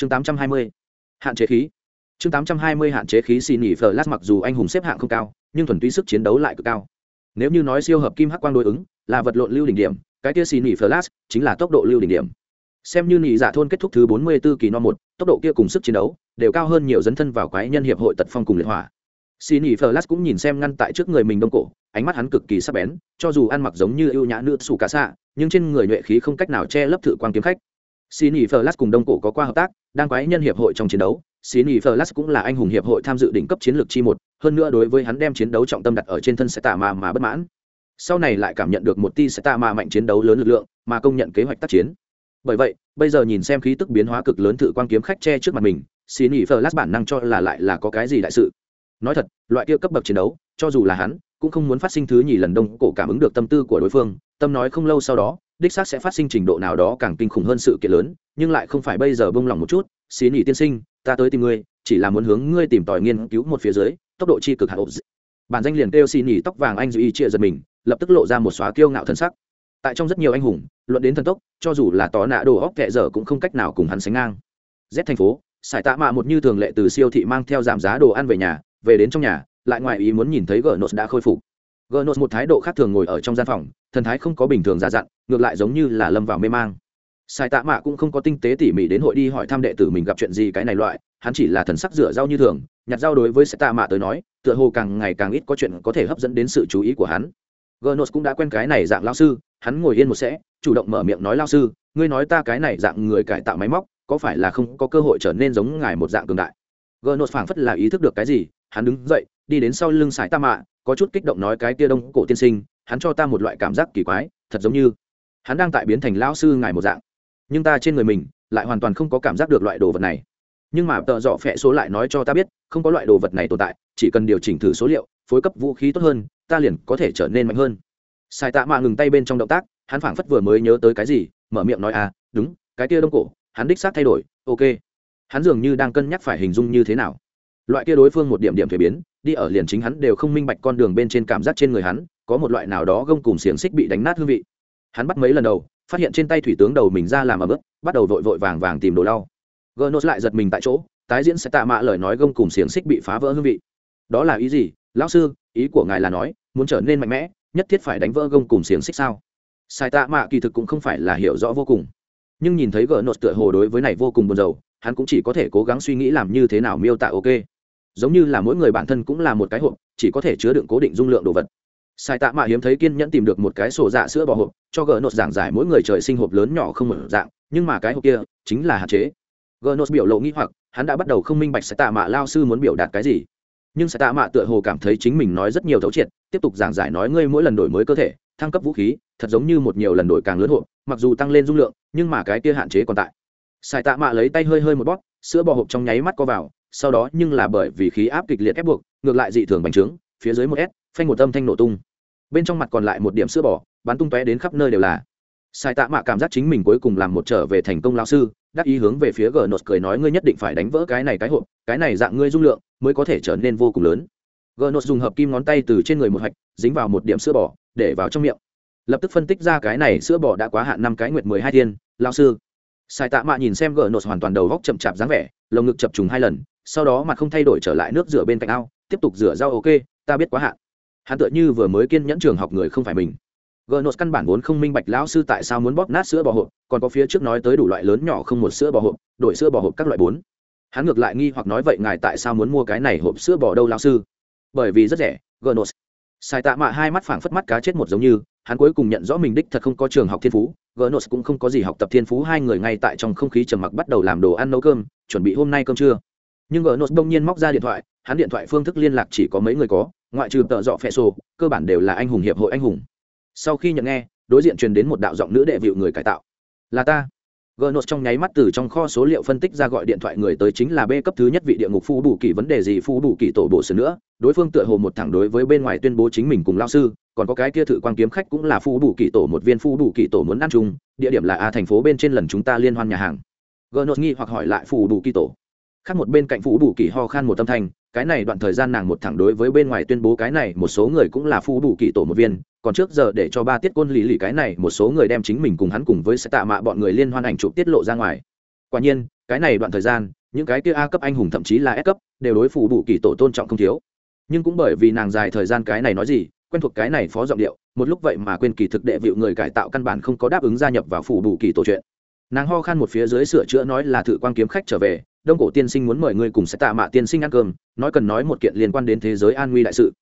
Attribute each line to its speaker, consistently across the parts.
Speaker 1: chương 820. hạn chế khí. Chương 820 hạn chế khí xì nỉ lát mặc dù anh hùng xếp hạng không cao, nhưng thuần túy sức chiến đấu lại cực cao. Nếu như nói siêu hợp kim hắc quang đối ứng, là vật lộn lưu đỉnh điểm, cái kia xì nỉ lát chính là tốc độ lưu đỉnh điểm. Xem như nghỉ giả dạ thôn kết thúc thứ 44 kỳ no một, tốc độ kia cùng sức chiến đấu đều cao hơn nhiều dấn thân vào quái nhân hiệp hội tật phong cùng liệt hỏa. Xì nỉ lát cũng nhìn xem ngăn tại trước người mình đông cổ, ánh mắt hắn cực kỳ sắc bén, cho dù ăn mặc giống như ưu nhã nữ sủ cả xạ, nhưng trên người nhuệ khí không cách nào che lấp thử quang kiếm khách xì nỉ flash cùng đông cổ có qua hợp tác, đang quái nhân hiệp hội trong chiến đấu. Xì nỉ flash cũng là anh hùng hiệp hội tham dự đỉnh cấp chiến lược chi một, hơn nữa đối với hắn đem chiến đấu trọng tâm đặt ở trên thân sẽ tạ mà mà bất mãn. Sau này lại cảm nhận được một ti sẽ tạ mà mạnh chiến đấu lớn lực lượng, mà công nhận kế hoạch tác chiến. Bởi vậy, bây giờ nhìn xem khí tức biến hóa cực lớn thử quang kiếm khách che trước mặt mình xì nỉ flash bản năng cho là lại là có cái gì đại sự. Nói thật, loại kia cấp bậc chiến đấu, cho dù là hắn, cũng không muốn phát sinh thứ nhì lần đông cổ cảm ứng được tâm tư của đối phương, tâm nói không lâu sau đó đích xác sẽ phát sinh trình độ nào đó càng kinh khủng hơn sự kiện lớn, nhưng lại không phải bây giờ bông lòng một chút. Xí nhị tiên sinh, ta tới tìm ngươi, chỉ là muốn hướng ngươi tìm tòi nghiên cứu một phía dưới, tốc độ chi cực hạ ộp bản danh liền kêu xì nhỉ tóc vàng anh dư y chia giật mình, lập tức lộ ra một xóa kiêu ngạo thân sắc. Tại trong rất nhiều anh hùng, luận đến thần tốc, cho dù là tò nạ đồ óc kệ dở cũng không cách nào cùng hắn sánh ngang. Z thành phố, sải tạ mạ một như thường lệ từ siêu thị mang theo giảm giá đồ ăn về nhà, về đến trong nhà, lại ngoài ý muốn nhìn thấy gờ nốt đã khôi phục. Gnos một thái độ khác thường ngồi ở trong gian phòng thần thái không có bình thường giả dặn ngược lại giống như là lâm vào mê mang sai tạ mạ cũng không có tinh tế tỉ mỉ đến hội đi hỏi thăm đệ tử mình gặp chuyện gì cái này loại hắn chỉ là thần sắc rửa rau như thường nhặt rau đối với sai tạ mạ tới nói tựa hồ càng ngày càng ít có chuyện có thể hấp dẫn đến sự chú ý của hắn Gnos cũng đã quen cái này dạng lao sư, hắn ngồi yên một sẽ, chủ động mở miệng nói lao sư, ngươi nói ta cái này dạng người cải tạo máy móc, có phải là không có cơ hội trở nên giống ngài một dạng cường đại? Gnos phảng phất là ý thức được cái gì, hắn đứng dậy, đi đến sau lưng sải Tạ mạ, có chút kích động nói cái kia đông cổ tiên sinh, hắn cho ta một loại cảm giác kỳ quái, thật giống như hắn đang tại biến thành lão sư ngài một dạng. Nhưng ta trên người mình lại hoàn toàn không có cảm giác được loại đồ vật này. Nhưng mà tợ dọ phẹ số lại nói cho ta biết không có loại đồ vật này tồn tại chỉ cần điều chỉnh thử số liệu phối cấp vũ khí tốt hơn ta liền có thể trở nên mạnh hơn. Sai tạ mạ ngừng tay bên trong động tác hắn phảng phất vừa mới nhớ tới cái gì mở miệng nói à đúng cái kia đông cổ hắn đích xác thay đổi ok. Hắn dường như đang cân nhắc phải hình dung như thế nào. Loại kia đối phương một điểm điểm thuế biến đi ở liền chính hắn đều không minh bạch con đường bên trên cảm giác trên người hắn, có một loại nào đó gông cùng xiềng xích bị đánh nát hương vị. Hắn bắt mấy lần đầu, phát hiện trên tay thủy tướng đầu mình ra làm ở bước bắt đầu vội vội vàng vàng tìm đồ lau. Gnos lại giật mình tại chỗ, tái diễn sẽ tạ mạ lời nói gông cùng xiềng xích bị phá vỡ hương vị. Đó là ý gì? Lão sư, ý của ngài là nói, muốn trở nên mạnh mẽ, nhất thiết phải đánh vỡ gông cùng xiềng xích sao? Sai tạ mạ kỳ thực cũng không phải là hiểu rõ vô cùng. Nhưng nhìn thấy gnos tựa hồ đối với này vô cùng buồn rầu, hắn cũng chỉ có thể cố gắng suy nghĩ làm như thế nào miêu tả ok giống như là mỗi người bản thân cũng là một cái hộp, chỉ có thể chứa đựng cố định dung lượng đồ vật. Sai tạ mạ hiếm thấy kiên nhẫn tìm được một cái sổ dạ sữa bò hộp, cho gờ nốt giảng giải mỗi người trời sinh hộp lớn nhỏ không mở dạng, nhưng mà cái hộp kia chính là hạn chế. Gờ nốt biểu lộ nghĩ hoặc, hắn đã bắt đầu không minh bạch sai tạ mạ lao sư muốn biểu đạt cái gì. Nhưng sai tạ mạ tựa hồ cảm thấy chính mình nói rất nhiều thấu triệt, tiếp tục giảng giải nói ngươi mỗi lần đổi mới cơ thể, thăng cấp vũ khí, thật giống như một nhiều lần đổi càng lớn hộp, mặc dù tăng lên dung lượng, nhưng mà cái kia hạn chế còn tại. Sai tạ mạ lấy tay hơi hơi một bóp, sữa bò hộp trong nháy mắt co vào sau đó nhưng là bởi vì khí áp kịch liệt ép buộc, ngược lại dị thường bành trướng, phía dưới một s, phanh một âm thanh nổ tung. Bên trong mặt còn lại một điểm sữa bỏ bắn tung tóe đến khắp nơi đều là. Sai tạ mạ cảm giác chính mình cuối cùng làm một trở về thành công lao sư, đắc ý hướng về phía gờ nốt cười nói ngươi nhất định phải đánh vỡ cái này cái hộp, cái này dạng ngươi dung lượng mới có thể trở nên vô cùng lớn. Gờ nốt dùng hợp kim ngón tay từ trên người một hạch, dính vào một điểm sữa bỏ để vào trong miệng. Lập tức phân tích ra cái này sữa bỏ đã quá hạn năm cái nguyệt mười hai thiên lao sư. Sai tạ mạ nhìn xem gờ nốt hoàn toàn đầu góc chậm chạp dáng vẻ, lồng ngực chập trùng hai lần sau đó mặt không thay đổi trở lại nước rửa bên cạnh ao tiếp tục rửa rau ok ta biết quá hạn hắn tựa như vừa mới kiên nhẫn trường học người không phải mình Gnos căn bản vốn không minh bạch lão sư tại sao muốn bóp nát sữa bò hộp, còn có phía trước nói tới đủ loại lớn nhỏ không một sữa bò hộp, đổi sữa bò hộp các loại bốn. Hắn ngược lại nghi hoặc nói vậy ngài tại sao muốn mua cái này hộp sữa bò đâu lão sư? Bởi vì rất rẻ, Gnos. Sai tạ mạ hai mắt phảng phất mắt cá chết một giống như, hắn cuối cùng nhận rõ mình đích thật không có trường học thiên phú, Gnos cũng không có gì học tập thiên phú hai người ngay tại trong không khí trầm mặc bắt đầu làm đồ ăn nấu cơm, chuẩn bị hôm nay cơm trưa. Nhưng Gnos đông nhiên móc ra điện thoại, hắn điện thoại phương thức liên lạc chỉ có mấy người có, ngoại trừ tợ dọ phẹ sổ cơ bản đều là anh hùng hiệp hội anh hùng. Sau khi nhận nghe đối diện truyền đến một đạo giọng nữ đệ vịu người cải tạo. Là ta. Gnos trong nháy mắt từ trong kho số liệu phân tích ra gọi điện thoại người tới chính là B cấp thứ nhất vị địa ngục phu bù kỳ vấn đề gì phu bù kỳ tổ bộ sửa nữa, đối phương tựa hồ một thẳng đối với bên ngoài tuyên bố chính mình cùng lao sư, còn có cái kia thử quan kiếm khách cũng là phu bù kỳ tổ một viên phu bù kỳ tổ muốn ăn chung, địa điểm là a thành phố bên trên lần chúng ta liên hoan nhà hàng. Gnos nghi hoặc hỏi lại phu bù kỳ tổ. Khác một bên cạnh phú bù kỳ ho khan một tâm thành, cái này đoạn thời gian nàng một thẳng đối với bên ngoài tuyên bố cái này một số người cũng là phú đủ kỳ tổ một viên còn trước giờ để cho ba tiết côn lý lì cái này một số người đem chính mình cùng hắn cùng với sẽ tạ mạ bọn người liên hoan ảnh chụp tiết lộ ra ngoài. Quả nhiên cái này đoạn thời gian những cái kia a cấp anh hùng thậm chí là s cấp đều đối phủ bù kỳ tổ tôn trọng không thiếu. Nhưng cũng bởi vì nàng dài thời gian cái này nói gì quen thuộc cái này phó giọng điệu một lúc vậy mà quên kỳ thực đệ vịu người cải tạo căn bản không có đáp ứng gia nhập vào phủ bù kỳ tổ chuyện. Nàng ho khan một phía dưới sửa chữa nói là thử quan kiếm khách trở về đông cổ tiên sinh muốn mời ngươi cùng sẽ tạ mạ tiên sinh ăn cơm, nói cần nói một kiện liên quan đến thế giới an nguy đại sự.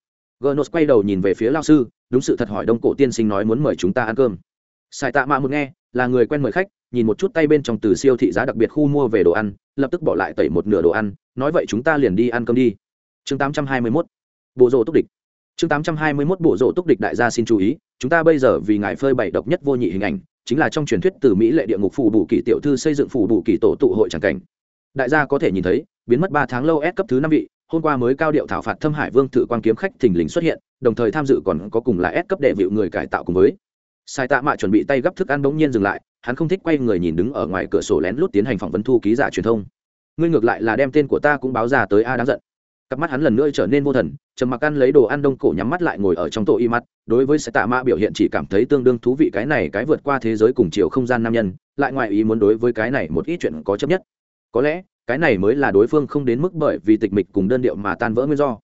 Speaker 1: Gnos quay đầu nhìn về phía lao sư, đúng sự thật hỏi đông cổ tiên sinh nói muốn mời chúng ta ăn cơm. Sai tạ mạ một nghe, là người quen mời khách, nhìn một chút tay bên trong từ siêu thị giá đặc biệt khu mua về đồ ăn, lập tức bỏ lại tẩy một nửa đồ ăn, nói vậy chúng ta liền đi ăn cơm đi. Chương 821 bộ rộ túc địch. Chương 821 bộ rộ túc địch đại gia xin chú ý, chúng ta bây giờ vì ngài phơi bày độc nhất vô nhị hình ảnh, chính là trong truyền thuyết từ mỹ lệ địa ngục phủ bù kỳ tiểu thư xây dựng phủ bù kỳ tổ tụ hội tràng cảnh đại gia có thể nhìn thấy, biến mất ba tháng lâu S cấp thứ năm vị, hôm qua mới cao điệu thảo phạt thâm hải vương thự quan kiếm khách thình lình xuất hiện, đồng thời tham dự còn có cùng là S cấp đệ vịu người cải tạo cùng với. Sai tạ mạ chuẩn bị tay gấp thức ăn bỗng nhiên dừng lại, hắn không thích quay người nhìn đứng ở ngoài cửa sổ lén lút tiến hành phỏng vấn thu ký giả truyền thông. Ngươi ngược lại là đem tên của ta cũng báo ra tới a đáng giận. Cặp mắt hắn lần nữa trở nên vô thần, trầm mặc ăn lấy đồ ăn đông cổ nhắm mắt lại ngồi ở trong tổ y mắt đối với sai tạ mạ biểu hiện chỉ cảm thấy tương đương thú vị cái này cái vượt qua thế giới cùng chiều không gian nam nhân, lại ngoài ý muốn đối với cái này một ít chuyện có chấp nhất có lẽ, cái này mới là đối phương không đến mức bởi vì tịch mịch cùng đơn điệu mà tan vỡ nguyên do.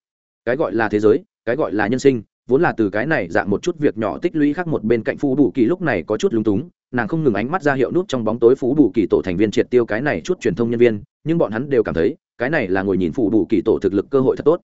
Speaker 1: Cái gọi là thế giới, cái gọi là nhân sinh, vốn là từ cái này dạng một chút việc nhỏ tích lũy khác một bên cạnh phú bù kỳ lúc này có chút lúng túng, nàng không ngừng ánh mắt ra hiệu nút trong bóng tối phú bù kỳ tổ thành viên triệt tiêu cái này chút truyền thông nhân viên, nhưng bọn hắn đều cảm thấy, cái này là ngồi nhìn phú bù kỳ tổ thực lực cơ hội thật tốt.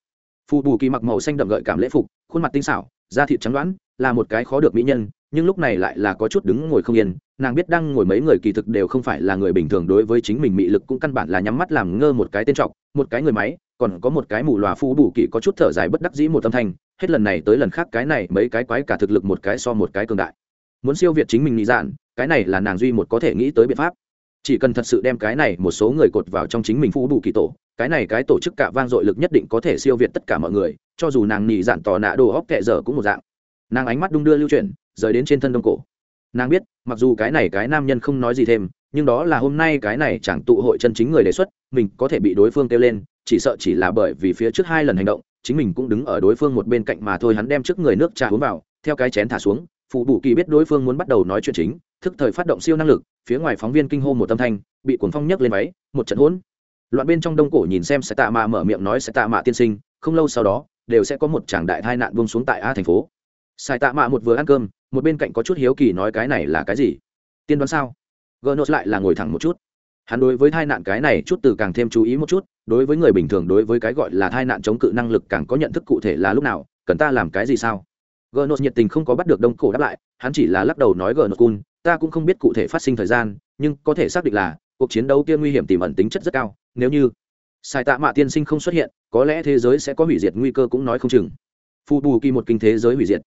Speaker 1: Phú bù kỳ mặc màu xanh đậm gợi cảm lễ phục, khuôn mặt tinh xảo, da thịt trắng đoán, là một cái khó được mỹ nhân nhưng lúc này lại là có chút đứng ngồi không yên, nàng biết đang ngồi mấy người kỳ thực đều không phải là người bình thường đối với chính mình mị lực cũng căn bản là nhắm mắt làm ngơ một cái tên trọc, một cái người máy, còn có một cái mù lòa phú bù kỳ có chút thở dài bất đắc dĩ một âm thanh, hết lần này tới lần khác cái này mấy cái quái cả thực lực một cái so một cái cường đại. Muốn siêu việt chính mình nghĩ dạn, cái này là nàng duy một có thể nghĩ tới biện pháp. Chỉ cần thật sự đem cái này một số người cột vào trong chính mình phú bù kỳ tổ, cái này cái tổ chức cả vang dội lực nhất định có thể siêu việt tất cả mọi người, cho dù nàng nhị dạn tò nạ đồ hóc kệ giờ cũng một dạng. Nàng ánh mắt đung đưa lưu chuyển rời đến trên thân đông cổ. Nàng biết, mặc dù cái này cái nam nhân không nói gì thêm, nhưng đó là hôm nay cái này chẳng tụ hội chân chính người đề xuất, mình có thể bị đối phương kêu lên, chỉ sợ chỉ là bởi vì phía trước hai lần hành động, chính mình cũng đứng ở đối phương một bên cạnh mà thôi, hắn đem trước người nước trà uống vào, theo cái chén thả xuống, phụ bù kỳ biết đối phương muốn bắt đầu nói chuyện chính, thức thời phát động siêu năng lực, phía ngoài phóng viên kinh hô một tâm thanh, bị cuồng phong nhấc lên váy, một trận hỗn. Loạn bên trong đông cổ nhìn xem sẽ tạ mạ mở miệng nói sẽ tạ mạ tiên sinh, không lâu sau đó, đều sẽ có một tràng đại tai nạn buông xuống tại a thành phố. Sai tạ mạ một vừa ăn cơm một bên cạnh có chút hiếu kỳ nói cái này là cái gì? Tiên đoán sao? Gnos lại là ngồi thẳng một chút. Hắn đối với tai nạn cái này chút từ càng thêm chú ý một chút, đối với người bình thường đối với cái gọi là tai nạn chống cự năng lực càng có nhận thức cụ thể là lúc nào, cần ta làm cái gì sao? Gnos nhiệt tình không có bắt được đông cổ đáp lại, hắn chỉ là lắc đầu nói gỡ cun, ta cũng không biết cụ thể phát sinh thời gian, nhưng có thể xác định là, cuộc chiến đấu kia nguy hiểm tiềm ẩn tính chất rất cao, nếu như sai tạ mạ tiên sinh không xuất hiện, có lẽ thế giới sẽ có hủy diệt nguy cơ cũng nói không chừng. Phù bù kỳ một kinh thế giới hủy diệt.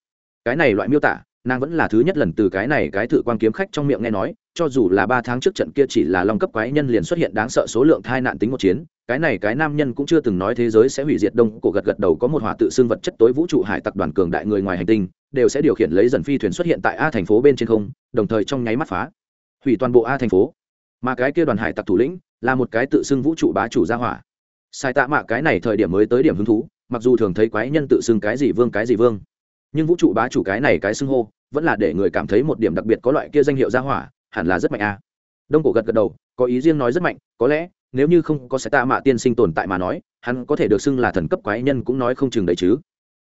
Speaker 1: Cái này loại miêu tả nàng vẫn là thứ nhất lần từ cái này cái thự quan kiếm khách trong miệng nghe nói, cho dù là ba tháng trước trận kia chỉ là long cấp quái nhân liền xuất hiện đáng sợ số lượng thai nạn tính một chiến, cái này cái nam nhân cũng chưa từng nói thế giới sẽ hủy diệt đông, cổ gật gật đầu có một hỏa tự xương vật chất tối vũ trụ hải tặc đoàn cường đại người ngoài hành tinh, đều sẽ điều khiển lấy dần phi thuyền xuất hiện tại a thành phố bên trên không, đồng thời trong nháy mắt phá, hủy toàn bộ a thành phố. Mà cái kia đoàn hải tặc thủ lĩnh là một cái tự xưng vũ trụ bá chủ gia hỏa. Sai tạ mạ cái này thời điểm mới tới điểm hứng thú, mặc dù thường thấy quái nhân tự xưng cái gì vương cái gì vương nhưng vũ trụ bá chủ cái này cái xưng hô vẫn là để người cảm thấy một điểm đặc biệt có loại kia danh hiệu gia hỏa, hẳn là rất mạnh a đông cổ gật gật đầu, có ý riêng nói rất mạnh, có lẽ, nếu như không có sẽ tạ mạ tiên sinh tồn tại mà nói, hắn có thể được xưng là thần cấp quái nhân cũng nói không chừng đấy chứ.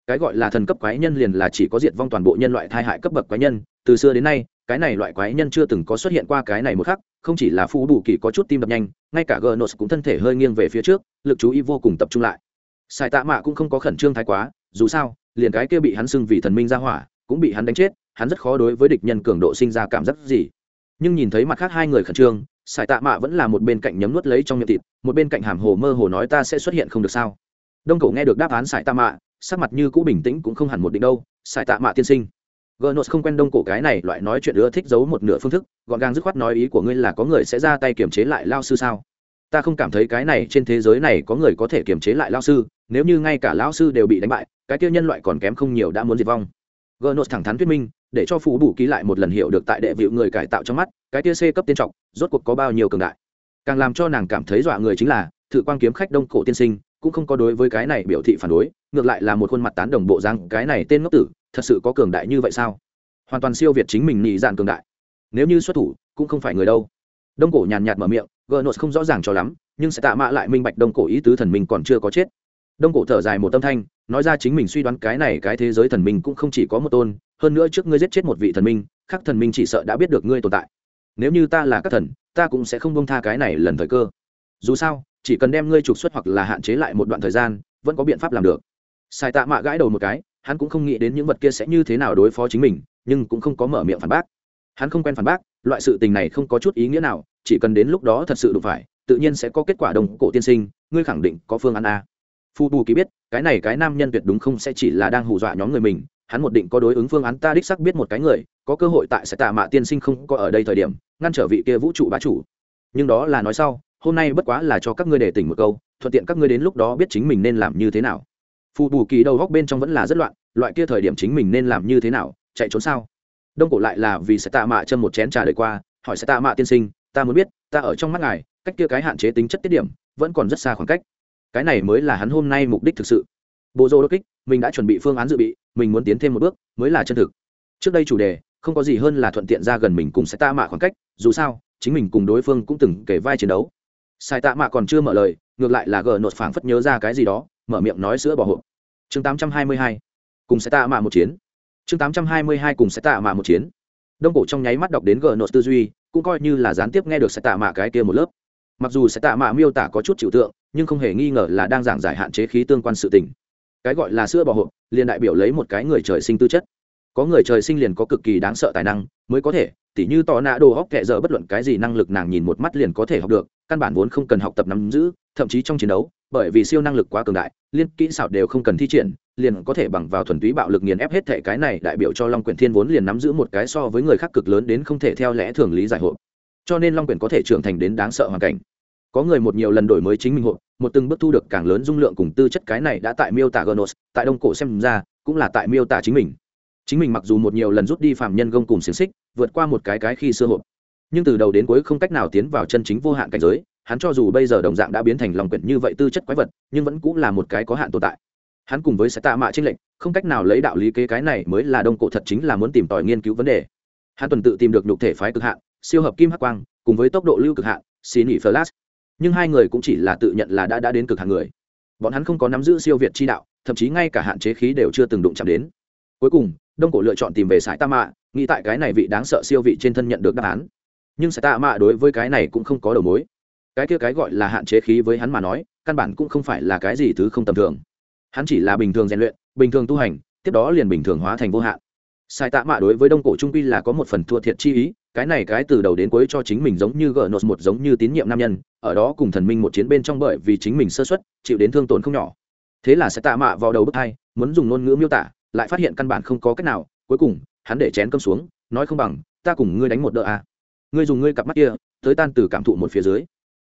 Speaker 1: Cái gọi là thần cấp quái nhân liền là chỉ có diệt vong toàn bộ nhân loại thai hại cấp bậc quái nhân, từ xưa đến nay, cái này loại quái nhân chưa từng có xuất hiện qua cái này một khắc, không chỉ là phu đủ kỳ có chút tim đập nhanh, ngay cả gnos cũng thân thể hơi nghiêng về phía trước, lực chú ý vô cùng tập trung lại. Sai tạ mạ cũng không có khẩn trương thái quá, dù sao liền cái kia bị hắn xưng vì thần minh ra hỏa cũng bị hắn đánh chết hắn rất khó đối với địch nhân cường độ sinh ra cảm giác gì. Nhưng nhìn thấy mặt khác hai người khẩn trương sải tạ mạ vẫn là một bên cạnh nhấm nuốt lấy trong miệng thịt một bên cạnh hàm hồ mơ hồ nói ta sẽ xuất hiện không được sao. Đông cổ nghe được đáp án sải tạ mạ sắc mặt như cũ bình tĩnh cũng không hẳn một định đâu sải tạ mạ tiên sinh. Gnos không quen đông cổ cái này loại nói chuyện ưa thích giấu một nửa phương thức, gọn gàng dứt khoát nói ý của ngươi là có người sẽ ra tay kiềm chế lại lao sư sao? Ta không cảm thấy cái này trên thế giới này có người có thể kiềm chế lại lao sư, nếu như ngay cả lão sư đều bị đánh bại, cái kia nhân loại còn kém không nhiều đã muốn diệt vong. Gnos thẳng thắn thuyết minh, để cho phú bù ký lại một lần hiểu được tại đệ vịu người cải tạo trong mắt, cái kia C cấp tiên trọng, rốt cuộc có bao nhiêu cường đại. Càng làm cho nàng cảm thấy dọa người chính là, thử quang kiếm khách đông cổ tiên sinh, cũng không có đối với cái này biểu thị phản đối, ngược lại là một khuôn mặt tán đồng bộ dáng, cái này tên ngốc tử, thật sự có cường đại như vậy sao? hoàn toàn siêu việt chính mình nhị dạn cường đại nếu như xuất thủ cũng không phải người đâu đông cổ nhàn nhạt mở miệng gờ không rõ ràng cho lắm nhưng sẽ tạ mạ lại minh bạch đông cổ ý tứ thần minh còn chưa có chết đông cổ thở dài một tâm thanh, nói ra chính mình suy đoán cái này cái thế giới thần minh cũng không chỉ có một tôn, hơn nữa trước ngươi giết chết một vị thần minh khắc thần minh chỉ sợ đã biết được ngươi tồn tại. Nếu như ta là các thần, ta cũng sẽ không bông tha cái này lần thời cơ. Dù sao, chỉ cần đem ngươi trục xuất hoặc là hạn chế lại một đoạn thời gian, vẫn có biện pháp làm được. Sai tạ mạ gãi đầu một cái, hắn cũng không nghĩ đến những vật kia sẽ như thế nào đối phó chính mình, nhưng cũng không có mở miệng phản bác. Hắn không quen phản bác, loại sự tình này không có chút ý nghĩa nào, chỉ cần đến lúc đó thật sự đụng phải, tự nhiên sẽ có kết quả đồng cổ tiên sinh, ngươi khẳng định có phương án a phu bù ký biết, cái này cái nam nhân tuyệt đúng không sẽ chỉ là đang hù dọa nhóm người mình, hắn một định có đối ứng phương án ta đích sắc biết một cái người, có cơ hội tại sẽ tạ mạ tiên sinh không có ở đây thời điểm, ngăn trở vị kia vũ trụ bá chủ. Nhưng đó là nói sau, hôm nay bất quá là cho các ngươi để tỉnh một câu, thuận tiện các ngươi đến lúc đó biết chính mình nên làm như thế nào. Phù bù kỳ đầu góc bên trong vẫn là rất loạn, loại kia thời điểm chính mình nên làm như thế nào, chạy trốn sao? Đông cổ lại là vì sẽ tạ mạ chân một chén trà đời qua, hỏi sẽ tạ mạ tiên sinh, ta muốn biết, ta ở trong mắt ngài, cách kia cái hạn chế tính chất tiết điểm, vẫn còn rất xa khoảng cách cái này mới là hắn hôm nay mục đích thực sự. Bộ dô đột kích, mình đã chuẩn bị phương án dự bị, mình muốn tiến thêm một bước, mới là chân thực. Trước đây chủ đề, không có gì hơn là thuận tiện ra gần mình cùng sẽ tạ mạ khoảng cách, dù sao, chính mình cùng đối phương cũng từng kể vai chiến đấu. Sai tạ mạ còn chưa mở lời, ngược lại là gờ nột phảng phất nhớ ra cái gì đó, mở miệng nói sữa bỏ hộp. Chương 822 cùng sẽ tạ mạ một chiến. Chương 822 cùng sẽ tạ mạ một chiến. Đông cổ trong nháy mắt đọc đến gờ nột tư duy, cũng coi như là gián tiếp nghe được sẽ tạ mạ cái kia một lớp mặc dù sẽ tạ mạ miêu tả có chút chịu tượng, nhưng không hề nghi ngờ là đang giảng giải hạn chế khí tương quan sự tình. Cái gọi là sữa bò hộp, liền đại biểu lấy một cái người trời sinh tư chất. Có người trời sinh liền có cực kỳ đáng sợ tài năng, mới có thể, tỉ như tò nạ đồ hóc kệ giờ bất luận cái gì năng lực nàng nhìn một mắt liền có thể học được, căn bản vốn không cần học tập nắm giữ, thậm chí trong chiến đấu, bởi vì siêu năng lực quá cường đại, liên kỹ xảo đều không cần thi triển, liền có thể bằng vào thuần túy bạo lực nghiền ép hết thể cái này đại biểu cho long quyển thiên vốn liền nắm giữ một cái so với người khác cực lớn đến không thể theo lẽ thường lý giải hộp cho nên long quyển có thể trưởng thành đến đáng sợ hoàn cảnh. Có người một nhiều lần đổi mới chính mình hộ một từng bước thu được càng lớn dung lượng cùng tư chất cái này đã tại miêu tả gonos tại đông cổ xem ra, cũng là tại miêu tả chính mình. Chính mình mặc dù một nhiều lần rút đi phạm nhân gông cùng xiềng xích, vượt qua một cái cái khi xưa hộp nhưng từ đầu đến cuối không cách nào tiến vào chân chính vô hạn cảnh giới, hắn cho dù bây giờ đồng dạng đã biến thành lòng quyển như vậy tư chất quái vật, nhưng vẫn cũng là một cái có hạn tồn tại. Hắn cùng với sẽ tạ mạ trinh lệnh không cách nào lấy đạo lý kế cái này mới là đông cổ thật chính là muốn tìm tòi nghiên cứu vấn đề. Hắn tuần tự tìm được nhục thể phái cực hạn siêu hợp kim hắc quang, cùng với tốc độ lưu cực hạn, xì nỉ flash. Nhưng hai người cũng chỉ là tự nhận là đã đã đến cực hạn người. Bọn hắn không có nắm giữ siêu việt chi đạo, thậm chí ngay cả hạn chế khí đều chưa từng đụng chạm đến. Cuối cùng, đông cổ lựa chọn tìm về sải tạ mạ, nghĩ tại cái này vị đáng sợ siêu vị trên thân nhận được đáp án. Nhưng sải tạ mạ đối với cái này cũng không có đầu mối. Cái kia cái gọi là hạn chế khí với hắn mà nói, căn bản cũng không phải là cái gì thứ không tầm thường. Hắn chỉ là bình thường rèn luyện, bình thường tu hành, tiếp đó liền bình thường hóa thành vô hạn. Sai tạ mạ đối với đông cổ trung quy là có một phần thua thiệt chi ý cái này cái từ đầu đến cuối cho chính mình giống như gỡ nốt một giống như tín nhiệm nam nhân, ở đó cùng thần minh một chiến bên trong bởi vì chính mình sơ xuất chịu đến thương tổn không nhỏ thế là sẽ tạ mạ vào đầu bước hai, muốn dùng ngôn ngữ miêu tả, lại phát hiện căn bản không có cách nào, cuối cùng, hắn để chén cơm xuống, nói không bằng, ta cùng ngươi đánh một đỡ à. ngươi dùng ngươi cặp mắt kia, tới tan từ cảm thụ một phía dưới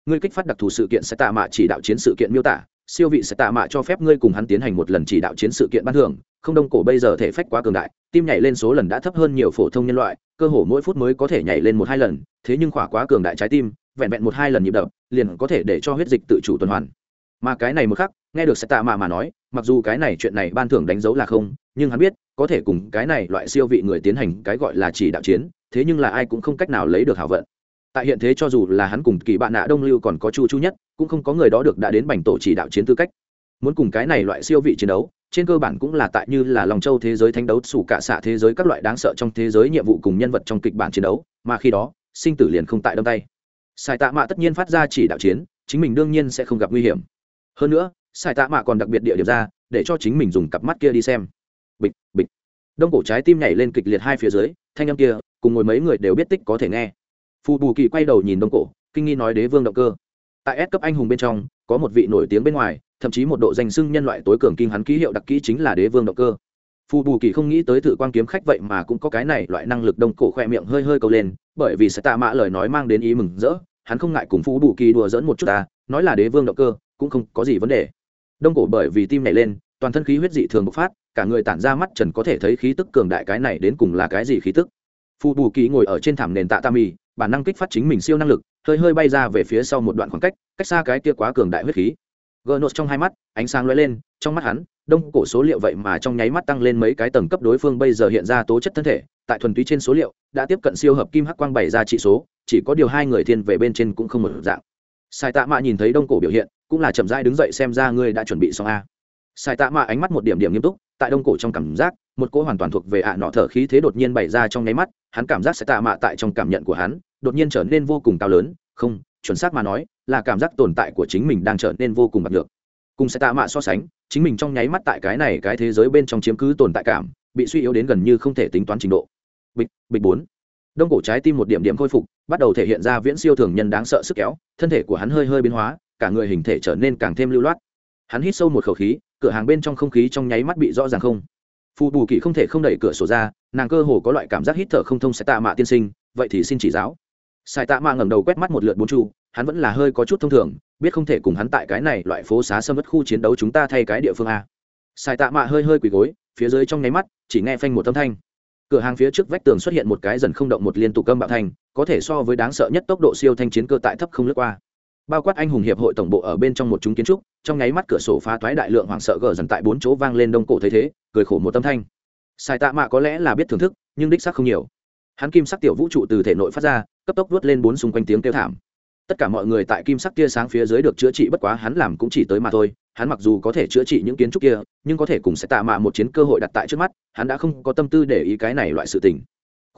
Speaker 1: ngươi kích phát đặc thù sự kiện sẽ tạ mạ chỉ đạo chiến sự kiện miêu tả, siêu vị sẽ tạ mạ cho phép ngươi cùng hắn tiến hành một lần chỉ đạo chiến sự kiện ban thưởng không đông cổ bây giờ thể phách quá cường đại, tim nhảy lên số lần đã thấp hơn nhiều phổ thông nhân loại, cơ hồ mỗi phút mới có thể nhảy lên một hai lần, thế nhưng khỏa quá cường đại trái tim, vẹn vẹn một hai lần nhịp đập, liền có thể để cho huyết dịch tự chủ tuần hoàn. Mà cái này một khắc, nghe được sẽ tạ mà mà nói, mặc dù cái này chuyện này ban thưởng đánh dấu là không, nhưng hắn biết, có thể cùng cái này loại siêu vị người tiến hành cái gọi là chỉ đạo chiến, thế nhưng là ai cũng không cách nào lấy được hảo vận. Tại hiện thế cho dù là hắn cùng kỳ bạn nạ đông lưu còn có chu chu nhất, cũng không có người đó được đã đến bành tổ chỉ đạo chiến tư cách. Muốn cùng cái này loại siêu vị chiến đấu trên cơ bản cũng là tại như là lòng châu thế giới thánh đấu, sủ cả xạ thế giới các loại đáng sợ trong thế giới nhiệm vụ cùng nhân vật trong kịch bản chiến đấu, mà khi đó, sinh tử liền không tại đâm tay. Sai tạ mạ tất nhiên phát ra chỉ đạo chiến, chính mình đương nhiên sẽ không gặp nguy hiểm. Hơn nữa, sai tạ mạ còn đặc biệt địa điểm ra, để cho chính mình dùng cặp mắt kia đi xem. Bịch bịch. Đông cổ trái tim nhảy lên kịch liệt hai phía dưới, thanh âm kia, cùng ngồi mấy người đều biết tích có thể nghe. Phù bù kỳ quay đầu nhìn đông cổ, kinh nghi nói đế vương động cơ tại S cấp anh hùng bên trong, có một vị nổi tiếng bên ngoài, thậm chí một độ danh xưng nhân loại tối cường kinh hắn ký hiệu đặc kỹ chính là đế vương động cơ. Phù bù kỳ không nghĩ tới thử quan kiếm khách vậy mà cũng có cái này loại năng lực đông cổ khoe miệng hơi hơi câu lên, bởi vì sẽ tạ mã lời nói mang đến ý mừng rỡ, hắn không ngại cùng phù bù kỳ đùa dẫn một chút ta nói là đế vương động cơ, cũng không có gì vấn đề. Đông cổ bởi vì tim nhảy lên, toàn thân khí huyết dị thường bộc phát, cả người tản ra mắt trần có thể thấy khí tức cường đại cái này đến cùng là cái gì khí tức. Phù bù kỳ ngồi ở trên thảm nền tạ tam mì bản năng kích phát chính mình siêu năng lực hơi hơi bay ra về phía sau một đoạn khoảng cách cách xa cái kia quá cường đại huyết khí. Gờ nốt trong hai mắt, ánh sáng lóe lên, trong mắt hắn, đông cổ số liệu vậy mà trong nháy mắt tăng lên mấy cái tầng cấp đối phương bây giờ hiện ra tố chất thân thể, tại thuần túy trên số liệu, đã tiếp cận siêu hợp kim hắc quang bảy ra trị số, chỉ có điều hai người thiên về bên trên cũng không một dạng. Sai tạ mạ nhìn thấy đông cổ biểu hiện, cũng là chậm rãi đứng dậy xem ra ngươi đã chuẩn bị xong a. Sai tạ mạ ánh mắt một điểm điểm nghiêm túc, tại đông cổ trong cảm giác, một cỗ hoàn toàn thuộc về ạ nọ thở khí thế đột nhiên bày ra trong nháy mắt, hắn cảm giác sai tạ mạ tại trong cảm nhận của hắn đột nhiên trở nên vô cùng cao lớn, không, chuẩn xác mà nói, là cảm giác tồn tại của chính mình đang trở nên vô cùng bạc được cùng sẽ tạ mạ so sánh, chính mình trong nháy mắt tại cái này cái thế giới bên trong chiếm cứ tồn tại cảm, bị suy yếu đến gần như không thể tính toán trình độ. Bịch bịch bốn. Đông cổ trái tim một điểm điểm khôi phục, bắt đầu thể hiện ra viễn siêu thường nhân đáng sợ sức kéo, thân thể của hắn hơi hơi biến hóa, cả người hình thể trở nên càng thêm lưu loát. Hắn hít sâu một khẩu khí, cửa hàng bên trong không khí trong nháy mắt bị rõ ràng không. Phù bù kỳ không thể không đẩy cửa sổ ra, nàng cơ hồ có loại cảm giác hít thở không thông sẽ tạ mạ tiên sinh, vậy thì xin chỉ giáo sai tạ mạ ngẩng đầu quét mắt một lượt bốn chu hắn vẫn là hơi có chút thông thường biết không thể cùng hắn tại cái này loại phố xá sâm mất khu chiến đấu chúng ta thay cái địa phương a. Sai tạ mạ hơi hơi quỳ gối phía dưới trong nháy mắt chỉ nghe phanh một âm thanh. Cửa hàng phía trước vách tường xuất hiện một cái dần không động một liên tục cơm bạo thành, có thể so với đáng sợ nhất tốc độ siêu thanh chiến cơ tại thấp không lướt qua. Bao quát anh hùng hiệp hội tổng bộ ở bên trong một chúng kiến trúc trong nháy mắt cửa sổ phá toái đại lượng hoảng sợ gờ dần tại bốn chỗ vang lên đông cổ thấy thế cười khổ một tâm thanh. Sai tạ mạ có lẽ là biết thưởng thức nhưng đích xác không nhiều. Hắn kim sắc tiểu vũ trụ từ thể nội phát ra cấp tốc vút lên bốn xung quanh tiếng kêu thảm. Tất cả mọi người tại kim sắc tia sáng phía dưới được chữa trị bất quá hắn làm cũng chỉ tới mà thôi, hắn mặc dù có thể chữa trị những kiến trúc kia, nhưng có thể cùng sẽ tạ mạ một chiến cơ hội đặt tại trước mắt, hắn đã không có tâm tư để ý cái này loại sự tình.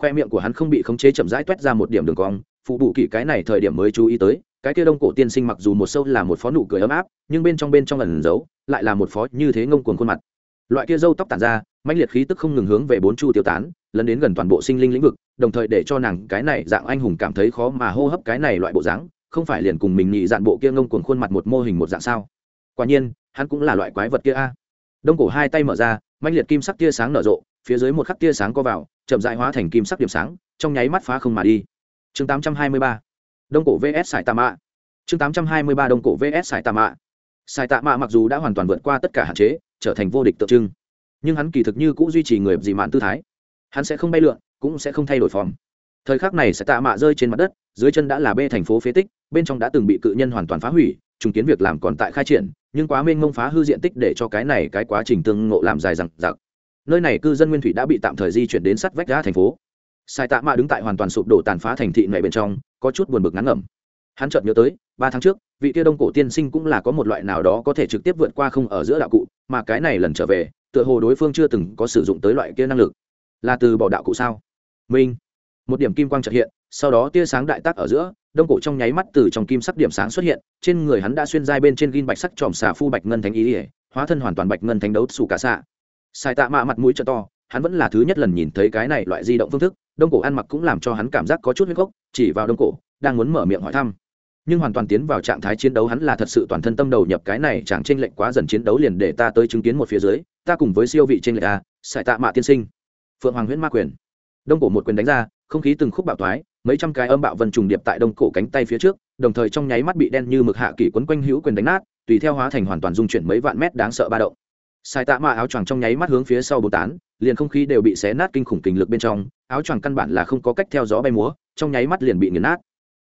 Speaker 1: Khoe miệng của hắn không bị khống chế chậm rãi toét ra một điểm đường cong, phụ bù kỳ cái này thời điểm mới chú ý tới, cái kia đông cổ tiên sinh mặc dù một sâu là một phó nụ cười ấm áp, nhưng bên trong bên trong ẩn giấu, lại là một phó như thế ngông cuồng khuôn mặt. Loại kia râu tóc tản ra, mãnh liệt khí tức không ngừng hướng về bốn chu tiêu tán lấn đến gần toàn bộ sinh linh lĩnh vực, đồng thời để cho nàng cái này dạng anh hùng cảm thấy khó mà hô hấp cái này loại bộ dáng, không phải liền cùng mình nhị dạn bộ kia ngông cuồng khuôn mặt một mô hình một dạng sao? Quả nhiên, hắn cũng là loại quái vật kia a. Đông cổ hai tay mở ra, mãnh liệt kim sắc tia sáng nở rộ, phía dưới một khắc tia sáng co vào, chậm dại hóa thành kim sắc điểm sáng, trong nháy mắt phá không mà đi. Chương 823 đông cổ vs sải tạ mạ. Chương 823 đông cổ vs sải tạ mạ. Sải tạ mạ mặc dù đã hoàn toàn vượt qua tất cả hạn chế, trở thành vô địch tượng trưng, nhưng hắn kỳ thực như cũng duy trì người dị mạn tư thái hắn sẽ không bay lượn, cũng sẽ không thay đổi phòng. thời khắc này sẽ tạ mạ rơi trên mặt đất, dưới chân đã là bê thành phố phế tích, bên trong đã từng bị cự nhân hoàn toàn phá hủy, trùng kiến việc làm còn tại khai triển, nhưng quá mênh mông phá hư diện tích để cho cái này cái quá trình tương ngộ làm dài rằng giặc nơi này cư dân nguyên thủy đã bị tạm thời di chuyển đến sắt vách đá thành phố. Sai tạ mạ đứng tại hoàn toàn sụp đổ tàn phá thành thị này bên trong, có chút buồn bực ngắn ngẩm. Hắn chợt nhớ tới, ba tháng trước, vị kia đông cổ tiên sinh cũng là có một loại nào đó có thể trực tiếp vượt qua không ở giữa đạo cụ, mà cái này lần trở về, tựa hồ đối phương chưa từng có sử dụng tới loại kia năng lực là từ bỏ đạo cụ sao? Minh. Một điểm kim quang trật hiện, sau đó tia sáng đại tác ở giữa, đông cổ trong nháy mắt từ trong kim sắc điểm sáng xuất hiện, trên người hắn đã xuyên dai bên trên gin bạch sắc tròm xà phu bạch ngân thánh ý ỉa hóa thân hoàn toàn bạch ngân thánh đấu xù cả xạ. Sai tạ mạ mặt mũi trợ to, hắn vẫn là thứ nhất lần nhìn thấy cái này loại di động phương thức, đông cổ ăn mặc cũng làm cho hắn cảm giác có chút huyết gốc, chỉ vào đông cổ, đang muốn mở miệng hỏi thăm. Nhưng hoàn toàn tiến vào trạng thái chiến đấu hắn là thật sự toàn thân tâm đầu nhập cái này chẳng tranh lệnh quá dần chiến đấu liền để ta tới chứng kiến một phía dưới, ta cùng với siêu vị tranh lệnh a à, sải tạ mạ tiên sinh phượng hoàng huyễn ma quyền. Đông cổ một quyền đánh ra, không khí từng khúc bạo thoái, mấy trăm cái âm bạo vân trùng điệp tại đông cổ cánh tay phía trước, đồng thời trong nháy mắt bị đen như mực hạ kỷ quấn quanh hữu quyền đánh nát, tùy theo hóa thành hoàn toàn dung chuyển mấy vạn mét đáng sợ ba động. Sai tạ mạ áo choàng trong nháy mắt hướng phía sau bồ tán, liền không khí đều bị xé nát kinh khủng kình lực bên trong, áo choàng căn bản là không có cách theo gió bay múa, trong nháy mắt liền bị nghiền nát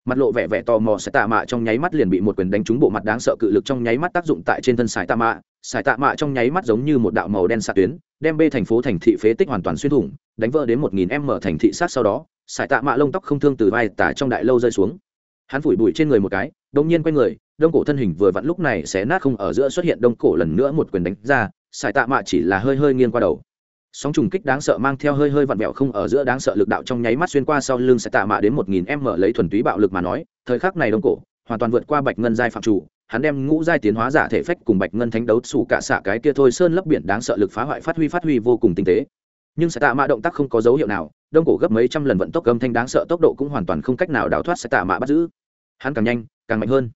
Speaker 1: mặt lộ vẻ vẻ tò mò sai tạ mạ trong nháy mắt liền bị một quyền đánh trúng bộ mặt đáng sợ cự lực trong nháy mắt tác dụng tại trên thân sải tạ mạ. Sải tạ mạ trong nháy mắt giống như một đạo màu đen xạ tuyến, đem bê thành phố thành thị phế tích hoàn toàn xuyên thủng, đánh vỡ đến một nghìn m thành thị sát sau đó, sải tạ mạ lông tóc không thương từ vai tả trong đại lâu rơi xuống. Hắn phủi bụi trên người một cái đông nhiên quay người, đông cổ thân hình vừa vặn lúc này sẽ nát không ở giữa xuất hiện đông cổ lần nữa một quyền đánh ra, sải tạ mạ chỉ là hơi hơi nghiêng qua đầu sóng trùng kích đáng sợ mang theo hơi hơi vặn vẹo không ở giữa đáng sợ lực đạo trong nháy mắt xuyên qua sau lưng sẽ tạ mạ đến một nghìn m lấy thuần túy bạo lực mà nói, thời khắc này đông cổ, hoàn toàn vượt qua bạch ngân giai phạm chủ, hắn đem ngũ giai tiến hóa giả thể phách cùng bạch ngân thánh đấu sủ cả xạ cái kia thôi sơn lấp biển đáng sợ lực phá hoại phát huy phát huy vô cùng tinh tế. Nhưng sẽ tạ mạ động tác không có dấu hiệu nào, đông cổ gấp mấy trăm lần vận tốc âm thanh đáng sợ tốc độ cũng hoàn toàn không cách nào đào thoát sẽ tạ mạ bắt giữ. Hắn càng nhanh, càng mạnh hơn.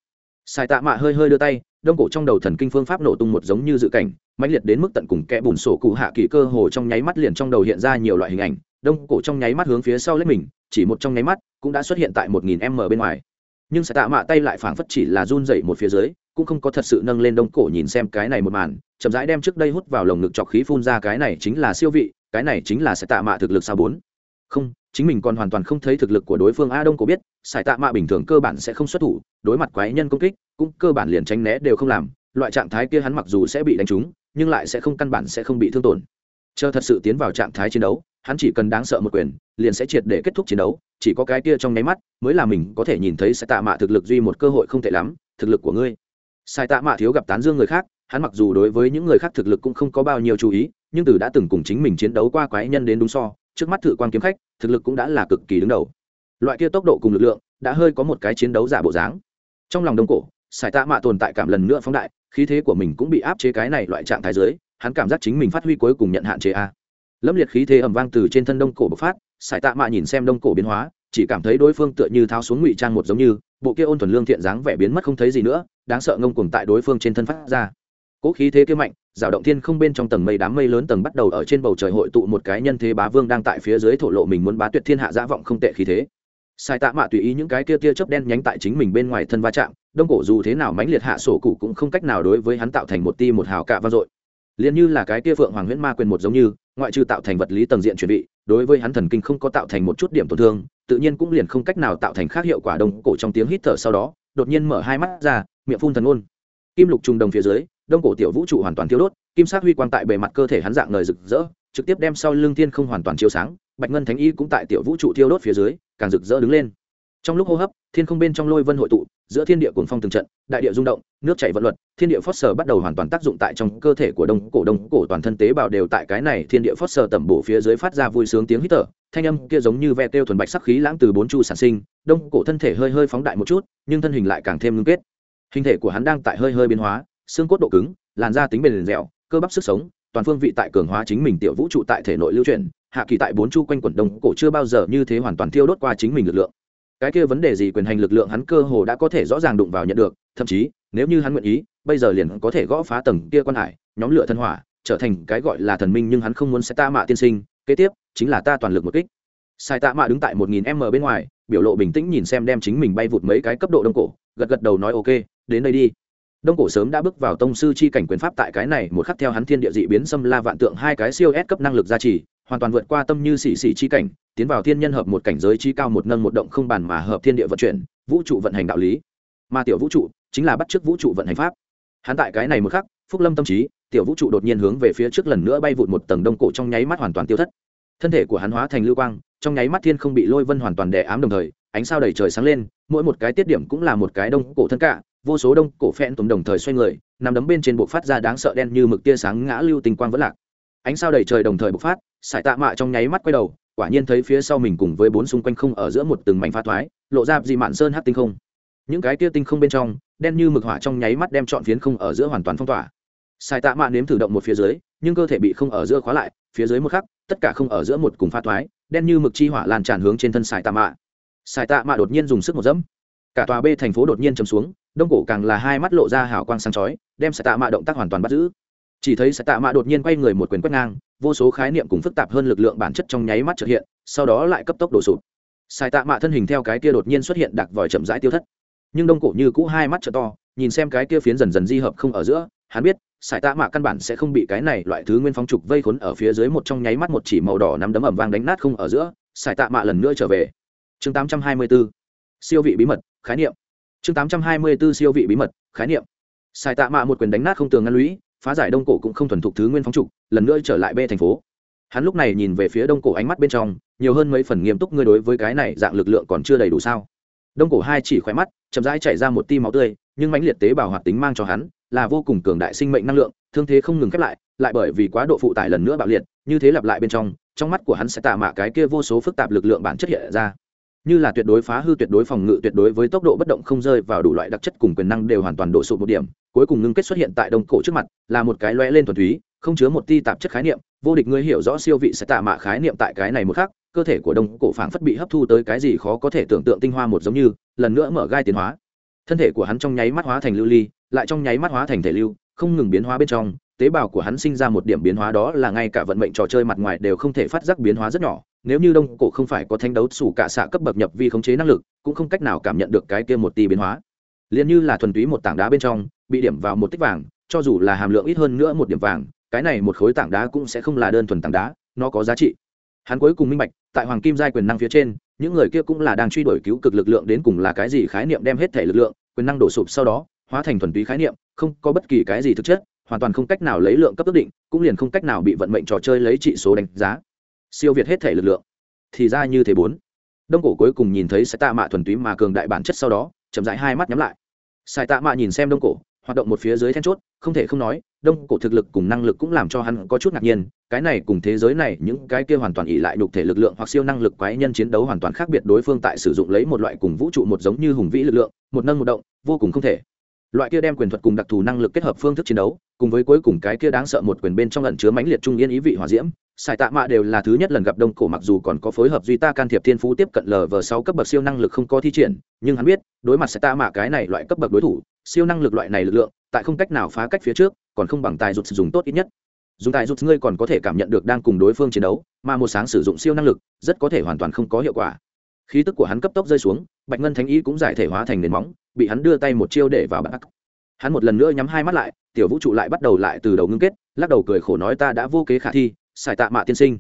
Speaker 1: Sai tạ mạ hơi hơi đưa tay, đông cổ trong đầu thần kinh phương pháp nổ tung một giống như dự cảnh, mãnh liệt đến mức tận cùng kẽ bùn sổ cụ hạ kỳ cơ hồ trong nháy mắt liền trong đầu hiện ra nhiều loại hình ảnh, đông cổ trong nháy mắt hướng phía sau lấy mình, chỉ một trong nháy mắt cũng đã xuất hiện tại một nghìn m bên ngoài. Nhưng Sai tạ mạ tay lại phảng phất chỉ là run dậy một phía dưới, cũng không có thật sự nâng lên đông cổ nhìn xem cái này một màn, chậm rãi đem trước đây hút vào lồng ngực chọc khí phun ra cái này chính là siêu vị, cái này chính là Sai tạ mạ thực lực sao bốn không, chính mình còn hoàn toàn không thấy thực lực của đối phương a đông cổ biết, sải tạ mạ bình thường cơ bản sẽ không xuất thủ, đối mặt quái nhân công kích, cũng cơ bản liền tránh né đều không làm. Loại trạng thái kia hắn mặc dù sẽ bị đánh trúng, nhưng lại sẽ không, căn bản sẽ không bị thương tổn. Chờ thật sự tiến vào trạng thái chiến đấu, hắn chỉ cần đáng sợ một quyền, liền sẽ triệt để kết thúc chiến đấu, chỉ có cái kia trong nháy mắt, mới là mình có thể nhìn thấy sai tạ mạ thực lực duy một cơ hội không tệ lắm, thực lực của ngươi. Sai tạ mạ thiếu gặp tán dương người khác, hắn mặc dù đối với những người khác thực lực cũng không có bao nhiêu chú ý, nhưng từ đã từng cùng chính mình chiến đấu qua quái nhân đến đúng so trước mắt thử quan kiếm khách, thực lực cũng đã là cực kỳ đứng đầu. Loại kia tốc độ cùng lực lượng, đã hơi có một cái chiến đấu giả bộ dáng. Trong lòng đông cổ, sải tạ mạ tồn tại cảm lần nữa phóng đại, khí thế của mình cũng bị áp chế cái này loại trạng thái dưới, hắn cảm giác chính mình phát huy cuối cùng nhận hạn chế a. Lâm liệt khí thế ẩm vang từ trên thân đông cổ bộc phát, sải tạ mạ nhìn xem đông cổ biến hóa, chỉ cảm thấy đối phương tựa như tháo xuống ngụy trang một giống như, bộ kia ôn thuần lương thiện dáng vẻ biến mất không thấy gì nữa, đáng sợ ngông cuồng tại đối phương trên thân phát ra. Cỗ khí thế kia mạnh rào động thiên không bên trong tầng mây đám mây lớn tầng bắt đầu ở trên bầu trời hội tụ một cái nhân thế bá vương đang tại phía dưới thổ lộ mình muốn bá tuyệt thiên hạ dã vọng không tệ khí thế. Sai tạ mạ tùy ý những cái kia tia chớp đen nhánh tại chính mình bên ngoài thân va chạm, đông cổ dù thế nào mãnh liệt hạ sổ cụ cũng không cách nào đối với hắn tạo thành một ti một hào cạ vang dội. Liền như là cái kia phượng hoàng huyễn ma quyền một giống như, ngoại trừ tạo thành vật lý tầng diện chuẩn bị, đối với hắn thần kinh không có tạo thành một chút điểm tổn thương, tự nhiên cũng liền không cách nào tạo thành khác hiệu quả đông cổ trong tiếng hít thở sau đó, đột nhiên mở hai mắt ra, miệng phun thần ôn kim lục trùng đồng phía dưới, đông cổ tiểu vũ trụ hoàn toàn thiêu đốt, kim sắc huy quang tại bề mặt cơ thể hắn dạng lời rực rỡ, trực tiếp đem sau lưng thiên không hoàn toàn chiếu sáng, bạch ngân thánh y cũng tại tiểu vũ trụ thiêu đốt phía dưới, càng rực rỡ đứng lên. Trong lúc hô hấp, thiên không bên trong lôi vân hội tụ, giữa thiên địa cuồng phong từng trận, đại địa rung động, nước chảy vận luật, thiên địa phót sờ bắt đầu hoàn toàn tác dụng tại trong cơ thể của đông cổ đông cổ toàn thân tế bào đều tại cái này thiên địa phót sờ tẩm bổ phía dưới phát ra vui sướng tiếng hít thở, thanh âm kia giống như ve kêu thuần bạch sắc khí lãng từ bốn chu sản sinh, đông cổ thân thể hơi hơi phóng đại một chút, nhưng thân hình lại càng thêm ngưng kết hình thể của hắn đang tại hơi hơi biến hóa, xương cốt độ cứng, làn da tính bền dẻo, cơ bắp sức sống, toàn phương vị tại cường hóa chính mình tiểu vũ trụ tại thể nội lưu truyền hạ kỳ tại bốn chu quanh quần đông cổ chưa bao giờ như thế hoàn toàn thiêu đốt qua chính mình lực lượng. Cái kia vấn đề gì quyền hành lực lượng hắn cơ hồ đã có thể rõ ràng đụng vào nhận được, thậm chí, nếu như hắn nguyện ý, bây giờ liền có thể gõ phá tầng kia quan hải, nhóm lửa thân hỏa, trở thành cái gọi là thần minh nhưng hắn không muốn sẽ ta mạ tiên sinh, kế tiếp, chính là ta toàn lực một kích. Sai tạ mạ đứng tại một nghìn m bên ngoài, biểu lộ bình tĩnh nhìn xem đem chính mình bay vụt mấy cái cấp độ đông cổ, gật gật đầu nói ok đến đây đi. Đông cổ sớm đã bước vào tông sư chi cảnh quyền pháp tại cái này, một khắc theo hắn thiên địa dị biến xâm la vạn tượng hai cái siêu S cấp năng lực gia trì, hoàn toàn vượt qua tâm như sĩ sĩ chi cảnh, tiến vào thiên nhân hợp một cảnh giới chi cao một nâng một động không bàn mà hợp thiên địa vận chuyển, vũ trụ vận hành đạo lý. Mà tiểu vũ trụ chính là bắt chước vũ trụ vận hành pháp. Hắn tại cái này một khắc, phúc lâm tâm trí, tiểu vũ trụ đột nhiên hướng về phía trước lần nữa bay vụt một tầng đông cổ trong nháy mắt hoàn toàn tiêu thất. Thân thể của hắn hóa thành lưu quang, trong nháy mắt thiên không bị lôi vân hoàn toàn đè ám đồng thời, ánh sao đầy trời sáng lên, mỗi một cái tiết điểm cũng là một cái đông cổ thân cả vô số đông cổ phen tùng đồng thời xoay người, nằm đấm bên trên bộ phát ra đáng sợ đen như mực tia sáng ngã lưu tinh quang vẫn lạc. Ánh sao đầy trời đồng thời bộc phát, sải tạ mạ trong nháy mắt quay đầu, quả nhiên thấy phía sau mình cùng với bốn xung quanh không ở giữa một từng mảnh pha thoái, lộ ra dị mạn sơn hát tinh không. Những cái tia tinh không bên trong, đen như mực hỏa trong nháy mắt đem trọn phiến không ở giữa hoàn toàn phong tỏa. Sải tạ mạ nếm thử động một phía dưới, nhưng cơ thể bị không ở giữa khóa lại, phía dưới một khắc, tất cả không ở giữa một cùng pha thoái, đen như mực chi hỏa lan tràn hướng trên thân sải tạ mạ. Sải tạ mạ đột nhiên dùng sức một dẫm. Cả tòa b thành phố đột nhiên chấm xuống đông cổ càng là hai mắt lộ ra hào quang sáng chói, đem sải tạ mạ động tác hoàn toàn bắt giữ. Chỉ thấy sải tạ mạ đột nhiên quay người một quyền quét ngang, vô số khái niệm cùng phức tạp hơn lực lượng bản chất trong nháy mắt trợ hiện, sau đó lại cấp tốc đổ sụp. Sải tạ mạ thân hình theo cái kia đột nhiên xuất hiện đặc vòi chậm rãi tiêu thất. Nhưng đông cổ như cũ hai mắt trợ to, nhìn xem cái kia phiến dần dần di hợp không ở giữa, hắn biết sải tạ mạ căn bản sẽ không bị cái này loại thứ nguyên phong trục vây khốn ở phía dưới một trong nháy mắt một chỉ màu đỏ nắm đấm ẩm vang đánh nát không ở giữa sải tạ mạ lần nữa trở về. Chương 824 siêu vị bí mật, khái niệm chương 824 siêu vị bí mật, khái niệm. Sai tạ mạ một quyền đánh nát không tường ngăn lũy, phá giải đông cổ cũng không thuần thục thứ nguyên phóng trục, lần nữa trở lại b thành phố. Hắn lúc này nhìn về phía đông cổ ánh mắt bên trong, nhiều hơn mấy phần nghiêm túc, ngươi đối với cái này dạng lực lượng còn chưa đầy đủ sao? Đông cổ hai chỉ khỏe mắt, chậm rãi chảy ra một ti máu tươi, nhưng mãnh liệt tế bào hoạt tính mang cho hắn là vô cùng cường đại sinh mệnh năng lượng, thương thế không ngừng khép lại lại bởi vì quá độ phụ tải lần nữa bạo liệt, như thế lặp lại bên trong trong mắt của hắn sẽ tạ mạ cái kia vô số phức tạp lực lượng bản chất hiện ra như là tuyệt đối phá hư, tuyệt đối phòng ngự, tuyệt đối với tốc độ bất động không rơi vào đủ loại đặc chất cùng quyền năng đều hoàn toàn đổ sụp một điểm. Cuối cùng ngưng kết xuất hiện tại đông cổ trước mặt, là một cái lóe lên thuần túy, không chứa một ti tạp chất khái niệm. Vô địch ngươi hiểu rõ siêu vị sẽ tạ mạ khái niệm tại cái này một khác cơ thể của đông cổ phảng phất bị hấp thu tới cái gì khó có thể tưởng tượng tinh hoa một giống như, lần nữa mở gai tiến hóa. Thân thể của hắn trong nháy mắt hóa thành lưu ly, lại trong nháy mắt hóa thành thể lưu, không ngừng biến hóa bên trong. Tế bào của hắn sinh ra một điểm biến hóa đó là ngay cả vận mệnh trò chơi mặt ngoài đều không thể phát giác biến hóa rất nhỏ nếu như đông cổ không phải có thanh đấu sủ cả xạ cấp bậc nhập vi khống chế năng lực, cũng không cách nào cảm nhận được cái kia một tỷ biến hóa. Liền như là thuần túy một tảng đá bên trong, bị điểm vào một tích vàng, cho dù là hàm lượng ít hơn nữa một điểm vàng, cái này một khối tảng đá cũng sẽ không là đơn thuần tảng đá, nó có giá trị. Hắn cuối cùng minh bạch, tại hoàng kim giai quyền năng phía trên, những người kia cũng là đang truy đuổi cứu cực lực lượng đến cùng là cái gì khái niệm đem hết thể lực lượng, quyền năng đổ sụp sau đó, hóa thành thuần túy khái niệm, không có bất kỳ cái gì thực chất, hoàn toàn không cách nào lấy lượng cấp ước định, cũng liền không cách nào bị vận mệnh trò chơi lấy trị số đánh giá siêu việt hết thể lực lượng. Thì ra như thế bốn. Đông cổ cuối cùng nhìn thấy sai tạ mạ thuần túy mà cường đại bản chất sau đó, chậm rãi hai mắt nhắm lại. Sai tạ mạ nhìn xem đông cổ, hoạt động một phía dưới then chốt, không thể không nói, đông cổ thực lực cùng năng lực cũng làm cho hắn có chút ngạc nhiên, cái này cùng thế giới này những cái kia hoàn toàn ỉ lại đục thể lực lượng hoặc siêu năng lực quái nhân chiến đấu hoàn toàn khác biệt đối phương tại sử dụng lấy một loại cùng vũ trụ một giống như hùng vĩ lực lượng, một nâng một động, vô cùng không thể. Loại kia đem quyền thuật cùng đặc thù năng lực kết hợp phương thức chiến đấu, cùng với cuối cùng cái kia đáng sợ một quyền bên trong lần chứa mãnh liệt trung yên ý vị hỏa diễm Sải Tạ Mạ đều là thứ nhất lần gặp Đông Cổ mặc dù còn có phối hợp duy ta can thiệp thiên phú tiếp cận lờ vờ sáu cấp bậc siêu năng lực không có thi triển, nhưng hắn biết, đối mặt Sải Tạ Mạ cái này loại cấp bậc đối thủ, siêu năng lực loại này lực lượng, tại không cách nào phá cách phía trước, còn không bằng tài rụt sử dụng tốt ít nhất. Dùng tài rụt ngươi còn có thể cảm nhận được đang cùng đối phương chiến đấu, mà một sáng sử dụng siêu năng lực, rất có thể hoàn toàn không có hiệu quả. Khí tức của hắn cấp tốc rơi xuống, Bạch Ngân Thánh ý cũng giải thể hóa thành nền móng, bị hắn đưa tay một chiêu để vào bắt. Hắn một lần nữa nhắm hai mắt lại, tiểu vũ trụ lại bắt đầu lại từ đầu ngưng kết, lắc đầu cười khổ nói ta đã vô kế khả thi, xài tạ mạ tiên sinh.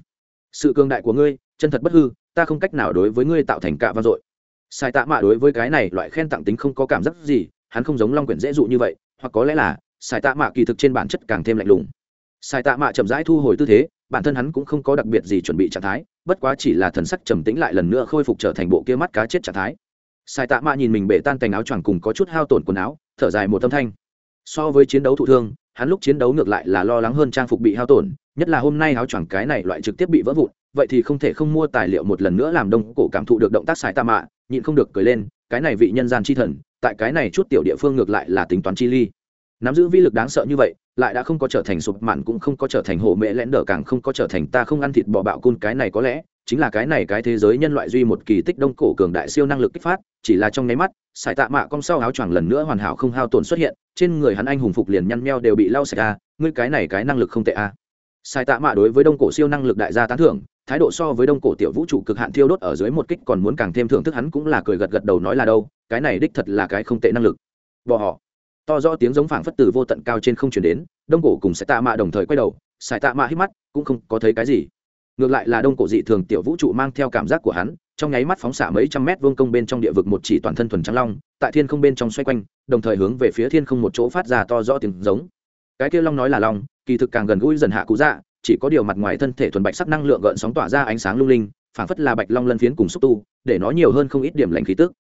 Speaker 1: Sự cường đại của ngươi, chân thật bất hư, ta không cách nào đối với ngươi tạo thành cạ vang dội. Sai tạ mạ đối với cái này loại khen tặng tính không có cảm giác gì, hắn không giống long quyển dễ dụ như vậy, hoặc có lẽ là sai tạ mạ kỳ thực trên bản chất càng thêm lạnh lùng. Sai tạ mạ chậm rãi thu hồi tư thế, bản thân hắn cũng không có đặc biệt gì chuẩn bị trạng thái, bất quá chỉ là thần sắc trầm tĩnh lại lần nữa khôi phục trở thành bộ kia mắt cá chết trạng thái. Sai tạ mạ nhìn mình bể tan cành áo choàng cùng có chút hao tổn quần áo, thở dài một tâm thanh. So với chiến đấu thụ thương, hắn lúc chiến đấu ngược lại là lo lắng hơn trang phục bị hao tổn nhất là hôm nay áo choàng cái này loại trực tiếp bị vỡ vụn, vậy thì không thể không mua tài liệu một lần nữa làm đông cổ cảm thụ được động tác xài tạ mạ, nhịn không được cười lên, cái này vị nhân gian chi thần, tại cái này chút tiểu địa phương ngược lại là tính toán chi ly. Nắm giữ vi lực đáng sợ như vậy, lại đã không có trở thành sụp mạn cũng không có trở thành hổ mẹ lẽn đờ càng không có trở thành ta không ăn thịt bò bạo cun cái này có lẽ chính là cái này cái thế giới nhân loại duy một kỳ tích đông cổ cường đại siêu năng lực kích phát, chỉ là trong nháy mắt sải tạ mạ cong sau áo choàng lần nữa hoàn hảo không hao tổn xuất hiện, trên người hắn anh hùng phục liền nhăn meo đều bị lau sạch a ngươi cái này cái năng lực không tệ a sai tạ mạ đối với đông cổ siêu năng lực đại gia tán thưởng, thái độ so với đông cổ tiểu vũ trụ cực hạn thiêu đốt ở dưới một kích còn muốn càng thêm thưởng thức hắn cũng là cười gật gật đầu nói là đâu, cái này đích thật là cái không tệ năng lực. Bỏ họ. To do tiếng giống phảng phất từ vô tận cao trên không chuyển đến, đông cổ cùng sai tạ mạ đồng thời quay đầu, sai tạ mạ hít mắt, cũng không có thấy cái gì. Ngược lại là đông cổ dị thường tiểu vũ trụ mang theo cảm giác của hắn, trong nháy mắt phóng xạ mấy trăm mét vuông công bên trong địa vực một chỉ toàn thân thuần trắng long, tại thiên không bên trong xoay quanh, đồng thời hướng về phía thiên không một chỗ phát ra to rõ tiếng giống. Cái kia long nói là long kỳ thực càng gần gũi dần hạ cú dạ chỉ có điều mặt ngoài thân thể thuần bạch sắc năng lượng gợn sóng tỏa ra ánh sáng lung linh, phảng phất là bạch long lân phiến cùng xúc tu, để nó nhiều hơn không ít điểm lành khí tức.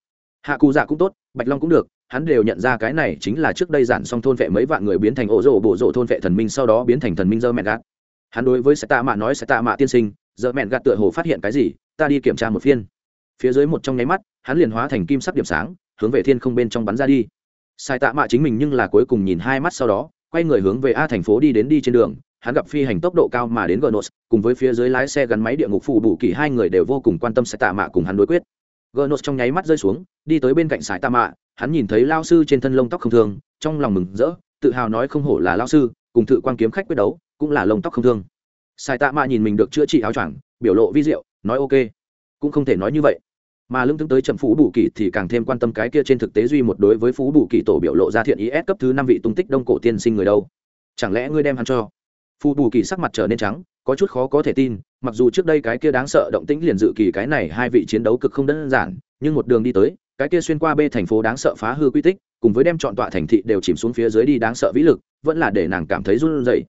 Speaker 1: Hạ cú dạ cũng tốt, bạch long cũng được, hắn đều nhận ra cái này chính là trước đây giản xong thôn vệ mấy vạn người biến thành ổ rổ bộ rổ thôn vệ thần minh, sau đó biến thành thần minh dơ mẹ gạt. Hắn đối với sẽ tạ mạ nói sẽ tạ mạ tiên sinh, dơ mẹ gạt tựa hồ phát hiện cái gì, ta đi kiểm tra một phiên. Phía dưới một trong nháy mắt, hắn liền hóa thành kim sắc điểm sáng, hướng về thiên không bên trong bắn ra đi. Sai tạ mạ chính mình nhưng là cuối cùng nhìn hai mắt sau đó quay người hướng về a thành phố đi đến đi trên đường hắn gặp phi hành tốc độ cao mà đến Gnos, cùng với phía dưới lái xe gắn máy địa ngục phụ bù kỳ hai người đều vô cùng quan tâm sẽ tạ mạ cùng hắn đối quyết. Gnos trong nháy mắt rơi xuống, đi tới bên cạnh sải tạ mạ, hắn nhìn thấy lao sư trên thân lông tóc không thương, trong lòng mừng rỡ, tự hào nói không hổ là lao sư, cùng tự quan kiếm khách quyết đấu, cũng là lông tóc không thương. Sải tạ mạ nhìn mình được chữa trị áo choàng, biểu lộ vi diệu, nói ok, cũng không thể nói như vậy mà lưng tướng tới trầm phú bù kỳ thì càng thêm quan tâm cái kia trên thực tế duy một đối với phú bù kỳ tổ biểu lộ ra thiện ý S cấp thứ năm vị tung tích đông cổ tiên sinh người đâu. Chẳng lẽ ngươi đem hắn cho? Phú bù kỳ sắc mặt trở nên trắng, có chút khó có thể tin, mặc dù trước đây cái kia đáng sợ động tĩnh liền dự kỳ cái này hai vị chiến đấu cực không đơn giản, nhưng một đường đi tới, cái kia xuyên qua bê thành phố đáng sợ phá hư quy tích, cùng với đem chọn tọa thành thị đều chìm xuống phía dưới đi đáng sợ vĩ lực, vẫn là để nàng cảm thấy run rẩy.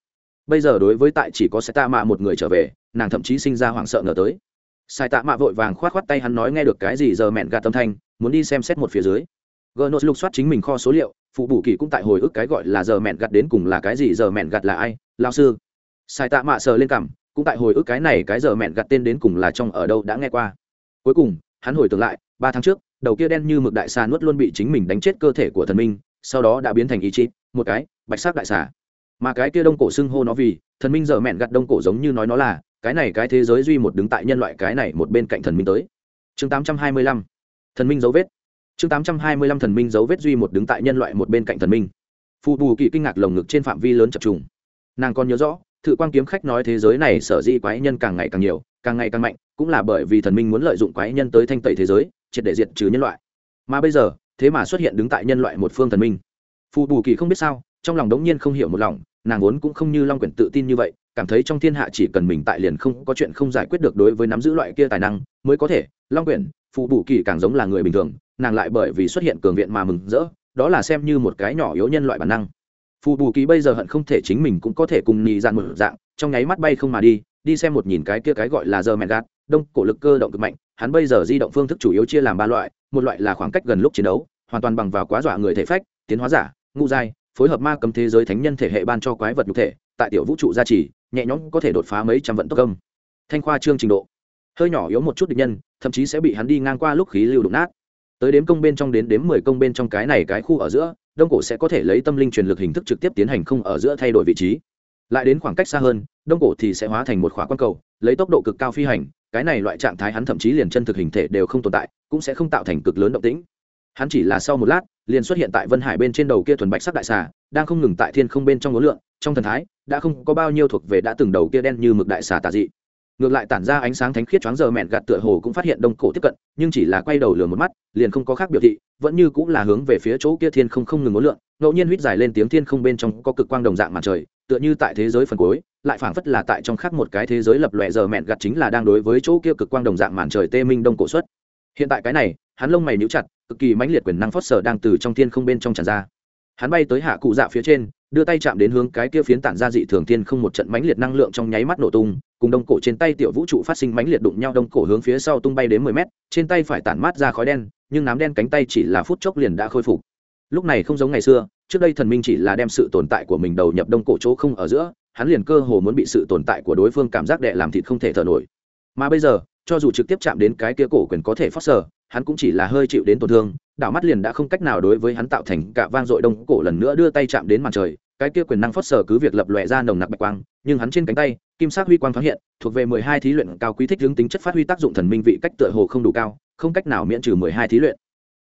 Speaker 1: Bây giờ đối với tại chỉ có sẽ ta mạ một người trở về, nàng thậm chí sinh ra hoảng sợ ngờ tới sai tạ mạ vội vàng khoát khoát tay hắn nói nghe được cái gì giờ mẹn gạt tâm thanh, muốn đi xem xét một phía dưới. Gnos lục soát chính mình kho số liệu, phụ bù kỳ cũng tại hồi ức cái gọi là giờ mẹn gạt đến cùng là cái gì, giờ mẹn gạt là ai lao sư. Sai tạ mạ sờ lên cằm, cũng tại hồi ức cái này cái giờ mẹn gạt tên đến cùng là trong ở đâu đã nghe qua. Cuối cùng, hắn hồi tưởng lại, ba tháng trước, đầu kia đen như mực đại xà nuốt luôn bị chính mình đánh chết cơ thể của thần minh, sau đó đã biến thành ý chí, một cái, bạch sắc đại xà. Mà cái kia đông cổ xưng hô nó vì, thần minh giờ mẹn gạt đông cổ giống như nói nó là cái này cái thế giới duy một đứng tại nhân loại cái này một bên cạnh thần minh tới. Chương 825 thần minh dấu vết. Chương 825 thần minh dấu vết duy một đứng tại nhân loại một bên cạnh thần minh. Phù bù kỵ kinh ngạc lồng ngực trên phạm vi lớn chập trùng. Nàng còn nhớ rõ, thự quan kiếm khách nói thế giới này sở dĩ quái nhân càng ngày càng nhiều, càng ngày càng mạnh, cũng là bởi vì thần minh muốn lợi dụng quái nhân tới thanh tẩy thế giới, triệt để diệt trừ nhân loại. Mà bây giờ, thế mà xuất hiện đứng tại nhân loại một phương thần minh. Phù bù kỳ không biết sao, trong lòng đống nhiên không hiểu một lòng, nàng vốn cũng không như long quyển tự tin như vậy cảm thấy trong thiên hạ chỉ cần mình tại liền không có chuyện không giải quyết được đối với nắm giữ loại kia tài năng mới có thể. Long quyển phụ bù kỳ càng giống là người bình thường, nàng lại bởi vì xuất hiện cường viện mà mừng rỡ, đó là xem như một cái nhỏ yếu nhân loại bản năng. Phụ bù kỳ bây giờ hận không thể chính mình cũng có thể cùng nhị dạn một dạng, trong nháy mắt bay không mà đi đi xem một nhìn cái kia cái gọi là giờ mẹn gạt, đông, cổ lực cơ động cực mạnh, hắn bây giờ di động phương thức chủ yếu chia làm ba loại, một loại là khoảng cách gần lúc chiến đấu, hoàn toàn bằng vào quá dọa người thể phách, tiến hóa giả, ngũ giai, phối hợp ma cầm thế giới thánh nhân thể hệ ban cho quái vật nhục thể tại tiểu vũ trụ gia trì, nhẹ nhõm có thể đột phá mấy trăm vận tốc công thanh khoa trương trình độ. Hơi nhỏ yếu một chút địch nhân, thậm chí sẽ bị hắn đi ngang qua lúc khí lưu đụng nát. Tới đếm công bên trong đến đếm mười công bên trong cái này cái khu ở giữa, đông cổ sẽ có thể lấy tâm linh truyền lực hình thức trực tiếp tiến hành không ở giữa thay đổi vị trí. Lại đến khoảng cách xa hơn, đông cổ thì sẽ hóa thành một khóa quan cầu, lấy tốc độ cực cao phi hành, cái này loại trạng thái hắn thậm chí liền chân thực hình thể đều không tồn tại, cũng sẽ không tạo thành cực lớn động tĩnh. Hắn chỉ là sau một lát liền xuất hiện tại vân hải bên trên đầu kia thuần bạch sắc đại xà, đang không ngừng tại thiên không bên trong ngố lượng, trong thần thái, đã không có bao nhiêu thuộc về đã từng đầu kia đen như mực đại xà tà dị. Ngược lại tản ra ánh sáng thánh khiết choáng giờ mẹn gạt tựa hồ cũng phát hiện đông cổ tiếp cận, nhưng chỉ là quay đầu lửa một mắt, liền không có khác biểu thị, vẫn như cũng là hướng về phía chỗ kia thiên không không ngừng ngố lượng, ngẫu nhiên huýt dài lên tiếng thiên không bên trong có cực quang đồng dạng mặt trời, tựa như tại thế giới phần cuối, lại phảng phất là tại trong khác một cái thế giới lập lòe giờ mẹn gạt chính là đang đối với chỗ kia cực quang đồng dạng màn trời tê minh đông cổ xuất. Hiện tại cái này hắn lông mày níu chặt, cực kỳ mãnh liệt quyền năng phót sở đang từ trong thiên không bên trong tràn ra. Hắn bay tới hạ cụ dạ phía trên, đưa tay chạm đến hướng cái kia phiến tản ra dị thường thiên không một trận mãnh liệt năng lượng trong nháy mắt nổ tung, cùng đông cổ trên tay tiểu vũ trụ phát sinh mãnh liệt đụng nhau đông cổ hướng phía sau tung bay đến mười mét, trên tay phải tản mát ra khói đen, nhưng nám đen cánh tay chỉ là phút chốc liền đã khôi phục. Lúc này không giống ngày xưa, trước đây thần minh chỉ là đem sự tồn tại của mình đầu nhập đông cổ chỗ không ở giữa, hắn liền cơ hồ muốn bị sự tồn tại của đối phương cảm giác đệ làm thịt không thể thở nổi. Mà bây giờ cho dù trực tiếp chạm đến cái kia cổ quyền có thể phát sở hắn cũng chỉ là hơi chịu đến tổn thương, đảo mắt liền đã không cách nào đối với hắn tạo thành cả vang dội đông cổ lần nữa đưa tay chạm đến màn trời, cái kia quyền năng phát sở cứ việc lập lòe ra nồng nặc bạch quang, nhưng hắn trên cánh tay, kim sắc huy quang thoáng hiện, thuộc về mười hai thí luyện cao quý thích hướng tính chất phát huy tác dụng thần minh vị cách tựa hồ không đủ cao, không cách nào miễn trừ mười hai thí luyện.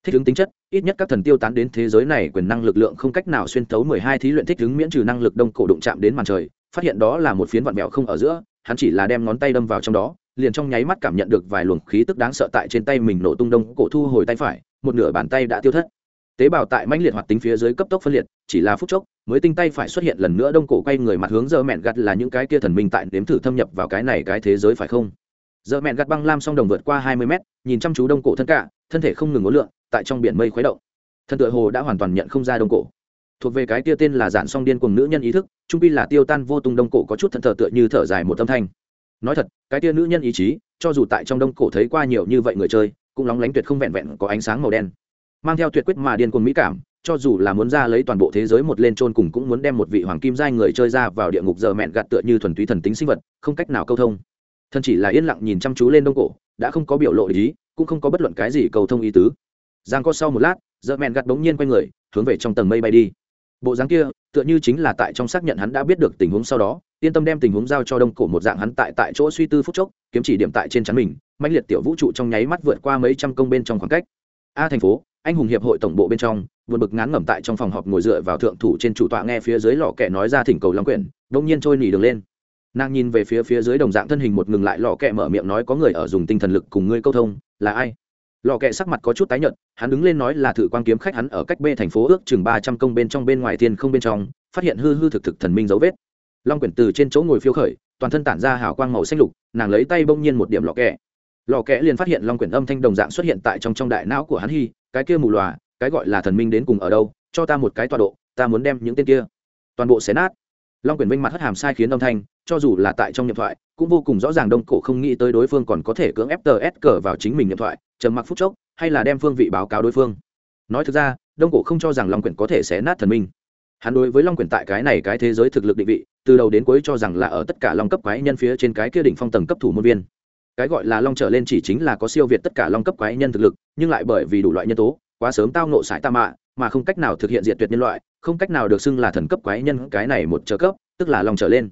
Speaker 1: Thích hướng tính chất, ít nhất các thần tiêu tán đến thế giới này quyền năng lực lượng không cách nào xuyên thấu mười hai thí luyện thích hướng miễn trừ năng lực đông cổ đụng chạm đến màn trời, phát hiện đó là một phiến vạn mẹo không ở giữa, hắn chỉ là đem ngón tay đâm vào trong đó liền trong nháy mắt cảm nhận được vài luồng khí tức đáng sợ tại trên tay mình nổ tung đông, cổ thu hồi tay phải, một nửa bàn tay đã tiêu thất. Tế bào tại mãnh liệt hoạt tính phía dưới cấp tốc phân liệt, chỉ là phút chốc, mới tinh tay phải xuất hiện lần nữa đông cổ quay người mặt hướng giờ mẹn gặt là những cái kia thần minh tại nếm thử thâm nhập vào cái này cái thế giới phải không? Giờ mẹn gặt băng lam song đồng vượt qua hai mươi mét, nhìn chăm chú đông cổ thân cả, thân thể không ngừng ngốn lượn, tại trong biển mây khuấy động. Thân tựa hồ đã hoàn toàn nhận không ra đông cổ. Thuộc về cái kia tên là giản song điên cùng nữ nhân ý thức, trung pi là tiêu tan vô tung đông cổ có chút thần thờ tựa như thở dài một âm thanh nói thật, cái tia nữ nhân ý chí, cho dù tại trong đông cổ thấy qua nhiều như vậy người chơi, cũng lóng lánh tuyệt không vẹn vẹn có ánh sáng màu đen. Mang theo tuyệt quyết mà điên cuồng mỹ cảm, cho dù là muốn ra lấy toàn bộ thế giới một lên trôn cùng cũng muốn đem một vị hoàng kim giai người chơi ra vào địa ngục giờ mẹn gạt tựa như thuần túy thần tính sinh vật, không cách nào câu thông. Thân chỉ là yên lặng nhìn chăm chú lên đông cổ, đã không có biểu lộ ý, cũng không có bất luận cái gì cầu thông ý tứ. Giang có sau một lát, giờ mẹn gạt bỗng nhiên quay người, hướng về trong tầng mây bay đi. Bộ dáng kia tựa như chính là tại trong xác nhận hắn đã biết được tình huống sau đó, yên tâm đem tình huống giao cho đông cổ một dạng hắn tại tại chỗ suy tư phút chốc, kiếm chỉ điểm tại trên chắn mình mạnh liệt tiểu vũ trụ trong nháy mắt vượt qua mấy trăm công bên trong khoảng cách. A thành phố, anh hùng hiệp hội tổng bộ bên trong vượt bực ngán ngẩm tại trong phòng họp ngồi dựa vào thượng thủ trên chủ tọa nghe phía dưới lò kẹ nói ra thỉnh cầu long quyển đông nhiên trôi nỉ đường lên. Nàng nhìn về phía phía dưới đồng dạng thân hình một ngừng lại lò kẹ mở miệng nói có người ở dùng tinh thần lực cùng ngươi câu thông, là ai? Lò kẹ sắc mặt có chút tái nhợt, hắn đứng lên nói là thử quan kiếm khách hắn ở cách b thành phố ước chừng ba trăm công bên trong bên ngoài thiên không bên trong, phát hiện hư hư thực thực thần minh dấu vết. Long quyển từ trên chỗ ngồi phiêu khởi, toàn thân tản ra hào quang màu xanh lục, nàng lấy tay bông nhiên một điểm lò kẹ. Lò kẹ liền phát hiện long quyển âm thanh đồng dạng xuất hiện tại trong trong đại não của hắn hy cái kia mù lòa, cái gọi là thần minh đến cùng ở đâu, cho ta một cái tọa độ, ta muốn đem những tên kia toàn bộ xé nát. Long quyển vinh mặt hất hàm sai khiến âm thanh, cho dù là tại trong điện thoại, cũng vô cùng rõ ràng đông cổ không nghĩ tới đối phương còn có thể cưỡng ép tờ s cờ vào chính mình điện thoại trầm mặc phút chốc, hay là đem phương vị báo cáo đối phương. Nói thực ra, đông cổ không cho rằng long quyển có thể xé nát thần minh. Hắn đối với long quyển tại cái này cái thế giới thực lực định vị, từ đầu đến cuối cho rằng là ở tất cả long cấp quái nhân phía trên cái kia đỉnh phong tầng cấp thủ môn viên. Cái gọi là long trở lên chỉ chính là có siêu việt tất cả long cấp quái nhân thực lực, nhưng lại bởi vì đủ loại nhân tố, quá sớm tao nộ sải ta mạ, mà không cách nào thực hiện diệt tuyệt nhân loại, không cách nào được xưng là thần cấp quái nhân cái này một trợ cấp, tức là long trở lên.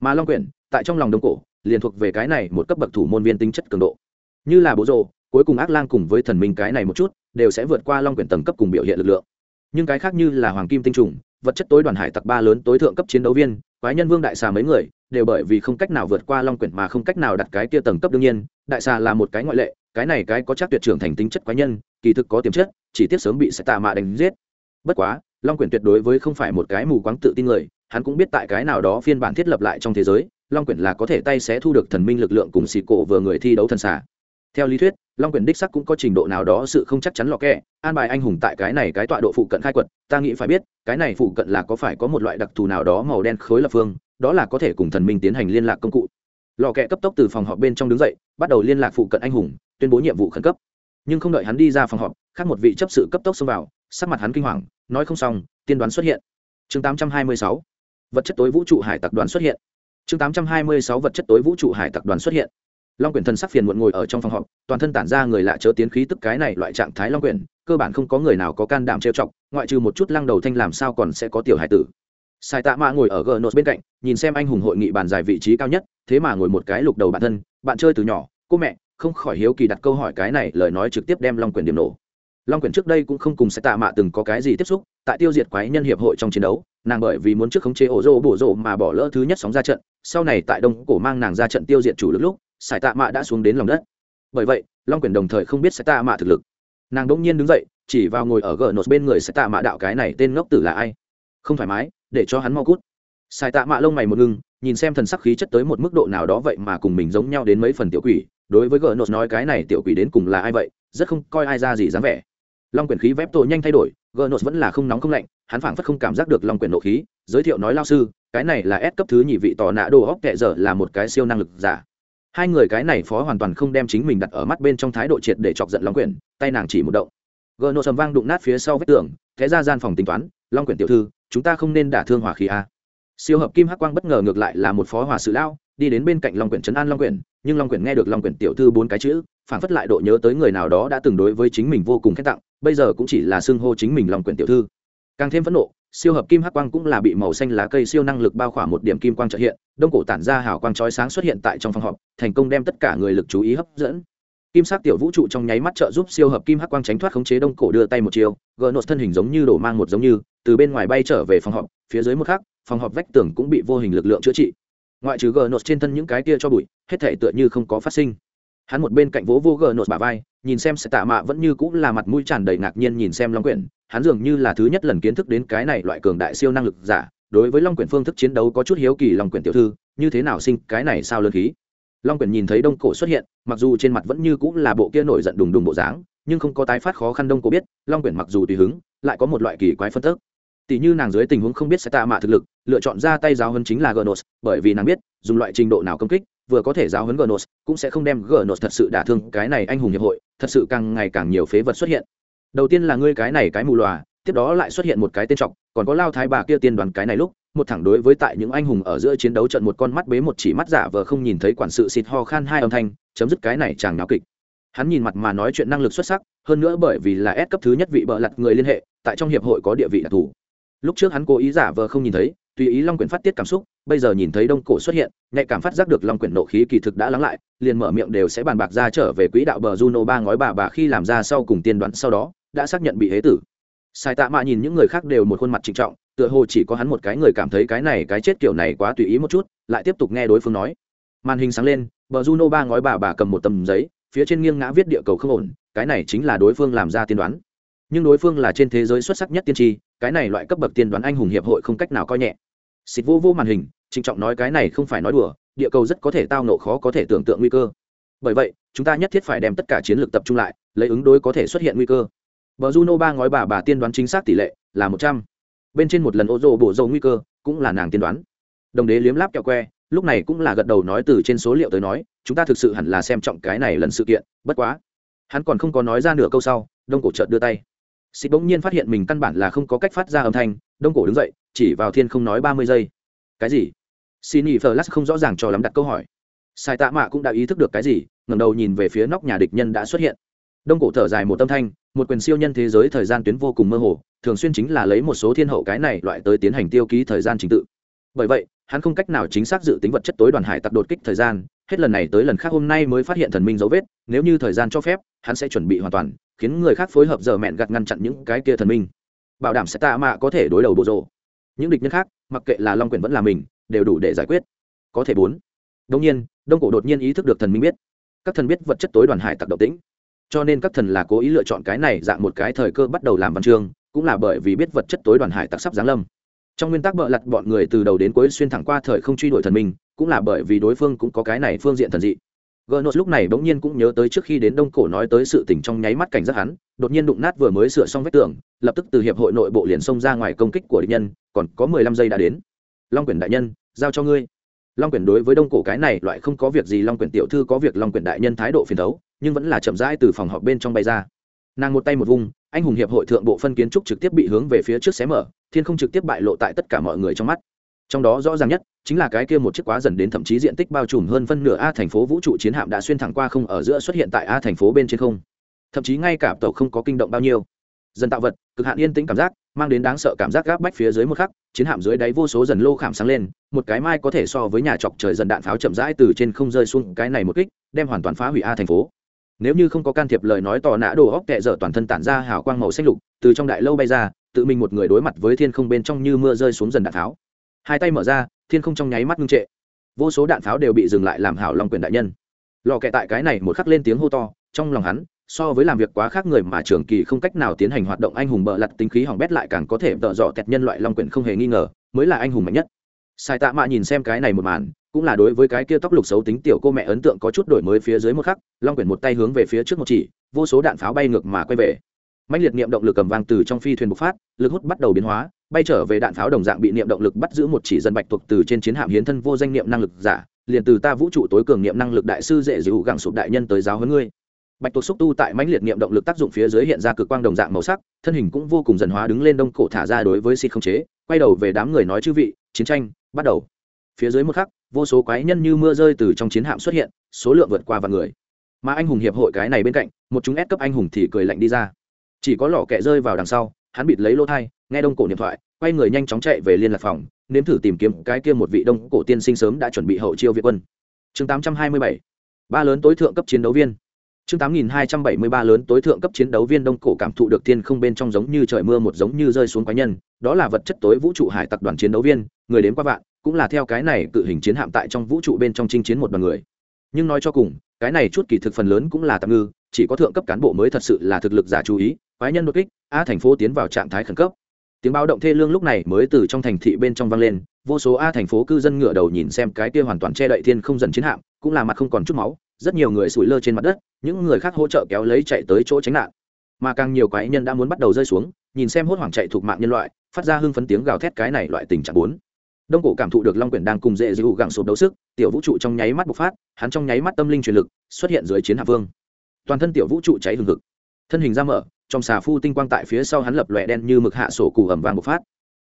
Speaker 1: Mà long quyển, tại trong lòng đông cổ, liền thuộc về cái này một cấp bậc thủ môn viên tính chất cường độ. Như là bố rồ cuối cùng ác lang cùng với thần minh cái này một chút, đều sẽ vượt qua long quyển tầng cấp cùng biểu hiện lực lượng. Nhưng cái khác như là hoàng kim tinh trùng, vật chất tối đoàn hải tặc ba lớn tối thượng cấp chiến đấu viên, quái nhân vương đại xà mấy người, đều bởi vì không cách nào vượt qua long quyển mà không cách nào đặt cái kia tầng cấp đương nhiên, đại xà là một cái ngoại lệ, cái này cái có chắc tuyệt trưởng thành tính chất quái nhân, kỳ thực có tiềm chất, chỉ tiếc sớm bị sẽ tạ mạ đánh giết. Bất quá, long quyển tuyệt đối với không phải một cái mù quáng tự tin người, hắn cũng biết tại cái nào đó phiên bản thiết lập lại trong thế giới, long quyển là có thể tay sẽ thu được thần minh lực lượng cùng xì cổ vừa người thi đấu thần xà. Theo lý thuyết long quyền đích sắc cũng có trình độ nào đó sự không chắc chắn lọ kẹ. An bài anh hùng tại cái này cái tọa độ phụ cận khai quật, ta nghĩ phải biết, cái này phụ cận là có phải có một loại đặc thù nào đó màu đen khối lập phương, đó là có thể cùng thần minh tiến hành liên lạc công cụ. Lò kẹ cấp tốc từ phòng họp bên trong đứng dậy, bắt đầu liên lạc phụ cận anh hùng, tuyên bố nhiệm vụ khẩn cấp. Nhưng không đợi hắn đi ra phòng họp, khác một vị chấp sự cấp tốc xông vào, sắc mặt hắn kinh hoàng, nói không xong, tiên đoán xuất hiện. Chương 826 vật chất tối vũ trụ hải tặc đoàn xuất hiện. Chương 826 vật chất tối vũ trụ hải tặc đoàn xuất hiện long quyển thần sắc phiền muộn ngồi ở trong phòng họp, toàn thân tản ra người lạ chớ tiến khí tức cái này loại trạng thái long quyển, cơ bản không có người nào có can đảm trêu chọc, ngoại trừ một chút lăng đầu thanh làm sao còn sẽ có tiểu hải tử. Sai tạ mạ ngồi ở gờ nốt bên cạnh, nhìn xem anh hùng hội nghị bàn dài vị trí cao nhất, thế mà ngồi một cái lục đầu bản thân, bạn chơi từ nhỏ, cô mẹ, không khỏi hiếu kỳ đặt câu hỏi cái này, lời nói trực tiếp đem long quyển điểm nổ. Long quyển trước đây cũng không cùng sai tạ mạ từng có cái gì tiếp xúc, tại tiêu diệt quái nhân hiệp hội trong chiến đấu, nàng bởi vì muốn trước khống chế ổ rô bổ rộ mà bỏ lỡ thứ nhất sóng ra trận, sau này tại đông cổ mang nàng ra trận tiêu diệt chủ lực lúc sải tạ mạ đã xuống đến lòng đất. Bởi vậy, long quyển đồng thời không biết sải tạ mạ thực lực. Nàng đỗng nhiên đứng dậy, chỉ vào ngồi ở gờ nốt bên người sải tạ mạ đạo cái này tên ngốc tử là ai? Không thoải mái, để cho hắn mau cút. Sải tạ mạ lông mày một ngưng, nhìn xem thần sắc khí chất tới một mức độ nào đó vậy mà cùng mình giống nhau đến mấy phần tiểu quỷ. Đối với gờ nốt nói cái này tiểu quỷ đến cùng là ai vậy, rất không coi ai ra gì dáng vẻ. Long quyển khí vép tổ nhanh thay đổi, gờ nốt vẫn là không nóng không lạnh, hắn phảng phất không cảm giác được long quyển nộ khí, giới thiệu nói lao sư, cái này là S cấp thứ nhị vị tò nạ đồ hóc kệ giờ là một cái siêu năng lực giả hai người cái này phó hoàn toàn không đem chính mình đặt ở mắt bên trong thái độ triệt để chọc giận long quyển, tay nàng chỉ một động. Gờ nô sầm vang đụng nát phía sau vách tường, thế ra gian phòng tính toán, long quyển tiểu thư, chúng ta không nên đả thương hỏa khí a. Siêu hợp kim hắc quang bất ngờ ngược lại là một phó hòa sự lao đi đến bên cạnh long quyển trấn an long quyển, nhưng long quyển nghe được long quyển tiểu thư bốn cái chữ phản phất lại độ nhớ tới người nào đó đã từng đối với chính mình vô cùng khen tặng, bây giờ cũng chỉ là xưng hô chính mình long quyển tiểu thư. Càng thêm phẫn nộ siêu hợp kim hắc quang cũng là bị màu xanh lá cây siêu năng lực bao khỏa một điểm kim quang trợ hiện, đông cổ tản ra hào quang chói sáng xuất hiện tại trong phòng họp, thành công đem tất cả người lực chú ý hấp dẫn. Kim sắc tiểu vũ trụ trong nháy mắt trợ giúp siêu hợp kim hắc quang tránh thoát khống chế đông cổ đưa tay một chiều gờ nốt thân hình giống như đổ mang một giống như, từ bên ngoài bay trở về phòng họp, phía dưới một khắc, phòng họp vách tường cũng bị vô hình lực lượng chữa trị. Ngoại trừ gờ nốt trên thân những cái kia cho bụi, hết thể tựa như không có phát sinh. Hắn một bên cạnh vỗ vô gờ nốt bả vai, nhìn xem sẽ tạ mạ vẫn như cũng là mặt mũi tràn đầy ngạc nhiên nhìn xem long quyển hắn dường như là thứ nhất lần kiến thức đến cái này loại cường đại siêu năng lực giả, đối với long quyển phương thức chiến đấu có chút hiếu kỳ long quyển tiểu thư, như thế nào sinh cái này sao lớn khí? Long quyển nhìn thấy đông cổ xuất hiện, mặc dù trên mặt vẫn như cũng là bộ kia nổi giận đùng đùng bộ dáng, nhưng không có tái phát khó khăn đông cổ biết, long quyển mặc dù tùy hứng, lại có một loại kỳ quái phân tức. Tỷ như nàng dưới tình huống không biết sẽ tạ mạ thực lực, lựa chọn ra tay giáo hơn chính là gnos bởi vì nàng biết, dùng loại trình độ nào công kích, vừa có thể giáo hấn gnos cũng sẽ không đem gnos thật sự đả thương cái này anh hùng hiệp hội, thật sự càng ngày càng nhiều phế vật xuất hiện đầu tiên là ngươi cái này cái mù lòa, tiếp đó lại xuất hiện một cái tên trọc, còn có lao thái bà kia tiên đoàn cái này lúc, một thẳng đối với tại những anh hùng ở giữa chiến đấu trận một con mắt bế một chỉ mắt giả vờ không nhìn thấy quản sự xịt ho khan hai âm thanh, chấm dứt cái này chàng náo kịch. Hắn nhìn mặt mà nói chuyện năng lực xuất sắc, hơn nữa bởi vì là S cấp thứ nhất vị bợ lặt người liên hệ, tại trong hiệp hội có địa vị đặc thù. Lúc trước hắn cố ý giả vờ không nhìn thấy, tùy ý long quyển phát tiết cảm xúc, bây giờ nhìn thấy đông cổ xuất hiện, nhạy cảm phát giác được long quyển nộ khí kỳ thực đã lắng lại, liền mở miệng đều sẽ bàn bạc ra trở về quỹ đạo bờ juno ba ngói bà bà khi làm ra sau cùng tiên đoán sau đó đã xác nhận bị hế tử. Sai tạ mạ nhìn những người khác đều một khuôn mặt trịnh trọng, tựa hồ chỉ có hắn một cái người cảm thấy cái này, cái chết kiểu này quá tùy ý một chút, lại tiếp tục nghe đối phương nói. Màn hình sáng lên, bờ juno ba ngói bà bà cầm một tầm giấy, phía trên nghiêng ngã viết địa cầu không ổn, cái này chính là đối phương làm ra tiên đoán. Nhưng đối phương là trên thế giới xuất sắc nhất tiên tri, cái này loại cấp bậc tiên đoán anh hùng hiệp hội không cách nào coi nhẹ. Xịt vô vô màn hình, trịnh trọng nói cái này không phải nói đùa, địa cầu rất có thể tao nộ khó có thể tưởng tượng nguy cơ. Bởi vậy, chúng ta nhất thiết phải đem tất cả chiến lược tập trung lại, lấy ứng đối có thể xuất hiện nguy cơ. Bờ Juno ba ngói bà bà tiên đoán chính xác tỷ lệ là một trăm. Bên trên một lần ô rồ bổ dầu nguy cơ, cũng là nàng tiên đoán. Đồng đế liếm láp kẹo que, lúc này cũng là gật đầu nói từ trên số liệu tới nói, chúng ta thực sự hẳn là xem trọng cái này lần sự kiện, bất quá. Hắn còn không có nói ra nửa câu sau, Đông cổ chợt đưa tay. Xịt bỗng nhiên phát hiện mình căn bản là không có cách phát ra âm thanh, Đông cổ đứng dậy, chỉ vào thiên không nói ba mươi giây. Cái gì? Sini Flash không rõ ràng cho lắm đặt câu hỏi. Sai Tạ Mạ cũng đã ý thức được cái gì, ngẩng đầu nhìn về phía nóc nhà địch nhân đã xuất hiện. Đông cổ thở dài một âm thanh, một quyền siêu nhân thế giới thời gian tuyến vô cùng mơ hồ, thường xuyên chính là lấy một số thiên hậu cái này loại tới tiến hành tiêu ký thời gian trình tự. Bởi vậy, hắn không cách nào chính xác dự tính vật chất tối đoàn hải tặc đột kích thời gian, hết lần này tới lần khác hôm nay mới phát hiện thần minh dấu vết, nếu như thời gian cho phép, hắn sẽ chuẩn bị hoàn toàn, khiến người khác phối hợp giờ mẹn gặt ngăn chặn những cái kia thần minh. Bảo đảm sẽ tạ mạ có thể đối đầu bộ rộ những địch nhân khác, mặc kệ là long quyền vẫn là mình, đều đủ để giải quyết. Có thể bốn. Đông nhiên, đông cổ đột nhiên ý thức được thần minh biết. Các thần biết vật chất tối đoàn hải tặc độc tĩnh cho nên các thần là cố ý lựa chọn cái này dạng một cái thời cơ bắt đầu làm văn chương cũng là bởi vì biết vật chất tối đoàn hải tặc sắp giáng lâm trong nguyên tắc bợ lặt bọn người từ đầu đến cuối xuyên thẳng qua thời không truy đuổi thần minh cũng là bởi vì đối phương cũng có cái này phương diện thần dị Gnos lúc này bỗng nhiên cũng nhớ tới trước khi đến Đông Cổ nói tới sự tình trong nháy mắt cảnh giác hắn, đột nhiên đụng nát vừa mới sửa xong vách tường, lập tức từ hiệp hội nội bộ liền xông ra ngoài công kích của địch nhân, còn có mười lăm giây đã đến. Long quyền đại nhân, giao cho ngươi long quyển đối với đông cổ cái này loại không có việc gì long quyển tiểu thư có việc long quyển đại nhân thái độ phiền thấu nhưng vẫn là chậm rãi từ phòng họp bên trong bay ra. Nàng một tay một vung, anh hùng hiệp hội thượng bộ phân kiến trúc trực tiếp bị hướng về phía trước xé mở thiên không trực tiếp bại lộ tại tất cả mọi người trong mắt. Trong đó rõ ràng nhất chính là cái kia một chiếc quá dần đến thậm chí diện tích bao trùm hơn phân nửa a thành phố vũ trụ chiến hạm đã xuyên thẳng qua không ở giữa xuất hiện tại a thành phố bên trên không. Thậm chí ngay cả tàu không có kinh động bao nhiêu. Dần tạo vật cực hạn yên tĩnh cảm giác mang đến đáng sợ cảm giác gáp bách phía dưới một khắc, chiến hạm dưới đáy vô số dần lô khảm sáng lên, một cái mai có thể so với nhà chọc trời dần đạn pháo chậm rãi từ trên không rơi xuống, cái này một kích, đem hoàn toàn phá hủy a thành phố. Nếu như không có can thiệp lời nói tò nã đồ óc tệ dở toàn thân tản ra hào quang màu xanh lục, từ trong đại lâu bay ra, tự mình một người đối mặt với thiên không bên trong như mưa rơi xuống dần đạn pháo. Hai tay mở ra, thiên không trong nháy mắt ngưng trệ. Vô số đạn pháo đều bị dừng lại làm hảo long quyền đại nhân. Lò kẹ tại cái này một khắc lên tiếng hô to trong lòng hắn, so với làm việc quá khác người mà trường kỳ không cách nào tiến hành hoạt động anh hùng bợ lặt tính khí hỏng bét lại càng có thể tợ dọ tẹt nhân loại long quyển không hề nghi ngờ, mới là anh hùng mạnh nhất. Sai tạ mạ nhìn xem cái này một màn, cũng là đối với cái kia tóc lục xấu tính tiểu cô mẹ ấn tượng có chút đổi mới phía dưới một khắc, long quyển một tay hướng về phía trước một chỉ, vô số đạn pháo bay ngược mà quay về. Mạnh liệt niệm động lực cầm vang từ trong phi thuyền bộc phát, lực hút bắt đầu biến hóa, bay trở về đạn pháo đồng dạng bị niệm động lực bắt giữ một chỉ dân bạch thuộc từ trên chiến hạm hiến thân vô danh niệm năng lực giả, liền từ ta vũ trụ tối cường niệm năng lực đại sư dễ dịu gặng sụp đại nhân tới giáo huấn ngươi bạch tuộc xúc tu tại mãnh liệt niệm động lực tác dụng phía dưới hiện ra cực quang đồng dạng màu sắc, thân hình cũng vô cùng dần hóa đứng lên đông cổ thả ra đối với xịt không chế, quay đầu về đám người nói chư vị, chiến tranh, bắt đầu. Phía dưới một khắc, vô số quái nhân như mưa rơi từ trong chiến hạm xuất hiện, số lượng vượt qua vạn người. Mà anh hùng hiệp hội cái này bên cạnh, một chúng ép cấp anh hùng thì cười lạnh đi ra. Chỉ có lò kẹ rơi vào đằng sau, hắn bịt lấy lỗ thai, nghe đông cổ điện thoại, quay người nhanh chóng chạy về liên lạc phòng, nếm thử tìm kiếm cái kia một vị đông cổ tiên sinh sớm đã chuẩn bị hậu chiêu việt quân. Chương 827 ba lớn tối thượng cấp chiến đấu viên chương 8273 lớn tối thượng cấp chiến đấu viên đông cổ cảm thụ được thiên không bên trong giống như trời mưa một giống như rơi xuống quái nhân, đó là vật chất tối vũ trụ hải tặc đoàn chiến đấu viên, người đến qua vạn, cũng là theo cái này cự hình chiến hạm tại trong vũ trụ bên trong chinh chiến một đoàn người. Nhưng nói cho cùng, cái này chút kỳ thực phần lớn cũng là tạm ngư, chỉ có thượng cấp cán bộ mới thật sự là thực lực giả chú ý, quái nhân đột kích, a thành phố tiến vào trạng thái khẩn cấp. Tiếng báo động thê lương lúc này mới từ trong thành thị bên trong vang lên, vô số a thành phố cư dân ngựa đầu nhìn xem cái kia hoàn toàn che đậy thiên không dần chiến hạm, cũng là mặt không còn chút máu rất nhiều người sủi lơ trên mặt đất, những người khác hỗ trợ kéo lấy chạy tới chỗ tránh nạn. Mà càng nhiều quái nhân đã muốn bắt đầu rơi xuống, nhìn xem hốt hoảng chạy thuộc mạng nhân loại, phát ra hưng phấn tiếng gào thét cái này loại tình trạng bốn. Đông cổ cảm thụ được long quyển đang cùng dễ dịu gặng sụp đấu sức, tiểu vũ trụ trong nháy mắt bộc phát, hắn trong nháy mắt tâm linh truyền lực, xuất hiện dưới chiến hạ vương. Toàn thân tiểu vũ trụ cháy hừng hực. Thân hình ra mở, trong xà phu tinh quang tại phía sau hắn lập lòe đen như mực hạ sổ cù ẩm vàng bộc phát.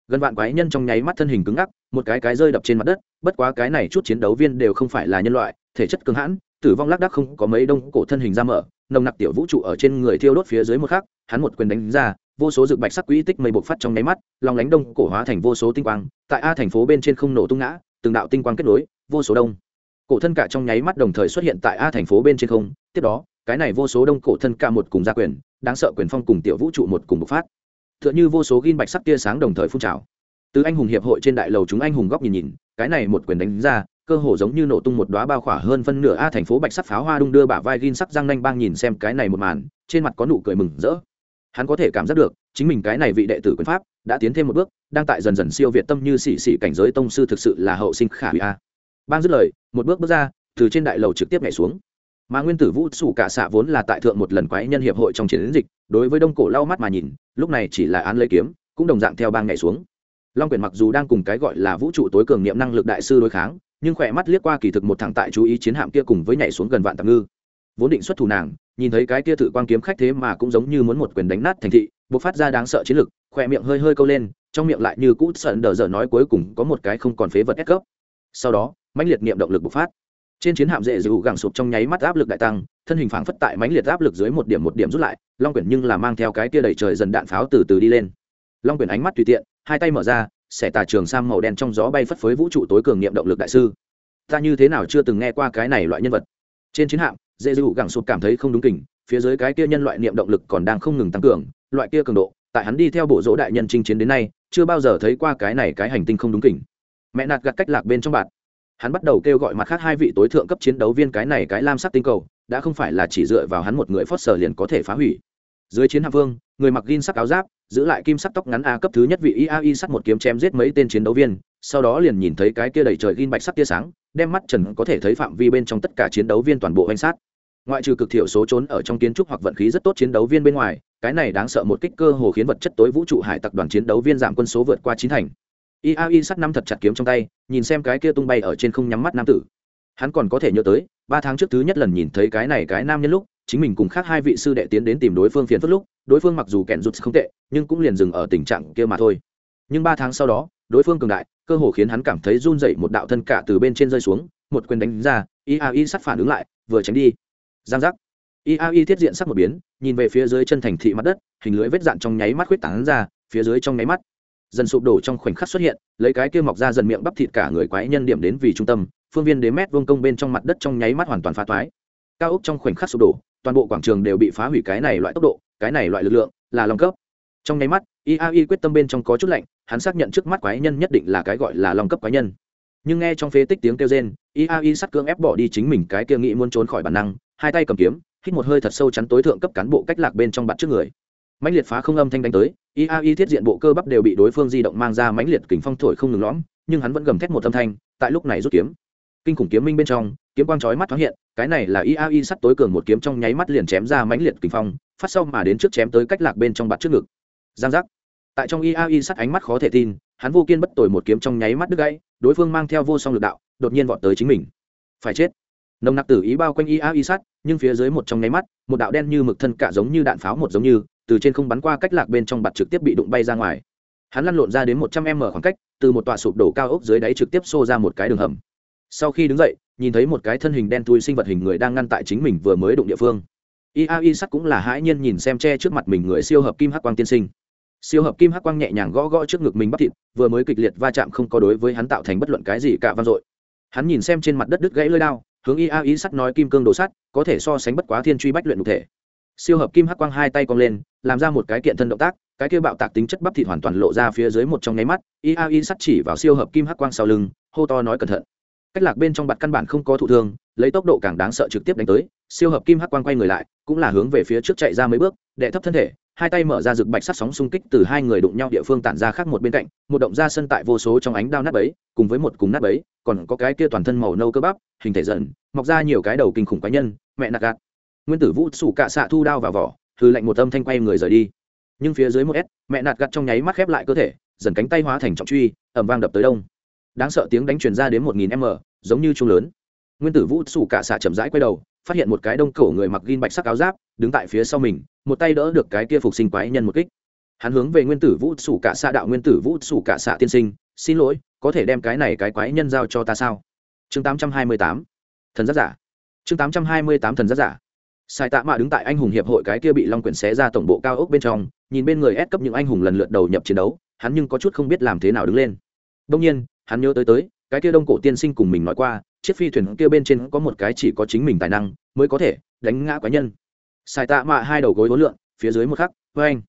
Speaker 1: Gần vạn quái nhân trong nháy mắt thân hình cứng ngắc, một cái cái rơi đập trên mặt đất, bất quá cái này chút chiến đấu viên đều không phải là nhân loại, thể chất cứng hãn tử vong lác đác không có mấy đông cổ thân hình ra mở, nồng nặc tiểu vũ trụ ở trên người thiêu đốt phía dưới một khắc, hắn một quyền đánh ra, vô số dự bạch sắc quỹ tích mây bộc phát trong nháy mắt, lòng lánh đông cổ hóa thành vô số tinh quang, tại a thành phố bên trên không nổ tung ngã, từng đạo tinh quang kết nối, vô số đông cổ thân cả trong nháy mắt đồng thời xuất hiện tại a thành phố bên trên không, tiếp đó, cái này vô số đông cổ thân cả một cùng gia quyền, đáng sợ quyền phong cùng tiểu vũ trụ một cùng bộc phát. T h ư ợ n h ư vô số ghin bạch sắc tia sáng đồng thời phun trào. Từ anh hùng hiệp hội trên đại lầu chúng anh hùng góc nhìn nhìn, cái này một quyền đánh ra cơ hồ giống như nổ tung một đóa bao khỏa hơn phân nửa a thành phố bạch sắc pháo hoa đung đưa bả vai gin sắc răng nanh bang nhìn xem cái này một màn, trên mặt có nụ cười mừng rỡ. Hắn có thể cảm giác được, chính mình cái này vị đệ tử quyền pháp, đã tiến thêm một bước, đang tại dần dần siêu việt tâm như xỉ xỉ cảnh giới tông sư thực sự là hậu sinh khả hủy a. Bang dứt lời, một bước bước ra, từ trên đại lầu trực tiếp nhảy xuống. Mà nguyên tử vũ sủ cả xạ vốn là tại thượng một lần quái nhân hiệp hội trong chiến dịch, đối với đông cổ lau mắt mà nhìn, lúc này chỉ là án lấy kiếm, cũng đồng dạng theo bang nhảy xuống. Long quyển mặc dù đang cùng cái gọi là vũ trụ tối cường niệm năng lực đại sư đối kháng nhưng khỏe mắt liếc qua kỳ thực một thằng tại chú ý chiến hạm kia cùng với nhảy xuống gần vạn tạm ngư. Vốn định xuất thủ nàng, nhìn thấy cái kia tự quan kiếm khách thế mà cũng giống như muốn một quyền đánh nát thành thị, bộc phát ra đáng sợ chiến lực, khỏe miệng hơi hơi câu lên, trong miệng lại như cũ sợn đờ dở nói cuối cùng có một cái không còn phế vật ép cấp. Sau đó, mãnh liệt niệm động lực bộc phát. Trên chiến hạm dễ dịu gẳng sụp trong nháy mắt áp lực đại tăng, thân hình phảng phất tại mãnh liệt áp lực dưới một điểm một điểm rút lại, long quyển nhưng là mang theo cái kia đẩy trời dần đạn pháo từ từ đi lên. Long quyển ánh mắt tùy tiện, hai tay mở ra xẻ tà trường sam màu đen trong gió bay phất phới vũ trụ tối cường niệm động lực đại sư. Ta như thế nào chưa từng nghe qua cái này loại nhân vật. Trên chiến hạm, dễ dịu gẳng sụp cảm thấy không đúng kình, phía dưới cái kia nhân loại niệm động lực còn đang không ngừng tăng cường, loại kia cường độ, tại hắn đi theo bộ dỗ đại nhân chinh chiến đến nay, chưa bao giờ thấy qua cái này cái hành tinh không đúng kình. mẹ nạt gặt cách lạc bên trong bạn. Hắn bắt đầu kêu gọi mặt khác hai vị tối thượng cấp chiến đấu viên cái này cái lam sắc tinh cầu, đã không phải là chỉ dựa vào hắn một người phót sở liền có thể phá hủy. Dưới chiến hạm vương, người mặc gin sắc áo giáp giữ lại kim sắc tóc ngắn a cấp thứ nhất vị iai sắt một kiếm chém giết mấy tên chiến đấu viên, sau đó liền nhìn thấy cái kia đầy trời ghim bạch sắc tia sáng, đem mắt trần có thể thấy phạm vi bên trong tất cả chiến đấu viên toàn bộ danh sát. Ngoại trừ cực thiểu số trốn ở trong kiến trúc hoặc vận khí rất tốt chiến đấu viên bên ngoài, cái này đáng sợ một kích cơ hồ khiến vật chất tối vũ trụ hải tặc đoàn chiến đấu viên giảm quân số vượt qua chín thành. Iai sắt năm thật chặt kiếm trong tay, nhìn xem cái kia tung bay ở trên không nhắm mắt nam tử. Hắn còn có thể nhớ tới, ba tháng trước thứ nhất lần nhìn thấy cái này cái nam nhân lúc chính mình cùng khác hai vị sư đệ tiến đến tìm đối phương phiền phức lúc, đối phương mặc dù kẹn rụt không tệ, nhưng cũng liền dừng ở tình trạng kia mà thôi. Nhưng ba tháng sau đó, đối phương cường đại, cơ hồ khiến hắn cảm thấy run dậy một đạo thân cả từ bên trên rơi xuống, một quyền đánh ra iai sắt phản ứng lại, vừa tránh đi. Giang giác. Iai thiết diện sắc một biến, nhìn về phía dưới chân thành thị mặt đất, hình lưới vết dạn trong nháy mắt khuyết tảng ra, phía dưới trong nháy mắt, dần sụp đổ trong khoảnh khắc xuất hiện, lấy cái kia mọc ra dần miệng bắp thịt cả người quái nhân điểm đến vì trung tâm, phương viên đến mét vuông công bên trong mặt đất trong nháy mắt hoàn toàn phá toái. Cao ốc trong khoảnh khắc sụp đổ toàn bộ quảng trường đều bị phá hủy cái này loại tốc độ, cái này loại lực lượng là long cấp. Trong nháy mắt iai quyết tâm bên trong có chút lạnh, hắn xác nhận trước mắt quái nhân nhất định là cái gọi là long cấp quái nhân. Nhưng nghe trong phế tích tiếng kêu rên iai sắt cưỡng ép bỏ đi chính mình cái kia nghĩ muốn trốn khỏi bản năng, hai tay cầm kiếm, hít một hơi thật sâu chắn tối thượng cấp cán bộ cách lạc bên trong bạt trước người. Mãnh liệt phá không âm thanh đánh tới iai thiết diện bộ cơ bắp đều bị đối phương di động mang ra mãnh liệt kình phong thổi không ngừng lõm, nhưng hắn vẫn gầm thét một âm thanh, tại lúc này rút kiếm kinh khủng kiếm minh bên trong, kiếm quang chói mắt thoáng hiện, cái này là iai sắt tối cường một kiếm trong nháy mắt liền chém ra mãnh liệt kinh phong, phát sau mà đến trước chém tới cách lạc bên trong bạt trước ngực. Giang giác. Tại trong iai sắt ánh mắt khó thể tin, hắn vô kiên bất tồi một kiếm trong nháy mắt đứt gãy, đối phương mang theo vô song lực đạo, đột nhiên vọt tới chính mình. Phải chết. Nồng nặc tử ý bao quanh iai sắt, nhưng phía dưới một trong nháy mắt, một đạo đen như mực thân cả giống như đạn pháo một giống như, từ trên không bắn qua cách lạc bên trong bạt trực tiếp bị đụng bay ra ngoài. Hắn lăn lộn ra đến một trăm m khoảng cách, từ một tòa sụp đổ cao ốc dưới đáy trực tiếp xô ra một cái đường hầm sau khi đứng dậy, nhìn thấy một cái thân hình đen thui sinh vật hình người đang ngăn tại chính mình vừa mới đụng địa phương. Iai sắt cũng là hãi nhiên nhìn xem che trước mặt mình người siêu hợp kim hắc quang tiên sinh. Siêu hợp kim hắc quang nhẹ nhàng gõ gõ trước ngực mình bắt thịt, vừa mới kịch liệt va chạm không có đối với hắn tạo thành bất luận cái gì cả vang dội. Hắn nhìn xem trên mặt đất đứt gãy lơi đao, hướng iai sắt nói kim cương đồ sắt, có thể so sánh bất quá thiên truy bách luyện cụ thể. Siêu hợp kim hắc quang hai tay cong lên, làm ra một cái kiện thân động tác, cái kia bạo tạc tính chất bắp thịt hoàn toàn lộ ra phía dưới một trong nháy mắt. Iai sắt chỉ vào siêu hợp kim hắc quang sau lưng, hô to nói cẩn thận cách lạc bên trong bạt căn bản không có thụ thương, lấy tốc độ càng đáng sợ trực tiếp đánh tới, siêu hợp kim hắc quang quay người lại, cũng là hướng về phía trước chạy ra mấy bước đệ thấp thân thể, hai tay mở ra rực bạch sắc sóng xung kích từ hai người đụng nhau địa phương tản ra khác một bên cạnh, một động ra sân tại vô số trong ánh đao nát bấy, cùng với một cùng nát bấy, còn có cái kia toàn thân màu nâu cơ bắp, hình thể dần, mọc ra nhiều cái đầu kinh khủng cá nhân, mẹ nạt gạt. Nguyên tử vũ sủ cạ xạ thu đao vào vỏ thư lệnh một âm thanh quay người rời đi. Nhưng phía dưới một s, mẹ nạt gạt trong nháy mắt khép lại cơ thể, dần cánh tay hóa thành trọng truy ẩm vang đập tới đông đáng sợ tiếng đánh truyền ra đến một nghìn m, giống như trung lớn. Nguyên tử vũ sủ cả xạ chậm rãi quay đầu, phát hiện một cái đông cổ người mặc ghim bạch sắc áo giáp, đứng tại phía sau mình, một tay đỡ được cái kia phục sinh quái nhân một kích. Hắn hướng về nguyên tử vũ sủ cả xạ đạo nguyên tử vũ sủ cả xạ tiên sinh, xin lỗi, có thể đem cái này cái quái nhân giao cho ta sao? Chương tám trăm hai mươi tám. Thần giác giả. Chương tám trăm hai mươi tám thần giác giả. Sai tạ mạ đứng tại anh hùng hiệp hội cái kia bị long quyển xé ra tổng bộ cao ốc bên trong, nhìn bên người ép cấp những anh hùng lần lượt đầu nhập chiến đấu, hắn nhưng có chút không biết làm thế nào đứng lên. Đông nhiên hắn nhớ tới tới, cái kia đông cổ tiên sinh cùng mình nói qua, chiếc phi thuyền kia bên trên có một cái chỉ có chính mình tài năng, mới có thể đánh ngã quái nhân. Sai tạ mạ hai đầu gối hối lượng phía dưới một khắc với anh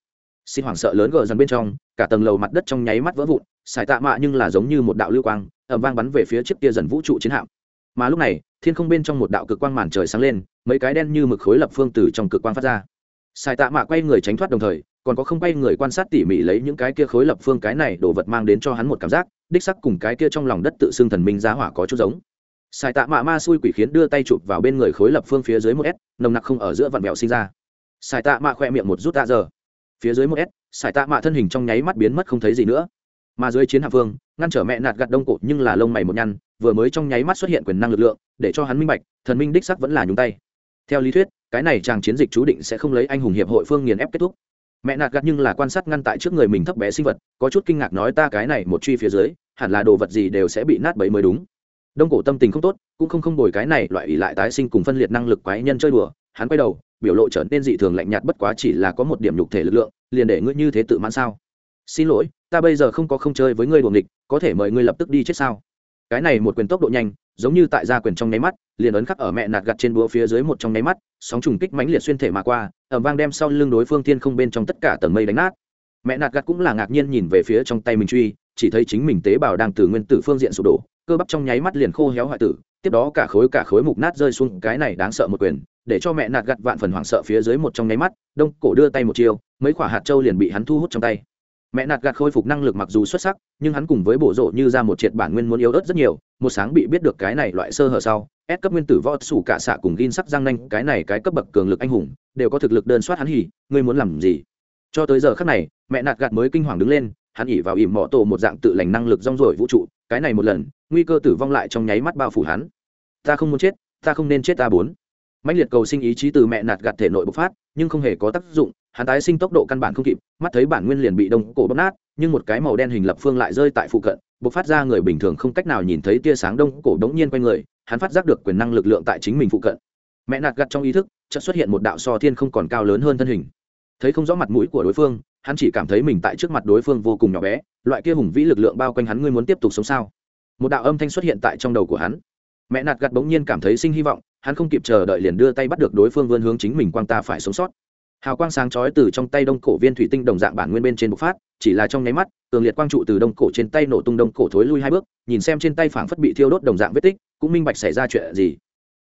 Speaker 1: xin hoảng sợ lớn gờ dần bên trong, cả tầng lầu mặt đất trong nháy mắt vỡ vụn, sai tạ mạ nhưng là giống như một đạo lưu quang ẩm vang bắn về phía chiếc kia dần vũ trụ chiến hạm. Mà lúc này, thiên không bên trong một đạo cực quang màn trời sáng lên, mấy cái đen như mực khối lập phương từ trong cực quang phát ra. Sai tạ mạ quay người tránh thoát đồng thời, còn có không quay người quan sát tỉ mỉ lấy những cái kia khối lập phương cái này đồ vật mang đến cho hắn một cảm giác đích sắc cùng cái kia trong lòng đất tự xưng thần minh giá hỏa có chút giống. Sai tạ mạ ma xui quỷ khiến đưa tay chụp vào bên người khối lập phương phía dưới một s, nồng nặc không ở giữa vạn mẹo sinh ra. Sai tạ mạ khoe miệng một rút tạ giờ. Phía dưới một s, sai tạ mạ thân hình trong nháy mắt biến mất không thấy gì nữa. Mà dưới chiến hạ phương ngăn trở mẹ nạt gặt đông cổ nhưng là lông mày một nhăn, vừa mới trong nháy mắt xuất hiện quyền năng lực lượng, để cho hắn minh bạch, thần minh đích sắc vẫn là nhúng tay. Theo lý thuyết, cái này chàng chiến dịch chú định sẽ không lấy anh hùng hiệp hội phương nghiền ép kết thúc. Mẹ nạt gặt nhưng là quan sát ngăn tại trước người mình thấp bé sinh vật, có chút kinh ngạc nói ta cái này một truy phía dưới hẳn là đồ vật gì đều sẽ bị nát bấy mới đúng. Đông cổ tâm tình không tốt, cũng không không bồi cái này loại ỷ lại tái sinh cùng phân liệt năng lực quái nhân chơi đùa, hắn quay đầu, biểu lộ trở nên dị thường lạnh nhạt bất quá chỉ là có một điểm nhục thể lực lượng, liền để ngươi như thế tự mãn sao? Xin lỗi, ta bây giờ không có không chơi với ngươi đùa nghịch, có thể mời ngươi lập tức đi chết sao? Cái này một quyền tốc độ nhanh, giống như tại gia quyền trong nháy mắt, liền ấn khắc ở mẹ nạt gặt trên búa phía dưới một trong nháy mắt, sóng trùng kích mãnh liệt xuyên thể mà qua ẩm vang đem sau lưng đối phương thiên không bên trong tất cả tầng mây đánh nát. Mẹ nạt gặt cũng là ngạc nhiên nhìn về phía trong tay mình truy chỉ thấy chính mình tế bào đang từ nguyên tử phương diện sụp đổ, cơ bắp trong nháy mắt liền khô héo hoại tử, tiếp đó cả khối cả khối mục nát rơi xuống, cái này đáng sợ một quyền, để cho mẹ nạt gặt vạn phần hoảng sợ phía dưới một trong nháy mắt, đông cổ đưa tay một chiêu, mấy quả hạt châu liền bị hắn thu hút trong tay. Mẹ nạt gạt khôi phục năng lực mặc dù xuất sắc, nhưng hắn cùng với bổ rộ như ra một triệt bản nguyên muốn yếu ớt rất nhiều, một sáng bị biết được cái này loại sơ hở sau ép cấp nguyên tử võ sủ cả xạ cùng gin sắc răng nanh, cái này cái cấp bậc cường lực anh hùng, đều có thực lực đơn soát hắn hỉ, ngươi muốn làm gì? Cho tới giờ khắc này, mẹ nạt gạt mới kinh hoàng đứng lên hắn ỉ vào ỉm mỏ tổ một dạng tự lành năng lực rong rổi vũ trụ, cái này một lần, nguy cơ tử vong lại trong nháy mắt bao phủ hắn. Ta không muốn chết, ta không nên chết ta bốn. Mạnh liệt cầu sinh ý chí từ mẹ nạt gạt thể nội bộc phát, nhưng không hề có tác dụng, hắn tái sinh tốc độ căn bản không kịp, mắt thấy bản nguyên liền bị đông cổ bóp nát, nhưng một cái màu đen hình lập phương lại rơi tại phụ cận, bộc phát ra người bình thường không cách nào nhìn thấy tia sáng đông cổ đống nhiên quanh người, hắn phát giác được quyền năng lực lượng tại chính mình phụ cận. Mẹ nạt gặt trong ý thức, chợt xuất hiện một đạo so thiên không còn cao lớn hơn thân hình. Thấy không rõ mặt mũi của đối phương hắn chỉ cảm thấy mình tại trước mặt đối phương vô cùng nhỏ bé, loại kia hùng vĩ lực lượng bao quanh hắn ngươi muốn tiếp tục sống sao? Một đạo âm thanh xuất hiện tại trong đầu của hắn. Mẹ nạt gặt bỗng nhiên cảm thấy sinh hy vọng, hắn không kịp chờ đợi liền đưa tay bắt được đối phương vươn hướng chính mình quang ta phải sống sót. Hào quang sáng chói từ trong tay đông cổ viên thủy tinh đồng dạng bản nguyên bên trên bộc phát, chỉ là trong nháy mắt tường liệt quang trụ từ đông cổ trên tay nổ tung đông cổ thối lui hai bước, nhìn xem trên tay phảng phất bị thiêu đốt đồng dạng vết tích, cũng minh bạch xảy ra chuyện gì.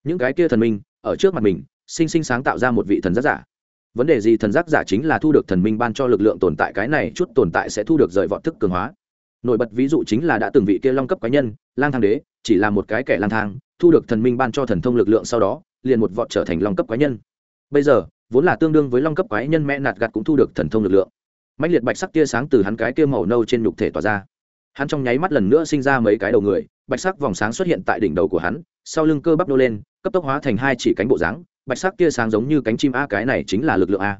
Speaker 1: Những cái kia thần minh, ở trước mặt mình, sinh sinh sáng tạo ra một vị thần giác giả vấn đề gì thần giác giả chính là thu được thần minh ban cho lực lượng tồn tại cái này chút tồn tại sẽ thu được rời vọt thức cường hóa. Nổi bật ví dụ chính là đã từng vị kia long cấp cá nhân, lang thang đế, chỉ là một cái kẻ lang thang, thu được thần minh ban cho thần thông lực lượng sau đó, liền một vọt trở thành long cấp cá nhân. Bây giờ, vốn là tương đương với long cấp quái nhân mẹ nạt gạt cũng thu được thần thông lực lượng. Mạnh liệt bạch sắc tia sáng từ hắn cái kia màu nâu trên nhục thể tỏa ra. Hắn trong nháy mắt lần nữa sinh ra mấy cái đầu người, bạch sắc vòng sáng xuất hiện tại đỉnh đầu của hắn, sau lưng cơ bắp nô lên, cấp tốc hóa thành hai chỉ cánh bộ dáng bạch sắc tia sáng giống như cánh chim a, cái này chính là lực lượng a.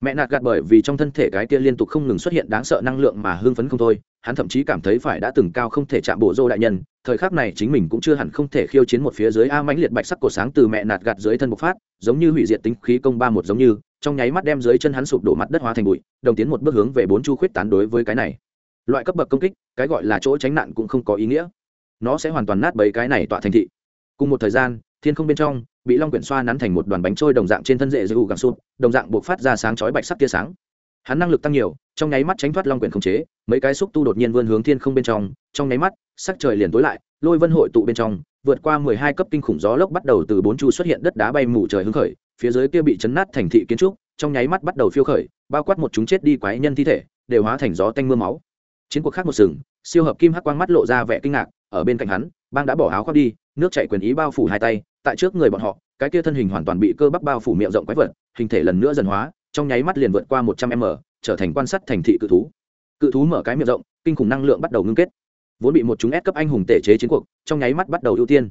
Speaker 1: Mẹ nạt gạt bởi vì trong thân thể cái kia liên tục không ngừng xuất hiện đáng sợ năng lượng mà hưng phấn không thôi, hắn thậm chí cảm thấy phải đã từng cao không thể chạm bộ rô đại nhân, thời khắc này chính mình cũng chưa hẳn không thể khiêu chiến một phía dưới a mãnh liệt bạch sắc cổ sáng từ mẹ nạt gạt dưới thân bộc phát, giống như hủy diệt tính khí công ba một giống như, trong nháy mắt đem dưới chân hắn sụp đổ mặt đất hóa thành bụi, đồng tiến một bước hướng về bốn chu khuyết tán đối với cái này. Loại cấp bậc công kích, cái gọi là chỗ tránh nạn cũng không có ý nghĩa. Nó sẽ hoàn toàn nát bấy cái này tọa thành thị. Cùng một thời gian, thiên không bên trong bị long quyển xoa nắn thành một đoàn bánh trôi đồng dạng trên thân rễ giữ gàng sụp, đồng dạng buộc phát ra sáng chói bạch sắc tia sáng. Hắn năng lực tăng nhiều, trong nháy mắt tránh thoát long quyển khống chế, mấy cái xúc tu đột nhiên vươn hướng thiên không bên trong trong nháy mắt, sắc trời liền tối lại, lôi vân hội tụ bên trong, vượt qua mười hai cấp kinh khủng gió lốc bắt đầu từ bốn chu xuất hiện đất đá bay mù trời hứng khởi, phía dưới kia bị chấn nát thành thị kiến trúc, trong nháy mắt bắt đầu phiêu khởi, bao quát một chúng chết đi quái nhân thi thể, đều hóa thành gió tanh mưa máu. Chiến cuộc khác một sừng, siêu hợp kim hắc quang mắt lộ ra vẻ kinh ngạc, ở bên cạnh hắn, bang đã bỏ áo khoác đi, nước chạy quyền ý bao phủ hai tay tại trước người bọn họ cái kia thân hình hoàn toàn bị cơ bắp bao phủ miệng rộng quái vật hình thể lần nữa dần hóa trong nháy mắt liền vượt qua một trăm m trở thành quan sát thành thị cự thú. Cự thú mở cái miệng rộng kinh khủng năng lượng bắt đầu ngưng kết. Vốn bị một chúng ép cấp anh hùng tể chế chiến cuộc trong nháy mắt bắt đầu ưu tiên.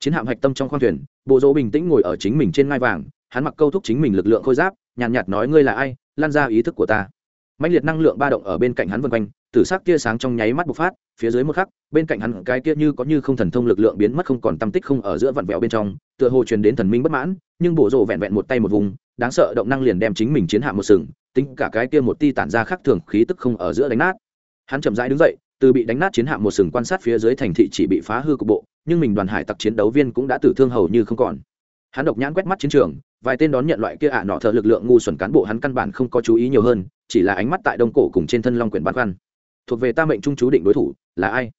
Speaker 1: Chiến hạm hạch tâm trong khoang thuyền bộ dỗ bình tĩnh ngồi ở chính mình trên ngai vàng hắn mặc câu thúc chính mình lực lượng khôi giáp nhàn nhạt, nhạt nói ngươi là ai lan ra ý thức của ta. Mạnh liệt năng lượng ba động ở bên cạnh hắn vân quanh tử sắc tia sáng trong nháy mắt bộc phát, phía dưới một khắc, bên cạnh hắn cái kia như có như không thần thông lực lượng biến mất không còn tâm tích không ở giữa vặn vẹo bên trong, tựa hồ truyền đến thần minh bất mãn, nhưng bổ rồ vẹn vẹn một tay một vùng, đáng sợ động năng liền đem chính mình chiến hạ một sừng, tính cả cái kia một ti tản ra khác thường khí tức không ở giữa đánh nát hắn chậm rãi đứng dậy, từ bị đánh nát chiến hạ một sừng quan sát phía dưới thành thị chỉ bị phá hư cục bộ, nhưng mình đoàn hải tặc chiến đấu viên cũng đã tử thương hầu như không còn hắn độc nhãn quét mắt chiến trường, vài tên đón nhận loại kia ạ nọ thợ lực lượng ngu xuẩn cán bộ hắn căn bản không có chú ý nhiều hơn, chỉ là ánh mắt tại đông cổ cùng trên thân long quyển bát quan thuộc về ta mệnh trung chú định đối thủ, là ai?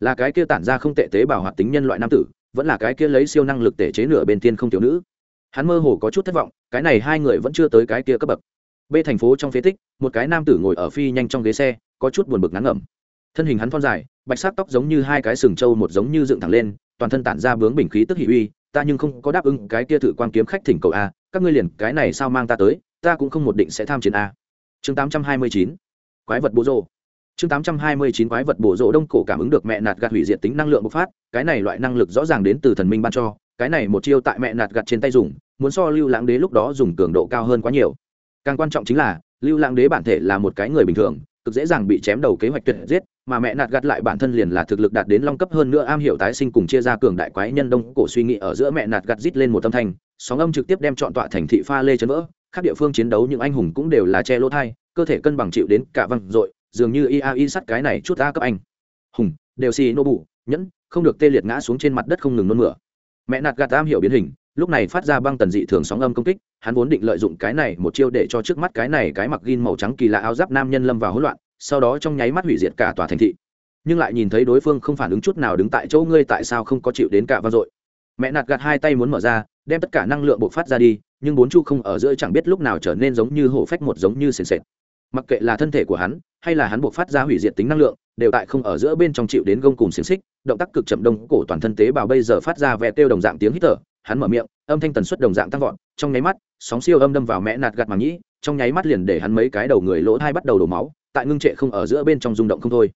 Speaker 1: Là cái kia tản ra không tệ tế bào hoạt tính nhân loại nam tử, vẫn là cái kia lấy siêu năng lực tể chế nửa bên tiên không thiếu nữ. Hắn mơ hồ có chút thất vọng, cái này hai người vẫn chưa tới cái kia cấp bậc. B thành phố trong phế tích, một cái nam tử ngồi ở phi nhanh trong ghế xe, có chút buồn bực ngắn ngẩm. Thân hình hắn thon dài, bạch sắc tóc giống như hai cái sừng trâu một giống như dựng thẳng lên, toàn thân tản ra bướng bình khí tức hỷ uy, ta nhưng không có đáp ứng cái kia thử quan kiếm khách thỉnh cầu a, các ngươi liền cái này sao mang ta tới, ta cũng không một định sẽ tham chiến a. Chương tám trăm hai mươi chín, quái vật bố rô chương tám trăm hai mươi chín quái vật bổ rộ đông cổ cảm ứng được mẹ nạt gạt hủy diệt tính năng lượng bộc phát, cái này loại năng lực rõ ràng đến từ thần minh ban cho, cái này một chiêu tại mẹ nạt gạt trên tay dùng, muốn so lưu lãng đế lúc đó dùng cường độ cao hơn quá nhiều. Càng quan trọng chính là, lưu lãng đế bản thể là một cái người bình thường, cực dễ dàng bị chém đầu kế hoạch tuyệt giết mà mẹ nạt gạt lại bản thân liền là thực lực đạt đến long cấp hơn nữa am hiểu tái sinh cùng chia ra cường đại quái nhân đông cổ suy nghĩ ở giữa mẹ nạt gạt rít lên một âm thanh, sóng âm trực tiếp đem chọn tọa thành thị pha lê chấn vỡ các địa phương chiến đấu những anh hùng cũng đều là che lỗ thai, cơ thể cân bằng chịu đến cả văng dội dường như ia y sắt cái này chút a cấp anh. Hùng, đều xì nô bụ nhẫn, không được tê liệt ngã xuống trên mặt đất không ngừng nôn mửa. Mẹ nạt gạt tam hiểu biến hình, lúc này phát ra băng tần dị thường sóng âm công kích, hắn vốn định lợi dụng cái này một chiêu để cho trước mắt cái này cái mặc gin màu trắng kỳ lạ áo giáp nam nhân lâm vào hỗn loạn, sau đó trong nháy mắt hủy diệt cả tòa thành thị. Nhưng lại nhìn thấy đối phương không phản ứng chút nào đứng tại chỗ ngươi tại sao không có chịu đến cả vang dội. Mẹ nạt gạt hai tay muốn mở ra, đem tất cả năng lượng bộc phát ra đi, nhưng bốn chu không ở giữa chẳng biết lúc nào trở nên giống như hổ phách một giống như sền sệt mặc kệ là thân thể của hắn, hay là hắn buộc phát ra hủy diệt tính năng lượng, đều tại không ở giữa bên trong chịu đến gông cùng xiềng xích, động tác cực chậm đông cổ toàn thân tế bào bây giờ phát ra vẹt tiêu đồng dạng tiếng hít thở, hắn mở miệng, âm thanh tần suất đồng dạng tăng vọt, trong nháy mắt, sóng siêu âm đâm vào mẹ nạt gạt màng nhĩ, trong nháy mắt liền để hắn mấy cái đầu người lỗ hai bắt đầu đổ máu, tại ngưng trệ không ở giữa bên trong rung động không thôi.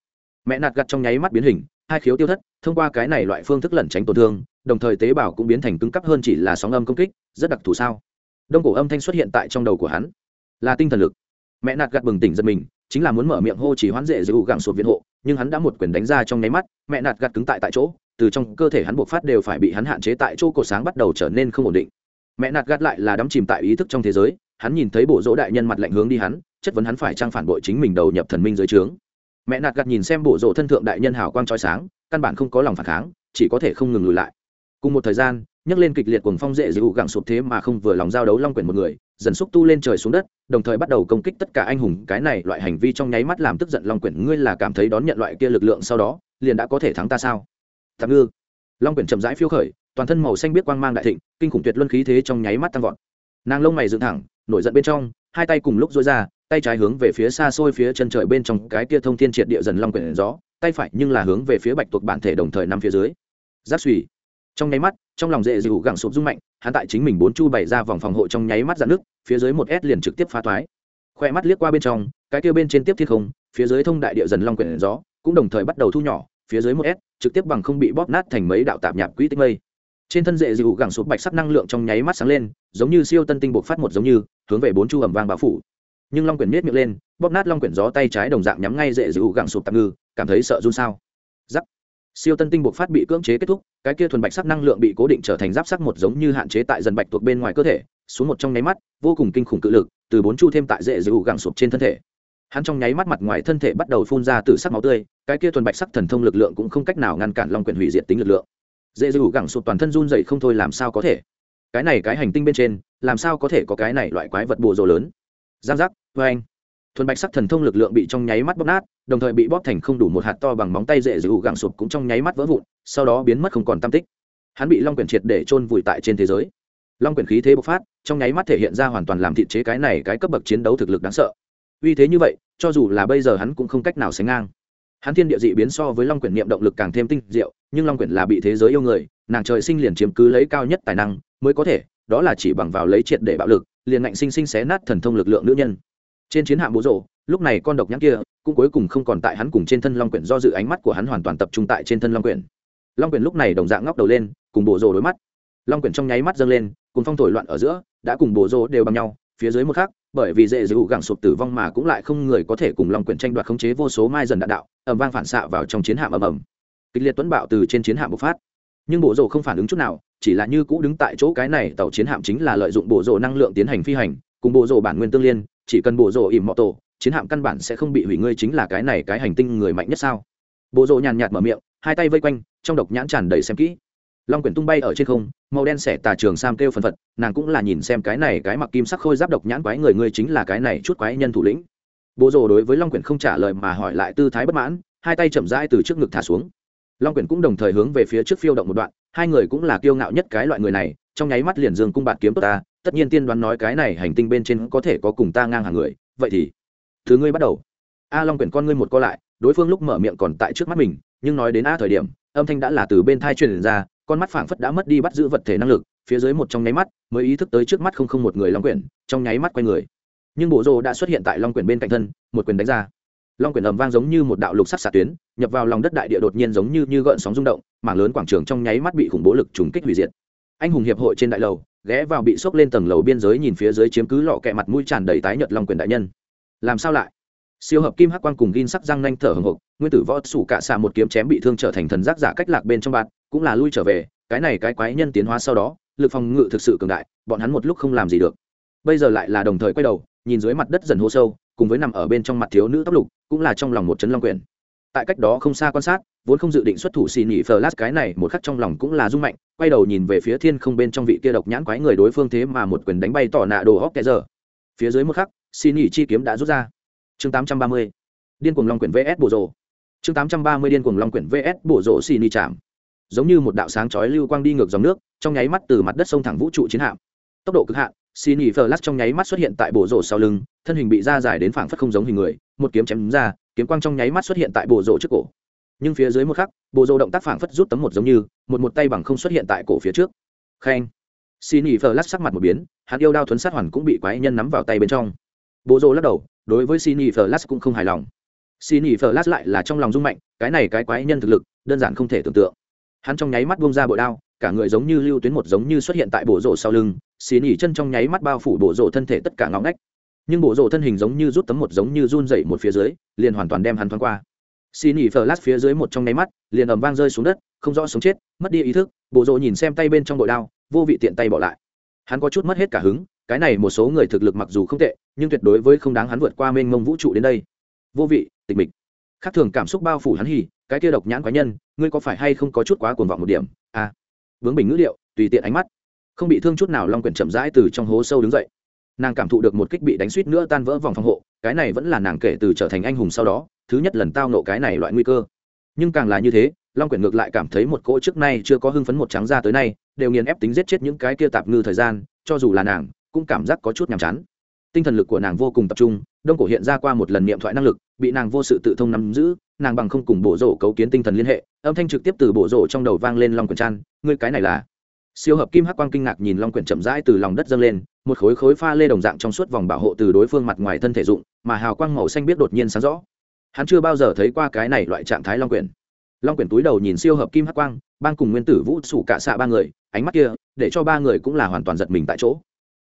Speaker 1: Mẹ nạt gặt trong nháy mắt biến hình, hai khiếu tiêu thất, thông qua cái này loại phương thức lẩn tránh tổn thương, đồng thời tế bào cũng biến thành cứng cắp hơn chỉ là sóng âm công kích, rất đặc thù sao? Đông cổ âm thanh xuất hiện tại trong đầu của hắn, là tinh thần lực mẹ nạt gạt bừng tỉnh giật mình, chính là muốn mở miệng hô chỉ hoán dễ giữ gặng sụt viện hộ, nhưng hắn đã một quyền đánh ra trong nháy mắt, mẹ nạt gạt cứng tại tại chỗ, từ trong cơ thể hắn buộc phát đều phải bị hắn hạn chế tại chỗ cổ sáng bắt đầu trở nên không ổn định. Mẹ nạt gạt lại là đắm chìm tại ý thức trong thế giới, hắn nhìn thấy bộ dỗ đại nhân mặt lạnh hướng đi hắn, chất vấn hắn phải trang phản bội chính mình đầu nhập thần minh dưới trướng. Mẹ nạt gạt nhìn xem bộ rộ thân thượng đại nhân hào quang trói sáng, căn bản không có lòng phản kháng, chỉ có thể không ngừng lùi lại. Cùng một thời gian, nhấc lên kịch liệt cuồng phong dễ dịu gặng sụp thế mà không vừa lòng giao đấu long quyển một người dần xúc tu lên trời xuống đất, đồng thời bắt đầu công kích tất cả anh hùng. Cái này loại hành vi trong nháy mắt làm tức giận long quyển, ngươi là cảm thấy đón nhận loại kia lực lượng sau đó, liền đã có thể thắng ta sao? Tạm ngư. Long quyển chậm rãi phiêu khởi, toàn thân màu xanh biết quang mang đại thịnh, kinh khủng tuyệt luân khí thế trong nháy mắt tăng vọt. Nàng lông mày dựng thẳng, nổi giận bên trong, hai tay cùng lúc dối ra, tay trái hướng về phía xa xôi phía chân trời bên trong cái kia thông thiên triệt địa dần long quyển gió, tay phải nhưng là hướng về phía bạch tuộc bản thể đồng thời nằm phía dưới. Giáp suy trong nháy mắt trong lòng dễ dịu gẳng sụp rung mạnh, hắn tại chính mình bốn chu bày ra vòng phòng hộ trong nháy mắt dạn nước, phía dưới một s liền trực tiếp phá toái khoe mắt liếc qua bên trong, cái kia bên trên tiếp thiên không, phía dưới thông đại địa dần long quyển gió, cũng đồng thời bắt đầu thu nhỏ, phía dưới một s trực tiếp bằng không bị bóp nát thành mấy đạo tạp nhạp quỹ tích mây. Trên thân dễ dịu gẳng sụp bạch sắc năng lượng trong nháy mắt sáng lên, giống như siêu tân tinh buộc phát một giống như, hướng về bốn chu ẩm vang bao phủ. Nhưng long quyển miết miệng lên, bóp nát long quyển gió tay trái đồng dạng nhắm ngay dễ dịu gẳng sụp tạm ngư, cảm thấy sợ run sao. Giắc siêu tân tinh bộc phát bị cưỡng chế kết thúc, cái kia thuần bạch sắc năng lượng bị cố định trở thành giáp sắc một giống như hạn chế tại dần bạch thuộc bên ngoài cơ thể, xuống một trong nháy mắt, vô cùng kinh khủng cự lực, từ bốn chu thêm tại dễ dịu gẳng sụp trên thân thể. Hắn trong nháy mắt mặt ngoài thân thể bắt đầu phun ra từ sắc máu tươi, cái kia thuần bạch sắc thần thông lực lượng cũng không cách nào ngăn cản long quyền hủy diệt tính lực lượng. Dễ dịu gẳng sụp toàn thân run dậy không thôi làm sao có thể? Cái này cái hành tinh bên trên, làm sao có thể có cái này loại quái vật bồ rồ lớn? Giang giác vê anh thuần bạch sắc thần thông lực lượng bị trong nháy mắt bóc nát đồng thời bị bóp thành không đủ một hạt to bằng móng tay dễ dịu gẳng sụp cũng trong nháy mắt vỡ vụn, sau đó biến mất không còn tam tích. Hắn bị long quyển triệt để chôn vùi tại trên thế giới. Long quyển khí thế bộc phát, trong nháy mắt thể hiện ra hoàn toàn làm thị chế cái này cái cấp bậc chiến đấu thực lực đáng sợ. Uy thế như vậy, cho dù là bây giờ hắn cũng không cách nào sánh ngang. Hắn thiên địa dị biến so với long quyển niệm động lực càng thêm tinh diệu, nhưng long quyển là bị thế giới yêu người, nàng trời sinh liền chiếm cứ lấy cao nhất tài năng, mới có thể, đó là chỉ bằng vào lấy triệt để bạo lực, liền ngạnh sinh sinh xé nát thần thông lực lượng nữ nhân. Trên chiến hạm bố rộ lúc này con độc nhãn kia cũng cuối cùng không còn tại hắn cùng trên thân long quyển do dự ánh mắt của hắn hoàn toàn tập trung tại trên thân long quyển. Long quyển lúc này đồng dạng ngóc đầu lên, cùng bộ rồ đối mắt. Long quyển trong nháy mắt dâng lên, cùng phong thổi loạn ở giữa, đã cùng bộ rồ đều bằng nhau, phía dưới một khác bởi vì dễ dữ gẳng sụp tử vong mà cũng lại không người có thể cùng long quyển tranh đoạt khống chế vô số mai dần đạn đạo ẩm vang phản xạ vào trong chiến hạm ầm ầm. Kịch liệt tuấn bạo từ trên chiến hạm bộc phát. Nhưng bộ rồ không phản ứng chút nào, chỉ là như cũ đứng tại chỗ cái này tàu chiến hạm chính là lợi dụng bộ rồ năng lượng tiến hành phi hành, cùng bộ rồ bản nguyên tương liên, chỉ cần bộ rồ ỉm mọ tổ chiến hạm căn bản sẽ không bị hủy ngươi chính là cái này cái hành tinh người mạnh nhất sao? Bộ rộ nhàn nhạt mở miệng, hai tay vây quanh, trong độc nhãn tràn đầy xem kỹ. Long quyển tung bay ở trên không, màu đen xẻ tà trường sam kêu phần phật, nàng cũng là nhìn xem cái này cái mặc kim sắc khôi giáp độc nhãn quái người, ngươi chính là cái này chút quái nhân thủ lĩnh. Bộ rồ đối với long quyển không trả lời mà hỏi lại tư thái bất mãn, hai tay chậm rãi từ trước ngực thả xuống. Long quyển cũng đồng thời hướng về phía trước phiêu động một đoạn, hai người cũng là kiêu ngạo nhất cái loại người này, trong nháy mắt liền dương cung bạt kiếm tốt ta, tất nhiên tiên đoán nói cái này hành tinh bên trên có thể có cùng ta ngang hàng người, vậy thì thứ ngươi bắt đầu. A long quyển con ngươi một co lại, đối phương lúc mở miệng còn tại trước mắt mình, nhưng nói đến a thời điểm, âm thanh đã là từ bên thai truyền ra, con mắt phảng phất đã mất đi bắt giữ vật thể năng lực, phía dưới một trong nháy mắt, mới ý thức tới trước mắt không không một người long quyển, trong nháy mắt quay người. Nhưng bộ rô đã xuất hiện tại long quyển bên cạnh thân, một quyền đánh ra. Long quyển ầm vang giống như một đạo lục sắc xạ tuyến, nhập vào lòng đất đại địa đột nhiên giống như như gợn sóng rung động, mảng lớn quảng trường trong nháy mắt bị khủng bố lực trùng kích hủy diệt. Anh hùng hiệp hội trên đại lầu, ghé vào bị sốc lên tầng lầu biên giới nhìn phía dưới chiếm cứ lọ kẹ mặt mũi tràn đầy tái nhợt long quyền đại nhân làm sao lại? Siêu hợp kim hắc quang cùng gin sắc răng nhanh thở hồng hộc, nguyên tử võ sủ cả xạ một kiếm chém bị thương trở thành thần giác giả cách lạc bên trong bạn, cũng là lui trở về, cái này cái quái nhân tiến hóa sau đó, lực phòng ngự thực sự cường đại, bọn hắn một lúc không làm gì được. Bây giờ lại là đồng thời quay đầu, nhìn dưới mặt đất dần hô sâu, cùng với nằm ở bên trong mặt thiếu nữ tóc lục, cũng là trong lòng một chấn long quyền tại cách đó không xa quan sát, vốn không dự định xuất thủ xì nhị lát, cái này một khắc trong lòng cũng là rung mạnh, quay đầu nhìn về phía thiên không bên trong vị kia độc nhãn quái người đối phương thế mà một quyền đánh bay tỏ nạ đồ hóc kẻ giờ. Phía dưới một khắc xin nghỉ chi kiếm đã rút ra. Chương 830. điên cuồng long quyển vs bổ rồ. Chương 830 điên cuồng long quyển vs bổ rồ xin nghỉ chạm. Giống như một đạo sáng chói lưu quang đi ngược dòng nước, trong nháy mắt từ mặt đất sông thẳng vũ trụ chiến hạm. Tốc độ cực hạn, xin nghỉ phờ lắc trong nháy mắt xuất hiện tại bổ rổ sau lưng, thân hình bị ra dài đến phảng phất không giống hình người, một kiếm chém ra, kiếm quang trong nháy mắt xuất hiện tại bộ rộ trước cổ. Nhưng phía dưới một khắc bộ rộ động tác phảng phất rút tấm một giống như, một một tay bằng không xuất hiện tại cổ phía trước. Khen. Xin nghỉ phờ lắc sắc mặt một biến, hắn yêu đao thuấn sát hoàn cũng bị quái nhân nắm vào tay bên trong bộ rồ lắc đầu, đối với Sini nhị flash cũng không hài lòng. Sini nhị flash lại là trong lòng rung mạnh, cái này cái quái nhân thực lực, đơn giản không thể tưởng tượng. Hắn trong nháy mắt buông ra bội đao, cả người giống như lưu tuyến một giống như xuất hiện tại bộ rổ sau lưng xì nhỉ chân trong nháy mắt bao phủ bộ rổ thân thể tất cả ngõ ngách. Nhưng bộ rổ thân hình giống như rút tấm một giống như run dậy một phía dưới, liền hoàn toàn đem hắn thoáng qua. Xì nhỉ phờ lát phía dưới một trong nháy mắt, liền ầm vang rơi xuống đất, không rõ sống chết, mất đi ý thức bộ rổ nhìn xem tay bên trong bội đao, vô vị tiện tay bỏ lại hắn có chút mất hết cả hứng, cái này một số người thực lực mặc dù không tệ, nhưng tuyệt đối với không đáng hắn vượt qua mênh mông vũ trụ đến đây. Vô vị, tịch mịch. Khác thường cảm xúc bao phủ hắn hỉ, cái kia độc nhãn quái nhân, ngươi có phải hay không có chút quá cuồng vọng một điểm? À. Vướng bình ngữ điệu tùy tiện ánh mắt. Không bị thương chút nào long quyển chậm rãi từ trong hố sâu đứng dậy. Nàng cảm thụ được một kích bị đánh suýt nữa tan vỡ vòng phòng hộ, cái này vẫn là nàng kể từ trở thành anh hùng sau đó, thứ nhất lần tao nộ cái này loại nguy cơ. Nhưng càng là như thế, long quyển ngược lại cảm thấy một cỗ trước nay chưa có hưng phấn một trắng ra tới nay đều nghiền ép tính giết chết những cái kia tạp ngư thời gian, cho dù là nàng, cũng cảm giác có chút nhàm chán. Tinh thần lực của nàng vô cùng tập trung, đông cổ hiện ra qua một lần niệm thoại năng lực, bị nàng vô sự tự thông nắm giữ, nàng bằng không cùng bộ rổ cấu kiến tinh thần liên hệ, âm thanh trực tiếp từ bộ rổ trong đầu vang lên long quyển trăn, ngươi cái này là? Siêu hợp kim hắc quang kinh ngạc nhìn long quyển chậm rãi từ lòng đất dâng lên, một khối khối pha lê đồng dạng trong suốt vòng bảo hộ từ đối phương mặt ngoài thân thể dụng, mà hào quang màu xanh biết đột nhiên sáng rõ. Hắn chưa bao giờ thấy qua cái này loại trạng thái long quyển. Long quyển túi đầu nhìn siêu hợp kim hắc quang, bang cùng nguyên tử vũ sủ cả xạ ba người ánh mắt kia, để cho ba người cũng là hoàn toàn giật mình tại chỗ.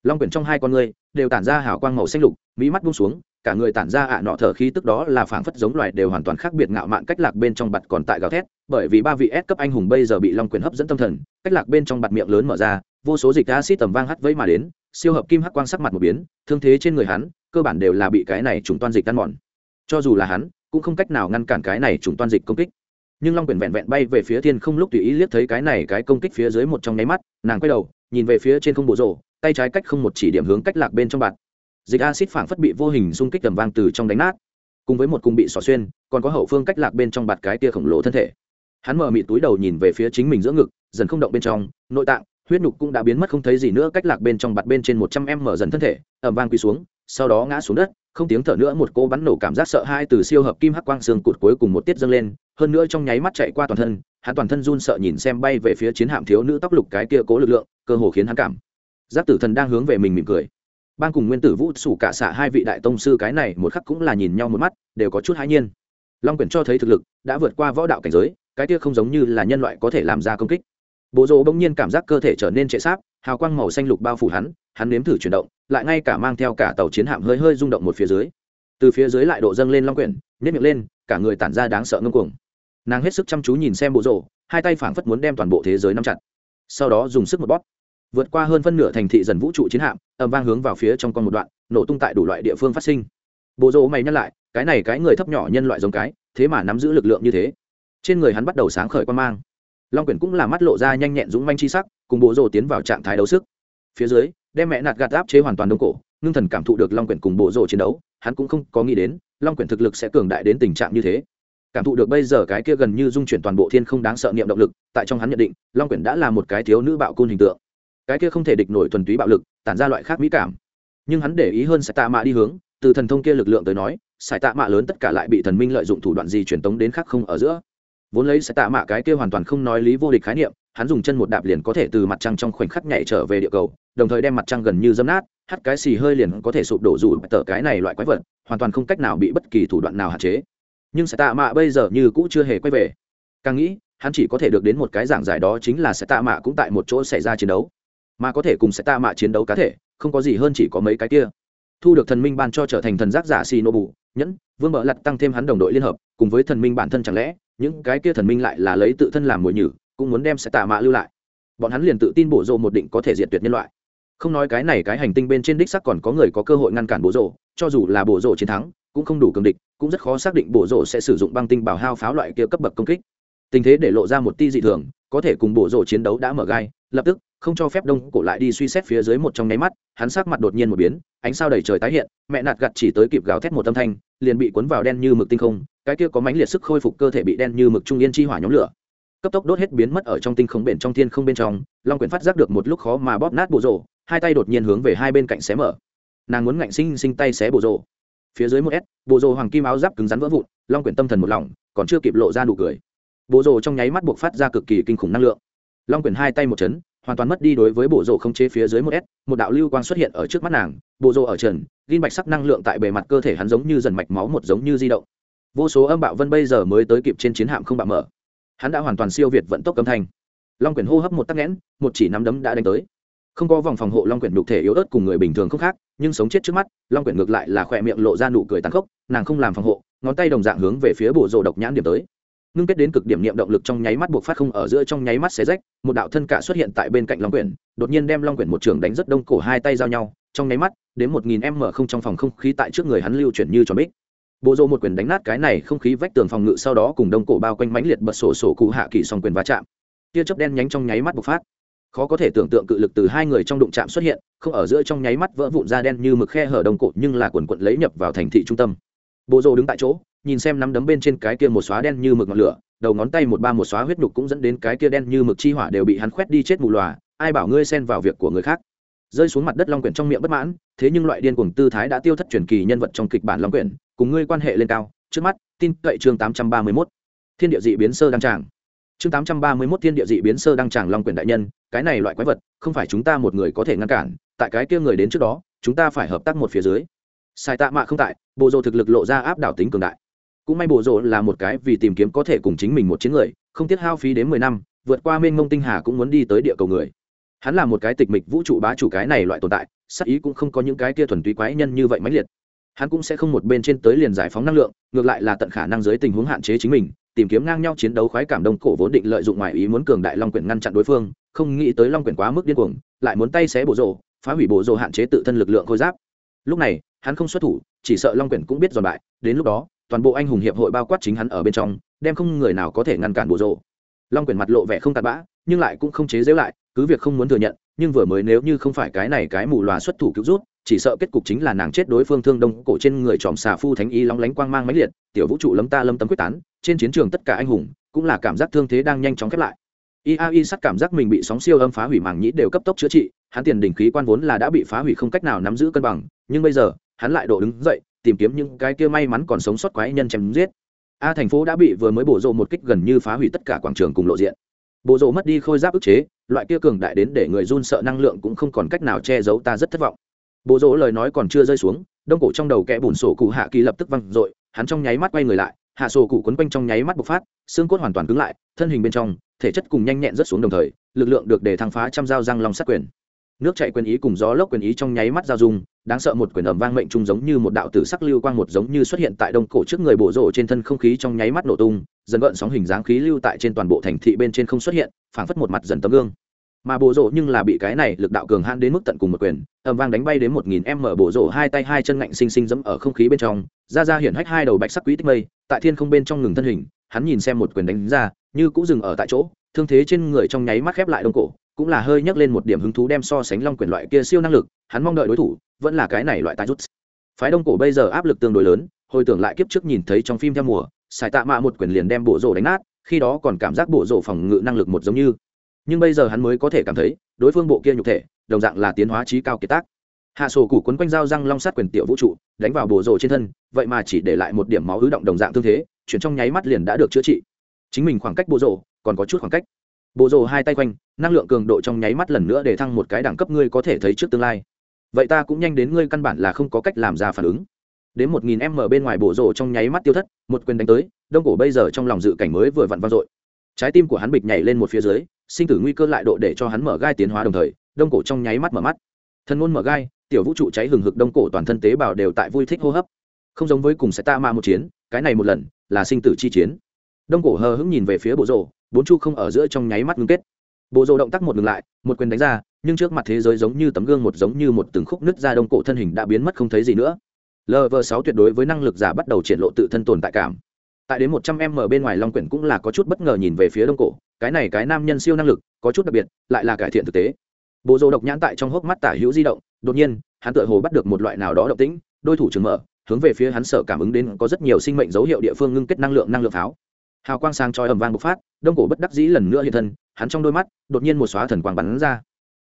Speaker 1: Long quyển trong hai con người đều tản ra hào quang màu xanh lục, mỹ mắt buông xuống, cả người tản ra ạ nọ thở khí tức đó là phảng phất giống loài đều hoàn toàn khác biệt ngạo mạn cách lạc bên trong bặt còn tại gào thét, bởi vì ba vị S cấp anh hùng bây giờ bị long quyền hấp dẫn tâm thần, cách lạc bên trong bặt miệng lớn mở ra, vô số dịch acid tầm vang hắt vẫy mà đến, siêu hợp kim hắc quang sắc mặt một biến, thương thế trên người hắn, cơ bản đều là bị cái này trùng toan dịch tan mòn. Cho dù là hắn, cũng không cách nào ngăn cản cái này trùng toan dịch công kích nhưng long quyển vẹn vẹn bay về phía thiên không lúc tùy ý liếc thấy cái này cái công kích phía dưới một trong nháy mắt, nàng quay đầu, nhìn về phía trên không bộ rổ, tay trái cách không một chỉ điểm hướng cách lạc bên trong bạt. Dịch acid phảng phất bị vô hình xung kích tầm vang từ trong đánh nát. Cùng với một cung bị xỏ xuyên, còn có hậu phương cách lạc bên trong bạt cái tia khổng lồ thân thể. Hắn mở mịt túi đầu nhìn về phía chính mình giữa ngực, dần không động bên trong, nội tạng, huyết nhục cũng đã biến mất không thấy gì nữa, cách lạc bên trong bạt bên trên một trăm em mở dần thân thể ẩm vang quỳ xuống, sau đó ngã xuống đất, không tiếng thở nữa một cô bắn nổ cảm giác sợ hãi từ siêu hợp kim hắc quang xương cụt cuối cùng một tiết dâng lên hơn nữa trong nháy mắt chạy qua toàn thân, hắn toàn thân run sợ nhìn xem bay về phía chiến hạm thiếu nữ tóc lục cái kia cố lực lượng, cơ hồ khiến hắn cảm giác tử thần đang hướng về mình mỉm cười. Ban cùng nguyên tử vũ, sủ cả xạ hai vị đại tông sư cái này một khắc cũng là nhìn nhau một mắt, đều có chút hãi nhiên. Long quyển cho thấy thực lực, đã vượt qua võ đạo cảnh giới, cái kia không giống như là nhân loại có thể làm ra công kích. Bộ rỗ bỗng nhiên cảm giác cơ thể trở nên trệ sáp, hào quang màu xanh lục bao phủ hắn hắn nếm thử chuyển động, lại ngay cả mang theo cả tàu chiến hạm hơi hơi rung động một phía dưới. Từ phía dưới lại độ dâng lên long quyển nhét miệng lên, cả người tản ra đáng sợ ngưng cuồng nàng hết sức chăm chú nhìn xem bộ rỗ hai tay phảng phất muốn đem toàn bộ thế giới nắm chặt. Sau đó dùng sức một bóp, vượt qua hơn phân nửa thành thị dần vũ trụ chiến hạm ẩm vang hướng vào phía trong con một đoạn, nổ tung tại đủ loại địa phương phát sinh. Bộ rỗ mày nhắc lại, cái này cái người thấp nhỏ nhân loại giống cái, thế mà nắm giữ lực lượng như thế. Trên người hắn bắt đầu sáng khởi quan mang. Long quyển cũng là mắt lộ ra nhanh nhẹn dũng manh chi sắc, cùng bộ rỗ tiến vào trạng thái đấu sức. Phía dưới, đem mẹ nạt gạt áp chế hoàn toàn đông cổ, ngưng thần cảm thụ được long quyển cùng bộ rỗ chiến đấu, hắn cũng không có nghĩ đến, long quyển thực lực sẽ cường đại đến tình trạng như thế cảm thụ được bây giờ cái kia gần như dung chuyển toàn bộ thiên không đáng sợ niệm động lực, tại trong hắn nhận định, long quyển đã là một cái thiếu nữ bạo côn hình tượng. Cái kia không thể địch nổi thuần túy bạo lực, tản ra loại khác mỹ cảm. Nhưng hắn để ý hơn sẽ tạ mạ đi hướng, từ thần thông kia lực lượng tới nói, sải tạ mạ lớn tất cả lại bị thần minh lợi dụng thủ đoạn gì truyền tống đến khác không ở giữa. Vốn lấy sẽ tạ mạ cái kia hoàn toàn không nói lý vô địch khái niệm, hắn dùng chân một đạp liền có thể từ mặt trăng trong khoảnh khắc nhảy trở về địa cầu, đồng thời đem mặt trăng gần như dâm nát, hắt cái xì hơi liền có thể sụp đổ dù tờ cái này loại quái vật, hoàn toàn không cách nào bị bất kỳ thủ đoạn nào hạn chế nhưng sẽ tạ mạ bây giờ như cũ chưa hề quay về. Càng nghĩ, hắn chỉ có thể được đến một cái giảng giải đó chính là sẽ tạ mạ cũng tại một chỗ xảy ra chiến đấu. Mà có thể cùng sẽ tạ mạ chiến đấu cá thể, không có gì hơn chỉ có mấy cái kia. Thu được thần minh ban cho trở thành thần giác giả xì nô bù nhẫn, vương bợ lặt tăng thêm hắn đồng đội liên hợp, cùng với thần minh bản thân chẳng lẽ, những cái kia thần minh lại là lấy tự thân làm mồi nhử, cũng muốn đem sẽ tạ mạ lưu lại. Bọn hắn liền tự tin bổ rộ một định có thể diệt tuyệt nhân loại. Không nói cái này cái hành tinh bên trên đích sắc còn có người có cơ hội ngăn cản bổ rộ cho dù là bổ rộ chiến thắng cũng không đủ cường địch, cũng rất khó xác định bổ rộ sẽ sử dụng băng tinh bảo hao pháo loại kia cấp bậc công kích. Tình thế để lộ ra một ti dị thường, có thể cùng bổ rộ chiến đấu đã mở gai, lập tức, không cho phép đông cổ lại đi suy xét phía dưới một trong nháy mắt, hắn sắc mặt đột nhiên một biến, ánh sao đầy trời tái hiện, mẹ nạt gặt chỉ tới kịp gào thét một âm thanh, liền bị cuốn vào đen như mực tinh không, cái kia có mánh liệt sức khôi phục cơ thể bị đen như mực trung yên chi hỏa nhóm lửa. Cấp tốc đốt hết biến mất ở trong tinh không bền trong thiên không bên trong, long quyển phát giác được một lúc khó mà bóp nát bộ rổ, hai tay đột nhiên hướng về hai bên cạnh xé mở. Nàng muốn ngạnh sinh sinh tay xé bộ rổ phía dưới một s, bộ rồ hoàng kim áo giáp cứng rắn vỡ vụn, long quyển tâm thần một lòng, còn chưa kịp lộ ra nụ cười. Bộ rồ trong nháy mắt buộc phát ra cực kỳ kinh khủng năng lượng. Long quyển hai tay một chấn, hoàn toàn mất đi đối với bộ rồ không chế phía dưới một s, một đạo lưu quang xuất hiện ở trước mắt nàng, bộ rồ ở trần gin bạch sắc năng lượng tại bề mặt cơ thể hắn giống như dần mạch máu một giống như di động. Vô số âm bạo vân bây giờ mới tới kịp trên chiến hạm không bạo mở. Hắn đã hoàn toàn siêu việt vận tốc âm thanh. Long quyển hô hấp một tắc nghẽn, một chỉ nắm đấm đã đánh tới không có vòng phòng hộ long quyển đục thể yếu ớt cùng người bình thường không khác, nhưng sống chết trước mắt, long quyển ngược lại là khỏe miệng lộ ra nụ cười tàn khốc, nàng không làm phòng hộ, ngón tay đồng dạng hướng về phía bộ rộ độc nhãn điểm tới. Ngưng kết đến cực điểm niệm động lực trong nháy mắt buộc phát không ở giữa trong nháy mắt xé rách, một đạo thân cả xuất hiện tại bên cạnh long quyển, đột nhiên đem long quyển một trường đánh rất đông cổ hai tay giao nhau, trong nháy mắt, đến một nghìn m không trong phòng không khí tại trước người hắn lưu chuyển như tròn bích. Bộ rộ một quyền đánh nát cái này không khí vách tường phòng ngự sau đó cùng đông cổ bao quanh mãnh liệt bật sổ sổ cụ hạ kỳ song quyền va chạm. Tia chớp đen nhánh trong nháy mắt bộc phát khó có thể tưởng tượng cự lực từ hai người trong đụng chạm xuất hiện, không ở giữa trong nháy mắt vỡ vụn ra đen như mực khe hở đồng cổ, nhưng là quần quận lấy nhập vào thành thị trung tâm. Bộ rồ đứng tại chỗ, nhìn xem nắm đấm bên trên cái kia một xóa đen như mực ngọn lửa, đầu ngón tay một ba một xóa huyết nhục cũng dẫn đến cái kia đen như mực chi hỏa đều bị hắn khoét đi chết mù lòa, ai bảo ngươi xen vào việc của người khác. Rơi xuống mặt đất long quyển trong miệng bất mãn, thế nhưng loại điên cuồng tư thái đã tiêu thất truyền kỳ nhân vật trong kịch bản long quyển, cùng ngươi quan hệ lên cao. Trước mắt, tin cậy chương tám trăm ba mươi 831. thiên địa dị biến sơ đăng tràng chương tám trăm ba mươi 831 thiên địa dị biến sơ đăng tràng long Quyền đại nhân, cái này loại quái vật, không phải chúng ta một người có thể ngăn cản, tại cái kia người đến trước đó, chúng ta phải hợp tác một phía dưới. Sai tạ mạ không tại, bộ rồ thực lực lộ ra áp đảo tính cường đại. Cũng may bộ rồ là một cái vì tìm kiếm có thể cùng chính mình một chiến người, không tiếc hao phí đến mười năm, vượt qua mênh mông tinh hà cũng muốn đi tới địa cầu người. Hắn là một cái tịch mịch vũ trụ bá chủ cái này loại tồn tại, sắc ý cũng không có những cái kia thuần túy quái nhân như vậy mãnh liệt. Hắn cũng sẽ không một bên trên tới liền giải phóng năng lượng, ngược lại là tận khả năng dưới tình huống hạn chế chính mình tìm kiếm ngang nhau chiến đấu khoái cảm đông cổ vốn định lợi dụng ngoài ý muốn cường đại long quyển ngăn chặn đối phương, không nghĩ tới long quyển quá mức điên cuồng, lại muốn tay xé bộ rộ phá hủy bộ rộ hạn chế tự thân lực lượng khôi giáp. Lúc này, hắn không xuất thủ, chỉ sợ long quyển cũng biết giòn bại, đến lúc đó, toàn bộ anh hùng hiệp hội bao quát chính hắn ở bên trong, đem không người nào có thể ngăn cản bộ rộ long quyển mặt lộ vẻ không tạt bã, nhưng lại cũng không chế giễu lại, cứ việc không muốn thừa nhận, nhưng vừa mới nếu như không phải cái này cái mù loà xuất thủ cứu rút, chỉ sợ kết cục chính là nàng chết đối phương thương đông cổ trên người tròm xà phu thánh y lóng lánh quang mang máy liệt, tiểu vũ trụ lâm ta lâm tấm quyết tán trên chiến trường tất cả anh hùng cũng là cảm giác thương thế đang nhanh chóng khép lại. Iai sắt cảm giác mình bị sóng siêu âm phá hủy màng nhĩ đều cấp tốc chữa trị, hắn tiền đỉnh khí quan vốn là đã bị phá hủy không cách nào nắm giữ cân bằng, nhưng bây giờ, hắn lại độ đứng dậy, tìm kiếm những cái kia may mắn còn sống sót quái nhân chém giết. A thành phố đã bị vừa mới bổ rộ một kích gần như phá hủy tất cả quảng trường cùng lộ diện. Bộ rộ mất đi khôi giáp ức chế, loại kia cường đại đến để người run sợ năng lượng cũng không còn cách nào che giấu ta rất thất vọng. Bộ rộ lời nói còn chưa rơi xuống, đông cổ trong đầu kẽ bùn sổ cụ hạ kỳ lập tức văng r hắn trong nháy mắt quay người lại hạ sổ cụ quấn quanh trong nháy mắt bộc phát, xương cốt hoàn toàn cứng lại, thân hình bên trong, thể chất cùng nhanh nhẹn rất xuống đồng thời, lực lượng được để thăng phá trăm dao răng long sát quyền. Nước chạy quyền ý cùng gió lốc quyền ý trong nháy mắt giao dung, đáng sợ một quyền ẩm vang mệnh trung giống như một đạo tử sắc lưu quang một giống như xuất hiện tại đông cổ trước người bổ rộ trên thân không khí trong nháy mắt nổ tung, dần gợn sóng hình dáng khí lưu tại trên toàn bộ thành thị bên trên không xuất hiện, phảng phất một mặt dần tấm gương. Mà bổ rộ nhưng là bị cái này lực đạo cường hãn đến mức tận cùng một quyền ẩm vang đánh bay đến một nghìn m bổ rộ hai tay hai chân ngạnh xinh xinh dẫm ở không khí bên trong, ra ra hiển hách hai đầu bạch sắc quý tích mây tại thiên không bên trong ngừng thân hình, hắn nhìn xem một quyền đánh ra, như cũng dừng ở tại chỗ, thương thế trên người trong nháy mắt khép lại đông cổ, cũng là hơi nhắc lên một điểm hứng thú đem so sánh long quyền loại kia siêu năng lực, hắn mong đợi đối thủ, vẫn là cái này loại tai rút. Phái đông cổ bây giờ áp lực tương đối lớn, hồi tưởng lại kiếp trước nhìn thấy trong phim theo mùa xài tạ mạ một quyền liền đem bộ rổ đánh nát, khi đó còn cảm giác bộ rổ phòng ngự năng lực một giống như. Nhưng bây giờ hắn mới có thể cảm thấy, đối phương bộ kia nhục thể, đồng dạng là tiến hóa trí cao kiệt tác hạ sổ củ quấn quanh dao răng long sát quyền tiểu vũ trụ, đánh vào bộ rổ trên thân, vậy mà chỉ để lại một điểm máu ứ động đồng dạng tương thế chuyển trong nháy mắt liền đã được chữa trị. Chính mình khoảng cách bộ rổ, còn có chút khoảng cách. Bộ rồ hai tay quanh, năng lượng cường độ trong nháy mắt lần nữa để thăng một cái đẳng cấp ngươi có thể thấy trước tương lai. Vậy ta cũng nhanh đến ngươi căn bản là không có cách làm ra phản ứng. Đến một nghìn m bên ngoài bộ rổ trong nháy mắt tiêu thất, một quyền đánh tới, đông cổ bây giờ trong lòng dự cảnh mới vừa vặn vang dội. Trái tim của hắn bịch nhảy lên một phía dưới, sinh tử nguy cơ lại độ để cho hắn mở gai tiến hóa đồng thời, đông cổ trong nháy mắt mở mắt. Thân ngôn mở gai tiểu vũ trụ cháy hừng hực đông cổ toàn thân tế bào đều tại vui thích hô hấp. Không giống với cùng sẽ ta ma một chiến, cái này một lần, là sinh tử chi chiến. Đông cổ hờ hững nhìn về phía bộ rồ, bốn chu không ở giữa trong nháy mắt ngưng kết. Bộ rồ động tác một ngừng lại, một quyền đánh ra, nhưng trước mặt thế giới giống như tấm gương một giống như một từng khúc nứt ra đông cổ thân hình đã biến mất không thấy gì nữa. Lv sáu tuyệt đối với năng lực giả bắt đầu triển lộ tự thân tồn tại cảm. Tại đến một trăm m bên ngoài long quyển cũng là có chút bất ngờ nhìn về phía đông cổ, cái này cái nam nhân siêu năng lực, có chút đặc biệt, lại là cải thiện thực tế bộ rồ độc nhãn tại trong hốc mắt tả hữu di động, đột nhiên, hắn tựa hồ bắt được một loại nào đó độc tĩnh, đôi thủ trường mở, hướng về phía hắn sợ cảm ứng đến có rất nhiều sinh mệnh dấu hiệu địa phương ngưng kết năng lượng năng lượng pháo. Hào quang sáng trói ầm vang bộc phát, đông cổ bất đắc dĩ lần nữa hiện thân, hắn trong đôi mắt, đột nhiên một xóa thần quang bắn ra.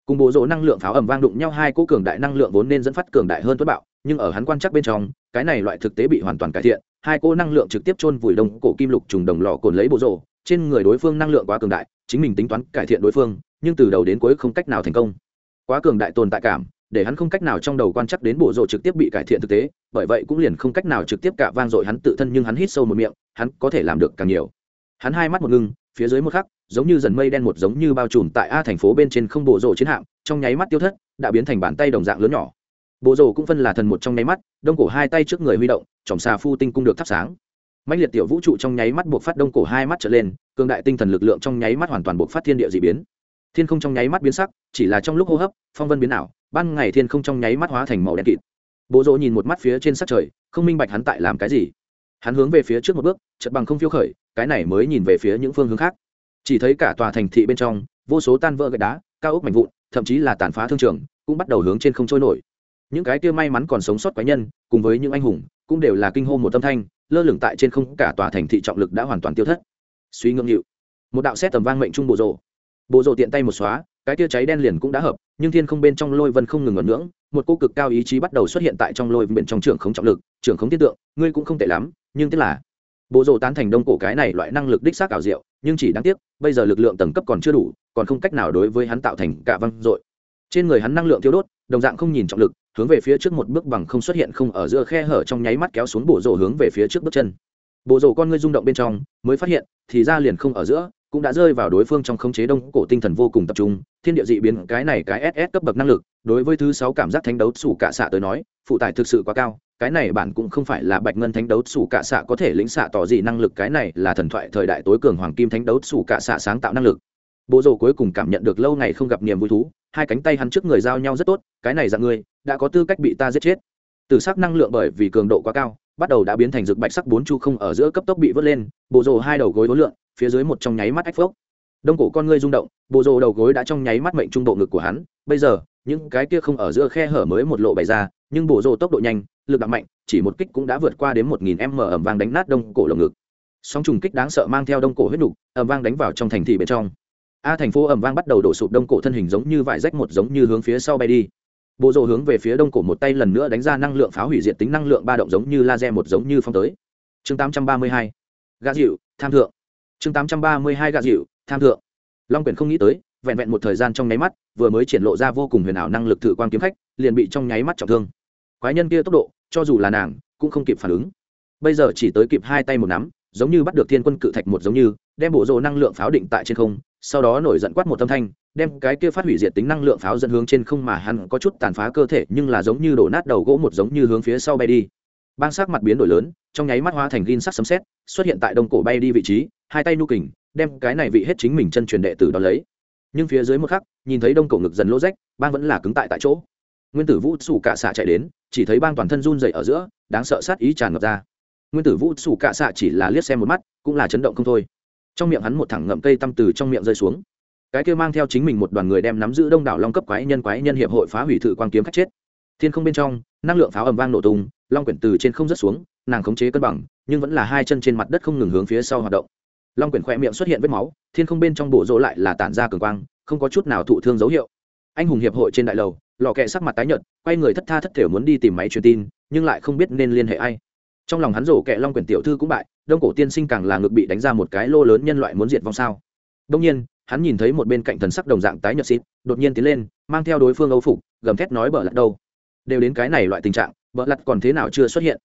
Speaker 1: Cùng bộ rỗ năng lượng pháo ầm vang đụng nhau, hai cỗ cường đại năng lượng vốn nên dẫn phát cường đại hơn tuất bạo, nhưng ở hắn quan chắc bên trong, cái này loại thực tế bị hoàn toàn cải thiện, hai cỗ năng lượng trực tiếp chôn vùi đông cổ kim lục trùng đồng lò cồn lấy bộ rỗ trên người đối phương năng lượng quá cường đại, chính mình tính toán cải thiện đối phương nhưng từ đầu đến cuối không cách nào thành công. Quá cường đại tồn tại cảm, để hắn không cách nào trong đầu quan chắc đến bộ rộ trực tiếp bị cải thiện thực tế, bởi vậy cũng liền không cách nào trực tiếp cả vang dội hắn tự thân nhưng hắn hít sâu một miệng, hắn có thể làm được càng nhiều. Hắn hai mắt một ngưng, phía dưới một khắc, giống như dần mây đen một giống như bao trùm tại a thành phố bên trên không bộ rộ chiến hạm, trong nháy mắt tiêu thất, đã biến thành bàn tay đồng dạng lớn nhỏ. Bộ rộ cũng phân là thần một trong nháy mắt, đông cổ hai tay trước người huy động, chòm xà phu tinh cung được thắp sáng. Mạnh liệt tiểu vũ trụ trong nháy mắt buộc phát đông cổ hai mắt trở lên, cường đại tinh thần lực lượng trong nháy mắt hoàn toàn buộc phát thiên địa d ị biến thiên không trong nháy mắt biến sắc, chỉ là trong lúc hô hấp, phong vân biến ảo, ban ngày thiên không trong nháy mắt hóa thành màu đen kịt. Bộ Rỗ nhìn một mắt phía trên sắc trời, không minh bạch hắn tại làm cái gì. Hắn hướng về phía trước một bước chật bằng không phiêu khởi, cái này mới nhìn về phía những phương hướng khác. Chỉ thấy cả tòa thành thị bên trong, vô số tan vỡ gạch đá, cao ốc mạnh vụn, thậm chí là tàn phá thương trường, cũng bắt đầu hướng trên không trôi nổi. Những cái kia may mắn còn sống sót quái nhân, cùng với những anh hùng, cũng đều là kinh hô một tâm thanh, lơ lửng tại trên không, cả tòa thành thị trọng lực đã hoàn toàn tiêu thất. Suy ngưỡng hiệu một đạo xét tầm vang mệnh trung bộ rộ bộ rộ tiện tay một xóa, cái tia cháy đen liền cũng đã hợp, nhưng thiên không bên trong lôi vân không ngừng ngẩn ngưỡng, một cô cực cao ý chí bắt đầu xuất hiện tại trong lôi vân trong trường khống trọng lực trường khống tiết tượng, ngươi cũng không tệ lắm, nhưng tức là bộ rộ tán thành đông cổ cái này loại năng lực đích xác ảo diệu, nhưng chỉ đáng tiếc, bây giờ lực lượng tầng cấp còn chưa đủ, còn không cách nào đối với hắn tạo thành cả văng dội. Trên người hắn năng lượng thiếu đốt, đồng dạng không nhìn trọng lực, hướng về phía trước một bước bằng không xuất hiện không ở giữa khe hở trong nháy mắt kéo xuống bộ rộ hướng về phía trước bước chân. Bộ rộ con ngươi rung động bên trong, mới phát hiện, thì ra liền không ở giữa cũng đã rơi vào đối phương trong khống chế đông cổ tinh thần vô cùng tập trung, thiên địa dị biến, cái này cái ss cấp bậc năng lực, đối với thứ sáu cảm giác thánh đấu sủ cả xạ tới nói, phụ tải thực sự quá cao, cái này bản cũng không phải là bạch ngân thánh đấu sủ cả xạ có thể lĩnh xạ tỏ gì năng lực, cái này là thần thoại thời đại tối cường hoàng kim thánh đấu sủ cả xạ sáng tạo năng lực. Bộ rồ cuối cùng cảm nhận được lâu ngày không gặp niềm vui thú, hai cánh tay hắn trước người giao nhau rất tốt, cái này dạng ngươi đã có tư cách bị ta giết chết. Từ sắc năng lượng bởi vì cường độ quá cao, bắt đầu đã biến thành rực bạch sắc bốn chu không ở giữa cấp tốc bị vớt lên bộ rồ hai đầu gối đối lượng phía dưới một trong nháy mắt ách phốc. Đông cổ con ngươi rung động, bộ rồ đầu gối đã trong nháy mắt mệnh trung độ ngực của hắn. Bây giờ, những cái kia không ở giữa khe hở mới một lộ bày ra, nhưng bộ rồ tốc độ nhanh, lực đặc mạnh, chỉ một kích cũng đã vượt qua đến một nghìn m ẩm vang đánh nát đông cổ lồng ngực. Sóng trùng kích đáng sợ mang theo đông cổ huyết nục ẩm vang đánh vào trong thành thị bên trong. A thành phố ẩm vang bắt đầu đổ sụp đông cổ thân hình giống như vải rách một giống như hướng phía sau bay đi. Bộ rồ hướng về phía đông cổ một tay lần nữa đánh ra năng lượng pháo hủy diệt tính năng lượng ba động giống như laser một giống như phong tới. Chương 832. gã dịu, tham thượng chương 832 gạ dịu, tham thượng. Long quyển không nghĩ tới, vẹn vẹn một thời gian trong nháy mắt, vừa mới triển lộ ra vô cùng huyền ảo năng lực thử quan kiếm khách, liền bị trong nháy mắt trọng thương. Quái nhân kia tốc độ, cho dù là nàng, cũng không kịp phản ứng. Bây giờ chỉ tới kịp hai tay một nắm, giống như bắt được thiên quân cự thạch một giống như, đem bộ rồ năng lượng pháo định tại trên không, sau đó nổi giận quát một âm thanh, đem cái kia phát hủy diệt tính năng lượng pháo dẫn hướng trên không mà hắn có chút tàn phá cơ thể, nhưng là giống như đổ nát đầu gỗ một giống như hướng phía sau bay đi bang sắc mặt biến đổi lớn, trong nháy mắt hóa thành gin sắc sấm xét xuất hiện tại đông cổ bay đi vị trí, hai tay nu kình, đem cái này vị hết chính mình chân truyền đệ tử đón lấy. Nhưng phía dưới một khắc, nhìn thấy đông cổ ngực dần lỗ rách, bang vẫn là cứng tại tại chỗ. Nguyên tử vũ sủ cạ xạ chạy đến, chỉ thấy bang toàn thân run dậy ở giữa, đáng sợ sát ý tràn ngập ra. Nguyên tử vũ sủ cạ xạ chỉ là liếc xem một mắt, cũng là chấn động không thôi. Trong miệng hắn một thẳng ngậm cây tăm từ trong miệng rơi xuống. Cái kia mang theo chính mình một đoàn người đem nắm giữ đông đảo long cấp quái nhân quái nhân hiệp hội phá hủy thử quang kiếm khách chết. Thiên không bên trong năng lượng pháo ầm vang nổ tung, long quyển từ trên không rớt xuống, nàng khống chế cân bằng, nhưng vẫn là hai chân trên mặt đất không ngừng hướng phía sau hoạt động. Long quyển khỏe miệng xuất hiện vết máu, thiên không bên trong bộ rỗ lại là tản ra cường quang, không có chút nào thụ thương dấu hiệu. Anh hùng hiệp hội trên đại lầu, lò kẹ sắc mặt tái nhợt, quay người thất tha thất thể muốn đi tìm máy truyền tin, nhưng lại không biết nên liên hệ ai. Trong lòng hắn rổ kẹ long quyển tiểu thư cũng bại, đông cổ tiên sinh càng là ngực bị đánh ra một cái lô lớn nhân loại muốn diệt vong sao. Đông nhiên, hắn nhìn thấy một bên cạnh thần sắc đồng dạng tái nhợt xịt, đột nhiên tiến lên, mang theo đối phương âu phục, gầm thét nói bở lặt đâu đều đến cái này loại tình trạng vợ lặt còn thế nào chưa xuất hiện?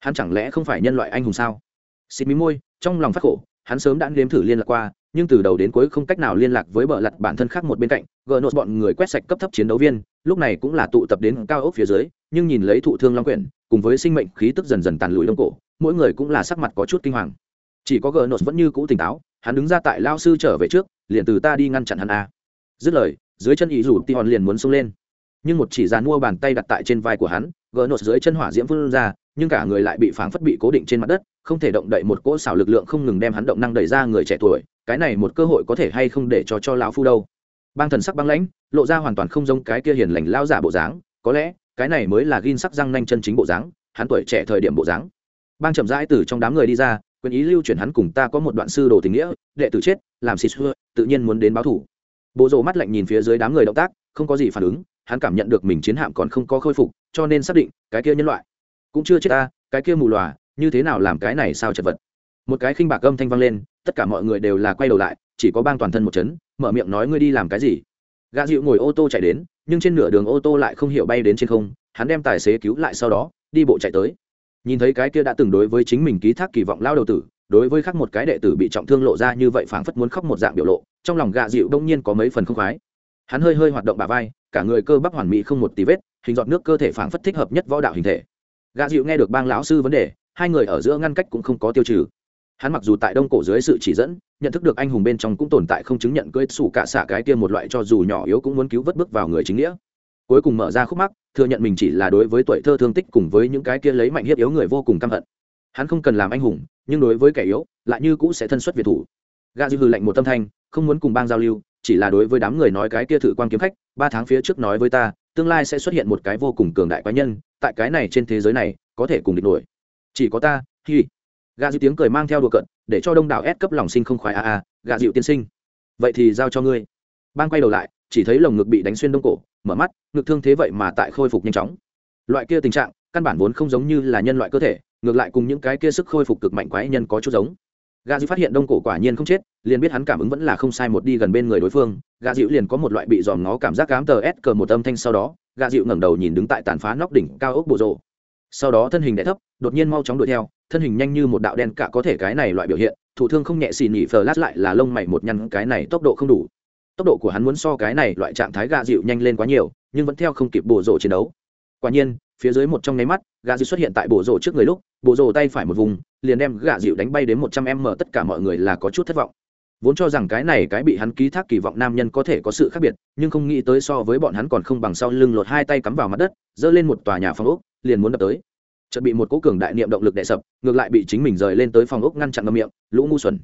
Speaker 1: Hắn chẳng lẽ không phải nhân loại anh hùng sao? Xịt mí môi, trong lòng phát khổ, hắn sớm đã nếm thử liên lạc qua, nhưng từ đầu đến cuối không cách nào liên lạc với bờ lặt bản thân khác một bên cạnh, gờ nốt bọn người quét sạch cấp thấp chiến đấu viên, lúc này cũng là tụ tập đến cao ốc phía dưới, nhưng nhìn lấy thụ thương long quyển, cùng với sinh mệnh khí tức dần dần tàn lùi đông cổ, mỗi người cũng là sắc mặt có chút kinh hoàng. Chỉ có gờ nốt vẫn như cũ tỉnh táo, hắn đứng ra tại lao sư trở về trước, liền từ ta đi ngăn chặn hắn a. Dứt lời, dưới chân ý rủ ti hòn liền muốn xông lên nhưng một chỉ dàn mua bàn tay đặt tại trên vai của hắn, gỡ nốt dưới chân hỏa diễm phun ra, nhưng cả người lại bị phảng phất bị cố định trên mặt đất, không thể động đậy một cỗ xảo lực lượng không ngừng đem hắn động năng đẩy ra người trẻ tuổi, cái này một cơ hội có thể hay không để cho cho lão phu đâu. Bang thần sắc băng lãnh, lộ ra hoàn toàn không giống cái kia hiền lành lao giả bộ dáng, có lẽ, cái này mới là gin sắc răng nanh chân chính bộ dáng, hắn tuổi trẻ thời điểm bộ dáng. Bang chậm rãi từ trong đám người đi ra, quyền ý lưu chuyển hắn cùng ta có một đoạn sư đồ tình nghĩa, đệ tử chết, làm xịt xưa tự nhiên muốn đến báo thủ. Bộ rộ mắt lạnh nhìn phía dưới đám người động tác, không có gì phản ứng hắn cảm nhận được mình chiến hạm còn không có khôi phục, cho nên xác định, cái kia nhân loại, cũng chưa chết ta, cái kia mù lòa như thế nào làm cái này sao chật vật. Một cái khinh bạc âm thanh vang lên, tất cả mọi người đều là quay đầu lại, chỉ có bang toàn thân một chấn, mở miệng nói ngươi đi làm cái gì. Gã dịu ngồi ô tô chạy đến, nhưng trên nửa đường ô tô lại không hiểu bay đến trên không, hắn đem tài xế cứu lại sau đó, đi bộ chạy tới. Nhìn thấy cái kia đã từng đối với chính mình ký thác kỳ vọng lao đầu tử, đối với khác một cái đệ tử bị trọng thương lộ ra như vậy phảng phất muốn khóc một dạng biểu lộ, trong lòng gạ dịu đông nhiên có mấy phần không khoái. Hắn hơi hơi hoạt động bà vai cả người cơ bắp hoàn mỹ không một tí vết, hình giọt nước cơ thể phảng phất thích hợp nhất võ đạo hình thể. Gạ dịu nghe được bang lão sư vấn đề, hai người ở giữa ngăn cách cũng không có tiêu trừ. Hắn mặc dù tại đông cổ dưới sự chỉ dẫn, nhận thức được anh hùng bên trong cũng tồn tại không chứng nhận cưỡi sủ cả xạ cái kia một loại cho dù nhỏ yếu cũng muốn cứu vớt bước vào người chính nghĩa. Cuối cùng mở ra khúc mắc, thừa nhận mình chỉ là đối với tuổi thơ thương tích cùng với những cái kia lấy mạnh hiếp yếu người vô cùng căm hận. Hắn không cần làm anh hùng, nhưng đối với kẻ yếu, lại như cũ sẽ thân xuất việt thủ. Gà dư hư lệnh một tâm thanh, không muốn cùng bang giao lưu chỉ là đối với đám người nói cái kia thử quan kiếm khách, ba tháng phía trước nói với ta, tương lai sẽ xuất hiện một cái vô cùng cường đại quái nhân, tại cái này trên thế giới này, có thể cùng địch nổi. Chỉ có ta, hi. Gà dịu tiếng cười mang theo đùa cận để cho đông đảo ép cấp lòng sinh không khoái, a a, gà dịu tiên sinh. Vậy thì giao cho ngươi. Ban quay đầu lại, chỉ thấy lồng ngực bị đánh xuyên đông cổ, mở mắt, ngực thương thế vậy mà tại khôi phục nhanh chóng. Loại kia tình trạng, căn bản vốn không giống như là nhân loại cơ thể, ngược lại cùng những cái kia sức khôi phục cực mạnh quái nhân có chút giống gà dịu phát hiện đông cổ quả nhiên không chết, liền biết hắn cảm ứng vẫn là không sai một đi gần bên người đối phương. Gà dịu liền có một loại bị dòm ngó cảm giác cám tờ s cờ một âm thanh sau đó gà dịu ngẩng đầu nhìn đứng tại tàn phá nóc đỉnh cao ốc bộ rộ. Sau đó thân hình đ thấp, đột nhiên mau chóng đuổi theo, thân hình nhanh như một đạo đen cả có thể cái này loại biểu hiện, thủ thương không nhẹ xì nhị phờ lát lại là lông mày một nhăn, cái này tốc độ không đủ. Tốc độ của hắn muốn so cái này loại trạng thái gà dịu nhanh lên quá nhiều, nhưng vẫn theo không kịp bộ rộ chiến đấu. Quả nhiên phía dưới một trong nháy mắt, gà dịu xuất hiện tại bộ rổ trước người lúc, bộ rổ tay phải một vùng, liền đem gà dịu đánh bay đến một trăm em mở tất cả mọi người là có chút thất vọng. Vốn cho rằng cái này cái bị hắn ký thác kỳ vọng nam nhân có thể có sự khác biệt, nhưng không nghĩ tới so với bọn hắn còn không bằng sau lưng lột hai tay cắm vào mặt đất, giơ lên một tòa nhà phong ốc, liền muốn đập tới. Chợt bị một cố cường đại niệm động lực đè sập, ngược lại bị chính mình rời lên tới phòng ốc ngăn chặn ngâm miệng, lũ ngu xuẩn.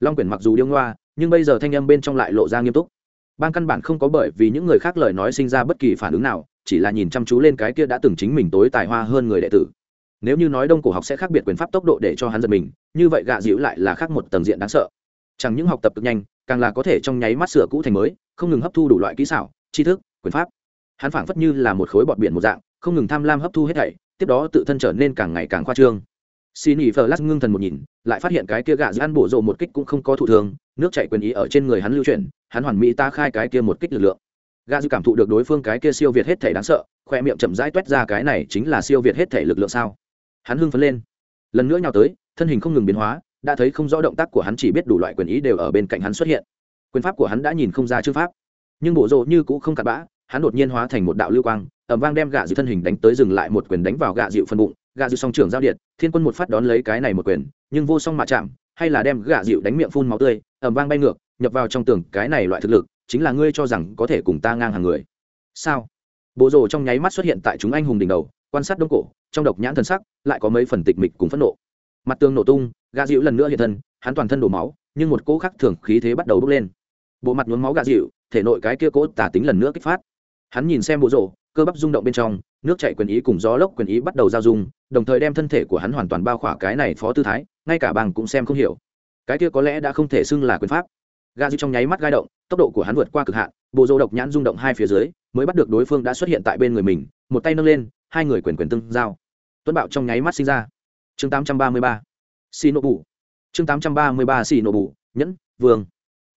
Speaker 1: Long quyển mặc dù điêu ngoa, nhưng bây giờ thanh âm bên trong lại lộ ra nghiêm túc. Ban căn bản không có bởi vì những người khác lời nói sinh ra bất kỳ phản ứng nào chỉ là nhìn chăm chú lên cái kia đã từng chính mình tối tài hoa hơn người đệ tử. Nếu như nói đông cổ học sẽ khác biệt quyền pháp tốc độ để cho hắn giật mình, như vậy gạ dịu lại là khác một tầng diện đáng sợ. Chẳng những học tập cực nhanh, càng là có thể trong nháy mắt sửa cũ thành mới, không ngừng hấp thu đủ loại kỹ xảo, tri thức, quyền pháp. Hắn phảng phất như là một khối bọt biển một dạng, không ngừng tham lam hấp thu hết thảy, tiếp đó tự thân trở nên càng ngày càng khoa trương. Xin ý phờ lát ngưng thần một nhìn, lại phát hiện cái kia gạ dịu ăn bổ rộ một kích cũng không có thụ thường, nước chạy quyền ý ở trên người hắn lưu chuyển, hắn hoàn mỹ ta khai cái kia một kích lực lượng gà dư cảm thụ được đối phương cái kia siêu việt hết thể đáng sợ, khoe miệng chậm rãi t ra cái này chính là siêu việt hết thể lực lượng sao? Hắn hưng phấn lên. Lần nữa nhào tới, thân hình không ngừng biến hóa, đã thấy không rõ động tác của hắn chỉ biết đủ loại quyền ý đều ở bên cạnh hắn xuất hiện. Quyền pháp của hắn đã nhìn không ra chữ pháp. Nhưng bộ rộ như cũ không cặn bã, hắn đột nhiên hóa thành một đạo lưu quang ẩm vang đem gạ dịu thân hình đánh tới dừng lại một quyền đánh vào gạ dịu phân bụng. Gạ dịu song trưởng giao điện, thiên quân một phát đón lấy cái này một quyền, nhưng vô song mạ chạm, hay là đem gạ dịu đánh miệng phun máu tươi ẩm vang bay ngược, nhập vào trong tường cái này loại thực lực chính là ngươi cho rằng có thể cùng ta ngang hàng người. Sao? Bộ rồ trong nháy mắt xuất hiện tại chúng anh hùng đỉnh đầu, quan sát đông cổ, trong độc nhãn thần sắc lại có mấy phần tịch mịch cùng phẫn nộ. Mặt tường nổ tung, gà dịu lần nữa hiện thân, hắn toàn thân đổ máu, nhưng một cỗ khắc thường khí thế bắt đầu bốc lên. Bộ mặt nhuốm máu gà dịu, thể nội cái kia cỗ tả tính lần nữa kích phát. Hắn nhìn xem bộ rồ, cơ bắp rung động bên trong, nước chạy quyền ý cùng gió lốc quyền ý bắt đầu giao dung, đồng thời đem thân thể của hắn hoàn toàn bao khỏa cái này phó tư thái, ngay cả bằng cũng xem không hiểu. Cái kia có lẽ đã không thể xưng là quyền pháp ga dư trong nháy mắt gai động, tốc độ của hắn vượt qua cực hạn, bộ dô độc nhãn rung động hai phía dưới, mới bắt được đối phương đã xuất hiện tại bên người mình, một tay nâng lên, hai người quyền quyền tương giao. Tuấn bạo trong nháy mắt sinh ra. Chương 833. xì nộ bù. Chương 833 xì nộ bù, nhẫn, vương.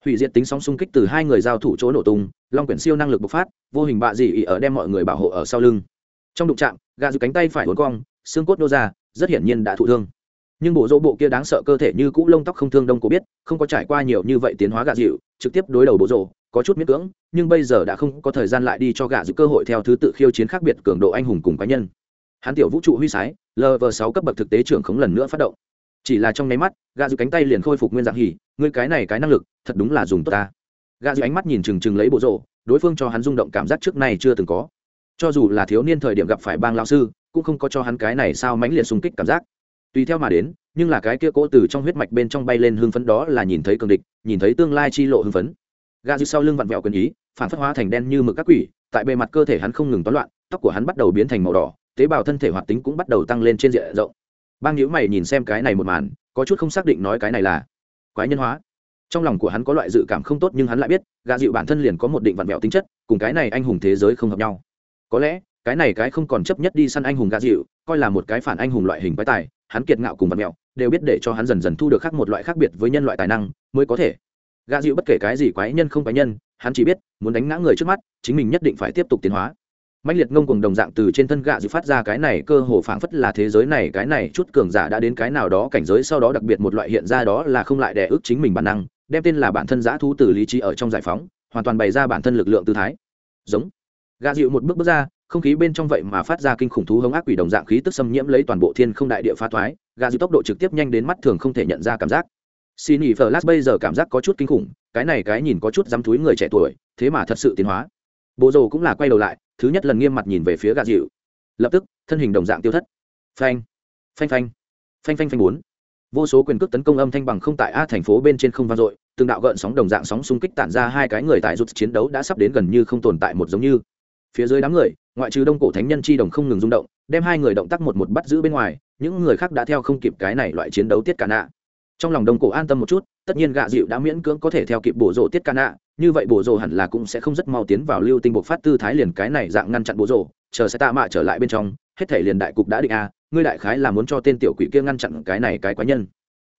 Speaker 1: Hủy diệt tính sóng xung kích từ hai người giao thủ chỗ nổ tung, long quyển siêu năng lực bộc phát, vô hình bạ dị ỉ ở đem mọi người bảo hộ ở sau lưng. Trong đụng chạm, gà giữ cánh tay phải uốn cong, xương cốt nô ra, rất hiển nhiên đã thụ thương nhưng bộ rỗ bộ kia đáng sợ cơ thể như cũ lông tóc không thương đông cổ biết không có trải qua nhiều như vậy tiến hóa gạ dịu trực tiếp đối đầu bộ rỗ, có chút miễn cưỡng nhưng bây giờ đã không có thời gian lại đi cho gạ dịu cơ hội theo thứ tự khiêu chiến khác biệt cường độ anh hùng cùng cá nhân. Hắn tiểu vũ trụ huy sái lv sáu cấp bậc thực tế trưởng khống lần nữa phát động. Chỉ là trong nháy mắt gạ dịu cánh tay liền khôi phục nguyên dạng hỉ ngươi cái này cái năng lực thật đúng là dùng tốt ta. Gạ dịu ánh mắt nhìn trừng trừng lấy bộ rỗ, đối phương cho hắn rung động cảm giác trước nay chưa từng có. Cho dù là thiếu niên thời điểm gặp phải bang lao sư cũng không có cho hắn cái này sao mãnh liệt xung kích cảm giác tùy theo mà đến, nhưng là cái kia cỗ từ trong huyết mạch bên trong bay lên hưng phấn đó là nhìn thấy cường địch, nhìn thấy tương lai chi lộ hưng phấn. Gà dịu sau lưng vặn vẹo quyền ý, phản phất hóa thành đen như mực các quỷ, tại bề mặt cơ thể hắn không ngừng toán loạn, tóc của hắn bắt đầu biến thành màu đỏ, tế bào thân thể hoạt tính cũng bắt đầu tăng lên trên diện rộng. Bang nhữ mày nhìn xem cái này một màn, có chút không xác định nói cái này là quái nhân hóa. Trong lòng của hắn có loại dự cảm không tốt nhưng hắn lại biết gà dịu bản thân liền có một định vặn vẹo tính chất, cùng cái này anh hùng thế giới không hợp nhau. Có lẽ, cái này cái không còn chấp nhất đi săn anh hùng gà dịu, coi là một cái phản anh hùng loại hình quái tài hắn kiệt ngạo cùng vật mèo đều biết để cho hắn dần dần thu được khác một loại khác biệt với nhân loại tài năng mới có thể. Gạ dịu bất kể cái gì quái nhân không quái nhân, hắn chỉ biết muốn đánh ngã người trước mắt, chính mình nhất định phải tiếp tục tiến hóa. Mạnh liệt ngông cùng đồng dạng từ trên thân gạ dịu phát ra cái này cơ hồ phảng phất là thế giới này, cái này chút cường giả đã đến cái nào đó cảnh giới sau đó đặc biệt một loại hiện ra đó là không lại đè ức chính mình bản năng, đem tên là bản thân giã thú từ lý trí ở trong giải phóng, hoàn toàn bày ra bản thân lực lượng tư thái. Giống. Gạ dịu một bước bước ra không khí bên trong vậy mà phát ra kinh khủng thú hống ác quỷ đồng dạng khí tức xâm nhiễm lấy toàn bộ thiên không đại địa phá thoái, gà dư tốc độ trực tiếp nhanh đến mắt thường không thể nhận ra cảm giác. Xin ý phờ lát bây giờ cảm giác có chút kinh khủng, cái này cái nhìn có chút dám thúi người trẻ tuổi, thế mà thật sự tiến hóa. Bộ rồ cũng là quay đầu lại, thứ nhất lần nghiêm mặt nhìn về phía gà dịu. Lập tức, thân hình đồng dạng tiêu thất. Phanh phanh phanh phanh phanh phanh bốn. Vô số quyền cước tấn công âm thanh bằng không tại a thành phố bên trên không vang dội, từng đạo gợn sóng đồng dạng sóng xung kích tản ra hai cái người tại rút chiến đấu đã sắp đến gần như không tồn tại một giống như. Phía dưới đám người ngoại trừ đông cổ thánh nhân chi đồng không ngừng rung động, đem hai người động tác một một bắt giữ bên ngoài, những người khác đã theo không kịp cái này loại chiến đấu tiết cả nạ. Trong lòng đông cổ an tâm một chút, tất nhiên gạ dịu đã miễn cưỡng có thể theo kịp bổ rộ tiết cả nạ, như vậy bổ rộ hẳn là cũng sẽ không rất mau tiến vào lưu tinh bộc phát tư thái liền cái này dạng ngăn chặn bổ rộ chờ sẽ tạ mạ trở lại bên trong, hết thể liền đại cục đã định a, ngươi đại khái là muốn cho tên tiểu quỷ kia ngăn chặn cái này cái quái nhân.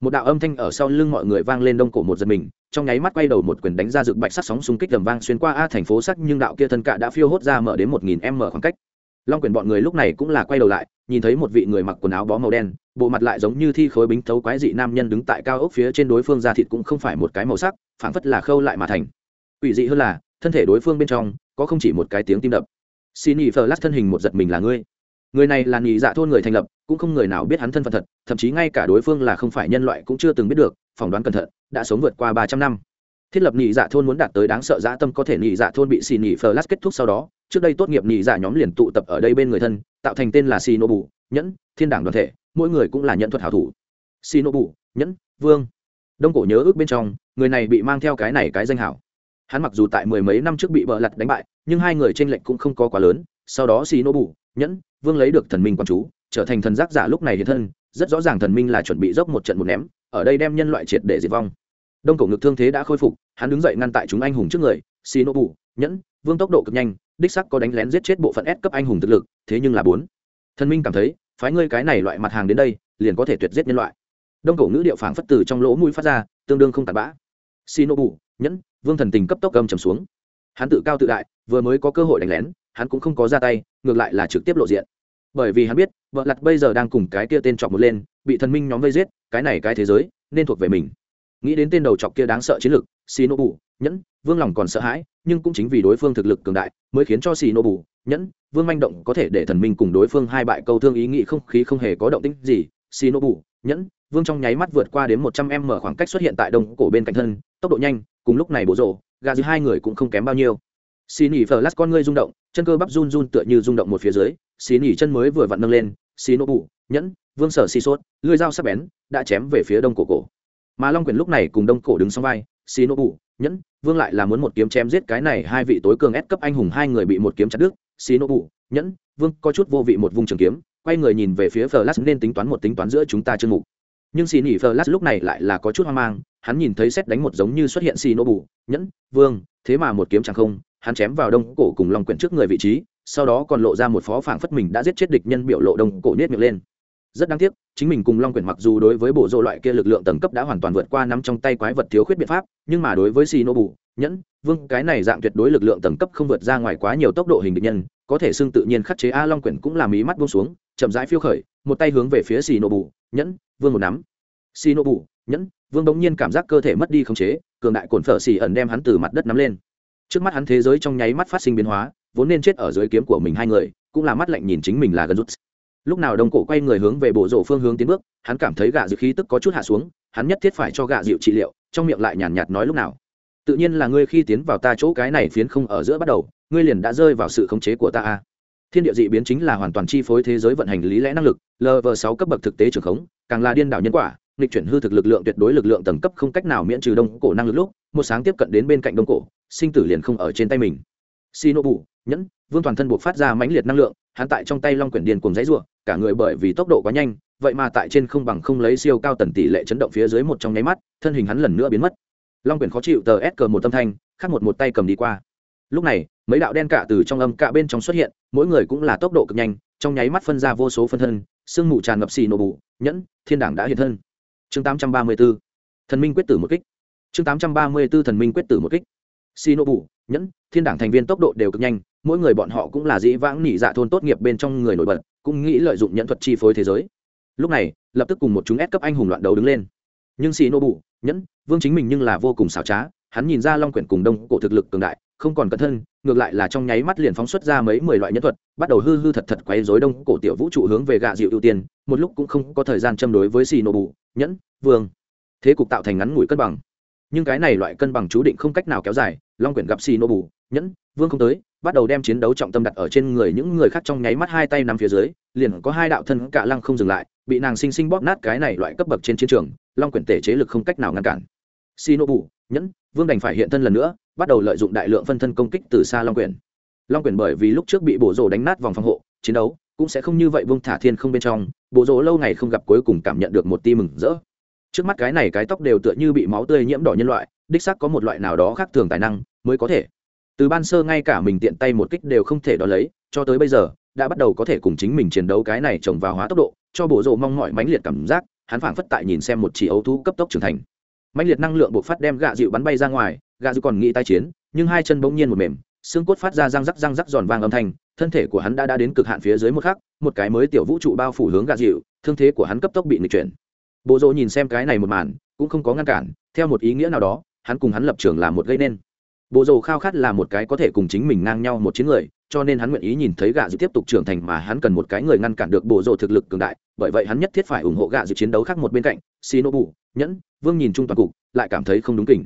Speaker 1: Một đạo âm thanh ở sau lưng mọi người vang lên đông cổ một giật mình trong nháy mắt quay đầu một quyền đánh ra dựng bạch sắc sóng xung kích tầm vang xuyên qua a thành phố sắc, nhưng đạo kia thân cạ đã phiêu hốt ra mở đến một nghìn m khoảng cách. Long quyền bọn người lúc này cũng là quay đầu lại, nhìn thấy một vị người mặc quần áo bó màu đen, bộ mặt lại giống như thi khối bính thấu quái dị nam nhân đứng tại cao ốc phía trên đối phương da thịt cũng không phải một cái màu sắc, phảng phất là khâu lại mà thành. Ủy dị hơn là, thân thể đối phương bên trong, có không chỉ một cái tiếng tim đập. Xin ý phờ lát thân hình một giật mình là ngươi. Người này là nghỉ dạ thôn người thành lập, cũng không người nào biết hắn thân phận thật, thậm chí ngay cả đối phương là không phải nhân loại cũng chưa từng biết được, phỏng đoán cẩn thận đã sống vượt qua ba trăm năm. Thiết lập nhị dạ thôn muốn đạt tới đáng sợ dã tâm có thể nhị dạ thôn bị xì nhị flash kết thúc sau đó, trước đây tốt nghiệp nhị dạ nhóm liền tụ tập ở đây bên người thân, tạo thành tên là xì nô bù nhẫn, thiên đảng đoàn thể, mỗi người cũng là nhận thuật hảo thủ. Xì nô bù nhẫn, vương. Đông cổ nhớ ước bên trong, người này bị mang theo cái này cái danh hảo. Hắn mặc dù tại mười mấy năm trước bị bợ lặt đánh bại, nhưng hai người trên lệch cũng không có quá lớn, sau đó xì nô bù nhẫn, vương lấy được thần minh quan chú, trở thành thần giác giả lúc này hiện thân, rất rõ ràng thần minh là chuẩn bị dốc một trận một ném, ở đây đem nhân loại triệt để diệt vong đông cổ ngực thương thế đã khôi phục, hắn đứng dậy ngăn tại chúng anh hùng trước người xì nô bù nhẫn, vương tốc độ cực nhanh, đích sắc có đánh lén giết chết bộ phận S cấp anh hùng thực lực, thế nhưng là bốn. Thần minh cảm thấy, phái ngươi cái này loại mặt hàng đến đây, liền có thể tuyệt giết nhân loại. Đông cổ ngữ điệu phảng phất từ trong lỗ mũi phát ra, tương đương không tàn bã. Xì nô bù nhẫn, vương thần tình cấp tốc gầm trầm xuống. Hắn tự cao tự đại, vừa mới có cơ hội đánh lén, hắn cũng không có ra tay, ngược lại là trực tiếp lộ diện. Bởi vì hắn biết, vợ lặt bây giờ đang cùng cái kia tên chọc một lên, bị thần minh nhóm vây giết, cái này cái thế giới, nên thuộc về mình nghĩ đến tên đầu chọc kia đáng sợ chiến lực xì nô bù nhẫn, vương lòng còn sợ hãi, nhưng cũng chính vì đối phương thực lực cường đại mới khiến cho xì nô bù nhẫn, vương manh động có thể để thần minh cùng đối phương hai bại câu thương ý nghĩ không khí không hề có động tĩnh gì. Xì nô bù nhẫn, vương trong nháy mắt vượt qua đến một trăm em mở khoảng cách xuất hiện tại đông cổ bên cạnh thân, tốc độ nhanh, cùng lúc này bố rộ gà giữa hai người cũng không kém bao nhiêu. Xì nỉ phờ lát con ngươi rung động, chân cơ bắp run run tựa như rung động một phía dưới xì nỉ chân mới vừa vặn nâng lên xì nô bù nhẫn, vương sở xì sốt, lưỡi dao sắc bén, đã chém về phía đông cổ cổ mà long quyền lúc này cùng đông cổ đứng sau vai xì nô Bụ, nhẫn vương lại là muốn một kiếm chém giết cái này hai vị tối cường ép cấp anh hùng hai người bị một kiếm chặt đứt xì nô Bụ, nhẫn vương có chút vô vị một vùng trường kiếm quay người nhìn về phía Flash nên tính toán một tính toán giữa chúng ta chương mục. Nhưng xì nỉ Flash lúc này lại là có chút hoang mang, hắn nhìn thấy xét đánh một giống như xuất hiện xì nô Bụ, nhẫn, vương, thế mà một kiếm chẳng không, hắn chém vào đông cổ cùng long quyển trước người vị trí, sau đó còn lộ ra một phó phảng phất mình đã giết chết địch nhân biểu lộ đông cổ nhét miệng lên. Rất đáng tiếc, chính mình cùng long quyển mặc dù đối với bộ rộ loại kia lực lượng tầng cấp đã hoàn toàn vượt qua nắm trong tay quái vật thiếu khuyết biện pháp, nhưng mà đối với xì nô bù, nhẫn, vương cái này dạng tuyệt đối lực lượng tầng cấp không vượt ra ngoài quá nhiều tốc độ hình định nhân, có thể xưng tự nhiên khắc chế a long quyển cũng làm ý mắt buông xuống chậm rãi phiêu khởi một tay hướng về phía xì nô bù nhẫn vương một nắm. Xì nô bù nhẫn vương bỗng nhiên cảm giác cơ thể mất đi khống chế cường đại cồn phở xì ẩn đem hắn từ mặt đất nắm lên. Trước mắt hắn thế giới trong nháy mắt phát sinh biến hóa vốn nên chết ở dưới kiếm của mình hai người cũng là mắt lạnh nhìn chính mình là gần rút lúc nào đông cổ quay người hướng về bộ rổ phương hướng tiến bước, hắn cảm thấy gạ dịu khí tức có chút hạ xuống, hắn nhất thiết phải cho gạ dịu trị liệu, trong miệng lại nhàn nhạt nói lúc nào. Tự nhiên là ngươi khi tiến vào ta chỗ cái này phiến không ở giữa bắt đầu, ngươi liền đã rơi vào sự khống chế của ta a thiên địa dị biến chính là hoàn toàn chi phối thế giới vận hành lý lẽ năng lực lv sáu cấp bậc thực tế trường khống, càng là điên đảo nhân quả, nghịch chuyển hư thực lực lượng tuyệt đối lực lượng tầng cấp không cách nào miễn trừ đông cổ năng lực lúc, một sáng tiếp cận đến bên cạnh đông cổ, sinh tử liền không ở trên tay mình. Xi nô bù, nhẫn, vương toàn thân buộc phát ra mãnh liệt năng lượng hắn tại trong tay long quyển điền cùng dãy rủa, cả người bởi vì tốc độ quá nhanh vậy mà tại trên không bằng không lấy siêu cao tần tỷ lệ chấn động phía dưới một trong nháy mắt thân hình hắn lần nữa biến mất. Long quyển khó chịu tờ sờ cờ một tâm thanh khác một một tay cầm đi qua. Lúc này mấy đạo đen cạ từ trong âm cạ bên trong xuất hiện mỗi người cũng là tốc độ cực nhanh trong nháy mắt phân ra vô số phân thân sương mù tràn ngập xì nổ bù nhẫn thiên đảng đã hiện thân. Chương tám trăm ba mươi b ố thần minh quyết tử một kích. Chương tám trăm ba mươi b ố thần minh quyết tử một kích. Xì nổ bù nhẫn thiên đảng thành viên tốc độ đều cực nhanh mỗi người bọn họ cũng là dĩ vãng nỉ dạ thôn tốt nghiệp bên trong người nổi bật, cũng nghĩ lợi dụng nhẫn thuật chi phối thế giới. Lúc này, lập tức cùng một chúng ép cấp anh hùng loạn đầu đứng lên. Nhưng xì nô bụ nhẫn, vương chính mình nhưng là vô cùng xảo trá, hắn nhìn ra long quyển cùng đông cổ thực lực cường đại, không còn cẩn thân ngược lại là trong nháy mắt liền phóng xuất ra mấy mười loại nhân thuật, bắt đầu hư hư thật thật quấy rối đông cổ tiểu vũ trụ hướng về gạ dịu ưu tiên, một lúc cũng không có thời gian châm đối với xì nô bụ nhẫn, vương. Thế cục tạo thành ngắn ngủi cân bằng. Nhưng cái này loại cân bằng chú định không cách nào kéo dài long quyển gặp xì nô bù nhẫn, vương không tới, bắt đầu đem chiến đấu trọng tâm đặt ở trên người những người khác trong nháy mắt hai tay nằm phía dưới, liền có hai đạo thân cạ lăng không dừng lại, bị nàng sinh sinh bóp nát cái này loại cấp bậc trên chiến trường, long quyển tể chế lực không cách nào ngăn cản. Xì nô bù nhẫn, vương đành phải hiện thân lần nữa, bắt đầu lợi dụng đại lượng phân thân công kích từ xa long quyển. Long quyển bởi vì lúc trước bị bổ rồ đánh nát vòng phòng hộ, chiến đấu cũng sẽ không như vậy vương thả thiên không bên trong, bổ rồ lâu ngày không gặp cuối cùng cảm nhận được một ti mừng rỡ. Trước mắt cái này cái tóc đều tựa như bị máu tươi nhiễm đỏ nhân loại đích xác có một loại nào đó khác thường tài năng mới có thể. Từ ban sơ ngay cả mình tiện tay một kích đều không thể đo lấy, cho tới bây giờ, đã bắt đầu có thể cùng chính mình chiến đấu cái này trồng vào hóa tốc độ, cho bộ rộ mong mọi mãnh liệt cảm giác, hắn phảng phất tại nhìn xem một chỉ ấu thú cấp tốc trưởng thành. Mãnh liệt năng lượng buộc phát đem gạ dịu bắn bay ra ngoài, gạ dịu còn nghĩ tai chiến, nhưng hai chân bỗng nhiên một mềm, xương cốt phát ra răng rắc răng rắc giòn vang âm thanh, thân thể của hắn đã đã đến cực hạn phía dưới một khắc, một cái mới tiểu vũ trụ bao phủ hướng gạ dịu, thương thế của hắn cấp tốc bị nghịch chuyển. Bộ rộ nhìn xem cái này một màn, cũng không có ngăn cản, theo một ý nghĩa nào đó hắn cùng hắn lập trường là một gây nên. Bộ rồ khao khát là một cái có thể cùng chính mình ngang nhau một chiến người, cho nên hắn nguyện ý nhìn thấy gạ dự tiếp tục trưởng thành mà hắn cần một cái người ngăn cản được bộ rồ thực lực cường đại, bởi vậy hắn nhất thiết phải ủng hộ gạ dự chiến đấu khác một bên cạnh, shinobu, nhẫn, vương nhìn chung toàn cục, lại cảm thấy không đúng kỉnh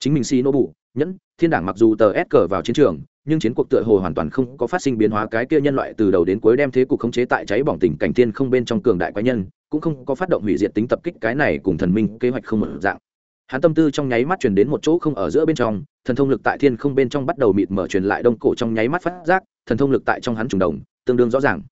Speaker 1: chính mình shinobu, nhẫn, thiên đảng mặc dù tờ s cờ vào chiến trường, nhưng chiến cuộc tựa hồ hoàn toàn không có phát sinh biến hóa cái kia nhân loại từ đầu đến cuối đem thế cục khống chế tại cháy bỏng tình cảnh thiên không bên trong cường đại quái nhân, cũng không có phát động hủy diệt tính tập kích cái này cùng thần minh kế hoạch không mở dạng hắn tâm tư trong nháy mắt truyền đến một chỗ không ở giữa bên trong, thần thông lực tại thiên không bên trong bắt đầu mịt mở truyền lại đông cổ trong nháy mắt phát giác, thần thông lực tại trong hắn trùng đồng, tương đương rõ ràng.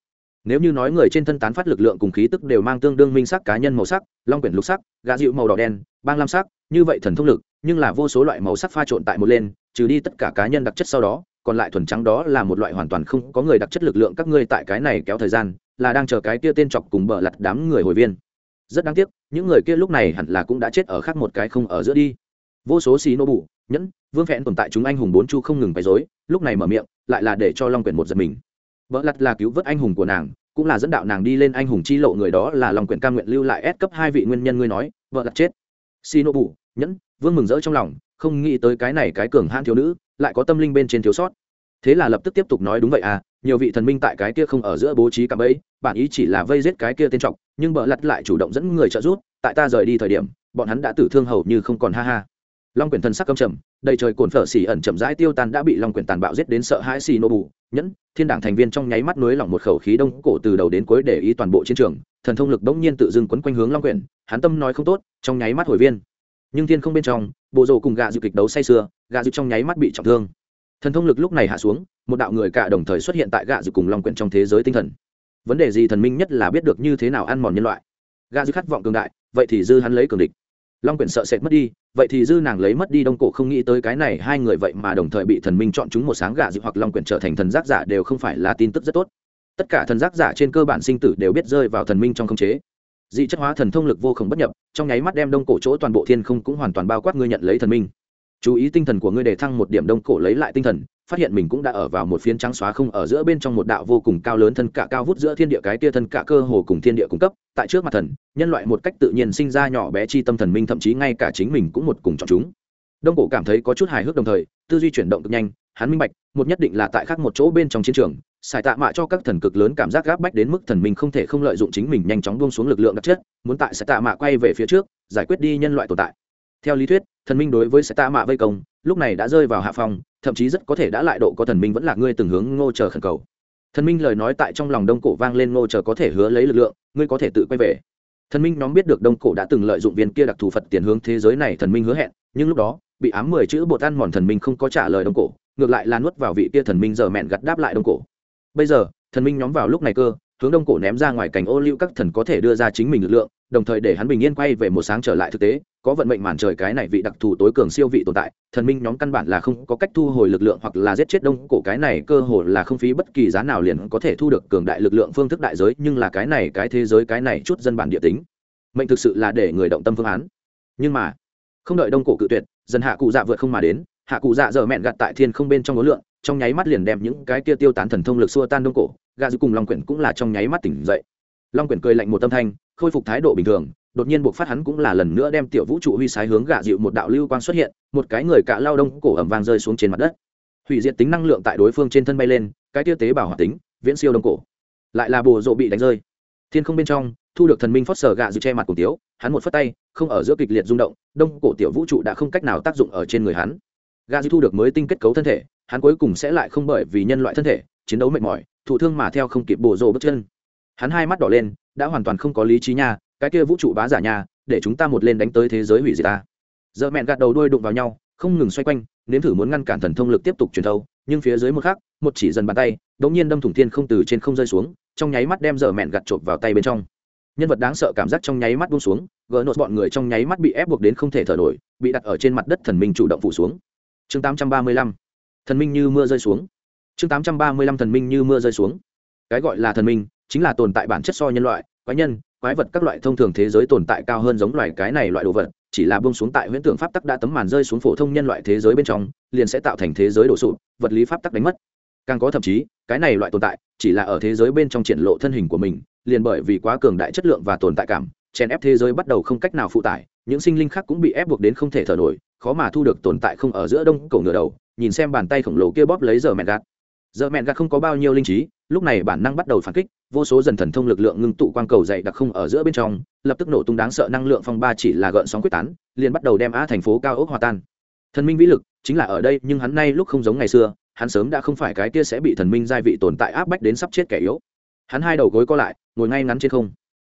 Speaker 1: Nếu như nói người trên thân tán phát lực lượng cùng khí tức đều mang tương đương minh sắc cá nhân màu sắc, long quyển lục sắc gà dịu màu đỏ đen, băng lam sắc, như vậy thần thông lực, nhưng là vô số loại màu sắc pha trộn tại một lên, trừ đi tất cả cá nhân đặc chất sau đó, còn lại thuần trắng đó là một loại hoàn toàn không có người đặc chất lực lượng các ngươi tại cái này kéo thời gian, là đang chờ cái kia tên chọc cùng bờ lặt đám người hồi viên rất đáng tiếc, những người kia lúc này hẳn là cũng đã chết ở khác một cái không ở giữa đi. Vô số xì nô bù, nhẫn, vương phẹn tồn tại chúng anh hùng bốn chu không ngừng bày dối lúc này mở miệng, lại là để cho long quyển một giật mình. Vợ lặt là cứu vớt anh hùng của nàng, cũng là dẫn đạo nàng đi lên anh hùng chi lộ người đó là long quyển ca nguyện lưu lại ép cấp hai vị nguyên nhân ngươi nói, vợ lặt chết. Xì nô bù, nhẫn, vương mừng rỡ trong lòng, không nghĩ tới cái này cái cường hãn thiếu nữ, lại có tâm linh bên trên thiếu sót. Thế là lập tức tiếp tục nói đúng vậy à nhiều vị thần minh tại cái kia không ở giữa bố trí cả bẫy, bản ý chỉ là vây giết cái kia tên trọng nhưng bợ lặt lại chủ động dẫn người trợ giúp, tại ta rời đi thời điểm, bọn hắn đã tử thương hầu như không còn ha ha. Long quyển thần sắc căm trầm, đầy trời cồn phở xỉ ẩn chậm rãi tiêu tan đã bị long quyển tàn bạo giết đến sợ hãi xì nô bù, nhẫn, thiên đảng thành viên trong nháy mắt nối lỏng một khẩu khí đông cổ từ đầu đến cuối để ý toàn bộ chiến trường, thần thông lực bỗng nhiên tự dưng quấn quanh hướng long quyển, hắn tâm nói không tốt, trong nháy mắt hồi viên. Nhưng thiên không bên trong, bộ rồ cùng gạ dự kịch đấu say sưa, gạ dự trong nháy mắt bị trọng thương. Thần thông lực lúc này hạ xuống, một đạo người cả đồng thời xuất hiện tại gạ dự cùng long quyển trong thế giới tinh thần vấn đề gì thần minh nhất là biết được như thế nào ăn mòn nhân loại? Gà dư khát vọng cường đại, vậy thì dư hắn lấy cường địch. Long quyển sợ sệt mất đi, vậy thì dư nàng lấy mất đi đông cổ không nghĩ tới cái này hai người vậy mà đồng thời bị thần minh chọn chúng một sáng gạ dư hoặc long quyển trở thành thần giác giả đều không phải là tin tức rất tốt. Tất cả thần giác giả trên cơ bản sinh tử đều biết rơi vào thần minh trong khống chế. Dị chất hóa thần thông lực vô khổng bất nhập, trong nháy mắt đem đông cổ chỗ toàn bộ thiên không cũng hoàn toàn bao quát ngươi nhận lấy thần minh chú ý tinh thần của ngươi để thăng một điểm đông cổ lấy lại tinh thần, phát hiện mình cũng đã ở vào một phiến trắng xóa không ở giữa bên trong một đạo vô cùng cao lớn thân cả cao vút giữa thiên địa cái tia thân cả cơ hồ cùng thiên địa cung cấp, tại trước mặt thần, nhân loại một cách tự nhiên sinh ra nhỏ bé chi tâm thần minh, thậm chí ngay cả chính mình cũng một cùng chọn chúng. Đông cổ cảm thấy có chút hài hước đồng thời, tư duy chuyển động cực nhanh, hắn minh bạch, một nhất định là tại khác một chỗ bên trong chiến trường, xài tạ mạ cho các thần cực lớn cảm giác gáp bách đến mức thần minh không thể không lợi dụng chính mình nhanh chóng buông xuống lực lượng đặc chất, muốn tại xài tạ mạ quay về phía trước, giải quyết đi nhân loại tồn tại theo lý thuyết, thần minh đối với xe tạ mạ vây công, lúc này đã rơi vào hạ phòng, thậm chí rất có thể đã lại độ có thần minh vẫn là ngươi từng hướng ngô chờ khẩn cầu. Thần minh lời nói tại trong lòng đông cổ vang lên ngô chờ có thể hứa lấy lực lượng, ngươi có thể tự quay về. Thần minh nhóm biết được đông cổ đã từng lợi dụng viên kia đặc thù phật tiền hướng thế giới này thần minh hứa hẹn, nhưng lúc đó, bị ám mười chữ bột ăn mòn thần minh không có trả lời đông cổ, ngược lại là nuốt vào vị kia thần minh giờ mẹn gặt đáp lại đông cổ. Bây giờ, thần minh nhóm vào lúc này cơ hướng đông cổ ném ra ngoài cảnh ô liu các thần có thể đưa ra chính mình lực lượng, đồng thời để hắn bình yên quay về một sáng trở lại thực tế, có vận mệnh màn trời cái này vị đặc thù tối cường siêu vị tồn tại, thần minh nhóm căn bản là không có cách thu hồi lực lượng hoặc là giết chết đông cổ cái này, cơ hồ là không phí bất kỳ giá nào liền có thể thu được cường đại lực lượng phương thức đại giới, nhưng là cái này, cái thế giới, cái này chút dân bản địa tính, mệnh thực sự là để người động tâm phương án. Nhưng mà, không đợi đông cổ cự tuyệt, dần hạ cụ dạ vượt không mà đến, hạ cụ dạ dở mẹn gạt tại thiên không bên trong ngố lượng trong nháy mắt liền đem những cái kia tiêu tán thần thông lực xua tan đông cổ gà dư cùng long quyển cũng là trong nháy mắt tỉnh dậy. Long quyển cười lạnh một tâm thanh, khôi phục thái độ bình thường, đột nhiên buộc phát hắn cũng là lần nữa đem tiểu vũ trụ huy sái hướng gạ dịu một đạo lưu quang xuất hiện, một cái người cạ lao đông cổ ẩm vang rơi xuống trên mặt đất. Hủy diệt tính năng lượng tại đối phương trên thân bay lên, cái tiêu tế bảo hoạt tính, viễn siêu đông cổ. Lại là bồ rộ bị đánh rơi. Thiên không bên trong, thu được thần minh phót sở gạ dịu che mặt cùng tiếu hắn một phất tay, không ở giữa kịch liệt rung động, đông cổ tiểu vũ trụ đã không cách nào tác dụng ở trên người hắn. Gạ dịu thu được mới tinh kết cấu thân thể hắn cuối cùng sẽ lại không bởi vì nhân loại thân thể, chiến đấu mệt mỏi, thụ thương mà theo không kịp bổ rộ bước chân. Hắn hai mắt đỏ lên, đã hoàn toàn không có lý trí nha, cái kia vũ trụ bá giả nha, để chúng ta một lên đánh tới thế giới hủy diệt ta. Giờ mẹn gạt đầu đuôi đụng vào nhau, không ngừng xoay quanh, nếm thử muốn ngăn cản thần thông lực tiếp tục truyền thâu, nhưng phía dưới một khắc, một chỉ dần bàn tay đ ỗ n g nhiên đâm thủng thiên không từ trên không rơi xuống, trong nháy mắt đem giờ mẹn gạt trộm vào tay bên trong. Nhân vật đáng sợ cảm giác trong nháy mắt buông xuống, gỡ nốt bọn người trong nháy mắt bị ép buộc đến không thể thở nổi, bị đặt ở trên mặt đất thần minh chủ động phủ xuống. Chương tám trăm ba mươi lăm thần minh như mưa rơi xuống. Chương tám trăm ba mươi lăm, thần minh như mưa rơi xuống. Cái gọi là thần minh chính là tồn tại bản chất so nhân loại, quái nhân, quái vật các loại thông thường thế giới tồn tại cao hơn giống loài cái này loại đồ vật, chỉ là bông xuống tại huyễn tưởng pháp tắc đã tấm màn rơi xuống phổ thông nhân loại thế giới bên trong, liền sẽ tạo thành thế giới đổ sụp, vật lý pháp tắc đánh mất. Càng có thậm chí, cái này loại tồn tại chỉ là ở thế giới bên trong triển lộ thân hình của mình, liền bởi vì quá cường đại chất lượng và tồn tại cảm, chèn ép thế giới bắt đầu không cách nào phụ tải những sinh linh khác cũng bị ép buộc đến không thể thở nổi, khó mà thu được tồn tại không ở giữa đông cổ ngựa đầu, nhìn xem bàn tay khổng lồ kia bóp lấy giờ mẹn gạt. Giờ mẹn gạt không có bao nhiêu linh trí, lúc này bản năng bắt đầu phản kích, vô số dần thần thông lực lượng ngưng tụ quang cầu dày đặc không ở giữa bên trong, lập tức nổ tung đáng sợ năng lượng phong ba chỉ là gợn sóng quyết tán, liền bắt đầu đem á thành phố cao ốc hòa tan. Thần minh vĩ lực, chính là ở đây, nhưng hắn nay lúc không giống ngày xưa, hắn sớm đã không phải cái kia sẽ bị thần minh giai vị tồn tại áp bách đến sắp chết kẻ yếu. Hắn hai đầu gối co lại, ngồi ngay ngắn trên không.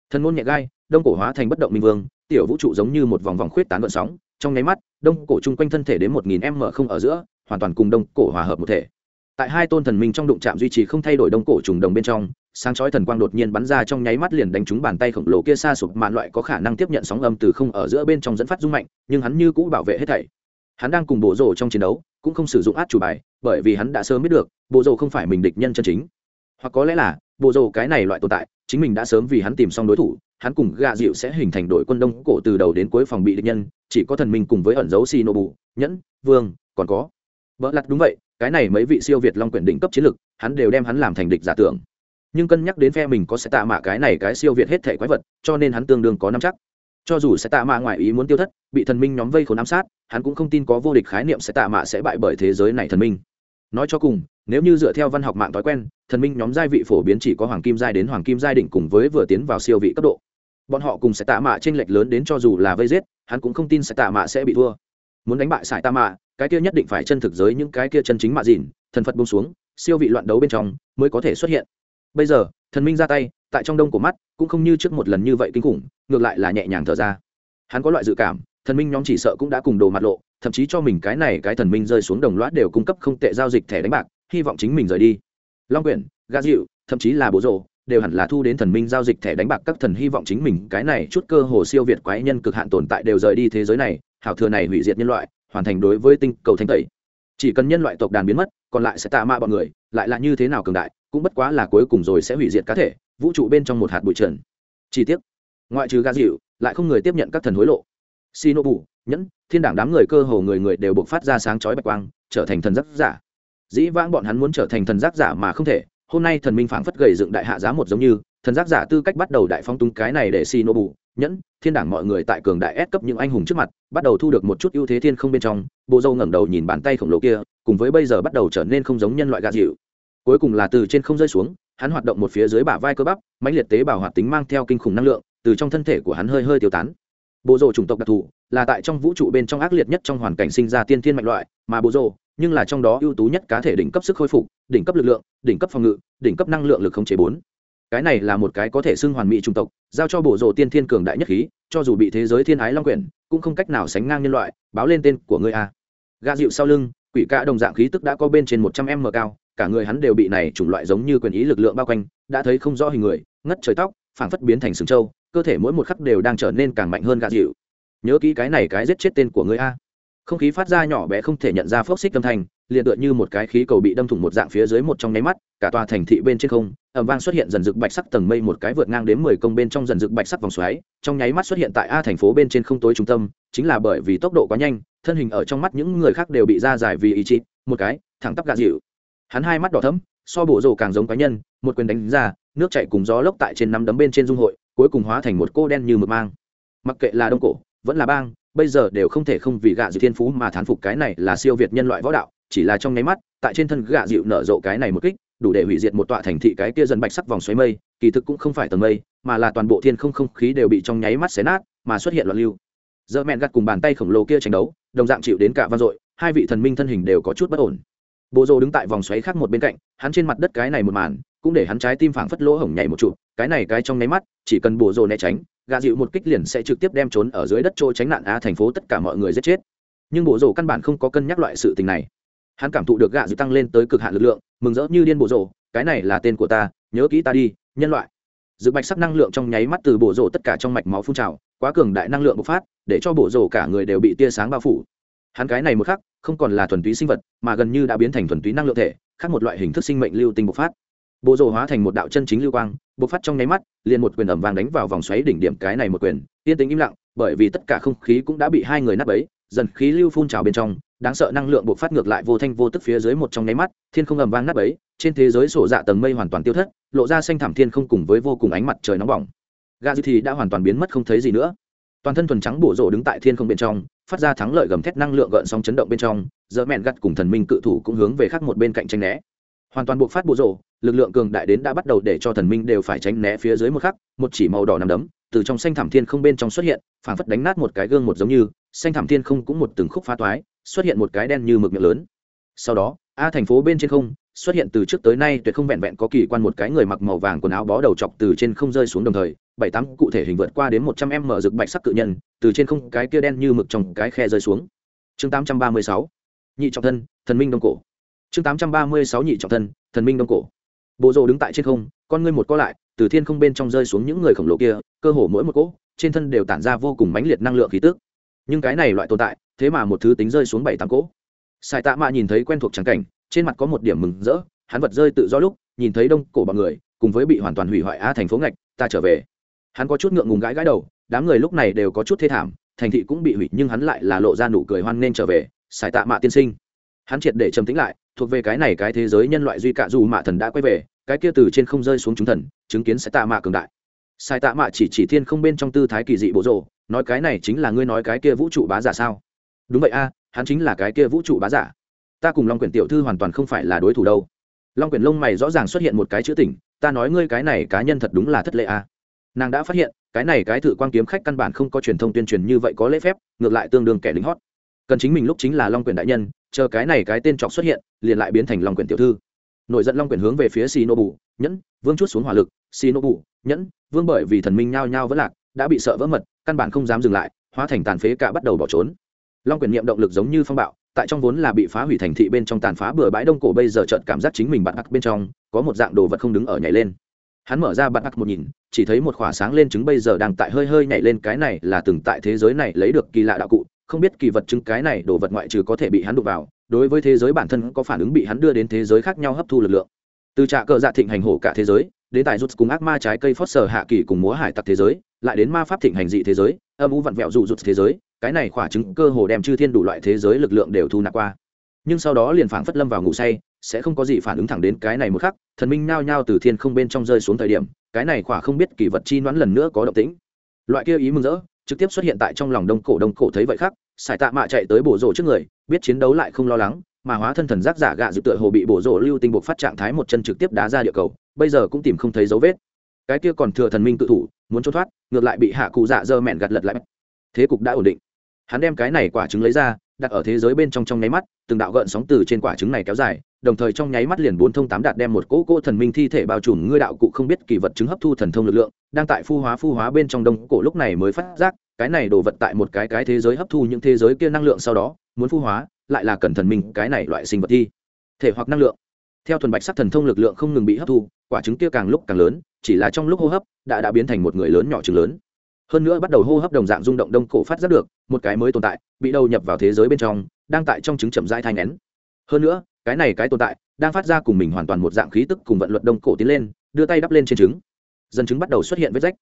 Speaker 1: Thần ngôn nhẹ gai, đông cổ hóa thành bất động minh vương tiểu vũ trụ giống như một vòng vòng khuyết tán gợn sóng, trong nháy mắt, đông cổ chung quanh thân thể đến một nghìn m không ở giữa, hoàn toàn cùng đông cổ hòa hợp một thể. Tại hai tôn thần minh trong đụng chạm duy trì không thay đổi đông cổ trùng đồng bên trong, sáng chói thần quang đột nhiên bắn ra trong nháy mắt liền đánh trúng bàn tay khổng lồ kia xa sụp mạn loại có khả năng tiếp nhận sóng âm từ không ở giữa bên trong dẫn phát rung mạnh, nhưng hắn như cũ bảo vệ hết thảy. Hắn đang cùng bộ rồ trong chiến đấu, cũng không sử dụng át chủ bài, bởi vì hắn đã sớm biết được, bộ rồ không phải mình địch nhân chân chính. Hoặc có lẽ là, bộ rồ cái này loại tồn tại chính mình đã sớm vì hắn tìm xong đối thủ, hắn cùng gạ dịu sẽ hình thành đội quân đông cổ từ đầu đến cuối phòng bị địch nhân, chỉ có thần minh cùng với ẩn dấu xì nô bù nhẫn, vương, còn có. Vợ lặt đúng vậy, cái này mấy vị siêu việt long quyển đỉnh cấp chiến lực hắn đều đem hắn làm thành địch giả tưởng. Nhưng cân nhắc đến phe mình có sẽ tạ mạ cái này cái siêu việt hết thể quái vật, cho nên hắn tương đương có năm chắc. Cho dù sẽ tạ mạ ngoài ý muốn tiêu thất, bị thần minh nhóm vây khốn ám sát, hắn cũng không tin có vô địch khái niệm sẽ tạ mạ sẽ bại bởi thế giới này thần minh nói cho cùng, nếu như dựa theo văn học mạng thói quen, thần minh nhóm giai vị phổ biến chỉ có hoàng kim giai đến hoàng kim giai đỉnh cùng với vừa tiến vào siêu vị cấp độ. Bọn họ cùng sẽ tạ mạ t r ê n lệch lớn đến cho dù là vây giết, hắn cũng không tin sẽ tạ mạ sẽ bị thua. Muốn đánh bại sải tạ mạ, cái kia nhất định phải chân thực giới những cái kia chân chính mạ dìn thần phật bông xuống, siêu vị loạn đấu bên trong mới có thể xuất hiện. Bây giờ, thần minh ra tay, tại trong đông của mắt, cũng không như trước một lần như vậy kinh khủng, ngược lại là nhẹ nhàng thở ra. Hắn có loại dự cảm thần minh nhóm chỉ sợ cũng đã cùng đồ mặt lộ, thậm chí cho mình cái này cái thần minh rơi xuống đồng loạt đều cung cấp không tệ giao dịch thẻ đánh bạc, hy vọng chính mình rời đi. Long quyển ga dịu, thậm chí là bố rộ đều hẳn là thu đến thần minh giao dịch thẻ đánh bạc, các thần hy vọng chính mình cái này chút cơ hồ siêu việt quái nhân cực hạn tồn tại đều rời đi thế giới này, hảo thừa này hủy diệt nhân loại, hoàn thành đối với tinh cầu thanh tẩy. Chỉ cần nhân loại tộc đàn biến mất, còn lại sẽ tạ mạ bọn người, lại là như thế nào cường đại, cũng bất quá là cuối cùng rồi sẽ hủy diệt cá thể, vũ trụ bên trong một hạt bụi trần. Chi tiết ngoại trừ ga dịu, lại không người tiếp nhận các thần hối lộ xi nô bù nhẫn, thiên đảng đám người cơ hồ người người đều buộc phát ra sáng chói bạch quang, trở thành thần giác giả. Dĩ vãng bọn hắn muốn trở thành thần giác giả mà không thể, hôm nay thần minh phảng phất gầy dựng đại hạ giá một giống như, thần giác giả tư cách bắt đầu đại phong tung cái này để xi nô bù nhẫn, thiên đảng mọi người tại cường đại ép cấp những anh hùng trước mặt, bắt đầu thu được một chút ưu thế thiên không bên trong, bộ dâu ngẩng đầu nhìn bàn tay khổng lồ kia, cùng với bây giờ bắt đầu trở nên không giống nhân loại gà dịu. Cuối cùng là từ trên không rơi xuống, hắn hoạt động một phía dưới bả vai cơ bắp, mãnh liệt tế bào hoạt tính mang theo kinh khủng năng lượng, từ trong thân thể của hắn hơi hơi tiêu tán bộ rồ chủng tộc đặc thù là tại trong vũ trụ bên trong ác liệt nhất trong hoàn cảnh sinh ra tiên thiên mạnh loại mà bộ rồ nhưng là trong đó ưu tú nhất cá thể đỉnh cấp sức khôi phục đỉnh cấp lực lượng đỉnh cấp phòng ngự đỉnh cấp năng lượng lực không chế bốn cái này là một cái có thể xưng hoàn mỹ chủng tộc giao cho bộ rồ tiên thiên cường đại nhất khí cho dù bị thế giới thiên ái long quyển cũng không cách nào sánh ngang nhân loại báo lên tên của người a gà dịu sau lưng quỷ cả đồng dạng khí tức đã có bên trên một trăm m cao cả người hắn đều bị này chủng loại giống như quyền ý lực lượng bao quanh đã thấy không rõ hình người ngất trời tóc phảng phất biến thành sừng trâu cơ thể mỗi một khắc đều đang trở nên càng mạnh hơn gạ dịu. Nhớ kỹ cái này cái giết chết tên của người a. Không khí phát ra nhỏ bé không thể nhận ra phốc xích âm thanh, liền tựa như một cái khí cầu bị đâm thủng một dạng phía dưới một trong nháy mắt, cả tòa thành thị bên trên không ẩm vang xuất hiện dần dực bạch sắc tầng mây một cái vượt ngang đến mười công bên trong dần dực bạch sắc vòng xoáy, trong nháy mắt xuất hiện tại a thành phố bên trên không tối trung tâm, chính là bởi vì tốc độ quá nhanh, thân hình ở trong mắt những người khác đều bị ra giải vì ý chí, một cái, thẳng tắp gạ dịu. Hắn hai mắt đỏ thấm so bộ rồ càng giống cá nhân, một quyền đánh ra, nước chạy cùng gió lốc tại trên nắm đấm bên trên dung hội cuối cùng hóa thành một cô đen như mực mang. Mặc kệ là đông cổ, vẫn là bang, bây giờ đều không thể không vì gạ dịu thiên phú mà thán phục cái này là siêu việt nhân loại võ đạo, chỉ là trong nháy mắt, tại trên thân gạ dịu nở rộ cái này một kích, đủ để hủy diệt một tọa thành thị cái kia dần bạch sắc vòng xoáy mây, kỳ thực cũng không phải tầng mây, mà là toàn bộ thiên không không khí đều bị trong nháy mắt xé nát, mà xuất hiện loạn lưu. Giờ mẹn gặt cùng bàn tay khổng lồ kia tranh đấu, đồng dạng chịu đến cả vang dội, hai vị thần minh thân hình đều có chút bất ổn. Bộ rồ đứng tại vòng xoáy khác một bên cạnh, hắn trên mặt đất cái này một màn cũng để hắn trái tim phảng phất lỗ hổng nhảy một trụ cái này cái trong nháy mắt, chỉ cần bổ rồ né tránh, gạ dịu một kích liền sẽ trực tiếp đem trốn ở dưới đất trôi tránh nạn á thành phố tất cả mọi người giết chết. Nhưng bộ rồ căn bản không có cân nhắc loại sự tình này. Hắn cảm thụ được gạ dịu tăng lên tới cực hạn lực lượng, mừng rỡ như điên bộ rồ cái này là tên của ta, nhớ kỹ ta đi, nhân loại. Dự bạch sắc năng lượng trong nháy mắt từ bộ rồ tất cả trong mạch máu phun trào, quá cường đại năng lượng bộc phát, để cho bộ rồ cả người đều bị tia sáng bao phủ. Hắn cái này một khắc, không còn là thuần túy sinh vật, mà gần như đã biến thành thuần túy năng lượng thể, khác một loại hình thức sinh mệnh lưu tinh bộc phát bộ rồ hóa thành một đạo chân chính lưu quang, bộc phát trong nháy mắt, liền một quyền ẩm vàng đánh vào vòng xoáy đỉnh điểm cái này một quyền. Yên tĩnh im lặng, bởi vì tất cả không khí cũng đã bị hai người nắp ấy dần khí lưu phun trào bên trong, đáng sợ năng lượng bộc phát ngược lại vô thanh vô tức phía dưới một trong nháy mắt, thiên không ẩm vang nắp ấy trên thế giới sổ dạ tầng mây hoàn toàn tiêu thất, lộ ra xanh thảm thiên không cùng với vô cùng ánh mặt trời nóng bỏng. Gà dư thì đã hoàn toàn biến mất không thấy gì nữa. Toàn thân thuần trắng bổ rộ đứng tại thiên không bên trong, phát ra thắng lợi gầm thét năng lượng gợn sóng chấn động bên trong giờ mẹn gắt cùng thần minh cự thủ cũng hướng về khác một bên cạnh tranh né. Hoàn toàn buộc phát bổ rộ lực lượng cường đại đến đã bắt đầu để cho thần minh đều phải tránh né phía dưới một khắc, một chỉ màu đỏ nằm đấm từ trong xanh thảm thiên không bên trong xuất hiện, phảng phất đánh nát một cái gương một giống như, xanh thảm thiên không cũng một từng khúc phá toái, xuất hiện một cái đen như mực miệng lớn. Sau đó, a thành phố bên trên không xuất hiện từ trước tới nay tuyệt không vẹn vẹn có kỳ quan một cái người mặc màu vàng quần áo bó đầu chọc từ trên không rơi xuống đồng thời, bảy tám cụ thể hình vượt qua đến một trăm em mở rực bạch sắc cự nhân, từ trên không cái kia đen như mực trong cái khe rơi xuống. Chương tám trăm ba mươi sáu, nhị trọng thân, thần minh đông cổ. Chương tám trăm ba mươi sáu, nhị trọng thân, thần minh đông cổ bộ rộ đứng tại trên không, con ngươi một co lại, từ thiên không bên trong rơi xuống những người khổng lồ kia, cơ hồ mỗi một cỗ, trên thân đều tản ra vô cùng mãnh liệt năng lượng khí tức. Nhưng cái này loại tồn tại, thế mà một thứ tính rơi xuống bảy tám cỗ. Sài tạ mạ nhìn thấy quen thuộc trắng cảnh, trên mặt có một điểm mừng rỡ, hắn vật rơi tự do lúc, nhìn thấy đông cổ bọn người, cùng với bị hoàn toàn hủy hoại a thành phố ngạch, ta trở về. Hắn có chút ngượng ngùng gãi gãi đầu, đám người lúc này đều có chút thê thảm, thành thị cũng bị hủy, nhưng hắn lại là lộ ra nụ cười hoan nên trở về sài tạ mạ tiên sinh. Hắn triệt để trầm tĩnh lại thuộc về cái này cái thế giới nhân loại duy cạ dù mạ thần đã quay về, cái kia từ trên không rơi xuống chúng thần, chứng kiến sẽ tạ mạ cường đại. Sai tạ mạ chỉ chỉ thiên không bên trong tư thái kỳ dị bộ rộ nói cái này chính là ngươi nói cái kia vũ trụ bá giả sao? Đúng vậy a, hắn chính là cái kia vũ trụ bá giả. Ta cùng long quyển tiểu thư hoàn toàn không phải là đối thủ đâu. Long quyển lông mày rõ ràng xuất hiện một cái chữ tỉnh ta nói ngươi cái này cá nhân thật đúng là thất lệ a. Nàng đã phát hiện, cái này cái thử quan kiếm khách căn bản không có truyền thông tuyên truyền như vậy có lễ phép, ngược lại tương đương kẻ lính hót. Cần chính mình lúc chính là long quyển đại nhân chờ cái này cái tên trọc xuất hiện, liền lại biến thành long quyển tiểu thư. Nổi giận long quyển hướng về phía xì nô bù nhẫn, vương chút xuống hỏa lực. Xì nô bù nhẫn, vương bởi vì thần minh nhao nhao vẫn lạc, đã bị sợ vỡ mật, căn bản không dám dừng lại, hóa thành tàn phế cả bắt đầu bỏ trốn. Long quyển niệm động lực giống như phong bạo, tại trong vốn là bị phá hủy thành thị bên trong tàn phá bừa bãi đông cổ bây giờ chợt cảm giác chính mình bạn ác bên trong, có một dạng đồ vật không đứng ở nhảy lên. Hắn mở ra bạn ác một nhìn, chỉ thấy một khỏa sáng lên trứng bây giờ đang tại hơi hơi nhảy lên, cái này là từng tại thế giới này lấy được kỳ lạ đạo cụ không biết kỳ vật chứng cái này đồ vật ngoại trừ có thể bị hắn đụng vào, đối với thế giới bản thân có phản ứng bị hắn đưa đến thế giới khác nhau hấp thu lực lượng. Từ trạ cờ dạ thịnh hành hổ cả thế giới, đến tại rút cùng ác ma trái cây phót sờ hạ kỳ cùng múa hải tặc thế giới, lại đến ma pháp thịnh hành dị thế giới, âm u vặn vẹo dụ rụt thế giới, cái này khỏa chứng cơ hồ đem chư thiên đủ loại thế giới lực lượng đều thu nạp qua. Nhưng sau đó liền phảng phất lâm vào ngủ say, sẽ không có gì phản ứng thẳng đến cái này một khắc, thần minh nao nhao từ thiên không bên trong rơi xuống thời điểm, cái này khỏa không biết kỳ vật chi đoán lần nữa có động tĩnh. Loại kia ý mừng rỡ trực tiếp xuất hiện tại trong lòng đông cổ đông cổ thấy vậy khác sải tạ mạ chạy tới bổ rổ trước người, biết chiến đấu lại không lo lắng, mà hóa thân thần giác giả gạ dự tựa hồ bị bổ rổ lưu tinh buộc phát trạng thái một chân trực tiếp đá ra địa cầu, bây giờ cũng tìm không thấy dấu vết. Cái kia còn thừa thần minh tự thủ, muốn trốn thoát, ngược lại bị hạ cụ dạ dơ mẹn gặt lật lại. Thế cục đã ổn định. Hắn đem cái này quả trứng lấy ra đặt ở thế giới bên trong trong nháy mắt, từng đạo gợn sóng từ trên quả trứng này kéo dài, đồng thời trong nháy mắt liền bốn thông tám đạt đem một cỗ cỗ thần minh thi thể bao trùm. Ngươi đạo cụ không biết kỳ vật chứng hấp thu thần thông lực lượng, đang tại phu hóa phu hóa bên trong đông cổ lúc này mới phát giác, cái này đồ vật tại một cái cái thế giới hấp thu những thế giới kia năng lượng sau đó, muốn phu hóa, lại là cần thần minh, cái này loại sinh vật thi, thể hoặc năng lượng. Theo thuần bạch sắc thần thông lực lượng không ngừng bị hấp thu, quả trứng kia càng lúc càng lớn, chỉ là trong lúc hô hấp, đã đã biến thành một người lớn nhỏ trứng lớn. Hơn nữa bắt đầu hô hấp đồng dạng rung động đông cổ phát giác được một cái mới tồn tại, bị đầu nhập vào thế giới bên trong, đang tại trong trứng chậm rãi thai nén. hơn nữa, cái này cái tồn tại, đang phát ra cùng mình hoàn toàn một dạng khí tức cùng vận luật đông cổ tiến lên, đưa tay đắp lên trên trứng. Dân trứng bắt đầu xuất hiện vết rách.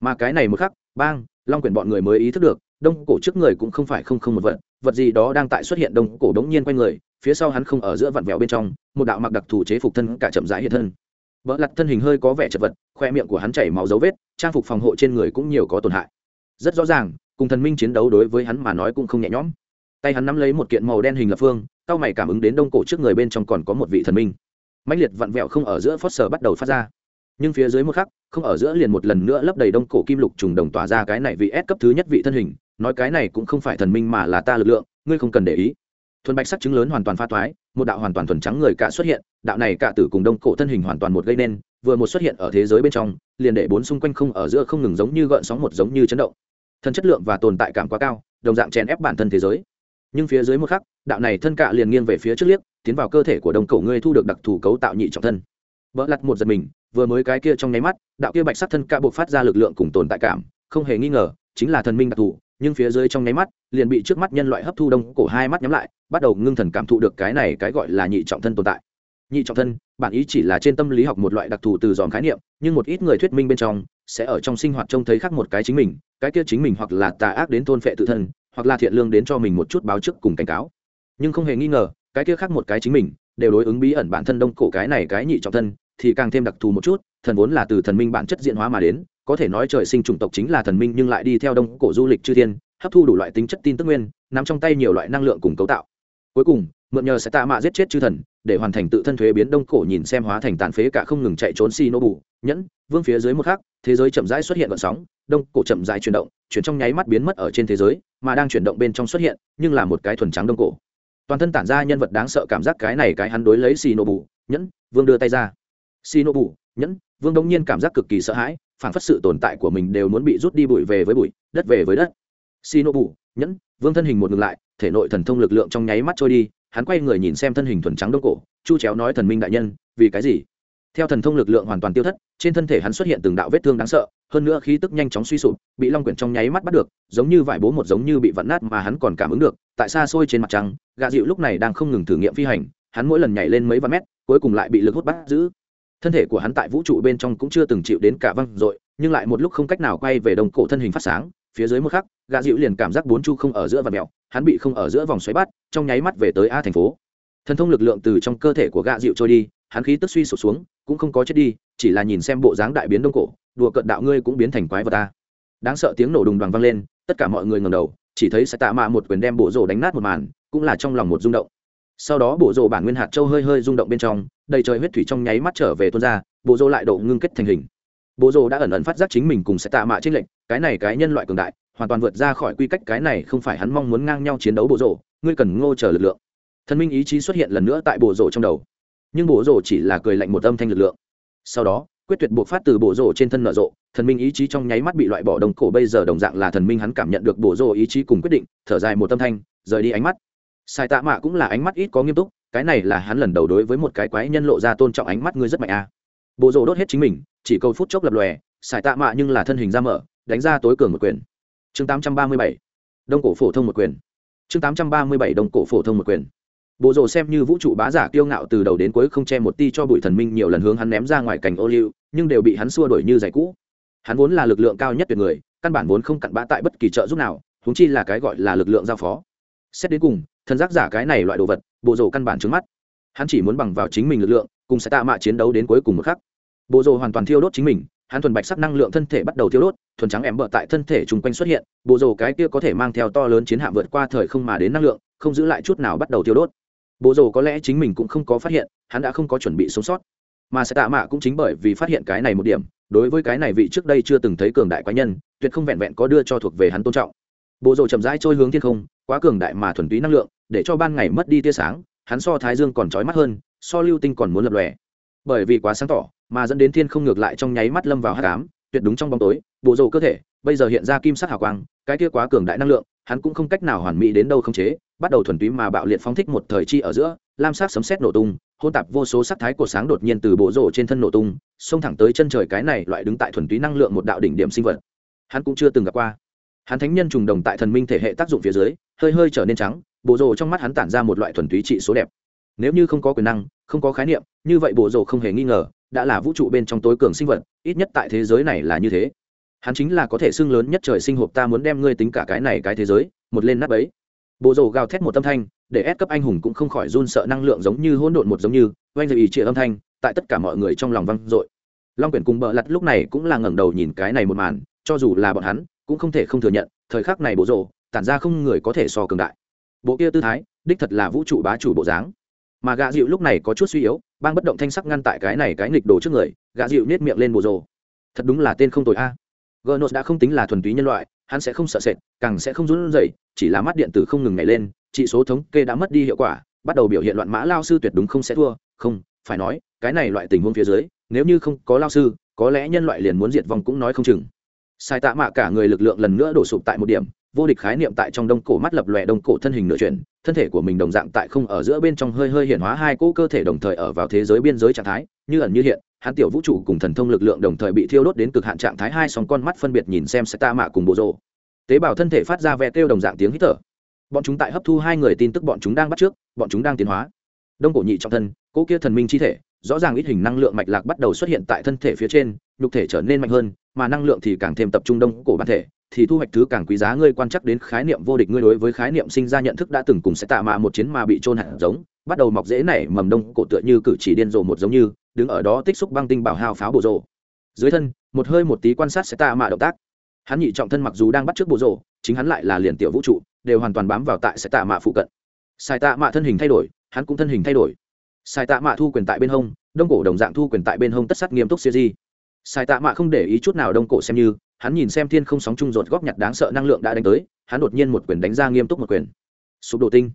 Speaker 1: Mà cái này một khắc, bang, long quyển bọn người mới ý thức được, đông cổ trước người cũng không phải không không một vật vật gì đó đang tại xuất hiện đông cổ đống nhiên quanh người, phía sau hắn không ở giữa vặn vẹo bên trong, một đạo mặc đặc thù chế phục thân cả chậm rãi hiện thân. Vợ lặt thân hình hơi có vẻ chật vật, khoe miệng của hắn chảy máu dấu vết, trang phục phòng hộ trên người cũng nhiều có tổn hại. Rất rõ ràng cùng thần minh chiến đấu đối với hắn mà nói cũng không nhẹ nhõm. Tay hắn nắm lấy một kiện màu đen hình lập phương, cao mày cảm ứng đến đông cổ trước người bên trong còn có một vị thần minh. Mạnh liệt vặn vẹo không ở giữa phót sở bắt đầu phát ra. Nhưng phía dưới một khắc, không ở giữa liền một lần nữa lấp đầy đông cổ kim lục trùng đồng tỏa ra cái này vị ép cấp thứ nhất vị thân hình, nói cái này cũng không phải thần minh mà là ta lực lượng, ngươi không cần để ý. Thuần bạch sắc chứng lớn hoàn toàn pha toái một đạo hoàn toàn thuần trắng người cả xuất hiện, đạo này cả tử cùng đông cổ thân hình hoàn toàn một gây nên, vừa một xuất hiện ở thế giới bên trong, liền để bốn xung quanh không ở giữa không ngừng giống như gợn sóng một giống như chấn động thân chất lượng và tồn tại cảm quá cao, đồng dạng chèn ép bản thân thế giới. Nhưng phía dưới một khắc, đạo này thân cạ liền nghiêng về phía trước liếc, tiến vào cơ thể của đông cổ ngươi thu được đặc thù cấu tạo nhị trọng thân. Vỡ lặt một giật mình, vừa mới cái kia trong nháy mắt, đạo kia bạch sắc thân cạ buộc phát ra lực lượng cùng tồn tại cảm, không hề nghi ngờ, chính là thần minh đặc thù, nhưng phía dưới trong nháy mắt, liền bị trước mắt nhân loại hấp thu đông cổ hai mắt nhắm lại, bắt đầu ngưng thần cảm thụ được cái này cái gọi là nhị trọng thân tồn tại. Nhị trọng thân, bản ý chỉ là trên tâm lý học một loại đặc thù từ dòm khái niệm, nhưng một ít người thuyết minh bên trong, sẽ ở trong sinh hoạt trông thấy khác một cái chính mình cái kia chính mình hoặc là tà ác đến thôn phệ tự thân, hoặc là thiện lương đến cho mình một chút báo trước cùng cảnh cáo. Nhưng không hề nghi ngờ, cái kia khác một cái chính mình, đều đối ứng bí ẩn bản thân đông cổ cái này cái nhị trọng thân, thì càng thêm đặc thù một chút, thần vốn là từ thần minh bản chất diện hóa mà đến, có thể nói trời sinh chủng tộc chính là thần minh nhưng lại đi theo đông cổ du lịch chư thiên, hấp thu đủ loại tính chất tin tức nguyên, nắm trong tay nhiều loại năng lượng cùng cấu tạo. Cuối cùng mượn nhờ sẽ tạ mạ giết chết chư thần, để hoàn thành tự thân thuế biến đông cổ nhìn xem hóa thành tàn phế cả không ngừng chạy trốn xi nô bù nhẫn, vương phía dưới một khắc, thế giới chậm rãi xuất hiện gọn sóng, đông cổ chậm rãi chuyển động, chuyển trong nháy mắt biến mất ở trên thế giới, mà đang chuyển động bên trong xuất hiện, nhưng là một cái thuần trắng đông cổ. Toàn thân tản ra nhân vật đáng sợ cảm giác cái này cái hắn đối lấy xì nô bù nhẫn, vương đưa tay ra. Xì nô bù nhẫn, vương đông nhiên cảm giác cực kỳ sợ hãi phản phất sự tồn tại của mình đều muốn bị rút đi bụi về với bụi, đất về với đất. Xì nô bù nhẫn, vương thân hình một ngừng lại, thể nội thần thông lực lượng trong nháy mắt trôi đi hắn quay người nhìn xem thân hình thuần trắng đông cổ, chu chéo nói thần minh đại nhân, vì cái gì? Theo thần thông lực lượng hoàn toàn tiêu thất, trên thân thể hắn xuất hiện từng đạo vết thương đáng sợ, hơn nữa khí tức nhanh chóng suy sụp, bị long quyển trong nháy mắt bắt được, giống như vải bố một giống như bị vặn nát mà hắn còn cảm ứng được, tại xa xôi trên mặt trăng gà dịu lúc này đang không ngừng thử nghiệm phi hành, hắn mỗi lần nhảy lên mấy vạn mét, cuối cùng lại bị lực hút bắt giữ. Thân thể của hắn tại vũ trụ bên trong cũng chưa từng chịu đến cả văng dội, nhưng lại một lúc không cách nào quay về đồng cổ thân hình phát sáng, phía dưới một khắc gà dịu liền cảm giác bốn chu không ở giữa và mẹo hắn bị không ở giữa vòng xoáy bắt, trong nháy mắt về tới a thành phố. Thần thông lực lượng từ trong cơ thể của gạ dịu trôi đi, hắn khí tức suy sụp xuống, cũng không có chết đi, chỉ là nhìn xem bộ dáng đại biến đông cổ, đùa cận đạo ngươi cũng biến thành quái vật ta. Đáng sợ tiếng nổ đùng đoàn vang lên, tất cả mọi người ngầm đầu, chỉ thấy sẽ tạ mạ một quyền đem bộ rổ đánh nát một màn, cũng là trong lòng một rung động. Sau đó bộ rổ bản nguyên hạt châu hơi hơi rung động bên trong, đầy trời huyết thủy trong nháy mắt trở về tuôn ra, bộ rổ lại độ ngưng kết thành hình. Bộ rổ đã ẩn ẩn phát giác chính mình cùng sẽ tạ mạ trên lệnh cái này cái nhân loại cường đại hoàn toàn vượt ra khỏi quy cách cái này không phải hắn mong muốn ngang nhau chiến đấu bộ rổ, ngươi cần ngô chờ lực lượng. Thần minh ý chí xuất hiện lần nữa tại bộ rổ trong đầu. Nhưng bộ rổ chỉ là cười lạnh một âm thanh lực lượng. Sau đó, quyết tuyệt buộc phát từ bộ rổ trên thân nở rộ, thần minh ý chí trong nháy mắt bị loại bỏ đồng cổ bây giờ đồng dạng là thần minh hắn cảm nhận được bộ rổ ý chí cùng quyết định, thở dài một âm thanh, rời đi ánh mắt. Sai tạ mạ cũng là ánh mắt ít có nghiêm túc, cái này là hắn lần đầu đối với một cái quái nhân lộ ra tôn trọng ánh mắt ngươi rất mạnh a à. bộ rổ đốt hết chính mình, chỉ câu phút chốc lập lòe, sai tạ mạ nhưng là thân hình ra mở, đánh ra tối cường một quyền chương 837 đông cổ phổ thông một quyền. Chương 837 đông cổ phổ thông một quyền. Bộ rồ xem như vũ trụ bá giả kiêu ngạo từ đầu đến cuối không che một ti cho bụi thần minh nhiều lần hướng hắn ném ra ngoài cảnh ô liu, nhưng đều bị hắn xua đuổi như giày cũ. Hắn vốn là lực lượng cao nhất tuyệt người, căn bản vốn không cặn bã tại bất kỳ trợ giúp nào húng chi là cái gọi là lực lượng giao phó. Xét đến cùng, thần giác giả cái này loại đồ vật, bộ rồ căn bản trứng mắt. Hắn chỉ muốn bằng vào chính mình lực lượng, cùng sẽ tạ mạ chiến đấu đến cuối cùng một khắc. Bộ rồ hoàn toàn thiêu đốt chính mình hắn thuần bạch sắc năng lượng thân thể bắt đầu thiêu đốt, thuần trắng em bợ tại thân thể chung quanh xuất hiện, bộ rồ cái kia có thể mang theo to lớn chiến hạm vượt qua thời không mà đến năng lượng, không giữ lại chút nào bắt đầu thiêu đốt. Bộ rồ có lẽ chính mình cũng không có phát hiện, hắn đã không có chuẩn bị sống sót. Mà sẽ tạ mạ cũng chính bởi vì phát hiện cái này một điểm, đối với cái này vị trước đây chưa từng thấy cường đại quái nhân, tuyệt không vẹn vẹn có đưa cho thuộc về hắn tôn trọng. Bộ rồ chậm rãi trôi hướng thiên không, quá cường đại mà thuần túy năng lượng, để cho ban ngày mất đi tia sáng, hắn so thái dương còn trói mắt hơn, so lưu tinh còn muốn lập lòe bởi vì quá sáng tỏ, mà dẫn đến thiên không ngược lại trong nháy mắt lâm vào hát cám tuyệt đúng trong bóng tối, bộ rồ cơ thể, bây giờ hiện ra kim sắc hào quang, cái kia quá cường đại năng lượng, hắn cũng không cách nào hoàn mỹ đến đâu không chế, bắt đầu thuần túy mà bạo liệt phóng thích một thời chi ở giữa, lam sắc sấm sét nổ tung hôn tạp vô số sắc thái của sáng đột nhiên từ bộ rổ trên thân nổ tung, xông thẳng tới chân trời cái này loại đứng tại thuần túy năng lượng một đạo đỉnh điểm sinh vật. Hắn cũng chưa từng gặp qua. Hắn thánh nhân trùng đồng tại thần minh thể hệ tác dụng phía dưới, hơi hơi trở nên trắng, bộ rổ trong mắt hắn tản ra một loại thuần túy trị số đẹp. Nếu như không có quyền năng, không có khái niệm như vậy bộ rồ không hề nghi ngờ, đã là vũ trụ bên trong tối cường sinh vật, ít nhất tại thế giới này là như thế. Hắn chính là có thể xưng lớn nhất trời sinh hộp ta muốn đem ngươi tính cả cái này cái thế giới, một lên nắp ấy bộ rồ gào thét một âm thanh, để ép cấp anh hùng cũng không khỏi run sợ năng lượng giống như hỗn độn một giống như, oanh dậy ý chĩa âm thanh, tại tất cả mọi người trong lòng văng dội. Long quyển cùng bợ lặt lúc này cũng là ngẩng đầu nhìn cái này một màn, cho dù là bọn hắn, cũng không thể không thừa nhận, thời khắc này bộ rồ, tản ra không người có thể so cường đại. Bộ kia tư thái, đích thật là vũ trụ bá chủ bộ dáng mà gạ dịu lúc này có chút suy yếu, bang bất động thanh sắc ngăn tại cái này cái nghịch đồ trước người gạ dịu nết miệng lên bồ rồ. Thật đúng là tên không tồi a. Gnos đã không tính là thuần túy nhân loại, hắn sẽ không sợ sệt, càng sẽ không run rẩy, chỉ là mắt điện tử không ngừng nhảy lên, chỉ số thống kê đã mất đi hiệu quả, bắt đầu biểu hiện loạn mã lao sư tuyệt đúng không sẽ thua. Không, phải nói, cái này loại tình huống phía dưới, nếu như không có lao sư, có lẽ nhân loại liền muốn diệt vong cũng nói không chừng. Sai tạ mạ cả người lực lượng lần nữa đổ sụp tại một điểm vô địch khái niệm tại trong đông cổ mắt lập lòe đông cổ thân hình nửa chuyển, thân thể của mình đồng dạng tại không ở giữa bên trong hơi hơi hiện hóa hai cỗ cơ thể đồng thời ở vào thế giới biên giới trạng thái, như ẩn như hiện, hắn tiểu vũ trụ cùng thần thông lực lượng đồng thời bị thiêu đốt đến cực hạn trạng thái hai song con mắt phân biệt nhìn xem sẽ ta mạ cùng bộ rộ tế bào thân thể phát ra ve kêu đồng dạng tiếng hít thở. Bọn chúng tại hấp thu hai người tin tức bọn chúng đang bắt trước, bọn chúng đang tiến hóa. Đông cổ nhị trong thân, cỗ kia thần minh chi thể, rõ ràng ít hình năng lượng mạch lạc bắt đầu xuất hiện tại thân thể phía trên, nhục thể trở nên mạnh hơn, mà năng lượng thì càng thêm tập trung đông cổ bản thể thì thu hoạch thứ càng quý giá. Ngươi quan chắc đến khái niệm vô địch, ngươi đối với khái niệm sinh ra nhận thức đã từng cùng sẽ tạ mạ một chiến mà bị trôn hạt giống. Bắt đầu mọc rễ nảy mầm đông cổ tựa như cử chỉ điên rồ một giống như, đứng ở đó tích xúc băng tinh bảo hao pháo bổ rồ. Dưới thân, một hơi một tí quan sát sẽ tạ mạ động tác. Hắn nhị trọng thân mặc dù đang bắt trước bộ rồ, chính hắn lại là liền tiểu vũ trụ, đều hoàn toàn bám vào tại sẽ tạ mạ phụ cận. Sai tạ mạ thân hình thay đổi, hắn cũng thân hình thay đổi. Sai tạ mạ thu quyền tại bên hông, đông cổ đồng dạng thu quyền tại bên hông tất sắt nghiêm túc siêu di. Sai tạ mạ không để ý chút nào đông cổ xem như hắn nhìn xem thiên không sóng chung rột góp nhặt đáng sợ năng lượng đã đánh tới, hắn đột nhiên một quyền đánh ra nghiêm túc một quyền. Sụp đổ tinh.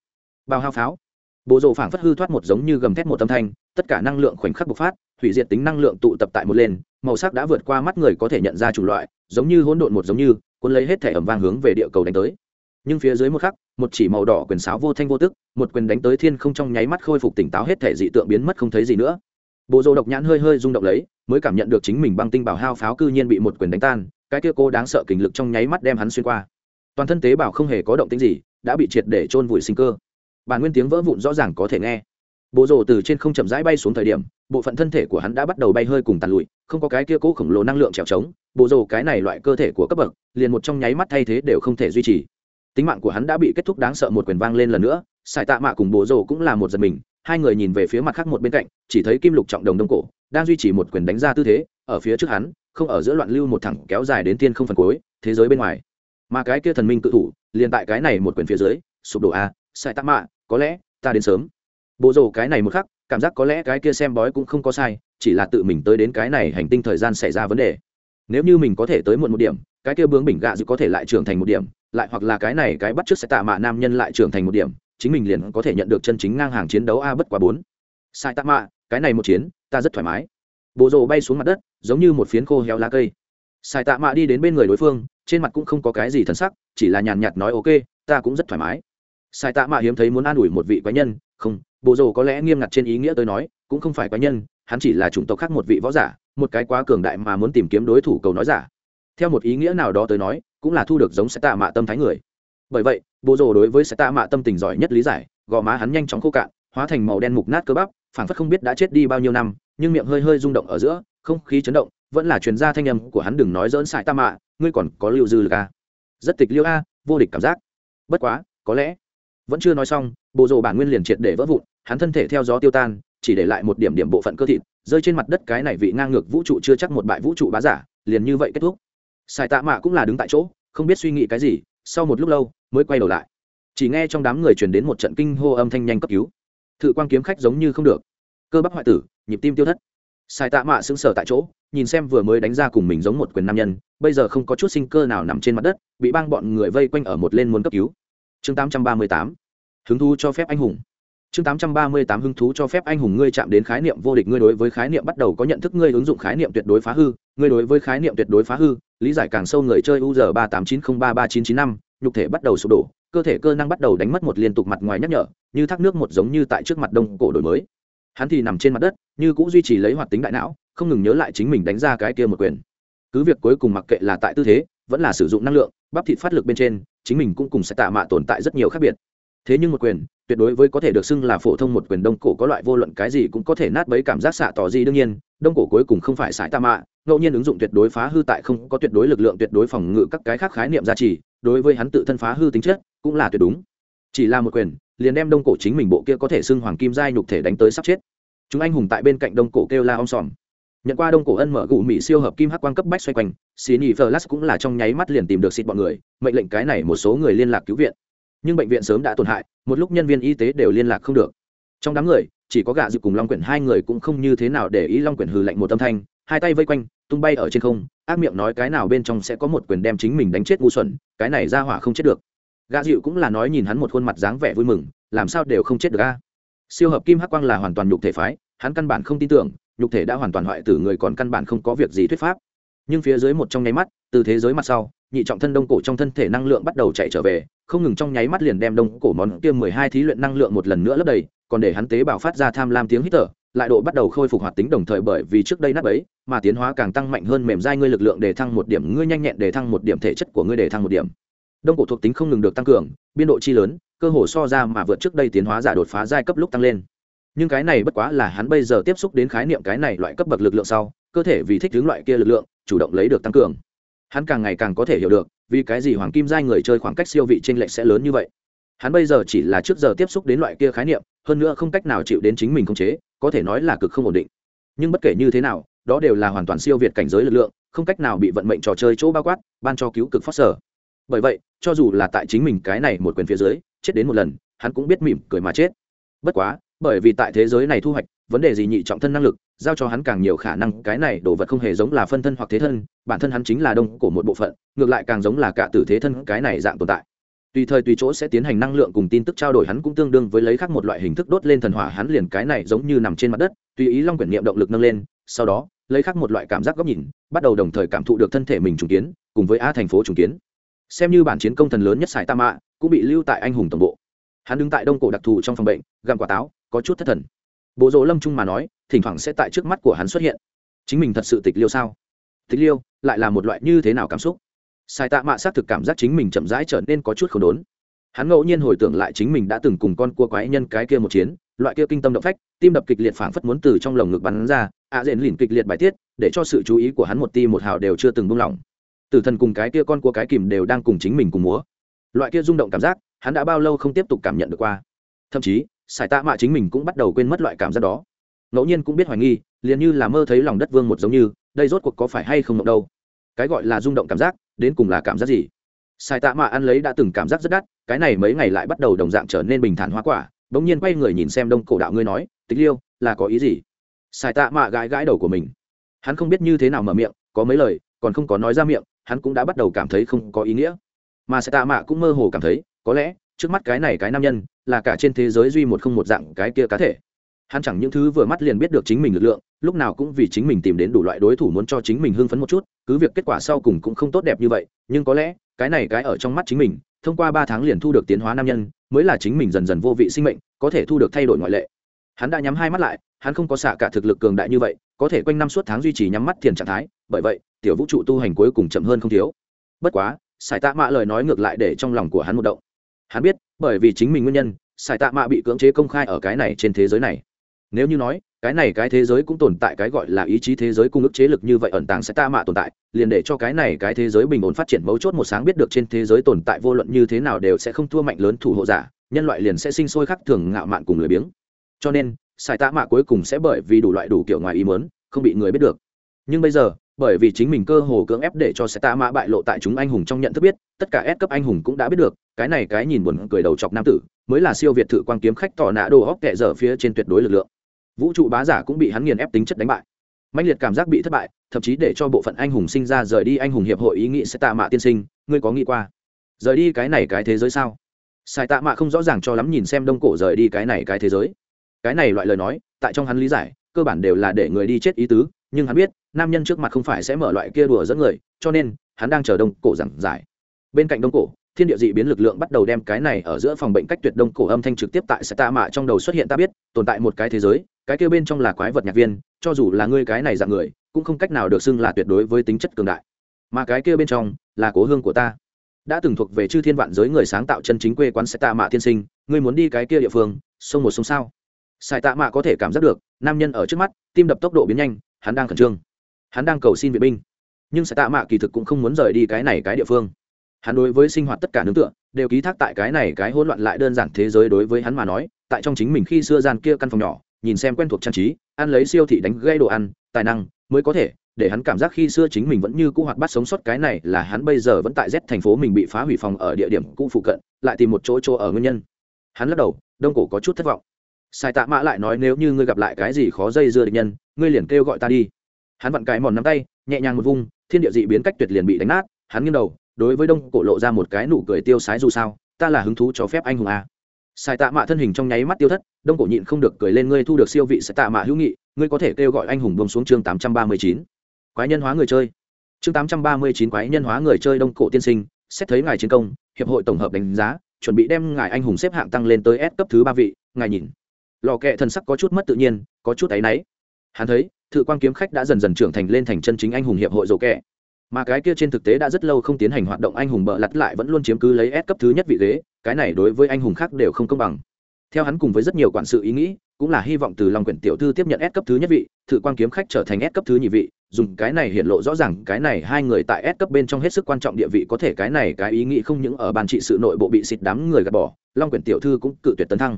Speaker 1: Bao hao pháo. Bộ rộ phảng phất hư thoát một giống như gầm thét một âm thanh, tất cả năng lượng khoảnh khắc bộc phát, hủy diệt tính năng lượng tụ tập tại một lên, màu sắc đã vượt qua mắt người có thể nhận ra chủng loại, giống như hỗn độn một giống như, cuốn lấy hết thể ẩm vang hướng về địa cầu đánh tới. Nhưng phía dưới một khắc, một chỉ màu đỏ quyền sáo vô thanh vô tức, một quyền đánh tới thiên không trong nháy mắt khôi phục tỉnh táo hết thể dị tượng biến mất không thấy gì nữa. Bộ rộ độc nhãn hơi hơi rung động lấy, mới cảm nhận được chính mình băng tinh bảo hao pháo cư nhiên bị một quyền đánh tan cái kia cô đáng sợ kình lực trong nháy mắt đem hắn xuyên qua. Toàn thân tế bào không hề có động tĩnh gì, đã bị triệt để chôn vùi sinh cơ. Bản nguyên tiếng vỡ vụn rõ ràng có thể nghe. Bộ rồ từ trên không chậm rãi bay xuống thời điểm, bộ phận thân thể của hắn đã bắt đầu bay hơi cùng tàn lụi, không có cái kia cố khổng lồ năng lượng trèo trống. Bộ rồ cái này loại cơ thể của cấp bậc, liền một trong nháy mắt thay thế đều không thể duy trì. Tính mạng của hắn đã bị kết thúc đáng sợ một quyền vang lên lần nữa. Sải tạ mạ cùng bộ rồ cũng là một giật mình, hai người nhìn về phía mặt khác một bên cạnh, chỉ thấy kim lục trọng đồng đông cổ, đang duy trì một quyền đánh ra tư thế, ở phía trước hắn không ở giữa loạn lưu một thẳng kéo dài đến tiên không phần cuối, thế giới bên ngoài. Mà cái kia thần minh tự thủ, liền tại cái này một quyển phía dưới, sụp đổ a sai tắc mạ, có lẽ ta đến sớm. Bộ rồ cái này một khắc, cảm giác có lẽ cái kia xem bói cũng không có sai, chỉ là tự mình tới đến cái này hành tinh thời gian xảy ra vấn đề. Nếu như mình có thể tới muộn một điểm, cái kia bướng bình gạ dự có thể lại trưởng thành một điểm, lại hoặc là cái này cái bắt trước sẽ tạ mạ nam nhân lại trưởng thành một điểm, chính mình liền có thể nhận được chân chính ngang hàng chiến đấu a bất quá bốn. Sai tạ mạ, cái này một chiến, ta rất thoải mái bộ rồ bay xuống mặt đất, giống như một phiến khô héo lá cây. Sai tạ mạ đi đến bên người đối phương, trên mặt cũng không có cái gì thân sắc, chỉ là nhàn nhạt nói, ok, ta cũng rất thoải mái. Sai tạ mạ hiếm thấy muốn an ủi một vị quái nhân, không bộ rồ có lẽ nghiêm ngặt trên ý nghĩa tới nói, cũng không phải quái nhân, hắn chỉ là chủng tộc khác một vị võ giả, một cái quá cường đại mà muốn tìm kiếm đối thủ cầu nói giả. Theo một ý nghĩa nào đó tới nói, cũng là thu được giống sai tạ mạ tâm thái người. Bởi vậy bộ rồ đối với sai tạ mạ tâm tình giỏi nhất lý giải, gò má hắn nhanh chóng khô cạn, hóa thành màu đen mục nát cơ bắp, phảng phất không biết đã chết đi bao nhiêu năm nhưng miệng hơi hơi rung động ở giữa, không khí chấn động, vẫn là chuyên gia thanh âm của hắn đừng nói dỡn xài ta mạ ngươi còn có lưu dư lực a rất tịch liêu a, vô địch cảm giác. Bất quá, có lẽ, vẫn chưa nói xong, bộ rồ bản nguyên liền triệt để vỡ vụn, hắn thân thể theo gió tiêu tan, chỉ để lại một điểm điểm bộ phận cơ thịt, rơi trên mặt đất cái này vị ngang ngược vũ trụ chưa chắc một bại vũ trụ bá giả, liền như vậy kết thúc. Xài tạ mạ cũng là đứng tại chỗ, không biết suy nghĩ cái gì, sau một lúc lâu, mới quay đầu lại. Chỉ nghe trong đám người truyền đến một trận kinh hô âm thanh nhanh cấp cứu. Thự quan kiếm khách giống như không được. Cơ bắp hoại tử nhịp tim tiêu thất. Sai tạ mạ sững sờ tại chỗ, nhìn xem vừa mới đánh ra cùng mình giống một quyền nam nhân, bây giờ không có chút sinh cơ nào nằm trên mặt đất, bị bang bọn người vây quanh ở một lên muốn cấp cứu. Chương 838 hứng thú cho phép anh hùng. Chương 838 hứng thú cho phép anh hùng ngươi chạm đến khái niệm vô địch, ngươi đối với khái niệm bắt đầu có nhận thức, ngươi ứng dụng khái niệm tuyệt đối phá hư, ngươi đối với khái niệm tuyệt đối phá hư, lý giải càng sâu người chơi u giờ ba tám chín không ba ba chín chín năm, nhục thể bắt đầu sụp đổ, cơ thể cơ năng bắt đầu đánh mất một liên tục mặt ngoài nhắc nhở, như thác nước một giống như tại trước mặt đông cổ đổi mới hắn thì nằm trên mặt đất, như cũng duy trì lấy hoạt tính đại não, không ngừng nhớ lại chính mình đánh ra cái kia một quyền. Cứ việc cuối cùng mặc kệ là tại tư thế, vẫn là sử dụng năng lượng, bắp thịt phát lực bên trên, chính mình cũng cùng sẽ tạ mạ tồn tại rất nhiều khác biệt. Thế nhưng một quyền, tuyệt đối với có thể được xưng là phổ thông một quyền đông cổ có loại vô luận cái gì cũng có thể nát bấy cảm giác xạ tỏ gì đương nhiên, đông cổ cuối cùng không phải sải tạ mạ, ngẫu nhiên ứng dụng tuyệt đối phá hư tại không có tuyệt đối lực lượng tuyệt đối phòng ngự các cái khác khái niệm giá trị đối với hắn tự thân phá hư tính chất cũng là tuyệt đúng. Chỉ là một quyền, liền đem đông cổ chính mình bộ kia có thể xưng hoàng kim giai nhục thể đánh tới sắp chết chúng anh hùng tại bên cạnh đông cổ kêu la om sòm. Nhận qua đông cổ ân mở gù mỹ siêu hợp kim hắc quang cấp bách xoay quanh xì nhì flash cũng là trong nháy mắt liền tìm được xịt bọn người, mệnh lệnh cái này một số người liên lạc cứu viện. Nhưng bệnh viện sớm đã tổn hại, một lúc nhân viên y tế đều liên lạc không được. Trong đám người, chỉ có gạ dự cùng long quyển hai người cũng không như thế nào để ý long quyển hừ lạnh một âm thanh, hai tay vây quanh, tung bay ở trên không, ác miệng nói cái nào bên trong sẽ có một quyền đem chính mình đánh chết ngu xuẩn, cái này ra hỏa không chết được. Gạ dịu cũng là nói nhìn hắn một khuôn mặt dáng vẻ vui mừng, làm sao đều không chết được a? Siêu hợp kim hắc quang là hoàn toàn nhục thể phái, hắn căn bản không tin tưởng, nhục thể đã hoàn toàn hoại tử người còn căn bản không có việc gì thuyết pháp. Nhưng phía dưới một trong nháy mắt, từ thế giới mặt sau, nhị trọng thân đông cổ trong thân thể năng lượng bắt đầu chạy trở về, không ngừng trong nháy mắt liền đem đông cổ món kia mười hai thí luyện năng lượng một lần nữa lấp đầy, còn để hắn tế bào phát ra tham lam tiếng hít thở, lại độ bắt đầu khôi phục hoạt tính đồng thời bởi vì trước đây nắp ấy mà tiến hóa càng tăng mạnh hơn mềm dai ngươi lực lượng để thăng một điểm, ngươi nhanh nhẹn để thăng một điểm, thể chất của ngươi để thăng một điểm. Đông cổ thuộc tính không ngừng được tăng cường, biên độ chi lớn cơ hồ so ra mà vượt trước đây tiến hóa giả đột phá giai cấp lúc tăng lên. Nhưng cái này bất quá là hắn bây giờ tiếp xúc đến khái niệm cái này loại cấp bậc lực lượng sau, cơ thể vì thích hướng loại kia lực lượng, chủ động lấy được tăng cường. Hắn càng ngày càng có thể hiểu được, vì cái gì hoàng kim giai người chơi khoảng cách siêu vị t r ê n lệch sẽ lớn như vậy. Hắn bây giờ chỉ là trước giờ tiếp xúc đến loại kia khái niệm, hơn nữa không cách nào chịu đến chính mình khống chế, có thể nói là cực không ổn định. Nhưng bất kể như thế nào, đó đều là hoàn toàn siêu việt cảnh giới lực lượng, không cách nào bị vận mệnh trò chơi chỗ bao quát, ban cho cứu cực phát sở. Bởi vậy, cho dù là tại chính mình cái này một quyền phía dưới chết đến một lần, hắn cũng biết mỉm cười mà chết bất quá, bởi vì tại thế giới này thu hoạch, vấn đề gì nhị trọng thân năng lực, giao cho hắn càng nhiều khả năng, cái này đồ vật không hề giống là phân thân hoặc thế thân, bản thân hắn chính là đông của một bộ phận, ngược lại càng giống là cả tử thế thân, cái này dạng tồn tại tùy thời tùy chỗ sẽ tiến hành năng lượng cùng tin tức trao đổi, hắn cũng tương đương với lấy khác một loại hình thức đốt lên thần hỏa, hắn liền cái này giống như nằm trên mặt đất, tùy ý long quyển niệm động lực nâng lên, sau đó, lấy khác một loại cảm giác góc nhìn, bắt đầu đồng thời cảm thụ được thân thể mình trùng kiến, cùng với a thành phố trùng kiến xem như bản chiến công thần lớn nhất sài tam ạ cũng bị lưu tại anh hùng tổng bộ. Hắn đứng tại đông cổ đặc thù trong phòng bệnh, gặm quả táo, có chút thất thần. Bố rỗ lâm trung mà nói, thỉnh thoảng sẽ tại trước mắt của hắn xuất hiện. Chính mình thật sự tịch liêu sao? Tịch liêu, lại là một loại như thế nào cảm xúc? Sai tạ mạ xác thực cảm giác chính mình chậm rãi trở nên có chút khổ đốn. Hắn ngẫu nhiên hồi tưởng lại chính mình đã từng cùng con cua quái nhân cái kia một chiến, loại kia kinh tâm động phách, tim đập kịch liệt phảng phất muốn từ trong lồng ngực bắn ra, ạ à rền lìn kịch liệt bài tiết, để cho sự chú ý của hắn một ti một hào đều chưa từng buông lỏng. Tử thần cùng cái kia con cua cái kìm đều đang cùng chính mình cùng múa loại kia rung động cảm giác, hắn đã bao lâu không tiếp tục cảm nhận được qua. Thậm chí sải tạ mạ chính mình cũng bắt đầu quên mất loại cảm giác đó. Ngẫu nhiên cũng biết hoài nghi, liền như là mơ thấy lòng đất vương một giống như, đây rốt cuộc có phải hay không động đâu. Cái gọi là rung động cảm giác, đến cùng là cảm giác gì? Sải tạ mạ ăn lấy đã từng cảm giác rất đắt, cái này mấy ngày lại bắt đầu đồng dạng trở nên bình thản hoa quả, bỗng nhiên quay người nhìn xem đông cổ đạo ngươi nói, tịch liêu, là có ý gì? Sải tạ mạ gãi gãi đầu của mình. Hắn không biết như thế nào mở miệng, có mấy lời, còn không có nói ra miệng, hắn cũng đã bắt đầu cảm thấy không có ý nghĩa mà sẽ tạ mạ cũng mơ hồ cảm thấy, có lẽ, trước mắt cái này cái nam nhân, là cả trên thế giới duy một không một dạng cái kia cá thể. Hắn chẳng những thứ vừa mắt liền biết được chính mình lực lượng, lúc nào cũng vì chính mình tìm đến đủ loại đối thủ muốn cho chính mình hưng phấn một chút, cứ việc kết quả sau cùng cũng không tốt đẹp như vậy, nhưng có lẽ, cái này cái ở trong mắt chính mình, thông qua ba tháng liền thu được tiến hóa nam nhân, mới là chính mình dần dần vô vị sinh mệnh, có thể thu được thay đổi ngoại lệ. Hắn đã nhắm hai mắt lại, hắn không có xạ cả thực lực cường đại như vậy, có thể quanh năm suốt tháng duy trì nhắm mắt thiền trạng thái, bởi vậy, tiểu vũ trụ tu hành cuối cùng chậm hơn không thiếu. Bất quá sải tạ mạ lời nói ngược lại để trong lòng của hắn một động. Hắn biết, bởi vì chính mình nguyên nhân, sải tạ mạ bị cưỡng chế công khai ở cái này trên thế giới này. Nếu như nói, cái này cái thế giới cũng tồn tại cái gọi là ý chí thế giới cung ức chế lực như vậy ẩn tàng sẽ ta mạ tồn tại, liền để cho cái này cái thế giới bình ổn phát triển mấu chốt một sáng biết được trên thế giới tồn tại vô luận như thế nào đều sẽ không thua mạnh lớn thủ hộ giả, nhân loại liền sẽ sinh sôi khắc thường ngạo mạn cùng lười biếng. Cho nên, sải tạ mạ cuối cùng sẽ bởi vì đủ loại đủ kiểu ngoài ý mớn không bị người biết được. Nhưng bây giờ bởi vì chính mình cơ hồ cưỡng ép để cho sẽ tạ mã bại lộ tại chúng anh hùng trong nhận thức biết, tất cả S cấp anh hùng cũng đã biết được, cái này cái nhìn buồn cười đầu chọc nam tử, mới là siêu việt thự quang kiếm khách tỏ nã đồ hóc kệ dở phía trên tuyệt đối lực lượng. Vũ trụ bá giả cũng bị hắn nghiền ép tính chất đánh bại. Mạnh liệt cảm giác bị thất bại, thậm chí để cho bộ phận anh hùng sinh ra rời đi anh hùng hiệp hội ý nghĩ sẽ tạ mạ tiên sinh, ngươi có nghĩ qua rời đi cái này cái thế giới sao? Sai tạ mạ không rõ ràng cho lắm nhìn xem đông cổ rời đi cái này cái thế giới. Cái này loại lời nói, tại trong hắn lý giải, cơ bản đều là để người đi chết ý tứ, nhưng hắn biết nam nhân trước mặt không phải sẽ mở loại kia đùa dẫn người, cho nên, hắn đang chờ đông cổ giảng giải. Bên cạnh đông cổ, thiên địa dị biến lực lượng bắt đầu đem cái này ở giữa phòng bệnh cách tuyệt đông cổ âm thanh trực tiếp tại sẽ tạ mạ trong đầu xuất hiện, ta biết, tồn tại một cái thế giới, cái kia bên trong là quái vật nhạc viên, cho dù là ngươi cái này dạng người, cũng không cách nào được xưng là tuyệt đối với tính chất cường đại. Mà cái kia bên trong, là cố hương của ta. Đã từng thuộc về chư thiên vạn giới người sáng tạo chân chính quê quán sẽ tạ mạ tiên sinh, ngươi muốn đi cái kia địa phương, sông một sông sao? Sai tạ mạ có thể cảm giác được, nam nhân ở trước mắt, tim đập tốc độ biến nhanh, hắn đang khẩn trương hắn đang cầu xin viện binh nhưng sai tạ mạ kỳ thực cũng không muốn rời đi cái này cái địa phương hắn đối với sinh hoạt tất cả nương tựa đều ký thác tại cái này cái hỗn loạn lại đơn giản thế giới đối với hắn mà nói tại trong chính mình khi xưa gian kia căn phòng nhỏ nhìn xem quen thuộc trang trí ăn lấy siêu thị đánh gây đồ ăn tài năng mới có thể để hắn cảm giác khi xưa chính mình vẫn như cũ hoạt bát sống sót cái này là hắn bây giờ vẫn tại Z thành phố mình bị phá hủy phòng ở địa điểm cũ phụ cận, lại tìm một chỗ chỗ ở nguyên nhân. Hắn lắc đầu, đông cổ có chút thất vọng. Sai Tạ Mã lại nói nếu như ngươi gặp lại cái gì khó dây dưa địch nhân, ngươi liền kêu gọi ta đi. Hắn vặn cái mòn nắm tay, nhẹ nhàng một vung, thiên địa dị biến cách tuyệt liền bị đánh nát, hắn nghiêng đầu, đối với đông cổ lộ ra một cái nụ cười tiêu sái dù sao, ta là hứng thú cho phép anh hùng a. Sai Tạ mạ thân hình trong nháy mắt tiêu thất, đông cổ nhịn không được cười lên ngươi thu được siêu vị Sai Tạ mạ hữu nghị, ngươi có thể kêu gọi anh hùng bông xuống chương 839 quái nhân hóa người chơi. Chương tám trăm ba mươi chín quái nhân hóa người chơi đông cổ tiên sinh xét thấy ngài chiến công hiệp hội tổng hợp đánh giá chuẩn bị đem ngài anh hùng xếp hạng tăng lên tới S cấp thứ ba vị ngài nhìn. Lò kệ thần sắc có chút mất tự nhiên có chút áy náy. Hắn thấy thự quan kiếm khách đã dần dần trưởng thành lên thành chân chính anh hùng hiệp hội dầu kẹ. Mà cái kia trên thực tế đã rất lâu không tiến hành hoạt động anh hùng bợ lặt lại vẫn luôn chiếm cứ lấy S cấp thứ nhất vị thế, cái này đối với anh hùng khác đều không công bằng. Theo hắn cùng với rất nhiều quản sự ý nghĩ cũng là hy vọng từ lòng quyển tiểu thư tiếp nhận S cấp thứ nhất vị thự quan kiếm khách trở thành S cấp thứ nhị vị dùng cái này hiện lộ rõ ràng cái này hai người tại S cấp bên trong hết sức quan trọng địa vị có thể cái này cái ý nghĩ không những ở ban trị sự nội bộ bị xịt đám người gạt bỏ long quyển tiểu thư cũng cự tuyệt tấn thăng.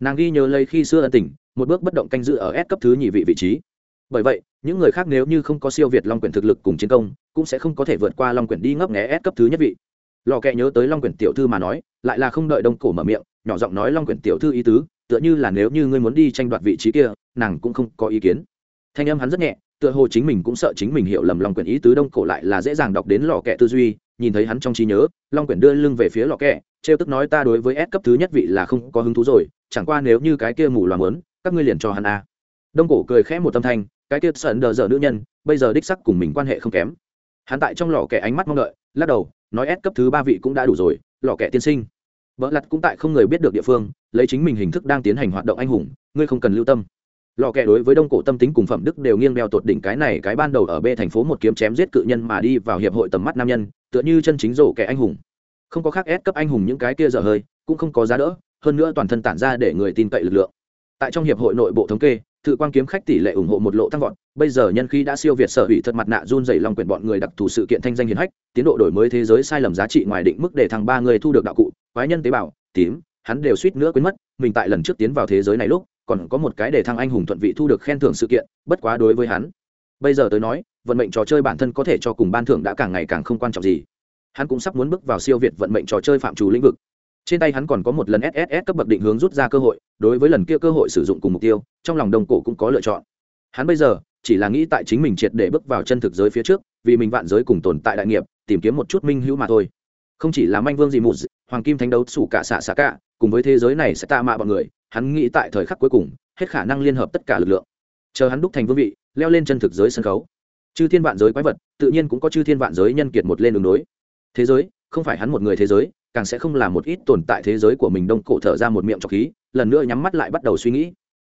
Speaker 1: Nàng ghi nhớ lấy khi xưa ân tình một bước bất động canh dự ở S cấp thứ nhị vị vị trí bởi vậy, những người khác nếu như không có siêu việt long quyển thực lực cùng chiến công, cũng sẽ không có thể vượt qua long quyển đi ngấp nghé ép cấp thứ nhất vị. Lò kẹ nhớ tới long quyển tiểu thư mà nói, lại là không đợi đông cổ mở miệng, nhỏ giọng nói long quyển tiểu thư ý tứ, tựa như là nếu như ngươi muốn đi tranh đoạt vị trí kia, nàng cũng không có ý kiến. Thanh âm hắn rất nhẹ, tựa hồ chính mình cũng sợ chính mình hiểu lầm long quyển ý tứ đông cổ lại là dễ dàng đọc đến lò kẹ tư duy, nhìn thấy hắn trong trí nhớ, long quyển đưa lưng về phía lò kẹ, trêu tức nói ta đối với S cấp thứ nhất vị là không có hứng thú rồi, chẳng qua nếu như cái kia mù loà mớn các ngươi liền cho hắn a. Đông cổ cười khẽ một tâm thanh cái kia sợn đờ dở nữ nhân, bây giờ đích sắc cùng mình quan hệ không kém. Hắn tại trong lò kẻ ánh mắt mong đợi, lắc đầu, nói ép cấp thứ ba vị cũng đã đủ rồi, lò kẻ tiên sinh. Vợ lặt cũng tại không người biết được địa phương, lấy chính mình hình thức đang tiến hành hoạt động anh hùng, ngươi không cần lưu tâm. Lò kẻ đối với đông cổ tâm tính cùng phẩm đức đều nghiêng đeo tột đỉnh cái này cái ban đầu ở b thành phố một kiếm chém giết cự nhân mà đi vào hiệp hội tầm mắt nam nhân, tựa như chân chính rổ kẻ anh hùng. Không có khác ép cấp anh hùng những cái kia dở hơi, cũng không có giá đỡ, hơn nữa toàn thân tản ra để người tin cậy lực lượng. Tại trong hiệp hội nội bộ thống kê thự quan kiếm khách tỷ lệ ủng hộ một lộ tăng vọt, bây giờ nhân khí đã siêu việt sở hủy thật mặt nạ run dày lòng quyền bọn người đặc thù sự kiện thanh danh hiền hách, tiến độ đổi mới thế giới sai lầm giá trị ngoài định mức để thằng ba người thu được đạo cụ, quái nhân tế bào, tím, hắn đều suýt nữa quên mất, mình tại lần trước tiến vào thế giới này lúc, còn có một cái để thăng anh hùng thuận vị thu được khen thưởng sự kiện, bất quá đối với hắn, bây giờ tới nói, vận mệnh trò chơi bản thân có thể cho cùng ban thưởng đã càng ngày càng không quan trọng gì. Hắn cũng sắp muốn bước vào siêu việt vận mệnh trò chơi phạm trù lĩnh vực trên tay hắn còn có một lần sss cấp bậc định hướng rút ra cơ hội, đối với lần kia cơ hội sử dụng cùng mục tiêu, trong lòng đồng cổ cũng có lựa chọn. Hắn bây giờ chỉ là nghĩ tại chính mình triệt để bước vào chân thực giới phía trước, vì mình vạn giới cùng tồn tại đại nghiệp, tìm kiếm một chút minh hữu mà thôi. Không chỉ là manh vương gì một hoàng kim thánh đấu, sủ cả xạ xạ cả, cùng với thế giới này sẽ tạ mạ bọn người, hắn nghĩ tại thời khắc cuối cùng, hết khả năng liên hợp tất cả lực lượng. Chờ hắn đúc thành vương vị, leo lên chân thực giới sân khấu. Chư thiên vạn giới quái vật, tự nhiên cũng có chư thiên vạn giới nhân kiệt một lên đường đối. Thế giới, không phải hắn một người thế giới càng sẽ không là một ít tồn tại thế giới của mình đông cổ thở ra một miệng trọc khí, lần nữa nhắm mắt lại bắt đầu suy nghĩ.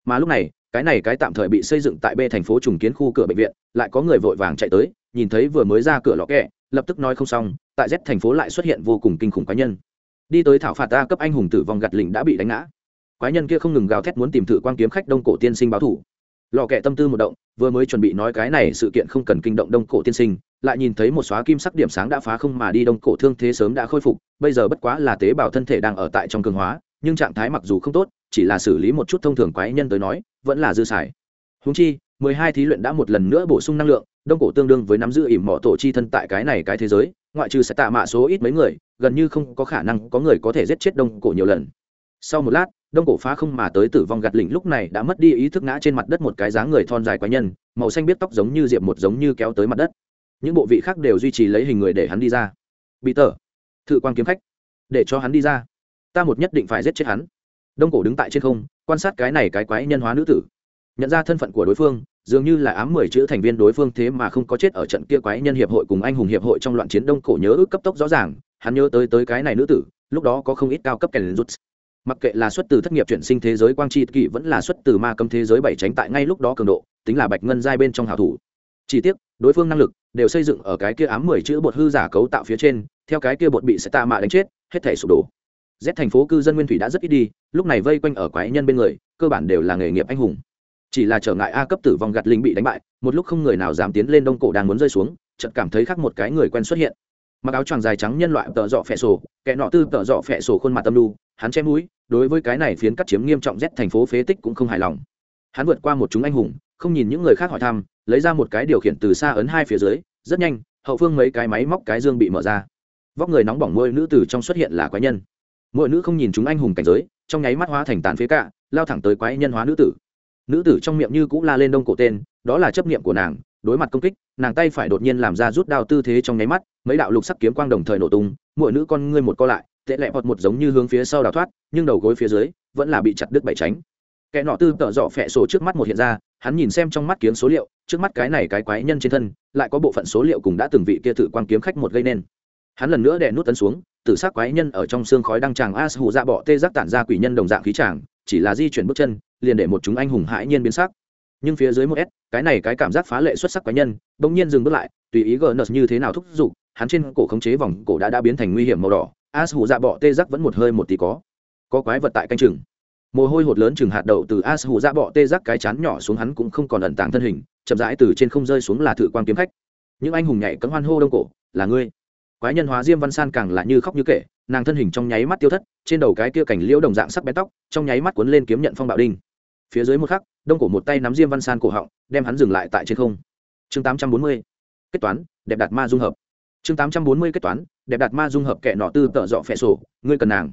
Speaker 1: Mà lúc này, cái này cái tạm thời bị xây dựng tại b thành phố trùng kiến khu cửa bệnh viện, lại có người vội vàng chạy tới, nhìn thấy vừa mới ra cửa lọ kẹ, lập tức nói không xong, tại z thành phố lại xuất hiện vô cùng kinh khủng cá nhân. Đi tới thảo phạt ta cấp anh hùng tử vong gặt lình đã bị đánh ngã. Quái nhân kia không ngừng gào thét muốn tìm thử quan kiếm khách đông cổ tiên sinh báo thủ lò kẹ tâm tư một động, vừa mới chuẩn bị nói cái này sự kiện không cần kinh động đông cổ tiên sinh, lại nhìn thấy một xóa kim sắc điểm sáng đã phá không mà đi đông cổ thương thế sớm đã khôi phục, bây giờ bất quá là tế bào thân thể đang ở tại trong cường hóa, nhưng trạng thái mặc dù không tốt, chỉ là xử lý một chút thông thường quái nhân tới nói, vẫn là dư xài. Húng chi, mười hai thí luyện đã một lần nữa bổ sung năng lượng, đông cổ tương đương với nắm giữ ỉm mỏ tổ chi thân tại cái này cái thế giới, ngoại trừ sẽ tạ mạ số ít mấy người, gần như không có khả năng có người có thể giết chết đông cổ nhiều lần sau một lát, đông cổ phá không mà tới tử vong gạt lỉnh lúc này đã mất đi ý thức ngã trên mặt đất một cái dáng người thon dài quái nhân, màu xanh biết tóc giống như diệp một giống như kéo tới mặt đất. Những bộ vị khác đều duy trì lấy hình người để hắn đi ra. Bị tở thự quan kiếm khách, để cho hắn đi ra. Ta một nhất định phải giết chết hắn. Đông cổ đứng tại trên không, quan sát cái này cái quái nhân hóa nữ tử. Nhận ra thân phận của đối phương, dường như là ám mười chữ thành viên đối phương thế mà không có chết ở trận kia quái nhân hiệp hội cùng anh hùng hiệp hội trong loạn chiến đông cổ nhớ ước cấp tốc rõ ràng, hắn nhớ tới tới cái này nữ tử, lúc đó có không ít cao cấp kèn rút mặc kệ là xuất từ thất nghiệp chuyển sinh thế giới quang tri kỷ vẫn là xuất từ ma cấm thế giới bảy tránh tại ngay lúc đó cường độ, tính là bạch ngân giai bên trong hảo thủ. Chỉ tiếc, đối phương năng lực đều xây dựng ở cái kia ám mười chữ bột hư giả cấu tạo phía trên, theo cái kia bột bị sẽ tạ mạ đánh chết, hết thể sụp đổ. Z thành phố cư dân nguyên thủy đã rất ít đi, lúc này vây quanh ở quái nhân bên người, cơ bản đều là nghề nghiệp anh hùng. Chỉ là trở ngại a cấp tử vong gạt linh bị đánh bại, một lúc không người nào dám tiến lên đông cổ đang muốn rơi xuống, chợt cảm thấy khác một cái người quen xuất hiện mặc áo choàng dài trắng nhân loại tợ dọ phẹ sổ kẻ nọ tư tợ dọ phẹ sổ khuôn mặt tâm lu, hắn che mũi đối với cái này phiến cắt chiếm nghiêm trọng rét thành phố phế tích cũng không hài lòng. Hắn vượt qua một chúng anh hùng không nhìn những người khác hỏi thăm lấy ra một cái điều khiển từ xa ấn hai phía dưới rất nhanh hậu phương mấy cái máy móc cái dương bị mở ra. Vóc người nóng bỏng môi nữ từ trong xuất hiện là quái nhân. Mỗi nữ không nhìn chúng anh hùng cảnh giới trong nháy mắt hóa thành tàn phế cạ lao thẳng tới quái nhân hóa nữ tử. Nữ tử trong miệng như cũng la lên đông cổ tên đó là chấp niệm của nàng đối mặt công kích, nàng tay phải đột nhiên làm ra rút đao tư thế trong nháy mắt, mấy đạo lục sắc kiếm quang đồng thời nổ tung, mỗi nữ con ngươi một co lại, tệ lẹ bọt một giống như hướng phía sau đào thoát, nhưng đầu gối phía dưới vẫn là bị chặt đứt bảy tránh. Kẻ nọ tư tợ dọ phẹ sổ trước mắt một hiện ra, hắn nhìn xem trong mắt kiếm số liệu, trước mắt cái này cái quái nhân trên thân, lại có bộ phận số liệu cùng đã từng vị kia thử quang kiếm khách một gây nên. Hắn lần nữa đè nút tấn xuống tự sát quái nhân ở trong xương khói đăng tràng as hù ra bọ tê giác tản ra quỷ nhân đồng dạng khí tràng, chỉ là di chuyển bước chân, liền để một chúng anh hùng hãi nhiên biến sắc nhưng phía dưới một s, cái này cái cảm giác phá lệ xuất sắc quái nhân, bỗng nhiên dừng bước lại, tùy ý gờ như thế nào thúc giục, hắn trên cổ khống chế vòng cổ đã đã biến thành nguy hiểm màu đỏ as hù dạ bọ tê giác vẫn một hơi một tí có. Có quái vật tại canh chừng. Mồ hôi hột lớn chừng hạt đậu từ as hù dạ bọ tê giác cái chán nhỏ xuống hắn cũng không còn ẩn tàng thân hình, chậm rãi từ trên không rơi xuống là thử quan kiếm khách. Những anh hùng nhảy cấm hoan hô đông cổ, là ngươi. Quái nhân hóa diêm văn san càng là như khóc như kể, nàng thân hình trong nháy mắt tiêu thất, trên đầu cái kia cảnh liễu đồng dạng sắc bén tóc, trong nháy mắt cuốn lên kiếm nhận phong bạo đinh phía dưới một khắc, đông cổ một tay nắm diêm văn san cổ họng, đem hắn dừng lại tại trên không. Chương tám trăm bốn mươi, kết toán, đẹp đạt ma dung hợp. Chương tám trăm bốn mươi, kết toán, đẹp đạt ma dung hợp kẻ nọ tư tợ dọ phẹ sổ, ngươi cần nàng.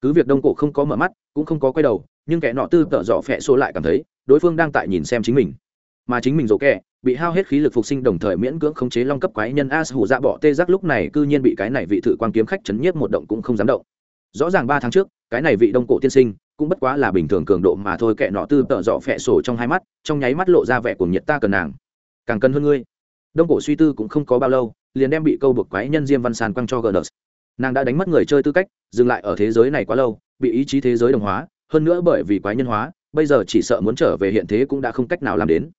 Speaker 1: Cứ việc đông cổ không có mở mắt, cũng không có quay đầu, nhưng kẻ nọ tư tợ dọ phẹ sổ lại cảm thấy, đối phương đang tại nhìn xem chính mình. Mà chính mình rổ kẻ, bị hao hết khí lực phục sinh đồng thời miễn cưỡng khống chế long cấp quái nhân as hủ dạ bỏ tê giác lúc này cư nhiên bị cái này vị thự quan kiếm khách chấn nhiếp một động cũng không dám động rõ ràng ba tháng trước, cái này vị đông cổ tiên sinh cũng bất quá là bình thường cường độ mà thôi kệ nọ tư tợ dọ phẹ sổ trong hai mắt, trong nháy mắt lộ ra vẻ của nhiệt ta cần nàng. Càng cần hơn ngươi. Đông cổ suy tư cũng không có bao lâu, liền đem bị câu buộc quái nhân diêm văn sàn quăng cho gờ nàng đã đánh mất người chơi tư cách, dừng lại ở thế giới này quá lâu, bị ý chí thế giới đồng hóa, hơn nữa bởi vì quái nhân hóa, bây giờ chỉ sợ muốn trở về hiện thế cũng đã không cách nào làm đến.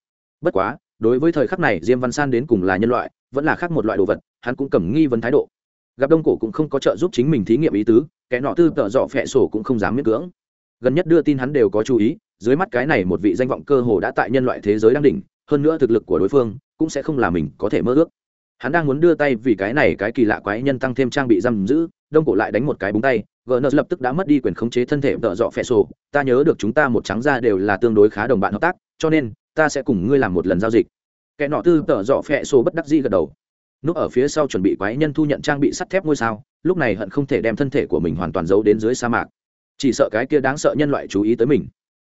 Speaker 1: Bất quá, đối với thời khắc này diêm văn san đến cùng là nhân loại, vẫn là khác một loại đồ vật, hắn cũng cầm nghi vấn thái độ gặp đông cổ cũng không có trợ giúp chính mình thí nghiệm ý tứ, kẻ nọ tư tợ dọ phẹ sổ cũng không dám miễn cưỡng. Gần nhất đưa tin hắn đều có chú ý, dưới mắt cái này một vị danh vọng cơ hồ đã tại nhân loại thế giới đang đỉnh, hơn nữa thực lực của đối phương cũng sẽ không là mình có thể mơ ước. Hắn đang muốn đưa tay vì cái này cái kỳ lạ quái nhân tăng thêm trang bị giam giữ, đông cổ lại đánh một cái búng tay gờ nợ lập tức đã mất đi quyền khống chế thân thể tợ dọ phẹ sổ. Ta nhớ được chúng ta một trắng ra đều là tương đối khá đồng bạn hợp tác, cho nên ta sẽ cùng ngươi làm một lần giao dịch. Kẻ nọ tư tợ dọ phẹ sổ bất đắc dĩ gật đầu núp ở phía sau chuẩn bị quái nhân thu nhận trang bị sắt thép ngôi sao, lúc này hận không thể đem thân thể của mình hoàn toàn giấu đến dưới sa mạc. Chỉ sợ cái kia đáng sợ nhân loại chú ý tới mình.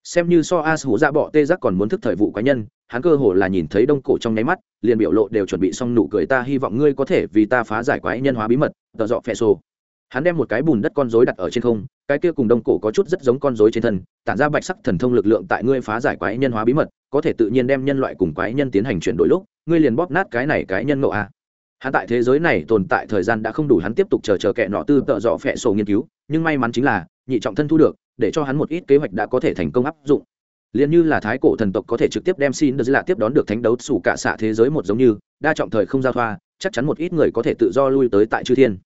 Speaker 1: Xem như so as hủ ra bọ tê giác còn muốn thức thời vụ quái nhân, hắn cơ hồ là nhìn thấy đông cổ trong nháy mắt, liền biểu lộ đều chuẩn bị xong nụ cười ta hy vọng ngươi có thể vì ta phá giải quái nhân hóa bí mật, tợ dọ phẹ xô hắn đem một cái bùn đất con rối đặt ở trên không, cái kia cùng đông cổ có chút rất giống con rối trên thân, tản ra bạch sắc thần thông lực lượng tại ngươi phá giải quái nhân hóa bí mật, có thể tự nhiên đem nhân loại cùng quái nhân tiến hành chuyển đổi lúc, ngươi liền bóp nát cái này cái nhân ngộ a à hắn tại thế giới này tồn tại thời gian đã không đủ hắn tiếp tục chờ chờ kẻ nọ tư tợ dọ phẹ sổ nghiên cứu, nhưng may mắn chính là, nhị trọng thân thu được, để cho hắn một ít kế hoạch đã có thể thành công áp dụng. Liền như là thái cổ thần tộc có thể trực tiếp đem xin đờ lạ tiếp đón được thánh đấu xủ cả xạ thế giới một giống như, đa trọng thời không giao thoa, chắc chắn một ít người có thể tự do lui tới tại chư thiên.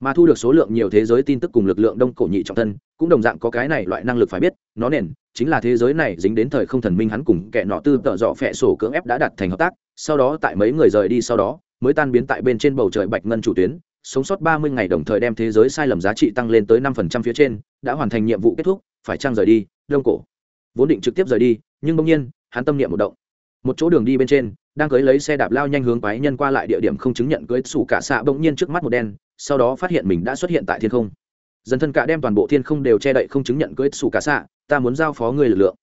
Speaker 1: Mà thu được số lượng nhiều thế giới tin tức cùng lực lượng đông cổ nhị trọng thân, cũng đồng dạng có cái này loại năng lực phải biết, nó nền, chính là thế giới này dính đến thời không thần minh hắn cùng kẻ nọ tư tợ dọ phẹ sổ cưỡng ép đã đặt thành hợp tác, sau đó tại mấy người rời đi sau đó mới tan biến tại bên trên bầu trời bạch ngân chủ tuyến, sống sót ba mươi ngày đồng thời đem thế giới sai lầm giá trị tăng lên tới năm phần trăm phía trên, đã hoàn thành nhiệm vụ kết thúc, phải trang rời đi, đông cổ. Vốn định trực tiếp rời đi, nhưng bỗng nhiên, hắn tâm niệm một động. Một chỗ đường đi bên trên, đang cưới lấy xe đạp lao nhanh hướng quái nhân qua lại địa điểm không chứng nhận cưới xù cả xạ bỗng nhiên trước mắt một đen, sau đó phát hiện mình đã xuất hiện tại thiên không. Dần thân cả đem toàn bộ thiên không đều che đậy không chứng nhận cưới xù cả xạ, ta muốn giao phó người lực lượng.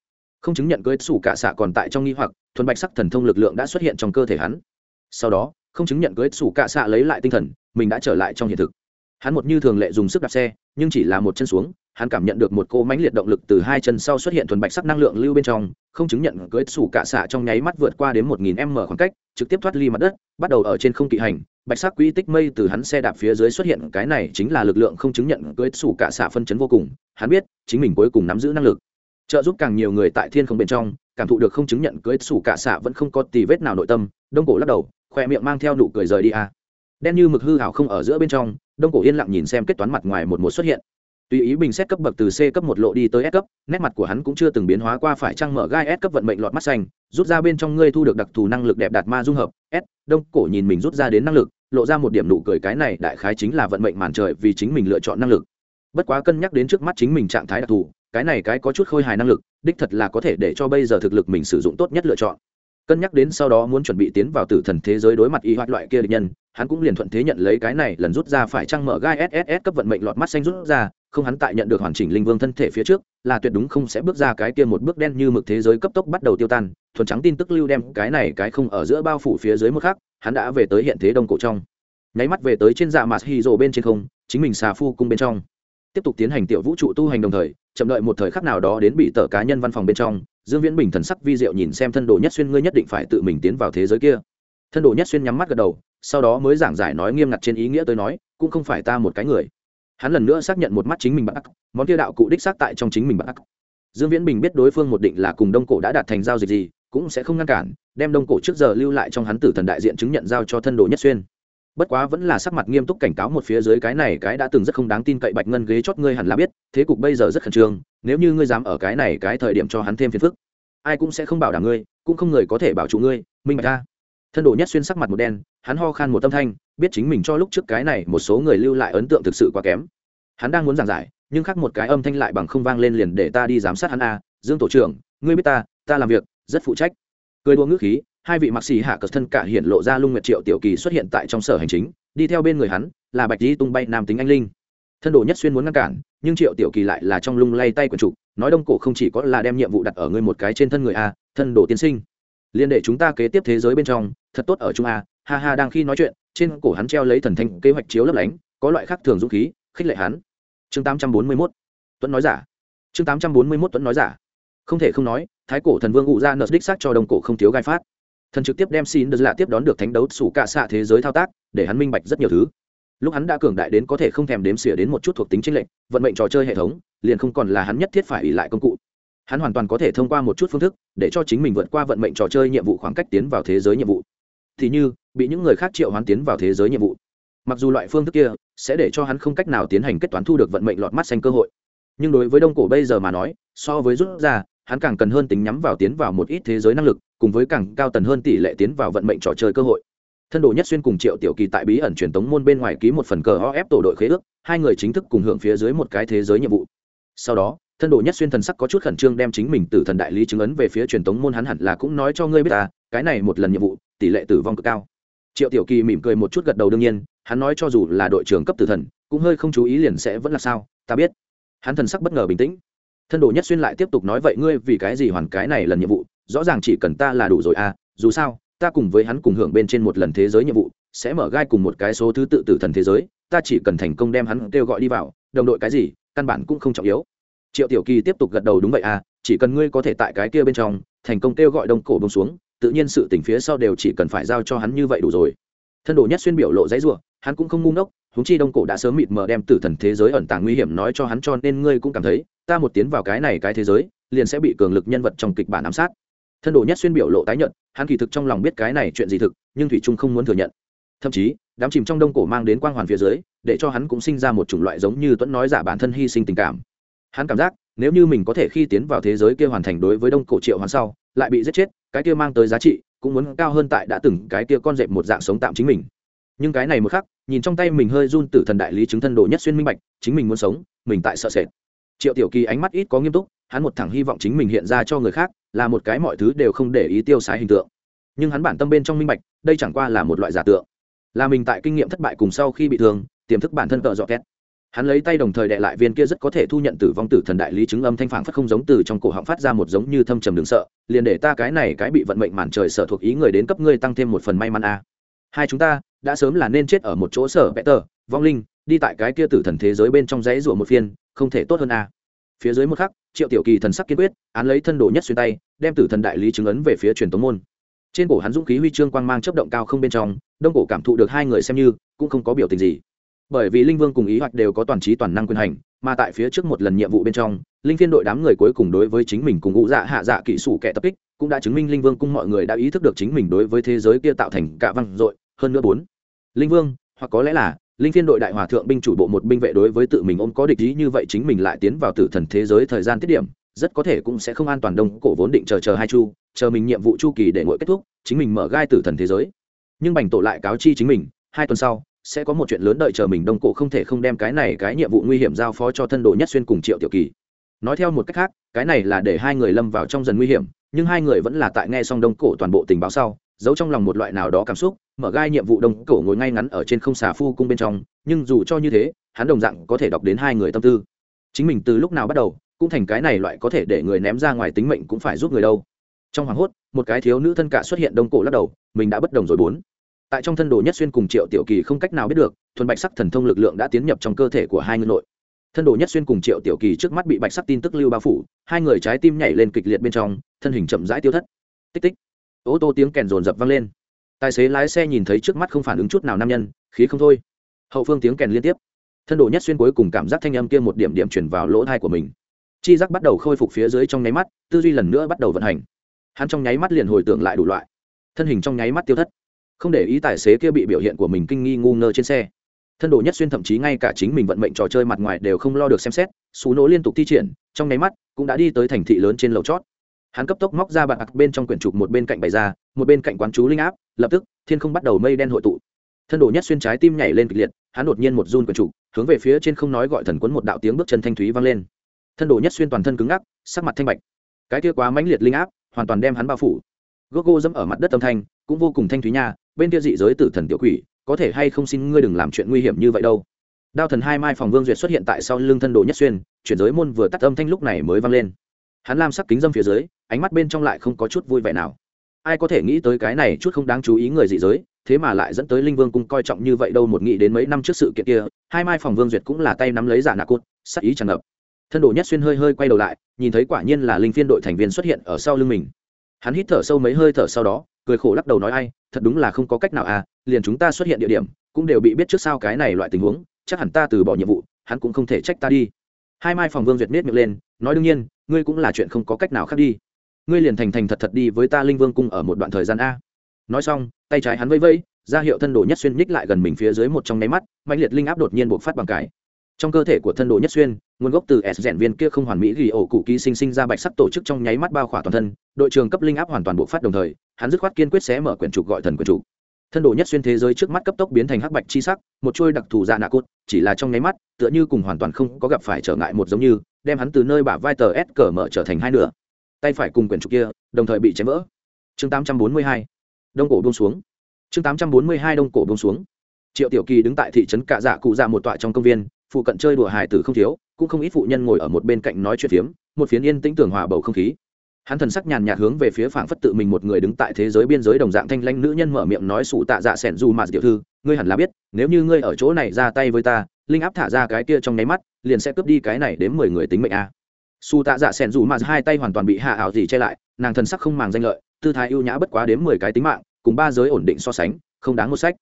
Speaker 1: Không chứng nhận cưới xù cả xạ còn tại trong nghi hoặc, thuần bạch sắc thần thông lực lượng đã xuất hiện trong cơ thể hắn. Sau đó không chứng nhận cưới sủ cả xạ lấy lại tinh thần, mình đã trở lại trong hiện thực. Hắn một như thường lệ dùng sức đạp xe, nhưng chỉ là một chân xuống, hắn cảm nhận được một cô mãnh liệt động lực từ hai chân sau xuất hiện thuần bạch sắc năng lượng lưu bên trong, không chứng nhận cưới sủ cả xạ trong nháy mắt vượt qua đến một nghìn m khoảng cách, trực tiếp thoát ly mặt đất, bắt đầu ở trên không kỵ hành, bạch sắc quỹ tích mây từ hắn xe đạp phía dưới xuất hiện, cái này chính là lực lượng không chứng nhận cưới sủ cả xạ phân chấn vô cùng, hắn biết, chính mình cuối cùng nắm giữ năng lực. Trợ giúp càng nhiều người tại thiên không bên trong, cảm thụ được không chứng nhận cưới sủ cả xạ vẫn không có tì vết nào nội tâm, đông cổ lắc đầu khoe miệng mang theo nụ cười rời đi a đen như mực hư hảo không ở giữa bên trong, đông cổ yên lặng nhìn xem kết toán mặt ngoài một một xuất hiện. Tùy ý bình xét cấp bậc từ c cấp một lộ đi tới s cấp, nét mặt của hắn cũng chưa từng biến hóa qua phải trăng mở gai s cấp vận mệnh lọt mắt xanh, rút ra bên trong ngươi thu được đặc thù năng lực đẹp đạt ma dung hợp, s, đông cổ nhìn mình rút ra đến năng lực, lộ ra một điểm nụ cười cái này đại khái chính là vận mệnh màn trời vì chính mình lựa chọn năng lực. Bất quá cân nhắc đến trước mắt chính mình trạng thái đặc thù, cái này cái có chút khôi hài năng lực, đích thật là có thể để cho bây giờ thực lực mình sử dụng tốt nhất lựa chọn cân nhắc đến sau đó muốn chuẩn bị tiến vào tử thần thế giới đối mặt y hoạt loại kia địch nhân, hắn cũng liền thuận thế nhận lấy cái này lần rút ra phải trăng mở gai sss cấp vận mệnh lọt mắt xanh rút ra, không hắn tại nhận được hoàn chỉnh linh vương thân thể phía trước, là tuyệt đúng không sẽ bước ra cái kia một bước đen như mực thế giới cấp tốc bắt đầu tiêu tan, thuần trắng tin tức lưu đem cái này cái không ở giữa bao phủ phía dưới một khác hắn đã về tới hiện thế đông cổ trong. Nháy mắt về tới trên dạ mặt hy rồ bên trên không, chính mình xà phu cung bên trong. Tiếp tục tiến hành tiểu vũ trụ tu hành đồng thời, chậm đợi một thời khắc nào đó đến bị tờ cá nhân văn phòng bên trong dương viễn bình thần sắc vi diệu nhìn xem thân đồ nhất xuyên, ngươi nhất định phải tự mình tiến vào thế giới kia. Thân đồ nhất xuyên nhắm mắt gật đầu, sau đó mới giảng giải nói nghiêm ngặt trên ý nghĩa tôi nói, cũng không phải ta một cái người. Hắn lần nữa xác nhận một mắt chính mình bắc món kia đạo cụ đích xác tại trong chính mình bắc dương viễn bình biết đối phương một định là cùng đông cổ đã đạt thành giao dịch gì, cũng sẽ không ngăn cản, đem đông cổ trước giờ lưu lại trong hắn tử thần đại diện chứng nhận giao cho thân đồ nhất xuyên. Bất quá vẫn là sắc mặt nghiêm túc cảnh cáo một phía dưới cái này, cái đã từng rất không đáng tin cậy bạch ngân ghế chót ngươi hẳn là biết, thế cục bây giờ rất khẩn trương nếu như ngươi dám ở cái này cái thời điểm cho hắn thêm phiền phức, ai cũng sẽ không bảo đảm ngươi, cũng không người có thể bảo chủ ngươi, minh bạch ta? Thân đồ nhất xuyên sắc mặt một đen, hắn ho khan một tâm thanh, biết chính mình cho lúc trước cái này một số người lưu lại ấn tượng thực sự quá kém. Hắn đang muốn giảng giải, nhưng khác một cái âm thanh lại bằng không vang lên liền để ta đi giám sát hắn a, dương tổ trưởng, ngươi biết ta ta làm việc, rất phụ trách. Cười đua ngữ khí, hai vị mặc sĩ hạ cờ thân cả hiện lộ ra lung nguyệt triệu tiểu kỳ xuất hiện tại trong sở hành chính, đi theo bên người hắn, là bạch di tung bay nam tính anh linh. Thân đồ nhất xuyên muốn ngăn cản nhưng triệu tiểu kỳ lại là trong lung lay tay quần trục nói đông cổ không chỉ có là đem nhiệm vụ đặt ở ngươi một cái trên thân người a, thân đồ tiên sinh. Liên đệ chúng ta kế tiếp thế giới bên trong, thật tốt ở trung a, ha ha, đang khi nói chuyện, trên cổ hắn treo lấy thần thanh kế hoạch chiếu lấp lánh, có loại khác thường dũng khí, khích lệ hắn. Chương 841 tuấn nói giả. Chương 841 tuấn nói giả. Không thể không nói, thái cổ thần vương ngụ ra nợ đích xác cho đông cổ không thiếu gai phát. Thần trực tiếp đem xin được lạ tiếp đón được thánh đấu sủ cả xạ thế giới thao tác, để hắn minh bạch rất nhiều thứ lúc hắn đã cường đại đến có thể không thèm đếm xỉa đến một chút thuộc tính tranh lệch, vận mệnh trò chơi hệ thống, liền không còn là hắn nhất thiết phải ỉ lại công cụ. Hắn hoàn toàn có thể thông qua một chút phương thức, để cho chính mình vượt qua vận mệnh trò chơi nhiệm vụ khoảng cách tiến vào thế giới nhiệm vụ. Thì như, bị những người khác triệu hoán tiến vào thế giới nhiệm vụ. Mặc dù loại phương thức kia sẽ để cho hắn không cách nào tiến hành kết toán thu được vận mệnh lọt mắt xanh cơ hội. Nhưng đối với đông cổ bây giờ mà nói, so với rút ra, hắn càng cần hơn tính nhắm vào tiến vào một ít thế giới năng lực, cùng với càng cao tần hơn tỷ lệ tiến vào vận mệnh trò chơi cơ hội thân đồ nhất xuyên cùng triệu tiểu kỳ tại bí ẩn truyền tống môn bên ngoài ký một phần cờ ho ép tổ đội khế ước, hai người chính thức cùng hưởng phía dưới một cái thế giới nhiệm vụ. Sau đó, thân đồ nhất xuyên thần sắc có chút khẩn trương đem chính mình từ thần đại lý chứng ấn về phía truyền tống môn hắn hẳn là cũng nói cho ngươi biết ta, cái này một lần nhiệm vụ, tỷ lệ tử vong cực cao. Triệu tiểu kỳ mỉm cười một chút gật đầu đương nhiên, hắn nói cho dù là đội trưởng cấp tử thần, cũng hơi không chú ý liền sẽ vẫn là sao, ta biết. Hắn thần sắc bất ngờ bình tĩnh. Thân đồ nhất xuyên lại tiếp tục nói vậy ngươi vì cái gì hoàn cái này lần nhiệm vụ, rõ ràng chỉ cần ta là đủ rồi à dù sao ta cùng với hắn cùng hưởng bên trên một lần thế giới nhiệm vụ, sẽ mở gai cùng một cái số thứ tự tử thần thế giới, ta chỉ cần thành công đem hắn kêu gọi đi vào, đồng đội cái gì, căn bản cũng không trọng yếu. Triệu tiểu kỳ tiếp tục gật đầu đúng vậy à chỉ cần ngươi có thể tại cái kia bên trong, thành công kêu gọi đông cổ bông xuống, tự nhiên sự tỉnh phía sau đều chỉ cần phải giao cho hắn như vậy đủ rồi. Thân đồ nhất xuyên biểu lộ dãy ruộng hắn cũng không ngu ngốc húng chi đông cổ đã sớm mịt mờ đem tử thần thế giới ẩn tàng nguy hiểm nói cho hắn cho nên ngươi cũng cảm thấy, ta một tiến vào cái này cái thế giới, liền sẽ bị cường lực nhân vật trong kịch bản ám sát thân đồ nhất xuyên biểu lộ tái nhận hắn kỳ thực trong lòng biết cái này chuyện gì thực, nhưng thủy trung không muốn thừa nhận. Thậm chí, đám chìm trong đông cổ mang đến quang hoàn phía dưới, để cho hắn cũng sinh ra một chủng loại giống như tuấn nói giả bản thân hy sinh tình cảm. Hắn cảm giác, nếu như mình có thể khi tiến vào thế giới kia hoàn thành đối với đông cổ triệu hoàn sau, lại bị giết chết, cái kia mang tới giá trị, cũng muốn cao hơn tại đã từng cái kia con dẹp một dạng sống tạm chính mình. Nhưng cái này một khắc, nhìn trong tay mình hơi run tử thần đại lý chứng thân đồ nhất xuyên minh bạch, chính mình muốn sống, mình tại sợ sệt. Triệu tiểu kỳ ánh mắt ít có nghiêm túc, hắn một thẳng hy vọng chính mình hiện ra cho người khác là một cái mọi thứ đều không để ý tiêu xài hình tượng. Nhưng hắn bản tâm bên trong minh bạch, đây chẳng qua là một loại giả tượng. Là mình tại kinh nghiệm thất bại cùng sau khi bị thương, tiềm thức bản thân tợ dọa két hắn lấy tay đồng thời đệ lại viên kia rất có thể thu nhận tử vong tử thần đại lý chứng âm thanh phản phất không giống từ trong cổ họng phát ra một giống như thâm trầm đường sợ, liền để ta cái này cái bị vận mệnh màn trời sợ thuộc ý người đến cấp ngươi tăng thêm một phần may mắn a. Hai chúng ta đã sớm là nên chết ở một chỗ sở vẽ tờ, vong linh, đi tại cái kia tử thần thế giới bên trong dãy rủa một phiên, không thể tốt hơn a. Phía dưới một khắc triệu tiểu kỳ thần sắc kiên quyết, án lấy thân đồ nhất xuyên tay, đem tử thần đại lý chứng ấn về phía truyền tống môn. Trên cổ hắn dũng khí huy chương quang mang chấp động cao không bên trong, đông cổ cảm thụ được hai người xem như, cũng không có biểu tình gì. Bởi vì linh vương cùng ý hoạch đều có toàn trí toàn năng quyền hành, mà tại phía trước một lần nhiệm vụ bên trong, linh phiên đội đám người cuối cùng đối với chính mình cùng ngũ dạ hạ dạ kỹ sủ kẻ tập kích, cũng đã chứng minh linh vương cung mọi người đã ý thức được chính mình đối với thế giới kia tạo thành cả văn dội, hơn nữa bốn. Linh vương, hoặc có lẽ là linh phiên đội đại hòa thượng binh chủ bộ một binh vệ đối với tự mình ôm có địch ý như vậy chính mình lại tiến vào tử thần thế giới thời gian tiết điểm, rất có thể cũng sẽ không an toàn đông cổ vốn định chờ chờ hai chu, chờ mình nhiệm vụ chu kỳ để ngội kết thúc, chính mình mở gai tử thần thế giới. Nhưng bành tổ lại cáo chi chính mình, hai tuần sau, sẽ có một chuyện lớn đợi chờ mình đông cổ không thể không đem cái này cái nhiệm vụ nguy hiểm giao phó cho thân đồ nhất xuyên cùng triệu tiểu kỳ. Nói theo một cách khác, cái này là để hai người lâm vào trong dần nguy hiểm, nhưng hai người vẫn là tại nghe xong đông cổ toàn bộ tình báo sau, giấu trong lòng một loại nào đó cảm xúc mở gai nhiệm vụ đông cổ ngồi ngay ngắn ở trên không xà phu cung bên trong, nhưng dù cho như thế, hắn đồng dạng có thể đọc đến hai người tâm tư. Chính mình từ lúc nào bắt đầu, cũng thành cái này loại có thể để người ném ra ngoài tính mệnh cũng phải giúp người đâu. Trong hoảng hốt, một cái thiếu nữ thân cả xuất hiện đông cổ lắc đầu, mình đã bất đồng rồi bốn. Tại trong thân đồ nhất xuyên cùng triệu tiểu kỳ không cách nào biết được, thuần bạch sắc thần thông lực lượng đã tiến nhập trong cơ thể của hai người nội. Thân đồ nhất xuyên cùng triệu tiểu kỳ trước mắt bị bạch sắc tin tức lưu bao phủ, hai người trái tim nhảy lên kịch liệt bên trong, thân hình chậm rãi tiêu thất. Tích tích. Ô tô tiếng kèn rồn rập vang lên tài xế lái xe nhìn thấy trước mắt không phản ứng chút nào nam nhân, khí không thôi. Hậu phương tiếng kèn liên tiếp. Thân đồ nhất xuyên cuối cùng cảm giác thanh âm kia một điểm điểm chuyển vào lỗ thai của mình. Chi giác bắt đầu khôi phục phía dưới trong nháy mắt, tư duy lần nữa bắt đầu vận hành. Hắn trong nháy mắt liền hồi tưởng lại đủ loại. Thân hình trong nháy mắt tiêu thất. Không để ý tài xế kia bị biểu hiện của mình kinh nghi ngu ngơ trên xe. Thân đồ nhất xuyên thậm chí ngay cả chính mình vận mệnh trò chơi mặt ngoài đều không lo được xem xét, xú nỗ liên tục thi triển, trong nháy mắt cũng đã đi tới thành thị lớn trên lầu chót hắn cấp tốc móc ra bạc bên trong quyển trục một bên cạnh bày ra, một bên cạnh quán chú linh áp, lập tức, thiên không bắt đầu mây đen hội tụ. Thân đồ nhất xuyên trái tim nhảy lên kịch liệt, hắn đột nhiên một run quyển trục, hướng về phía trên không nói gọi thần quấn một đạo tiếng bước chân thanh thúy vang lên. Thân đồ nhất xuyên toàn thân cứng ngắc, sắc mặt thanh bạch. Cái kia quá mãnh liệt linh áp, hoàn toàn đem hắn bao phủ. Gốc gô dẫm ở mặt đất âm thanh, cũng vô cùng thanh thúy nha, bên kia dị giới tử thần tiểu quỷ, có thể hay không xin ngươi đừng làm chuyện nguy hiểm như vậy đâu. Đao thần hai mai phòng vương duyệt xuất hiện tại sau lưng thân đồ nhất xuyên, chuyển giới môn vừa tắt âm thanh lúc này mới vang lên. Hắn lam sắc kính dâm phía dưới ánh mắt bên trong lại không có chút vui vẻ nào. Ai có thể nghĩ tới cái này chút không đáng chú ý người dị giới, thế mà lại dẫn tới linh vương cung coi trọng như vậy đâu một nghĩ đến mấy năm trước sự kiện kia, hai mai phòng vương duyệt cũng là tay nắm lấy giả nạ cốt, sắc ý tràn ngập. Thân đồ nhất xuyên hơi hơi quay đầu lại, nhìn thấy quả nhiên là linh phiên đội thành viên xuất hiện ở sau lưng mình. Hắn hít thở sâu mấy hơi thở sau đó, cười khổ lắc đầu nói ai, thật đúng là không có cách nào à liền chúng ta xuất hiện địa điểm, cũng đều bị biết trước sau cái này loại tình huống, chắc hẳn ta từ bỏ nhiệm vụ, hắn cũng không thể trách ta đi. Hai mai phòng vương duyệt miết miệng lên, nói đương nhiên, ngươi cũng là chuyện không có cách nào khác đi ngươi liền thành thành thật thật đi với ta linh vương cung ở một đoạn thời gian a. Nói xong, tay trái hắn vẫy vẫy ra hiệu thân đồ nhất xuyên nhích lại gần mình phía dưới một trong nháy mắt mạnh liệt linh áp đột nhiên buộc phát bằng cái. Trong cơ thể của thân đồ nhất xuyên, nguồn gốc từ s rèn viên kia không hoàn mỹ ghi ổ cụ ký sinh sinh ra bạch sắc tổ chức trong nháy mắt bao khỏa toàn thân, đội trường cấp linh áp hoàn toàn buộc phát đồng thời, hắn dứt khoát kiên quyết xé mở quyển trục gọi thần quyển trục. Thân đồ nhất xuyên thế giới trước mắt cấp tốc biến thành hắc bạch chi sắc, một chuôi đặc thù dạ nạ cốt, chỉ là trong nháy mắt, tựa như cùng hoàn toàn không có gặp phải trở ngại một giống như, đem hắn từ nơi bả vai tờ s cờ mở trở thành hai nửa tay phải cùng quyển trục kia, đồng thời bị chém vỡ. Chương 842 đông cổ buông xuống. Chương 842 đông cổ buông xuống. Triệu tiểu kỳ đứng tại thị trấn cạ dạ cụ dạ một tọa trong công viên, phụ cận chơi đùa hài tử không thiếu, cũng không ít phụ nhân ngồi ở một bên cạnh nói chuyện phiếm, một phiến yên tĩnh tưởng hòa bầu không khí. Hắn thần sắc nhàn nhạt hướng về phía phảng phất tự mình một người đứng tại thế giới biên giới đồng dạng thanh lanh nữ nhân mở miệng nói sụ tạ dạ sẻn dù mà tiểu thư, ngươi hẳn là biết, nếu như ngươi ở chỗ này ra tay với ta, linh áp thả ra cái kia trong nháy mắt, liền sẽ cướp đi cái này đến mười người tính mệnh a su tạ dạ sẻn dù mà hai tay hoàn toàn bị hạ ảo gì che lại, nàng thần sắc không màng danh lợi, tư thái ưu nhã bất quá đến mười cái tính mạng, cùng ba giới ổn định so sánh, không đáng một sách.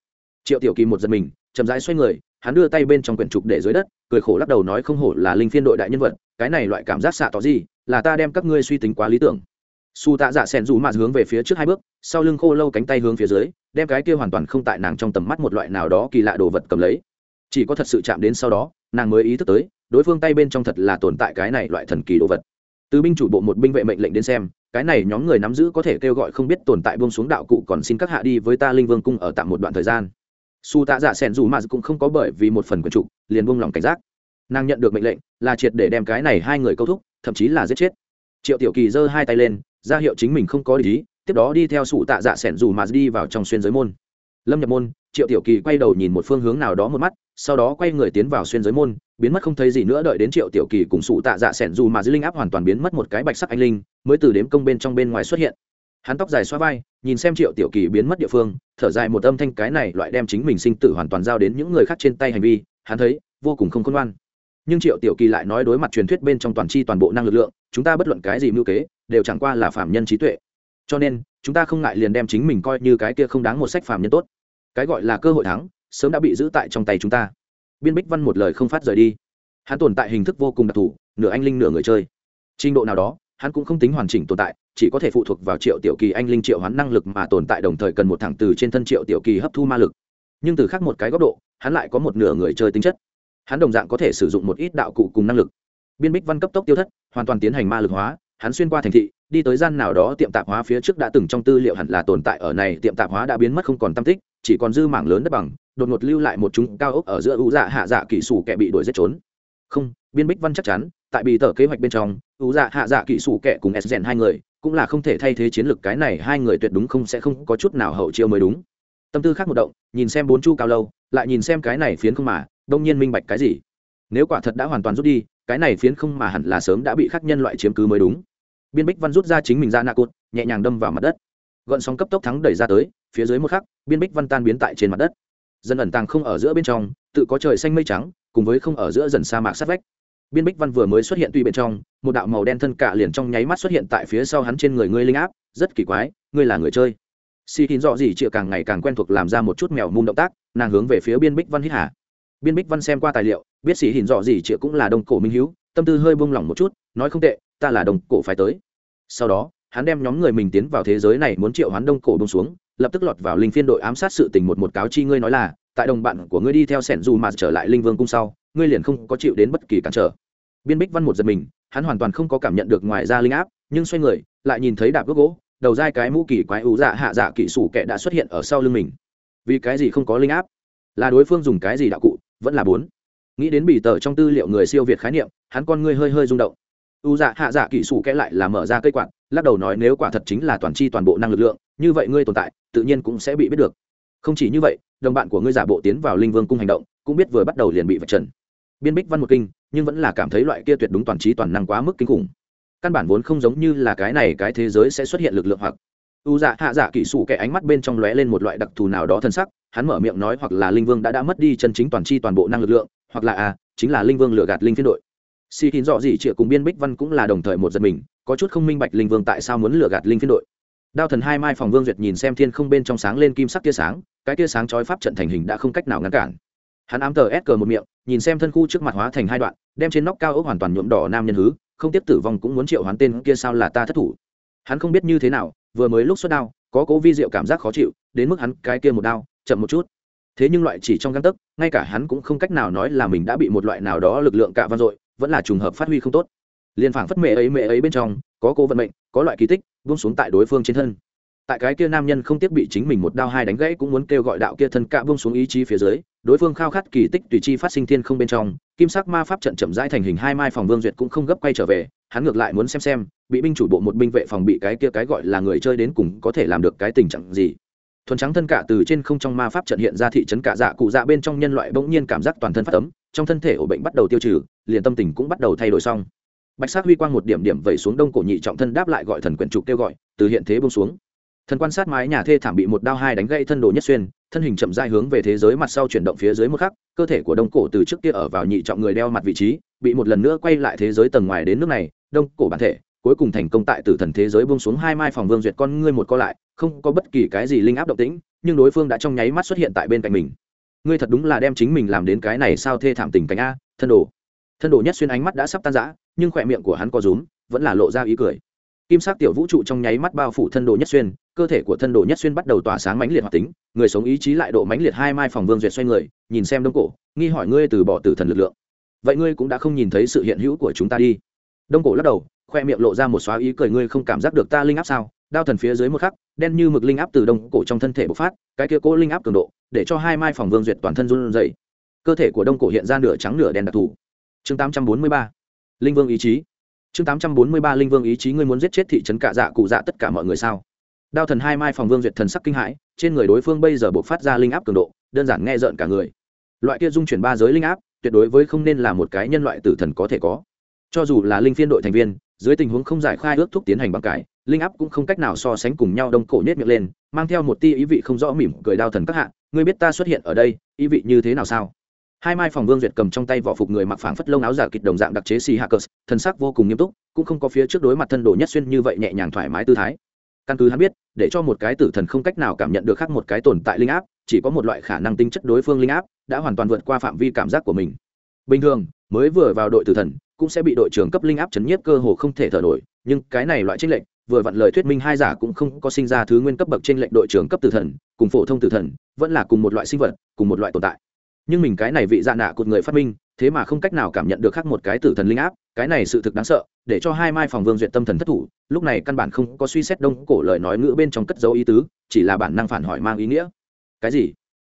Speaker 1: Triệu tiểu kỳ một giật mình, chậm rãi xoay người, hắn đưa tay bên trong quyển trục để dưới đất, cười khổ lắc đầu nói không hổ là linh phiên đội đại nhân vật, cái này loại cảm giác xạ tỏ gì, là ta đem các ngươi suy tính quá lý tưởng. Su tạ dạ sẻn dù mạt hướng về phía trước hai bước, sau lưng khô lâu cánh tay hướng phía dưới, đem cái kia hoàn toàn không tại nàng trong tầm mắt một loại nào đó kỳ lạ đồ vật cầm lấy. Chỉ có thật sự chạm đến sau đó nàng mới ý thức tới, đối phương tay bên trong thật là tồn tại cái này loại thần kỳ đồ vật. Từ binh chủ bộ một binh vệ mệnh lệnh đến xem, cái này nhóm người nắm giữ có thể kêu gọi không biết tồn tại buông xuống đạo cụ còn xin các hạ đi với ta linh vương cung ở tạm một đoạn thời gian. Su tạ giả sẻn dù mà cũng không có bởi vì một phần quần trụ liền buông lòng cảnh giác. Nàng nhận được mệnh lệnh, là triệt để đem cái này hai người câu thúc, thậm chí là giết chết. Triệu tiểu kỳ giơ hai tay lên, ra hiệu chính mình không có ý, tiếp đó đi theo sụ tạ dạ sẻn dù mà đi vào trong xuyên giới môn lâm nhập môn, triệu tiểu kỳ quay đầu nhìn một phương hướng nào đó một mắt, sau đó quay người tiến vào xuyên giới môn, biến mất không thấy gì nữa, đợi đến triệu tiểu kỳ cùng sụ tạ dạ sẻn dù mà dư linh áp hoàn toàn biến mất một cái bạch sắc anh linh, mới từ đếm công bên trong bên ngoài xuất hiện. Hắn tóc dài xoa vai, nhìn xem triệu tiểu kỳ biến mất địa phương, thở dài một âm thanh cái này loại đem chính mình sinh tử hoàn toàn giao đến những người khác trên tay hành vi, hắn thấy, vô cùng không khôn ngoan. Nhưng triệu tiểu kỳ lại nói đối mặt truyền thuyết bên trong toàn c h i toàn bộ năng lực lượng, chúng ta bất luận cái gì mưu kế, đều chẳng qua là phạm nhân trí tuệ. Cho nên, chúng ta không ngại liền đem chính mình coi như cái kia không đáng một sách phạm nhân tốt cái gọi là cơ hội thắng, sớm đã bị giữ tại trong tay chúng ta. Biên bích văn một lời không phát rời đi. Hắn tồn tại hình thức vô cùng đặc thù, nửa anh linh nửa người chơi. Trình độ nào đó, hắn cũng không tính hoàn chỉnh tồn tại, chỉ có thể phụ thuộc vào triệu tiểu kỳ anh linh triệu hắn năng lực mà tồn tại đồng thời cần một thẳng từ trên thân triệu tiểu kỳ hấp thu ma lực. Nhưng từ khác một cái góc độ, hắn lại có một nửa người chơi tính chất. Hắn đồng dạng có thể sử dụng một ít đạo cụ cùng năng lực. Biên bích văn cấp tốc tiêu thất, hoàn toàn tiến hành ma lực hóa, hắn xuyên qua thành thị đi tới gian nào đó tiệm tạp hóa phía trước đã từng trong tư liệu hẳn là tồn tại ở này, tiệm tạp hóa đã biến mất không còn tâm tích, chỉ còn dư mảng lớn đất bằng, đột ngột lưu lại một chúng cao ốc ở giữa ưu dạ hạ dạ kỹ sủ kẻ bị đuổi giết trốn. Không, biên bích văn chắc chắn, tại bị tờ kế hoạch bên trong ưu dạ hạ dạ kỹ sủ kẻ cùng s rèn hai người, cũng là không thể thay thế chiến lược cái này, hai người tuyệt đúng không sẽ không có chút nào hậu chiêu mới đúng. Tâm tư khác một động, nhìn xem bốn chu cao lâu, lại nhìn xem cái này phiến không mà, đông nhiên minh bạch cái gì. Nếu quả thật đã hoàn toàn rút đi, cái này phiến không mà hẳn là sớm đã bị khắc nhân loại chiếm cứ mới đúng biên bích văn rút ra chính mình ra nạ cụt, nhẹ nhàng đâm vào mặt đất. Gọn sóng cấp tốc thắng đẩy ra tới, phía dưới một khắc, biên bích văn tan biến tại trên mặt đất. Dần ẩn tàng không ở giữa bên trong, tự có trời xanh mây trắng, cùng với không ở giữa dần sa mạc sát vách. Biên bích văn vừa mới xuất hiện tuy bên trong, một đạo màu đen thân cả liền trong nháy mắt xuất hiện tại phía sau hắn trên người ngươi linh áp, rất kỳ quái, ngươi là người chơi. Xì thìn dọ gì chịa càng ngày càng quen thuộc làm ra một chút mèo mum động tác, nàng hướng về phía biên bích văn hít hà. Biên bích văn xem qua tài liệu, biết xì thìn dọ gì chịa cũng là đông cổ minh hữu tâm tư hơi buông lỏng một chút, nói không tệ ta là đồng cổ phải tới. Sau đó, hắn đem nhóm người mình tiến vào thế giới này muốn triệu hắn đông cổ bông xuống, lập tức lọt vào linh phiên đội ám sát sự tình một một cáo chi ngươi nói là, tại đồng bạn của ngươi đi theo sẻn dù mà trở lại linh vương cung sau, ngươi liền không có chịu đến bất kỳ cản trở. Biên bích văn một giật mình, hắn hoàn toàn không có cảm nhận được ngoài ra linh áp, nhưng xoay người, lại nhìn thấy đạp gốc gỗ, đầu dai cái mũ kỳ quái ủ dạ hạ dạ kỹ sủ kẻ đã xuất hiện ở sau lưng mình. Vì cái gì không có linh áp? Là đối phương dùng cái gì đạo cụ? Vẫn là bốn. Nghĩ đến bỉ tờ trong tư liệu người siêu việt khái niệm, hắn con ngươi hơi hơi rung động u dạ hạ dạ kỹ sủ kẽ lại là mở ra cây quạt, lắc đầu nói nếu quả thật chính là toàn c h i toàn bộ năng lực lượng, như vậy ngươi tồn tại, tự nhiên cũng sẽ bị biết được. Không chỉ như vậy, đồng bạn của ngươi giả bộ tiến vào linh vương cung hành động, cũng biết vừa bắt đầu liền bị vạch trần. Biên bích văn một kinh, nhưng vẫn là cảm thấy loại kia tuyệt đúng toàn trí toàn năng quá mức kinh khủng. Căn bản vốn không giống như là cái này cái thế giới sẽ xuất hiện lực lượng hoặc. U dạ hạ dạ kỹ sủ kẻ ánh mắt bên trong lóe lên một loại đặc thù nào đó thân sắc, hắn mở miệng nói hoặc là linh vương đã đã mất đi chân chính toàn c h i toàn bộ năng lực lượng, hoặc là à chính là linh vương lừa gạt linh phiên đội xì thìn dọ gì chịa cùng biên bích văn cũng là đồng thời một giật mình, có chút không minh bạch linh vương tại sao muốn lừa gạt linh phiên đội. Đao thần hai mai phòng vương duyệt nhìn xem thiên không bên trong sáng lên kim sắc tia sáng, cái tia sáng chói pháp trận thành hình đã không cách nào ngăn cản. Hắn ám tờ ép cờ một miệng, nhìn xem thân khu trước mặt hóa thành hai đoạn, đem trên nóc cao ốc hoàn toàn nhuộm đỏ nam nhân hứ, không tiếp tử vong cũng muốn triệu hoán tên kia sao là ta thất thủ. Hắn không biết như thế nào, vừa mới lúc xuất đao, có cố vi diệu cảm giác khó chịu, đến mức hắn cái kia một đao, chậm một chút. Thế nhưng loại chỉ trong găng tấc, ngay cả hắn cũng không cách nào nói là mình đã bị một loại nào đó lực lượng cạ vang dội vẫn là trùng hợp phát huy không tốt. Liền phảng phất mẹ ấy mẹ ấy bên trong, có cô vận mệnh, có loại kỳ tích, buông xuống tại đối phương trên thân. Tại cái kia nam nhân không tiếc bị chính mình một đao hai đánh gãy cũng muốn kêu gọi đạo kia thân cạ buông xuống ý chí phía dưới, đối phương khao khát kỳ tích tùy chi phát sinh thiên không bên trong, kim sắc ma pháp trận chậm rãi thành hình hai mai phòng vương duyệt cũng không gấp quay trở về, hắn ngược lại muốn xem xem, bị binh chủ bộ một binh vệ phòng bị cái kia cái gọi là người chơi đến cùng có thể làm được cái tình trạng gì thuần trắng thân cả từ trên không trong ma pháp trận hiện ra thị trấn cả dạ cụ dạ bên trong nhân loại bỗng nhiên cảm giác toàn thân phát tấm trong thân thể ổ bệnh bắt đầu tiêu trừ, liền tâm tình cũng bắt đầu thay đổi xong. Bạch sắc huy quang một điểm điểm vẩy xuống đông cổ nhị trọng thân đáp lại gọi thần quyển trục kêu gọi, từ hiện thế bông xuống. Thần quan sát mái nhà thê thảm bị một đao hai đánh gãy thân đồ nhất xuyên, thân hình chậm dai hướng về thế giới mặt sau chuyển động phía dưới một khắc, cơ thể của đông cổ từ trước kia ở vào nhị trọng người đeo mặt vị trí, bị một lần nữa quay lại thế giới tầng ngoài đến nước này, đông cổ bản thể cuối cùng thành công tại tử thần thế giới buông xuống hai mai phòng vương duyệt con ngươi một co lại, không có bất kỳ cái gì linh áp động tĩnh, nhưng đối phương đã trong nháy mắt xuất hiện tại bên cạnh mình. Ngươi thật đúng là đem chính mình làm đến cái này sao thê thảm tình cảnh a, thân đồ. Thân đồ nhất xuyên ánh mắt đã sắp tan rã, nhưng khỏe miệng của hắn có rúm, vẫn là lộ ra ý cười. Kim sắc tiểu vũ trụ trong nháy mắt bao phủ thân đồ nhất xuyên, cơ thể của thân đồ nhất xuyên bắt đầu tỏa sáng mãnh liệt hoạt tính, người sống ý chí lại độ mãnh liệt hai mai phòng vương duyệt xoay người, nhìn xem đông cổ, nghi hỏi ngươi từ bỏ tử thần lực lượng. Vậy ngươi cũng đã không nhìn thấy sự hiện hữu của chúng ta đi. Đông cổ lắc đầu khoe miệng lộ ra một xóa ý cười, ngươi không cảm giác được ta linh áp sao? Đao thần phía dưới một khắc, đen như mực linh áp từ đông cổ trong thân thể bộc phát, cái kia cố linh áp cường độ, để cho hai mai phòng vương duyệt toàn thân run dậy cơ thể của đông cổ hiện ra nửa trắng nửa đen đặc thù. Chương tám trăm bốn mươi ba. Linh vương ý chí. Chương tám trăm bốn mươi ba linh vương ý chí, ngươi muốn giết chết thị trấn cạ dạ cụ dạ tất cả mọi người sao? Đao thần hai mai phòng vương duyệt thần sắc kinh hãi, trên người đối phương bây giờ buộc phát ra linh áp cường độ, đơn giản nghe rợn cả người. Loại kia dung chuyển ba giới linh áp, tuyệt đối với không nên là một cái nhân loại tử thần có thể có. Cho dù là linh phiên đội thành viên dưới tình huống không giải khai ước thúc tiến hành bằng cải, linh áp cũng không cách nào so sánh cùng nhau đông cổ nhét miệng lên, mang theo một tia ý vị không rõ mỉm cười đao thần các hạ, ngươi biết ta xuất hiện ở đây, ý vị như thế nào sao? Hai mai phòng vương duyệt cầm trong tay vỏ phục người mặc phảng phất lông áo giả kịch đồng dạng đặc chế xì hackers thân sắc vô cùng nghiêm túc, cũng không có phía trước đối mặt thân đồ nhất xuyên như vậy nhẹ nhàng thoải mái tư thái. Căn cứ hắn biết, để cho một cái tử thần không cách nào cảm nhận được khác một cái tồn tại linh áp, chỉ có một loại khả năng tính chất đối phương linh áp, đã hoàn toàn vượt qua phạm vi cảm giác của mình. Bình thường, mới vừa vào đội tử thần cũng sẽ bị đội trưởng cấp linh áp chấn nhiếp cơ hồ không thể thở nổi, nhưng cái này loại tranh lệnh vừa vặn lời thuyết minh hai giả cũng không có sinh ra thứ nguyên cấp bậc trên lệnh đội trưởng cấp tử thần, cùng phổ thông tử thần, vẫn là cùng một loại sinh vật, cùng một loại tồn tại. Nhưng mình cái này vị dạ nạ cột người phát minh, thế mà không cách nào cảm nhận được khác một cái tử thần linh áp, cái này sự thực đáng sợ, để cho hai mai phòng vương duyệt tâm thần thất thủ, lúc này căn bản không có suy xét đông cổ lời nói ngữ bên trong cất dấu ý tứ, chỉ là bản năng phản hỏi mang ý nghĩa. Cái gì?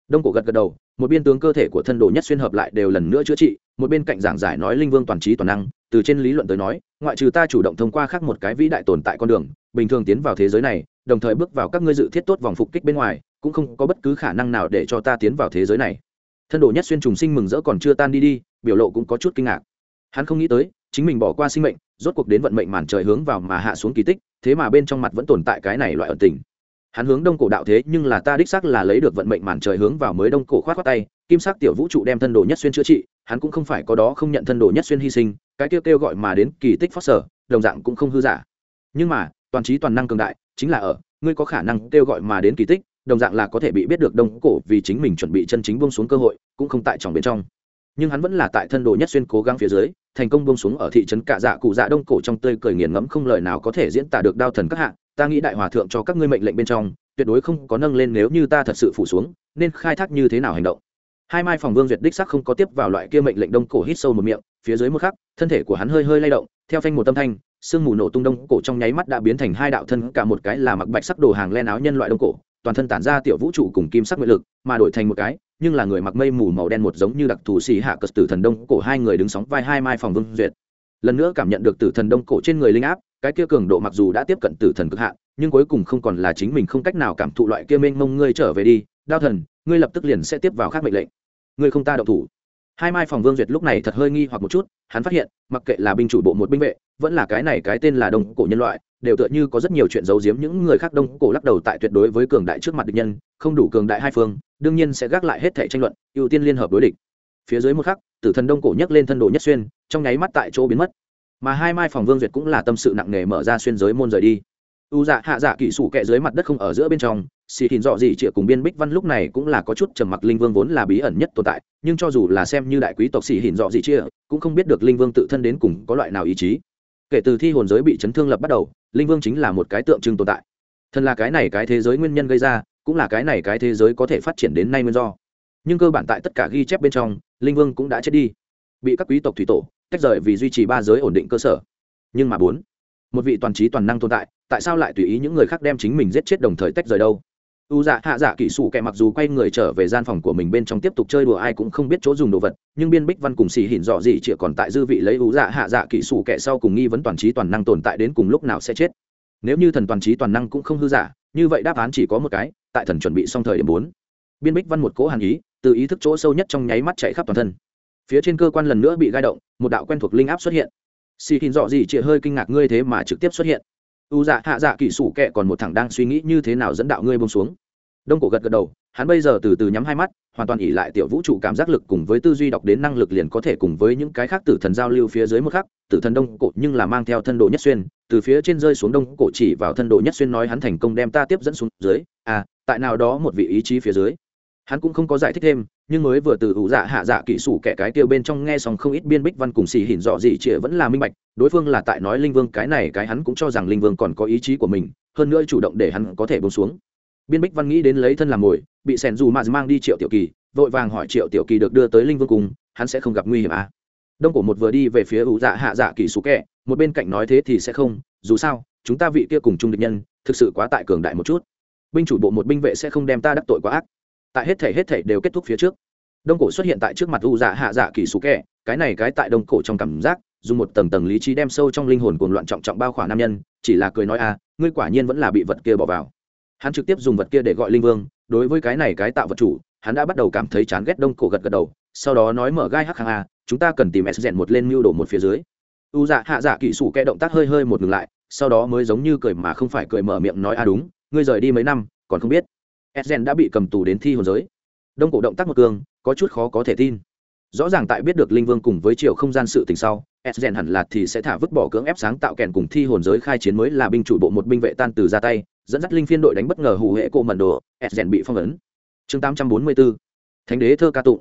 Speaker 1: Đông cổ gật gật đầu, một biên tướng cơ thể của thân đồ nhất xuyên hợp lại đều lần nữa chữa trị một bên cạnh giảng giải nói linh vương toàn trí toàn năng, từ trên lý luận tới nói, ngoại trừ ta chủ động thông qua khác một cái vĩ đại tồn tại con đường, bình thường tiến vào thế giới này, đồng thời bước vào các ngươi dự thiết tốt vòng phục kích bên ngoài, cũng không có bất cứ khả năng nào để cho ta tiến vào thế giới này. Thân đồ nhất xuyên trùng sinh mừng rỡ còn chưa tan đi đi, biểu lộ cũng có chút kinh ngạc. Hắn không nghĩ tới, chính mình bỏ qua sinh mệnh, rốt cuộc đến vận mệnh màn trời hướng vào mà hạ xuống kỳ tích, thế mà bên trong mặt vẫn tồn tại cái này loại ẩn tình. Hắn hướng đông cổ đạo thế, nhưng là ta đích xác là lấy được vận mệnh màn trời hướng vào mới đông cổ khoát khoát tay kim sắc tiểu vũ trụ đem thân đồ nhất xuyên chữa trị, hắn cũng không phải có đó không nhận thân đồ nhất xuyên hy sinh, cái kêu kêu gọi mà đến kỳ tích phát sở, đồng dạng cũng không hư giả. Nhưng mà, toàn trí toàn năng cường đại, chính là ở, ngươi có khả năng kêu gọi mà đến kỳ tích, đồng dạng là có thể bị biết được đông cổ vì chính mình chuẩn bị chân chính buông xuống cơ hội, cũng không tại tròng bên trong. Nhưng hắn vẫn là tại thân đồ nhất xuyên cố gắng phía dưới, thành công buông xuống ở thị trấn cạ dạ cụ dạ đông cổ trong tươi cười nghiền ngẫm không lời nào có thể diễn tả được đao thần các hạng ta nghĩ đại hòa thượng cho các ngươi mệnh lệnh bên trong, tuyệt đối không có nâng lên nếu như ta thật sự phủ xuống, nên khai thác như thế nào hành động hai mai phòng vương duyệt đích sắc không có tiếp vào loại kia mệnh lệnh đông cổ hít sâu một miệng, phía dưới một khắc, thân thể của hắn hơi hơi lay động, theo phanh một tâm thanh, sương mù nổ tung đông cổ trong nháy mắt đã biến thành hai đạo thân, cả một cái là mặc bạch sắc đồ hàng len áo nhân loại đông cổ, toàn thân tản ra tiểu vũ trụ cùng kim sắc nguyện lực, mà đổi thành một cái, nhưng là người mặc mây mù màu đen một giống như đặc thù xì hạ cật tử thần đông cổ, hai người đứng sóng vai hai mai phòng vương duyệt. Lần nữa cảm nhận được tử thần đông cổ trên người linh áp, cái kia cường độ mặc dù đã tiếp cận tử thần cực hạn, nhưng cuối cùng không còn là chính mình không cách nào cảm thụ loại kia mênh mông ngươi trở về đi. Đao thần, ngươi lập tức liền sẽ tiếp vào khác mệnh lệnh ngươi không ta động thủ. Hai mai phòng vương duyệt lúc này thật hơi nghi hoặc một chút, hắn phát hiện, mặc kệ là binh chủ bộ một binh vệ, vẫn là cái này cái tên là đông cổ nhân loại, đều tựa như có rất nhiều chuyện giấu giếm những người khác đông cổ lắc đầu tại tuyệt đối với cường đại trước mặt địch nhân, không đủ cường đại hai phương, đương nhiên sẽ gác lại hết thể tranh luận, ưu tiên liên hợp đối địch. Phía dưới một khắc, tử thần đông cổ nhấc lên thân đồ nhất xuyên, trong nháy mắt tại chỗ biến mất. Mà hai mai phòng vương duyệt cũng là tâm sự nặng nề mở ra xuyên giới môn rời đi. U dạ hạ dạ kỹ sủ kẹ dưới mặt đất không ở giữa bên trong xì thìn dọ gì chĩa cùng biên bích văn lúc này cũng là có chút trầm mặc linh vương vốn là bí ẩn nhất tồn tại, nhưng cho dù là xem như đại quý tộc xì thìn dọ gì chia cũng không biết được linh vương tự thân đến cùng có loại nào ý chí. Kể từ thi hồn giới bị chấn thương lập bắt đầu, linh vương chính là một cái tượng trưng tồn tại. Thân là cái này cái thế giới nguyên nhân gây ra, cũng là cái này cái thế giới có thể phát triển đến nay nguyên do. Nhưng cơ bản tại tất cả ghi chép bên trong, linh vương cũng đã chết đi. Bị các quý tộc thủy tổ, tách rời vì duy trì ba giới ổn định cơ sở. Nhưng mà bốn, một vị toàn trí toàn năng tồn tại tại sao lại tùy ý những người khác đem chính mình giết chết đồng thời tách rời đâu? U dạ hạ dạ kỹ sủ kẻ mặc dù quay người trở về gian phòng của mình bên trong tiếp tục chơi đùa, ai cũng không biết chỗ dùng đồ vật, nhưng biên bích văn cùng xì hỉn dọ gì chỉ còn tại dư vị lấy u dạ hạ dạ kỹ sủ kẻ sau cùng nghi vấn toàn trí toàn năng tồn tại đến cùng lúc nào sẽ chết. Nếu như thần toàn trí toàn năng cũng không hư giả, như vậy đáp án chỉ có một cái, tại thần chuẩn bị xong thời điểm bốn. Biên bích văn một cố hàn ý, từ ý thức chỗ sâu nhất trong nháy mắt chạy khắp toàn thân. Phía trên cơ quan lần nữa bị gai động, một đạo quen thuộc linh áp xuất hiện. Xì hỉn dọ gì chỉ hơi kinh ngạc ngươi thế mà trực tiếp xuất hiện. U dạ hạ dạ kỹ sủ kệ còn một thằng đang suy nghĩ như thế nào dẫn đạo ngươi bông xuống đông cổ gật gật đầu, hắn bây giờ từ từ nhắm hai mắt, hoàn toàn ỉ lại tiểu vũ trụ cảm giác lực cùng với tư duy đọc đến năng lực liền có thể cùng với những cái khác tử thần giao lưu phía dưới một khắc, tử thần đông cổ nhưng là mang theo thân đồ nhất xuyên, từ phía trên rơi xuống đông cổ chỉ vào thân đồ nhất xuyên nói hắn thành công đem ta tiếp dẫn xuống dưới à tại nào đó một vị ý chí phía dưới. Hắn cũng không có giải thích thêm, nhưng mới vừa từ ủ dạ hạ dạ kỹ sủ kẻ cái tiêu bên trong nghe xong không ít biên bích văn cùng xì hỉn dọ gì chĩa vẫn là minh bạch, đối phương là tại nói linh vương cái này cái hắn cũng cho rằng linh vương còn có ý chí của mình, hơn nữa chủ động để hắn có thể bông xuống biên bích văn nghĩ đến lấy thân làm mồi bị sẻn dù mà mang đi triệu tiểu kỳ vội vàng hỏi triệu tiểu kỳ được đưa tới linh vương cùng hắn sẽ không gặp nguy hiểm à. đông cổ một vừa đi về phía ủ dạ hạ dạ kỳ sủ kẹ một bên cạnh nói thế thì sẽ không dù sao chúng ta vị kia cùng chung địch nhân thực sự quá tại cường đại một chút. Binh chủ bộ một binh vệ sẽ không đem ta đắc tội quá ác. Tại hết thể hết thể đều kết thúc phía trước. Đông cổ xuất hiện tại trước mặt u dạ hạ dạ kỳ sủ kẹ cái này cái tại đông cổ trong cảm giác dùng một tầng tầng lý trí đem sâu trong linh hồn cuồng loạn trọng trọng bao khỏa nam nhân chỉ là cười nói a à, ngươi quả nhiên vẫn là bị vật kia bỏ vào hắn trực tiếp dùng vật kia để gọi linh vương đối với cái này cái tạo vật chủ hắn đã bắt đầu cảm thấy chán ghét đông cổ gật gật đầu sau đó nói mở gai hắc hàng a chúng ta cần tìm s rèn một lên mưu đồ một phía dưới u dạ hạ dạ kỹ sủ kẽ động tác hơi hơi một ngừng lại sau đó mới giống như cười mà không phải cười mở miệng nói a đúng ngươi rời đi mấy năm còn không biết Esgen đã bị cầm tù đến thi hồn giới. Đông cổ động tác một cương có chút khó có thể tin. Rõ ràng tại biết được linh vương cùng với chiều không gian sự tình sau, Esgen hẳn là thì sẽ thả vứt bỏ cưỡng ép sáng tạo kèn cùng thi hồn giới khai chiến mới là binh chủ bộ một binh vệ tan từ ra tay, dẫn dắt linh phiên đội đánh bất ngờ hủ hệ cổ mẩn đồ, Esgen bị phong ấn. Chương 844. Thánh đế thơ ca tụng.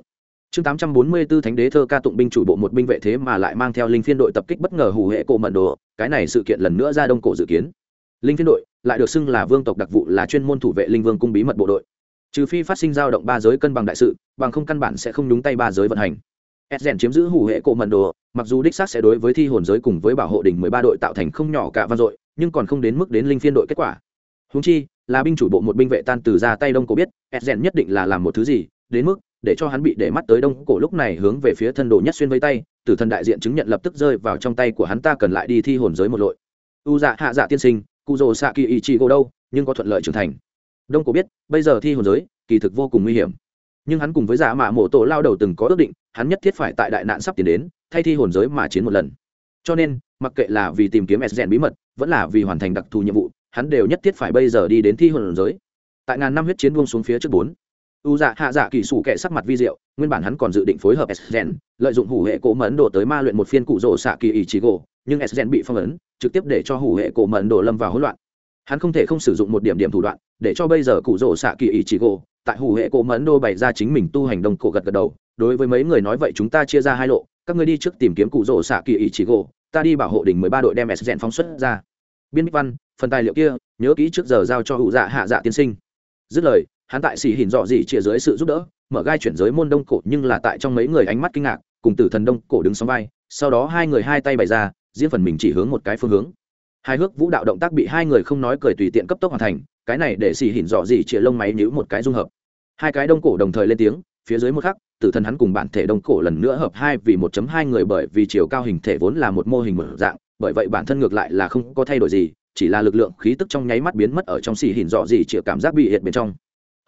Speaker 1: Chương 844 Thánh đế thơ ca tụng binh chủ bộ một binh vệ thế mà lại mang theo linh phiên đội tập kích bất ngờ hủ hệ cổ mẩn đồ, cái này sự kiện lần nữa ra đông cổ dự kiến linh phiên đội lại được xưng là vương tộc đặc vụ là chuyên môn thủ vệ linh vương cung bí mật bộ đội trừ phi phát sinh dao động ba giới cân bằng đại sự bằng không căn bản sẽ không nhúng tay ba giới vận hành s rèn chiếm giữ hủ hệ cổ mận đồ mặc dù đích xác sẽ đối với thi hồn giới cùng với bảo hộ đỉnh mười ba đội tạo thành không nhỏ cả vang dội nhưng còn không đến mức đến linh phiên đội kết quả húng chi, là binh chủ bộ một binh vệ tan từ ra tay đông cổ biết ed rèn nhất định là làm một thứ gì, đến mức, để cho hắn bị để mắt tới đông cổ lúc này hướng về phía thân đồ nhất xuyên với tay, tử thần đại diện chứng nhận lập tức rơi vào trong tay của hắn, ta cần lại đi thi hồn giới một lội. U dạ hạ dạ tiên sinh cụ rồ xạ kỳ ý chị gỗ đâu, nhưng có thuận lợi trưởng thành. Đông cổ biết, bây giờ thi hồn giới, kỳ thực vô cùng nguy hiểm. Nhưng hắn cùng với giả mạ mộ tổ lao đầu từng có ước định, hắn nhất thiết phải tại đại nạn sắp tiến đến, thay thi hồn giới mà chiến một lần. Cho nên, mặc kệ là vì tìm kiếm s bí mật, vẫn là vì hoàn thành đặc thù nhiệm vụ hắn đều nhất thiết phải bây giờ đi đến thi hồn giới. Tại ngàn năm huyết chiến buông xuống phía trước bốn, u dạ hạ dạ kỳ sủ kệ sắc mặt vi diệu, nguyên bản hắn còn dự định phối hợp sgen lợi dụng hủ hệ cổ mẫn đồ tới ma luyện một phiên cụ rỗ xạ kỳ ý chí gỗ, nhưng sgen bị phong ấn, trực tiếp để cho hủ hệ cổ mẫn đồ lâm vào hỗn loạn. Hắn không thể không sử dụng một điểm điểm thủ đoạn, để cho bây giờ cụ rỗ xạ kỳ ý chí gỗ, tại hủ hệ cổ mẫn đồ bày ra chính mình tu hành đông cổ gật gật đầu, đối với mấy người nói vậy chúng ta chia ra hai lộ, các ngươi đi trước tìm kiếm cụ rỗ xạ kỳ ý chí gỗ, ta đi bảo hộ đỉnh mười ba đội đem sgen phóng xuất ra biên bích văn, phần tài liệu kia, nhớ kỹ trước giờ giao cho hữu dạ hạ dạ tiên sinh. Dứt lời, hắn tại xỉ hình dọ dị chia dưới sự giúp đỡ, mở gai chuyển giới môn đông cổ nhưng là tại trong mấy người ánh mắt kinh ngạc, cùng tử thần đông cổ đứng sóng vai, sau đó hai người hai tay bày ra, diễn phần mình chỉ hướng một cái phương hướng. Hai hước vũ đạo động tác bị hai người không nói cười tùy tiện cấp tốc hoàn thành, cái này để xỉ hình dọ dị chia lông máy níu một cái dung hợp. Hai cái đông cổ đồng thời lên tiếng, phía dưới một khắc, tử thần hắn cùng bản thể đông cổ lần nữa hợp hai vì một chấm hai người bởi vì chiều cao hình thể vốn là một mô hình mở dạng bởi vậy bản thân ngược lại là không có thay đổi gì, chỉ là lực lượng khí tức trong nháy mắt biến mất ở trong xì hình dọ gì chịu cảm giác bị hiện bên trong.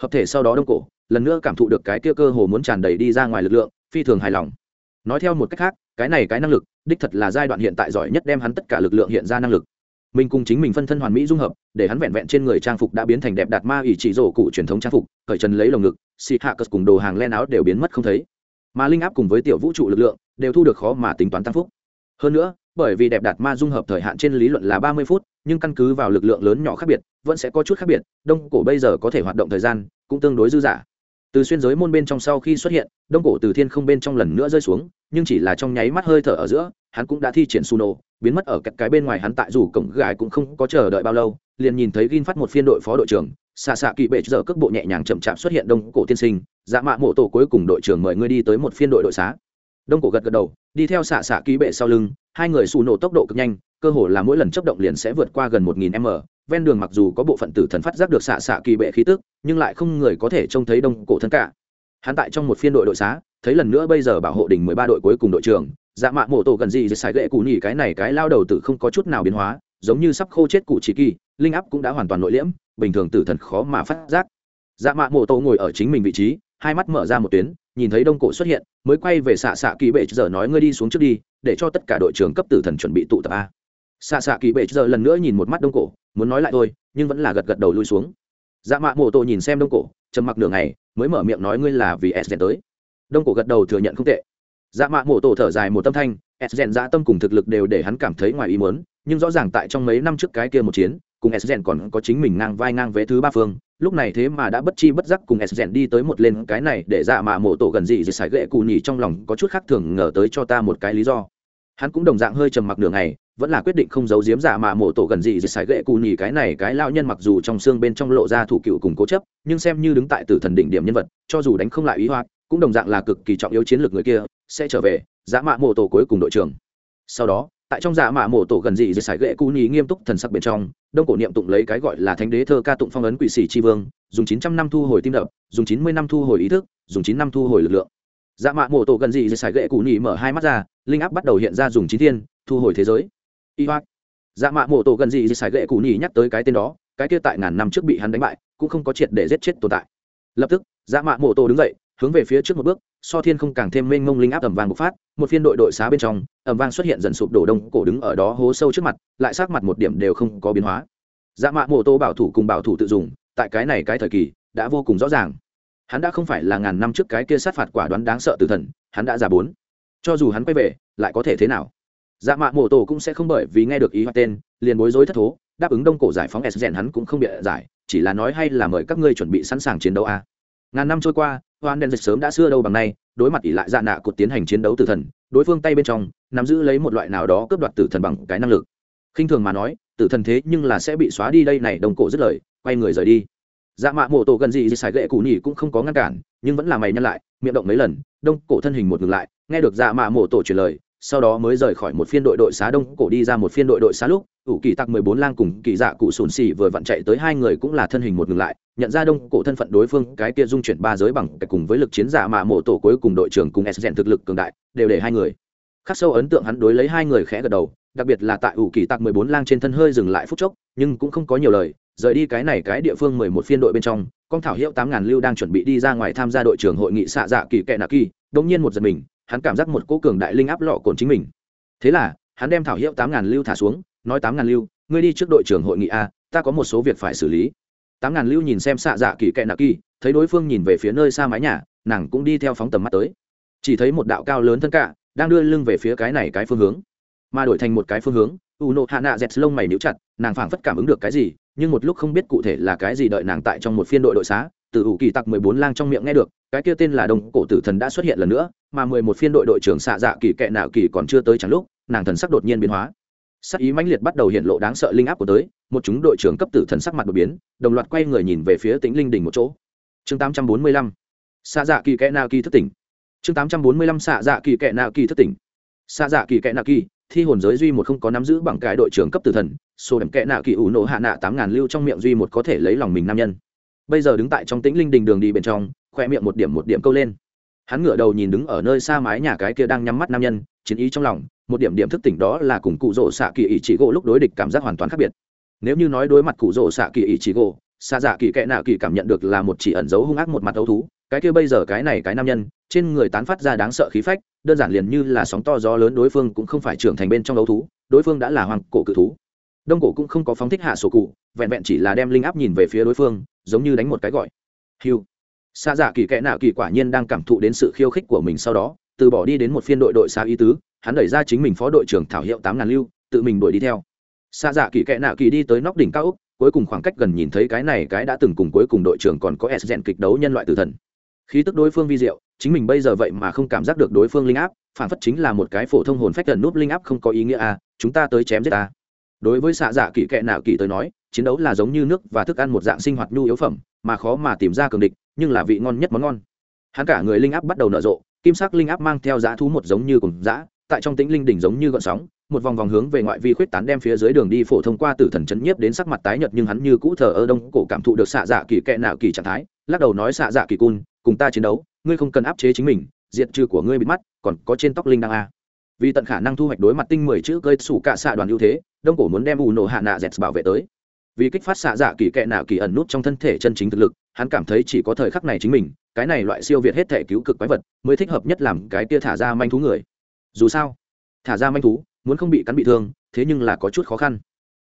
Speaker 1: Hợp thể sau đó đông cổ, lần nữa cảm thụ được cái kia cơ hồ muốn tràn đầy đi ra ngoài lực lượng, phi thường hài lòng. Nói theo một cách khác, cái này cái năng lực, đích thật là giai đoạn hiện tại giỏi nhất đem hắn tất cả lực lượng hiện ra năng lực. Mình cùng chính mình phân thân hoàn mỹ dung hợp, để hắn vẹn vẹn trên người trang phục đã biến thành đẹp đạt ma ỷ chỉ rổ cụ truyền thống trang phục, cởi trần lấy lồng ngực xị hạ cất cùng đồ hàng len áo đều biến mất không thấy. Mà linh áp cùng với tiểu vũ trụ lực lượng, đều thu được khó mà tính toán tăng phúc. Hơn nữa bởi vì đẹp đạt ma dung hợp thời hạn trên lý luận là ba mươi phút, nhưng căn cứ vào lực lượng lớn nhỏ khác biệt, vẫn sẽ có chút khác biệt, đông cổ bây giờ có thể hoạt động thời gian cũng tương đối dư dả. Từ xuyên giới môn bên trong sau khi xuất hiện, đông cổ từ thiên không bên trong lần nữa rơi xuống, nhưng chỉ là trong nháy mắt hơi thở ở giữa, hắn cũng đã thi triển suno, biến mất ở các cái bên ngoài hắn tại dù cổng gài cũng không có chờ đợi bao lâu, liền nhìn thấy gin phát một phiên đội phó đội trưởng xạ xạ kỳ bệ giờ cước bộ nhẹ nhàng chậm chạp xuất hiện đông cổ tiên sinh dạ mạ mộ tổ cuối cùng đội trưởng mời ngươi đi tới một phiên đội đội xá. Đông cổ gật gật đầu, đi theo xạ xạ kỳ bệ sau lưng hai người xù nổ tốc độ cực nhanh, cơ hồ là mỗi lần chấp động liền sẽ vượt qua gần một nghìn m. Ven đường mặc dù có bộ phận tử thần phát giác được xạ xạ kỳ bệ khí tức, nhưng lại không người có thể trông thấy đông cổ thân cả. Hắn tại trong một phiên đội đội xá, thấy lần nữa bây giờ bảo hộ đỉnh mười ba đội cuối cùng đội trưởng dạ mạ mộ tổ gần gì dưới xài gậy cụ nhỉ cái này cái lao đầu tử không có chút nào biến hóa, giống như sắp khô chết cụ chỉ kỳ, linh áp cũng đã hoàn toàn nội liễm, bình thường tử thần khó mà phát giác. Dạ mạ mộ tổ ngồi ở chính mình vị trí, hai mắt mở ra một tuyến, nhìn thấy đông cổ xuất hiện, mới quay về xạ xạ kỳ bệ, giờ nói ngươi đi xuống trước đi để cho tất cả đội trưởng cấp tử thần chuẩn bị tụ tập a. Xạ xạ kỳ bệ giờ lần nữa nhìn một mắt đông cổ, muốn nói lại thôi, nhưng vẫn là gật gật đầu lui xuống. Dạ mạ mô tô nhìn xem đông cổ, trầm mặc nửa ngày, mới mở miệng nói ngươi là vì s tới. Đông cổ gật đầu thừa nhận không tệ. Dạ mạ mô tô thở dài một tâm thanh, s rèn dã tâm cùng thực lực đều để hắn cảm thấy ngoài ý muốn, nhưng rõ ràng tại trong mấy năm trước cái kia một chiến cùng s rèn còn có chính mình ngang vai ngang vế thứ ba phương. Lúc này thế mà đã bất chi bất giác cùng s rèn đi tới một lên cái này để dạ mà mộ tổ gần gì rồi sải ghệ cù nhỉ trong lòng có chút khác thường ngờ tới cho ta một cái lý do. Hắn cũng đồng dạng hơi trầm mặc nửa ngày, vẫn là quyết định không giấu giếm giả mà mộ tổ gần gì rồi sải ghệ cù nhỉ cái này cái lao nhân mặc dù trong xương bên trong lộ ra thủ cựu cùng cố chấp, nhưng xem như đứng tại tử thần đỉnh điểm nhân vật, cho dù đánh không lại ý hoạt cũng đồng dạng là cực kỳ trọng yếu chiến lược người kia, sẽ trở về giả mạ mộ tổ cuối cùng đội trưởng. Sau đó tại trong dạ mạ mộ tổ gần gì dưới sải ghệ cù nhỉ nghiêm túc thần sắc bên trong, đông cổ niệm tụng lấy cái gọi là thánh đế thơ ca tụng phong ấn quỷ sĩ tri vương, dùng chín trăm năm thu hồi tim đập, dùng chín mươi năm thu hồi ý thức, dùng chín năm thu hồi lực lượng. Dạ mạ mộ tổ gần gì sải ghệ cụ nhí mở hai mắt ra, linh áp bắt đầu hiện ra dùng chín thiên, thu hồi thế giới. Y hoạt dạ mạ mộ tổ gần gì sải ghệ cụ nhí nhắc tới cái tên đó, cái kia tại ngàn năm trước bị hắn đánh bại, cũng không có triệt để giết chết tồn tại. Lập tức dạ mạ mộ tổ đứng dậy, hướng về phía trước một bước so thiên không càng thêm mênh mông linh áp ẩm vàng bộc phát, một phiên đội đội xá bên trong, ẩm vang xuất hiện dần sụp đổ đông cổ đứng ở đó hố sâu trước mặt, lại sát mặt một điểm đều không có biến hóa. Dạ mạ mô tô bảo thủ cùng bảo thủ tự dùng, tại cái này cái thời kỳ, đã vô cùng rõ ràng. Hắn đã không phải là ngàn năm trước cái kia sát phạt quả đoán đáng sợ từ thần, hắn đã già bốn. Cho dù hắn quay về, lại có thể thế nào? Dạ mạ mô tổ cũng sẽ không bởi vì nghe được ý hoặc tên, liền bối rối thất thố, đáp ứng đông cổ giải phóng s rèn hắn cũng không bịa giải, chỉ là nói hay là mời các ngươi chuẩn bị sẵn sàng chiến đấu a. Ngàn năm trôi qua hoan đen dịch sớm đã xưa đâu bằng nay, đối mặt ỷ lại dạ nạ cột tiến hành chiến đấu tử thần, đối phương tay bên trong nắm giữ lấy một loại nào đó cướp đoạt tử thần bằng cái năng lực. Khinh thường mà nói, tử thần thế nhưng là sẽ bị xóa đi đây này, đồng cổ dứt lời, quay người rời đi. Dạ mạ mộ tổ gần gì gì xài gậy cụ nhỉ cũng không có ngăn cản, nhưng vẫn là mày nhăn lại, miệng động mấy lần, đông cổ thân hình một ngừng lại, nghe được dạ mạ mộ tổ truyền lời, sau đó mới rời khỏi một phiên đội đội xá đông cổ đi ra một phiên đội đội xá lúc ủ kỳ tặc mười bốn lang cùng kỳ dạ cụ sùn xì vừa vặn chạy tới hai người cũng là thân hình một ngừng lại, nhận ra đông cổ thân phận đối phương, cái kia dung chuyển ba giới bằng cái cùng với lực chiến giả mà mộ tổ cuối cùng đội trưởng cùng s rèn thực lực cường đại, đều để hai người. Khắc sâu ấn tượng hắn đối lấy hai người khẽ gật đầu, đặc biệt là tại ủ kỳ tặc mười bốn lang trên thân hơi dừng lại phút chốc, nhưng cũng không có nhiều lời, rời đi cái này cái địa phương mười một phiên đội bên trong, con thảo hiệu tám ngàn lưu đang chuẩn bị đi ra ngoài tham gia đội trưởng hội nghị xạ dạ kỳ kệ nạ kỳ đông nhiên một giật mình, hắn cảm giác một cỗ cường đại linh áp lọ cồn chính mình. Thế là, hắn đem thảo hiệu tám ngàn lưu thả xuống nói tám ngàn lưu, ngươi đi trước đội trưởng hội nghị a, ta có một số việc phải xử lý. Tám ngàn lưu nhìn xem xạ dạ kỳ kệ nạ kỳ, thấy đối phương nhìn về phía nơi xa mái nhà, nàng cũng đi theo phóng tầm mắt tới. Chỉ thấy một đạo cao lớn thân cả đang đưa lưng về phía cái này cái phương hướng. Mà đổi thành một cái phương hướng u nộ hạ nạ dẹt lông mày níu chặt, nàng phảng phất cảm ứng được cái gì, nhưng một lúc không biết cụ thể là cái gì đợi nàng tại trong một phiên đội đội xá, từ ủ kỳ tặc mười bốn lang trong miệng nghe được, cái kia tên là đồng cổ tử thần đã xuất hiện lần nữa, mà mười một phiên đội đội trưởng xạ dạ kỳ kệ nạo kỳ còn chưa tới chẳng lúc, nàng thần sắc đột nhiên biến hóa sắc ý mãnh liệt bắt đầu hiện lộ đáng sợ linh áp của tới, một chúng đội trưởng cấp tử thần sắc mặt đột biến, đồng loạt quay người nhìn về phía tĩnh linh đỉnh một chỗ. Chương tám trăm bốn mươi lăm. Xạ dạ kỳ kẽ nạo kỳ thất tỉnh. Chương tám trăm bốn mươi lăm xạ dạ kỳ kẽ nạo kỳ thất tỉnh. Xạ dạ kỳ kẽ nạo kỳ, thi hồn giới duy một không có nắm giữ bằng cái đội trưởng cấp tử thần, số đệm kẽ nạo kỳ ủ nổ hạ nạ tám ngàn lưu trong miệng duy một có thể lấy lòng mình nam nhân. Bây giờ đứng tại trong tĩnh linh đình đường đi bên trong, khoe miệng một điểm một điểm câu lên hắn ngửa đầu nhìn đứng ở nơi xa mái nhà cái kia đang nhắm mắt nam nhân, chiến ý trong lòng, một điểm điểm thức tỉnh đó là cùng cụ rỗ xạ kỳ ý chỉ gỗ lúc đối địch cảm giác hoàn toàn khác biệt. Nếu như nói đối mặt cụ rỗ xạ kỳ ý chỉ gỗ, xạ dạ kỳ kệ nạ kỳ cảm nhận được là một chỉ ẩn giấu hung ác một mặt ấu thú, cái kia bây giờ cái này cái nam nhân, trên người tán phát ra đáng sợ khí phách, đơn giản liền như là sóng to gió lớn đối phương cũng không phải trưởng thành bên trong ấu thú, đối phương đã là hoàng cổ cự thú. Đông cổ cũng không có phóng thích hạ sổ cụ, vẹn vẹn chỉ là đem linh áp nhìn về phía đối phương, giống như đánh một cái gọi. Hiu xa dạ kỳ kẽ nạ kỳ quả nhiên đang cảm thụ đến sự khiêu khích của mình sau đó, từ bỏ đi đến một phiên đội đội xa y tứ, hắn đẩy ra chính mình phó đội trưởng thảo hiệu tám ngàn lưu, tự mình đuổi đi theo. Xa dạ kỳ kẽ nạ kỳ đi tới nóc đỉnh cao úc cuối cùng khoảng cách gần nhìn thấy cái này cái đã từng cùng cuối cùng đội trưởng còn có s rèn kịch đấu nhân loại tử thần. Khí tức đối phương vi diệu, chính mình bây giờ vậy mà không cảm giác được đối phương linh áp, phản phất chính là một cái phổ thông hồn phách gần nút linh áp không có ý nghĩa à chúng ta tới chém giết ta. Đối với xạ dạ kỳ kệ nạo kỳ tới nói, chiến đấu là giống như nước và thức ăn một dạng sinh hoạt nhu yếu phẩm, mà khó mà tìm ra cường địch nhưng là vị ngon nhất món ngon. Hắn cả người linh áp bắt đầu nở rộ, kim sắc linh áp mang theo giá thú một giống như cùng giã tại trong tĩnh linh đỉnh giống như gợn sóng, một vòng vòng hướng về ngoại vi khuyết tán đem phía dưới đường đi phổ thông qua tử thần chấn nhiếp đến sắc mặt tái nhợt nhưng hắn như cũ thờ ơ đông cổ cảm thụ được xạ dạ kỳ kệ nạo kỳ trạng thái, lắc đầu nói xạ dạ kỳ cun, cùng ta chiến đấu, ngươi không cần áp chế chính mình, diệt trừ của ngươi bị mắt, còn có trên tóc linh đang a. Vì tận khả năng thu hoạch đối mặt tinh mười chữ gây sủ cả xạ đoàn ưu thế, đông cổ muốn đem ù nổ hạ nạ dẹt bảo vệ tới. Vì kích phát xạ dạ kỳ kệ nào kỳ ẩn nút trong thân thể chân chính thực lực hắn cảm thấy chỉ có thời khắc này chính mình, cái này loại siêu việt hết thể cứu cực quái vật, mới thích hợp nhất làm cái kia thả ra manh thú người. Dù sao, thả ra manh thú, muốn không bị cắn bị thương, thế nhưng là có chút khó khăn.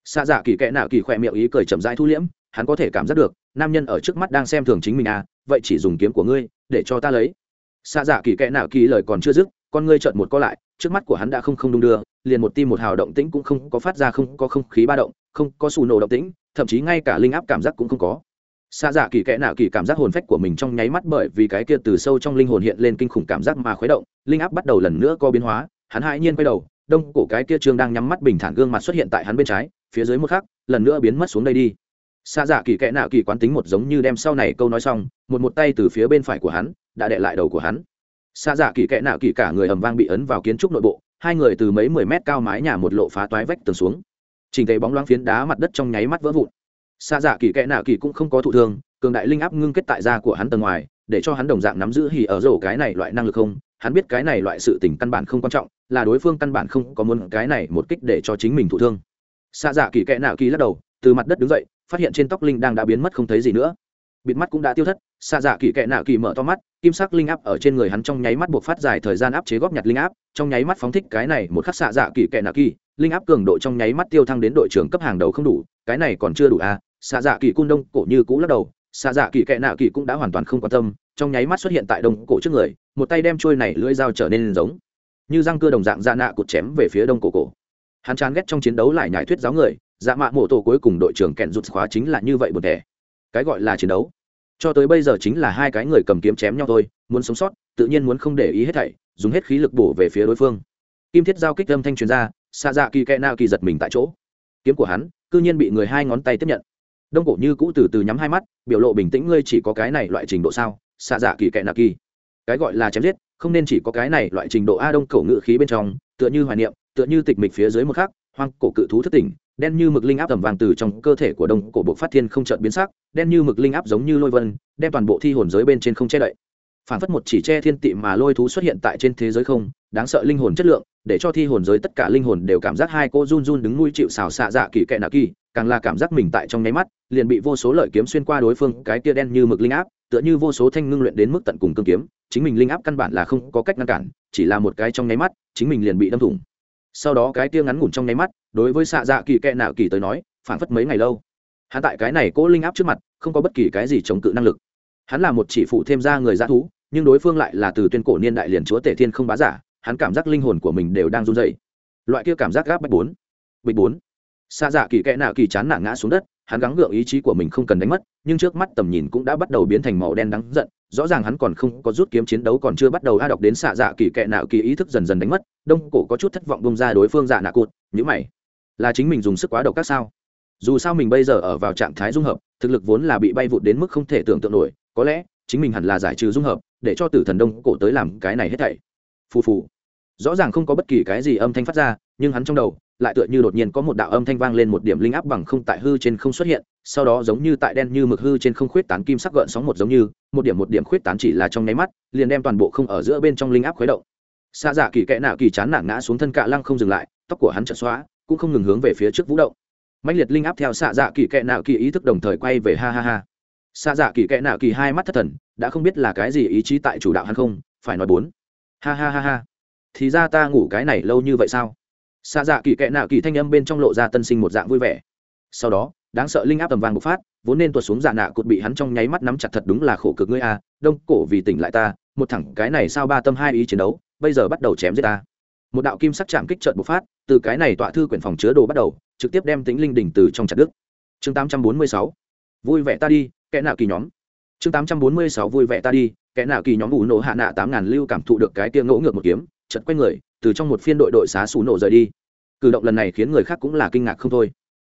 Speaker 1: Xa dạ kỳ kẽ nạo kỳ khỏe miệng ý cười chậm rãi thu liễm, hắn có thể cảm giác được, nam nhân ở trước mắt đang xem thường chính mình à vậy chỉ dùng kiếm của ngươi, để cho ta lấy. Xa dạ kỳ kẽ nạo kỳ lời còn chưa dứt, con ngươi trợn một co lại, trước mắt của hắn đã không không đung đưa, liền một tim một hào động tĩnh cũng không có phát ra không có không khí ba động, không có xù nổ động tĩnh, thậm chí ngay cả linh áp cảm giác cũng không có xa dạ kỳ kẽ nạ kỳ cảm giác hồn phách của mình trong nháy mắt bởi vì cái kia từ sâu trong linh hồn hiện lên kinh khủng cảm giác mà khuấy động, linh áp bắt đầu lần nữa co biến hóa, hắn hãi nhiên quay đầu, đông cổ cái kia trương đang nhắm mắt bình thản gương mặt xuất hiện tại hắn bên trái, phía dưới một khắc, lần nữa biến mất xuống đây đi. Xa dạ kỳ kẽ nạ kỳ quán tính một giống như đem sau này câu nói xong, một một tay từ phía bên phải của hắn, đã đệ lại đầu của hắn. Xa dạ kỳ kẽ nạ kỳ cả người ầm vang bị ấn vào kiến trúc nội bộ, hai người từ mấy mười mét cao mái nhà một lộ phá toái vách tường xuống. Trình thấy bóng loáng phiến đá mặt đất trong nháy mắt vỡ vụn xa dạ kỳ kẽ nạo kỳ cũng không có thụ thương, cường đại linh áp ngưng kết tại da của hắn tầng ngoài, để cho hắn đồng dạng nắm giữ hỉ ở rổ cái này loại năng lực không. Hắn biết cái này loại sự tình căn bản không quan trọng, là đối phương căn bản không có muốn cái này một kích để cho chính mình thụ thương. Xa dạ kỳ kẽ nạo kỳ lắc đầu, từ mặt đất đứng dậy, phát hiện trên tóc linh đang đã biến mất không thấy gì nữa. Bịt mắt cũng đã tiêu thất xa dạ kỳ kẽ nạo kỳ mở to mắt, kim sắc linh áp ở trên người hắn trong nháy mắt buộc phát dài thời gian áp chế góp nhặt linh áp, trong nháy mắt phóng thích cái này một khắc xạ dạ kỳ kẽ nạo kỳ, linh áp cường độ trong nháy mắt tiêu thăng đến đội trưởng cấp hàng đầu không đủ, cái này còn chưa đủ à xạ dạ kỳ cung đông cổ như cũ lắc đầu, xạ dạ kỳ kệ nạo kỳ cũng đã hoàn toàn không quan tâm, trong nháy mắt xuất hiện tại đông cổ trước người, một tay đem trôi này lưỡi dao trở nên giống như răng cưa đồng dạng dạ nạ cụt chém về phía đông cổ cổ. Hắn chán ghét trong chiến đấu lại nhải thuyết giáo người dạ mạ mổ tổ cuối cùng đội trưởng kẹn rụt khóa chính là như vậy một thẻ. Cái gọi là chiến đấu. Cho tới bây giờ chính là hai cái người cầm kiếm chém nhau thôi, muốn sống sót, tự nhiên muốn không để ý hết thảy, dùng hết khí lực bổ về phía đối phương. Kim thiết giao kích âm thanh truyền ra xa dạ kỳ kẽ nao kỳ giật mình tại chỗ. Kiếm của hắn, cư nhiên bị người hai ngón tay tiếp nhận đông cổ như cũ từ từ nhắm hai mắt, biểu lộ bình tĩnh, ngươi chỉ có cái này loại trình độ sao? Xạ dạ kỳ kệ nạ kỳ. Cái gọi là chém giết, không nên chỉ có cái này loại trình độ a đông cổ ngự khí bên trong, tựa như hoài niệm, tựa như tịch mịch phía dưới một khắc, hoang cổ cự thú thất tỉnh, đen như mực linh áp tầm vàng từ trong cơ thể của đông cổ bộ phát thiên không chợt biến sắc, đen như mực linh áp giống như lôi vân, đem toàn bộ thi hồn giới bên trên không che đậy. Phản phất một chỉ che thiên tị mà lôi thú xuất hiện tại trên thế giới không, đáng sợ linh hồn chất lượng, để cho thi hồn giới tất cả linh hồn đều cảm giác hai cô run run đứng nuôi chịu xào xạ dạ kỳ kệ nạ kỳ càng là cảm giác mình tại trong nháy mắt, liền bị vô số lợi kiếm xuyên qua đối phương, cái tia đen như mực linh áp, tựa như vô số thanh ngưng luyện đến mức tận cùng cương kiếm, chính mình linh áp căn bản là không có cách ngăn cản, chỉ là một cái trong nháy mắt, chính mình liền bị đâm thủng. Sau đó cái tia ngắn ngủn trong nháy mắt, đối với xạ dạ kỳ kệ nạo kỳ tới nói phản phất mấy ngày lâu. Hắn tại cái này cố linh áp trước mặt, không có bất kỳ cái gì chống cự năng lực. Hắn là một chỉ phụ thêm ra người dã thú, nhưng đối phương lại là từ tuyên cổ niên đại liền chúa tể thiên không bá giả, hắn cảm giác linh hồn của mình đều đang run dậy loại kia cảm giác gáp bách bốn. Bịch bốn xa dạ kỳ kẽ nạo kỳ chán nản ngã xuống đất, hắn gắng gượng ý chí của mình không cần đánh mất, nhưng trước mắt tầm nhìn cũng đã bắt đầu biến thành màu đen đắng giận, rõ ràng hắn còn không có rút kiếm chiến đấu còn chưa bắt đầu a đọc đến xạ dạ kỳ kệ nạo kỳ ý thức dần dần đánh mất, đông cổ có chút thất vọng bông ra đối phương dạ nạ cụt nhữ mày, là chính mình dùng sức quá độc các sao? Dù sao mình bây giờ ở vào trạng thái dung hợp, thực lực vốn là bị bay vụt đến mức không thể tưởng tượng nổi, có lẽ chính mình hẳn là giải trừ dung hợp, để cho tử thần đông cổ tới làm cái này hết thảy. Phù phù rõ ràng không có bất kỳ cái gì âm thanh phát ra, nhưng hắn trong đầu lại tựa như đột nhiên có một đạo âm thanh vang lên một điểm linh áp bằng không tại hư trên không xuất hiện, sau đó giống như tại đen như mực hư trên không khuyết tán kim sắc gợn sóng một giống như, một điểm một điểm khuyết tán chỉ là trong nháy mắt, liền đem toàn bộ không ở giữa bên trong linh áp khuấy động. Xa dạ kỳ kẽ nạ kỳ chán nản ngã xuống thân cạ lăng không dừng lại, tóc của hắn chợt xóa, cũng không ngừng hướng về phía trước vũ động. Mạnh liệt linh áp theo xạ dạ kỳ kẽ nạ kỳ ý thức đồng thời quay về ha ha ha. Xạ dạ kỳ kẽ nạ kỳ hai mắt thất thần, đã không biết là cái gì ý chí tại chủ đạo hắn không, phải nói bốn. Ha ha ha ha thì ra ta ngủ cái này lâu như vậy sao? Xa dạ kỳ kẽ nạo kỳ thanh âm bên trong lộ ra tân sinh một dạng vui vẻ. Sau đó, đáng sợ linh áp tầm vàng bộc phát, vốn nên tuột xuống dạ nạ cột bị hắn trong nháy mắt nắm chặt thật đúng là khổ cực ngươi a, đông cổ vì tỉnh lại ta, một thẳng cái này sao ba tâm hai ý chiến đấu, bây giờ bắt đầu chém giết ta. Một đạo kim sắc chạm kích trợn bộc phát, từ cái này tọa thư quyển phòng chứa đồ bắt đầu, trực tiếp đem tính linh đỉnh từ trong chặt đức chương 846 vui vẻ ta đi kẽ nạ kỳ nhóm. Chương 846 vui vẻ ta đi kẽ nạ kỳ nhóm ủ nổ hạ nạ tám ngàn lưu cảm thụ được cái tia ngỗ ngược một kiếm chật quay người, từ trong một phiên đội đội xá xù nổ rời đi. Cử động lần này khiến người khác cũng là kinh ngạc không thôi.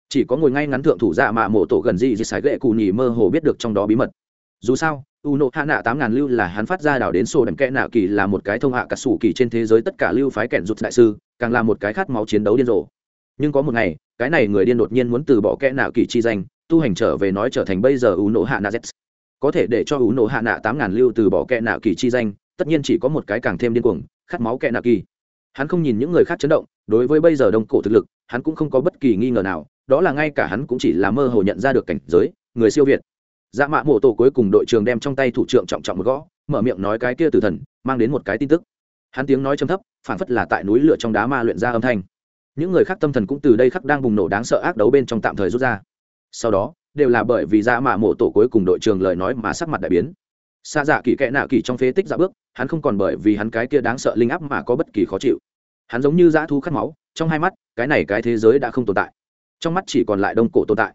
Speaker 1: Chỉ có ngồi ngay ngắn thượng thủ dạ mạ mộ tổ gần gì gì sải ghệ cù nhì mơ hồ biết được trong đó bí mật. Dù sao, u nộ hạ nạ tám ngàn lưu là hắn phát ra đảo đến sổ đèm kẽ nạ kỳ là một cái thông hạ cả sủ kỳ trên thế giới tất cả lưu phái kẻn rụt đại sư, càng là một cái khát máu chiến đấu điên rồ. Nhưng có một ngày, cái này người điên đột nhiên muốn từ bỏ kẽ nạ kỳ chi danh, tu hành trở về nói trở thành bây giờ u nộ hạ nạ z có thể để cho u nộ hạ nạ tám ngàn lưu từ bỏ kẽ nạ kỳ chi danh, tất nhiên chỉ có một cái càng thêm điên cuồng khát máu kẽ nạ kỳ. Hắn không nhìn những người khác chấn động, đối với bây giờ đông cổ thực lực, hắn cũng không có bất kỳ nghi ngờ nào, đó là ngay cả hắn cũng chỉ là mơ hồ nhận ra được cảnh giới, người siêu việt. Dạ mạ mộ tổ cuối cùng đội trường đem trong tay thủ trưởng trọng trọng một gõ, mở miệng nói cái kia tử thần, mang đến một cái tin tức. Hắn tiếng nói châm thấp phản phất là tại núi lửa trong đá ma luyện ra âm thanh. Những người khác tâm thần cũng từ đây khắc đang bùng nổ đáng sợ ác đấu bên trong tạm thời rút ra. Sau đó, đều là bởi vì dạ mạ mộ tổ cuối cùng đội trường lời nói mà sắc mặt đại biến xa dạ kỳ kẽ nạ kỳ trong phế tích dạ bước, hắn không còn bởi vì hắn cái kia đáng sợ linh áp mà có bất kỳ khó chịu. Hắn giống như dã thu khát máu, trong hai mắt, cái này cái thế giới đã không tồn tại. Trong mắt chỉ còn lại đông cổ tồn tại.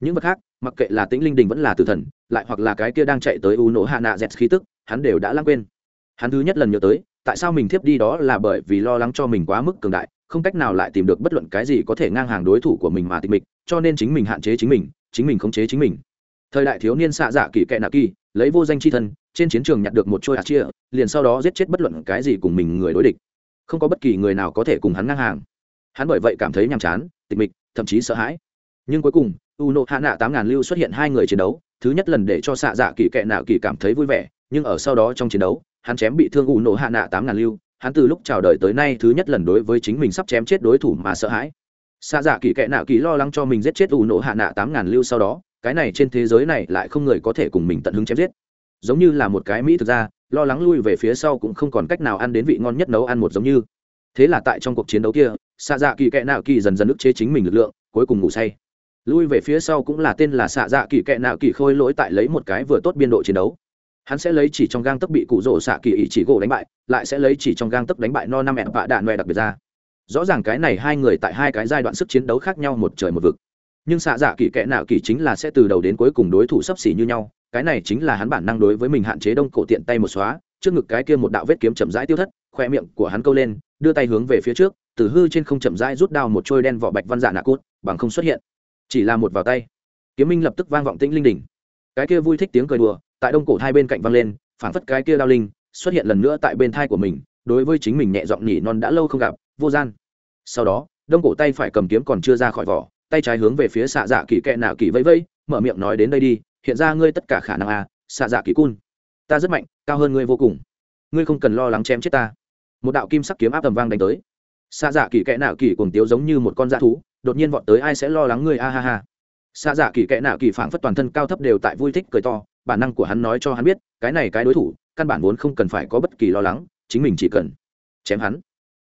Speaker 1: Những vật khác, mặc kệ là tĩnh linh đình vẫn là tử thần, lại hoặc là cái kia đang chạy tới u nổ hạ nạ dẹt khí tức, hắn đều đã lãng quên. Hắn thứ nhất lần nhớ tới, tại sao mình thiếp đi đó là bởi vì lo lắng cho mình quá mức cường đại, không cách nào lại tìm được bất luận cái gì có thể ngang hàng đối thủ của mình mà tịch mịch, cho nên chính mình hạn chế chính mình chính mình khống chế chính mình thời đại thiếu niên xạ dạ kỳ kệ nạ kỳ, lấy vô danh c h i thân, trên chiến trường nhặt được một trôi hạt chia, liền sau đó giết chết bất luận cái gì cùng mình người đối địch. Không có bất kỳ người nào có thể cùng hắn ngang hàng. Hắn bởi vậy cảm thấy nhàm chán, tịch mịch, thậm chí sợ hãi. Nhưng cuối cùng u nộ hạ nạ tám ngàn lưu xuất hiện hai người chiến đấu, thứ nhất lần để cho xạ dạ kỳ kệ nạ kỳ cảm thấy vui vẻ, nhưng ở sau đó trong chiến đấu, hắn chém bị thương u nộ hạ nạ tám ngàn lưu, hắn từ lúc chào đời tới nay thứ nhất lần đối với chính mình sắp chém chết đối thủ mà sợ hãi. Xạ dạ kỳ kệ nạ kỳ lo lắng cho mình giết chết u nộ hạ nạ tám ngàn lưu sau đó cái này trên thế giới này lại không người có thể cùng mình tận hứng chém giết. Giống như là một cái mỹ thực ra lo lắng lui về phía sau cũng không còn cách nào ăn đến vị ngon nhất nấu ăn một giống như. Thế là tại trong cuộc chiến đấu kia xạ dạ kỳ kệ nạo kỳ dần dần ức chế chính mình lực lượng, cuối cùng ngủ say. Lui về phía sau cũng là tên là xạ dạ kỳ kệ nạo kỳ khôi lỗi tại lấy một cái vừa tốt biên độ chiến đấu. Hắn sẽ lấy chỉ trong gang tấc bị cụ rỗ xạ kỳ ý chỉ gỗ đánh bại, lại sẽ lấy chỉ trong gang tấc đánh bại no năm mẹ vạ đạn noe đặc biệt ra. Rõ ràng cái này hai người tại hai cái giai đoạn sức chiến đấu khác nhau một trời một vực nhưng xạ dạ kỳ kẽ nạo kỳ chính là sẽ từ đầu đến cuối cùng đối thủ sấp xỉ như nhau, cái này chính là hắn bản năng đối với mình hạn chế đông cổ tiện tay một xóa, trước ngực cái kia một đạo vết kiếm chậm rãi tiêu thất, khoe miệng của hắn câu lên, đưa tay hướng về phía trước, từ hư trên không chậm rãi rút đao một trôi đen vỏ bạch văn dạ nạ cốt bằng không xuất hiện. Chỉ là một vào tay, kiếm minh lập tức vang vọng tĩnh linh đỉnh. Cái kia vui thích tiếng cười đùa, tại đông cổ hai bên cạnh vang lên, phảng phất cái kia đao linh, xuất hiện lần nữa tại bên thai của mình, đối với chính mình nhẹ giọng nhỉ non đã lâu không gặp, vô gian. Sau đó, đông cổ tay phải cầm kiếm còn chưa ra khỏi vỏ tay trái hướng về phía xạ dạ kỳ kẹ nạo kỳ vẫy vẫy mở miệng nói đến đây đi, hiện ra ngươi tất cả khả năng à xạ dạ kỳ cun. Ta rất mạnh, cao hơn ngươi vô cùng. Ngươi không cần lo lắng chém chết ta. Một đạo kim sắc kiếm áp tầm vang đánh tới. Xạ dạ kỳ kẽ nạo kỳ cùng tiếu giống như một con dã thú, đột nhiên vọt tới ai sẽ lo lắng ngươi, a ha ha. Xạ dạ kỳ kẽ nạo kỳ phảng phất toàn thân cao thấp đều tại vui thích cười to, bản năng của hắn nói cho hắn biết, cái này cái đối thủ, căn bản vốn không cần phải có bất kỳ lo lắng, chính mình chỉ cần chém hắn.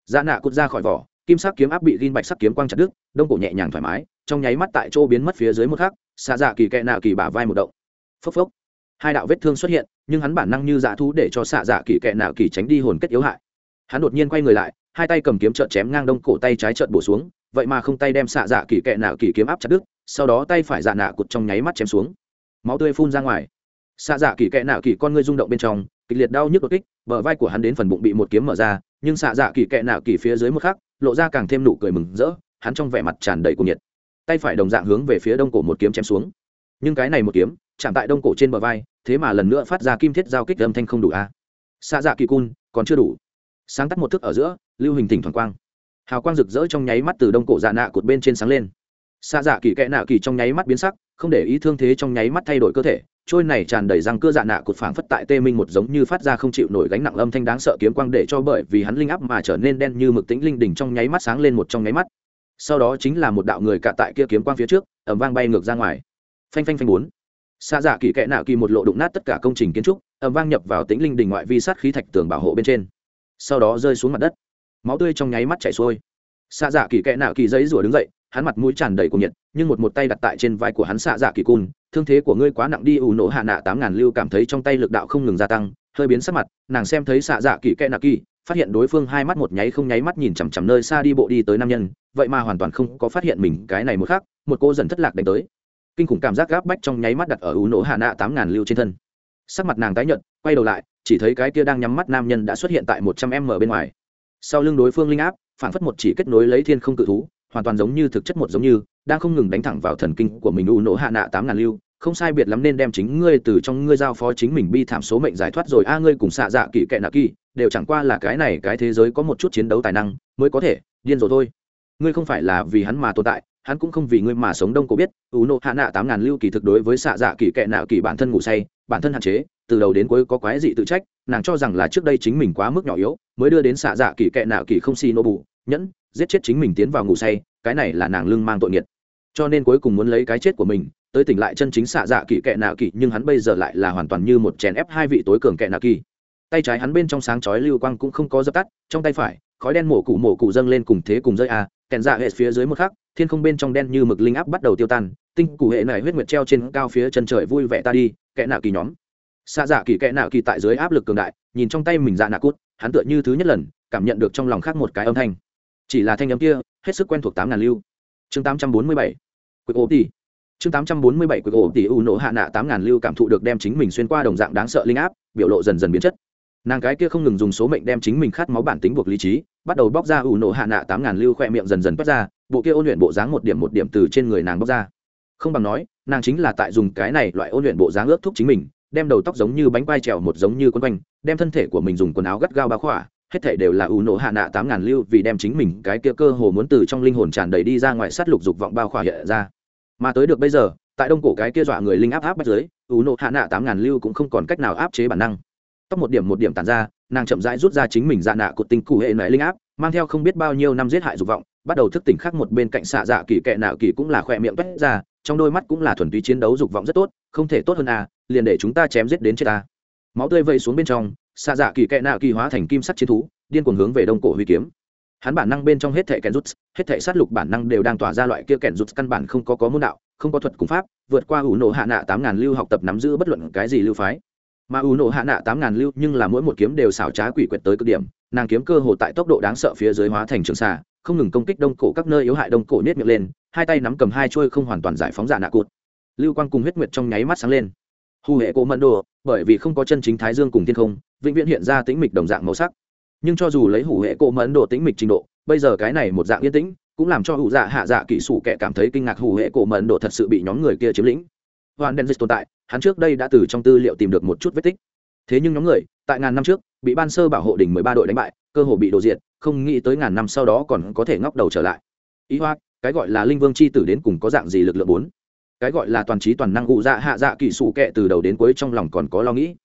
Speaker 1: Dạ nạ cút ra khỏi vỏ, kim sắc kiếm áp bị gin bạch sắc kiếm quang chặt đứt, đông cổ nhẹ nhàng thoải mái trong nháy mắt tại chỗ biến mất phía dưới một khắc xạ dạ kỳ kệ nạ kỳ bả vai một động. Phốc phốc. Hai đạo vết thương xuất hiện, nhưng hắn bản năng như dạ thú để cho xạ dạ kỳ kệ nạ kỳ tránh đi hồn kết yếu hại. Hắn đột nhiên quay người lại, hai tay cầm kiếm trợn chém ngang đông cổ tay trái trợn bổ xuống, vậy mà không tay đem xạ dạ kỳ kẹ nạ kỳ kiếm áp chặt đứt, sau đó tay phải dạ nạ cụt trong nháy mắt chém xuống. Máu tươi phun ra ngoài. Xạ dạ kỳ kệ nạ kỳ con ngươi rung động bên trong, kịch liệt đau nhức đột kích, bờ vai của hắn đến phần bụng bị một kiếm mở ra, nhưng xạ dạ kỳ kệ nạ kỳ phía dưới một khắc, lộ ra càng thêm nụ cười mừng rỡ, hắn trong vẻ mặt tràn đầy cuồng nhiệt tay phải đồng dạng hướng về phía đông cổ một kiếm chém xuống. Nhưng cái này một kiếm, chạm tại đông cổ trên bờ vai, thế mà lần nữa phát ra kim thiết giao kích âm thanh không đủ a. À. dạ kỳ cun, còn chưa đủ. Sáng tắt một thức ở giữa, lưu hình thỉnh thoảng quang. Hào quang rực rỡ trong nháy mắt từ đông cổ dạ nạ cột bên trên sáng lên. Xa dạ kỳ kẽ nạ kỳ trong nháy mắt biến sắc, không để ý thương thế trong nháy mắt thay đổi cơ thể, trôi này tràn đầy răng cưa dạ nạ cột phảng phất tại tê minh một giống như phát ra không chịu nổi gánh nặng âm thanh đáng sợ kiếm quang để cho bởi vì hắn linh áp mà trở nên đen như mực tĩnh linh đỉnh trong nháy mắt sáng lên một trong nháy mắt sau đó chính là một đạo người cạ tại kia kiếm quang phía trước ẩm vang bay ngược ra ngoài. Phanh phanh phanh bốn. Xa dạ kỳ kẽ nạ kỳ một lộ đụng nát tất cả công trình kiến trúc ẩm vang nhập vào tĩnh linh đỉnh ngoại vi sát khí thạch tường bảo hộ bên trên. Sau đó rơi xuống mặt đất. Máu tươi trong nháy mắt chảy xuôi. Xạ dạ kỳ kẽ nạo kỳ giấy rủa đứng dậy, hắn mặt mũi tràn đầy cuồng nhiệt, nhưng một một tay đặt tại trên vai của hắn xạ dạ kỳ cun, thương thế của ngươi quá nặng đi, ủ nổ hạ nạ tám ngàn lưu cảm thấy trong tay lực đạo không ngừng gia tăng, hơi biến sắc mặt, nàng xem thấy xạ dạ kỳ kẽ nạo kỳ phát hiện đối phương hai mắt một nháy không nháy mắt nhìn chằm chằm nơi xa đi bộ đi tới nam nhân, vậy mà hoàn toàn không có phát hiện mình cái này một khác một cô dần thất lạc đánh tới. Kinh khủng cảm giác gáp bách trong nháy mắt đặt ở ú nổ hạ nạ tám ngàn lưu trên thân. Sắc mặt nàng tái nhợt, quay đầu lại, chỉ thấy cái kia đang nhắm mắt nam nhân đã xuất hiện tại một trăm m bên ngoài. Sau lưng đối phương linh áp phản phất một chỉ kết nối lấy thiên không cự thú, hoàn toàn giống như thực chất một giống như, đang không ngừng đánh thẳng vào thần kinh của mình u nổ hạ nạ tám ngàn lưu không sai biệt lắm nên đem chính ngươi từ trong ngươi giao phó chính mình bi thảm số mệnh giải thoát rồi. A, ngươi cùng xạ dạ kỳ kệ nạ kỳ, đều chẳng qua là cái này, cái thế giới có một chút chiến đấu tài năng, mới có thể điên rồi thôi. Ngươi không phải là vì hắn mà tồn tại, hắn cũng không vì ngươi mà sống đông cổ biết. U nộ hạ nạ tám ngàn lưu kỳ thực đối với xạ dạ kỳ kệ nạ kỳ bản thân ngủ say, bản thân hạn chế, từ đầu đến cuối có quái dị tự trách, nàng cho rằng là trước đây chính mình quá mức nhỏ yếu, mới đưa đến xạ dạ kỳ kệ nạ kỳ không si nô bù, nhẫn, giết chết chính mình tiến vào ngủ say, cái này là nàng lưng mang tội nghiệt cho nên cuối cùng muốn lấy cái chết của mình tới tỉnh lại chân chính xạ dạ kỳ kệ nạ kỳ nhưng hắn bây giờ lại là hoàn toàn như một chèn ép hai vị tối cường kệ nạ kỳ tay trái hắn bên trong sáng chói lưu quang cũng không có dập tắt trong tay phải khói đen mổ cụ mổ cụ dâng lên cùng thế cùng rơi a à, kèn dạ hệ phía dưới một khắc thiên không bên trong đen như mực linh áp bắt đầu tiêu tan tinh cụ hệ này huyết nguyệt treo trên cao phía chân trời vui vẻ ta đi kệ nạ kỳ nhóm. Xạ dạ kỳ kệ nạ kỳ tại dưới áp lực cường đại nhìn trong tay mình dạ nạ cút hắn tựa như thứ nhất lần cảm nhận được trong lòng khác một cái âm thanh. Chỉ là thanh âm kia hết sức quen thuộc tám ngàn lưu. Chương tám trăm bốn mươi bảy quýt ổ tỷ chương tám trăm bốn mươi bảy ổ tỷ u nổ hạ nạ tám ngàn lưu cảm thụ được đem chính mình xuyên qua đồng dạng đáng sợ linh áp, biểu lộ dần dần biến chất. Nàng cái kia không ngừng dùng số mệnh đem chính mình khát máu bản tính buộc lý trí, bắt đầu bóc ra u nổ hạ nạ tám ngàn lưu khoe miệng dần dần bắt ra, bộ kia ôn luyện bộ dáng một điểm một điểm từ trên người nàng bóc ra. Không bằng nói, nàng chính là tại dùng cái này loại ôn luyện bộ dáng ướt thúc chính mình, đem đầu tóc giống như bánh quai trèo một giống như quấn quanh, đem thân thể của mình dùng quần áo gắt gao bao khỏa, hết thể đều là ủ nổ hạ nạ tám ngàn lưu vì đem chính mình cái kia cơ hồ muốn từ trong linh hồn tràn đầy đi ra ngoài sát lục dục vọng bao khỏa hiện ra mà tới được bây giờ, tại đông cổ cái kia dọa người linh áp áp bắt dưới ủ nộ hạ nạ tám ngàn lưu cũng không còn cách nào áp chế bản năng. Tóc một điểm một điểm tàn ra, nàng chậm rãi rút ra chính mình dạ nạ của tình cụ hệ nệ linh áp, mang theo không biết bao nhiêu năm giết hại dục vọng, bắt đầu thức tỉnh khác một bên cạnh xạ dạ kỳ kệ nạo kỳ cũng là khỏe miệng vét ra, trong đôi mắt cũng là thuần túy chiến đấu dục vọng rất tốt, không thể tốt hơn à liền để chúng ta chém giết đến chết ta. Máu tươi vây xuống bên trong, xạ dạ kỳ kệ nạo kỳ hóa thành kim sắt chiến thú, điên cuồng hướng về đông cổ huy kiếm hắn bản năng bên trong hết thể kèn rút, hết thể sát lục bản năng đều đang tỏa ra loại kia kèn rút căn bản không có có môn đạo, không có thuật cùng pháp, vượt qua ủ nổ hạ nạ tám ngàn lưu học tập nắm giữ bất luận cái gì lưu phái. Mà ủ nổ hạ nạ tám ngàn lưu nhưng là mỗi một kiếm đều xảo trá quỷ quyệt tới cực điểm, nàng kiếm cơ hồ tại tốc độ đáng sợ phía dưới hóa thành trường xà, không ngừng công kích đông cổ các nơi yếu hại đông cổ nhét miệng lên, hai tay nắm cầm hai trôi không hoàn toàn giải phóng giả nạ cụt. Lưu quang cùng huyết nguyệt trong nháy mắt sáng lên. Hù hệ cổ mẫn đồ, bởi vì không có chân chính thái dương cùng thiên không, vĩnh viễn hiện ra tĩnh mịch đồng dạng màu sắc nhưng cho dù lấy hủ hệ cổ mẫn đồ tĩnh mịch trình độ, bây giờ cái này một dạng yên tĩnh, cũng làm cho hủ dạ hạ dạ kỹ sủ kẻ cảm thấy kinh ngạc hủ hệ cổ mẫn độ thật sự bị nhóm người kia chiếm lĩnh. Hoàn đen dịch tồn tại, hắn trước đây đã từ trong tư liệu tìm được một chút vết tích. Thế nhưng nhóm người, tại ngàn năm trước, bị ban sơ bảo hộ đỉnh mười ba đội đánh bại, cơ hồ bị đổ diệt, không nghĩ tới ngàn năm sau đó còn có thể ngóc đầu trở lại. Ý hoa, cái gọi là linh vương c h i tử đến cùng có dạng gì lực lượng bốn? Cái gọi là toàn trí toàn năng cụ dạ hạ dạ kỹ sủ kệ từ đầu đến cuối trong lòng còn có lo nghĩ.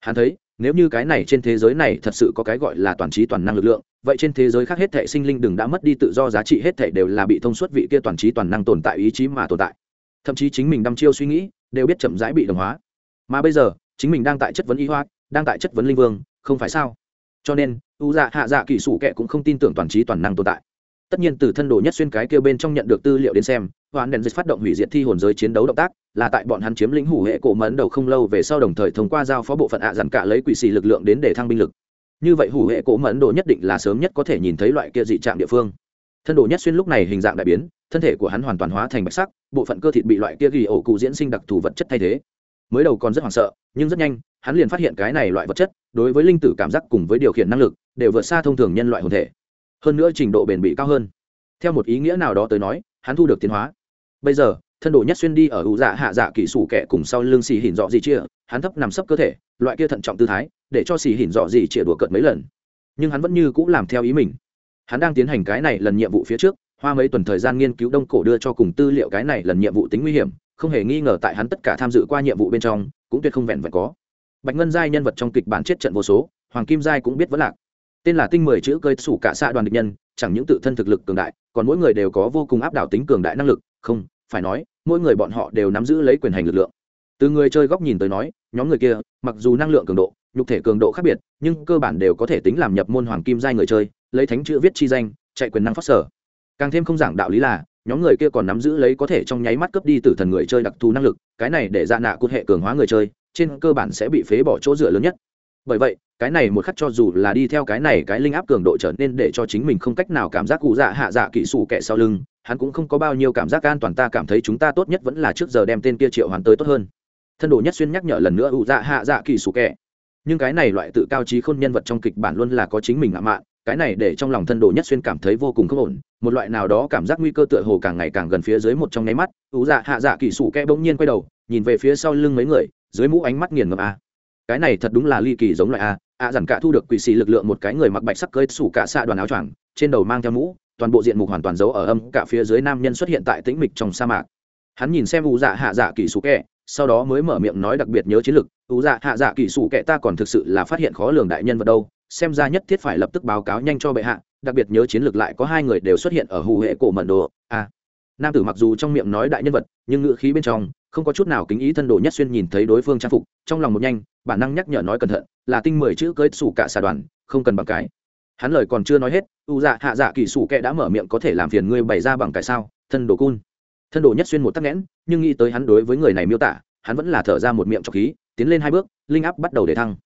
Speaker 1: Hắn thấy nếu như cái này trên thế giới này thật sự có cái gọi là toàn trí toàn năng lực lượng, vậy trên thế giới khác hết thể sinh linh đừng đã mất đi tự do giá trị, hết thể đều là bị thông suốt vị kia toàn trí toàn năng tồn tại ý chí mà tồn tại. Thậm chí chính mình đăm chiêu suy nghĩ, đều biết chậm rãi bị đồng hóa. Mà bây giờ, chính mình đang tại chất vấn y hoa đang tại chất vấn linh vương, không phải sao? Cho nên u dạ hạ dạ kỹ sủ kệ cũng không tin tưởng toàn trí toàn năng tồn tại tất nhiên từ thân đồ nhất xuyên cái kêu bên trong nhận được tư liệu đến xem hoàn đèn dịch phát động hủy diệt thi hồn giới chiến đấu động tác, là tại bọn hắn chiếm lĩnh hủ hệ cổ mẫn đầu không lâu về sau đồng thời thông qua giao phó bộ phận ạ à dặn cả lấy quỷ xì lực lượng đến để thăng binh lực. Như vậy hủ hệ cổ mẫn đồ nhất định là sớm nhất có thể nhìn thấy loại kia dị trạng địa phương. Thân đồ nhất xuyên lúc này hình dạng đại biến, thân thể của hắn hoàn toàn hóa thành bạch sắc, bộ phận cơ thịt bị loại kia ghi ổ cụ diễn sinh đặc thù vật chất thay thế. Mới đầu còn rất hoảng sợ, nhưng rất nhanh, hắn liền phát hiện cái này loại vật chất, đối với linh tử cảm giác cùng với điều khiển năng lực, đều vượt xa thông thường nhân loại hồn thể hơn nữa trình độ bền bỉ cao hơn. Theo một ý nghĩa nào đó tới nói, hắn thu được tiến hóa. Bây giờ, thân đồ nhất xuyên đi ở ủ dạ hạ dạ kỹ sủ kẻ cùng sau lưng xì hình dọ gì chia hắn thấp nằm sấp cơ thể, loại kia thận trọng tư thái, để cho xì hình dọ gì chia đùa cợt mấy lần. Nhưng hắn vẫn như cũng làm theo ý mình. Hắn đang tiến hành cái này lần nhiệm vụ phía trước, hoa mấy tuần thời gian nghiên cứu đông cổ đưa cho cùng tư liệu cái này lần nhiệm vụ tính nguy hiểm, không hề nghi ngờ tại hắn tất cả tham dự qua nhiệm vụ bên trong, cũng tuyệt không vẹn vẹn có. Bạch ngân giai nhân vật trong kịch bản chết trận vô số, hoàng kim giai cũng biết vẫn lạc tên là tinh mười chữ cơi sủ cả xạ đoàn địch nhân, chẳng những tự thân thực lực cường đại, còn mỗi người đều có vô cùng áp đảo tính cường đại năng lực. Không, phải nói, mỗi người bọn họ đều nắm giữ lấy quyền hành lực lượng. Từ người chơi góc nhìn tới nói, nhóm người kia, mặc dù năng lượng cường độ, nhục thể cường độ khác biệt, nhưng cơ bản đều có thể tính làm nhập môn hoàng kim giai người chơi, lấy thánh chữ viết chi danh, chạy quyền năng phát sở. Càng thêm không giảng đạo lý là, nhóm người kia còn nắm giữ lấy có thể trong nháy mắt cướp đi từ thần người chơi đặc thù năng lực, cái này để dạ nạ cốt hệ cường hóa người chơi, trên cơ bản sẽ bị phế bỏ chỗ dựa lớn nhất. Bởi vậy cái này một khắc cho dù là đi theo cái này cái linh áp cường độ trở nên để cho chính mình không cách nào cảm giác cụ dạ hạ dạ kỹ sủ kẻ sau lưng, hắn cũng không có bao nhiêu cảm giác an toàn, ta cảm thấy chúng ta tốt nhất vẫn là trước giờ đem tên kia triệu hoàn tới tốt hơn. Thân đồ nhất xuyên nhắc nhở lần nữa ủ dạ hạ dạ kỹ sủ kẻ. Nhưng cái này loại tự cao trí khôn nhân vật trong kịch bản luôn là có chính mình ngạo mạn, cái này để trong lòng thân đồ nhất xuyên cảm thấy vô cùng không ổn, một loại nào đó cảm giác nguy cơ tựa hồ càng ngày càng gần phía dưới một trong nháy mắt ủ dạ hạ dạ kỹ sủ kẻ bỗng nhiên quay đầu, nhìn về phía sau lưng mấy người, dưới mũ ánh mắt nghiền ngập a. Cái này thật đúng là ly kỳ giống loại a ạ dằn cả thu được quỷ xì lực lượng một cái người mặc bạch sắc cơi sủ cả xạ đoàn áo choàng, trên đầu mang theo mũ, toàn bộ diện mục hoàn toàn giấu ở âm cả phía dưới nam nhân xuất hiện tại tĩnh mịch trong sa mạc. Hắn nhìn xem u dạ hạ dạ kỳ sủ kẹ, sau đó mới mở miệng nói đặc biệt nhớ chiến lực u dạ hạ dạ kỳ sủ kẹ ta còn thực sự là phát hiện khó lường đại nhân vật đâu, xem ra nhất thiết phải lập tức báo cáo nhanh cho bệ hạ, đặc biệt nhớ chiến lược lại có hai người đều xuất hiện ở hù hệ cổ mận đồ a nam tử mặc dù trong miệng nói đại nhân vật, nhưng ngữ khí bên trong không có chút nào kính ý thân đồ nhất xuyên nhìn thấy đối phương trang phục, trong lòng một nhanh, bản năng nhắc nhở nói cẩn thận, là tinh mười chữ cưới sủ cả xà đoàn, không cần bằng cái. Hắn lời còn chưa nói hết, u dạ hạ dạ kỳ sủ kệ đã mở miệng có thể làm phiền ngươi bày ra bằng cái sao, thân đồ cun. Thân đồ nhất xuyên một tắc nghẽn, nhưng nghĩ tới hắn đối với người này miêu tả, hắn vẫn là thở ra một miệng trọc khí, tiến lên hai bước, linh áp bắt đầu để thăng.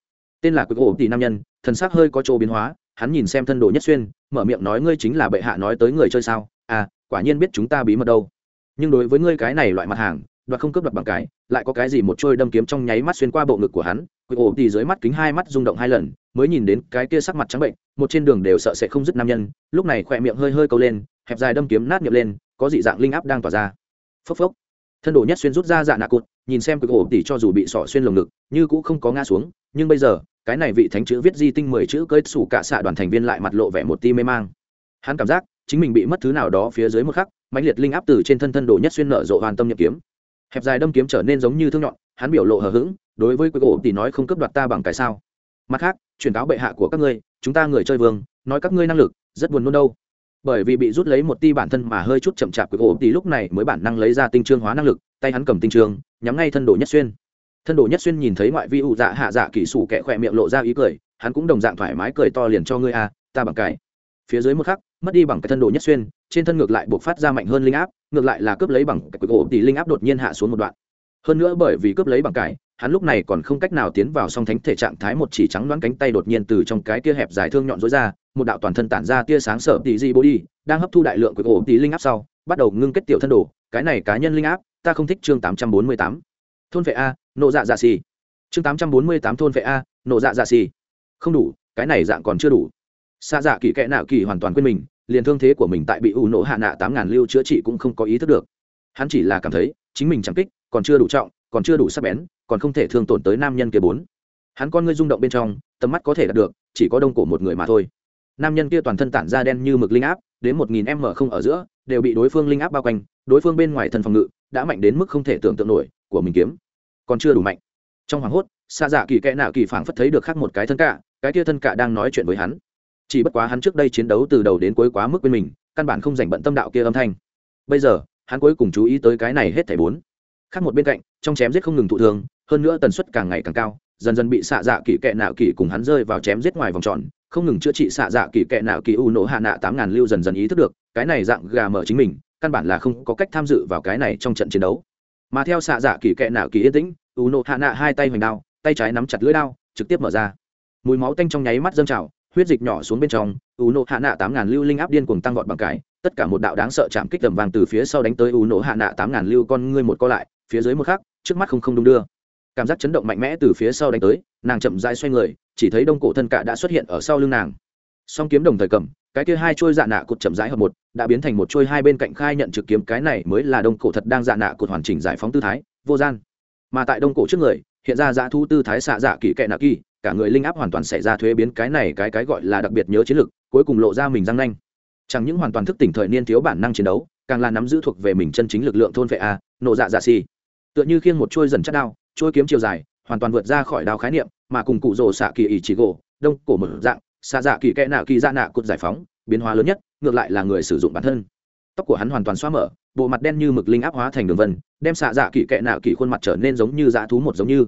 Speaker 1: Tên là quý ổ tỷ nam nhân, thần sắc hơi có chỗ biến hóa, hắn nhìn xem thân đồ nhất xuyên, mở miệng nói ngươi chính là bệ hạ nói tới người chơi sao? À quả nhiên biết chúng ta bí mật đâu. Nhưng đối với ngươi cái này loại mặt hàng đoạt không cướp đoạt bằng cái, lại có cái gì một trôi đâm kiếm trong nháy mắt xuyên qua bộ ngực của hắn, quỷ ổ thì dưới mắt kính hai mắt rung động hai lần, mới nhìn đến cái kia sắc mặt trắng bệnh, một trên đường đều sợ sẽ không dứt nam nhân, lúc này khỏe miệng hơi hơi câu lên, hẹp dài đâm kiếm nát miệng lên, có dị dạng linh áp đang tỏa ra. Phốc phốc. Thân đồ nhất xuyên rút ra dạ nạ cụt, nhìn xem quỷ ổ thì cho dù bị sọ xuyên lồng ngực, như cũng không có ngã xuống, nhưng bây giờ, cái này vị thánh chữ viết di tinh mười chữ cơi sủ cả xạ đoàn thành viên lại mặt lộ vẻ một ti mê mang. Hắn cảm giác, chính mình bị mất thứ nào đó phía dưới một khắc, mãnh liệt linh áp từ trên thân thân đồ nhất xuyên nở rộ hoàn tâm nhập kiếm hẹp dài đâm kiếm trở nên giống như thương nhọn, hắn biểu lộ hờ hững, đối với quỷ cổ thì nói không cướp đoạt ta bằng cái sao. Mặt khác, truyền cáo bệ hạ của các ngươi, chúng ta người chơi vương, nói các ngươi năng lực, rất buồn nôn đâu. Bởi vì bị rút lấy một ti bản thân mà hơi chút chậm chạp quỷ cổ thì lúc này mới bản năng lấy ra tinh trương hóa năng lực, tay hắn cầm tinh trương, nhắm ngay thân đồ nhất xuyên. Thân đồ nhất xuyên nhìn thấy ngoại vi ụ dạ hạ dạ kỹ sủ kẻ khỏe miệng lộ ra ý cười, hắn cũng đồng dạng thoải mái cười to liền cho ngươi a ta bằng cái. Phía dưới một khắc mất đi bằng cái thân độ nhất xuyên, trên thân ngược lại buộc phát ra mạnh hơn linh áp, ngược lại là cướp lấy bằng cái cổ thì linh áp đột nhiên hạ xuống một đoạn. Hơn nữa bởi vì cướp lấy bằng cải hắn lúc này còn không cách nào tiến vào song thánh thể trạng thái một chỉ trắng đoán cánh tay đột nhiên từ trong cái kia hẹp dài thương nhọn rối ra, một đạo toàn thân tản ra tia sáng sợ tỷ di body, đang hấp thu đại lượng của cổ tỷ linh áp sau, bắt đầu ngưng kết tiểu thân đồ, cái này cá nhân linh áp, ta không thích chương tám trăm bốn mươi tám. Thôn vệ a, nộ dạ dạ xì. Chương tám trăm bốn mươi tám thôn vệ a, nộ dạ dạ xì. Không đủ, cái này dạng còn chưa đủ. Xa dạ kỳ kẽ nạo kỳ hoàn toàn quên mình liền thương thế của mình tại bị ủ nổ hạ nạ tám ngàn lưu chữa trị cũng không có ý thức được. Hắn chỉ là cảm thấy, chính mình chẳng kích, còn chưa đủ trọng, còn chưa đủ sắc bén, còn không thể thương tổn tới nam nhân kia bốn. Hắn con ngươi rung động bên trong, tầm mắt có thể đạt được, chỉ có đông cổ một người mà thôi. Nam nhân kia toàn thân tản ra đen như mực linh áp, đến một nghìn m không ở giữa, đều bị đối phương linh áp bao quanh, đối phương bên ngoài thân phòng ngự, đã mạnh đến mức không thể tưởng tượng nổi, của mình kiếm. Còn chưa đủ mạnh. Trong hoảng hốt xa dạ kỳ kẽ nạo kỳ phảng phất thấy được khác một cái thân cả, cái kia thân cả đang nói chuyện với hắn chỉ bất quá hắn trước đây chiến đấu từ đầu đến cuối quá mức bên mình, căn bản không dành bận tâm đạo kia âm thanh. Bây giờ, hắn cuối cùng chú ý tới cái này hết thảy bốn. Khác một bên cạnh, trong chém giết không ngừng thụ thương, hơn nữa tần suất càng ngày càng cao, dần dần bị xạ dạ kỳ kệ nạo kỳ cùng hắn rơi vào chém giết ngoài vòng tròn, không ngừng chữa trị xạ dạ kỳ kệ nạo kỳ u nổ hạ nạ tám ngàn lưu dần dần ý thức được, cái này dạng gà mở chính mình, căn bản là không có cách tham dự vào cái này trong trận chiến đấu. Mà theo xạ dạ kỳ kệ nạo kỳ yên tĩnh, u nổ hạ nạ hai tay hoành đao, tay trái nắm chặt lưỡi đao, trực tiếp mở ra. Mùi máu tanh trong nháy mắt dâng trào huyết dịch nhỏ xuống bên trong u nộ hạ nạ tám ngàn lưu linh áp điên cuồng tăng vọt bằng cái, tất cả một đạo đáng sợ chạm kích tầm vàng từ phía sau đánh tới u nộ hạ nạ tám ngàn lưu con ngươi một co lại, phía dưới một khắc, trước mắt không không đung đưa. Cảm giác chấn động mạnh mẽ từ phía sau đánh tới, nàng chậm dai xoay người, chỉ thấy đông cổ thân cạ đã xuất hiện ở sau lưng nàng. Song kiếm đồng thời cầm, cái kia hai trôi dạ nạ cột chậm rãi hợp một, đã biến thành một trôi hai bên cạnh khai nhận trực kiếm, cái này mới là đông cổ thật đang dạ nạ cột hoàn chỉnh giải phóng tư thái, vô gian. Mà tại đông cổ trước người hiện ra dã thu tư thái xạ dạ kỳ kệ nạ kỳ, cả người linh áp hoàn toàn xảy ra thuế biến cái này cái cái gọi là đặc biệt nhớ chiến lực, cuối cùng lộ ra mình răng nanh. Chẳng những hoàn toàn thức tỉnh thời niên thiếu bản năng chiến đấu, càng là nắm giữ thuộc về mình chân chính lực lượng thôn vệ a, nộ dạ dạ xì. Tựa như khiêng một trôi dần chất đao trôi kiếm chiều dài, hoàn toàn vượt ra khỏi đao khái niệm, mà cùng cụ rồ xạ kỳ ỷ chỉ gỗ, đông cổ mở dạng, xạ dạ kỳ kẽ nạ kỳ dạ nạ cột giải phóng, biến hóa lớn nhất, ngược lại là người sử dụng bản thân tóc của hắn hoàn toàn xóa mở, bộ mặt đen như mực linh áp hóa thành đường vân, đem xạ dạ kỳ kệ nạ kỳ khuôn mặt trở nên giống như dã thú một giống như.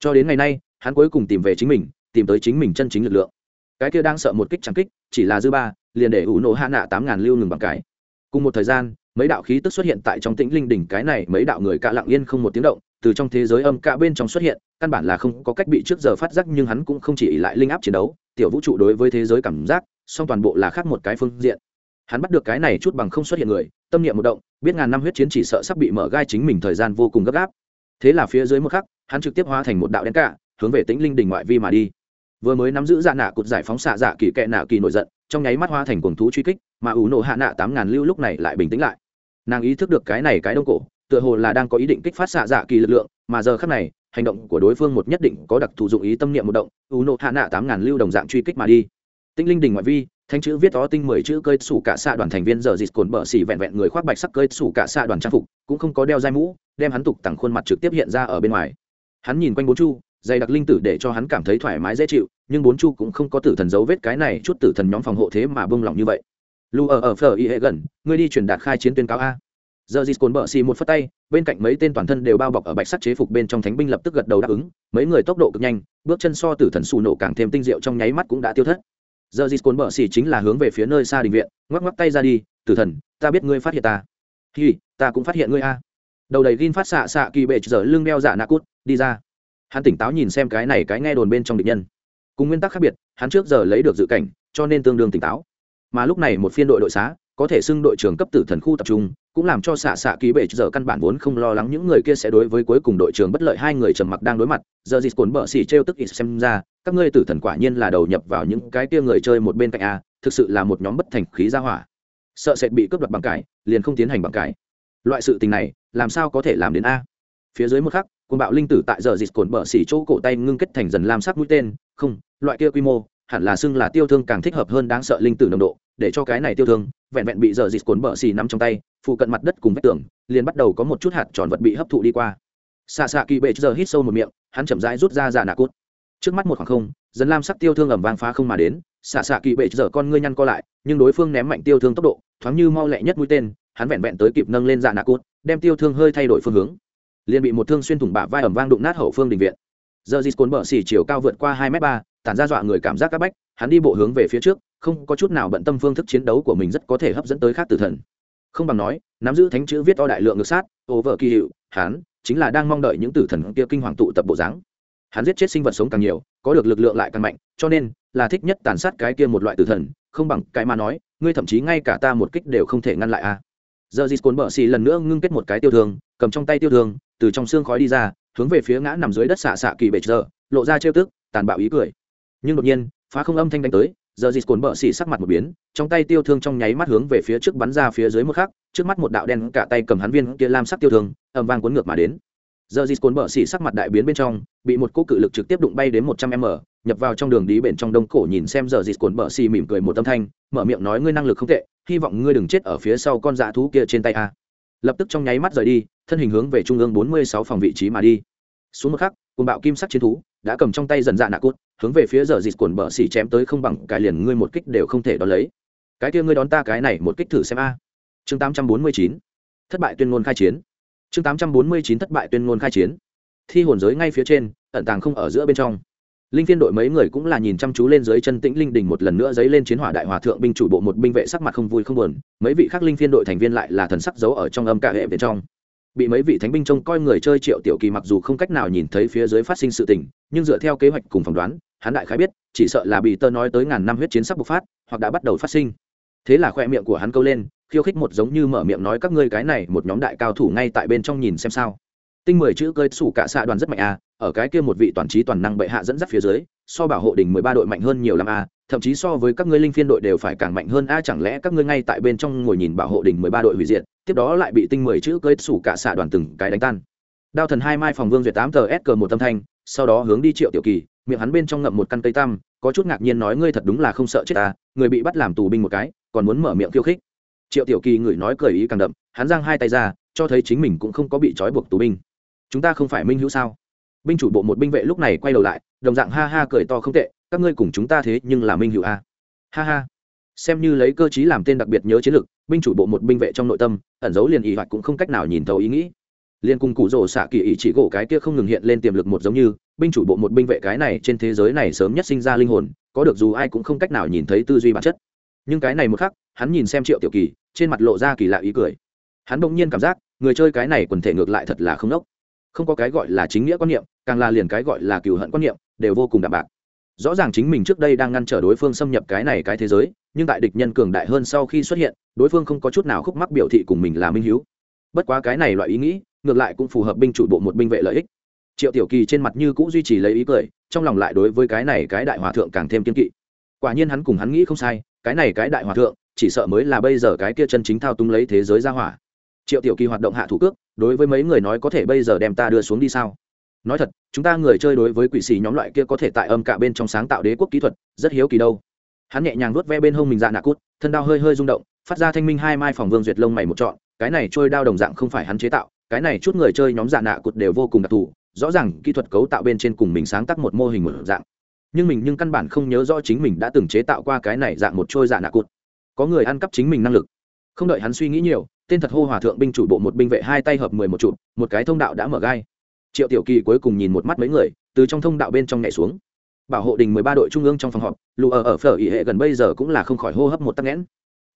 Speaker 1: Cho đến ngày nay, hắn cuối cùng tìm về chính mình, tìm tới chính mình chân chính lực lượng. Cái kia đang sợ một kích chẳng kích, chỉ là dư ba, liền để ủ nổ hạ nạ tám ngàn lưu ngừng bằng cái. Cùng một thời gian, mấy đạo khí tức xuất hiện tại trong tĩnh linh đỉnh, cái này mấy đạo người cạ lặng yên không một tiếng động, từ trong thế giới âm cả bên trong xuất hiện, căn bản là không có cách bị trước giờ phát giác, nhưng hắn cũng không chỉ lại linh áp chiến đấu, tiểu vũ trụ đối với thế giới cảm giác, song toàn bộ là khác một cái phương diện hắn bắt được cái này chút bằng không xuất hiện người, tâm niệm một động, biết ngàn năm huyết chiến chỉ sợ sắp bị mở gai chính mình thời gian vô cùng gấp gáp. Thế là phía dưới một khắc, hắn trực tiếp hóa thành một đạo đen cả, hướng về tĩnh linh đỉnh ngoại vi mà đi. Vừa mới nắm giữ dạ nạ cụt giải phóng xạ dạ kỳ kệ nạ kỳ nổi giận, trong nháy mắt hóa thành cuồng thú truy kích, mà ủ nổ hạ nạ tám ngàn lưu lúc này lại bình tĩnh lại. Nàng ý thức được cái này cái đông cổ, tựa hồ là đang có ý định kích phát xạ dạ kỳ lực lượng, mà giờ khắc này, hành động của đối phương một nhất định có đặc thù dụng ý tâm niệm một động, ủ nổ hạ nạ tám ngàn lưu đồng dạng truy kích mà đi tinh linh đình ngoại vi thanh chữ viết đó tinh mười chữ cơi sủ cả xạ đoàn thành viên giờ dịt cồn bờ xỉ vẹn vẹn người khoác bạch sắc cơi sủ cả xạ đoàn trang phục, cũng không có đeo dai mũ, đem hắn tục tặng khuôn mặt trực tiếp hiện ra ở bên ngoài. Hắn nhìn quanh bốn chu, dày đặc linh tử để cho hắn cảm thấy thoải mái dễ chịu, nhưng bốn chu cũng không có tử thần dấu vết cái này chút tử thần nhóm phòng hộ thế mà bông lỏng như vậy. Lu ở ở phở y hệ gần, ngươi đi truyền đạt khai chiến tuyên cáo a. Giờ dịch cồn bờ xì một phất tay, bên cạnh mấy tên toàn thân đều bao bọc ở bạch sắc chế phục bên trong thánh binh lập tức gật đầu đáp ứng, mấy người tốc độ cực nhanh, bước chân so tử thần xù nổ càng thêm tinh diệu trong nháy mắt cũng đã tiêu thất giờ dì cồn bờ xì chính là hướng về phía nơi xa đình viện, ngoắc ngoắc tay ra đi, tử thần, ta biết ngươi phát hiện ta. Hi, ta cũng phát hiện ngươi a. Đầu đầy gin phát xạ xạ kỳ bệ giờ lưng đeo giả nạ cút, đi ra. Hắn tỉnh táo nhìn xem cái này cái nghe đồn bên trong địch nhân. Cùng nguyên tắc khác biệt, hắn trước giờ lấy được dự cảnh, cho nên tương đương tỉnh táo. Mà lúc này một phiên đội đội xá, có thể xưng đội trưởng cấp tử thần khu tập trung cũng làm cho xạ xạ ký bệ giờ căn bản vốn không lo lắng những người kia sẽ đối với cuối cùng đội trưởng bất lợi hai người trầm mặc đang đối mặt. Giờ dịt cuốn bờ xỉ o tức ít xem ra, các ngươi tử thần quả nhiên là đầu nhập vào những cái kia người chơi một bên cạnh a, thực sự là một nhóm bất thành khí ra hỏa. Sợ sệt bị cướp đoạt bằng cải, liền không tiến hành bằng cải. Loại sự tình này, làm sao có thể làm đến a? Phía dưới một khắc quân bạo linh tử tại giờ dịt cồn bờ xỉ chỗ cổ tay ngưng kết thành dần lam sắc mũi tên. Không, loại kia quy mô, hẳn là xưng là tiêu thương càng thích hợp hơn đáng sợ linh tử nồng độ, để cho cái này tiêu thương vẹn vẹn bị giờ dịt cồn bờ xỉ nắm trong tay phụ cận mặt đất cùng vách tường, liền bắt đầu có một chút hạt tròn vật bị hấp thụ đi qua. Xạ xạ kỳ bệ giờ hít sâu một miệng, hắn chậm rãi rút ra dạ nạ cút. Trước mắt một khoảng không, dân lam sắc tiêu thương ẩm vang phá không mà đến, xạ xạ kỳ bệ giờ con ngươi nhăn co lại, nhưng đối phương ném mạnh tiêu thương tốc độ, thoáng như mau lẹ nhất mũi tên, hắn vẹn vẹn tới kịp nâng lên dạ nạ cút, đem tiêu thương hơi thay đổi phương hướng. Liền bị một thương xuyên thủng bả vai ẩm vang đụng nát hậu phương đình viện. Giờ dì cồn bờ xỉ chiều cao vượt qua hai m ba, tản ra dọa người cảm giác c áp bách, hắn đi bộ hướng về phía trước, không có chút nào bận tâm phương thức chiến đấu của mình rất có thể hấp dẫn tới khác tử thần không bằng nói, nắm giữ thánh chữ viết to đại lượng ngược sát, ô vợ kỳ hiệu, hắn chính là đang mong đợi những tử thần kia kinh hoàng tụ tập bộ dáng hắn giết chết sinh vật sống càng nhiều, có được lực lượng lại càng mạnh, cho nên là thích nhất tàn sát cái kia một loại tử thần, không bằng cái mà nói, ngươi thậm chí ngay cả ta một kích đều không thể ngăn lại a à. giờ dì cồn bờ xì lần nữa ngưng kết một cái tiêu thương, cầm trong tay tiêu thương, từ trong xương khói đi ra, hướng về phía ngã nằm dưới đất xạ xạ kỳ bệ giờ, lộ ra trêu tức, tàn bạo ý cười nhưng đột nhiên, phá không âm thanh đánh tới giờ dịt cồn bợ xỉ sắc mặt một biến, trong tay tiêu thương trong nháy mắt hướng về phía trước bắn ra phía dưới một khắc, trước mắt một đạo đen cả tay cầm hắn viên kia lam sắc tiêu thương, ầm vang cuốn ngược mà đến. Giờ dịt cồn bợ xỉ sắc mặt đại biến bên trong, bị một cỗ cự lực trực tiếp đụng bay đến một trăm m, nhập vào trong đường đi bên trong đông cổ nhìn xem giờ dịt cồn bợ xỉ mỉm cười một âm thanh, mở miệng nói ngươi năng lực không tệ, hy vọng ngươi đừng chết ở phía sau con dã thú kia trên tay a. Lập tức trong nháy mắt rời đi, thân hình hướng về trung ương bốn mươi sáu phòng vị trí mà đi. Xuống một khắc cồn bạo kim sắc chiến thú đã cầm trong tay dần dạ nạ cốt hướng về phía giờ dịt cuộn bờ xỉ chém tới không bằng cái liền ngươi một kích đều không thể đón lấy. Cái kia ngươi đón ta cái này một kích thử xem a. Chương tám trăm bốn mươi chín, thất bại tuyên ngôn khai chiến. Chương tám trăm bốn mươi chín, thất bại tuyên ngôn khai chiến. Thi hồn giới ngay phía trên, ẩn tàng không ở giữa bên trong. Linh thiên đội mấy người cũng là nhìn chăm chú lên dưới chân tĩnh linh đình một lần nữa dấy lên chiến hỏa đại hòa thượng binh chủ bộ một binh vệ sắc mặt không vui không buồn, mấy vị khác linh thiên đội thành viên lại là thần sắc giấu ở trong âm cả hệ bên trong. Bị mấy vị thánh binh trông coi người chơi triệu tiểu kỳ mặc dù không cách nào nhìn thấy phía dưới phát sinh sự tình nhưng dựa theo kế hoạch cùng phỏng đoán, hắn đại khái biết, chỉ sợ là bị tơ nói tới ngàn năm huyết chiến sắp bộc phát, hoặc đã bắt đầu phát sinh. Thế là khoe miệng của hắn câu lên, khiêu khích một giống như mở miệng nói các ngươi cái này một nhóm đại cao thủ ngay tại bên trong nhìn xem sao. Tinh mười chữ cơi sủ cả xạ đoàn rất mạnh a ở cái kia một vị toàn trí toàn năng bệ hạ dẫn dắt phía dưới, so bảo hộ đỉnh mười ba đội mạnh hơn nhiều lắm a thậm chí so với các ngươi linh phiên đội đều phải càng mạnh hơn a chẳng lẽ các ngươi ngay tại bên trong ngồi nhìn bảo hộ đỉnh mười ba đội hủy diệt, tiếp đó lại bị tinh mười chữ cơi sủ cả xạ đoàn từng cái đánh tan. Đao thần hai mai phòng vương duyệt tám tờ s cờ một tâm thanh sau đó hướng đi triệu tiểu kỳ, miệng hắn bên trong ngậm một căn cây tam, có chút ngạc nhiên nói ngươi thật đúng là không sợ chết ta, người bị bắt làm tù binh một cái, còn muốn mở miệng khiêu khích. Triệu tiểu kỳ người nói cười ý càng đậm, hắn giang hai tay ra, cho thấy chính mình cũng không có bị trói buộc tù binh. Chúng ta không phải minh hữu sao? Binh chủ bộ một binh vệ lúc này quay đầu lại, đồng dạng ha ha cười to không tệ, các ngươi cùng chúng ta thế nhưng là minh hữu a. Ha ha. Xem như lấy cơ chí làm tên đặc biệt nhớ chiến lược binh chủ bộ một binh vệ trong nội tâm, ẩn dấu liền ý hoạch cũng không cách nào nhìn thấu ý nghĩ liên cùng cụ rỗ xạ kỳ ý chỉ gỗ cái kia không ngừng hiện lên tiềm lực một giống như, binh chủ bộ một binh vệ cái này trên thế giới này sớm nhất sinh ra linh hồn, có được dù ai cũng không cách nào nhìn thấy tư duy bản chất. Nhưng cái này một khắc, hắn nhìn xem triệu tiểu kỳ, trên mặt lộ ra kỳ lạ ý cười. Hắn bỗng nhiên cảm giác, người chơi cái này quần thể ngược lại thật là không nốc. Không có cái gọi là chính nghĩa quan niệm, càng là liền cái gọi là cừu hận quan niệm, đều vô cùng đạm bạc. Rõ ràng chính mình trước đây đang ngăn trở đối phương xâm nhập cái này cái thế giới, nhưng tại địch nhân cường đại hơn sau khi xuất hiện, đối phương không có chút nào khúc mắc biểu thị cùng mình là minh hiếu. Bất quá cái này loại ý nghĩ ngược lại cũng phù hợp binh chủ bộ một binh vệ lợi ích. Triệu tiểu kỳ trên mặt như cũng duy trì lấy ý cười, trong lòng lại đối với cái này cái đại hòa thượng càng thêm kiên kỵ. Quả nhiên hắn cùng hắn nghĩ không sai, cái này cái đại hòa thượng, chỉ sợ mới là bây giờ cái kia chân chính thao túng lấy thế giới ra hỏa. Triệu tiểu kỳ hoạt động hạ thủ cước, đối với mấy người nói có thể bây giờ đem ta đưa xuống đi sao? Nói thật, chúng ta người chơi đối với quỷ xì nhóm loại kia có thể tại âm cả bên trong sáng tạo đế quốc kỹ thuật, rất hiếu kỳ đâu. Hắn nhẹ nhàng vuốt ve bên hông mình dạ nạ cút, thân đao hơi hơi rung động, phát ra thanh minh hai mai phòng vương duyệt lông mày một trọn, cái này trôi đao đồng dạng không phải hắn chế tạo cái này chút người chơi nhóm dạ nạ cụt đều vô cùng đặc thù, rõ ràng kỹ thuật cấu tạo bên trên cùng mình sáng tác một mô hình một dạng. Nhưng mình nhưng căn bản không nhớ rõ chính mình đã từng chế tạo qua cái này dạng một trôi dạ nạ cụt. Có người ăn cắp chính mình năng lực. Không đợi hắn suy nghĩ nhiều, tên thật hô hòa thượng binh chủ bộ một binh vệ hai tay hợp mười một trụ, một cái thông đạo đã mở gai. Triệu tiểu kỳ cuối cùng nhìn một mắt mấy người, từ trong thông đạo bên trong nhảy xuống. Bảo hộ đình mười ba đội trung ương trong phòng họp lụ ở ở phở ỉ hệ gần bây giờ cũng là không khỏi hô hấp một tắc nghẽn.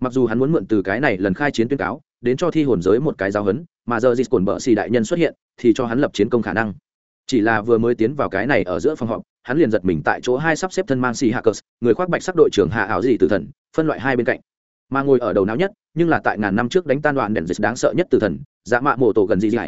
Speaker 1: Mặc dù hắn muốn mượn từ cái này lần khai chiến tuyên cáo đến cho thi hồn giới một cái giáo hấn, mà giờ dịt cồn bợ xì đại nhân xuất hiện, thì cho hắn lập chiến công khả năng. Chỉ là vừa mới tiến vào cái này ở giữa phòng họp, hắn liền giật mình tại chỗ hai sắp xếp thân mang xì hạ cờ, người khoác bạch sắc đội trưởng hạ ảo dị tử thần, phân loại hai bên cạnh. Mà ngồi ở đầu não nhất, nhưng là tại ngàn năm trước đánh tan đoạn đèn dịch đáng sợ nhất tử thần dạ mạ mổ tổ gần dị gì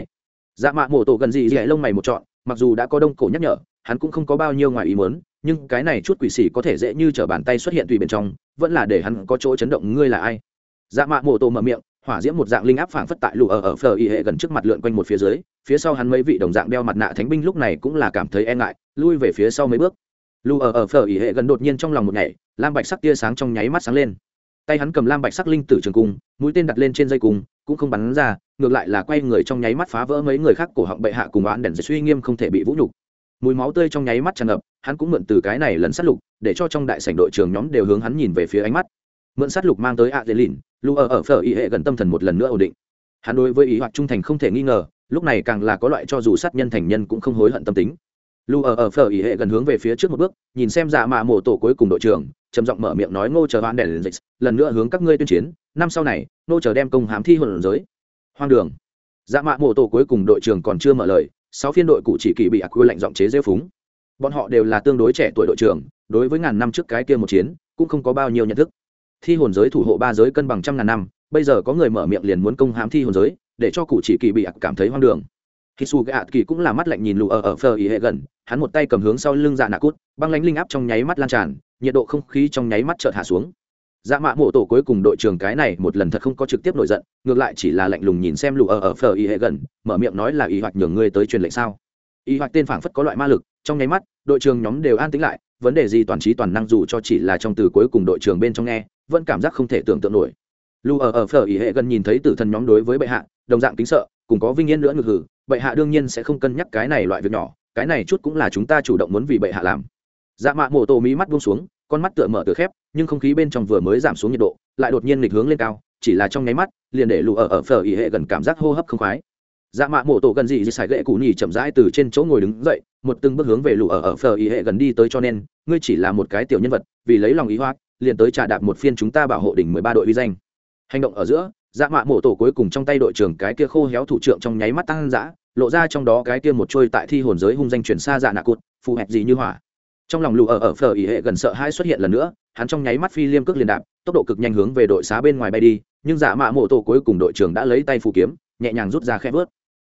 Speaker 1: dạ mạ mổ tổ gần dị gì lông mày một trọn, mặc dù đã có đông cổ nhắc nhở, hắn cũng không có bao nhiêu ngoài ý muốn, nhưng cái này chút quỷ xỉ có thể dễ như t r ở bàn tay xuất hiện tùy bên trong, vẫn là để hắn có chỗ chấn động ngươi là ai. Dạ mạ mổ tổ mở miệng hỏa diễm một dạng linh áp phảng phất tại lù ở ở phờ y hệ gần trước mặt lượn quanh một phía dưới, phía sau hắn mấy vị đồng dạng đeo mặt nạ thánh binh lúc này cũng là cảm thấy e ngại, lui về phía sau mấy bước. Lù ở ở phờ y hệ gần đột nhiên trong lòng một nhảy, lam bạch sắc tia sáng trong nháy mắt sáng lên. Tay hắn cầm lam bạch sắc linh tử trường cung, mũi tên đặt lên trên dây cung, cũng không bắn ra, ngược lại là quay người trong nháy mắt phá vỡ mấy người khác cổ họng bệ hạ cùng oán đèn suy nghiêm không thể bị vũ nhục. Mùi máu tươi trong nháy mắt tràn ngập, hắn cũng mượn từ cái này lần sát lục, để cho trong đại sảnh đội trưởng nhóm đều hướng hắn nhìn về phía ánh mắt mượn sát lục mang tới ạ dễ lìn lũ ở ở phở ý hệ gần tâm thần một lần nữa ổn định. Hắn đối với ý hoặc trung thành không thể nghi ngờ, lúc này càng là có loại cho dù sát nhân thành nhân cũng không hối hận tâm tính. Lù ở ở phở ý hệ gần hướng về phía trước một bước, nhìn xem dạ mạ mổ tổ cuối cùng đội trưởng, trầm giọng mở miệng nói, ngô chờ hoan đèn dịch, lần nữa hướng các ngươi tuyên chiến, năm sau này, ngô chờ đem công hám thi hồn giới. Hoang đường. Dạ mạ mổ tổ cuối cùng đội trưởng còn chưa mở lời, sáu phiên đội cụ chỉ kỳ bị ác quy lệnh giọng chế rêu phúng. Bọn họ đều là tương đối trẻ tuổi đội trưởng, đối với ngàn năm trước cái kia một chiến, cũng không có bao nhiêu nhận thức thi hồn giới thủ hộ ba giới cân bằng trăm ngàn năm, bây giờ có người mở miệng liền muốn công hãm thi hồn giới, để cho cụ chỉ kỳ bị ạc cảm thấy hoang đường. Khi su gạ kỳ cũng là mắt lạnh nhìn lù ở ở phờ ý hệ gần, hắn một tay cầm hướng sau lưng dạ nạ cút, băng lánh linh áp trong nháy mắt lan tràn, nhiệt độ không khí trong nháy mắt chợt hạ xuống. Dạ mạ mộ tổ cuối cùng đội trưởng cái này một lần thật không có trực tiếp nổi giận, ngược lại chỉ là lạnh lùng nhìn xem lù ở ở phờ ý hệ gần, mở miệng nói là ý hoạch nhường ngươi tới truyền lệnh sao? Ý hoạch tên phảng phất có loại ma lực, trong nháy mắt, đội trưởng nhóm đều an tĩnh lại, vấn đề gì toàn trí toàn năng dù cho chỉ là trong từ cuối cùng đội trưởng bên trong nghe vẫn cảm giác không thể tưởng tượng nổi. Lù ở ở phở ý hệ gần nhìn thấy tử thần nhóm đối với bệ hạ, đồng dạng kính sợ, cùng có vinh yên nữa ngược hử, bệ hạ đương nhiên sẽ không cân nhắc cái này loại việc nhỏ, cái này chút cũng là chúng ta chủ động muốn vì bệ hạ làm. Dạ mạ mộ tổ mí mắt buông xuống, con mắt tựa mở tựa khép, nhưng không khí bên trong vừa mới giảm xuống nhiệt độ, lại đột nhiên nghịch hướng lên cao, chỉ là trong nháy mắt, liền để lụ ở ở phở ý hệ gần cảm giác hô hấp không khoái. Dạ mạ mộ tổ gần gì xài gậy cũ nhì chậm rãi từ trên chỗ ngồi đứng dậy, một từng bước hướng về lụ ở ở phở ý hệ gần đi tới cho nên, ngươi chỉ là một cái tiểu nhân vật, vì lấy lòng ý hoác liền tới trà đạp một phiên chúng ta bảo hộ đỉnh mười ba đội uy danh. Hành động ở giữa dạ mạ mộ tổ cuối cùng trong tay đội trưởng cái kia khô héo thủ trưởng trong nháy mắt tăng dã, lộ ra trong đó cái kia một trôi tại thi hồn giới hung danh chuyển xa dạ nạ cụt, phù hẹp gì như hỏa. Trong lòng lù ở ở phở ỉ hệ gần sợ hai xuất hiện lần nữa, hắn trong nháy mắt phi liêm cước liền đạp, tốc độ cực nhanh hướng về đội xá bên ngoài bay đi, nhưng dạ mạ mộ tổ cuối cùng đội trưởng đã lấy tay phù kiếm, nhẹ nhàng rút ra khẽ vớt.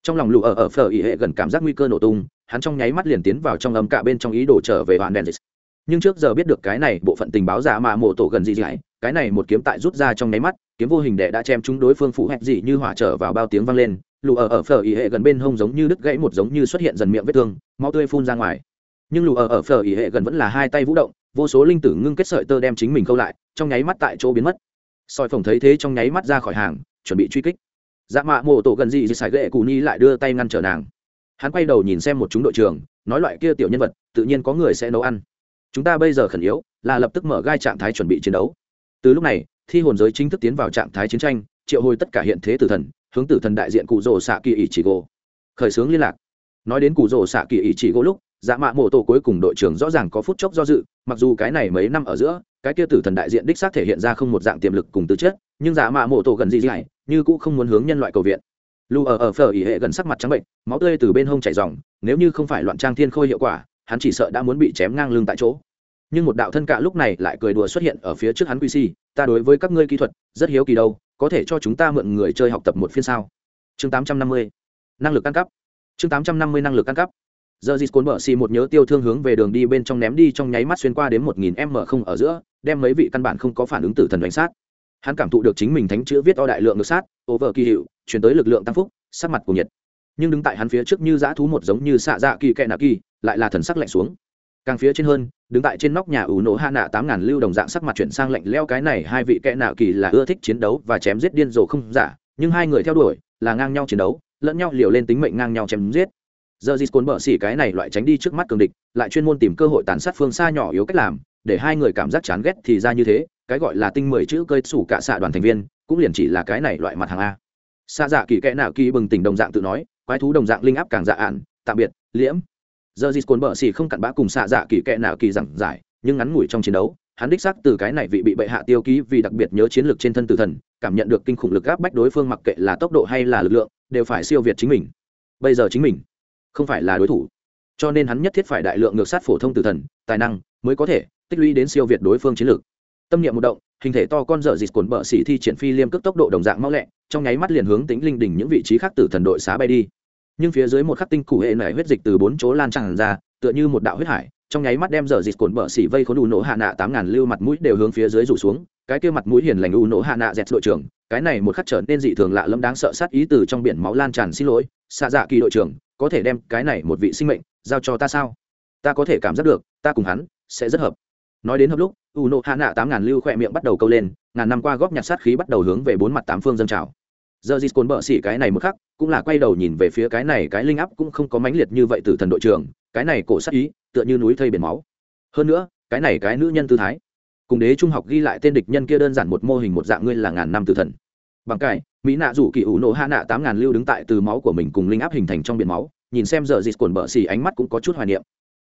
Speaker 1: Trong lòng lù ở ở phở ỉ hệ gần cảm giác nguy cơ nổ tung, hắn trong nháy mắt liền tiến vào trong âm cạ bên trong ý đồ trở về hoàn đèn nhưng trước giờ biết được cái này bộ phận tình báo giả mà mộ tổ gần gì gì cái này một kiếm tại rút ra trong nháy mắt, kiếm vô hình đệ đã chém chúng đối phương phụ hẹp dị như hỏa trở vào bao tiếng vang lên, lù ở ở phở ý hệ gần bên hông giống như đứt gãy một giống như xuất hiện dần miệng vết thương, máu tươi phun ra ngoài. Nhưng lù ở ở phở ý hệ gần vẫn là hai tay vũ động, vô số linh tử ngưng kết sợi tơ đem chính mình câu lại, trong nháy mắt tại chỗ biến mất. Soi phồng thấy thế trong nháy mắt ra khỏi hàng, chuẩn bị truy kích. Dạ mạ mộ tổ gần gì dị sải gệ cù ni lại đưa tay ngăn trở nàng. Hắn quay đầu nhìn xem một chúng đội trưởng, nói loại kia tiểu nhân vật, tự nhiên có người sẽ nấu ăn chúng ta bây giờ khẩn yếu, là lập tức mở gai trạng thái chuẩn bị chiến đấu. Từ lúc này, thi hồn giới chính thức tiến vào trạng thái chiến tranh, triệu hồi tất cả hiện thế tử thần, hướng tử thần đại diện cụ rồ xạ kỳ ỷ chỉ gỗ. Khởi xướng liên lạc. Nói đến cụ rồ xạ kỳ ỷ chỉ gỗ lúc dạ mạ mộ tổ cuối cùng đội trưởng rõ ràng có phút chốc do dự, mặc dù cái này mấy năm ở giữa, cái kia tử thần đại diện đích xác thể hiện ra không một dạng tiềm lực cùng tư chất, nhưng dạ mạ mộ tổ gần gì gì này như cũng không muốn hướng nhân loại cầu viện. Lu ở ở phở ỉ hệ gần sắc mặt trắng bệnh máu tươi từ bên hông chảy dòng nếu như không phải loạn trang thiên khôi hiệu quả hắn chỉ sợ đã muốn bị chém ngang lưng tại chỗ. Nhưng một đạo thân cạ lúc này lại cười đùa xuất hiện ở phía trước hắn quy si, ta đối với các ngươi kỹ thuật rất hiếu kỳ đâu, có thể cho chúng ta mượn người chơi học tập một phiên sao? Chương tám trăm năm mươi, năng lực căn cấp chương tám trăm năm mươi, năng lực căn cấp giờ dịt cồn bờ xì một nhớ tiêu thương hướng về đường đi bên trong ném đi trong nháy mắt xuyên qua đến một nghìn m không ở giữa, đem mấy vị căn bản không có phản ứng tử thần đánh sát. Hắn cảm thụ được chính mình thánh chữ viết o đại lượng ngược sát, over kỳ hiệu, chuyển tới lực lượng tăng phúc, sắc mặt của nhiệt. Nhưng đứng tại hắn phía trước như dã thú một giống như xạ dạ kỳ kẹ nạ kỳ lại là thần sắc lạnh xuống. Càng phía trên hơn, đứng tại trên nóc nhà ủ nổ hạ nạ tám ngàn lưu đồng dạng sắc mặt chuyển sang lạnh leo cái này hai vị kẽ nạ kỳ là ưa thích chiến đấu và chém giết điên rồ không giả, nhưng hai người theo đuổi là ngang nhau chiến đấu, lẫn nhau liều lên tính mệnh ngang nhau chém giết. Giờ dì cồn bợ xỉ cái này loại tránh đi trước mắt cường địch, lại chuyên môn tìm cơ hội tàn sát phương xa nhỏ yếu cách làm, để hai người cảm giác chán ghét thì ra như thế, cái gọi là tinh mười chữ cơi sủ cả xạ đoàn thành viên, cũng liền chỉ là cái này loại mặt hàng a. Xa dạ kỳ kẽ nạ kỳ bừng tỉnh đồng dạng tự nói, quái thú đồng dạng linh áp càng dạ ạn, tạm biệt, liễm giờ dịt cồn bờ xỉ không cặn bã cùng xạ dạ kỳ kệ nào kỳ giảng giải, nhưng ngắn ngủi trong chiến đấu, hắn đích xác từ cái này vị bị bệ hạ tiêu ký vì đặc biệt nhớ chiến lược trên thân tử thần, cảm nhận được kinh khủng lực áp bách đối phương mặc kệ là tốc độ hay là lực lượng, đều phải siêu việt chính mình. Bây giờ chính mình không phải là đối thủ. Cho nên hắn nhất thiết phải đại lượng ngược sát phổ thông tử thần, tài năng mới có thể tích lũy đến siêu việt đối phương chiến lược. Tâm niệm một động, hình thể to con dở dịt cồn bờ xỉ thi triển phi liêm cước tốc độ đồng dạng mau lẹ, trong nháy mắt liền hướng tính linh đỉnh những vị trí khác tử thần đội xá bay đi nhưng phía dưới một khắc tinh củ hệ nảy huyết dịch từ bốn chỗ lan tràn ra, tựa như một đạo huyết hải, trong nháy mắt đem dở dịch cồn bờ xỉ vây khốn đủ nổ hạ nạ tám ngàn lưu mặt mũi đều hướng phía dưới rủ xuống, cái kia mặt mũi hiền lành u nổ hạ nạ dẹt đội trưởng, cái này một khắc trở nên dị thường lạ lẫm đáng sợ sát ý từ trong biển máu lan tràn xin lỗi, xạ dạ kỳ đội trưởng, có thể đem cái này một vị sinh mệnh giao cho ta sao? Ta có thể cảm giác được, ta cùng hắn sẽ rất hợp. Nói đến hợp lúc u nộ hạ nạ tám ngàn lưu khỏe miệng bắt đầu câu lên, ngàn năm qua góp nhặt sát khí bắt đầu hướng về bốn mặt tám phương dân trào giờ dì cồn bợ xỉ cái này một khắc, cũng là quay đầu nhìn về phía cái này cái linh áp cũng không có mãnh liệt như vậy từ thần đội trưởng, cái này cổ sát ý, tựa như núi thây biển máu. Hơn nữa, cái này cái nữ nhân tư thái. Cùng đế trung học ghi lại tên địch nhân kia đơn giản một mô hình một dạng ngươi là ngàn năm tử thần. Bằng cái, mỹ nạ rủ kỳ ủ nổ hạ nạ tám ngàn lưu đứng tại từ máu của mình cùng linh áp hình thành trong biển máu, nhìn xem giờ dịt cồn bợ xì ánh mắt cũng có chút hoài niệm.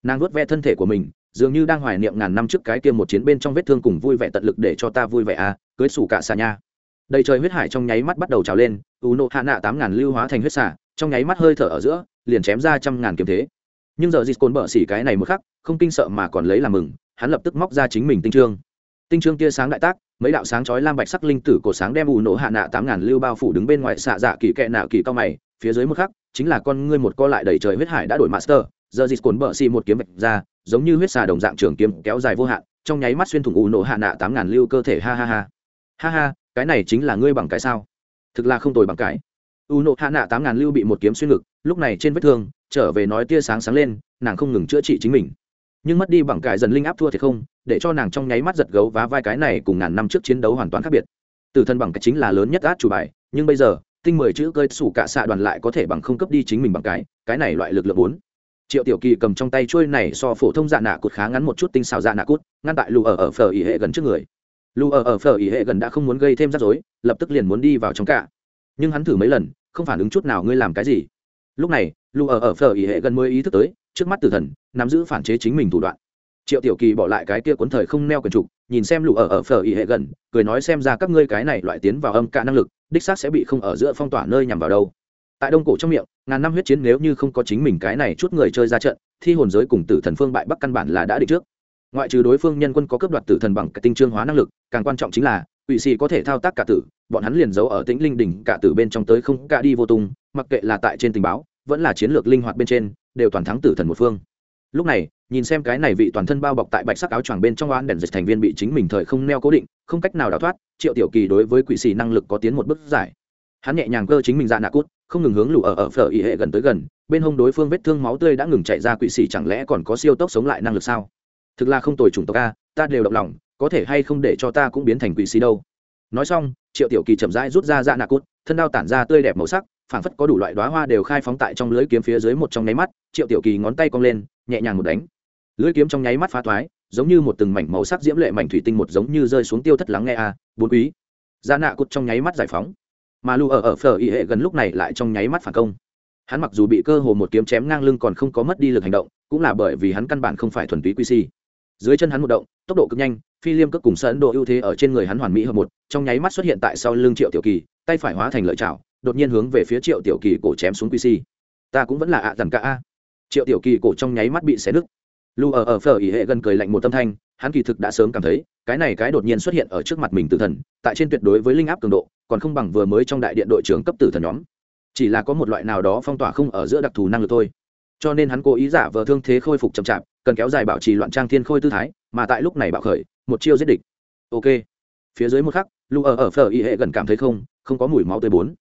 Speaker 1: Nàng vuốt ve thân thể của mình, dường như đang hoài niệm ngàn năm trước cái kia một chiến bên trong vết thương cùng vui vẻ tận lực để cho ta vui vẻ à cưới sủ cả xà nha đầy trời huyết hải trong nháy mắt bắt đầu trào lên u nộ hạ nạ tám ngàn lưu hóa thành huyết xả trong nháy mắt hơi thở ở giữa, liền chém ra trăm ngàn kiếm thế. Nhưng giờ dịt cồn bờ xỉ cái này một khắc, không kinh sợ mà còn lấy làm mừng, hắn lập tức móc ra chính mình tinh trương. Tinh trương tia sáng đại tác, mấy đạo sáng chói lam bạch sắc linh tử cổ sáng đem ủ nổ hạ nạ tám ngàn lưu bao phủ đứng bên ngoài xạ dạ kỳ kẹ nạ kỳ cao mày, phía dưới một khắc, chính là con ngươi một co lại đầy trời huyết hải đã đổi master, giờ dịt cồn bờ xì một kiếm vạch ra, giống như huyết xà đồng dạng trường kiếm kéo dài vô hạn, trong nháy mắt xuyên thủng ủ nổ hạ nạ tám ngàn lưu cơ thể, ha ha ha. Ha ha cái này chính là ngươi bằng cái sao? Thực là không tồi bằng cái. U nộ hạ nạ tám ngàn lưu bị một kiếm xuyên ngực, lúc này trên vết thương, trở về nói tia sáng sáng lên, nàng không ngừng chữa trị chính mình. Nhưng mất đi bằng cái dần linh áp thua thì không, để cho nàng trong nháy mắt giật gấu và vai cái này cùng ngàn năm trước chiến đấu hoàn toàn khác biệt. Từ thân bằng cái chính là lớn nhất át chủ bài, nhưng bây giờ, tinh mười chữ cơi sủ cả xạ đoàn lại có thể bằng không cấp đi chính mình bằng cái cái này loại lực lượng bốn. Triệu tiểu kỳ cầm trong tay trôi này so phổ thông dạ nạ cút khá ngắn một chút tinh xào dạ nạ cút ngăn tại lù ở ở phở ỉ hệ gần trước người lu ở ở phở ý hệ gần đã không muốn gây thêm rắc rối, lập tức liền muốn đi vào trong cả. Nhưng hắn thử mấy lần, không phản ứng chút nào ngươi làm cái gì. Lúc này, lu ở ở phở ý hệ gần mới ý thức tới, trước mắt tử thần, nắm giữ phản chế chính mình thủ đoạn. Triệu tiểu kỳ bỏ lại cái kia cuốn thời không neo quần trục, nhìn xem lù ở ở phở ý hệ gần, cười nói xem ra các ngươi cái này loại tiến vào âm cả năng lực, đích xác sẽ bị không ở giữa phong tỏa nơi nhằm vào đâu. Tại đông cổ trong miệng, ngàn năm huyết chiến nếu như không có chính mình cái này chút người chơi ra trận, thi hồn giới cùng tử thần phương bại bắc căn bản là đã định trước ngoại trừ đối phương nhân quân có cấp đoạt tử thần bằng cái tinh trương hóa năng lực, càng quan trọng chính là, quỷ sĩ có thể thao tác cả tử, bọn hắn liền giấu ở tĩnh linh đỉnh cả tử bên trong tới không cả đi vô tung, mặc kệ là tại trên tình báo, vẫn là chiến lược linh hoạt bên trên, đều toàn thắng tử thần một phương. Lúc này, nhìn xem cái này vị toàn thân bao bọc tại bạch sắc áo choàng bên trong oan đèn dịch thành viên bị chính mình thời không neo cố định, không cách nào đào thoát, triệu tiểu kỳ đối với quỷ sĩ năng lực có tiến một bước giải. Hắn nhẹ nhàng cơ chính mình ra nạ cút, không ngừng hướng lù ở ở phở ý hệ gần tới gần, bên hông đối phương vết thương máu tươi đã ngừng chạy ra quỷ sĩ chẳng lẽ còn có siêu tốc sống lại năng lực sao? Thực là không tồi chủng tộc a, ta đều động lòng, có thể hay không để cho ta cũng biến thành quỷ sĩ đâu. Nói xong, triệu tiểu kỳ chậm rãi rút ra dạ nạ cút thân đao tản ra tươi đẹp màu sắc, phảng phất có đủ loại đoá hoa đều khai phóng tại trong lưới kiếm phía dưới một trong nháy mắt, triệu tiểu kỳ ngón tay cong lên, nhẹ nhàng một đánh. Lưới kiếm trong nháy mắt phá thoái, giống như một từng mảnh màu sắc diễm lệ mảnh thủy tinh một giống như rơi xuống tiêu thất lắng nghe a, bốn quý. Dạ nạ cút trong nháy mắt giải phóng. Mà lu ở ở phở y hệ gần lúc này lại trong nháy mắt phản công. Hắn mặc dù bị cơ hồ một kiếm chém ngang lưng còn không có mất đi lực hành động, cũng là bởi vì hắn căn bản không phải thuần túy quy si dưới chân hắn một động, tốc độ cực nhanh, phi liêm cất cùng sợ độ ưu thế ở trên người hắn hoàn mỹ hợp một, trong nháy mắt xuất hiện tại sau lưng triệu tiểu kỳ, tay phải hóa thành lợi chảo, đột nhiên hướng về phía triệu tiểu kỳ cổ chém xuống quy si. Ta cũng vẫn là ạ à dằn cả a. Triệu tiểu kỳ cổ trong nháy mắt bị xé nứt. Lu ở ở phở ỉ hệ gần cười lạnh một tâm thanh, hắn kỳ thực đã sớm cảm thấy, cái này cái đột nhiên xuất hiện ở trước mặt mình tử thần, tại trên tuyệt đối với linh áp cường độ, còn không bằng vừa mới trong đại điện đội trưởng cấp tử thần nhóm. Chỉ là có một loại nào đó phong tỏa không ở giữa đặc thù năng lực thôi cho nên hắn cố ý giả vờ thương thế khôi phục chậm chạp, cần kéo dài bảo trì loạn trang thiên khôi tư thái, mà tại lúc này bạo khởi, một chiêu giết địch. Ok. Phía dưới một khắc, lu ở ở phở y hệ gần cảm thấy không không có mùi máu tươi bốn.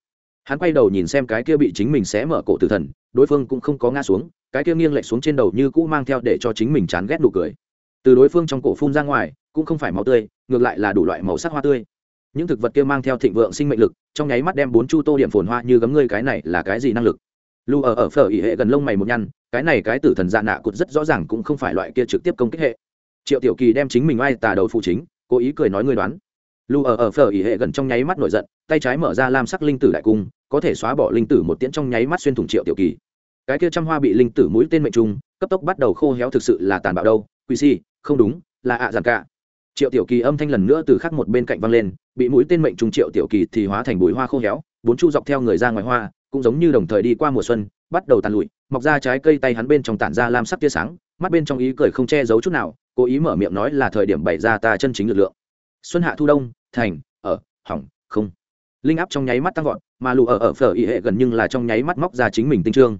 Speaker 1: Hắn quay đầu nhìn xem cái kia bị chính mình xé mở cổ tử thần, đối phương cũng không có ngã xuống, cái kia nghiêng lệch xuống trên đầu như cũ mang theo để cho chính mình chán ghét nụ cười. Từ đối phương trong cổ phun ra ngoài, cũng không phải máu tươi, ngược lại là đủ loại màu sắc hoa tươi. Những thực vật kia mang theo thịnh vượng sinh mệnh lực, trong nháy mắt đem bốn chu tô điểm phồn hoa như gấm ngươi, cái này là cái gì năng lực? Lu ở ở phở ỉ hệ gần lông mày một nhăn, cái này cái tử thần dạ nạ cụt rất rõ ràng cũng không phải loại kia trực tiếp công kích hệ. Triệu tiểu kỳ đem chính mình oai tà đầu phụ chính, cố ý cười nói ngươi đoán. Lu ở ở phở ỉ hệ gần trong nháy mắt nổi giận, tay trái mở ra lam sắc linh tử đại cung, có thể xóa bỏ linh tử một tiễn trong nháy mắt xuyên thủng triệu tiểu kỳ. Cái kia trăm hoa bị linh tử mũi tên mệnh trung cấp tốc bắt đầu khô héo thực sự là tàn bạo đâu, quỷ si, không đúng, là ạ giàn cả. Triệu tiểu kỳ âm thanh lần nữa từ khắc một bên cạnh văng lên, bị mũi tên mệnh trung triệu tiểu kỳ thì hóa thành bụi hoa khô héo, bốn chu dọc theo người ra ngoài hoa cũng giống như đồng thời đi qua mùa xuân, bắt đầu tàn lụi, mọc ra trái cây tay hắn bên trong tản ra lam sắc tia sáng, mắt bên trong ý cười không che giấu chút nào, cố ý mở miệng nói là thời điểm bày ra ta chân chính lực lượng. Xuân hạ thu đông, thành, ở, hỏng, không. Linh áp trong nháy mắt tăng vọt, mà lụ ở ở phở ý hệ gần nhưng là trong nháy mắt móc ra chính mình tinh trương.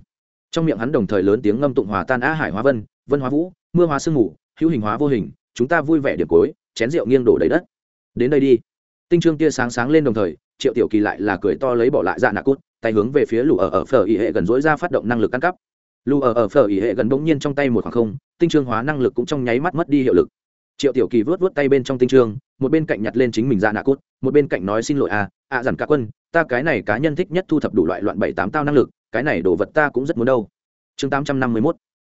Speaker 1: Trong miệng hắn đồng thời lớn tiếng ngâm tụng hòa tan á hải hóa vân vân hóa vũ, mưa hóa sương mù, hữu hình hóa vô hình, chúng ta vui vẻ điểm cối chén rượu nghiêng đổ đầy đất. Đến đây đi. Tinh trương tia sáng sáng lên đồng thời, triệu tiểu kỳ lại là cười to lấy bỏ lại dạ nạ cút tay hướng về phía lù ở ở phở ý hệ gần dối ra phát động năng lực căn cắp. Lù ở ở phở ý hệ gần bỗng nhiên trong tay một khoảng không, tinh trương hóa năng lực cũng trong nháy mắt mất đi hiệu lực. Triệu tiểu kỳ vớt vớt tay bên trong tinh trương, một bên cạnh nhặt lên chính mình ra nạ cút một bên cạnh nói xin lỗi à à dằn cả quân, ta cái này cá nhân thích nhất thu thập đủ loại loạn bảy tám tao năng lực, cái này đồ vật ta cũng rất muốn đâu. Chương tám trăm năm mươi mốt,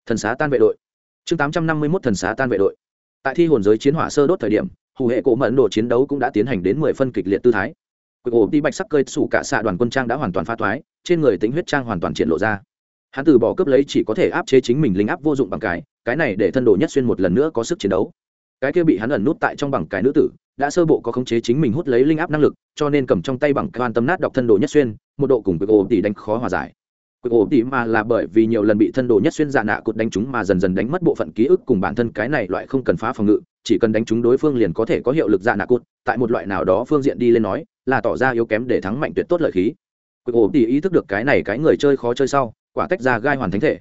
Speaker 1: thần xá tan vệ đội. Chương tám trăm năm mươi mốt, thần xá tan vệ đội. Tại thi hồn giới chiến hỏa sơ đốt thời điểm, hù hệ cổ mẫn đồ chiến đấu cũng đã tiến hành đến mười phân kịch liệt tư thái quỷ ổ đi bạch sắc cơi sủ cả xạ đoàn quân trang đã hoàn toàn pha thoái, trên người tính huyết trang hoàn toàn triển lộ ra. Hắn từ bỏ cướp lấy chỉ có thể áp chế chính mình linh áp vô dụng bằng cái cái này để thân đồ nhất xuyên một lần nữa có sức chiến đấu. Cái kia bị hắn ẩn nút tại trong bằng cái nữ tử, đã sơ bộ có khống chế chính mình hút lấy linh áp năng lực, cho nên cầm trong tay bằng quan tâm nát đọc thân đồ nhất xuyên, một độ cùng quỷ ổ tỷ đánh khó hòa giải. Quỷ ổ tỷ mà là bởi vì nhiều lần bị thân đồ nhất xuyên dạ nạ cột đánh chúng mà dần dần đánh mất bộ phận ký ức cùng bản thân cái này loại không cần phá phòng ngự chỉ cần đánh trúng đối phương liền có thể có hiệu lực dạ nạ cột tại một loại nào đó phương diện đi lên nói, là tỏ ra yếu kém để thắng mạnh tuyệt tốt lợi khí. Quỷ ổ tỷ ý thức được cái này cái người chơi khó chơi sau, quả tách ra gai hoàn thánh thể.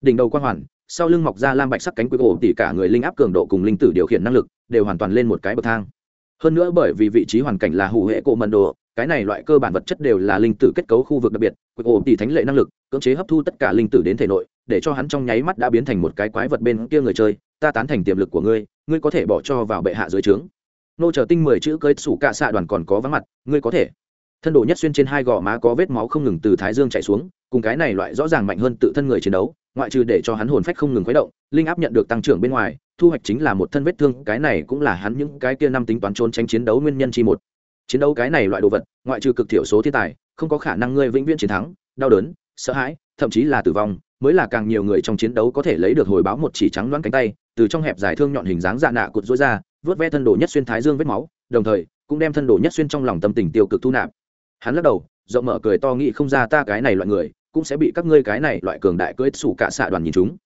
Speaker 1: Đỉnh đầu quang hoàn, sau lưng mọc ra lam bạch sắc cánh quỷ ổ tỉ cả người linh áp cường độ cùng linh tử điều khiển năng lực, đều hoàn toàn lên một cái bậc thang. Hơn nữa bởi vì vị trí hoàn cảnh là hủ hệ cổ mần đồ cái này loại cơ bản vật chất đều là linh tử kết cấu khu vực đặc biệt, quỷ ổ tỉ thánh lệ năng lực, cưỡng chế hấp thu tất cả linh tử đến thể nội, để cho hắn trong nháy mắt đã biến thành một cái quái vật bên kia người chơi ta tán thành tiềm lực của ngươi ngươi có thể bỏ cho vào bệ hạ dưới trướng. Nô chờ tinh mười chữ cơi sủ cạ xạ đoàn còn có vắng mặt, ngươi có thể. Thân đồ nhất xuyên trên hai gò má có vết máu không ngừng từ thái dương chạy xuống, cùng cái này loại rõ ràng mạnh hơn tự thân người chiến đấu, ngoại trừ để cho hắn hồn phách không ngừng khuấy động, linh áp nhận được tăng trưởng bên ngoài, thu hoạch chính là một thân vết thương, cái này cũng là hắn những cái kia năm tính toán trốn tránh chiến đấu nguyên nhân chi một. Chiến đấu cái này loại đồ vật, ngoại trừ cực thiểu số thiên tài, không có khả năng ngươi vĩnh viễn chiến thắng, đau đớn, sợ hãi, thậm chí là tử vong, mới là càng nhiều người trong chiến đấu có thể lấy được hồi báo một chỉ trắng loãng cánh tay từ trong hẹp dài thương nhọn hình dáng dạ nạ cụt rối ra, vớt ve thân đồ nhất xuyên thái dương vết máu, đồng thời, cũng đem thân đồ nhất xuyên trong lòng tâm tình tiêu cực thu nạp. Hắn lắc đầu, rộng mở cười to nghĩ không ra ta cái này loại người, cũng sẽ bị các ngươi cái này loại cường đại cưỡi sủ cả xạ đoàn nhìn chúng.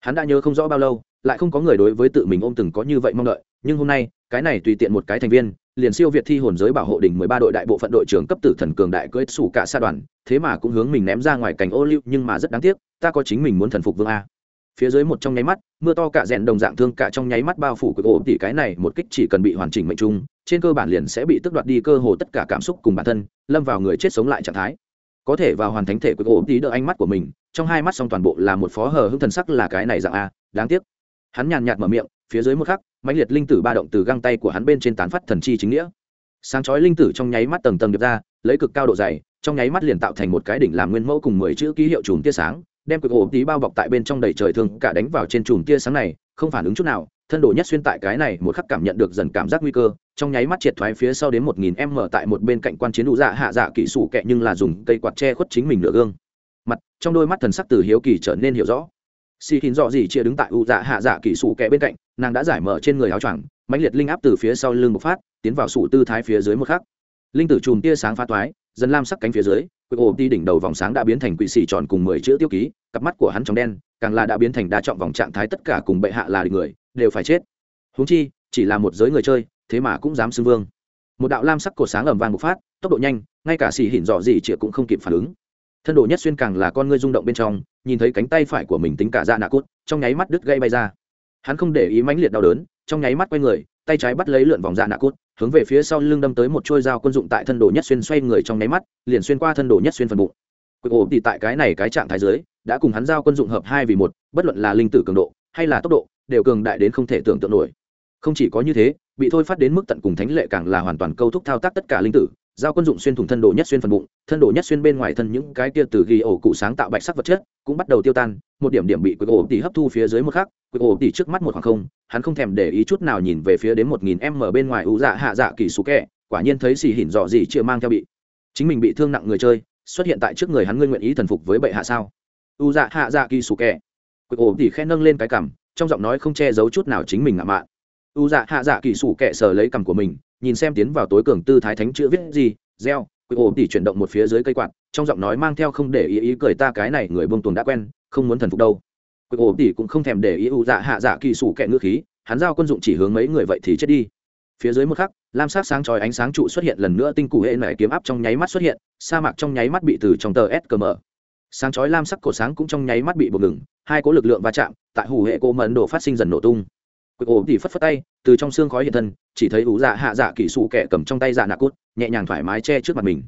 Speaker 1: Hắn đã nhớ không rõ bao lâu, lại không có người đối với tự mình ôm từng có như vậy mong đợi, nhưng hôm nay, cái này tùy tiện một cái thành viên, liền siêu việt thi hồn giới bảo hộ đỉnh mười ba đội đại bộ phận đội trưởng cấp tử thần cường đại cưỡi sủ cả xạ đoàn, thế mà cũng hướng mình ném ra ngoài cảnh ô liu, nhưng mà rất đáng tiếc, ta có chính mình muốn thần phục vương a phía dưới một trong nháy mắt, mưa to cả rèn đồng dạng thương cả trong nháy mắt bao phủ cực ổ tỷ cái này, một kích chỉ cần bị hoàn chỉnh mệnh trung, trên cơ bản liền sẽ bị tước đoạt đi cơ hồ tất cả cảm xúc cùng bản thân, lâm vào người chết sống lại trạng thái. Có thể vào hoàn thánh thể cực ổ tỷ đỡ ánh mắt của mình, trong hai mắt xong toàn bộ là một phó hờ hững thần sắc là cái này dạng a, đáng tiếc. Hắn nhàn nhạt mở miệng, phía dưới một khắc, mãnh liệt linh tử ba động từ găng tay của hắn bên trên tán phát thần chi chính nghĩa. Sáng chói linh tử trong nháy mắt tầng tầng điệp ra, lấy cực cao độ dày, trong nháy mắt liền tạo thành một cái đỉnh làm nguyên mẫu cùng mười chữ ký hiệu chùm tia sáng đem cực ổ tí bao bọc tại bên trong đầy trời thương cả đánh vào trên chùm tia sáng này, không phản ứng chút nào, thân đồ nhất xuyên tại cái này một khắc cảm nhận được dần cảm giác nguy cơ, trong nháy mắt triệt thoái phía sau đến một nghìn m tại một bên cạnh quan chiến đủ dạ hạ dạ kỹ sủ kệ nhưng là dùng cây quạt che khuất chính mình nửa gương. Mặt, trong đôi mắt thần sắc từ hiếu kỳ trở nên hiểu rõ. Xì thìn dọ gì chia đứng tại u dạ hạ dạ kỹ sủ kệ bên cạnh, nàng đã giải mở trên người áo choàng, mãnh liệt linh áp từ phía sau lưng một phát, tiến vào sủ tư thái phía dưới một khắc. Linh tử chùm tia sáng phá toái, dần lam sắc cánh phía dưới quỷ ổ đi đỉnh đầu vòng sáng đã biến thành quỷ xì tròn cùng mười chữ tiêu ký, cặp mắt của hắn trong đen, càng là đã biến thành đa trọng vòng trạng thái tất cả cùng bệ hạ là người, đều phải chết. Huống chi, chỉ là một giới người chơi, thế mà cũng dám xưng vương. Một đạo lam sắc cổ sáng ầm vang một phát, tốc độ nhanh, ngay cả xì hỉn dọ gì chĩa cũng không kịp phản ứng. Thân độ nhất xuyên càng là con ngươi rung động bên trong, nhìn thấy cánh tay phải của mình tính cả da nạ cốt trong nháy mắt đứt gây bay ra. Hắn không để ý mãnh liệt đau đớn, trong nháy mắt quay người, tay trái bắt lấy lượn vòng dạ nạ cốt hướng về phía sau lưng đâm tới một trôi dao quân dụng tại thân đồ nhất xuyên xoay người trong nháy mắt, liền xuyên qua thân đồ nhất xuyên phần bụng. Quỷ ổ thì tại cái này cái trạng thái dưới, đã cùng hắn giao quân dụng hợp hai vì một, bất luận là linh tử cường độ, hay là tốc độ, đều cường đại đến không thể tưởng tượng nổi. Không chỉ có như thế, bị thôi phát đến mức tận cùng thánh lệ càng là hoàn toàn câu thúc thao tác tất cả linh tử giao quân dụng xuyên thủng thân đồ nhất xuyên phần bụng, thân đồ nhất xuyên bên ngoài thân những cái kia từ ghi ổ cụ sáng tạo bạch sắc vật chất, cũng bắt đầu tiêu tan, một điểm điểm bị quỷ ổ tỷ hấp thu phía dưới một khắc quỷ ổ tỉ trước mắt một khoảng không, hắn không thèm để ý chút nào nhìn về phía đến một nghìn m bên ngoài ủ dạ hạ dạ kỳ xú kẹ, quả nhiên thấy xì hỉn dọ gì chưa mang theo bị. Chính mình bị thương nặng người chơi, xuất hiện tại trước người hắn ngươi nguyện ý thần phục với bệ hạ sao? U dạ hạ dạ kỳ xú kẹ. Quỷ ổ tỉ khen nâng lên cái cằm, trong giọng nói không che giấu chút nào chính mình ngạo mạn. U dạ hạ dạ kỳ sủ kẹ sờ lấy cằm của mình, nhìn xem tiến vào tối cường tư thái thánh chữ viết gì, reo, quỷ ổ tỉ chuyển động một phía dưới cây quạt, trong giọng nói mang theo không để ý ý cười ta cái này người bông tuồng đã quen, không muốn thần phục đâu quỷ ổ tỉ cũng không thèm để ý u dạ hạ dạ kỳ sủ kẹ ngữ khí, hắn giao quân dụng chỉ hướng mấy người vậy thì chết đi. Phía dưới một khắc, lam sắc sáng chói ánh sáng trụ xuất hiện lần nữa tinh cụ hệ nảy kiếm áp trong nháy mắt xuất hiện, sa mạc trong nháy mắt bị từ trong tờ s cờ mở. Sáng chói lam sắc cổ sáng cũng trong nháy mắt bị buộc ngừng, hai cố lực lượng va chạm, tại hủ hệ cô mẫn đồ phát sinh dần nổ tung. Quỷ ổ thì phất phất tay, từ trong xương khói hiện thân, chỉ thấy ủ dạ hạ dạ kỳ sủ kẹ cầm trong tay dạ nạ cốt nhẹ nhàng thoải mái che trước mặt mình.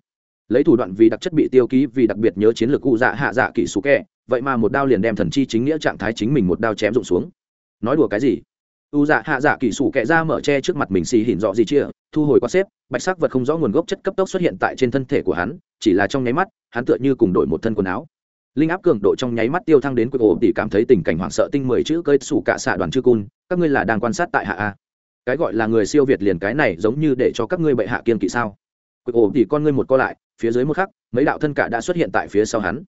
Speaker 1: Lấy thủ đoạn vì đặc chất bị tiêu ký, vì đặc biệt nhớ chiến lược cụ dạ hạ dạ kỳ sủ kẹ vậy mà một đao liền đem thần chi chính nghĩa trạng thái chính mình một đao chém rụng xuống. Nói đùa cái gì? U dạ hạ dạ kỹ sủ kẹ ra mở che trước mặt mình xì hỉn dọ gì chia, thu hồi qua xếp, bạch sắc vật không rõ nguồn gốc chất cấp tốc xuất hiện tại trên thân thể của hắn, chỉ là trong nháy mắt, hắn tựa như cùng đổi một thân quần áo. Linh áp cường độ trong nháy mắt tiêu thăng đến quỷ ổ thì cảm thấy tình cảnh hoảng sợ tinh mười chữ cây sủ cả xạ đoàn chư cun, các ngươi là đang quan sát tại hạ a. Cái gọi là người siêu việt liền cái này giống như để cho các ngươi bệ hạ kiên kỵ sao? Quỷ ổ thì con ngươi một co lại, phía dưới một khắc, mấy đạo thân cả đã xuất hiện tại phía sau hắn.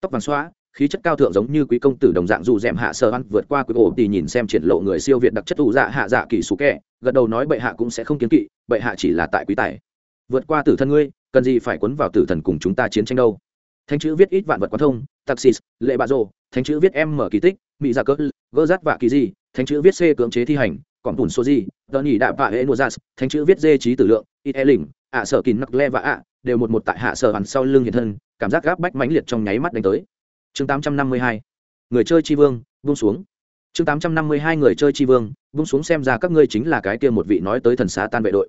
Speaker 1: Tóc vàng xóa khí chất cao thượng giống như quý công tử đồng dạng dù dèm hạ sơ ăn vượt qua quý ổ thì nhìn xem triển lộ người siêu việt đặc chất ủ dạ hạ dạ kỳ sù kẹ, gật đầu nói bệ hạ cũng sẽ không kiến kỵ, bệ hạ chỉ là tại quý tài. Vượt qua tử thân ngươi, cần gì phải quấn vào tử thần cùng chúng ta chiến tranh đâu? Thánh chữ viết ít vạn vật quán thông, taxis, lệ bà rô thánh chữ viết em mở kỳ tích mỹ gia dạ cỡ gỡ rát vạ kỳ di, thánh chữ viết c cưỡng chế thi hành, còn bùn số di, tờ nhỉ đạ vạ hệ nô gia thánh chữ viết dê trí tử lượng, ít e lỉnh, ạ sở kín nắc le và ạ, đều một một tại hạ sở hẳn sau lưng hiện thân, cảm giác gáp bách mãnh liệt trong nháy mắt đánh tới chương tám trăm năm mươi hai, người chơi tri vương, buông xuống. Chương tám trăm năm mươi hai, người chơi tri vương vung xuống xem ra các ngươi chính là cái kia một vị nói tới thần xá tan vệ đội.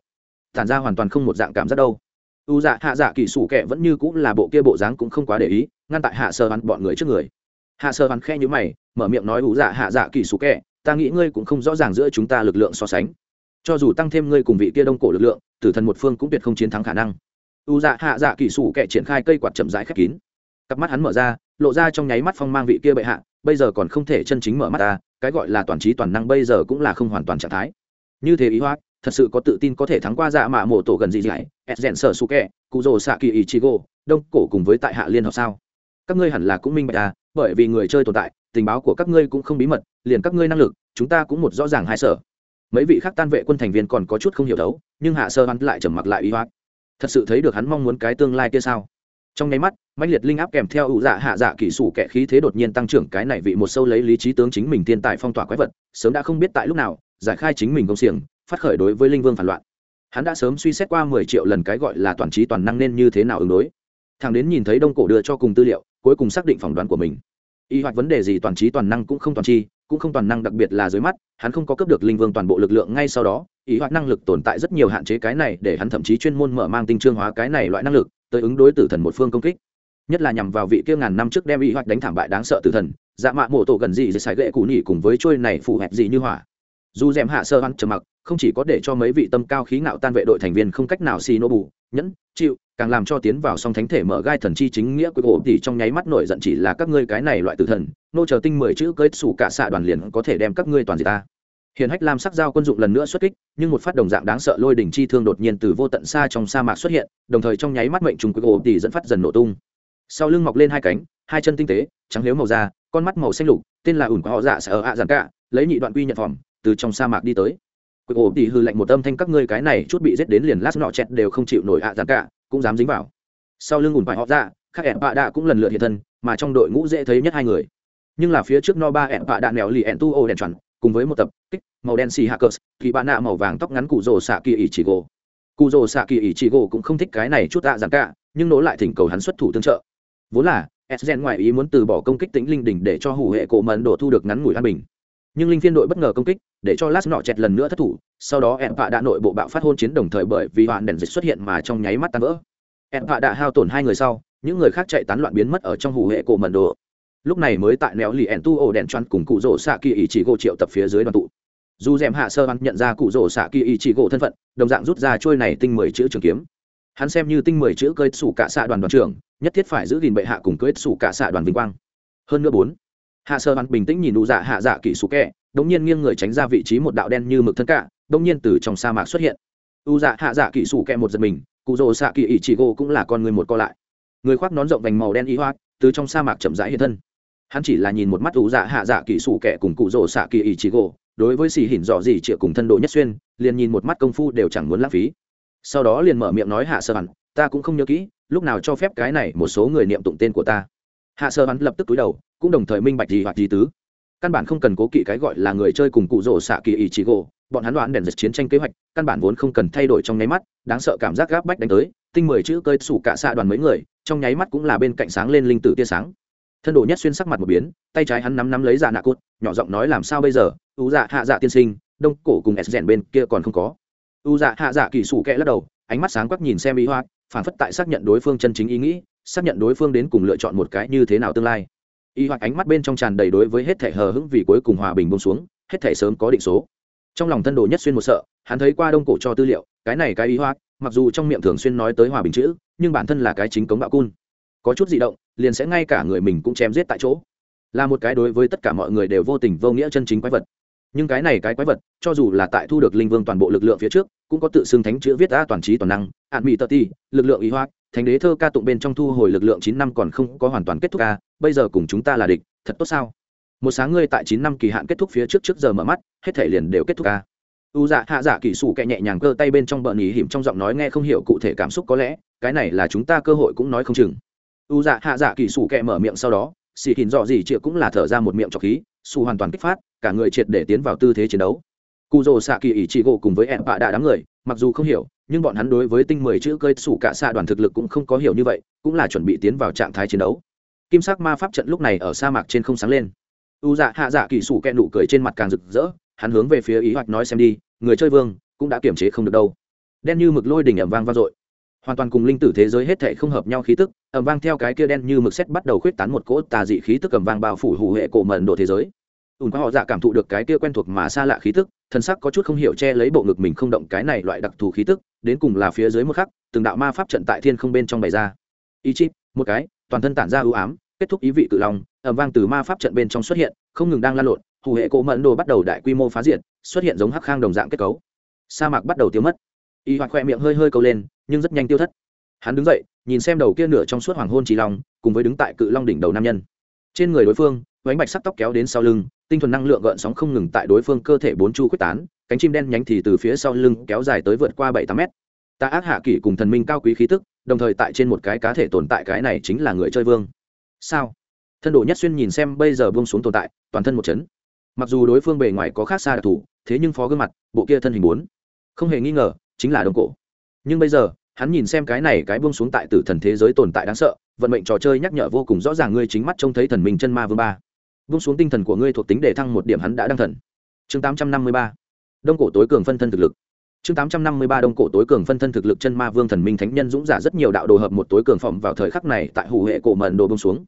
Speaker 1: Tản ra hoàn toàn không một dạng cảm giác đâu. U dạ hạ dạ kỳ sủ kệ vẫn như cũng là bộ kia bộ dáng cũng không quá để ý, ngăn tại hạ sơ hắn bọn người trước người. Hạ sơ hắn khe như mày, mở miệng nói u dạ hạ dạ kỳ sủ kệ ta nghĩ ngươi cũng không rõ ràng giữa chúng ta lực lượng so sánh. Cho dù tăng thêm ngươi cùng vị kia đông cổ lực lượng, tử thần một phương cũng tuyệt không chiến thắng khả năng. U dạ hạ dạ kỳ sủ kệ triển khai cây quạt chậm rãi khép kín. Cặp mắt hắn mở ra lộ ra trong nháy mắt phong mang vị kia bệ hạ, bây giờ còn không thể chân chính mở mắt ta, cái gọi là toàn trí toàn năng bây giờ cũng là không hoàn toàn trạng thái. Như thế ý hoác thật sự có tự tin có thể thắng qua dạ mạ mộ tổ gần gì gì ấy ed rèn sở su kẹ, cụ rồ xạ kỳ ý chí gô đông cổ cùng với tại hạ liên hợp sao? Các ngươi hẳn là cũng minh bạch à bởi vì người chơi tồn tại, tình báo của các ngươi cũng không bí mật, liền các ngươi năng lực, chúng ta cũng một rõ ràng hai sở. Mấy vị khác tan vệ quân thành viên còn có chút không hiểu đấu, nhưng hạ sơ hắn lại trầm mặc lại ý hoác thật sự thấy được hắn mong muốn cái tương lai kia sao? Trong nháy mắt mạnh liệt linh áp kèm theo ủ dạ hạ dạ kỹ sủ kẻ khí thế đột nhiên tăng trưởng, cái này vị một sâu lấy lý trí tướng chính mình tiên tài phong tỏa quái vật, sớm đã không biết tại lúc nào, giải khai chính mình công xiềng, phát khởi đối với linh vương phản loạn. Hắn đã sớm suy xét qua mười triệu lần cái gọi là toàn trí toàn năng nên như thế nào ứng đối. Thằng đến nhìn thấy đông cổ đưa cho cùng tư liệu, cuối cùng xác định phỏng đoán của mình. Y hoạch vấn đề gì toàn trí toàn năng cũng không toàn chi, cũng không toàn năng đặc biệt là dưới mắt, hắn không có cấp được linh vương toàn bộ lực lượng ngay sau đó ý hoạch năng lực tồn tại rất nhiều hạn chế cái này để hắn thậm chí chuyên môn mở mang tinh trương hóa cái này loại năng lực tới ứng đối tử thần một phương công kích. Nhất là nhằm vào vị kia ngàn năm trước đem y hoạch đánh thảm bại đáng sợ tử thần dạ mạ mộ tổ gần gì dưới sải gậy cụ nhỉ cùng với trôi này phù hẹp gì như hỏa. Dù d hạ sơ hắn trầm mặc, không chỉ có để cho mấy vị tâm cao khí ngạo tan vệ đội thành viên không cách nào xì nô bù, nhẫn, chịu, càng làm cho tiến vào song thánh thể mở gai thần chi chính nghĩa cuối cổ thì trong nháy mắt nổi giận chỉ là các ngươi cái này loại tử thần, nô chờ tinh mười chữ cơi xù cả xạ đoàn liền có thể đem các ngươi toàn diệt ta. Hiển hách lam sắc dao quân dụng lần nữa xuất kích, nhưng một phát đồng dạng đáng sợ lôi đỉnh chi thương đột nhiên từ vô tận xa trong sa mạc xuất hiện, đồng thời trong nháy mắt mệnh trùng quỷ cổ tỷ dẫn phát dần nổ tung. Sau lưng mọc lên hai cánh, hai chân tinh tế, trắng liếu màu da, con mắt màu xanh lục, tên là ủn của họ dạ sợ ạ giản cả lấy nhị đoạn quy nhận phòng, từ trong sa mạc đi tới. Quỷ ổ tỷ hư lạnh một âm thanh các ngươi cái này chút bị giết đến liền lát nọ chẹt đều không chịu nổi ạ giản cả cũng dám dính vào. Sau lưng ủn phải họ dạ các ẹn bạ đạ cũng lần lượt hiện thân, mà trong đội ngũ dễ thấy nhất hai người. Nhưng là phía trước no ba ẹn bạ đạ mèo lì ẹn tu ô đèn chuẩn cùng với một tập kích màu đen xì hackers kỳ bạn nạ màu vàng tóc ngắn cụ rồ xạ kỳ ỉ chỉ gỗ cụ rồ xạ kỳ ỉ chỉ gỗ cũng không thích cái này chút tạ giàn cả nhưng nỗ lại thỉnh cầu hắn xuất thủ tương trợ vốn là Esgen ngoại ý muốn từ bỏ công kích tính linh đỉnh để cho hủ hệ cổ mẫn đổ thu được ngắn ngủi an bình. Nhưng linh phiên đội bất ngờ công kích, để cho lát nọ chẹt lần nữa thất thủ, sau đó Empạ đã nội bộ bạo phát hôn chiến đồng thời bởi vì hoạn đèn dịch xuất hiện mà trong nháy mắt tan vỡ. Empạ đã hao tổn hai người sau, những người khác chạy tán loạn biến mất ở trong hủ hệ cổ mẫn đồ Lúc này mới tại néo lì tu ổ đèn choăn cùng cụ rổ xạ kỳ ý chỉ gỗ triệu tập phía dưới đoàn tụ. Dù dèm hạ sơ hắn nhận ra cụ rổ xạ kỳ ý chỉ gỗ thân phận, đồng dạng rút ra trôi này tinh mười chữ trường kiếm. Hắn xem như tinh mười chữ cơi xủ cả xạ đoàn đoàn trưởng, nhất thiết phải giữ gìn bệ hạ cùng cưới xủ cả xạ đoàn vinh quang hơn nữa bốn hạ sơ hắn bình tĩnh nhìn đủ dạ hạ dạ kỹ xù kẹ đống nhiên nghiêng người tránh ra vị trí một đạo đen như mực thân cả đống nhiên từ trong sa mạc xuất hiện u dạ hạ dạ kỹ xù kẹ một giật mình cụ rỗ xạ kỳ ý chỉ gỗ cũng là con người một co lại người khoác nón rộng vành màu đen y hoa từ trong sa mạc chậm rãi hiện thân hắn chỉ là nhìn một mắt u dạ hạ dạ kỹ sủ kẹ cùng cụ rỗ xạ kỳ ý chí gỗ, đối với xì hỉn dọ gì chĩa cùng thân độ nhất xuyên, liền nhìn một mắt công phu đều chẳng muốn lãng phí. Sau đó liền mở miệng nói hạ sơ hắn ta cũng không nhớ kỹ, lúc nào cho phép cái này một số người niệm tụng tên của ta. Hạ sơ hắn lập tức túi đầu, cũng đồng thời minh bạch gì hoặc gì tứ. Căn bản không cần cố kỵ cái gọi là người chơi cùng cụ rỗ xạ kỳ ý chí gỗ, bọn hắn đoán đèn giật chiến tranh kế hoạch, căn bản vốn không cần thay đổi trong nháy mắt, đáng sợ cảm giác gáp bách đánh tới, tinh mười chữ cơi sủ cả xạ đoàn mấy người, trong nháy mắt cũng là bên cạnh sáng lên linh tử tia sáng thân đồ nhất xuyên sắc mặt một biến, tay trái hắn nắm nắm lấy dạ nạ cốt nhỏ giọng nói làm sao bây giờ? U dạ hạ dạ tiên sinh, đông cổ cùng s rèn bên kia còn không có. U dạ hạ dạ kỳ sủ kẽ lắc đầu, ánh mắt sáng quắc nhìn xem ý hoa phản phất tại xác nhận đối phương chân chính ý nghĩ, xác nhận đối phương đến cùng lựa chọn một cái như thế nào tương lai. Y hoặc ánh mắt bên trong tràn đầy đối với hết thể hờ hững vì cuối cùng hòa bình bông xuống, hết thể sớm có định số. Trong lòng thân đồ nhất xuyên một sợ, hắn thấy qua đông cổ cho tư liệu, cái này cái y hoặc mặc dù trong miệng thường xuyên nói tới hòa bình chữ, nhưng bản thân là cái chính cống bạo cun có chút di động, liền sẽ ngay cả người mình cũng chém giết tại chỗ. Là một cái đối với tất cả mọi người đều vô tình, vô nghĩa chân chính quái vật. Nhưng cái này cái quái vật, cho dù là tại thu được linh vương toàn bộ lực lượng phía trước, cũng có tự xưng thánh chữ viết đã toàn trí toàn năng, ạn mỹ tờ ti lực lượng ý hoa, thánh đế thơ ca tụng bên trong thu hồi lực lượng chín năm còn không có hoàn toàn kết thúc ca, bây giờ cùng chúng ta là địch, thật tốt sao? Một sáng ngươi tại chín năm kỳ hạn kết thúc phía trước trước giờ mở mắt, hết thể liền đều kết thúc ca. U dạ hạ dạ kỹ sủ kẹ nhẹ nhàng cơ tay bên trong bợn ý hiểm trong giọng nói nghe không hiểu cụ thể cảm xúc có lẽ, cái này là chúng ta cơ hội cũng nói không chừng u dạ hạ dạ kỳ sủ kẹ mở miệng sau đó, xì thìn dọ gì chịa cũng là thở ra một miệng trọc khí, xù hoàn toàn kích phát, cả người triệt để tiến vào tư thế chiến đấu. Cụ rồ xạ kỳ ỷ trị gỗ cùng với ẹn bạ đạ đám người, mặc dù không hiểu, nhưng bọn hắn đối với tinh mười chữ cơi sủ cả xạ đoàn thực lực cũng không có hiểu như vậy, cũng là chuẩn bị tiến vào trạng thái chiến đấu. Kim sắc ma pháp trận lúc này ở sa mạc trên không sáng lên. U dạ hạ dạ kỳ sủ kẹ nụ cười trên mặt càng rực rỡ, hắn hướng về phía ý hoạch nói xem đi, người chơi vương, cũng đã kiềm chế không được đâu. Đen như mực lôi đỉnh ẩm vang vang dội hoàn toàn cùng linh tử thế giới hết thể không hợp nhau khí tức ẩm vang theo cái kia đen như mực xét bắt đầu khuyết tán một cỗ tà dị khí tức ẩm vang bao phủ hủ hệ cổ mận đồ thế giới. Ùn qua họ dạ cảm thụ được cái kia quen thuộc mà xa lạ khí tức thân sắc có chút không hiểu che lấy bộ ngực mình không động cái này loại đặc thù khí tức, đến cùng là phía dưới một khắc, từng đạo ma pháp trận tại thiên không bên trong bày ra. Ý chip một cái, toàn thân tản ra ưu ám, kết thúc ý vị tự lòng ẩm vang từ ma pháp trận bên trong xuất hiện, không ngừng đang lan lộn hủ hệ cổ mẫn đồ bắt đầu đại quy mô phá diệt, xuất hiện giống hắc khang đồng dạng kết cấu. Sa mạc bắt đầu tiêu mất. Y hoặc khoe miệng hơi hơi câu lên nhưng rất nhanh tiêu thất. Hắn đứng dậy, nhìn xem đầu kia nửa trong suốt hoàng hôn trí long, cùng với đứng tại cự long đỉnh đầu nam nhân. Trên người đối phương bánh bạch sắc tóc kéo đến sau lưng, tinh thuần năng lượng gợn sóng không ngừng tại đối phương cơ thể bốn chu quyết tán, cánh chim đen nhánh thì từ phía sau lưng kéo dài tới vượt qua bảy tám mét. Ta ác hạ kỷ cùng thần minh cao quý khí tức, đồng thời tại trên một cái cá thể tồn tại cái này chính là người chơi vương. Sao? Thân độ nhất xuyên nhìn xem bây giờ buông xuống tồn tại, toàn thân một chấn. Mặc dù đối phương bề ngoài có khác xa đặc thù, thế nhưng phó gương mặt, bộ kia thân hình bốn. Không hề nghi ngờ, chính là đồng cổ nhưng bây giờ, hắn nhìn xem cái này cái buông xuống tại tử thần thế giới tồn tại đáng sợ, vận mệnh trò chơi nhắc nhở vô cùng rõ ràng ngươi chính mắt trông thấy thần minh chân ma vương ba. Buông xuống tinh thần của ngươi thuộc tính để thăng một điểm hắn đã đăng thần. Chương tám trăm năm mươi ba. Đông cổ tối cường phân thân thực lực. Chương tám trăm năm mươi ba đông cổ tối cường phân thân thực lực chân ma vương thần minh thánh nhân dũng giả rất nhiều đạo đồ hợp một tối cường phẩm vào thời khắc này tại hủ hệ cổ mận đồ bông xuống.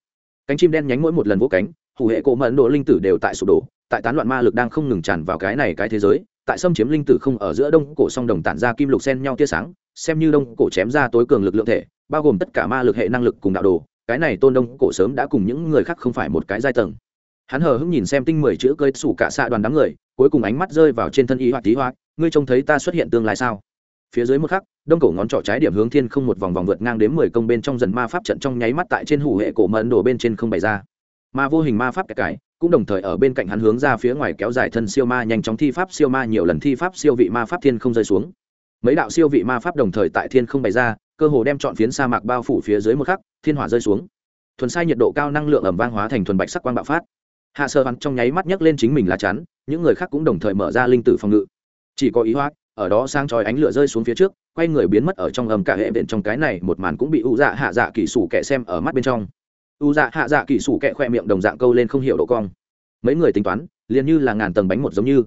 Speaker 1: Cánh chim đen nhánh mỗi một lần vỗ cánh, hủ hệ cổ mận đồ linh tử đều tại sụp đổ, tại tán loạn ma lực đang không ngừng tràn vào cái này cái thế giới, tại xâm chiếm linh tử không ở giữa đông cổ song đồng tản ra kim lục xen nhau tia sáng xem như đông cổ chém ra tối cường lực lượng thể, bao gồm tất cả ma lực hệ năng lực cùng đạo đồ, cái này tôn đông cổ sớm đã cùng những người khác không phải một cái giai tầng. Hắn hờ hững nhìn xem tinh mười chữ cơi sủ cả xạ đoàn đám người, cuối cùng ánh mắt rơi vào trên thân y hoạt tí hoạt ngươi trông thấy ta xuất hiện tương lai sao? Phía dưới một khắc, đông cổ ngón trỏ trái điểm hướng thiên không một vòng vòng vượt ngang đến mười công bên trong dần ma pháp trận trong nháy mắt tại trên hủ hệ cổ mẫn đổ bên trên không bày ra. Ma vô hình ma pháp cải cải, cũng đồng thời ở bên cạnh hắn hướng ra phía ngoài kéo dài thân siêu ma nhanh chóng thi pháp siêu ma, nhiều lần thi pháp siêu vị ma pháp thiên không rơi xuống mấy đạo siêu vị ma pháp đồng thời tại thiên không bày ra, cơ hồ đem chọn phiến sa mạc bao phủ phía dưới một khắc, thiên hỏa rơi xuống. Thuần sai nhiệt độ cao năng lượng ẩm vang hóa thành thuần bạch sắc quang bạo phát. Hạ sơ hắn trong nháy mắt nhấc lên chính mình lá chắn, những người khác cũng đồng thời mở ra linh tử phòng ngự. Chỉ có ý hoác ở đó sang tròi ánh lửa rơi xuống phía trước, quay người biến mất ở trong ầm cả hệ viện trong cái này một màn cũng bị u dạ hạ dạ kỹ sủ kẻ xem ở mắt bên trong. U dạ hạ dạ kỹ sủ kẻ khoe miệng đồng dạng câu lên không hiểu độ cong. Mấy người tính toán, liền như là ngàn tầng bánh một giống như.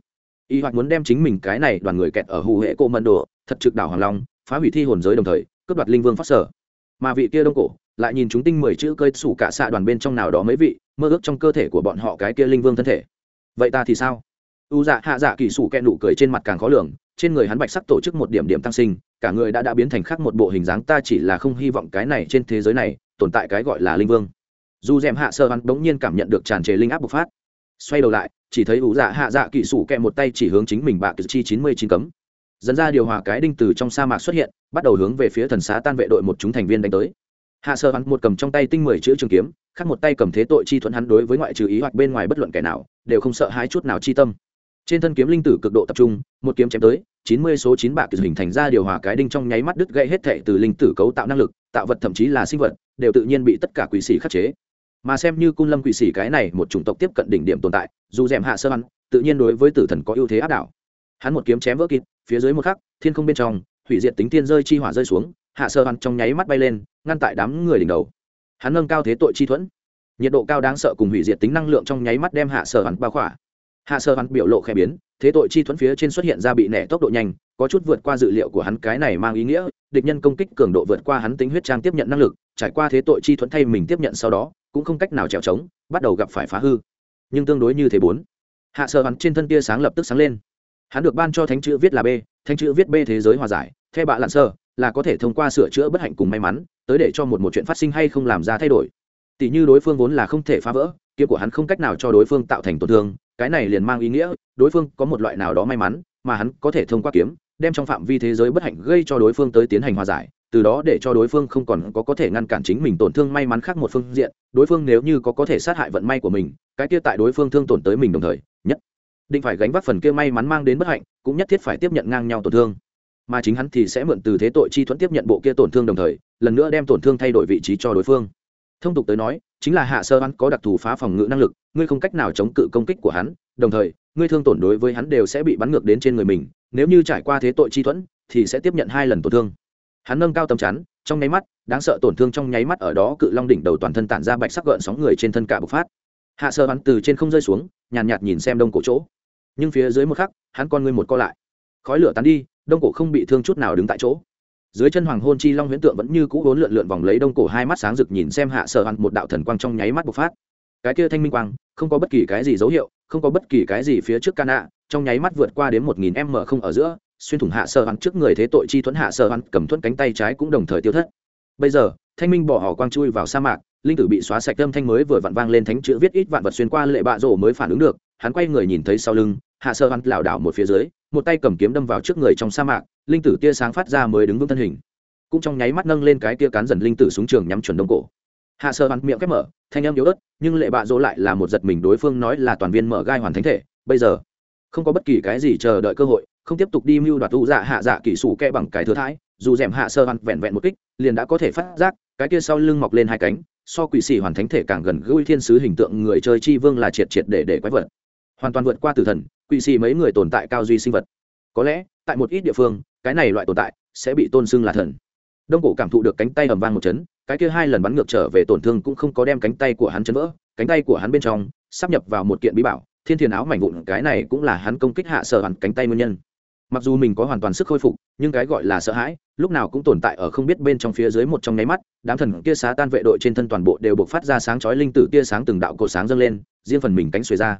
Speaker 1: Y hoặc muốn đem chính mình cái này đoàn người kẹt ở hù hệ cô mận đồ thật trực đảo hoàng long, phá hủy thi hồn giới đồng thời, cướp đoạt linh vương phát sở. Mà vị kia đông cổ lại nhìn chúng tinh mười chữ cơi sủ cả xạ đoàn bên trong nào đó mấy vị, mơ ước trong cơ thể của bọn họ cái kia linh vương thân thể. Vậy ta thì sao? U dạ hạ dạ kỳ sủ kẹn nụ cười trên mặt càng khó lường, trên người hắn bạch sắc tổ chức một điểm điểm tăng sinh, cả người đã đã biến thành khác một bộ hình dáng, ta chỉ là không hy vọng cái này trên thế giới này tồn tại cái gọi là linh vương. Dù d è m hạ sơ hắn đ ố n g nhiên cảm nhận được tràn trề linh áp bộc phát. Xoay đầu lại, chỉ thấy ủ dạ hạ dạ kỹ sủ kẹ một tay chỉ hướng chính mình bạc chi chín mươi chín cấm dẫn ra điều hòa cái đinh từ trong sa mạc xuất hiện, bắt đầu hướng về phía thần xá tan vệ đội một chúng thành viên đánh tới. Hạ sơ hắn một cầm trong tay tinh mười chữ trường kiếm, khác một tay cầm thế tội chi thuận hắn đối với ngoại trừ ý hoặc bên ngoài bất luận kẻ nào, đều không sợ hãi chút nào chi tâm. Trên thân kiếm linh tử cực độ tập trung, một kiếm chém tới, chín mươi số chín bạc hình thành ra điều hòa cái đinh trong nháy mắt đứt gây hết thệ từ linh tử cấu tạo năng lực, tạo vật thậm chí là sinh vật, đều tự nhiên bị tất cả quỷ sĩ khắc chế. Mà xem như cung lâm quỷ sĩ cái này một chủng tộc tiếp cận đỉnh điểm tồn tại, dù rèm hạ sơ hắn tự nhiên đối với tử thần có ưu thế áp đảo hắn một kiếm chém vỡ kịp, phía dưới một khắc, thiên không bên trong, hủy diệt tính tiên rơi chi hỏa rơi xuống, hạ sơ hắn trong nháy mắt bay lên, ngăn tại đám người đỉnh đầu. Hắn nâng cao thế tội chi thuẫn. Nhiệt độ cao đáng sợ cùng hủy diệt tính năng lượng trong nháy mắt đem hạ sơ hắn bao khỏa. Hạ sơ hắn biểu lộ khẽ biến, thế tội chi thuẫn phía trên xuất hiện ra bị nẻ tốc độ nhanh, có chút vượt qua dự liệu của hắn, cái này mang ý nghĩa, địch nhân công kích cường độ vượt qua hắn tính huyết trang tiếp nhận năng lực, trải qua thế tội chi thuẫn thay mình tiếp nhận sau đó, cũng không cách nào trèo trống, bắt đầu gặp phải phá hư. Nhưng tương đối như thế bốn, hạ sơ hắn trên thân tia sáng lập tức sáng lên hắn được ban cho thánh chữ viết là b, thánh chữ viết b thế giới hòa giải, theo bạ lặn sơ, là có thể thông qua sửa chữa bất hạnh cùng may mắn, tới để cho một một chuyện phát sinh hay không làm ra thay đổi. Tỷ như đối phương vốn là không thể phá vỡ kiếm của hắn không cách nào cho đối phương tạo thành tổn thương, cái này liền mang ý nghĩa, đối phương có một loại nào đó may mắn, mà hắn có thể thông qua kiếm, đem trong phạm vi thế giới bất hạnh gây cho đối phương tới tiến hành hòa giải, từ đó để cho đối phương không còn có có thể ngăn cản chính mình tổn thương may mắn khác một phương diện, đối phương nếu như có có thể sát hại vận may của mình, cái kia tại đối phương thương tổn tới mình đồng thời, nhất định phải gánh vác phần kia may mắn mang đến bất hạnh cũng nhất thiết phải tiếp nhận ngang nhau tổn thương. Mà chính hắn thì sẽ mượn từ thế tội chi thuẫn tiếp nhận bộ kia tổn thương đồng thời lần nữa đem tổn thương thay đổi vị trí cho đối phương. Thông tục tới nói chính là hạ sơ hắn có đặc thù phá phòng ngự năng lực ngươi không cách nào chống cự công kích của hắn đồng thời ngươi thương tổn đối với hắn đều sẽ bị bắn ngược đến trên người mình nếu như trải qua thế tội chi thuẫn thì sẽ tiếp nhận hai lần tổn thương. Hắn nâng cao tầm chắn trong nháy mắt đáng sợ tổn thương trong nháy mắt ở đó cự long đỉnh đầu toàn thân tản ra bạch sắc gợn sóng người trên thân cả bộc phát. Hạ sơ hắn từ trên không rơi xuống nhàn nhạt, nhạt nhìn xem đông cổ chỗ nhưng phía dưới một khắc, hắn con ngươi một co lại. Khói lửa tán đi, đông cổ không bị thương chút nào đứng tại chỗ. Dưới chân hoàng hôn chi long huyễn tượng vẫn như cũ vốn lượn lượn vòng lấy đông cổ hai mắt sáng rực nhìn xem hạ sở hắn một đạo thần quang trong nháy mắt bộc phát. Cái kia thanh minh quang, không có bất kỳ cái gì dấu hiệu, không có bất kỳ cái gì phía trước ca nạ trong nháy mắt vượt qua đến một nghìn m không ở giữa, xuyên thủng hạ sở hắn trước người thế tội chi thuẫn hạ sở hắn cầm thuẫn cánh tay trái cũng đồng thời tiêu thất. Bây giờ, thanh minh bỏ hỏ quang chui vào sa mạc, linh tử bị xóa sạch âm thanh mới vừa vặn vang lên thánh chữ viết ít vạn vật xuyên qua lệ bạ rổ mới phản ứng được hắn quay người nhìn thấy sau lưng, hạ sơ hắn lảo đảo một phía dưới, một tay cầm kiếm đâm vào trước người trong sa mạc, linh tử tia sáng phát ra mới đứng vững thân hình. Cũng trong nháy mắt nâng lên cái tia cán dần linh tử xuống trường nhắm chuẩn đông cổ. Hạ sơ hắn miệng khép mở, thanh âm yếu ớt, nhưng lệ bạ dỗ lại là một giật mình đối phương nói là toàn viên mở gai hoàn thánh thể, bây giờ, không có bất kỳ cái gì chờ đợi cơ hội, không tiếp tục đi mưu đoạt u dạ hạ dạ kỹ sủ kẹ bằng cái thừa thái dù rèm hạ sơ hắn vẹn vẹn một kích, liền đã có thể phát giác, cái kia sau lưng mọc lên hai cánh, so quỷ sĩ hoàn thánh thể càng gần gũi thiên sứ hình tượng người chơi chi vương là triệt triệt để để quái vật hoàn toàn vượt qua tử thần quỵ xì mấy người tồn tại cao duy sinh vật. Có lẽ, tại một ít địa phương, cái này loại tồn tại sẽ bị tôn xưng là thần. Đông cổ cảm thụ được cánh tay ầm vang một chấn, cái kia hai lần bắn ngược trở về tổn thương cũng không có đem cánh tay của hắn chấn vỡ, cánh tay của hắn bên trong sắp nhập vào một kiện bí bảo, thiên thiền áo mảnh vụn, cái này cũng là hắn công kích hạ sở hẳn cánh tay nguyên nhân. Mặc dù mình có hoàn toàn sức khôi phục, nhưng cái gọi là sợ hãi, lúc nào cũng tồn tại ở không biết bên trong phía dưới một trong nháy mắt, đám thần kia xá tan vệ đội trên thân toàn bộ đều buộc phát ra sáng chói linh tử tia sáng từng đạo cổ sáng dâng lên, riêng phần mình cánh xuề ra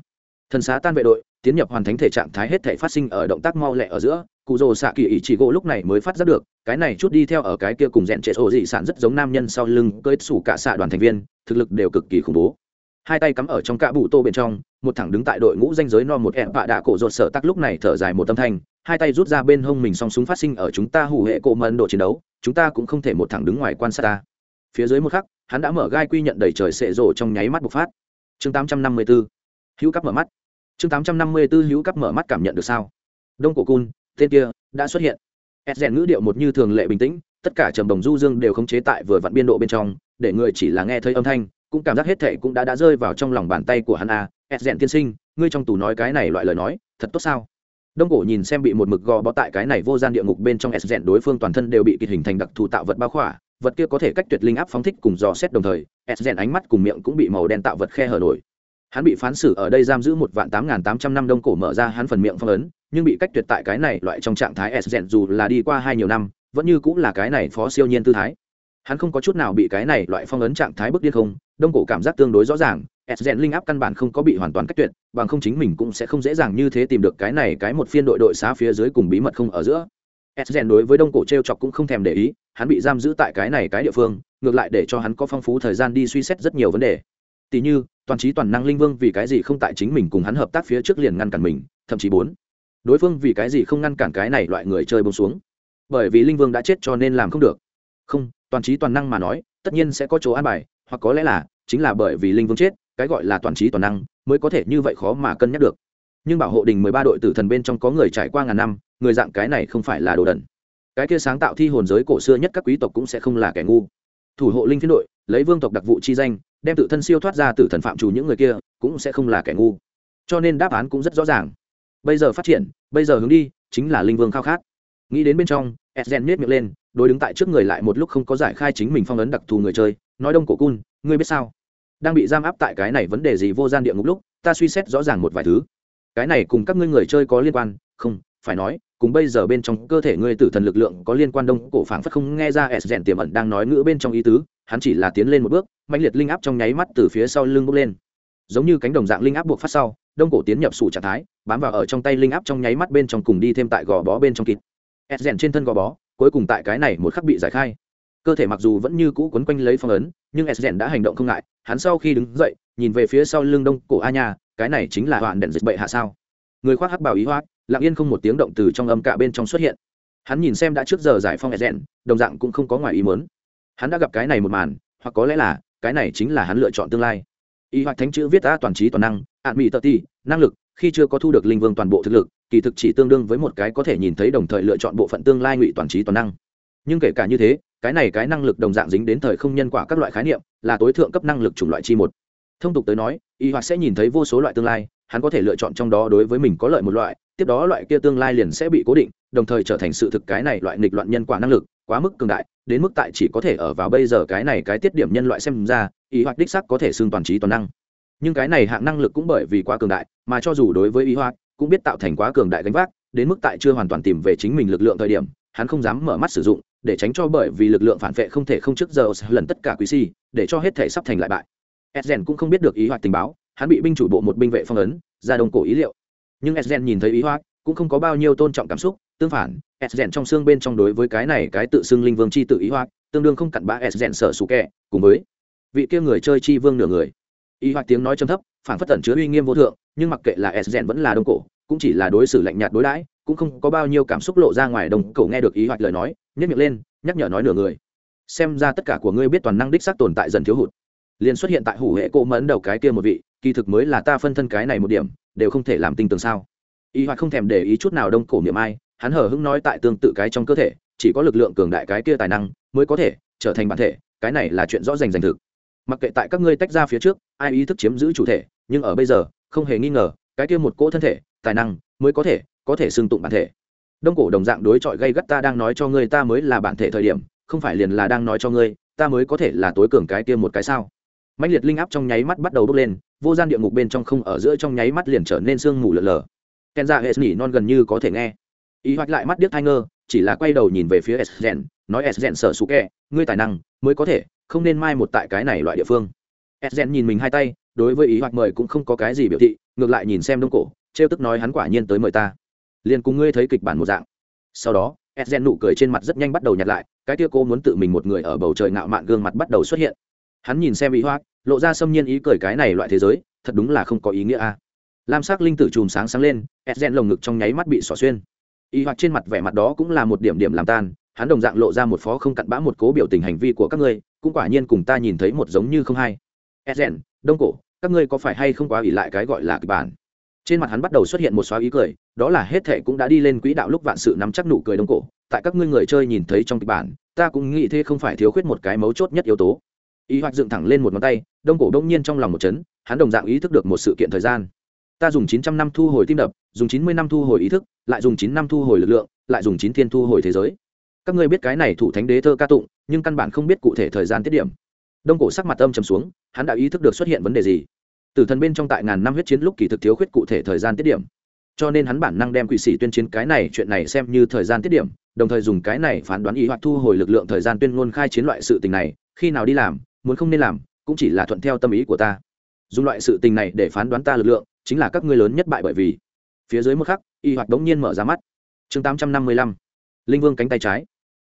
Speaker 1: thần xá tan vệ đội, tiến nhập hoàn thánh thể trạng thái hết thể phát sinh ở động tác mau lẹ ở giữa, cụ rồ xạ kỳ ý chỉ gỗ lúc này mới phát giác được, cái này chút đi theo ở cái kia cùng rẽn trệ sổ dị sản rất giống nam nhân sau lưng cơi xủ cả xạ đoàn thành viên, thực lực đều cực kỳ khủng bố. Hai tay cắm ở trong cạ bụ tô bên trong, một thẳng đứng tại đội ngũ danh giới no một em vạ đạ cổ rột sở tắc lúc này thở dài một tâm thanh, hai tay rút ra bên hông mình song súng phát sinh ở chúng ta hủ hệ cổ mẫn độ chiến đấu, chúng ta cũng không thể một thẳng đứng ngoài quan sát ta. Phía dưới một khắc, hắn đã mở gai quy nhận đầy trời sệ rộ trong nháy mắt bộc phát. Chương 854 hữu cấp mở mắt chương 854 hữu cấp mở mắt cảm nhận được sao? Đông cổ cun, tên kia, đã xuất hiện. Ed rèn ngữ điệu một như thường lệ bình tĩnh, tất cả trầm đồng du dương đều khống chế tại vừa vặn biên độ bên trong, để người chỉ là nghe thấy âm thanh, cũng cảm giác hết thệ cũng đã đã rơi vào trong lòng bàn tay của hắn a. À. rèn tiên sinh, ngươi trong tù nói cái này loại lời nói, thật tốt sao? Đông cổ nhìn xem bị một mực gò bó tại cái này vô gian địa ngục bên trong s rèn, đối phương toàn thân đều bị kịch hình thành đặc thù tạo vật bao khỏa, vật kia có thể cách tuyệt linh áp phóng thích cùng dò xét đồng thời s rèn ánh mắt cùng miệng cũng bị màu đen tạo vật khe hở nổi hắn bị phán xử ở đây giam giữ một vạn tám n tám trăm năm đông cổ mở ra, hắn phần miệng phong ấn, nhưng bị cách tuyệt tại cái này loại trong trạng thái s rèn dù là đi qua hai nhiều năm, vẫn như cũng là cái này phó siêu nhiên tư thái. Hắn không có chút nào bị cái này loại phong ấn trạng thái bức điên không, đông cổ cảm giác tương đối rõ ràng, s rèn linh áp căn bản không có bị hoàn toàn cách tuyệt, bằng không chính mình cũng sẽ không dễ dàng như thế tìm được cái này cái một phiên đội đội xá phía dưới cùng bí mật không ở giữa. S rèn đối với đông cổ t r e o chọc cũng không thèm để ý, hắn bị giam giữ tại cái này cái địa phương, ngược lại để cho hắn có phong phú thời gian đi suy xét rất nhiều vấn đề. Tỉ như toàn trí toàn năng linh vương vì cái gì không tại chính mình cùng hắn hợp tác phía trước liền ngăn cản mình, thậm chí bốn. Đối phương vì cái gì không ngăn cản cái này loại người chơi bông xuống? Bởi vì linh vương đã chết cho nên làm không được. Không, toàn trí toàn năng mà nói, tất nhiên sẽ có chỗ an bài, hoặc có lẽ là, chính là bởi vì linh vương chết, cái gọi là toàn trí toàn năng mới có thể như vậy khó mà cân nhắc được. Nhưng bảo hộ đình mười ba đội tử thần bên trong có người trải qua ngàn năm, người dạng cái này không phải là đồ đần. Cái kia sáng tạo thi hồn giới cổ xưa nhất các quý tộc cũng sẽ không là kẻ ngu. Thủ hộ linh phiến đội, lấy vương tộc đặc vụ chi danh đem tự thân siêu thoát ra từ thần phạm chủ những người kia, cũng sẽ không là kẻ ngu. Cho nên đáp án cũng rất rõ ràng. Bây giờ phát triển, bây giờ hướng đi, chính là linh vương khao khát. Nghĩ đến bên trong edgen miết miệng lên, đối đứng tại trước người lại một lúc không có giải khai chính mình phong ấn đặc thù người chơi, nói đông cổ cun, ngươi biết sao? Đang bị giam áp tại cái này vấn đề gì vô gian địa ngục lúc, ta suy xét rõ ràng một vài thứ. Cái này cùng các ngươi người chơi có liên quan? Không, phải nói, cùng bây giờ bên trong cơ thể ngươi tử thần lực lượng có liên quan đông cổ phảng phất không nghe ra s rèn tiềm ẩn đang nói ngữ bên trong ý tứ hắn chỉ là tiến lên một bước mạnh liệt linh áp trong nháy mắt từ phía sau lưng bốc lên. Giống như cánh đồng dạng linh áp buộc phát sau, đông cổ tiến nhập sủ trạng thái, bám vào ở trong tay linh áp trong nháy mắt bên trong cùng đi thêm tại gò bó bên trong kịt. Ép rèn trên thân gò bó, cuối cùng tại cái này một khắc bị giải khai. Cơ thể mặc dù vẫn như cũ quấn quanh lấy phong ấn, nhưng s rèn đã hành động không ngại, hắn sau khi đứng dậy, nhìn về phía sau lưng đông cổ a nha, cái này chính là hoạn đèn dịch bệ hạ sao? Người khoác hắc bảo ý hoác, lặng yên không một tiếng động từ trong âm cả bên trong xuất hiện. Hắn nhìn xem đã trước giờ giải phong s rèn, đồng dạng cũng không có ngoài ý mớn hắn đã gặp cái này một màn, hoặc có lẽ là, cái này chính là hắn lựa chọn tương lai. Y hoạch thánh chữ viết ta toàn trí toàn năng, ạn mỹ tợ ti năng lực, khi chưa có thu được linh vương toàn bộ thực lực, kỳ thực chỉ tương đương với một cái có thể nhìn thấy đồng thời lựa chọn bộ phận tương lai ngụy toàn trí toàn năng. Nhưng kể cả như thế, cái này cái năng lực đồng dạng dính đến thời không nhân quả các loại khái niệm, là tối thượng cấp năng lực chủng loại chi một. Thông tục tới nói, y hoặc sẽ nhìn thấy vô số loại tương lai, hắn có thể lựa chọn trong đó đối với mình có lợi một loại, tiếp đó loại kia tương lai liền sẽ bị cố định, đồng thời trở thành sự thực cái này loại nghịch loạn nhân quả năng lực, quá mức cường đại đến mức tại chỉ có thể ở vào bây giờ cái này cái tiết điểm nhân loại xem ra, y hoạt đích sắc có thể xương toàn trí toàn năng. Nhưng cái này hạng năng lực cũng bởi vì quá cường đại, mà cho dù đối với ý hoạt cũng biết tạo thành quá cường đại gánh vác, đến mức tại chưa hoàn toàn tìm về chính mình lực lượng thời điểm, hắn không dám mở mắt sử dụng, để tránh cho bởi vì lực lượng phản vệ không thể không trước giờ lần tất cả quý si, để cho hết thể sắp thành lại bại. Edgen cũng không biết được ý hoạch tình báo, hắn bị binh chủ bộ một binh vệ phong ấn, ra đồng cổ ý liệu. Nhưng edgen nhìn thấy ý hoạch cũng không có bao nhiêu tôn trọng cảm xúc tương phản edgen trong xương bên trong đối với cái này cái tự xưng linh vương chi tự ý hoặc tương đương không cặn bã edgen sở sủ kẹ, cùng với vị kia người chơi chi vương nửa người. Ý hoặc tiếng nói trầm thấp, phản phất tẩn chứa uy nghiêm vô thượng, nhưng mặc kệ là edgen vẫn là đông cổ, cũng chỉ là đối xử lạnh nhạt đối đãi, cũng không có bao nhiêu cảm xúc lộ ra ngoài đồng cổ nghe được ý hoặc lời nói nhét miệng lên, nhắc nhở nói nửa người. Xem ra tất cả của ngươi biết toàn năng đích xác tồn tại dần thiếu hụt. Liền xuất hiện tại hủ hệ cô mẫn đầu cái kia một vị, kỳ thực mới là ta phân thân cái này một điểm, đều không thể làm tinh tường sao. Ý hoạch không thèm để ý chút nào đông cổ niệm ai hắn hở hững nói tại tương tự cái trong cơ thể, chỉ có lực lượng cường đại cái kia tài năng mới có thể trở thành bản thể, cái này là chuyện rõ rành rành thực. Mặc kệ tại các ngươi tách ra phía trước, ai ý thức chiếm giữ chủ thể, nhưng ở bây giờ, không hề nghi ngờ, cái kia một cỗ thân thể, tài năng mới có thể có thể xưng tụng bản thể. Đông cổ đồng dạng đối chọi gây gắt ta đang nói cho ngươi ta mới là bản thể thời điểm, không phải liền là đang nói cho ngươi, ta mới có thể là tối cường cái kia một cái sao? Mạnh liệt linh áp trong nháy mắt bắt đầu bốc lên, vô gian địa ngục bên trong không ở giữa trong nháy mắt liền trở nên sương mù lờ lờ ken ra hệ nỉ non gần như có thể nghe ý hoạch lại mắt điếc thai ngơ chỉ là quay đầu nhìn về phía s nói s gen sợ sụ kẹ, ngươi tài năng mới có thể, không nên mai một tại cái này loại địa phương. S nhìn mình hai tay, đối với ý hoạch mời cũng không có cái gì biểu thị, ngược lại nhìn xem đông cổ, trêu tức nói hắn quả nhiên tới mời ta. Liền cùng ngươi thấy kịch bản một dạng. Sau đó edgen nụ cười trên mặt rất nhanh bắt đầu nhặt lại, cái tia cô muốn tự mình một người ở bầu trời ngạo mạn gương mặt bắt đầu xuất hiện. Hắn nhìn xem ý hoác lộ ra xâm nhiên ý cười cái này loại thế giới, thật đúng là không có ý nghĩa a. Lam sắc linh tử chùm sáng sáng lên edgen lồng ngực trong nháy mắt bị xỏ xuyên ý hoặc trên mặt vẻ mặt đó cũng là một điểm điểm làm tan, hắn đồng dạng lộ ra một phó không cặn bã một cố biểu tình hành vi của các ngươi, cũng quả nhiên cùng ta nhìn thấy một giống như không hay. Edgen đông cổ, các ngươi có phải hay không quá ỉ lại cái gọi là kịch bản? Trên mặt hắn bắt đầu xuất hiện một xóa ý cười, đó là hết thệ cũng đã đi lên quỹ đạo lúc vạn sự nắm chắc nụ cười đông cổ, tại các ngươi người chơi nhìn thấy trong kịch bản, ta cũng nghĩ thế không phải thiếu khuyết một cái mấu chốt nhất yếu tố. Ý hoặc dựng thẳng lên một ngón tay, đông cổ đông nhiên trong lòng một chấn, hắn đồng dạng ý thức được một sự kiện thời gian ta dùng chín trăm năm thu hồi tim đập, dùng chín mươi năm thu hồi ý thức, lại dùng chín năm thu hồi lực lượng, lại dùng chín thiên thu hồi thế giới. Các ngươi biết cái này thủ thánh đế thơ ca tụng, nhưng căn bản không biết cụ thể thời gian tiết điểm. Đông cổ sắc mặt âm trầm xuống, hắn đã ý thức được xuất hiện vấn đề gì. Tử thần bên trong tại ngàn năm huyết chiến lúc kỳ thực thiếu khuyết cụ thể thời gian tiết điểm. Cho nên hắn bản năng đem quỷ sĩ tuyên chiến cái này, chuyện này xem như thời gian tiết điểm, đồng thời dùng cái này phán đoán ý hoặc thu hồi lực lượng thời gian tuyên ngôn khai chiến loại sự tình này, khi nào đi làm, muốn không nên làm, cũng chỉ là thuận theo tâm ý của ta. Dùng loại sự tình này để phán đoán ta lực lượng chính là các ngươi lớn nhất bại bởi vì. Phía dưới một khắc y hoạt đống nhiên mở ra mắt. Chương 855, linh vương cánh tay trái.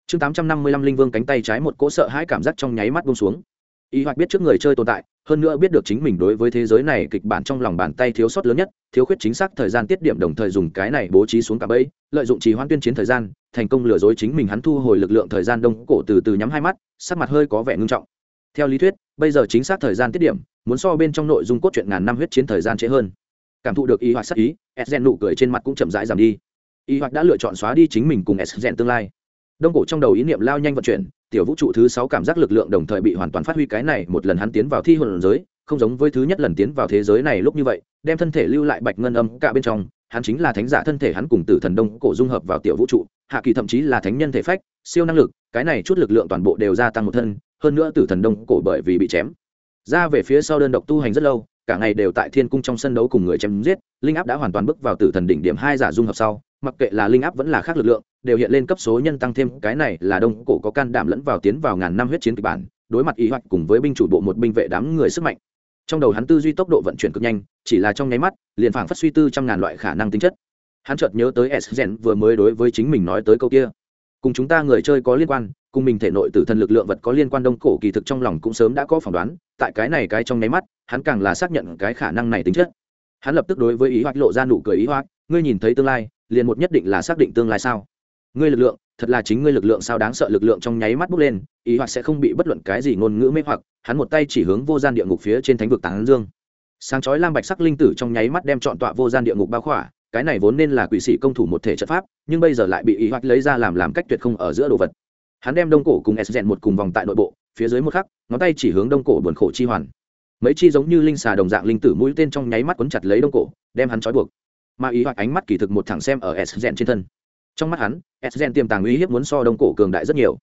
Speaker 1: Chương 855 linh vương cánh tay trái một cỗ sợ hãi cảm giác trong nháy mắt bông xuống. Y hoạt biết trước người chơi tồn tại hơn nữa biết được chính mình đối với thế giới này kịch bản trong lòng bàn tay thiếu sót lớn nhất thiếu khuyết chính xác thời gian tiết điểm đồng thời dùng cái này bố trí xuống cả bẫy lợi dụng trì hoãn tuyên chiến thời gian thành công lừa dối chính mình hắn thu hồi lực lượng thời gian đông cổ từ từ nhắm hai mắt sắc mặt hơi có vẻ ngưng trọng. Theo lý thuyết bây giờ chính xác thời gian tiết điểm muốn so bên trong nội dung cốt truyện ngàn năm huyết chiến thời gian trễ hơn cảm thụ được y hoạt sắc ý sden nụ cười trên mặt cũng chậm rãi giảm đi. Y hoạt đã lựa chọn xóa đi chính mình cùng sden tương lai. Đông cổ trong đầu ý niệm lao nhanh vận chuyển, tiểu vũ trụ thứ sáu cảm giác lực lượng đồng thời bị hoàn toàn phát huy cái này, một lần hắn tiến vào thi hồn giới, không giống với thứ nhất lần tiến vào thế giới này lúc như vậy, đem thân thể lưu lại bạch ngân âm cả bên trong, hắn chính là thánh giả thân thể hắn cùng tử thần đông cổ dung hợp vào tiểu vũ trụ, hạ kỳ thậm chí là thánh nhân thể phách, siêu năng lực, cái này chút lực lượng toàn bộ đều gia tăng một thân, hơn nữa tử thần đông cổ bởi vì bị chém. Ra về phía sau đơn độc tu hành rất lâu cả ngày đều tại thiên cung trong sân đấu cùng người chém giết, linh áp đã hoàn toàn bước vào tử thần đỉnh điểm hai giả dung hợp sau, mặc kệ là linh áp vẫn là khác lực lượng, đều hiện lên cấp số nhân tăng thêm, cái này là đông cổ có can đảm lẫn vào tiến vào ngàn năm huyết chiến kịch bản, đối mặt ý hoạch cùng với binh chủ bộ một binh vệ đám người sức mạnh. Trong đầu hắn tư duy tốc độ vận chuyển cực nhanh, chỉ là trong nháy mắt, liền phảng phất suy tư trăm ngàn loại khả năng tính chất. Hắn chợt nhớ tới s gen vừa mới đối với chính mình nói tới câu kia. Cùng chúng ta người chơi có liên quan, cùng mình thể nội tử thần lực lượng vật có liên quan đông cổ kỳ thực trong lòng cũng sớm đã có phỏng đoán, tại cái này cái trong nháy mắt hắn càng là xác nhận cái khả năng này tính chất. Hắn lập tức đối với ý hoạch lộ ra nụ cười ý hoạch, ngươi nhìn thấy tương lai, liền một nhất định là xác định tương lai sao? Ngươi lực lượng, thật là chính ngươi lực lượng sao đáng sợ lực lượng trong nháy mắt bốc lên, ý hoạch sẽ không bị bất luận cái gì ngôn ngữ mê hoặc, hắn một tay chỉ hướng vô gian địa ngục phía trên thánh vực tán dương. Sáng chói lam bạch sắc linh tử trong nháy mắt đem chọn tọa vô gian địa ngục bao khỏa, cái này vốn nên là quỷ sĩ công thủ một thể trận pháp, nhưng bây giờ lại bị ý hoạch lấy ra làm làm cách tuyệt không ở giữa đồ vật. Hắn đem đông cổ cùng s rèn một cùng vòng tại nội bộ, phía dưới một khắc, ngón tay chỉ hướng đông cổ buồn khổ chi hoàn mấy chi giống như linh xà đồng dạng linh tử mũi tên trong nháy mắt quấn chặt lấy đông cổ, đem hắn trói buộc. Mà ý hoặc ánh mắt kỳ thực một thẳng xem ở s trên thân. Trong mắt hắn, s tiềm tàng uy hiếp muốn so đông cổ cường đại rất nhiều.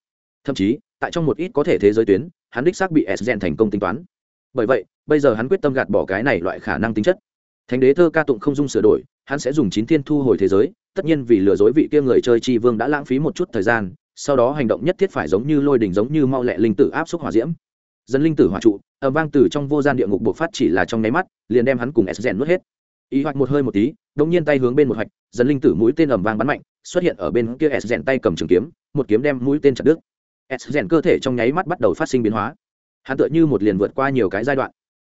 Speaker 1: Thậm chí, tại trong một ít có thể thế giới tuyến, hắn đích xác bị s thành công tính toán. Bởi vậy, bây giờ hắn quyết tâm gạt bỏ cái này loại khả năng tính chất. Thánh đế thơ ca tụng không dung sửa đổi, hắn sẽ dùng chín thiên thu hồi thế giới, tất nhiên vì lừa dối vị kia người chơi tri vương đã lãng phí một chút thời gian, sau đó hành động nhất thiết phải giống như lôi đỉnh giống như mau lẹ linh tử áp xúc hỏa diễm dân linh tử hỏa trụ ẩm vang từ trong vô gian địa ngục bộc phát chỉ là trong nháy mắt, liền đem hắn cùng s rèn nuốt hết. Ý hoạch một hơi một tí, đống nhiên tay hướng bên một hoạch, dân linh tử mũi tên ẩm vang bắn mạnh, xuất hiện ở bên kia s rèn tay cầm trường kiếm, một kiếm đem mũi tên chặt đứt. S rèn cơ thể trong nháy mắt bắt đầu phát sinh biến hóa. Hắn tựa như một liền vượt qua nhiều cái giai đoạn.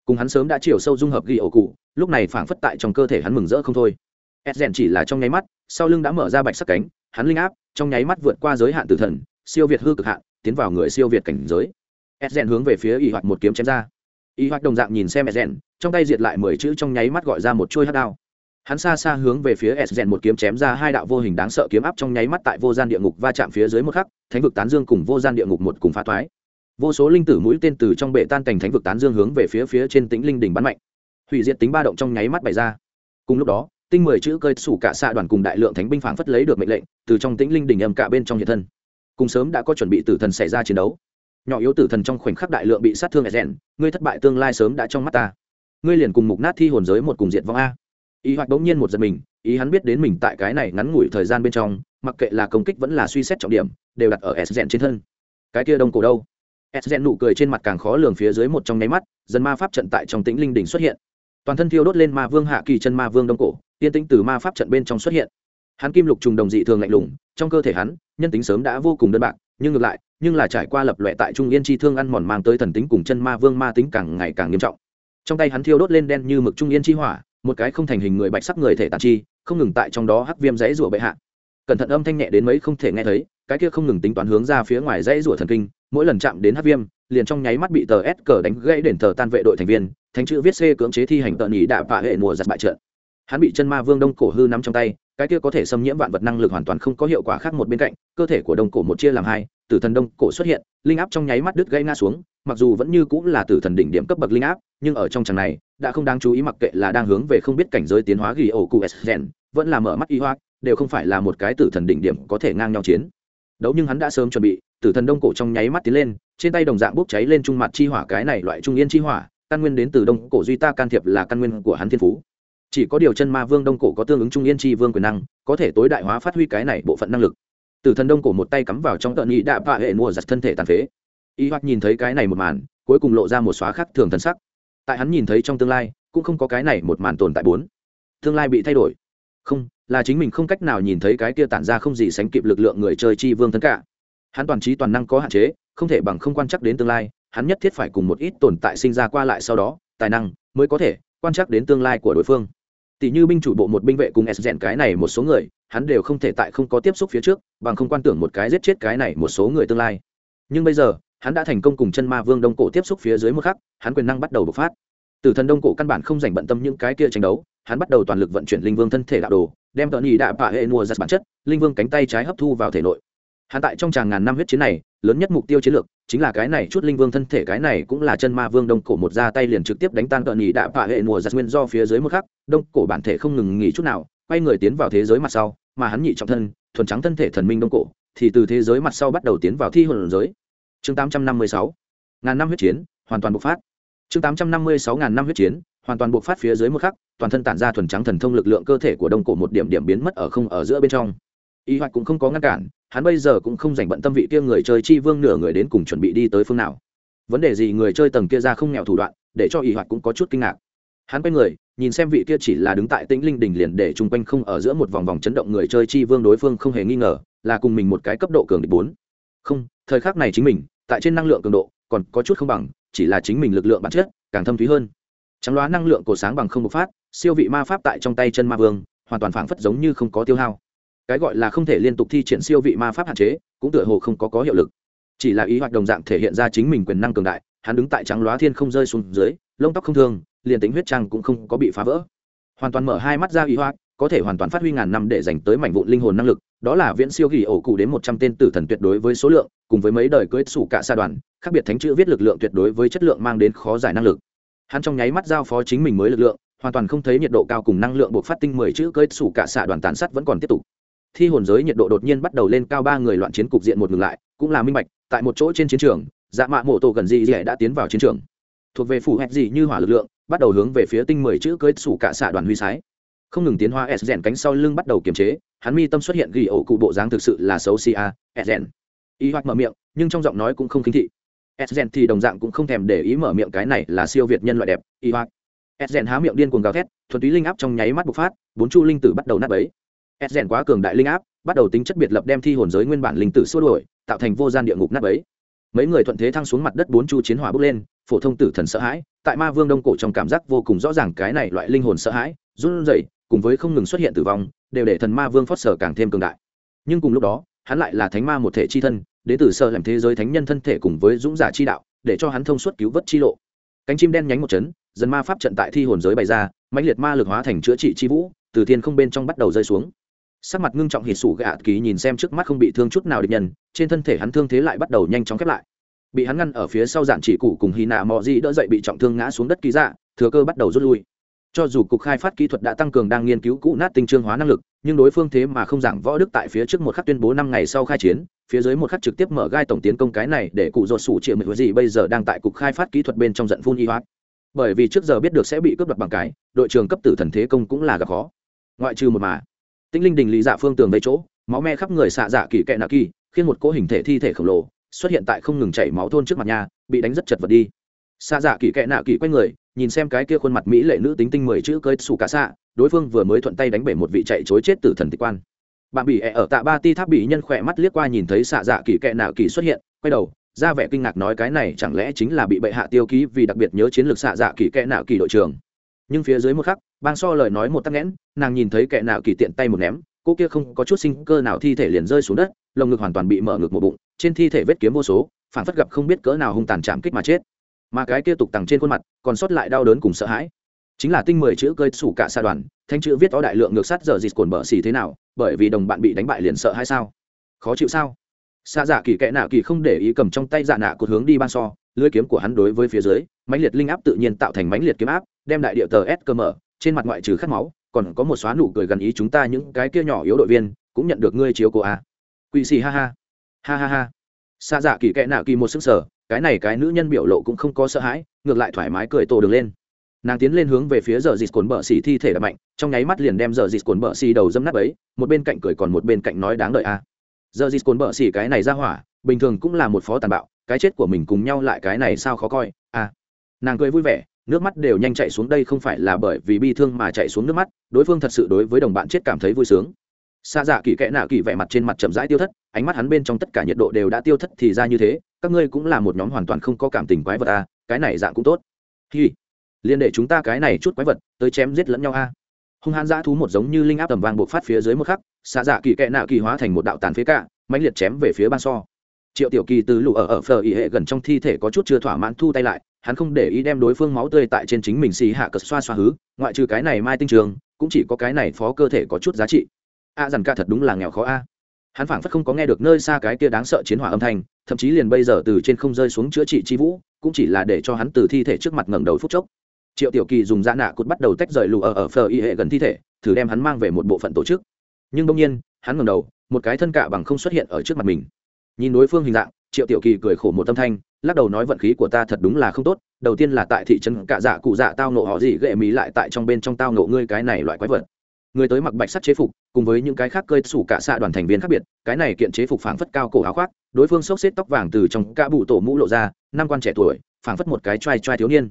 Speaker 1: Cùng hắn sớm đã chiều sâu dung hợp ghi ổ cụ, lúc này phảng phất tại trong cơ thể hắn mừng rỡ không thôi. S rèn chỉ là trong nháy mắt, sau lưng đã mở ra bạch sắc cánh, hắn linh áp, trong nháy mắt vượt qua giới hạn tử thần, siêu việt hư cực hạn, tiến vào người siêu việt cảnh giới s hướng về phía y hoạch một kiếm chém ra. Y hoạch đồng dạng nhìn xem s trong tay diệt lại mười chữ trong nháy mắt gọi ra một chuôi hắc đao. Hắn xa xa hướng về phía s một kiếm chém ra hai đạo vô hình đáng sợ kiếm áp trong nháy mắt tại vô gian địa ngục va chạm phía dưới một khắc, thánh vực tán dương cùng vô gian địa ngục một cùng phá toái. vô số linh tử mũi tên từ trong bệ tan cảnh thánh vực tán dương hướng về phía phía trên tĩnh linh đỉnh bắn mạnh. Hủy diệt tính ba động trong nháy mắt bày ra. Cùng lúc đó, tinh mười chữ cơi sủ cả xạ đoàn cùng đại lượng thánh binh phảng phất lấy được mệnh lệnh, từ trong tĩnh linh đỉnh âm cả bên trong hiện thân. Cùng sớm đã có chuẩn bị tử thần xảy ra chiến đấu nhỏ yếu tử thần trong khoảnh khắc đại lượng bị sát thương rèn ngươi thất bại tương lai sớm đã trong mắt ta. Ngươi liền cùng mục nát thi hồn giới một cùng diệt vong a. Ý hoạch bỗng nhiên một giật mình, ý hắn biết đến mình tại cái này ngắn ngủi thời gian bên trong, mặc kệ là công kích vẫn là suy xét trọng điểm, đều đặt ở s rèn trên thân. Cái kia đông cổ đâu? S rèn nụ cười trên mặt càng khó lường phía dưới một trong nháy mắt dần ma pháp trận tại trong tĩnh linh đỉnh xuất hiện. Toàn thân thiêu đốt lên ma vương hạ kỳ chân ma vương đông cổ, tiên tĩnh từ ma pháp trận bên trong xuất hiện. Hắn kim lục trùng đồng dị thường lạnh lùng, trong cơ thể hắn, nhân tính sớm đã vô cùng đơn bạc, nhưng ngược lại nhưng là trải qua lập lệ tại trung yên chi thương ăn mòn mang tới thần tính cùng chân ma vương ma tính càng ngày càng nghiêm trọng. Trong tay hắn thiêu đốt lên đen như mực trung yên chi hỏa, một cái không thành hình người bạch sắc người thể tàn chi, không ngừng tại trong đó hắc viêm dãy rủa bệ hạ. Cẩn thận âm thanh nhẹ đến mấy không thể nghe thấy, cái kia không ngừng tính toán hướng ra phía ngoài dãy rủa thần kinh, mỗi lần chạm đến hắc viêm, liền trong nháy mắt bị tờ s cờ đánh gãy đền tờ tan vệ đội thành viên, thánh chữ viết c cưỡng chế thi hành tợn nhị đạ và hệ mùa giặt bại trận. Hắn bị chân ma vương đông cổ hư nắm trong tay cái kia có thể xâm nhiễm vạn vật năng lực hoàn toàn không có hiệu quả khác một bên cạnh, cơ thể của đông cổ một chia làm hai, tử thần đông cổ xuất hiện, linh áp trong nháy mắt đứt gây ngã xuống, mặc dù vẫn như cũng là tử thần đỉnh điểm cấp bậc linh áp, nhưng ở trong tràng này, đã không đáng chú ý mặc kệ là đang hướng về không biết cảnh giới tiến hóa ghi ổ cụ s gen, vẫn là mở mắt y hoa đều không phải là một cái tử thần đỉnh điểm có thể ngang nhau chiến. Đấu nhưng hắn đã sớm chuẩn bị, tử thần đông cổ trong nháy mắt tiến lên, trên tay đồng dạng bốc cháy lên trung mặt chi hỏa, cái này loại trung yên chi hỏa, căn nguyên đến từ đông cổ duy ta can thiệp là căn nguyên của hắn thiên phú chỉ có điều chân ma vương đông cổ có tương ứng trung yên chi vương quyền năng, có thể tối đại hóa phát huy cái này bộ phận năng lực. Từ thần đông cổ một tay cắm vào trong tợn nhị đạ vạ hệ mùa giặt thân thể tàn phế. Y hoặc nhìn thấy cái này một màn, cuối cùng lộ ra một xóa khác thường thần sắc. Tại hắn nhìn thấy trong tương lai, cũng không có cái này một màn tồn tại bốn. Tương lai bị thay đổi. Không, là chính mình không cách nào nhìn thấy cái kia tản ra không gì sánh kịp lực lượng người chơi chi vương thân cả. Hắn toàn trí toàn năng có hạn chế, không thể bằng không quan chắc đến tương lai, hắn nhất thiết phải cùng một ít tồn tại sinh ra qua lại sau đó, tài năng mới có thể quan chắc đến tương lai của đối phương tỷ như binh chủ bộ một binh vệ cùng s rèn cái này một số người, hắn đều không thể tại không có tiếp xúc phía trước, bằng không quan tưởng một cái giết chết cái này một số người tương lai. Nhưng bây giờ, hắn đã thành công cùng chân ma vương đông cổ tiếp xúc phía dưới một khắc, hắn quyền năng bắt đầu bộc phát. Từ thần đông cổ căn bản không dành bận tâm những cái kia tranh đấu, hắn bắt đầu toàn lực vận chuyển linh vương thân thể đạo đồ, đem tợn nhị đạ bạ hệ mùa giặt bản chất, linh vương cánh tay trái hấp thu vào thể nội hắn tại trong tràng ngàn năm huyết chiến này, lớn nhất mục tiêu chiến lược chính là cái này chút linh vương thân thể, cái này cũng là chân ma vương đông cổ một ra tay liền trực tiếp đánh tan tợn nhị đạ bạ hệ mùa giặt nguyên do phía dưới một khắc, đông cổ bản thể không ngừng nghỉ chút nào, quay người tiến vào thế giới mặt sau, mà hắn nhị trọng thân, thuần trắng thân thể thần minh đông cổ, thì từ thế giới mặt sau bắt đầu tiến vào thi hồn giới. Chương tám trăm năm mươi sáu, ngàn năm huyết chiến, hoàn toàn bộc phát. Chương tám trăm năm mươi sáu, ngàn năm huyết chiến, hoàn toàn bộc phát phía dưới một khắc, toàn thân tản ra thuần trắng thần thông lực lượng cơ thể của đông cổ một điểm điểm biến mất ở không ở giữa bên trong y hoạch cũng không có ngăn cản, hắn bây giờ cũng không dành bận tâm vị kia người chơi chi vương nửa người đến cùng chuẩn bị đi tới phương nào. Vấn đề gì người chơi tầng kia ra không nghèo thủ đoạn, để cho y hoạch cũng có chút kinh ngạc. Hắn quay người, nhìn xem vị kia chỉ là đứng tại tĩnh linh đình liền để chung quanh không ở giữa một vòng vòng chấn động người chơi chi vương đối phương không hề nghi ngờ, là cùng mình một cái cấp độ cường địch bốn. Không, thời khắc này chính mình, tại trên năng lượng cường độ, còn có chút không bằng, chỉ là chính mình lực lượng bản chất, càng thâm thúy hơn. Trắng loá năng lượng cổ sáng bằng không bộc phát, siêu vị ma pháp tại trong tay chân ma vương, hoàn toàn phảng phất giống như không có tiêu hao cái gọi là không thể liên tục thi triển siêu vị ma pháp hạn chế, cũng tựa hồ không có có hiệu lực. Chỉ là ý hoạt đồng dạng thể hiện ra chính mình quyền năng cường đại, hắn đứng tại trắng loá thiên không rơi xuống dưới, lông tóc không thương, liền tính huyết trang cũng không có bị phá vỡ. Hoàn toàn mở hai mắt ra ý hoạt, có thể hoàn toàn phát huy ngàn năm để dành tới mảnh vụn linh hồn năng lực, đó là viễn siêu ghi ổ cụ đến một trăm tên tử thần tuyệt đối với số lượng, cùng với mấy đời cưới sủ cả sa đoàn, khác biệt thánh chữ viết lực lượng tuyệt đối với chất lượng mang đến khó giải năng lực. Hắn trong nháy mắt giao phó chính mình mới lực lượng, hoàn toàn không thấy nhiệt độ cao cùng năng lượng buộc phát tinh mười chữ cưới sủ cả xạ đoàn tàn sát vẫn còn tiếp tục thi hồn giới nhiệt độ đột nhiên bắt đầu lên cao ba người loạn chiến cục diện một ngừng lại, cũng là minh bạch, tại một chỗ trên chiến trường dạ mạ mộ tổ gần gì dẻ đã tiến vào chiến trường. Thuộc về phủ hẹp gì như hỏa lực lượng, bắt đầu hướng về phía tinh mười chữ cưới sủ cả xạ đoàn huy sái. Không ngừng tiến hóa s rèn cánh sau lưng bắt đầu kiềm chế, hắn mi tâm xuất hiện ghi ổ cụ bộ dáng thực sự là xấu xì a, s rèn. Y hoạch mở miệng, nhưng trong giọng nói cũng không khinh thị. S rèn thì đồng dạng cũng không thèm để ý mở miệng cái này là siêu việt nhân loại đẹp, y hoạch s rèn há miệng điên cuồng gào thét, thuần túy linh áp trong nháy mắt bộc phát, bốn chu linh tử bắt đầu nát bấy ép rèn quá cường đại linh áp, bắt đầu tính chất biệt lập đem thi hồn giới nguyên bản linh tử xua đuổi, tạo thành vô gian địa ngục nát ấy mấy người thuận thế thăng xuống mặt đất bốn chu chiến hỏa bước lên, phổ thông tử thần sợ hãi, tại ma vương đông cổ trong cảm giác vô cùng rõ ràng cái này loại linh hồn sợ hãi, run rẩy, cùng với không ngừng xuất hiện tử vong, đều để thần ma vương phót sở càng thêm cường đại. Nhưng cùng lúc đó, hắn lại là thánh ma một thể chi thân, đến từ sợ làm thế giới thánh nhân thân thể cùng với dũng giả chi đạo, để cho hắn thông suốt cứu vớt chi lộ. Cánh chim đen nhánh một chấn, dần ma pháp trận tại thi hồn giới bày ra, mãnh liệt ma lực hóa thành chữa trị chi vũ, từ thiên không bên trong bắt đầu rơi xuống sắc mặt ngưng trọng hít sủ gạ ký nhìn xem trước mắt không bị thương chút nào địch nhân, trên thân thể hắn thương thế lại bắt đầu nhanh chóng khép lại. Bị hắn ngăn ở phía sau giản chỉ cụ cùng hy nạ mò di đỡ dậy bị trọng thương ngã xuống đất ký dạ thừa cơ bắt đầu rút lui. Cho dù cục khai phát kỹ thuật đã tăng cường đang nghiên cứu cũ nát tinh trương hóa năng lực, nhưng đối phương thế mà không giảng võ đức tại phía trước một khắc tuyên bố năm ngày sau khai chiến, phía dưới một khắc trực tiếp mở gai tổng tiến công cái này để cụ dột sủ triệu mực gì bây giờ đang tại cục khai phát kỹ thuật bên trong giận phun y hoát bởi vì trước giờ biết được sẽ bị cướp đoạt bằng cái, đội trường cấp tử thần thế công cũng là gặp khó. Ngoại trừ một mà tinh linh đình lý dạ phương tường vây chỗ, máu me khắp người xạ dạ kỳ kẹ nạ kỳ, khiến một cỗ hình thể thi thể khổng lồ xuất hiện tại không ngừng chảy máu thôn trước mặt nhà, bị đánh rất chật vật đi. Xạ dạ kỳ kẹ nạ kỳ quay người, nhìn xem cái kia khuôn mặt mỹ lệ nữ tính tinh mười chữ cơi xù cả xạ, đối phương vừa mới thuận tay đánh bể một vị chạy chối chết từ thần tịch quan. Bạn bị ở tạ ba ti tháp bị nhân khỏe mắt liếc qua nhìn thấy xạ dạ kỳ kẹ nạ kỳ xuất hiện, quay đầu, ra vẻ kinh ngạc nói cái này chẳng lẽ chính là bị bệ hạ tiêu ký vì đặc biệt nhớ chiến lược xạ dạ kỳ kẹ nạ kỳ đội trưởng. Nhưng phía dưới một khắc bang so lời nói một tắc nghẽn, nàng nhìn thấy kẻ nào kỳ tiện tay một ném, cô kia không có chút sinh cơ nào thi thể liền rơi xuống đất, lồng ngực hoàn toàn bị mở ngực một bụng, trên thi thể vết kiếm vô số, phản phất gặp không biết cỡ nào hung tàn chạm kích mà chết. Mà cái kia tục tằng trên khuôn mặt, còn sót lại đau đớn cùng sợ hãi. Chính là tinh mười chữ cơi sủ cả xa đoàn, thanh chữ viết to đại lượng ngược sát giờ dịt cồn bờ xì thế nào, bởi vì đồng bạn bị đánh bại liền sợ hay sao? Khó chịu sao? Xa giả kỳ kẽ nạ kỳ không để ý cầm trong tay dạ nạ cột hướng đi ban so lưỡi kiếm của hắn đối với phía dưới, mãnh liệt linh áp tự nhiên tạo thành mãnh liệt kiếm áp, đem đại địa tờ s cơ mở trên mặt ngoại trừ khát máu, còn có một xóa nụ cười gần ý chúng ta những cái kia nhỏ yếu đội viên, cũng nhận được ngươi chiếu cô a à. quỵ xì ha ha. Ha ha ha. Xa dạ kỳ kẽ nạ kỳ một sức sở cái này cái nữ nhân biểu lộ cũng không có sợ hãi, ngược lại thoải mái cười tổ đường lên. Nàng tiến lên hướng về phía giờ dịt cồn bờ xì thi thể đập mạnh, trong nháy mắt liền đem giờ dịt cồn bờ xì đầu dâm nắp ấy một bên cạnh cười còn một bên cạnh nói đáng đợi a giờ dịt cồn bờ xì cái này ra hỏa, bình thường cũng là một phó tàn bạo, cái chết của mình cùng nhau lại cái này sao khó coi a nàng cười vui vẻ nước mắt đều nhanh chạy xuống đây không phải là bởi vì bi thương mà chạy xuống nước mắt đối phương thật sự đối với đồng bạn chết cảm thấy vui sướng. Xa dạ kỳ kẽ nạ kỳ vẻ mặt trên mặt chậm rãi tiêu thất ánh mắt hắn bên trong tất cả nhiệt độ đều đã tiêu thất thì ra như thế các ngươi cũng là một nhóm hoàn toàn không có cảm tình quái vật à, cái này dạng cũng tốt. Hi liên để chúng ta cái này chút quái vật tới chém giết lẫn nhau a à. hung hãn dã thú một giống như linh áp tầm vàng buộc phát phía dưới một khắc xa dạ kỳ kẽ nạ kỳ hóa thành một đạo tàn phế cả mãnh liệt chém về phía ban so. Triệu tiểu kỳ từ lụ ở ở phờ ý hệ gần trong thi thể có chút chưa thỏa mãn thu tay lại hắn không để ý đem đối phương máu tươi tại trên chính mình xì hạ cờ xoa xoa hứ ngoại trừ cái này mai tinh trường cũng chỉ có cái này phó cơ thể có chút giá trị. A à, dằn ca thật đúng là nghèo khó a. Hắn phảng phất không có nghe được nơi xa cái kia đáng sợ chiến hỏa âm thanh thậm chí liền bây giờ từ trên không rơi xuống chữa trị chi vũ cũng chỉ là để cho hắn từ thi thể trước mặt ngẩng đầu phút chốc. Triệu tiểu kỳ dùng da nạ cút bắt đầu tách rời lụ ở ở phờ y hệ gần thi thể thử đem hắn mang về một bộ phận tổ chức. Nhưng đông nhiên hắn ngẩng đầu một cái thân cạ bằng không xuất hiện ở trước mặt mình. Nhìn đối phương hình dạng triệu tiểu kỳ cười khổ một tâm thanh lắc đầu nói vận khí của ta thật đúng là không tốt, đầu tiên là tại thị trấn cạ dạ cụ dạ tao nộ họ gì ghệ mí lại tại trong bên trong tao nộ ngươi cái này loại quái vật. Người tới mặc bạch sắt chế phục, cùng với những cái khác cơi sủ cả xạ đoàn thành viên khác biệt, cái này kiện chế phục phảng phất cao cổ áo khoác, đối phương xốc xếp tóc vàng từ trong ca bụ tổ mũ lộ ra, năm quan trẻ tuổi, phảng phất một cái trai trai thiếu niên.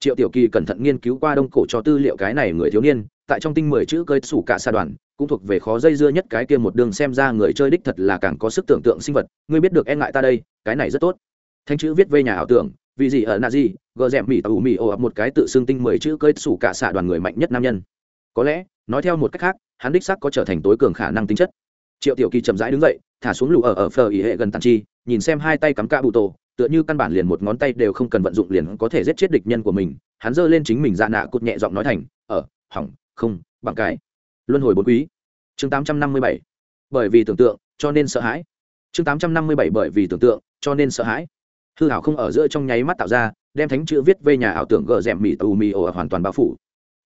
Speaker 1: Triệu tiểu kỳ cẩn thận nghiên cứu qua đông cổ cho tư liệu cái này người thiếu niên, tại trong tinh mười chữ cơi sủ cả xạ đoàn, cũng thuộc về khó dây dưa nhất cái kia một đường xem ra người chơi đích thật là càng có sức tưởng tượng sinh vật, ngươi biết được e ngại ta đây, cái này rất tốt thanh chữ viết về nhà ảo tưởng vì gì ở nạ gì gờ rèm mỹ tàu mỹ ồ ập một cái tự xưng tinh mười chữ cơi sủ cả xạ đoàn người mạnh nhất nam nhân. Có lẽ, nói theo một cách khác, hắn đích sắc có trở thành tối cường khả năng tính chất. Triệu tiểu kỳ chậm rãi đứng dậy, thả xuống lù ở ở phờ ý hệ gần tàn chi, nhìn xem hai tay cắm ca bụ tổ, tựa như căn bản liền một ngón tay đều không cần vận dụng liền có thể giết chết địch nhân của mình. Hắn giơ lên chính mình dạ nạ cụt nhẹ giọng nói thành ở hỏng, không, bằng cái. Luân hồi bốn quý. Chương tám trăm năm mươi bảy. Bởi vì tưởng tượng, cho nên sợ hãi. Chương tám trăm năm mươi bảy bởi vì tưởng tượng, cho nên sợ hãi hư hảo không ở giữa trong nháy mắt tạo ra, đem thánh chữ viết về nhà ảo tưởng gờ rèm mì tù mì ồ hoàn toàn bao phủ.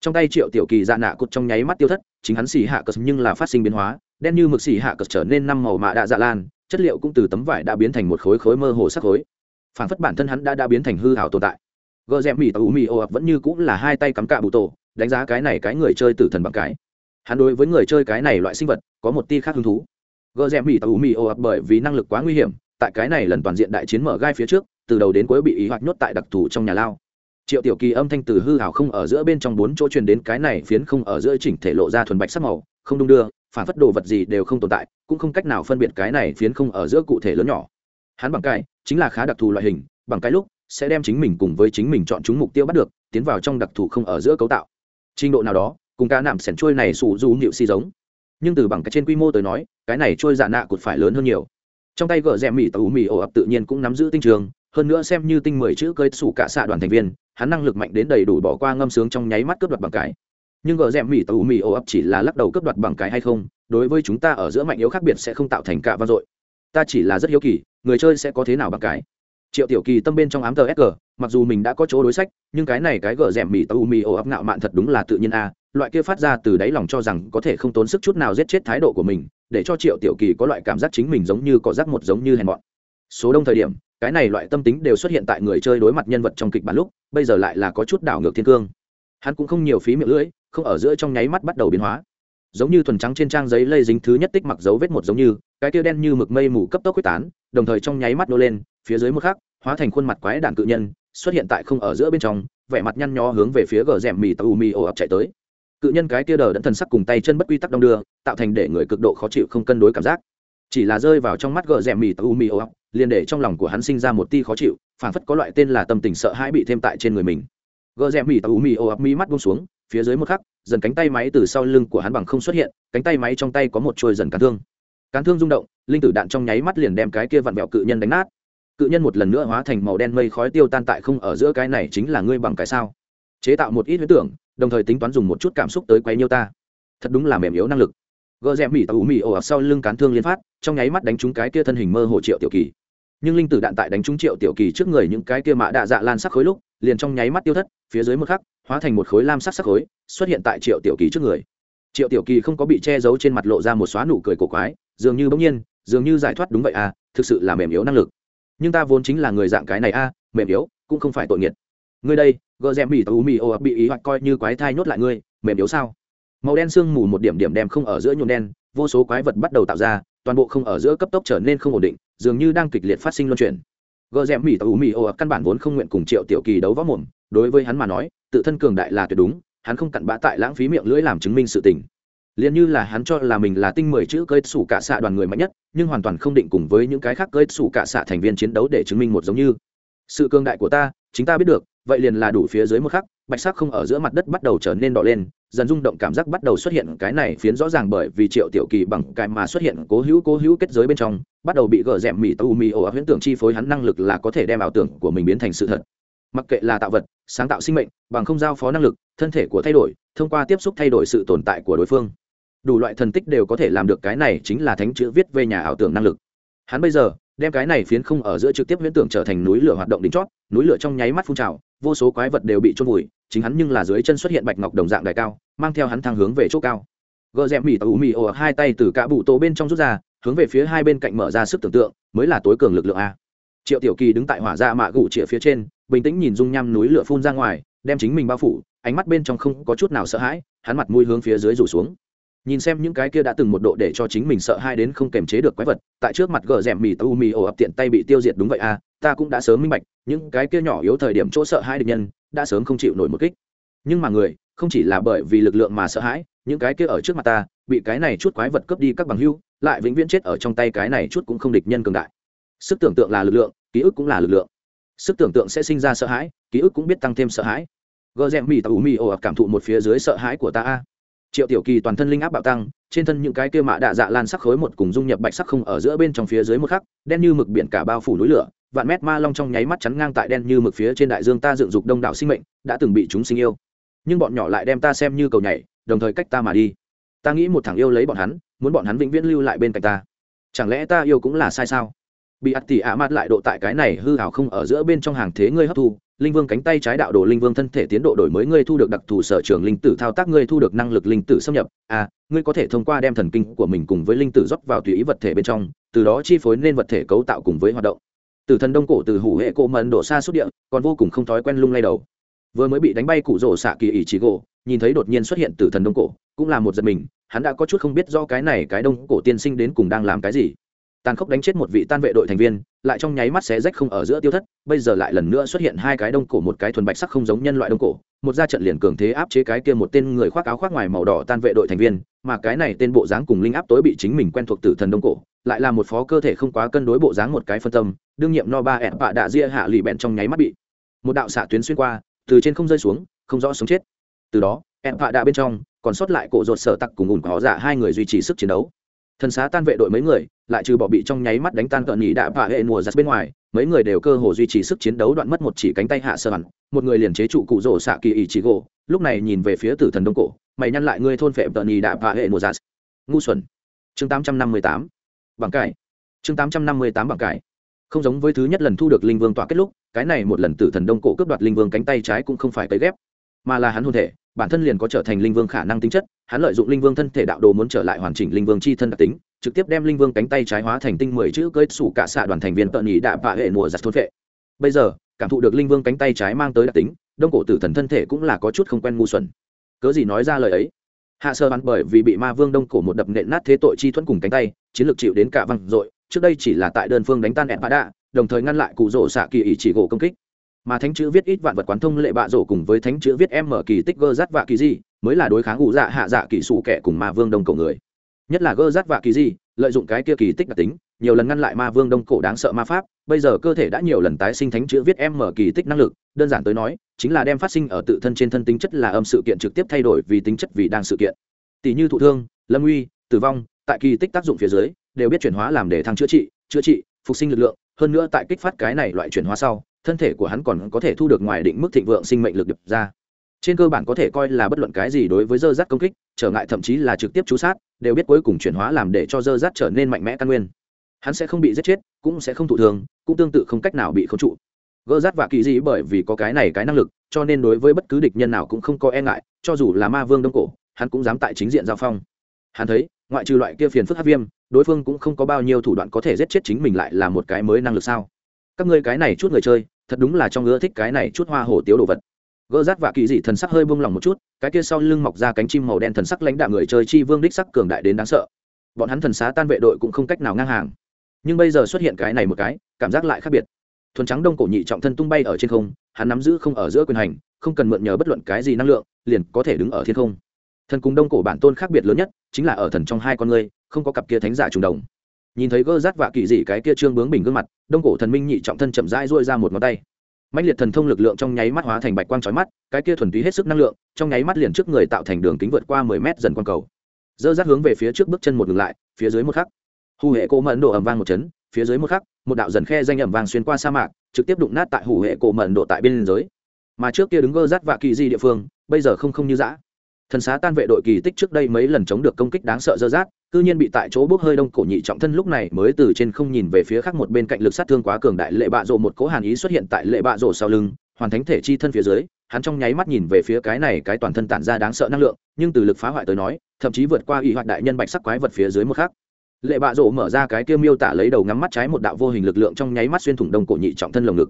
Speaker 1: Trong tay triệu tiểu kỳ dạ nạ cụt trong nháy mắt tiêu thất, chính hắn xì hạ cờ nhưng là phát sinh biến hóa, đen như mực xì hạ cờ trở nên năm màu mạ đạ dạ lan, chất liệu cũng từ tấm vải đã biến thành một khối khối mơ hồ sắc khối. Phản phất bản thân hắn đã đã biến thành hư hảo tồn tại. Gờ rèm mỹ tù mì ồ ập vẫn như cũng là hai tay cắm cạ bụ tổ, đánh giá cái này cái người chơi tử thần bằng cái. Hắn đối với người chơi cái này loại sinh vật có một ti khác hứng thú. Gờ rèm mỹ tù mì ồ ập bởi vì năng lực quá nguy hiểm tại cái này lần toàn diện đại chiến mở gai phía trước, từ đầu đến cuối bị ý hoạch nhốt tại đặc thù trong nhà lao. Triệu tiểu kỳ âm thanh từ hư hảo không ở giữa bên trong bốn chỗ truyền đến cái này phiến không ở giữa chỉnh thể lộ ra thuần bạch sắc màu, không đung đưa, phản phất đồ vật gì đều không tồn tại, cũng không cách nào phân biệt cái này phiến không ở giữa cụ thể lớn nhỏ. Hắn bằng cái, chính là khá đặc thù loại hình, bằng cái lúc, sẽ đem chính mình cùng với chính mình chọn chúng mục tiêu bắt được, tiến vào trong đặc thù không ở giữa cấu tạo. Trình độ nào đó, cùng ca nạm sẻn trôi này sủ du nhịu si giống. Nhưng từ bằng cái trên quy mô tới nói, cái này trôi dạ nạ cụt phải lớn hơn nhiều trong tay gỡ rẽ mỹ tàu mỹ ổ ập tự nhiên cũng nắm giữ tinh trường, hơn nữa xem như tinh mười chữ cơi sủ cả xạ đoàn thành viên, hắn năng lực mạnh đến đầy đủ bỏ qua ngâm sướng trong nháy mắt cướp đoạt bằng cái nhưng gỡ rẽ mỹ tàu mỹ ổ ập chỉ là lắc đầu cướp đoạt bằng cái hay không, đối với chúng ta ở giữa mạnh yếu khác biệt sẽ không tạo thành cả vang dội. Ta chỉ là rất hiếu kỳ, người chơi sẽ có thế nào bằng cái triệu tiểu kỳ tâm bên trong ám tờ sg mặc dù mình đã có chỗ đối sách, nhưng cái này cái gỡ rèm mì tàu mì ổ ấp ngạo mạn thật đúng là tự nhiên a loại kia phát ra từ đáy lòng cho rằng có thể không tốn sức chút nào giết chết thái độ của mình, để cho triệu tiểu kỳ có loại cảm giác chính mình giống như có rác một giống như hèn mọn. Số đông thời điểm, cái này loại tâm tính đều xuất hiện tại người chơi đối mặt nhân vật trong kịch bản lúc, bây giờ lại là có chút đảo ngược thiên cương. Hắn cũng không nhiều phí miệng lưỡi, không ở giữa trong nháy mắt bắt đầu biến hóa. Giống như thuần trắng trên trang giấy lây dính thứ nhất tích mặc dấu vết một giống như, cái kia đen như mực mây mù cấp tốc quyết tán, đồng thời trong nháy mắt nô lên, phía dưới một khắc, hóa thành khuôn mặt quái đản cự nhân, xuất hiện tại không ở giữa bên trong, vẻ mặt nhăn nhó hướng về phía gờ rèm mì tàu mì ồ ập chạy tới cự nhân cái kia đờ đẫn thần sắc cùng tay chân bất quy tắc đong đưa, tạo thành để người cực độ khó chịu không cân đối cảm giác. Chỉ là rơi vào trong mắt gợ rèm mì tàu mì ô ập liền để trong lòng của hắn sinh ra một ti khó chịu, phảng phất có loại tên là tâm tình sợ hãi bị thêm tại trên người mình. Gợ rèm mì tàu mì ô ập mi mắt buông xuống, phía dưới một khắc, dần cánh tay máy từ sau lưng của hắn bằng không xuất hiện, cánh tay máy trong tay có một trôi dần cán thương. Cán thương rung động, linh tử đạn trong nháy mắt liền đem cái kia vặn vẹo cự nhân đánh nát. Cự nhân một lần nữa hóa thành màu đen mây khói tiêu tan tại không ở giữa cái này chính là ngươi bằng cái sao? Chế tạo một ít huyết tưởng đồng thời tính toán dùng một chút cảm xúc tới quấy nhiêu ta. Thật đúng là mềm yếu năng lực. Gỡ rẽ mỹ tàu mỹ ồ sau lưng cán thương liên phát, trong nháy mắt đánh trúng cái kia thân hình mơ hồ triệu tiểu kỳ. Nhưng linh tử đạn tại đánh trúng triệu tiểu kỳ trước người những cái kia mạ đạ dạ lan sắc khối lúc, liền trong nháy mắt tiêu thất, phía dưới một khắc, hóa thành một khối lam sắc sắc khối, xuất hiện tại triệu tiểu kỳ trước người. Triệu tiểu kỳ không có bị che giấu trên mặt lộ ra một xóa nụ cười cổ quái, dường như bỗng nhiên, dường như giải thoát đúng vậy à thực sự là mềm yếu năng lực. Nhưng ta vốn chính là người dạng cái này a mềm yếu, cũng không phải tội nghiệt ngươi đây gợ rèm mì tù mì ô bị ý hoặc coi như quái thai nhốt lại ngươi, mềm yếu sao? Màu đen sương mù một điểm điểm đem không ở giữa nhuộm đen, vô số quái vật bắt đầu tạo ra, toàn bộ không ở giữa cấp tốc trở nên không ổn định, dường như đang kịch liệt phát sinh luân chuyển. Gợ rèm mì tù mì ô căn bản vốn không nguyện cùng triệu tiểu kỳ đấu võ mồm, đối với hắn mà nói, tự thân cường đại là tuyệt đúng, hắn không cặn bã tại lãng phí miệng lưỡi làm chứng minh sự tình. Liền như là hắn cho là mình là tinh mười chữ cơi sủ cả xạ đoàn người mạnh nhất, nhưng hoàn toàn không định cùng với những cái khác cơi sủ cả xạ thành viên chiến đấu để chứng minh một giống như. Sự cường đại của ta, chính ta biết được vậy liền là đủ phía dưới một khắc, bạch sắc không ở giữa mặt đất bắt đầu trở nên đỏ lên, dần rung động cảm giác bắt đầu xuất hiện cái này phiến rõ ràng bởi vì triệu tiểu kỳ bằng cái mà xuất hiện cố hữu cố hữu kết giới bên trong, bắt đầu bị gỡ rẽm mì tù mì ổ huyễn tưởng chi phối hắn năng lực là có thể đem ảo tưởng của mình biến thành sự thật. Mặc kệ là tạo vật, sáng tạo sinh mệnh, bằng không giao phó năng lực, thân thể của thay đổi, thông qua tiếp xúc thay đổi sự tồn tại của đối phương. Đủ loại thần tích đều có thể làm được cái này chính là thánh chữ viết về nhà ảo tưởng năng lực. Hắn bây giờ đem cái này phiến không ở giữa trực tiếp huyễn tưởng trở thành núi lửa hoạt động đỉnh chót, núi lửa trong nháy mắt phun trào, vô số quái vật đều bị trôn vùi, chính hắn nhưng là dưới chân xuất hiện bạch ngọc đồng dạng đài cao, mang theo hắn thang hướng về chỗ cao. Gơ rẽ mỉ tàu mỉ ồ hai tay từ cả bụ tổ bên trong rút ra, hướng về phía hai bên cạnh mở ra sức tưởng tượng, mới là tối cường lực lượng a. Triệu tiểu kỳ đứng tại hỏa ra mạ gụ chĩa phía trên, bình tĩnh nhìn dung nham núi lửa phun ra ngoài, đem chính mình bao phủ, ánh mắt bên trong không có chút nào sợ hãi, hắn mặt mũi hướng phía dưới rủ xuống nhìn xem những cái kia đã từng một độ để cho chính mình sợ hai đến không kềm chế được quái vật, tại trước mặt gờ rèm mì tàu mì ổ ập tiện tay bị tiêu diệt đúng vậy à ta cũng đã sớm minh bạch, những cái kia nhỏ yếu thời điểm chỗ sợ hai địch nhân, đã sớm không chịu nổi một kích. Nhưng mà người, không chỉ là bởi vì lực lượng mà sợ hãi, những cái kia ở trước mặt ta, bị cái này chút quái vật cướp đi các bằng hưu, lại vĩnh viễn chết ở trong tay cái này chút cũng không địch nhân cường đại. Sức tưởng tượng là lực lượng, ký ức cũng là lực lượng. Sức tưởng tượng sẽ sinh ra sợ hãi, ký ức cũng biết tăng thêm sợ hãi. Gờ rèm mì tàu mì ổ ập cảm thụ một phía dưới sợ hãi của ta a triệu tiểu kỳ toàn thân linh áp bạo tăng, trên thân những cái kia mạ đạ dạ lan sắc khối một cùng dung nhập bạch sắc không ở giữa bên trong phía dưới một khắc, đen như mực biển cả bao phủ núi lửa, vạn mét ma long trong nháy mắt chắn ngang tại đen như mực phía trên đại dương ta dựng dục đông đảo sinh mệnh, đã từng bị chúng sinh yêu. Nhưng bọn nhỏ lại đem ta xem như cầu nhảy, đồng thời cách ta mà đi. Ta nghĩ một thằng yêu lấy bọn hắn, muốn bọn hắn vĩnh viễn lưu lại bên cạnh ta. Chẳng lẽ ta yêu cũng là sai sao? Bị ắt tỉ ạ mặt lại độ tại cái này hư hảo không ở giữa bên trong hàng thế ngươi hấp thu linh vương cánh tay trái đạo đồ linh vương thân thể tiến độ đổi mới, ngươi thu được đặc thù sở trường linh tử thao tác, ngươi thu được năng lực linh tử xâm nhập. À ngươi có thể thông qua đem thần kinh của mình cùng với linh tử rót vào tùy ý vật thể bên trong, từ đó chi phối nên vật thể cấu tạo cùng với hoạt động. Từ thần đông cổ, từ hủ hệ cổ mẫn đổ xa xuất địa, còn vô cùng không thói quen lung lay đầu. Vừa mới bị đánh bay cụ rổ xạ kỳ ỷ trí gỗ, nhìn thấy đột nhiên xuất hiện từ thần đông cổ, cũng là một giật mình, hắn đã có chút không biết do cái này cái đông cổ tiên sinh đến cùng đang làm cái gì tàn khốc đánh chết một vị tan vệ đội thành viên, lại trong nháy mắt xé rách không ở giữa tiêu thất, bây giờ lại lần nữa xuất hiện hai cái đông cổ, một cái thuần bạch sắc không giống nhân loại đông cổ, một ra trận liền cường thế áp chế cái kia một tên người khoác áo khoác ngoài màu đỏ tan vệ đội thành viên, mà cái này tên bộ dáng cùng linh áp tối bị chính mình quen thuộc tử thần đông cổ, lại là một phó cơ thể không quá cân đối bộ dáng một cái phân tâm, đương nhiệm no ba ẹn bạ đạ ria hạ lì bẹn trong nháy mắt bị một đạo xạ tuyến xuyên qua, từ trên không rơi xuống, không rõ sống chết. Từ đó ẹn bạ đạ bên trong, còn sót lại cổ ruột sở tặc cùng ủn có dạ hai người duy trì sức chiến đấu thần xá tan vệ đội mấy người, lại trừ bỏ bị trong nháy mắt đánh tan cợn nhị đạ bạ hệ mùa giặt bên ngoài, mấy người đều cơ hồ duy trì sức chiến đấu đoạn mất một chỉ cánh tay hạ sơ hẳn một người liền chế trụ cụ rổ xạ kỳ ý chỉ gỗ, lúc này nhìn về phía tử thần đông cổ, mày nhăn lại ngươi thôn phệ cợn nhị đạ bạ hệ mùa giặt. Ngu xuẩn. Chương tám trăm năm mươi tám. Bằng cải. Chương tám trăm năm mươi tám bằng cải. Không giống với thứ nhất lần thu được linh vương tỏa kết lúc, cái này một lần tử thần đông cổ cướp đoạt linh vương cánh tay trái cũng không phải cấy ghép, mà là hắn hôn thể, bản thân liền có trở thành linh vương khả năng tính chất hắn lợi dụng linh vương thân thể đạo đồ muốn trở lại hoàn chỉnh linh vương chi thân đặc tính, trực tiếp đem linh vương cánh tay trái hóa thành tinh mười chữ cơi sủ cả xạ đoàn thành viên tợn nhị đạ bạ hệ mùa giặt thốt vệ. Bây giờ, cảm thụ được linh vương cánh tay trái mang tới đặc tính, đông cổ tử thần thân thể cũng là có chút không quen ngu xuẩn. Cớ gì nói ra lời ấy? Hạ sơ bắn bởi vì bị ma vương đông cổ một đập nện nát thế tội chi thuẫn cùng cánh tay, chiến lược chịu đến cả văng dội, trước đây chỉ là tại đơn phương đánh tan ẹn bạ đạ, đồng thời ngăn lại cụ rỗ xạ kỳ ý chỉ gỗ công kích. Mà thánh chữ viết ít vạn vật quán thông lệ bạ rổ cùng với thánh chữ viết em mở kỳ tích gơ rát vạ kỳ gì mới là đối kháng ủ dạ hạ dạ kỳ sụ kẻ cùng ma vương đông cổ người. Nhất là gơ rát vạ kỳ gì lợi dụng cái kia kỳ tích đặc tính, nhiều lần ngăn lại ma vương đông cổ đáng sợ ma pháp, bây giờ cơ thể đã nhiều lần tái sinh thánh chữ viết em mở kỳ tích năng lực, đơn giản tới nói, chính là đem phát sinh ở tự thân trên thân tính chất là âm sự kiện trực tiếp thay đổi vì tính chất vì đang sự kiện. Tỷ như thụ thương, lâm uy, tử vong, tại kỳ tích tác dụng phía dưới, đều biết chuyển hóa làm để thăng chữa trị chữa trị, phục sinh lực lượng, hơn nữa tại kích phát cái này loại chuyển hóa sau, thân thể của hắn còn có thể thu được ngoài định mức thịnh vượng sinh mệnh lực đập ra trên cơ bản có thể coi là bất luận cái gì đối với dơ rát công kích, trở ngại thậm chí là trực tiếp chú sát, đều biết cuối cùng chuyển hóa làm để cho dơ rát trở nên mạnh mẽ căn nguyên. Hắn sẽ không bị giết chết, cũng sẽ không thụ thường cũng tương tự không cách nào bị khống trụ. Gơ rát và kỳ dị bởi vì có cái này cái năng lực, cho nên đối với bất cứ địch nhân nào cũng không có e ngại, cho dù là ma vương đông cổ, hắn cũng dám tại chính diện giao phong. Hắn thấy, ngoại trừ loại kia phiền phức hát viêm, đối phương cũng không có bao nhiêu thủ đoạn có thể giết chết chính mình lại là một cái mới năng lực sao? Các ngươi cái này chút người chơi, thật đúng là trong ưa thích cái này chút hoa hổ tiếu đồ vật gỡ rát và kỳ dị thần sắc hơi buông lỏng một chút, cái kia sau lưng mọc ra cánh chim màu đen thần sắc lãnh đạo người chơi chi vương đích sắc cường đại đến đáng sợ. Bọn hắn thần xá tan vệ đội cũng không cách nào ngang hàng. Nhưng bây giờ xuất hiện cái này một cái, cảm giác lại khác biệt. Thuần trắng đông cổ nhị trọng thân tung bay ở trên không, hắn nắm giữ không ở giữa quyền hành, không cần mượn nhờ bất luận cái gì năng lượng, liền có thể đứng ở thiên không. Thần cùng đông cổ bản tôn khác biệt lớn nhất, chính là ở thần trong hai con người không có cặp kia thánh giả trùng đồng. Nhìn thấy gơ rát và kỳ dị cái kia trương bướng bình gương mặt, đông cổ thần minh nhị trọng thân chậm rãi rôi ra một ngón tay mạnh liệt thần thông lực lượng trong nháy mắt hóa thành bạch quang trói mắt, cái kia thuần túy hết sức năng lượng, trong nháy mắt liền trước người tạo thành đường kính vượt qua mười mét dần quang cầu. Dơ rát hướng về phía trước bước chân một ngừng lại, phía dưới một khắc. Hù hệ cổ mẫn độ ẩm vang một chấn, phía dưới một khắc, một đạo dần khe danh ẩm vang xuyên qua sa mạc, trực tiếp đụng nát tại hủ hệ cổ mẫn độ tại bên giới. Mà trước kia đứng gơ rát và kỳ di địa phương, bây giờ không không như dã thần xá tan vệ đội kỳ tích trước đây mấy lần chống được công kích đáng sợ dơ rát, cư nhiên bị tại chỗ bốc hơi đông cổ nhị trọng thân lúc này mới từ trên không nhìn về phía khác một bên cạnh lực sát thương quá cường đại lệ bạ rộ một cố hàn ý xuất hiện tại lệ bạ rộ sau lưng, hoàn thánh thể chi thân phía dưới, hắn trong nháy mắt nhìn về phía cái này cái toàn thân tản ra đáng sợ năng lượng, nhưng từ lực phá hoại tới nói, thậm chí vượt qua ủy hoạt đại nhân bạch sắc quái vật phía dưới một khác lệ bạ rộ mở ra cái kia miêu tả lấy đầu ngắm mắt trái một đạo vô hình lực lượng trong nháy mắt xuyên thủng đông cổ nhị trọng thân lồng ngực.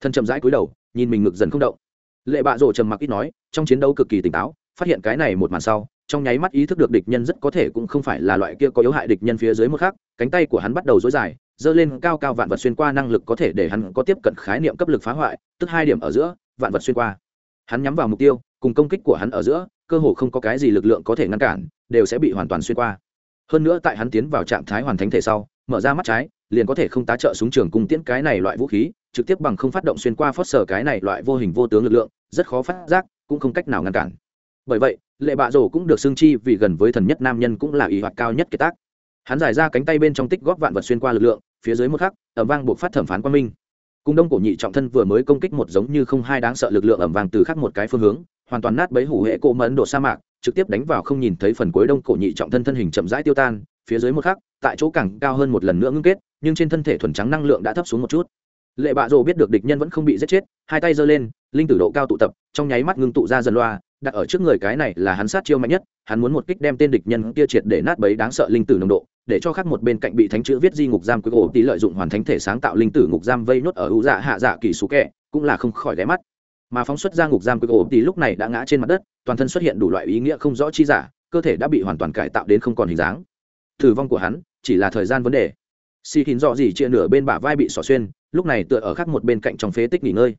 Speaker 1: Thân chậm rãi cúi đầu, nhìn mình ngực dần không động. Lệ bạ rộ trầm mặc ít nói, trong chiến đấu cực kỳ tỉnh táo phát hiện cái này một màn sau, trong nháy mắt ý thức được địch nhân rất có thể cũng không phải là loại kia có yếu hại địch nhân phía dưới một khác cánh tay của hắn bắt đầu dối dài dơ lên cao cao vạn vật xuyên qua năng lực có thể để hắn có tiếp cận khái niệm cấp lực phá hoại, tức hai điểm ở giữa, vạn vật xuyên qua. Hắn nhắm vào mục tiêu, cùng công kích của hắn ở giữa, cơ hồ không có cái gì lực lượng có thể ngăn cản, đều sẽ bị hoàn toàn xuyên qua. Hơn nữa tại hắn tiến vào trạng thái hoàn thánh thể sau, mở ra mắt trái, liền có thể không tá trợ súng trường cung tiễn cái này loại vũ khí, trực tiếp bằng không phát động xuyên qua phót sở cái này loại vô hình vô tướng lực lượng, rất khó phát giác, cũng không cách nào ngăn cản bởi vậy, lệ bạ rổ cũng được xương chi vì gần với thần nhất nam nhân cũng là ý hoạt cao nhất kế tác. Hắn giải ra cánh tay bên trong tích góp vạn vật xuyên qua lực lượng, phía dưới một khắc ẩm vang buộc phát thẩm phán quan minh. Cung đông cổ nhị trọng thân vừa mới công kích một giống như không hai đáng sợ lực lượng ẩm vang từ khắc một cái phương hướng, hoàn toàn nát bấy hủ hệ cộ mẫn độ sa mạc, trực tiếp đánh vào không nhìn thấy phần cuối đông cổ nhị trọng thân thân hình chậm rãi tiêu tan, phía dưới một khắc, tại chỗ càng cao hơn một lần nữa ngưng kết, nhưng trên thân thể thuần trắng năng lượng đã thấp xuống một chút lệ bạ rồ biết được địch nhân vẫn không bị giết chết, hai tay giơ lên, linh tử độ cao tụ tập, trong nháy mắt ngưng tụ ra dần loa, đặt ở trước người cái này là hắn sát chiêu mạnh nhất, hắn muốn một kích đem tên địch nhân kia triệt để nát bấy đáng sợ linh tử nồng độ, để cho khác một bên cạnh bị thánh chữ viết di ngục giam cuối cổ tí lợi dụng hoàn thánh thể sáng tạo linh tử ngục giam vây nốt ở ưu dạ hạ dạ kỳ số kẹ, cũng là không khỏi ghé mắt. Mà phóng xuất ra ngục giam cuối cổ tí lúc này đã ngã trên mặt đất, toàn thân xuất hiện đủ loại ý nghĩa không rõ chi giả, cơ thể đã bị hoàn toàn cải tạo đến không còn hình dáng. Tử vong của hắn chỉ là thời gian vấn đề. Xì thìn dọ gì chia nửa bên bả vai bị xỏ xuyên lúc này tựa ở khác một bên cạnh trong phế tích nghỉ ngơi.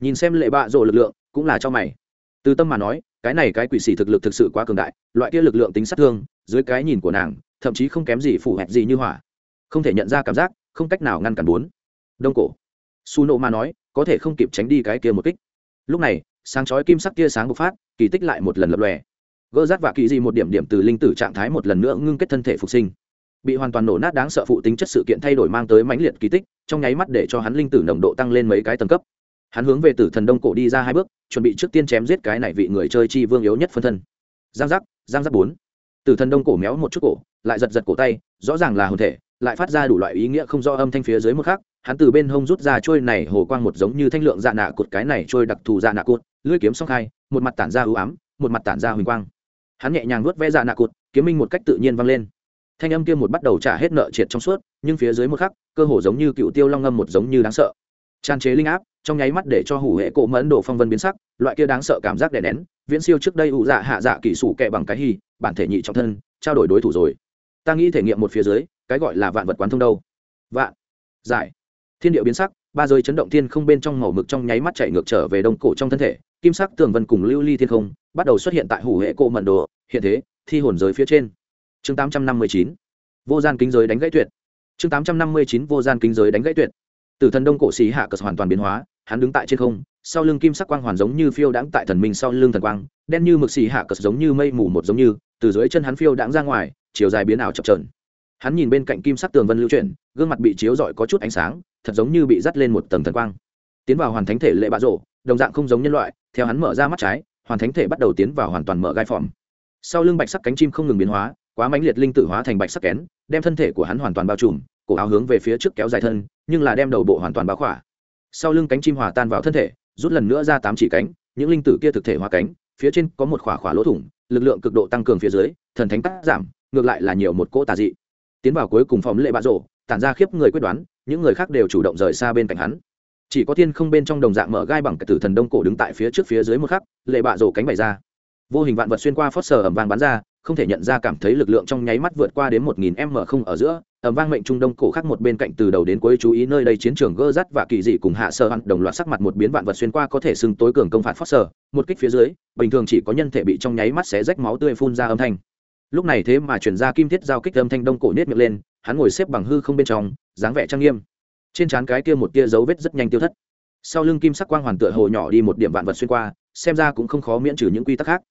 Speaker 1: Nhìn xem lệ bạ rộ lực lượng, cũng là cho mày. Từ tâm mà nói, cái này cái quỷ xỉ thực lực thực sự quá cường đại, loại kia lực lượng tính sát thương, dưới cái nhìn của nàng, thậm chí không kém gì phủ hẹp gì như hỏa. Không thể nhận ra cảm giác, không cách nào ngăn cản bốn. Đông cổ. Su nộ mà nói, có thể không kịp tránh đi cái kia một kích. Lúc này, sáng chói kim sắc kia sáng bộc phát, kỳ tích lại một lần lập lòe. Gỡ rát và kỳ di một điểm điểm từ linh tử trạng thái một lần nữa ngưng kết thân thể phục sinh bị hoàn toàn nổ nát đáng sợ phụ tính chất sự kiện thay đổi mang tới mãnh liệt kỳ tích, trong nháy mắt để cho hắn linh tử nồng độ tăng lên mấy cái tầng cấp. Hắn hướng về tử thần đông cổ đi ra hai bước, chuẩn bị trước tiên chém giết cái này vị người chơi chi vương yếu nhất phân thân. Giang giác giang giác bốn. Tử thần đông cổ méo một chút cổ, lại giật giật cổ tay, rõ ràng là hồn thể, lại phát ra đủ loại ý nghĩa không do âm thanh phía dưới một khác hắn từ bên hông rút ra trôi này hồ quang một giống như thanh lượng dạ nạ cột cái này trôi đặc thù dạ nạ cột, lưỡi kiếm song khai, một mặt tản ra ưu ám, một mặt tản ra huỳnh quang. Hắn nhẹ nhàng nuốt vẽ dạ nạ cột, kiếm minh một cách tự nhiên vang lên thanh âm kia một bắt đầu trả hết nợ triệt trong suốt, nhưng phía dưới một khắc, cơ hồ giống như cựu tiêu long ngâm một giống như đáng sợ. Tràn chế linh áp, trong nháy mắt để cho hủ hệ cổ mẫn đổ phong vân biến sắc, loại kia đáng sợ cảm giác đè nén, viễn siêu trước đây ủ dạ hạ dạ kỳ sủ kẹ bằng cái hy, bản thể nhị trọng thân, trao đổi đối thủ rồi. Ta nghĩ thể nghiệm một phía dưới, cái gọi là vạn vật quán thông đâu. Vạn, giải. Thiên địa biến sắc, ba rơi chấn động thiên không bên trong màu mực trong nháy mắt chạy ngược trở về đông cổ trong thân thể, kim sắc tường vân cùng lưu ly thiên không, bắt đầu xuất hiện tại hủ hệ cổ mẫn đồ, hiện thế, thi hồn giới phía trên chương 859 vô gian kính giới đánh gãy tuyệt. Chương 859 vô gian kính giới đánh gãy tuyệt. Tử thần đông cổ xí hạ cờ hoàn toàn biến hóa, hắn đứng tại trên không, sau lưng kim sắc quang hoàn giống như phiêu đãng tại thần minh sau lưng thần quang, đen như mực xì hạ cờ giống như mây mù một giống như, từ dưới chân hắn phiêu đãng ra ngoài, chiều dài biến ảo chập trờn hắn nhìn bên cạnh kim sắc tường vân lưu chuyển, gương mặt bị chiếu rọi có chút ánh sáng, thật giống như bị dắt lên một tầng thần quang. Tiến vào hoàn thánh thể lệ bạ rổ đồng dạng không giống nhân loại, theo hắn mở ra mắt trái, hoàn thánh thể bắt đầu tiến vào hoàn toàn mở gai phỏng sau lưng bạch sắc cánh chim không ngừng biến hóa quá mãnh liệt linh tử hóa thành bạch sắc kén, đem thân thể của hắn hoàn toàn bao trùm, cổ áo hướng về phía trước kéo dài thân, nhưng là đem đầu bộ hoàn toàn bao khỏa. Sau lưng cánh chim hòa tan vào thân thể, rút lần nữa ra tám chỉ cánh, những linh tử kia thực thể hóa cánh, phía trên có một khỏa khỏa lỗ thủng, lực lượng cực độ tăng cường phía dưới, thần thánh tác giảm, ngược lại là nhiều một cỗ tà dị. Tiến vào cuối cùng phòng lệ bạ rổ, tản ra khiếp người quyết đoán, những người khác đều chủ động rời xa bên cạnh hắn. Chỉ có thiên không bên trong đồng dạng mở gai bằng cả tử thần đông cổ đứng tại phía trước phía dưới một khắc, lệ bạ rổ cánh bày ra. Vô hình vạn vật xuyên qua phớt sờ ẩm vàng bắn ra không thể nhận ra cảm thấy lực lượng trong nháy mắt vượt qua đến một nghìn m không ở giữa ẩm vang mệnh trung đông cổ khác một bên cạnh từ đầu đến cuối chú ý nơi đây chiến trường gơ rắt và kỳ dị cùng hạ sơ hẳn đồng loạt sắc mặt một biến vạn vật xuyên qua có thể xưng tối cường công phạt phát sờ một kích phía dưới, bình thường chỉ có nhân thể bị trong nháy mắt xé rách máu tươi phun ra âm thanh. Lúc này thế mà chuyển ra kim thiết giao kích âm thanh đông cổ nết miệng lên, hắn ngồi xếp bằng hư không bên trong, dáng vẻ trang nghiêm. Trên trán cái kia một tia dấu vết rất nhanh tiêu thất. Sau lưng kim sắc quang hoàn tựa hồ nhỏ đi một điểm vạn vật xuyên qua, xem ra cũng không khó miễn trừ những quy tắc khác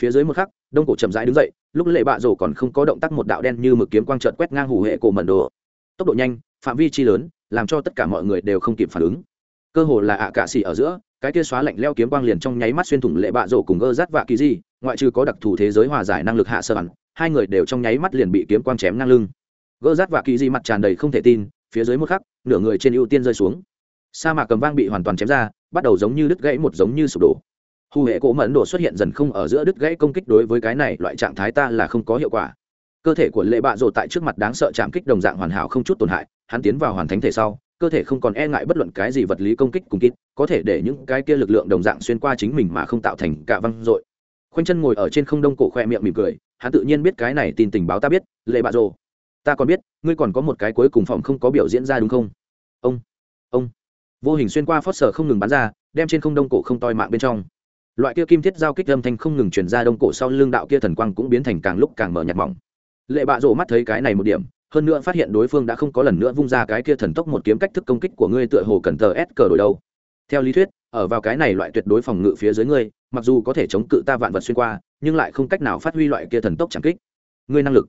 Speaker 1: phía dưới một khắc, đông cổ chậm rãi đứng dậy, lúc lệ bạ rổ còn không có động tác một đạo đen như mực kiếm quang trợt quét ngang hủ hệ cổ mẩn đồ. Tốc độ nhanh, phạm vi chi lớn, làm cho tất cả mọi người đều không kịp phản ứng. Cơ hồ là ạ cạ xỉ ở giữa, cái kia xóa lạnh leo kiếm quang liền trong nháy mắt xuyên thủng lệ bạ rổ cùng gơ rát vạ kỳ di, ngoại trừ có đặc thù thế giới hòa giải năng lực hạ sơ ẩn hai người đều trong nháy mắt liền bị kiếm quang chém ngang lưng. Gơ rát vạ kỳ di mặt tràn đầy không thể tin, phía dưới một khắc, nửa người trên ưu tiên rơi xuống. Sa mạc cầm vang bị hoàn toàn chém ra, bắt đầu giống như đứt gãy một giống như sụp đổ hù hệ cổ mẫn đồ xuất hiện dần không ở giữa đứt gãy công kích đối với cái này, loại trạng thái ta là không có hiệu quả. Cơ thể của lệ bạ rồ tại trước mặt đáng sợ chạm kích đồng dạng hoàn hảo không chút tổn hại, hắn tiến vào hoàn thánh thể sau, cơ thể không còn e ngại bất luận cái gì vật lý công kích cùng kít có thể để những cái kia lực lượng đồng dạng xuyên qua chính mình mà không tạo thành cả văng dội khoanh chân ngồi ở trên không đông cổ khoe miệng mỉm cười, hắn tự nhiên biết cái này tin tình báo ta biết, lệ bạ rồ. Ta còn biết, ngươi còn có một cái cuối cùng phòng không có biểu diễn ra đúng không? Ông ông. Vô hình xuyên qua phót sở không ngừng bắn ra, đem trên không đông cổ không toi mạng bên trong loại kia kim thiết giao kích âm thanh không ngừng chuyển ra đông cổ sau lưng đạo kia thần quang cũng biến thành càng lúc càng mở nhạt mỏng. Lệ bạ rổ mắt thấy cái này một điểm, hơn nữa phát hiện đối phương đã không có lần nữa vung ra cái kia thần tốc một kiếm cách thức công kích của ngươi tựa hồ cần tờ s cờ đổi đâu. Theo lý thuyết, ở vào cái này loại tuyệt đối phòng ngự phía dưới ngươi, mặc dù có thể chống cự ta vạn vật xuyên qua, nhưng lại không cách nào phát huy loại kia thần tốc chẳng kích. Ngươi năng lực,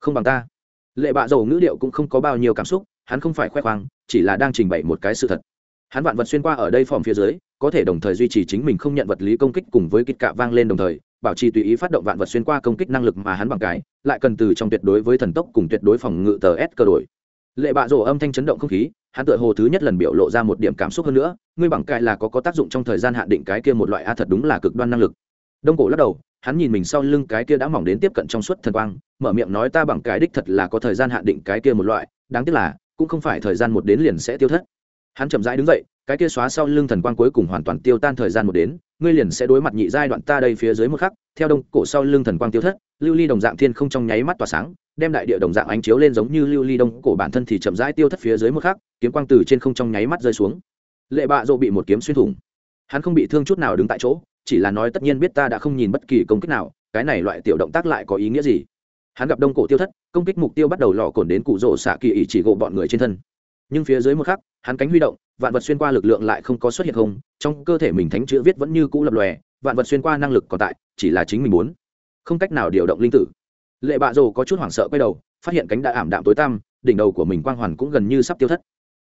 Speaker 1: không bằng ta. Lệ bạ dầu ngữ điệu cũng không có bao nhiêu cảm xúc, hắn không phải khoe khoang, chỉ là đang trình bày một cái sự thật hắn vạn vật xuyên qua ở đây phòng phía dưới, có thể đồng thời duy trì chính mình không nhận vật lý công kích cùng với kích cạ vang lên đồng thời, bảo trì tùy ý phát động vạn vật xuyên qua công kích năng lực mà hắn bằng cái, lại cần từ trong tuyệt đối với thần tốc cùng tuyệt đối phòng ngự tờ s cơ đổi. Lệ bạ rổ âm thanh chấn động không khí, hắn tựa hồ thứ nhất lần biểu lộ ra một điểm cảm xúc hơn nữa, ngươi bằng cái là có có tác dụng trong thời gian hạn định cái kia một loại a thật đúng là cực đoan năng lực. Đông cổ lắc đầu, hắn nhìn mình sau lưng cái kia đã mỏng đến tiếp cận trong suốt thần quang, mở miệng nói ta bằng cái đích thật là có thời gian hạn định cái kia một loại, đáng tiếc là, cũng không phải thời gian một đến liền sẽ tiêu thất hắn chậm rãi đứng dậy, cái kia xóa sau lưng thần quang cuối cùng hoàn toàn tiêu tan thời gian một đến, ngươi liền sẽ đối mặt nhị giai đoạn ta đây phía dưới một khắc, theo đông cổ sau lưng thần quang tiêu thất, lưu ly đồng dạng thiên không trong nháy mắt tỏa sáng, đem đại địa đồng dạng ánh chiếu lên giống như lưu ly đông cổ bản thân thì chậm rãi tiêu thất phía dưới một khắc, kiếm quang từ trên không trong nháy mắt rơi xuống. Lệ bạ rộ bị một kiếm xuyên thủng. Hắn không bị thương chút nào đứng tại chỗ, chỉ là nói tất nhiên biết ta đã không nhìn bất kỳ công kích nào, cái này loại tiểu động tác lại có ý nghĩa gì? Hắn gặp đông cổ tiêu thất, công kích mục tiêu bắt đầu lò cồn đến cụ rỗ xạ kỳ ỉ chỉ gộ bọn người trên thân. Nhưng phía dưới một khắc hắn cánh huy động, vạn vật xuyên qua lực lượng lại không có xuất hiện không, trong cơ thể mình thánh chữ viết vẫn như cũ lập lòe, vạn vật xuyên qua năng lực còn tại, chỉ là chính mình muốn. Không cách nào điều động linh tử. Lệ bạ rồ có chút hoảng sợ quay đầu, phát hiện cánh đã ảm đạm tối tăm, đỉnh đầu của mình quang hoàn cũng gần như sắp tiêu thất.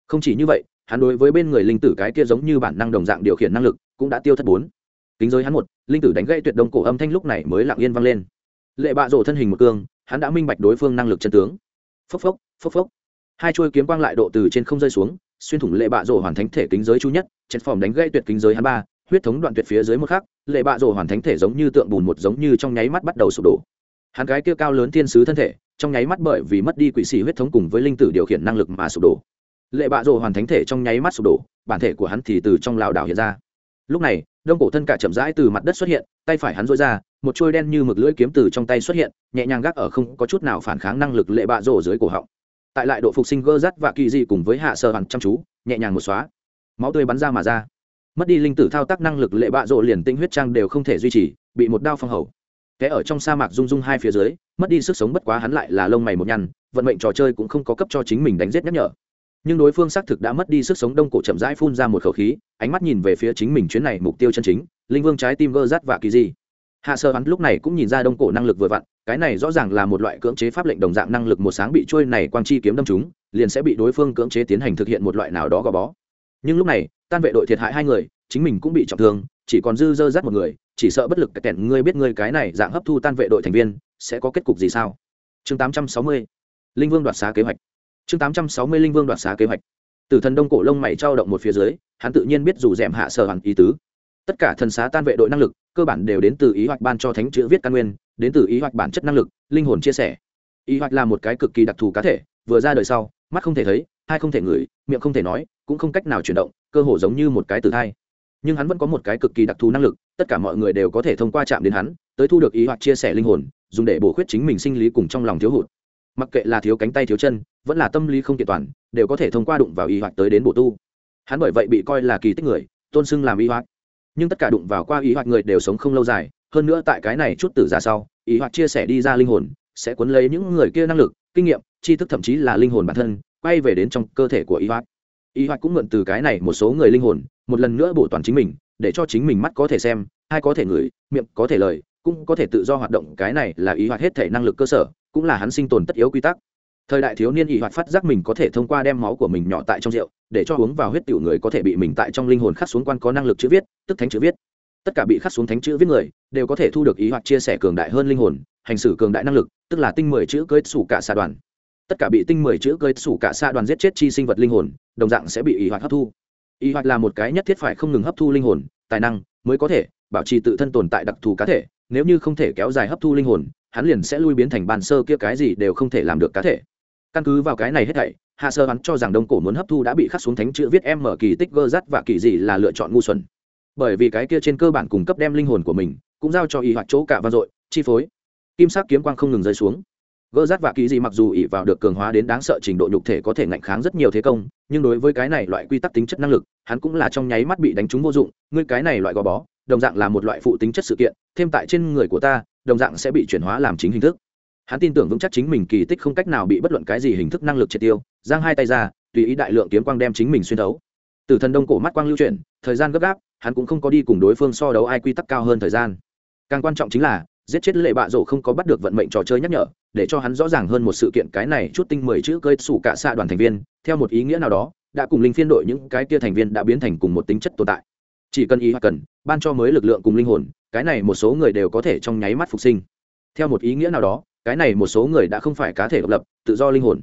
Speaker 1: Không chỉ như vậy, hắn đối với bên người linh tử cái kia giống như bản năng đồng dạng điều khiển năng lực cũng đã tiêu thất bốn. Kính giới hắn một, linh tử đánh gãy tuyệt đông cổ âm thanh lúc này mới lặng yên vang lên. Lệ bạ rồ thân hình một cương hắn đã minh bạch đối phương năng lực chân tướng. Phốc phốc phốc phốc. Hai chuôi kiếm quang lại độ từ trên không rơi xuống xuyên thủng lệ bạ rổ hoàn thánh thể kính giới chu nhất, chết phòng đánh gây tuyệt kính giới hắn ba, huyết thống đoạn tuyệt phía dưới một khắc, lệ bạ rổ hoàn thánh thể giống như tượng bùn một giống như trong nháy mắt bắt đầu sụp đổ. Hắn gái kia cao lớn thiên sứ thân thể, trong nháy mắt bởi vì mất đi quỷ sĩ huyết thống cùng với linh tử điều khiển năng lực mà sụp đổ. Lệ bạ rổ hoàn thánh thể trong nháy mắt sụp đổ, bản thể của hắn thì từ trong lào đảo hiện ra. Lúc này, đông cổ thân cả chậm rãi từ mặt đất xuất hiện, tay phải hắn dối ra, một trôi đen như mực lưỡi kiếm từ trong tay xuất hiện, nhẹ nhàng gác ở không có chút nào phản kháng năng lực lệ bạ rổ dưới cổ họng tại lại độ phục sinh gơ rắt và kỳ dị cùng với hạ sơ hẳn chăm chú, nhẹ nhàng một xóa. Máu tươi bắn ra mà ra. Mất đi linh tử thao tác năng lực lệ bạ rộ liền tinh huyết trang đều không thể duy trì, bị một đao phong hầu. Kẻ ở trong sa mạc rung rung hai phía dưới, mất đi sức sống bất quá hắn lại là lông mày một nhăn, vận mệnh trò chơi cũng không có cấp cho chính mình đánh giết nhắc nhở. Nhưng đối phương xác thực đã mất đi sức sống đông cổ chậm rãi phun ra một khẩu khí, ánh mắt nhìn về phía chính mình chuyến này mục tiêu chân chính, linh vương trái tim gơ rắt và kỳ di hạ sơ hắn lúc này cũng nhìn ra đông cổ năng lực vừa vặn cái này rõ ràng là một loại cưỡng chế pháp lệnh đồng dạng năng lực một sáng bị trôi này quang chi kiếm đâm chúng liền sẽ bị đối phương cưỡng chế tiến hành thực hiện một loại nào đó gò bó. Nhưng lúc này, tan vệ đội thiệt hại hai người, chính mình cũng bị trọng thương, chỉ còn dư dơ dắt một người, chỉ sợ bất lực kẹt ngươi biết ngươi cái này dạng hấp thu tan vệ đội thành viên, sẽ có kết cục gì sao? Chương 860 linh vương đoạt xá kế hoạch. Chương 860 linh vương đoạt xá kế hoạch. Tử thần đông cổ lông mày trao động một phía dưới, hắn tự nhiên biết dù rèm hạ sở hẳn ý tứ. Tất cả thần xá tan vệ đội năng lực, cơ bản đều đến từ ý hoạch ban cho thánh chữ viết căn nguyên đến từ ý hoạch bản chất năng lực, linh hồn chia sẻ. Ý hoạch là một cái cực kỳ đặc thù cá thể, vừa ra đời sau, mắt không thể thấy, hai không thể ngửi, miệng không thể nói, cũng không cách nào chuyển động, cơ hồ giống như một cái tử thai. Nhưng hắn vẫn có một cái cực kỳ đặc thù năng lực, tất cả mọi người đều có thể thông qua chạm đến hắn, tới thu được ý hoạch chia sẻ linh hồn, dùng để bổ khuyết chính mình sinh lý cùng trong lòng thiếu hụt. Mặc kệ là thiếu cánh tay thiếu chân, vẫn là tâm lý không kiện toàn, đều có thể thông qua đụng vào y hoạch tới đến bộ tu. Hắn bởi vậy bị coi là kỳ tích người, tôn xưng làm y hoạch. Nhưng tất cả đụng vào qua y hoạch người đều sống không lâu dài hơn nữa tại cái này chút tử giả sau, ý hoặc chia sẻ đi ra linh hồn, sẽ cuốn lấy những người kia năng lực, kinh nghiệm, tri thức thậm chí là linh hồn bản thân, quay về đến trong cơ thể của ý hoặc. Ý hoặc cũng mượn từ cái này một số người linh hồn, một lần nữa bổ toàn chính mình, để cho chính mình mắt có thể xem, hai có thể ngửi, miệng có thể lời, cũng có thể tự do hoạt động. Cái này là ý hoạt hết thể năng lực cơ sở, cũng là hắn sinh tồn tất yếu quy tắc. Thời đại thiếu niên ý hoạt phát giác mình có thể thông qua đem máu của mình nhỏ tại trong rượu, để cho uống vào huyết tiểu người có thể bị mình tại trong linh hồn khắc xuống quan có năng lực chữ viết, tức thánh chữ viết tất cả bị khắc xuống thánh chữ viết người, đều có thể thu được ý hoặc chia sẻ cường đại hơn linh hồn, hành xử cường đại năng lực, tức là tinh mười chữ cơi sủ cả xa đoàn. Tất cả bị tinh mười chữ cơi sủ cả xa đoàn giết chết chi sinh vật linh hồn, đồng dạng sẽ bị ý hoặc hấp thu. Ý hoặc là một cái nhất thiết phải không ngừng hấp thu linh hồn, tài năng mới có thể bảo trì tự thân tồn tại đặc thù cá thể, nếu như không thể kéo dài hấp thu linh hồn, hắn liền sẽ lui biến thành bàn sơ kia cái gì đều không thể làm được cá thể. Căn cứ vào cái này hết thảy, hạ sơ hắn cho rằng đông cổ muốn hấp thu đã bị khắc xuống thánh chữ viết em mở kỳ tích gơ rắt và kỳ gì là lựa chọn ngu xuẩn bởi vì cái kia trên cơ bản cung cấp đem linh hồn của mình, cũng giao cho ý hoạt chỗ cả vang dội, chi phối. Kim sắc kiếm quang không ngừng rơi xuống. Gỡ rát và ký gì mặc dù ỉ vào được cường hóa đến đáng sợ trình độ nhục thể có thể ngạnh kháng rất nhiều thế công, nhưng đối với cái này loại quy tắc tính chất năng lực, hắn cũng là trong nháy mắt bị đánh trúng vô dụng. Ngươi cái này loại gò bó, đồng dạng là một loại phụ tính chất sự kiện, thêm tại trên người của ta, đồng dạng sẽ bị chuyển hóa làm chính hình thức. Hắn tin tưởng vững chắc chính mình kỳ tích không cách nào bị bất luận cái gì hình thức năng lực triệt tiêu, giang hai tay ra, tùy ý đại lượng kiếm quang đem chính mình xuyên thấu. Từ thần đông cổ mắt quang lưu chuyển, thời gian gấp gáp hắn cũng không có đi cùng đối phương so đấu ai quy tắc cao hơn thời gian. Càng quan trọng chính là, giết chết lệ bạ rổ không có bắt được vận mệnh trò chơi nhắc nhở, để cho hắn rõ ràng hơn một sự kiện cái này chút tinh mười chữ cơi sủ cả xạ đoàn thành viên, theo một ý nghĩa nào đó, đã cùng linh phiên đội những cái kia thành viên đã biến thành cùng một tính chất tồn tại. Chỉ cần ý hoặc cần, ban cho mới lực lượng cùng linh hồn, cái này một số người đều có thể trong nháy mắt phục sinh. Theo một ý nghĩa nào đó, cái này một số người đã không phải cá thể độc lập, tự do linh hồn.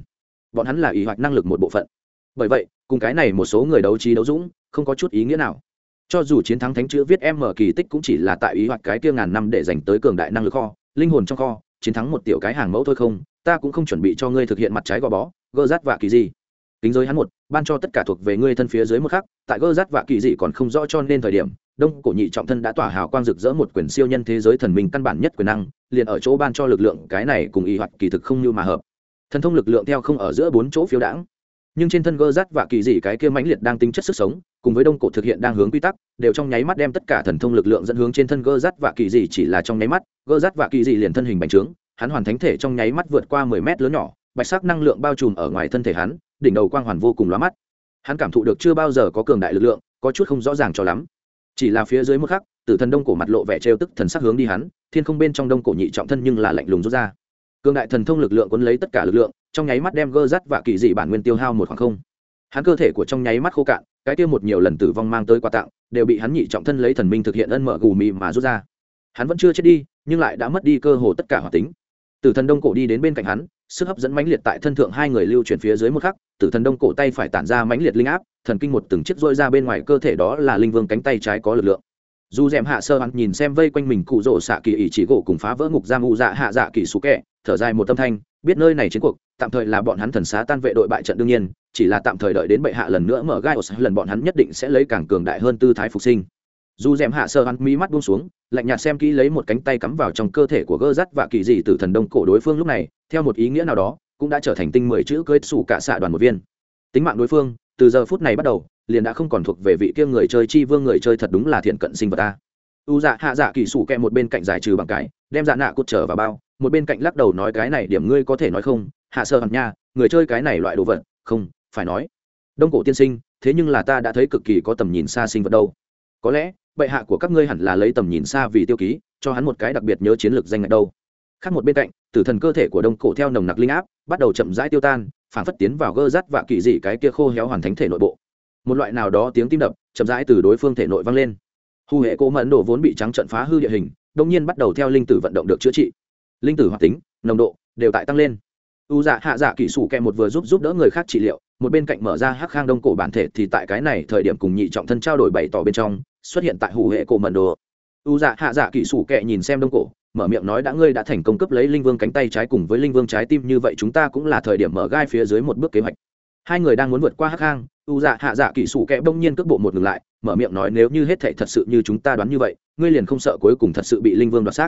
Speaker 1: Bọn hắn là ý hoạch năng lực một bộ phận. Bởi vậy, cùng cái này một số người đấu trí đấu dũng, không có chút ý nghĩa nào cho dù chiến thắng thánh chữ viết em mở kỳ tích cũng chỉ là tại ý hoặc cái kia ngàn năm để dành tới cường đại năng lực kho, linh hồn trong kho, chiến thắng một tiểu cái hàng mẫu thôi không, ta cũng không chuẩn bị cho ngươi thực hiện mặt trái gò bó, gơ rát và kỳ gì. Kính giới hắn một, ban cho tất cả thuộc về ngươi thân phía dưới một khắc, tại gơ rát và kỳ dị còn không rõ cho nên thời điểm, đông cổ nhị trọng thân đã tỏa hào quang rực rỡ một quyền siêu nhân thế giới thần minh căn bản nhất quyền năng, liền ở chỗ ban cho lực lượng cái này cùng y hoặc kỳ thực không như mà hợp. Thần thông lực lượng theo không ở giữa bốn chỗ phiếu đãng nhưng trên thân gơ rát và kỳ dị cái kia mãnh liệt đang tính chất sức sống, cùng với đông cổ thực hiện đang hướng quy tắc, đều trong nháy mắt đem tất cả thần thông lực lượng dẫn hướng trên thân gơ rát và kỳ dị chỉ là trong nháy mắt, gơ rát và kỳ dị liền thân hình bành trướng, hắn hoàn thánh thể trong nháy mắt vượt qua mười mét lớn nhỏ, bạch sắc năng lượng bao trùm ở ngoài thân thể hắn, đỉnh đầu quang hoàn vô cùng lóa mắt. Hắn cảm thụ được chưa bao giờ có cường đại lực lượng, có chút không rõ ràng cho lắm. Chỉ là phía dưới một khắc, tử thần đông cổ mặt lộ vẻ trêu tức thần sắc hướng đi hắn, thiên không bên trong đông cổ nhị trọng thân nhưng là lạnh lùng rút ra. Cường đại thần thông lực lượng quấn lấy tất cả lực lượng trong nháy mắt đem gơ rắt và kỳ dị bản nguyên tiêu hao một khoảng không. Hắn cơ thể của trong nháy mắt khô cạn, cái tiêu một nhiều lần tử vong mang tới quà tặng, đều bị hắn nhị trọng thân lấy thần minh thực hiện ân mở gù mì mà rút ra. Hắn vẫn chưa chết đi, nhưng lại đã mất đi cơ hồ tất cả hoạt tính. Tử thần đông cổ đi đến bên cạnh hắn, sức hấp dẫn mãnh liệt tại thân thượng hai người lưu chuyển phía dưới một khắc, tử thần đông cổ tay phải tản ra mãnh liệt linh áp, thần kinh một từng chiếc rôi ra bên ngoài cơ thể đó là linh vương cánh tay trái có lực lượng. Dù d è m hạ sơ hắn nhìn xem vây quanh mình cụ rỗ xạ kỳ ỷ chỉ gỗ cùng phá vỡ ngục giam ngụ dạ hạ dạ kỳ xú kẹ, thở dài một tâm thanh, biết nơi này chiến cuộc tạm thời là bọn hắn thần xá tan vệ đội bại trận đương nhiên, chỉ là tạm thời đợi đến bệ hạ lần nữa mở gai, lần bọn hắn nhất định sẽ lấy càng cường đại hơn tư thái phục sinh. Dù d è m hạ sơ hắn mí mắt buông xuống, lạnh nhạt xem kỹ lấy một cánh tay cắm vào trong cơ thể của gơ rắt và kỳ dị từ thần đông cổ đối phương lúc này, theo một ý nghĩa nào đó, cũng đã trở thành tinh mười chữ cưới xù cả xạ đoàn một viên. Tính mạng đối phương, từ giờ phút này bắt đầu, liền đã không còn thuộc về vị kia người chơi chi vương người chơi thật đúng là thiện cận sinh vật ta. U dạ hạ dạ kỳ sủ kẹ một bên cạnh giải trừ bằng cái, đem dạ nạ cột trở vào bao, một bên cạnh lắc đầu nói cái này điểm ngươi có thể nói không hạ sơ hẳn nha, người chơi cái này loại đồ vật, không, phải nói. Đông cổ tiên sinh, thế nhưng là ta đã thấy cực kỳ có tầm nhìn xa sinh vật đâu. Có lẽ, bệ hạ của các ngươi hẳn là lấy tầm nhìn xa vì tiêu ký, cho hắn một cái đặc biệt nhớ chiến lược danh ngạch đâu. Khác một bên cạnh, tử thần cơ thể của đông cổ theo nồng nặc linh áp, bắt đầu chậm rãi tiêu tan, phản phất tiến vào gơ rắt và kỳ dị cái kia khô héo hoàn thánh thể nội bộ. Một loại nào đó tiếng tim đập, chậm rãi từ đối phương thể nội vang lên. Hù hệ cố mẫn đồ vốn bị trắng trận phá hư địa hình đông nhiên bắt đầu theo linh tử vận động được chữa trị. Linh tử hoạt tính, nồng độ, đều tại tăng lên u dạ hạ dạ kỹ sủ kẹ một vừa giúp giúp đỡ người khác trị liệu, một bên cạnh mở ra hắc khang đông cổ bản thể thì tại cái này thời điểm cùng nhị trọng thân trao đổi bày tỏ bên trong, xuất hiện tại hủ hệ cổ mận đồ. U dạ hạ dạ kỹ sủ kẹ nhìn xem đông cổ, mở miệng nói đã ngươi đã thành công cấp lấy linh vương cánh tay trái cùng với linh vương trái tim, như vậy chúng ta cũng là thời điểm mở gai phía dưới một bước kế hoạch. Hai người đang muốn vượt qua hắc hang u dạ hạ dạ kỹ sủ Kẹ bỗng nhiên cước bộ một ngừng lại, mở miệng nói nếu như hết thệ thật sự như chúng ta đoán như vậy, ngươi liền không sợ cuối cùng thật sự bị linh vương đoạt xác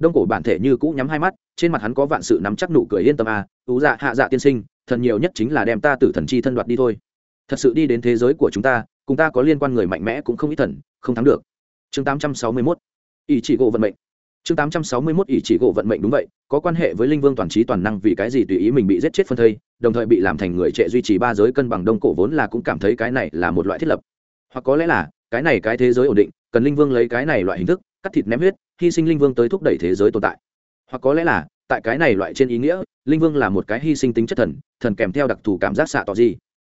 Speaker 1: đông cổ bản thể như cũ nhắm hai mắt, trên mặt hắn có vạn sự nắm chắc nụ cười yên tâm à tú dạ hạ dạ tiên sinh, thần nhiều nhất chính là đem ta từ thần chi thân đoạt đi thôi. Thật sự đi đến thế giới của chúng ta, cùng ta có liên quan người mạnh mẽ cũng không ít thần, không thắng được. Chương tám trăm sáu mươi 861 ý chỉ gỗ vận mệnh. Chương tám trăm sáu mươi mốt ỷ chỉ gỗ vận mệnh đúng vậy, có quan hệ với linh vương toàn trí toàn năng vì cái gì tùy ý mình bị giết chết phân thây, đồng thời bị làm thành người trệ duy trì ba giới cân bằng đông cổ vốn là cũng cảm thấy cái này là một loại thiết lập. Hoặc có lẽ là cái này cái thế giới ổn định, cần linh vương lấy cái này loại hình thức, cắt thịt ném huyết, hy sinh linh vương tới thúc đẩy thế giới tồn tại. Hoặc có lẽ là, tại cái này loại trên ý nghĩa, linh vương là một cái hy sinh tính chất thần thần kèm theo đặc thù cảm giác xạ tỏ gì.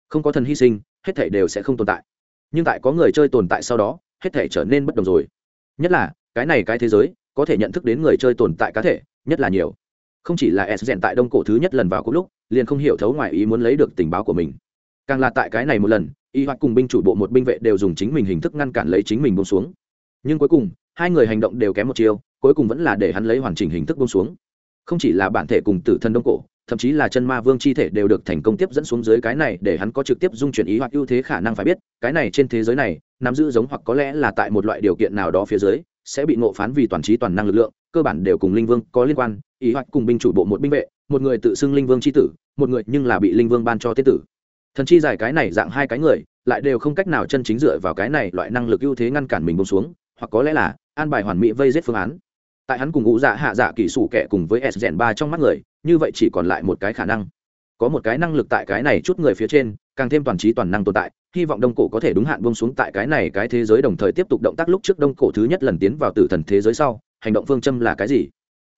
Speaker 1: Không có thần hy sinh, hết thể đều sẽ không tồn tại. Nhưng tại có người chơi tồn tại sau đó, hết thể trở nên bất đồng rồi. Nhất là, cái này cái thế giới, có thể nhận thức đến người chơi tồn tại cá thể, nhất là nhiều. Không chỉ là s rèn tại đông cổ thứ nhất lần vào cùng lúc, liền không hiểu thấu ngoài ý muốn lấy được tình báo của mình càng là tại cái này một lần, y hoặc cùng binh chủ bộ một binh vệ đều dùng chính mình hình thức ngăn cản lấy chính mình bông xuống. Nhưng cuối cùng, hai người hành động đều kém một chiều cuối cùng vẫn là để hắn lấy hoàn chỉnh hình thức bông xuống. Không chỉ là bản thể cùng tử thân đông cổ, thậm chí là chân ma vương chi thể đều được thành công tiếp dẫn xuống dưới cái này để hắn có trực tiếp dung chuyển ý hoặc ưu thế khả năng phải biết, cái này trên thế giới này, nắm giữ giống hoặc có lẽ là tại một loại điều kiện nào đó phía dưới, sẽ bị ngộ phán vì toàn trí toàn năng lực lượng, cơ bản đều cùng linh vương có liên quan, ý hoạch cùng binh chủ bộ một binh vệ, một người tự xưng linh vương c h i tử, một người nhưng là bị linh vương ban cho tiết tử thần chi giải cái này dạng hai cái người, lại đều không cách nào chân chính dựa vào cái này loại năng lực ưu thế ngăn cản mình bông xuống, hoặc có lẽ là an bài hoàn mỹ vây giết phương án. Tại hắn cùng ngũ dạ hạ dạ kỹ sủ kẻ cùng với s rèn ba trong mắt người, như vậy chỉ còn lại một cái khả năng. Có một cái năng lực tại cái này chút người phía trên, càng thêm toàn trí toàn năng tồn tại, hy vọng đông cổ có thể đúng hạn bông xuống tại cái này cái thế giới đồng thời tiếp tục động tác lúc trước đông cổ thứ nhất lần tiến vào tử thần thế giới sau, hành động phương châm là cái gì?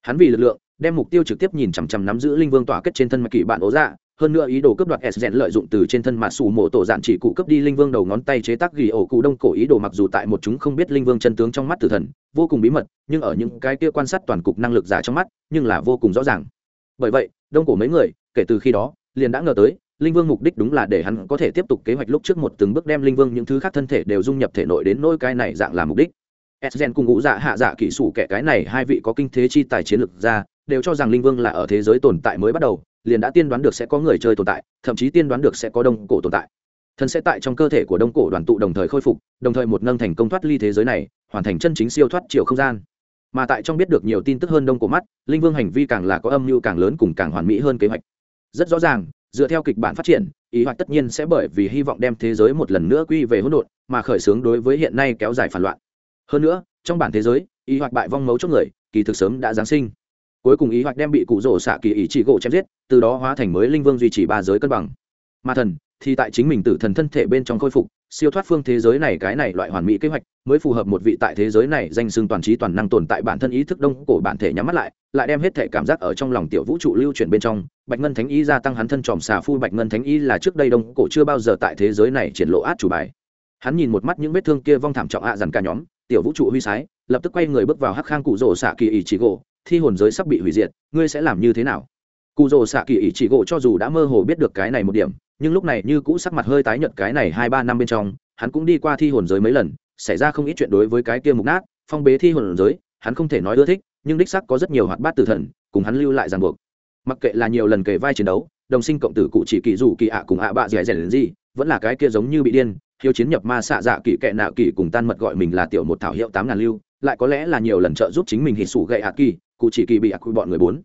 Speaker 1: Hắn vì lực lượng, đem mục tiêu trực tiếp nhìn chằm chằm nắm giữ linh vương tỏa kết trên thân mạch kỷ bạn ố dạ hơn nữa ý đồ cướp đoạt s rèn lợi dụng từ trên thân mạ xù mổ tổ dạn chỉ cụ cướp đi linh vương đầu ngón tay chế tác ghi ổ cụ đông cổ ý đồ mặc dù tại một chúng không biết linh vương chân tướng trong mắt tử thần, vô cùng bí mật, nhưng ở những cái kia quan sát toàn cục năng lực giả trong mắt, nhưng là vô cùng rõ ràng. Bởi vậy, đông cổ mấy người, kể từ khi đó, liền đã ngờ tới, linh vương mục đích đúng là để hắn có thể tiếp tục kế hoạch lúc trước một từng bước đem linh vương những thứ khác thân thể đều dung nhập thể nội đến nỗi cái này dạng là mục đích. Esgen cùng ngũ dạ hạ dạ kỹ sủ kẻ cái này, hai vị có kinh thế chi tài chiến lược ra, đều cho rằng linh vương là ở thế giới tồn tại mới bắt đầu, liền đã tiên đoán được sẽ có người chơi tồn tại, thậm chí tiên đoán được sẽ có đông cổ tồn tại. Thần sẽ tại trong cơ thể của đông cổ đoàn tụ đồng thời khôi phục, đồng thời một nâng thành công thoát ly thế giới này, hoàn thành chân chính siêu thoát chiều không gian. Mà tại trong biết được nhiều tin tức hơn đông cổ mắt, linh vương hành vi càng là có âm mưu càng lớn cùng càng hoàn mỹ hơn kế hoạch. Rất rõ ràng, dựa theo kịch bản phát triển, ý hoạch tất nhiên sẽ bởi vì hy vọng đem thế giới một lần nữa quy về hỗn độn, mà khởi xướng đối với hiện nay kéo dài phản loạn hơn nữa, trong bản thế giới ý hoạch bại vong mấu chốt người, kỳ thực sớm đã giáng sinh. Cuối cùng ý hoạch đem bị cụ rổ xạ kỳ ý chỉ gỗ chém giết, từ đó hóa thành mới linh vương duy trì ba giới cân bằng. Mà thần, thì tại chính mình tử thần thân thể bên trong khôi phục, siêu thoát phương thế giới này cái này loại hoàn mỹ kế hoạch, mới phù hợp một vị tại thế giới này danh xưng toàn trí toàn năng tồn tại bản thân ý thức đông cổ bản thể nhắm mắt lại lại đem hết thể cảm giác ở trong lòng tiểu vũ trụ lưu chuyển bên trong. Bạch ngân thánh y gia tăng hắn thân tròm xà phu bạch ngân thánh y là trước đây đông cổ chưa bao giờ tại thế giới này triển lộ át chủ bài. Hắn nhìn một mắt những vết thương kia vong thảm trọng ạ dằn cả nhóm tiểu vũ trụ huy sái, lập tức quay người bước vào hắc khang cụ rồ xạ kỳ ỷ chỉ gỗ, thi hồn giới sắp bị hủy diệt, ngươi sẽ làm như thế nào? Cụ rồ xạ kỳ ỷ chỉ gỗ cho dù đã mơ hồ biết được cái này một điểm, nhưng lúc này như cũ sắc mặt hơi tái nhợt cái này hai ba năm bên trong, hắn cũng đi qua thi hồn giới mấy lần, xảy ra không ít chuyện đối với cái kia mục nát, phong bế thi hồn giới, hắn không thể nói ưa thích, nhưng đích sắc có rất nhiều hoạt bát tử thần, cùng hắn lưu lại ràng buộc. Mặc kệ là nhiều lần kề vai chiến đấu, đồng sinh cộng tử cụ chỉ kỳ dù kỳ ạ cùng ạ bạ dẻ dẻ đến gì, vẫn là cái kia giống như bị điên hiếu chiến nhập ma xạ dạ kỳ kệ nạo kỳ cùng tan mật gọi mình là tiểu một thảo hiệu tám ngàn lưu, lại có lẽ là nhiều lần trợ giúp chính mình hít sủ gậy ạ kỳ cụ chỉ kỳ bị ạ quy bọn người bốn.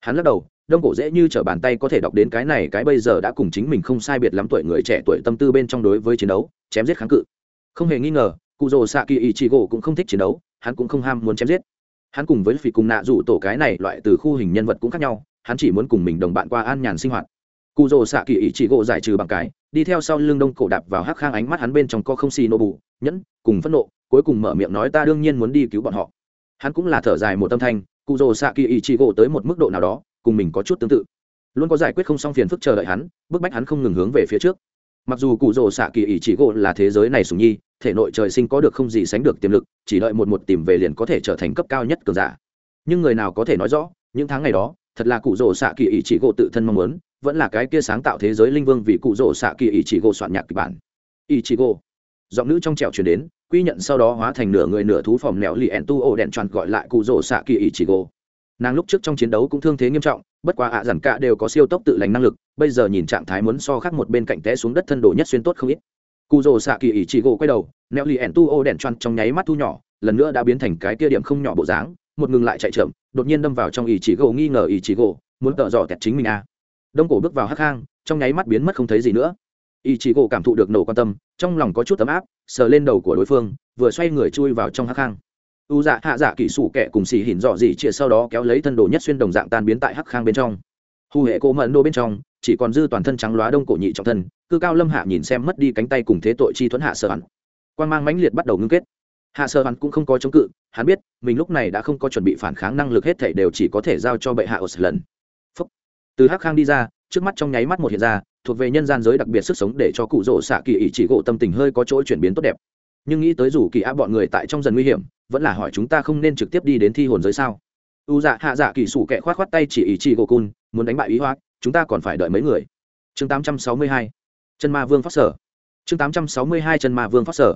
Speaker 1: Hắn lắc đầu, đông cổ dễ như t r ở bàn tay có thể đọc đến cái này, cái bây giờ đã cùng chính mình không sai biệt lắm tuổi người trẻ tuổi tâm tư bên trong đối với chiến đấu, chém giết kháng cự. Không hề nghi ngờ cụ rồ xạ kỳ ý chị gỗ cũng không thích chiến đấu, hắn cũng không ham muốn chém giết. Hắn cùng với phỉ cùng nạ rủ tổ cái này loại từ khu hình nhân vật cũng khác nhau, hắn chỉ muốn cùng mình đồng bạn qua an nhàn sinh hoạt. Cụ rồ xạ kỳ ý chị gỗ giải trừ bằng cái đi theo sau lưng đông cổ đạp vào hắc khang ánh mắt hắn bên trong co không xì nô bù nhẫn, cùng phẫn nộ, cuối cùng mở miệng nói ta đương nhiên muốn đi cứu bọn họ. Hắn cũng là thở dài một tâm thanh cụ rồ xạ kỳ ý chị gỗ tới một mức độ nào đó, cùng mình có chút tương tự. Luôn có giải quyết không xong phiền phức chờ đợi hắn, bức bách hắn không ngừng hướng về phía trước. Mặc dù cụ rồ xạ kỳ ý chỉ gỗ là thế giới này sùng nhi, thể nội trời sinh có được không gì sánh được tiềm lực, chỉ đợi một một tìm về liền có thể trở thành cấp cao nhất cường giả. Nhưng người nào có thể nói rõ, những tháng ngày đó, thật là cụ rồ xạ kỳ ý chỉ gỗ tự thân mong muốn vẫn là cái kia sáng tạo thế giới linh vương vì cụ rỗ xạ kỳ ý chỉ gỗ soạn nhạc kịch bản. Ý chỉ gỗ giọng nữ trong trẻo chuyển đến, quy nhận sau đó hóa thành nửa người nửa thú phòng nẻo lì ẻn tu ổ đèn tròn gọi lại cụ rỗ xạ kỳ ý chỉ gỗ nàng lúc trước trong chiến đấu cũng thương thế nghiêm trọng, bất quá ạ à dằn cả đều có siêu tốc tự lành năng lực, bây giờ nhìn trạng thái muốn so khác một bên cạnh té xuống đất thân đồ nhất xuyên tốt không ít. Cụ rồ xạ kỳ ý chỉ gỗ quay đầu neo lì ẻn tu ô đèn choăn trong nháy mắt thu nhỏ, lần nữa đã biến thành cái tia điểm không nhỏ bộ dáng, một ngừng lại chạy chậm, đột nhiên đâm vào trong ý chỉ gỗ nghi ngờ ý chỉ gỗ muốn tợ dò tẹt chính mình à đông cổ bước vào hắc hang, trong nháy mắt biến mất không thấy gì nữa. Ý chỉ gỗ cảm thụ được nổ quan tâm, trong lòng có chút ấm áp, sờ lên đầu của đối phương, vừa xoay người chui vào trong hắc hang. U dạ hạ dạ kỹ sủ kẻ cùng xì hỉn dọ dỉ chia sau đó kéo lấy thân đồ nhất xuyên đồng dạng tan biến tại hắc khang bên trong. Hù hệ cố mẫn đô bên trong, chỉ còn dư toàn thân trắng loá đông cổ nhị trọng thân, cư cao lâm hạ nhìn xem mất đi cánh tay cùng thế tội chi thuẫn hạ sơ hắn quan mang mãnh liệt bắt đầu ngưng kết. Hạ sơ hắn cũng không có chống cự, hắn biết, mình lúc này đã không có chuẩn bị phản kháng năng lực hết thể đều chỉ có thể giao cho bệ hạ ở lần từ hắc khang đi ra, trước mắt trong nháy mắt một hiện ra, thuộc về nhân gian giới đặc biệt sức sống để cho cụ rỗ xạ kỳ ý chỉ gỗ tâm tình hơi có chỗ chuyển biến tốt đẹp. Nhưng nghĩ tới rủ kỳ á bọn người tại trong dần nguy hiểm, vẫn là hỏi chúng ta không nên trực tiếp đi đến thi hồn giới sao? U dạ hạ dạ kỳ sủ kẹ khoát khoát tay chỉ ý chỉ gỗ cun, muốn đánh bại ý hoa chúng ta còn phải đợi mấy người? Chương 862 chân ma vương phát sở. Chương 862 chân ma vương phát sở.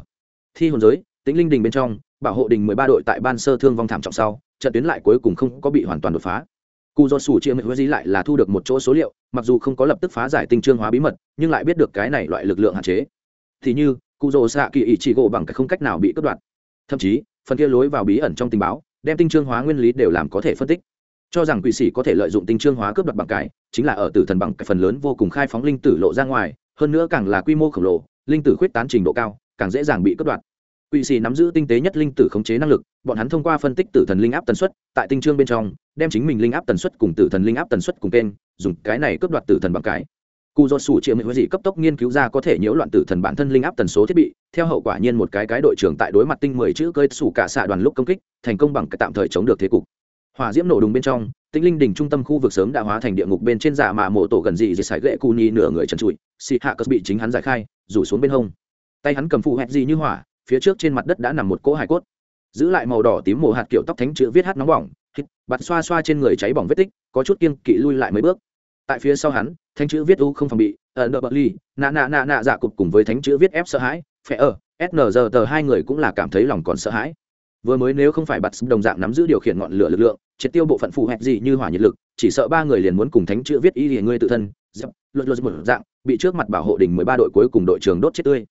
Speaker 1: Thi hồn giới, tĩnh linh đình bên trong, bảo hộ đình mười ba đội tại ban sơ thương vong thảm trọng sau, trận tuyến lại cuối cùng không có bị hoàn toàn đột phá cụ do sủ chia mệnh dí lại là thu được một chỗ số liệu, mặc dù không có lập tức phá giải tinh trương hóa bí mật, nhưng lại biết được cái này loại lực lượng hạn chế. Thì như cụ dồ xạ kỳ ý chỉ gỗ bằng cái không cách nào bị cắt đoạn thậm chí, phần kia lối vào bí ẩn trong tình báo, đem tinh trương hóa nguyên lý đều làm có thể phân tích. Cho rằng quỷ sĩ có thể lợi dụng tinh trương hóa cướp đoạt bằng cải chính là ở tử thần bằng cái phần lớn vô cùng khai phóng linh tử lộ ra ngoài, hơn nữa càng là quy mô khổng lồ, linh tử khuyết tán trình độ cao, càng dễ dàng bị cướp đoạt quỷ sĩ nắm giữ tinh tế nhất linh tử khống chế năng lực, bọn hắn thông qua phân tích tử thần linh áp tần suất, tại tinh trương bên trong, đem chính mình linh áp tần suất cùng tử thần linh áp tần suất cùng kênh, dùng cái này cướp đoạt tử thần bằng cái. Cù do sủ triệu mệnh dị cấp tốc nghiên cứu ra có thể nhiễu loạn tử thần bản thân linh áp tần số thiết bị, theo hậu quả nhiên một cái cái đội trưởng tại đối mặt tinh mười chữ cơi sủ cả xạ đoàn lúc công kích, thành công bằng cái tạm thời chống được thế cục. Hỏa diễm nổ đùng bên trong tinh linh đỉnh trung tâm khu vực sớm đã hóa thành địa ngục bên trên dạ giả mà mộ tổ gần dị dị sải lệ cu ni nửa người trần trụi, xì hạ cất bị chính hắn giải khai, rủ xuống bên hông. Tay hắn cầm phụ hẹt gì như hỏa phía trước trên mặt đất đã nằm một cỗ hải cốt. Giữ lại màu đỏ tím mồ hạt kiểu tóc thánh chữ viết hát nóng bỏng, hít, bạt xoa xoa trên người cháy bỏng vết tích, có chút kiêng kỵ lui lại mấy bước. Tại phía sau hắn, thánh chữ viết u không phòng bị, ở nợ bờ ly nạ nạ nạ nạ dạ cục cùng với thánh chữ viết ép sợ hãi phe ở sng tờ hai người cũng là cảm thấy lòng còn sợ hãi. Vừa mới nếu không phải bật đồng dạng nắm giữ điều khiển ngọn lửa lực lượng, triệt tiêu bộ phận phù hẹp gì như hỏa nhiệt lực, chỉ sợ ba người liền muốn cùng thánh chữ viết ý thì ngươi tự thân, dập, luật luật một dạng, bị trước mặt bảo hộ đình mười ba đội cuối cùng đội trường đốt chết tươi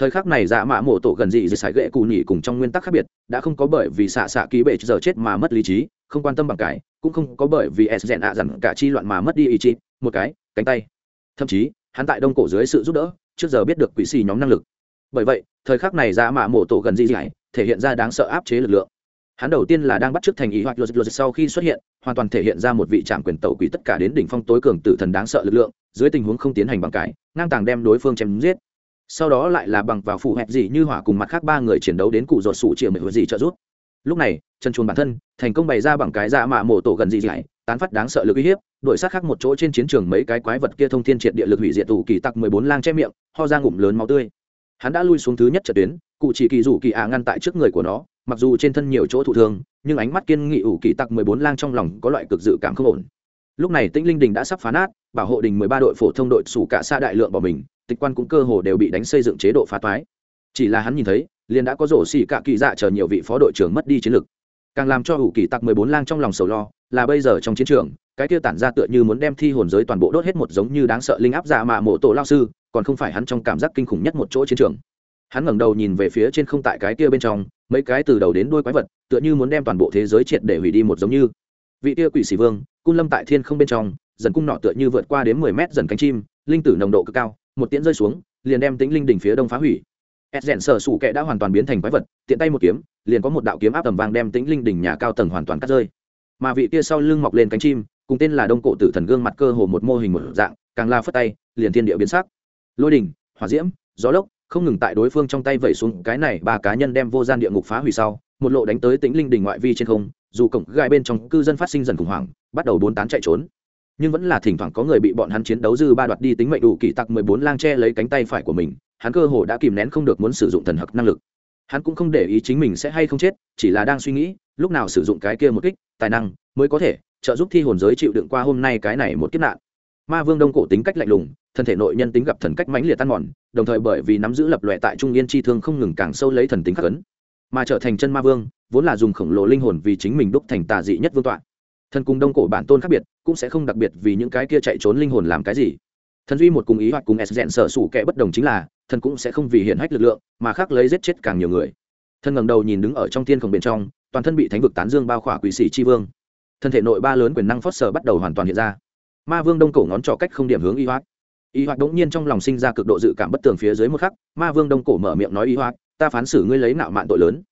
Speaker 1: thời khắc này dạ mạ mộ tổ gần dị dị sải gậy cù nhỉ cùng trong nguyên tắc khác biệt, đã không có bởi vì xạ xạ ký bệ giờ chết mà mất lý trí, không quan tâm bằng cái, cũng không có bởi vì s rèn ạ dặn cả chi loạn mà mất đi ý chí, một cái, cánh tay. Thậm chí, hắn tại đông cổ dưới sự giúp đỡ, trước giờ biết được quỷ xì nhóm năng lực. Bởi vậy, thời khắc này dạ mạ mộ tổ gần dị dị thể hiện ra đáng sợ áp chế lực lượng. Hắn đầu tiên là đang bắt chước thành ý hoặc luật luật sau khi xuất hiện, hoàn toàn thể hiện ra một vị trạm quyền tẩu quỷ tất cả đến đỉnh phong tối cường tử thần đáng sợ lực lượng, dưới tình huống không tiến hành bằng cái, ngang tàng đem đối phương chém giết sau đó lại là bằng vào phụ hẹp gì như hỏa cùng mặt khác ba người chiến đấu đến cụ ruột sủ chĩa mười gì trợ giúp. Lúc này chân chuồn bản thân, thành công bày ra bằng cái dạ mạ mổ tổ gần dị dạy tán phát đáng sợ lực uy hiếp, đội sát khác một chỗ trên chiến trường mấy cái quái vật kia thông thiên triệt địa lực hủy diệt tủ kỳ tặc mười bốn lang che miệng, ho ra ngụm lớn máu tươi. Hắn đã lui xuống thứ nhất trận tuyến, cụ chỉ kỳ rủ kỳ ạ ngăn tại trước người của nó, mặc dù trên thân nhiều chỗ thụ thương, nhưng ánh mắt kiên nghị ủ kỳ tặc mười bốn lang trong lòng có loại cực dự cảm không ổn lúc này tĩnh linh đình đã sắp phá nát, bảo hộ đình mười ba đội phổ thông đội sủ cả xa đại lượng bỏ mình, tịch quan cũng cơ hồ đều bị đánh xây dựng chế độ phá toái. Chỉ là hắn nhìn thấy, liền đã có rổ xỉ cả kỳ dạ chờ nhiều vị phó đội trưởng mất đi chiến lực. Càng làm cho ủ kỳ tặc mười bốn lang trong lòng sầu lo, là bây giờ trong chiến trường, cái kia tản ra tựa như muốn đem thi hồn giới toàn bộ đốt hết một giống như đáng sợ linh áp giả mà mộ tổ lao sư, còn không phải hắn trong cảm giác kinh khủng nhất một chỗ chiến trường. Hắn ngẩng đầu nhìn về phía trên không tại cái kia bên trong, mấy cái từ đầu đến đuôi quái vật, tựa như muốn đem toàn bộ thế giới triệt để hủy đi một giống như. Vị kia quỷ sĩ vương cung lâm tại thiên không bên trong, dần cung nọ tựa như vượt qua đến mười mét dần cánh chim, linh tử nồng độ cực cao, một tiễn rơi xuống, liền đem tính linh đỉnh phía đông phá hủy. Ed rèn sở sủ kệ đã hoàn toàn biến thành quái vật, tiện tay một kiếm, liền có một đạo kiếm áp tầm vang đem tính linh đỉnh nhà cao tầng hoàn toàn cắt rơi. Mà vị kia sau lưng mọc lên cánh chim, cùng tên là đông cổ tử thần gương mặt cơ hồ một mô hình một dạng, càng la phất tay, liền thiên địa biến sắc. Lôi đỉnh, hỏa diễm, gió lốc, không ngừng tại đối phương trong tay vẩy xuống, cái này ba cá nhân đem vô gian địa ngục phá hủy sau một lộ đánh tới tĩnh linh đỉnh ngoại vi trên không, dù cổng gai bên trong cư dân phát sinh dần khủng hoảng, bắt đầu bốn tán chạy trốn. Nhưng vẫn là thỉnh thoảng có người bị bọn hắn chiến đấu dư ba đoạt đi tính mệnh đủ kỳ tặc mười bốn lang che lấy cánh tay phải của mình, hắn cơ hồ đã kìm nén không được muốn sử dụng thần hặc năng lực. Hắn cũng không để ý chính mình sẽ hay không chết, chỉ là đang suy nghĩ, lúc nào sử dụng cái kia một kích, tài năng, mới có thể trợ giúp thi hồn giới chịu đựng qua hôm nay cái này một kiếp nạn. Ma vương đông cổ tính cách lạnh lùng, thân thể nội nhân tính gặp thần cách mãnh liệt tan mòn, đồng thời bởi vì nắm giữ lập lòe tại trung yên chi thương không ngừng càng sâu lấy thần tính khắc ấn mà trở thành chân ma vương, vốn là dùng khổng lồ linh hồn vì chính mình đúc thành tà dị nhất vương tọa. Thần cùng đông cổ bản tôn khác biệt, cũng sẽ không đặc biệt vì những cái kia chạy trốn linh hồn làm cái gì. Thần duy một cùng ý hoặc cùng s dẹn sở sủ kẻ bất đồng chính là, thần cũng sẽ không vì hiển hách lực lượng, mà khác lấy giết chết càng nhiều người. Thần ngẩng đầu nhìn đứng ở trong thiên khổng bên trong, toàn thân bị thánh vực tán dương bao khỏa quỷ sĩ tri vương. Thân thể nội ba lớn quyền năng phót sở bắt đầu hoàn toàn hiện ra. Ma vương đông cổ ngón trỏ cách không điểm hướng y hoạt y hoạt đống nhiên trong lòng sinh ra cực độ dự cảm bất tường phía dưới một khắc, ma vương đông cổ mở miệng nói y hoạt ta phán xử ngươi lấy nạo mạn tội lớn.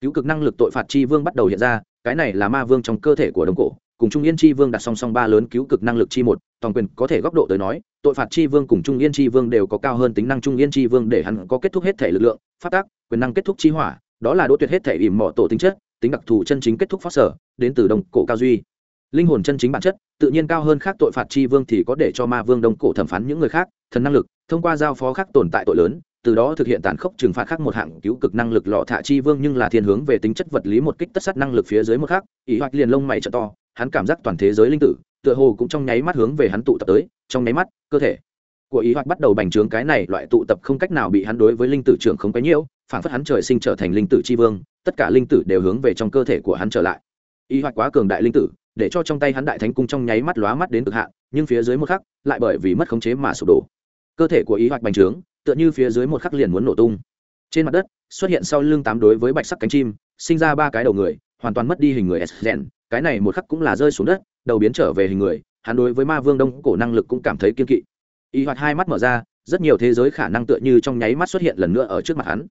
Speaker 1: Cứu cực năng lực tội phạt chi vương bắt đầu hiện ra, cái này là ma vương trong cơ thể của đồng cổ, cùng trung yên chi vương đặt song song ba lớn cứu cực năng lực chi một, toàn quyền có thể góc độ tới nói, tội phạt chi vương cùng trung yên chi vương đều có cao hơn tính năng trung yên chi vương để hắn có kết thúc hết thể lực lượng, phát tác, quyền năng kết thúc chi hỏa, đó là đỗ tuyệt hết thể ỉm mỏ tổ tính chất, tính đặc thù chân chính kết thúc phát sở, đến từ đồng cổ cao duy. Linh hồn chân chính bản chất, tự nhiên cao hơn khác tội phạt chi vương thì có để cho ma vương đông cổ thẩm phán những người khác, thần năng lực, thông qua giao phó khác tồn tại tội lớn từ đó thực hiện tàn khốc trừng phạt khác một hạng cứu cực năng lực lọ thạ chi vương nhưng là thiên hướng về tính chất vật lý một kích tất sát năng lực phía dưới một khác ý hoạch liền lông mày trợ to, hắn cảm giác toàn thế giới linh tử, tựa hồ cũng trong nháy mắt hướng về hắn tụ tập tới, trong nháy mắt, cơ thể của ý hoạch bắt đầu bành trướng cái này loại tụ tập không cách nào bị hắn đối với linh tử trưởng không quấy nhiễu, phản phất hắn trời sinh trở thành linh tử chi vương, tất cả linh tử đều hướng về trong cơ thể của hắn trở lại. Ý hoạch quá cường đại linh tử, để cho trong tay hắn đại thánh cung trong nháy mắt lóa mắt đến cực hạn, nhưng phía dưới một khắc, lại bởi vì mất khống chế mà sụp đổ. Cơ thể của ý hoạch bành trướng tựa như phía dưới một khắc liền muốn nổ tung. Trên mặt đất, xuất hiện sau lưng tám đối với bạch sắc cánh chim, sinh ra ba cái đầu người, hoàn toàn mất đi hình người s rèn cái này một khắc cũng là rơi xuống đất, đầu biến trở về hình người, hắn đối với ma vương đông cổ năng lực cũng cảm thấy kiên kỵ. Y hoạt hai mắt mở ra, rất nhiều thế giới khả năng tựa như trong nháy mắt xuất hiện lần nữa ở trước mặt hắn.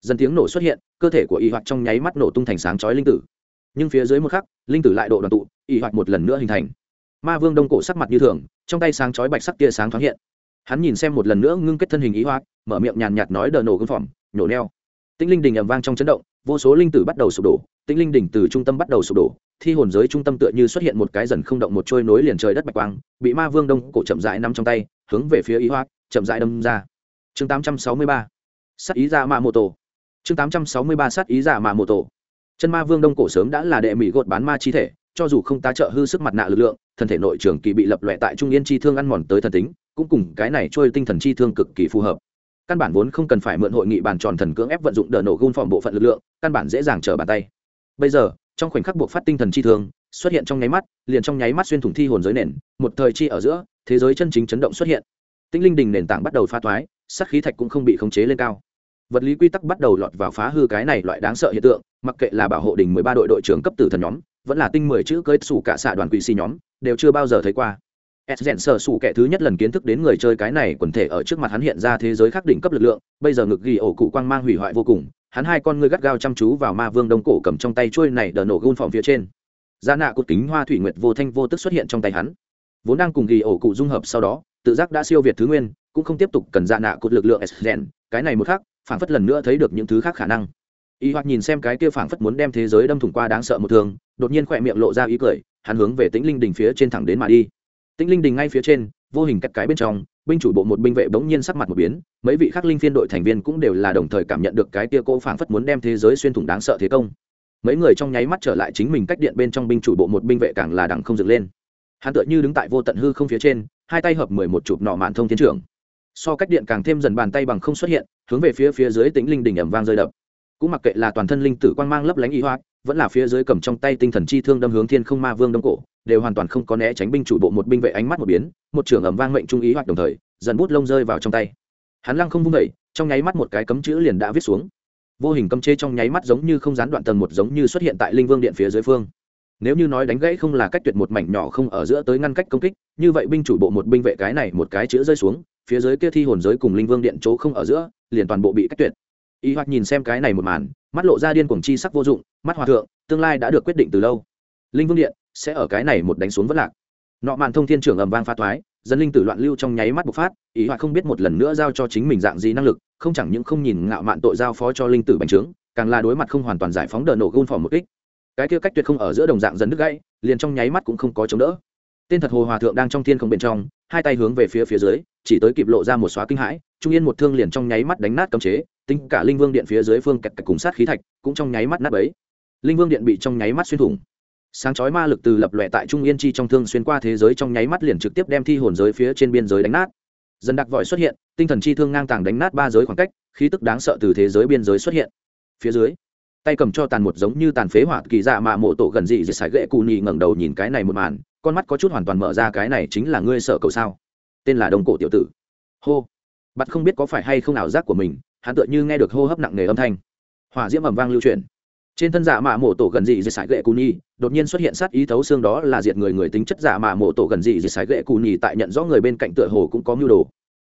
Speaker 1: Dần tiếng nổ xuất hiện, cơ thể của y hoạt trong nháy mắt nổ tung thành sáng chói linh tử. Nhưng phía dưới một khắc, linh tử lại độ đoàn tụ, y hoạt một lần nữa hình thành. Ma vương đông cổ sắc mặt như thường, trong tay sáng chói bạch sắc tia sáng thoáng hiện hắn nhìn xem một lần nữa ngưng kết thân hình ý hoa, mở miệng nhàn nhạt nói đờ nổ gương phỏng nhổ neo. Tinh linh đình ầm vang trong chấn động vô số linh tử bắt đầu sụp đổ tinh linh đỉnh từ trung tâm bắt đầu sụp đổ thi hồn giới trung tâm tựa như xuất hiện một cái dần không động một trôi nối liền trời đất bạch quang bị ma vương đông cổ chậm rãi nắm trong tay hướng về phía ý hoa chậm rãi đâm ra. Chương 863 sát ý ra mạ mô tổ. Chương 863 sát ý ra mạ mô tổ. Chân ma vương đông cổ sớm đã là đệ mỹ gột bán ma chi thể cho dù không tá trợ hư sức mặt nạ lực lượng thân thể nội trường kỳ bị lập lòe tại trung yên chi thương ăn mòn tới thần tính cũng cùng cái này trôi tinh thần chi thương cực kỳ phù hợp. Căn bản vốn không cần phải mượn hội nghị bàn tròn thần cưỡng ép vận dụng đờ nổ gôn phòng bộ phận lực lượng, căn bản dễ dàng trở bàn tay. Bây giờ, trong khoảnh khắc buộc phát tinh thần chi thương, xuất hiện trong nháy mắt, liền trong nháy mắt xuyên thủng thi hồn giới nền, một thời chi ở giữa, thế giới chân chính chấn động xuất hiện. Tinh linh đình nền tảng bắt đầu pha thoái sắc khí thạch cũng không bị khống chế lên cao. Vật lý quy tắc bắt đầu lọt vào phá hư cái này loại đáng sợ hiện tượng, mặc kệ là bảo hộ đình mười ba đội đội trưởng cấp tử thần nhóm, vẫn là tinh mười chữ cơi xù cả xạ đoàn quỵ xì nhóm, đều chưa bao giờ thấy qua s rèn sở sủ kẻ thứ nhất lần kiến thức đến người chơi cái này quần thể ở trước mặt hắn hiện ra thế giới khắc đỉnh cấp lực lượng, bây giờ ngực ghi ổ cụ quang mang hủy hoại vô cùng, hắn hai con ngươi gắt gao chăm chú vào ma vương đông cổ cầm trong tay trôi này đờ nổ gôn phòng phía trên. Da nạ cột kính hoa thủy nguyệt vô thanh vô tức xuất hiện trong tay hắn. Vốn đang cùng ghi ổ cụ dung hợp sau đó, tự giác đã siêu việt thứ nguyên, cũng không tiếp tục cần dạ nạ cột lực lượng s rèn, cái này một khác phảng phất lần nữa thấy được những thứ khác khả năng. Y hoặc nhìn xem cái kia phảng phất muốn đem thế giới đâm thủng qua đáng sợ một thường đột nhiên khỏe miệng lộ ra ý cười, hắn hướng về tĩnh linh đỉnh phía trên thẳng đến mà đi tĩnh linh đình ngay phía trên, vô hình cắt cái bên trong, binh chủ bộ một binh vệ bỗng nhiên sắc mặt một biến, mấy vị khắc linh phiên đội thành viên cũng đều là đồng thời cảm nhận được cái kia cô phảng phất muốn đem thế giới xuyên thủng đáng sợ thế công. Mấy người trong nháy mắt trở lại chính mình cách điện bên trong binh chủ bộ một binh vệ càng là đằng không dựng lên. Hắn tựa như đứng tại vô tận hư không phía trên, hai tay hợp mười một chụp nọ mạn thông tiến trưởng. So cách điện càng thêm dần bàn tay bằng không xuất hiện, hướng về phía phía dưới tĩnh linh đình ẩm vang rơi đập. Cũng mặc kệ là toàn thân linh tử quang mang lấp lánh y hoa vẫn là phía dưới cầm trong tay tinh thần chi thương đâm hướng thiên không ma vương đông cổ đều hoàn toàn không có né tránh binh chủ bộ một binh vệ ánh mắt một biến, một trưởng ẩm vang mệnh trung ý hoạch đồng thời, dần bút lông rơi vào trong tay. Hắn lăng không vung vẩy trong nháy mắt một cái cấm chữ liền đã viết xuống. Vô hình cấm chế trong nháy mắt giống như không gián đoạn tầng một giống như xuất hiện tại linh vương điện phía dưới phương. Nếu như nói đánh gãy không là cách tuyệt một mảnh nhỏ không ở giữa tới ngăn cách công kích, như vậy binh chủ bộ một binh vệ cái này một cái chữ rơi xuống, phía dưới kia thi hồn giới cùng linh vương điện chỗ không ở giữa, liền toàn bộ bị cách tuyệt. Y hoặc nhìn xem cái này một màn, mắt lộ ra điên cuồng chi sắc vô dụng, mắt hòa thượng, tương lai đã được quyết định từ lâu. Linh vương điện sẽ ở cái này một đánh xuống vất lạc. Nọ màn thông thiên trưởng ầm vang pha thoái, dân linh tử loạn lưu trong nháy mắt bộc phát, ý hoặc không biết một lần nữa giao cho chính mình dạng gì năng lực, không chẳng những không nhìn ngạo mạn tội giao phó cho linh tử bành trướng, càng là đối mặt không hoàn toàn giải phóng đờ nổ gôn phỏ một kích. Cái kia cách tuyệt không ở giữa đồng dạng dần đứt gãy, liền trong nháy mắt cũng không có chống đỡ. Tên thật hồ hòa thượng đang trong thiên không bên trong, hai tay hướng về phía phía dưới, chỉ tới kịp lộ ra một xóa kinh hãi, trung yên một thương liền trong nháy mắt đánh nát cấm chế, tính cả linh vương điện phía dưới phương kẹt cùng sát khí thạch cũng trong nháy mắt nát ấy linh vương điện bị trong nháy mắt xuyên thủng sáng chói ma lực từ lập lòe tại trung yên chi trong thương xuyên qua thế giới trong nháy mắt liền trực tiếp đem thi hồn giới phía trên biên giới đánh nát. Dần đặc vòi xuất hiện, tinh thần chi thương ngang tàng đánh nát ba giới khoảng cách, khí tức đáng sợ từ thế giới biên giới xuất hiện. Phía dưới, tay cầm cho tàn một giống như tàn phế hỏa kỳ dạ mà mộ tổ gần dị dị sải ghệ cù nhì ngẩng đầu nhìn cái này một màn, con mắt có chút hoàn toàn mở ra cái này chính là ngươi sợ cầu sao? Tên là đông cổ tiểu tử. Hô. Bắt không biết có phải hay không ảo giác của mình, hắn tựa như nghe được hô hấp nặng nề âm thanh. Hỏa diễm ẩm vang lưu truyền trên thân giả mạ mộ tổ gần dị dưới sải ghệ cù nhì đột nhiên xuất hiện sát ý thấu xương đó là diệt người người tính chất giả mạ mộ tổ gần dị dưới sải ghệ cù nhì tại nhận rõ người bên cạnh tựa hồ cũng có mưu đồ.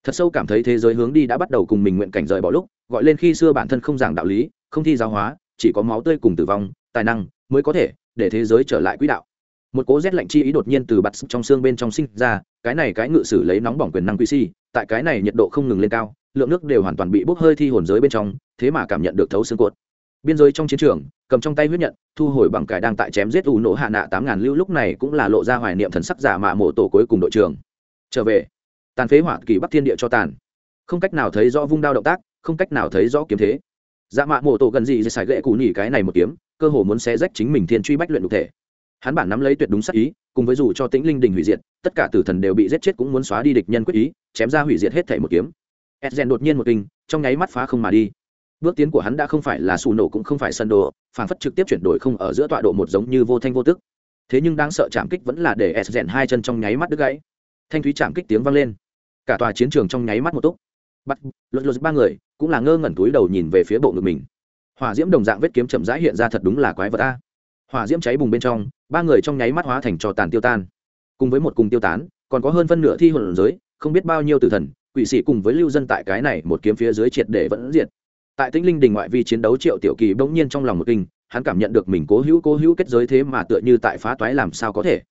Speaker 1: Thật sâu cảm thấy thế giới hướng đi đã bắt đầu cùng mình nguyện cảnh rời bỏ lúc, gọi lên khi xưa bản thân không giảng đạo lý, không thi giáo hóa, chỉ có máu tươi cùng tử vong, tài năng mới có thể để thế giới trở lại quỹ đạo. Một cố rét lạnh chi ý đột nhiên từ bặt trong xương bên trong sinh ra, cái này cái ngự sử lấy nóng bỏng quyền năng quy si, tại cái này nhiệt độ không ngừng lên cao, lượng nước đều hoàn toàn bị bốc hơi thi hồn giới bên trong, thế mà cảm nhận được thấu xương cột biên giới trong chiến trường, cầm trong tay huyết nhận, thu hồi bằng cải đang tại chém giết ủ nổ hạ nạ tám ngàn lưu, lúc này cũng là lộ ra hoài niệm thần sắc giả mạ mộ tổ cuối cùng đội trường trở về. Tàn phế hỏa kỳ bắc thiên địa cho tàn. Không cách nào thấy rõ vung đao động tác, không cách nào thấy rõ kiếm thế. Dạ mạ mộ tổ gần gì dây xài gậy cụ nhỉ cái này một kiếm, cơ hồ muốn xé rách chính mình thiên truy bách luyện đục thể. Hắn bản nắm lấy tuyệt đúng sắc ý, cùng với dù cho tĩnh linh đình hủy diệt, tất cả tử thần đều bị giết chết cũng muốn xóa đi địch nhân quyết ý, chém ra hủy diệt hết thể một kiếm. Edgen đột nhiên một kinh, trong nháy mắt phá không mà đi bước tiến của hắn đã không phải là xù nổ cũng không phải sân đồ, phản phất trực tiếp chuyển đổi không ở giữa tọa độ một giống như vô thanh vô tức. Thế nhưng đáng sợ chạm kích vẫn là để edgen hai chân trong nháy mắt đứt gãy. Thanh thúy chạm kích tiếng vang lên. Cả tòa chiến trường trong nháy mắt một túc. Bắt luật luật ba người, cũng là ngơ ngẩn túi đầu nhìn về phía bộ ngực mình. Hỏa diễm đồng dạng vết kiếm chậm rãi hiện ra thật đúng là quái vật a. Hỏa diễm cháy bùng bên trong, ba người trong nháy mắt hóa thành trò tàn tiêu tan. Cùng với một cùng tiêu tán, còn có hơn phân nửa thi hồn giới, không biết bao nhiêu tử thần, quỷ sĩ cùng với lưu dân tại cái này một kiếm phía dưới triệt để vẫn diệt tại tĩnh linh đình ngoại vi chiến đấu triệu tiểu kỳ bỗng nhiên trong lòng một kinh, hắn cảm nhận được mình cố hữu cố hữu kết giới thế mà tựa như tại phá toái làm sao có thể.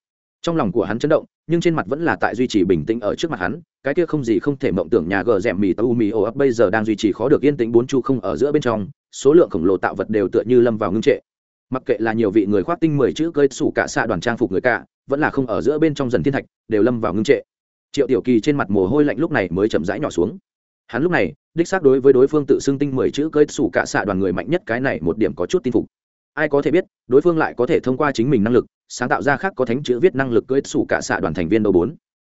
Speaker 1: Trong lòng của hắn chấn động, nhưng trên mặt vẫn là tại duy trì bình tĩnh ở trước mặt hắn, cái kia không gì không thể mộng tưởng nhà gờ rèm mì tàu mì ồ ấp bây giờ đang duy trì khó được yên tĩnh bốn chu không ở giữa bên trong, số lượng khổng lồ tạo vật đều tựa như lâm vào ngưng trệ. Mặc kệ là nhiều vị người khoác tinh mười chữ cơi sủ cả xạ đoàn trang phục người cả, vẫn là không ở giữa bên trong dần thiên thạch, đều lâm vào ngưng trệ. Triệu tiểu kỳ trên mặt mồ hôi lạnh lúc này mới chậm rãi nhỏ xuống. Hắn lúc này đích xác đối với đối phương tự xưng tinh mười chữ cơi sủ cả xạ đoàn người mạnh nhất cái này một điểm có chút tin phục. Ai có thể biết, đối phương lại có thể thông qua chính mình năng lực, sáng tạo ra khác có thánh chữ viết năng lực cưỡi sủ cả xạ đoàn thành viên đầu bốn.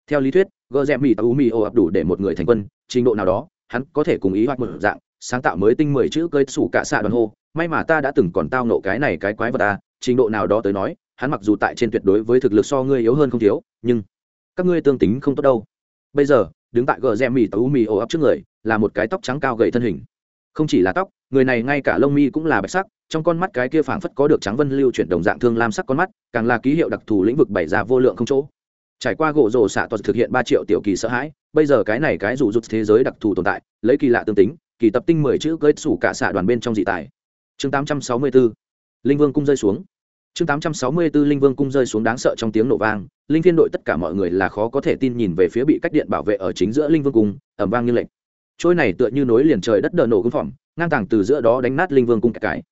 Speaker 1: Theo lý thuyết, gờ rẽ mỹ tàu mỹ ô ập đủ để một người thành quân, trình độ nào đó, hắn có thể cùng ý hoạch một dạng, sáng tạo mới tinh mười chữ cơi sủ cả xạ đoàn hô. May mà ta đã từng còn tao nộ cái này cái quái vật ta trình độ nào đó tới nói, hắn mặc dù tại trên tuyệt đối với thực lực so ngươi yếu hơn không thiếu, nhưng các ngươi tương tính không tốt đâu. Bây giờ đứng tại gờ rẽ mì tàu mì ô ấp trước người, là một cái tóc trắng cao gầy thân hình. Không chỉ là tóc, người này ngay cả lông mi cũng là bạch sắc, trong con mắt cái kia phảng phất có được trắng vân lưu chuyển đồng dạng thương lam sắc con mắt, càng là ký hiệu đặc thù lĩnh vực bày ra vô lượng không chỗ. Trải qua gỗ rồ xạ toàn thực hiện ba triệu tiểu kỳ sợ hãi, bây giờ cái này cái rủ rụt thế giới đặc thù tồn tại, lấy kỳ lạ tương tính, kỳ tập tinh mười chữ cưới sủ cả xạ đoàn bên trong dị tài. Chương tám trăm sáu mươi 864 linh vương cung rơi xuống chương tám trăm sáu mươi 864 linh vương cung rơi xuống đáng sợ trong tiếng nổ vang linh phiên đội tất cả mọi người là khó có thể tin nhìn về phía bị cách điện bảo vệ ở chính giữa linh vương cung ẩm vang như lệnh trôi này tựa như nối liền trời đất đờ nổ cung phỏng ngang tàng từ giữa đó đánh nát linh vương cung cái, cái.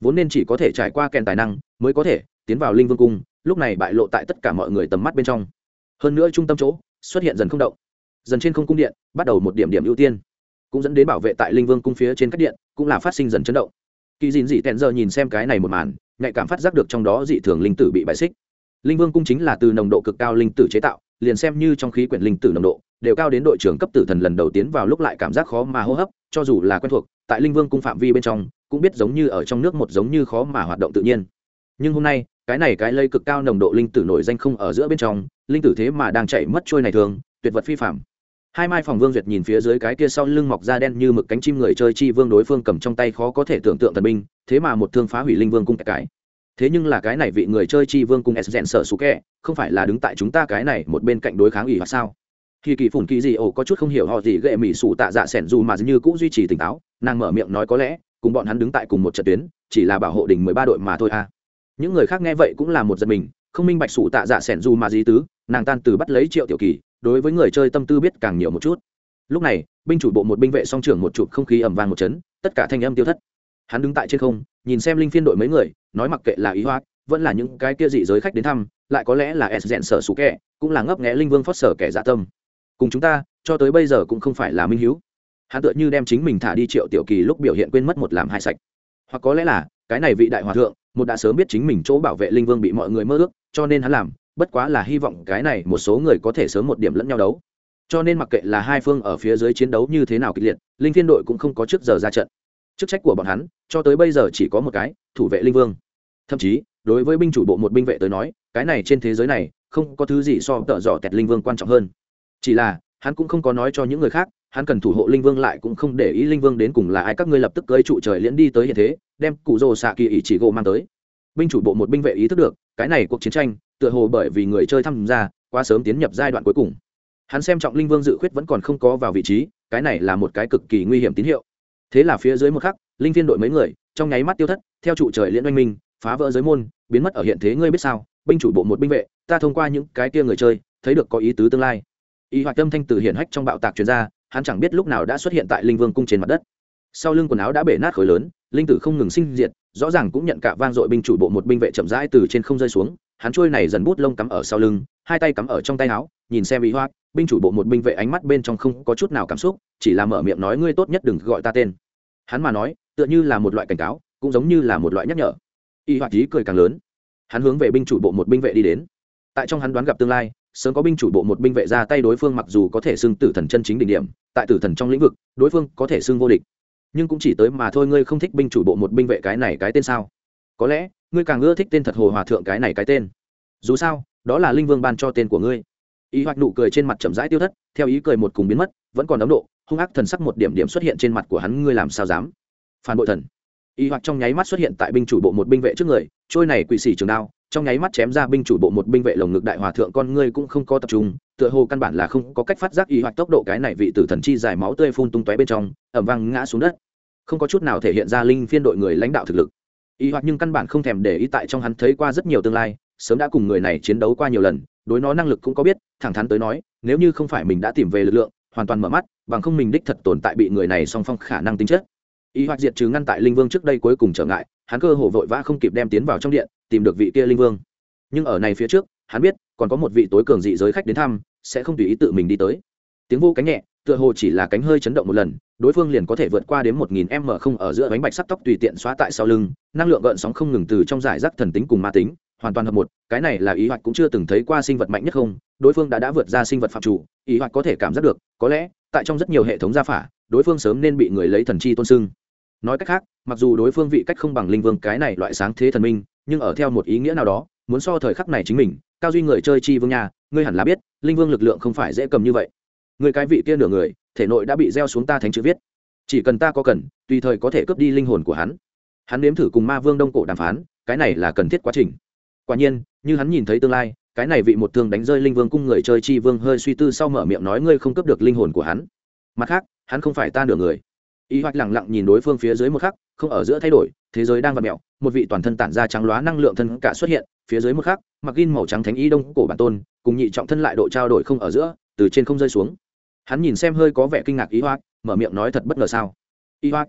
Speaker 1: Vốn nên chỉ có thể trải qua kèn tài năng mới có thể tiến vào linh vương cung lúc này bại lộ tại tất cả mọi người tầm mắt bên trong. Hơn nữa trung tâm chỗ xuất hiện dần không động. Dần trên không cung điện bắt đầu một điểm điểm ưu tiên. Cũng dẫn đến bảo vệ tại linh vương cung phía trên các điện cũng là phát sinh dần chấn động. Kỳ dìn dị tèn giờ nhìn xem cái này một màn nhạy cảm phát giác được trong đó dị thường linh tử bị bại xích. Linh vương cung chính là từ nồng độ cực cao linh tử chế tạo, liền xem như trong khí quyển linh tử nồng độ, đều cao đến đội trưởng cấp tử thần lần đầu tiến vào lúc lại cảm giác khó mà hô hấp, cho dù là quen thuộc, tại linh vương cung phạm vi bên trong, cũng biết giống như ở trong nước một giống như khó mà hoạt động tự nhiên. Nhưng hôm nay, cái này cái lây cực cao nồng độ linh tử nổi danh không ở giữa bên trong, linh tử thế mà đang chạy mất trôi này thường, tuyệt vật phi phạm hai mai phòng vương duyệt nhìn phía dưới cái kia sau lưng mọc da đen như mực cánh chim người chơi chi vương đối phương cầm trong tay khó có thể tưởng tượng thần binh, thế mà một thương phá hủy linh vương cung cái. Thế nhưng là cái này vị người chơi chi vương cung s rèn sợ sủ kẹ, không phải là đứng tại chúng ta cái này một bên cạnh đối kháng ủy hoặc sao? Khi kỳ phủn kỳ gì ồ có chút không hiểu họ gì ghệ mỹ sủ tạ dạ sẻn dù mà như cũng duy trì tỉnh táo, nàng mở miệng nói có lẽ, cùng bọn hắn đứng tại cùng một trận tuyến, chỉ là bảo hộ đỉnh mười ba đội mà thôi à. Những người khác nghe vậy cũng là một giật mình, không minh bạch sủ tạ dạ sẻn dù mà gì tứ, nàng tan từ bắt lấy triệu tiểu kỳ đối với người chơi tâm tư biết càng nhiều một chút. Lúc này, binh chủ bộ một binh vệ song trưởng một chụp không khí ẩm vang một chấn, tất cả thanh âm tiêu thất. Hắn đứng tại trên không, nhìn xem linh phiên đội mấy người, nói mặc kệ là ý hoa, vẫn là những cái kia dị giới khách đến thăm, lại có lẽ là s dẹn sở sủ kẻ, cũng là ngấp nghẽ linh vương phót sở kẻ dạ tâm. Cùng chúng ta, cho tới bây giờ cũng không phải là minh hiếu. Hắn tựa như đem chính mình thả đi triệu tiểu kỳ lúc biểu hiện quên mất một làm hai sạch. Hoặc có lẽ là, cái này vị đại hòa thượng, một đã sớm biết chính mình chỗ bảo vệ linh vương bị mọi người mơ ước, cho nên hắn làm bất quá là hy vọng cái này một số người có thể sớm một điểm lẫn nhau đấu. Cho nên mặc kệ là hai phương ở phía dưới chiến đấu như thế nào kịch liệt, linh thiên đội cũng không có trước giờ ra trận. Chức trách của bọn hắn, cho tới bây giờ chỉ có một cái, thủ vệ linh vương. Thậm chí, đối với binh chủ bộ một binh vệ tới nói, cái này trên thế giới này, không có thứ gì so tợ dò tẹt linh vương quan trọng hơn. Chỉ là, hắn cũng không có nói cho những người khác, hắn cần thủ hộ linh vương lại cũng không để ý linh vương đến cùng là ai, các ngươi lập tức cưới trụ trời liễn đi tới hiện thế, đem cụ rồ xạ kỳ ý chỉ gỗ mang tới. Binh chủ bộ một binh vệ ý thức được cái này cuộc chiến tranh, tựa hồ bởi vì người chơi tham gia, quá sớm tiến nhập giai đoạn cuối cùng. Hắn xem trọng linh vương dự khuyết vẫn còn không có vào vị trí, cái này là một cái cực kỳ nguy hiểm tín hiệu. Thế là phía dưới một khắc, linh thiên đội mấy người, trong nháy mắt tiêu thất, theo trụ trời liễn oanh minh, phá vỡ giới môn, biến mất ở hiện thế, ngươi biết sao? Binh chủ bộ một binh vệ, ta thông qua những cái kia người chơi, thấy được có ý tứ tương lai. Ý hoạch tâm thanh từ hiển hách trong bạo tạc chuyên gia hắn chẳng biết lúc nào đã xuất hiện tại linh vương cung trên mặt đất. Sau lưng quần áo đã bể nát khối lớn linh tử không ngừng sinh diệt, rõ ràng cũng nhận cả vang dội binh chủ bộ một binh vệ chậm rãi từ trên không rơi xuống, hắn trôi này dần bút lông cắm ở sau lưng, hai tay cắm ở trong tay áo, nhìn xem ý Hoa. binh chủ bộ một binh vệ ánh mắt bên trong không có chút nào cảm xúc, chỉ là mở miệng nói ngươi tốt nhất đừng gọi ta tên. Hắn mà nói, tựa như là một loại cảnh cáo, cũng giống như là một loại nhắc nhở. Y hoạt ý cười càng lớn. Hắn hướng về binh chủ bộ một binh vệ đi đến. Tại trong hắn đoán gặp tương lai, sớm có binh chủ bộ một binh vệ ra tay đối phương mặc dù có thể xưng tử thần chân chính đỉnh điểm, tại tử thần trong lĩnh vực, đối phương có thể xưng vô địch nhưng cũng chỉ tới mà thôi, ngươi không thích binh chủ bộ một binh vệ cái này cái tên sao? Có lẽ, ngươi càng ưa thích tên thật hồ hòa thượng cái này cái tên. Dù sao, đó là linh vương ban cho tên của ngươi. Ý hoạch nụ cười trên mặt chậm rãi tiêu thất, theo ý cười một cùng biến mất, vẫn còn ấm độ, hung ác thần sắc một điểm điểm xuất hiện trên mặt của hắn, ngươi làm sao dám? Phản bội thần. Ý hoạch trong nháy mắt xuất hiện tại binh chủ bộ một binh vệ trước người, trôi này quỵ xỉ trường đao, trong nháy mắt chém ra binh chủ bộ một binh vệ lồng ngực đại hòa thượng con ngươi cũng không có tập trung, tựa hồ căn bản là không có cách phát giác ý hoạch tốc độ cái này vị tử thần chi dài máu tươi phun tung tóe bên trong ẩm vang ngã xuống đất không có chút nào thể hiện ra linh phiên đội người lãnh đạo thực lực. Ý hoạch nhưng căn bản không thèm để ý tại trong hắn thấy qua rất nhiều tương lai, sớm đã cùng người này chiến đấu qua nhiều lần, đối nó năng lực cũng có biết, thẳng thắn tới nói, nếu như không phải mình đã tìm về lực lượng, hoàn toàn mở mắt, bằng không mình đích thật tồn tại bị người này song phong khả năng tính chất. Ý hoạch diệt trừ ngăn tại linh vương trước đây cuối cùng trở ngại, hắn cơ hồ vội vã không kịp đem tiến vào trong điện, tìm được vị kia linh vương. Nhưng ở này phía trước, hắn biết, còn có một vị tối cường dị giới khách đến thăm, sẽ không tùy ý tự mình đi tới. Tiếng vô cánh nhẹ tựa hồ chỉ là cánh hơi chấn động một lần, đối phương liền có thể vượt qua đến một nghìn m không ở giữa bánh bạch sắt tóc tùy tiện xóa tại sau lưng, năng lượng gợn sóng không ngừng từ trong giải rác thần tính cùng ma tính, hoàn toàn hợp một, cái này là ý hoạch cũng chưa từng thấy qua sinh vật mạnh nhất không, đối phương đã đã vượt ra sinh vật phạm chủ, ý hoạch có thể cảm giác được, có lẽ, tại trong rất nhiều hệ thống gia phả, đối phương sớm nên bị người lấy thần chi tôn sưng nói cách khác, mặc dù đối phương vị cách không bằng linh vương cái này loại sáng thế thần minh, nhưng ở theo một ý nghĩa nào đó, muốn so thời khắc này chính mình, cao duy người chơi chi vương nhà ngươi hẳn là biết, linh vương lực lượng không phải dễ cầm như vậy người cái vị kia nửa người, thể nội đã bị gieo xuống ta thánh chữ viết. Chỉ cần ta có cần, tùy thời có thể cướp đi linh hồn của hắn. Hắn nếm thử cùng ma vương đông cổ đàm phán, cái này là cần thiết quá trình. Quả nhiên, như hắn nhìn thấy tương lai, cái này vị một thương đánh rơi linh vương cung người chơi chi vương hơi suy tư sau mở miệng nói ngươi không cướp được linh hồn của hắn. Mặt khác, hắn không phải ta nửa người. Ý hoạch lẳng lặng nhìn đối phương phía dưới một khắc, không ở giữa thay đổi, thế giới đang vặn mẹo một vị toàn thân tản ra trắng loá năng lượng thân cả xuất hiện, phía dưới một khắc, mặc gin màu trắng thánh y đông cổ bản tôn, cùng nhị trọng thân lại độ trao đổi không ở giữa, từ trên không rơi xuống hắn nhìn xem hơi có vẻ kinh ngạc ý hoác mở miệng nói thật bất ngờ sao? Ý hoác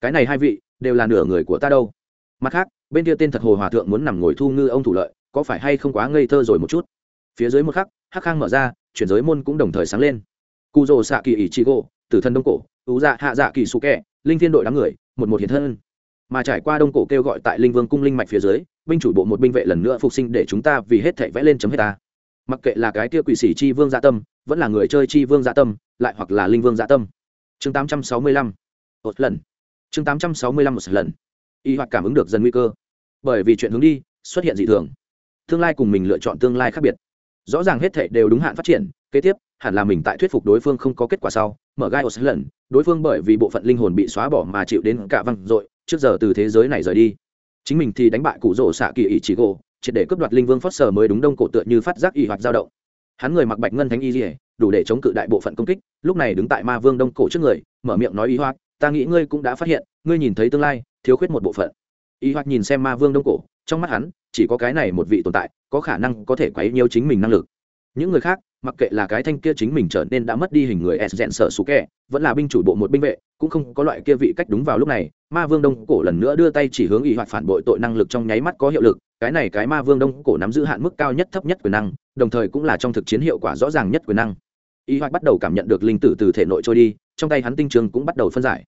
Speaker 1: cái này hai vị đều là nửa người của ta đâu. Mặt khác, bên kia tên thật hồ hòa thượng muốn nằm ngồi thu ngư ông thủ lợi, có phải hay không quá ngây thơ rồi một chút? Phía dưới một khắc, hắc khang mở ra, chuyển giới môn cũng đồng thời sáng lên. Cụ rồ xạ kỳ ỷ trị gỗ tử thân đông cổ ú dạ hạ dạ kỳ su kẹ linh thiên đội đám người, một một hiện thân. Mà trải qua đông cổ kêu gọi tại linh vương cung linh mạch phía dưới, binh chủ bộ một binh vệ lần nữa phục sinh để chúng ta vì hết thảy vẽ lên chấm hết ta mặc kệ là cái kia quỷ sĩ chi vương dạ tâm, vẫn là người chơi chi vương dạ tâm, lại hoặc là linh vương dạ tâm. Chương tám trăm sáu mươi lăm, một lần. Chương tám trăm sáu mươi lăm, một lần. Y hoặc cảm ứng được dần nguy cơ. Bởi vì chuyện hướng đi xuất hiện dị thường. Tương lai cùng mình lựa chọn tương lai khác biệt. Rõ ràng hết thảy đều đúng hạn phát triển, kế tiếp, hẳn là mình tại thuyết phục đối phương không có kết quả sau, mở gai một lần. Đối phương bởi vì bộ phận linh hồn bị xóa bỏ mà chịu đến cả văng dội, trước giờ từ thế giới này rời đi. Chính mình thì đánh bại cụ rỗ xạ kỳ ỷ chỉ gỗ triệt để cướp đoạt linh vương phất sờ mới đúng đông cổ tựa như phát giác y hoạt dao động. Hắn người mặc bạch ngân thánh y dỉa đủ để chống cự đại bộ phận công kích, lúc này đứng tại ma vương đông cổ trước người, mở miệng nói y hoạt, ta nghĩ ngươi cũng đã phát hiện, ngươi nhìn thấy tương lai, thiếu khuyết một bộ phận. Y hoạt nhìn xem ma vương đông cổ, trong mắt hắn, chỉ có cái này một vị tồn tại, có khả năng có thể quấy nhiều chính mình năng lực. Những người khác, mặc kệ là cái thanh kia chính mình trở nên đã mất đi hình người s dẹn sợ sủ kẻ, vẫn là binh chủ bộ một binh vệ, cũng không có loại kia vị cách đúng vào lúc này, ma vương đông cổ lần nữa đưa tay chỉ hướng y hoạt phản bội tội năng lực trong nháy mắt có hiệu lực cái này cái ma vương đông cổ nắm giữ hạn mức cao nhất thấp nhất quyền năng, đồng thời cũng là trong thực chiến hiệu quả rõ ràng nhất quyền năng. Y hoạch bắt đầu cảm nhận được linh tử từ thể nội trôi đi, trong tay hắn tinh trường cũng bắt đầu phân giải.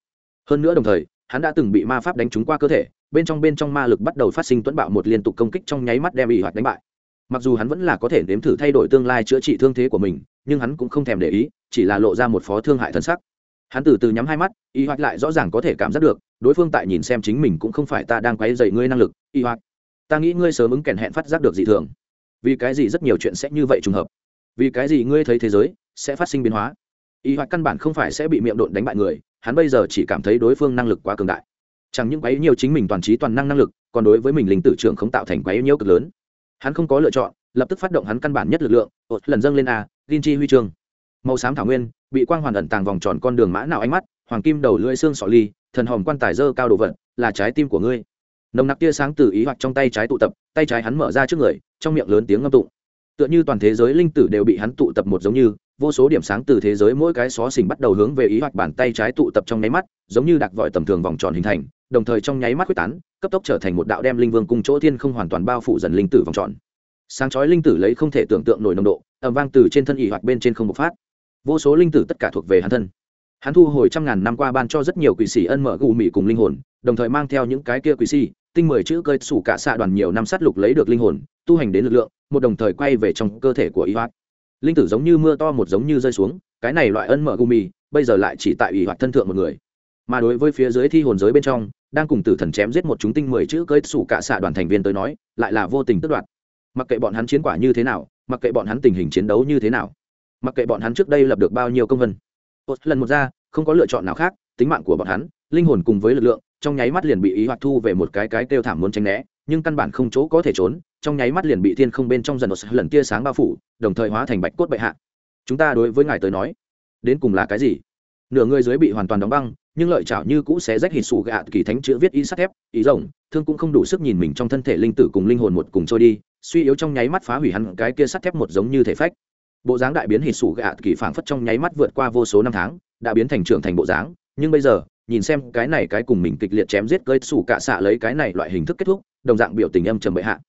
Speaker 1: Hơn nữa đồng thời, hắn đã từng bị ma pháp đánh trúng qua cơ thể, bên trong bên trong ma lực bắt đầu phát sinh tuấn bạo một liên tục công kích trong nháy mắt đem y hoạch đánh bại. Mặc dù hắn vẫn là có thể nếm thử thay đổi tương lai chữa trị thương thế của mình, nhưng hắn cũng không thèm để ý, chỉ là lộ ra một phó thương hại thân sắc. Hắn từ từ nhắm hai mắt, y hoạch lại rõ ràng có thể cảm giác được, đối phương tại nhìn xem chính mình cũng không phải ta đang quấy dậy ngươi năng lực. Y hoạch ta nghĩ ngươi sớm ứng kèn hẹn phát giác được dị thường. Vì cái gì rất nhiều chuyện sẽ như vậy trùng hợp? Vì cái gì ngươi thấy thế giới sẽ phát sinh biến hóa? Y hoặc căn bản không phải sẽ bị miệng độn đánh bại người, hắn bây giờ chỉ cảm thấy đối phương năng lực quá cường đại. Chẳng những quấy nhiều chính mình toàn trí toàn năng năng lực, còn đối với mình linh tử trưởng không tạo thành quấy nhiễu cực lớn. Hắn không có lựa chọn, lập tức phát động hắn căn bản nhất lực lượng một lần dâng lên a, linh chi huy chương màu xám thảo nguyên, bị quang hoàn ẩn tàng vòng tròn con đường mã nào ánh mắt, hoàng kim đầu lưỡi xương sọ ly, thần hòm quan tài dơ cao đồ vật, là trái tim của ngươi nồng nặc tia sáng từ ý hoặc trong tay trái tụ tập, tay trái hắn mở ra trước người, trong miệng lớn tiếng ngâm tụng. Tựa như toàn thế giới linh tử đều bị hắn tụ tập một giống như, vô số điểm sáng từ thế giới mỗi cái xó xỉnh bắt đầu hướng về ý hoặc bàn tay trái tụ tập trong nháy mắt, giống như đặc vòi tầm thường vòng tròn hình thành, đồng thời trong nháy mắt quyết tán, cấp tốc trở thành một đạo đem linh vương cùng chỗ thiên không hoàn toàn bao phủ dần linh tử vòng tròn. Sáng chói linh tử lấy không thể tưởng tượng nổi nồng độ ẩm vang từ trên thân ý hoặc bên trên không bộc phát. Vô số linh tử tất cả thuộc về hắn thân. Hắn thu hồi trăm ngàn năm qua ban cho rất nhiều quỷ sĩ ân mở gù mị cùng linh hồn đồng thời mang theo những cái kia quỷ si, tinh mười chữ cơi sủ cả xạ đoàn nhiều năm sát lục lấy được linh hồn, tu hành đến lực lượng, một đồng thời quay về trong cơ thể của y hoạt linh tử giống như mưa to một giống như rơi xuống, cái này loại ân mở gumi bây giờ lại chỉ tại y hoạt thân thượng một người. Mà đối với phía dưới thi hồn giới bên trong, đang cùng tử thần chém giết một chúng tinh mười chữ cơi sủ cả xạ đoàn thành viên tới nói, lại là vô tình tức đoạt. Mặc kệ bọn hắn chiến quả như thế nào, mặc kệ bọn hắn tình hình chiến đấu như thế nào, mặc kệ bọn hắn trước đây lập được bao nhiêu công vân. Một lần một ra, không có lựa chọn nào khác, tính mạng của bọn hắn, linh hồn cùng với lực lượng trong nháy mắt liền bị ý hoạt thu về một cái cái kêu thảm muốn tránh né, nhưng căn bản không chỗ có thể trốn, trong nháy mắt liền bị thiên không bên trong dần một lần tia sáng bao phủ, đồng thời hóa thành bạch cốt bệ hạ. Chúng ta đối với ngài tới nói, đến cùng là cái gì? Nửa người dưới bị hoàn toàn đóng băng, nhưng lợi chảo như cũ sẽ rách hít sủ gạ kỳ thánh chữ viết y sắt thép, ý rồng, thương cũng không đủ sức nhìn mình trong thân thể linh tử cùng linh hồn một cùng trôi đi, suy yếu trong nháy mắt phá hủy hắn cái kia sắt thép một giống như thể phách. Bộ dáng đại biến hít sủ gạ kỳ phảng phất trong nháy mắt vượt qua vô số năm tháng, đã biến thành trưởng thành bộ dáng, nhưng bây giờ nhìn xem cái này cái cùng mình kịch liệt chém giết cơi sủ cạ xạ lấy cái này loại hình thức kết thúc, đồng dạng biểu tình âm trầm bệ hạ.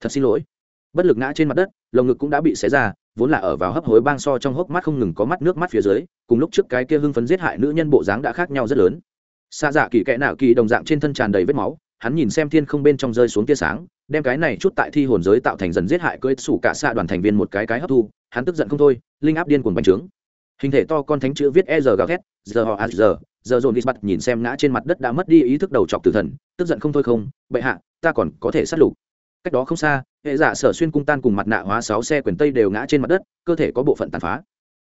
Speaker 1: Thật xin lỗi. Bất lực ngã trên mặt đất, lồng ngực cũng đã bị xé ra, vốn là ở vào hấp hối bang so trong hốc mắt không ngừng có mắt nước mắt phía dưới, cùng lúc trước cái kia hưng phấn giết hại nữ nhân bộ dáng đã khác nhau rất lớn. Xa dạ kỳ kẽ nào kỳ đồng dạng trên thân tràn đầy vết máu, hắn nhìn xem thiên không bên trong rơi xuống tia sáng, đem cái này chút tại thi hồn giới tạo thành dần giết hại cưỡi sủ cả xạ đoàn thành viên một cái cái hấp thu, hắn tức giận không thôi, linh áp điên cuồng bành trướng. Hình thể to con thánh chữ viết e r gào thét giờ họ a giờ giờ dồn gisbat nhìn xem ngã trên mặt đất đã mất đi ý thức đầu chọc tử thần, tức giận không thôi không, bệ hạ, ta còn có thể sát lục. Cách đó không xa, hệ giả sở xuyên cung tan cùng mặt nạ hóa sáu xe quyền tây đều ngã trên mặt đất, cơ thể có bộ phận tàn phá.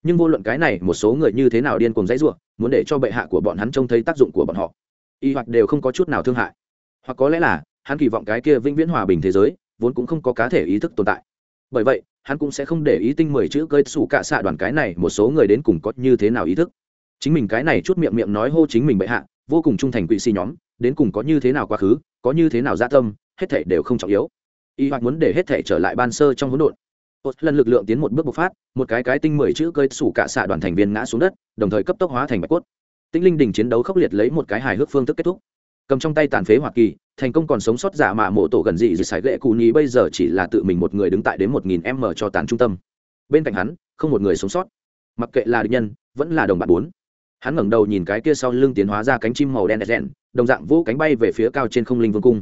Speaker 1: Nhưng vô luận cái này, một số người như thế nào điên cùng dãy ruộng muốn để cho bệ hạ của bọn hắn trông thấy tác dụng của bọn họ, y hoặc đều không có chút nào thương hại. Hoặc có lẽ là, hắn kỳ vọng cái kia vĩnh viễn hòa bình thế giới, vốn cũng không có cá thể ý thức tồn tại. Bởi vậy, hắn cũng sẽ không để ý tinh mười chữ cơi xù cạ xạ đoàn cái này, một số người đến cùng có như thế nào ý thức chính mình cái này chút miệng miệng nói hô chính mình bệ hạ, vô cùng trung thành quỵ si nhóm, đến cùng có như thế nào quá khứ, có như thế nào gia tâm, hết thể đều không trọng yếu. Y hoặc muốn để hết thể trở lại ban sơ trong hỗn độn. Một lần lực lượng tiến một bước bộc phát, một cái cái tinh mười chữ cơi sủ cả xạ đoàn thành viên ngã xuống đất, đồng thời cấp tốc hóa thành bạch cốt. Tinh linh đình chiến đấu khốc liệt lấy một cái hài hước phương thức kết thúc. Cầm trong tay tàn phế hoa kỳ, thành công còn sống sót giả mạ mộ tổ gần dị dị sải ghệ cù nhì, bây giờ chỉ là tự mình một người đứng tại đến một nghìn m cho tàn trung tâm. Bên cạnh hắn, không một người sống sót. Mặc kệ là địch nhân, vẫn là đồng bạn bốn hắn ngẩng đầu nhìn cái kia sau lưng tiến hóa ra cánh chim màu đen đen, đồng dạng vũ cánh bay về phía cao trên không linh vương cung.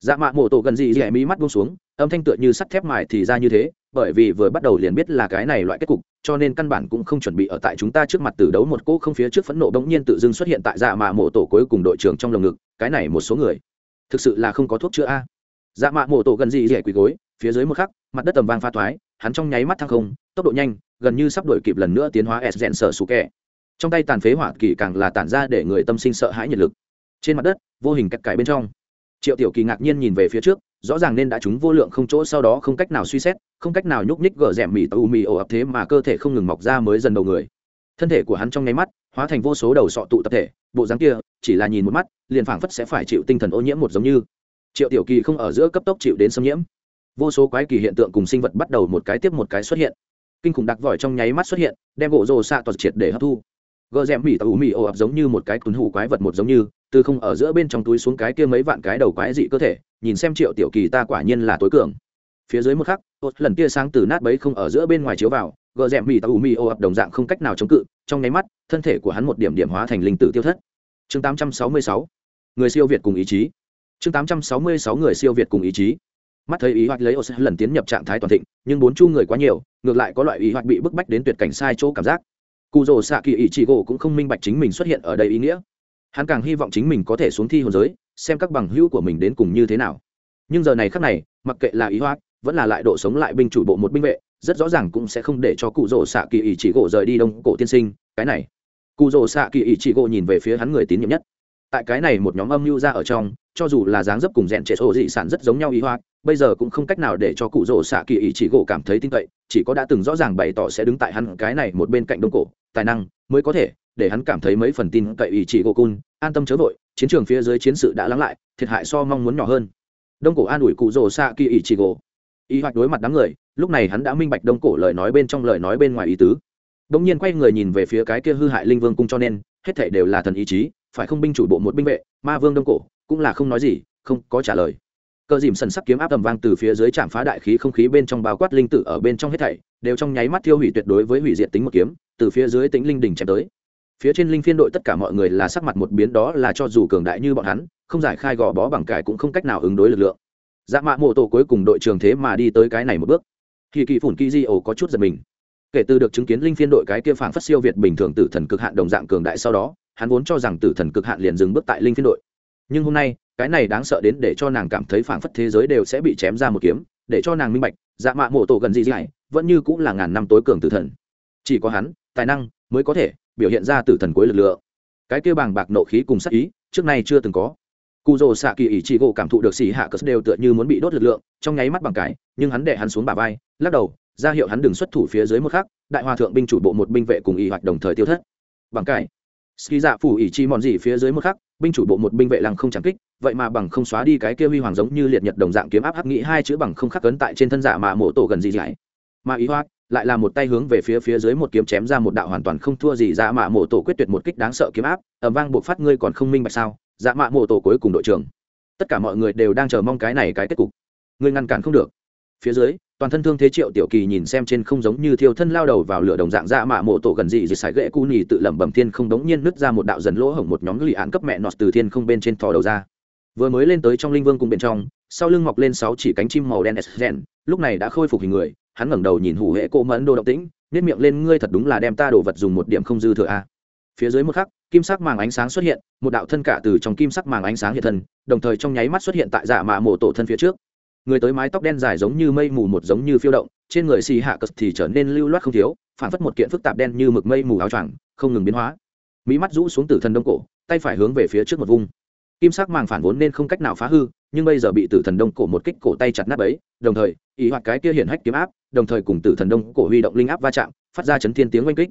Speaker 1: Dạ mạ mộ tổ gần dị dị mí mắt buông xuống, âm thanh tựa như sắt thép mài thì ra như thế, bởi vì vừa bắt đầu liền biết là cái này loại kết cục, cho nên căn bản cũng không chuẩn bị ở tại chúng ta trước mặt từ đấu một cỗ không phía trước phẫn nộ bỗng nhiên tự dưng xuất hiện tại dạ mạ mộ tổ cuối cùng đội trưởng trong lồng ngực, cái này một số người. Thực sự là không có thuốc chữa a. Dạ mạ mộ tổ gần gì rẻ quỳ gối, phía dưới một khắc, mặt đất tầm vang pha thoái, hắn trong nháy mắt thăng không, tốc độ nhanh, gần như sắp đổi kịp lần nữa tiến hóa s rèn sở sủ kẹ trong tay tàn phế hỏa kỳ càng là tản ra để người tâm sinh sợ hãi nhiệt lực. Trên mặt đất, vô hình cắt cải bên trong. Triệu tiểu kỳ ngạc nhiên nhìn về phía trước, rõ ràng nên đã chúng vô lượng không chỗ, sau đó không cách nào suy xét, không cách nào nhúc nhích gờ rẻm mì tàu mì ổ ập thế mà cơ thể không ngừng mọc ra mới dần đầu người. Thân thể của hắn trong nháy mắt, hóa thành vô số đầu sọ tụ tập thể, bộ dáng kia, chỉ là nhìn một mắt, liền phảng phất sẽ phải chịu tinh thần ô nhiễm một giống như. Triệu tiểu kỳ không ở giữa cấp tốc chịu đến xâm nhiễm. Vô số quái kỳ hiện tượng cùng sinh vật bắt đầu một cái tiếp một cái xuất hiện. Kinh khủng đặc vòi trong nháy mắt xuất hiện, đem gỗ rồ xạ toàn triệt để hấp thu gờ rèm mì tàu mì ồ ập giống như một cái tuấn hủ quái vật một giống như, từ không ở giữa bên trong túi xuống cái kia mấy vạn cái đầu quái dị cơ thể, nhìn xem triệu tiểu kỳ ta quả nhiên là tối cường. Phía dưới một khắc một lần kia sáng từ nát bấy không ở giữa bên ngoài chiếu vào, gờ rèm mì tàu mì ồ ập đồng dạng không cách nào chống cự, trong nháy mắt, thân thể của hắn một điểm điểm hóa thành linh tử tiêu thất. Chương 866 người siêu việt cùng ý chí. Chương 866 người siêu việt cùng ý chí. Mắt thấy ý hoạch lấy ô lần tiến nhập trạng thái toàn thịnh, nhưng bốn chu người quá nhiều, ngược lại có loại ý hoạch bị bức bách đến tuyệt cảnh sai chỗ cảm giác cụ rồ xạ kỳ ý chị gỗ cũng không minh bạch chính mình xuất hiện ở đây ý nghĩa. Hắn càng hy vọng chính mình có thể xuống thi hồn giới, xem các bằng hữu của mình đến cùng như thế nào. Nhưng giờ này khác này, mặc kệ là ý hoác, vẫn là lại độ sống lại binh chủ bộ một binh vệ, rất rõ ràng cũng sẽ không để cho cụ rồ xạ kỳ ý chỉ gỗ rời đi đông cổ tiên sinh, cái này. Cụ rồ xạ kỳ ý chỉ gỗ nhìn về phía hắn người tín nhiệm nhất tại cái này một nhóm âm mưu ra ở trong, cho dù là dáng dấp cùng rèn trệ sổ dị sản rất giống nhau ý hoa, bây giờ cũng không cách nào để cho cụ rồ xạ kỳ ý chỉ gỗ cảm thấy tin cậy, chỉ có đã từng rõ ràng bày tỏ sẽ đứng tại hắn cái này một bên cạnh đông cổ, tài năng mới có thể để hắn cảm thấy mấy phần tin cậy ý chỉ gỗ cun, an tâm chớ vội, chiến trường phía dưới chiến sự đã lắng lại, thiệt hại so mong muốn nhỏ hơn. Đông cổ an ủi cụ rồ xạ kỳ ý chỉ gỗ. Ý hoạch đối mặt đám người, lúc này hắn đã minh bạch đông cổ lời nói bên trong lời nói bên ngoài ý tứ. Đ nhiên quay người nhìn về phía cái kia hư hại linh vương cung cho nên, hết thảy đều là thần ý chí phải không binh chủ bộ một binh vệ, ma vương đông cổ, cũng là không nói gì, không có trả lời. Cờ dìm sần sắc kiếm áp tầm vang từ phía dưới chạm phá đại khí không khí bên trong bao quát linh tử ở bên trong hết thảy, đều trong nháy mắt tiêu hủy tuyệt đối với hủy diệt tính một kiếm, từ phía dưới tính linh đỉnh chém tới. Phía trên linh phiên đội tất cả mọi người là sắc mặt một biến, đó là cho dù cường đại như bọn hắn, không giải khai gò bó bằng cải cũng không cách nào ứng đối lực lượng. Dạ mạ mộ tổ cuối cùng đội trường thế mà đi tới cái này một bước. Kỳ kỳ phủn kỳ di ổ có chút giật mình. Kể từ được chứng kiến linh phiên đội cái kia phảng phất siêu việt bình thường tử thần cực hạn đồng dạng cường đại sau đó hắn vốn cho rằng tử thần cực hạn liền dừng bước tại linh phiên đội. Nhưng hôm nay, cái này đáng sợ đến để cho nàng cảm thấy phảng phất thế giới đều sẽ bị chém ra một kiếm, để cho nàng minh bạch dạ mạ mộ tổ gần gì gì vẫn như cũng là ngàn năm tối cường tử thần. Chỉ có hắn, tài năng mới có thể biểu hiện ra tử thần cuối lực lượng. Cái kia bàng bạc nộ khí cùng sắc ý, trước nay chưa từng có. Cụ rồ xạ kỳ ý chị gỗ cảm thụ được xì hạ cờ đều tựa như muốn bị đốt lực lượng, trong nháy mắt bằng cái, nhưng hắn để hắn xuống bà vai, lắc đầu, ra hiệu hắn đừng xuất thủ phía dưới một khắc, đại hòa thượng binh chủ bộ một binh vệ cùng y hoạt đồng thời tiêu thất. Bằng cái ski dạ phủ ỷ chi mòn gì phía dưới một khắc, binh chủ bộ một binh vệ lăng không chẳng kích, vậy mà bằng không xóa đi cái kia huy hoàng giống như liệt nhật đồng dạng kiếm áp hắc nghĩ hai chữ bằng không khắc cấn tại trên thân giả mà mộ tổ gần gì lại mà ý hoa, lại là một tay hướng về phía phía dưới một kiếm chém ra một đạo hoàn toàn không thua gì dạ mạ mộ tổ quyết tuyệt một kích đáng sợ kiếm áp ẩm vang buộc phát ngươi còn không minh bạch sao dạ mạ mộ tổ cuối cùng đội trưởng. Tất cả mọi người đều đang chờ mong cái này cái kết cục. Ngươi ngăn cản không được phía dưới, toàn thân thương thế triệu tiểu kỳ nhìn xem trên không giống như thiêu thân lao đầu vào lửa đồng dạng dạ mạ mộ tổ gần dị dị sải ghệ cu nhì tự lẩm bẩm thiên không đống nhiên nứt ra một đạo dần lỗ hổng một nhóm lì án cấp mẹ nọt từ thiên không bên trên thò đầu ra. Vừa mới lên tới trong linh vương cùng bên trong, sau lưng mọc lên sáu chỉ cánh chim màu đen esgen lúc này đã khôi phục hình người, hắn ngẩng đầu nhìn hủ hệ cô mẫn đồ động tĩnh nếp miệng lên, ngươi thật đúng là đem ta đồ vật dùng một điểm không dư thừa a. Phía dưới một khắc, kim sắc màng ánh sáng xuất hiện, một đạo thân cả từ trong kim sắc màng ánh sáng hiện thân, đồng thời trong nháy mắt xuất hiện tại dạ mạ mộ tổ thân phía trước người tới mái tóc đen dài giống như mây mù một giống như phiêu động, trên người xì hạ cất thì trở nên lưu loát không thiếu, phản phất một kiện phức tạp đen như mực mây mù áo choàng, không ngừng biến hóa. Mỹ mắt rũ xuống tử thần đông cổ, tay phải hướng về phía trước một vung. Kim sắc màng phản vốn nên không cách nào phá hư, nhưng bây giờ bị tử thần đông cổ một kích cổ tay chặt nát ấy đồng thời, ý hoạt cái kia hiện hách kiếm áp, đồng thời cùng tử thần đông cổ huy động linh áp va chạm, phát ra chấn thiên tiếng oanh kích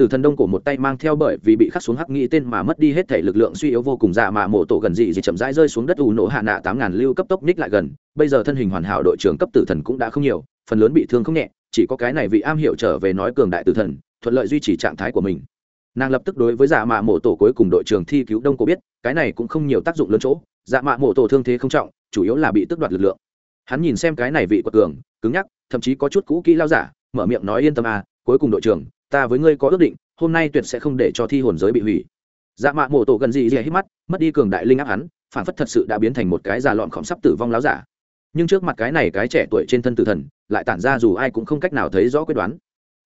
Speaker 1: tử thần đông cổ một tay mang theo bởi vì bị khắc xuống hắc nghĩ tên mà mất đi hết thể lực lượng suy yếu vô cùng dạ mà mộ tổ gần dị dị chậm rãi rơi xuống đất ù nổ hạ nạ tám ngàn lưu cấp tốc ních lại gần. Bây giờ thân hình hoàn hảo đội trưởng cấp tử thần cũng đã không nhiều, phần lớn bị thương không nhẹ, chỉ có cái này vị am hiểu trở về nói cường đại tử thần, thuận lợi duy trì trạng thái của mình. Nàng lập tức đối với dạ mạ mộ tổ cuối cùng đội trưởng thi cứu đông cổ biết, cái này cũng không nhiều tác dụng lớn chỗ dạ mạ mộ tổ thương thế không trọng, chủ yếu là bị tước đoạt lực lượng. Hắn nhìn xem cái này vị quật cường, cứng nhắc, thậm chí có chút cũ kỹ lao giả, mở miệng nói yên tâm à cuối cùng đội trưởng ta với ngươi có ước định, hôm nay tuyệt sẽ không để cho thi hồn giới bị hủy. Dạ mạ mổ tổ gần gì gì hít mắt, mất đi cường đại linh áp hắn, phản phất thật sự đã biến thành một cái già lọn khổng sắp tử vong láo giả. Nhưng trước mặt cái này cái trẻ tuổi trên thân tử thần, lại tản ra dù ai cũng không cách nào thấy rõ quyết đoán.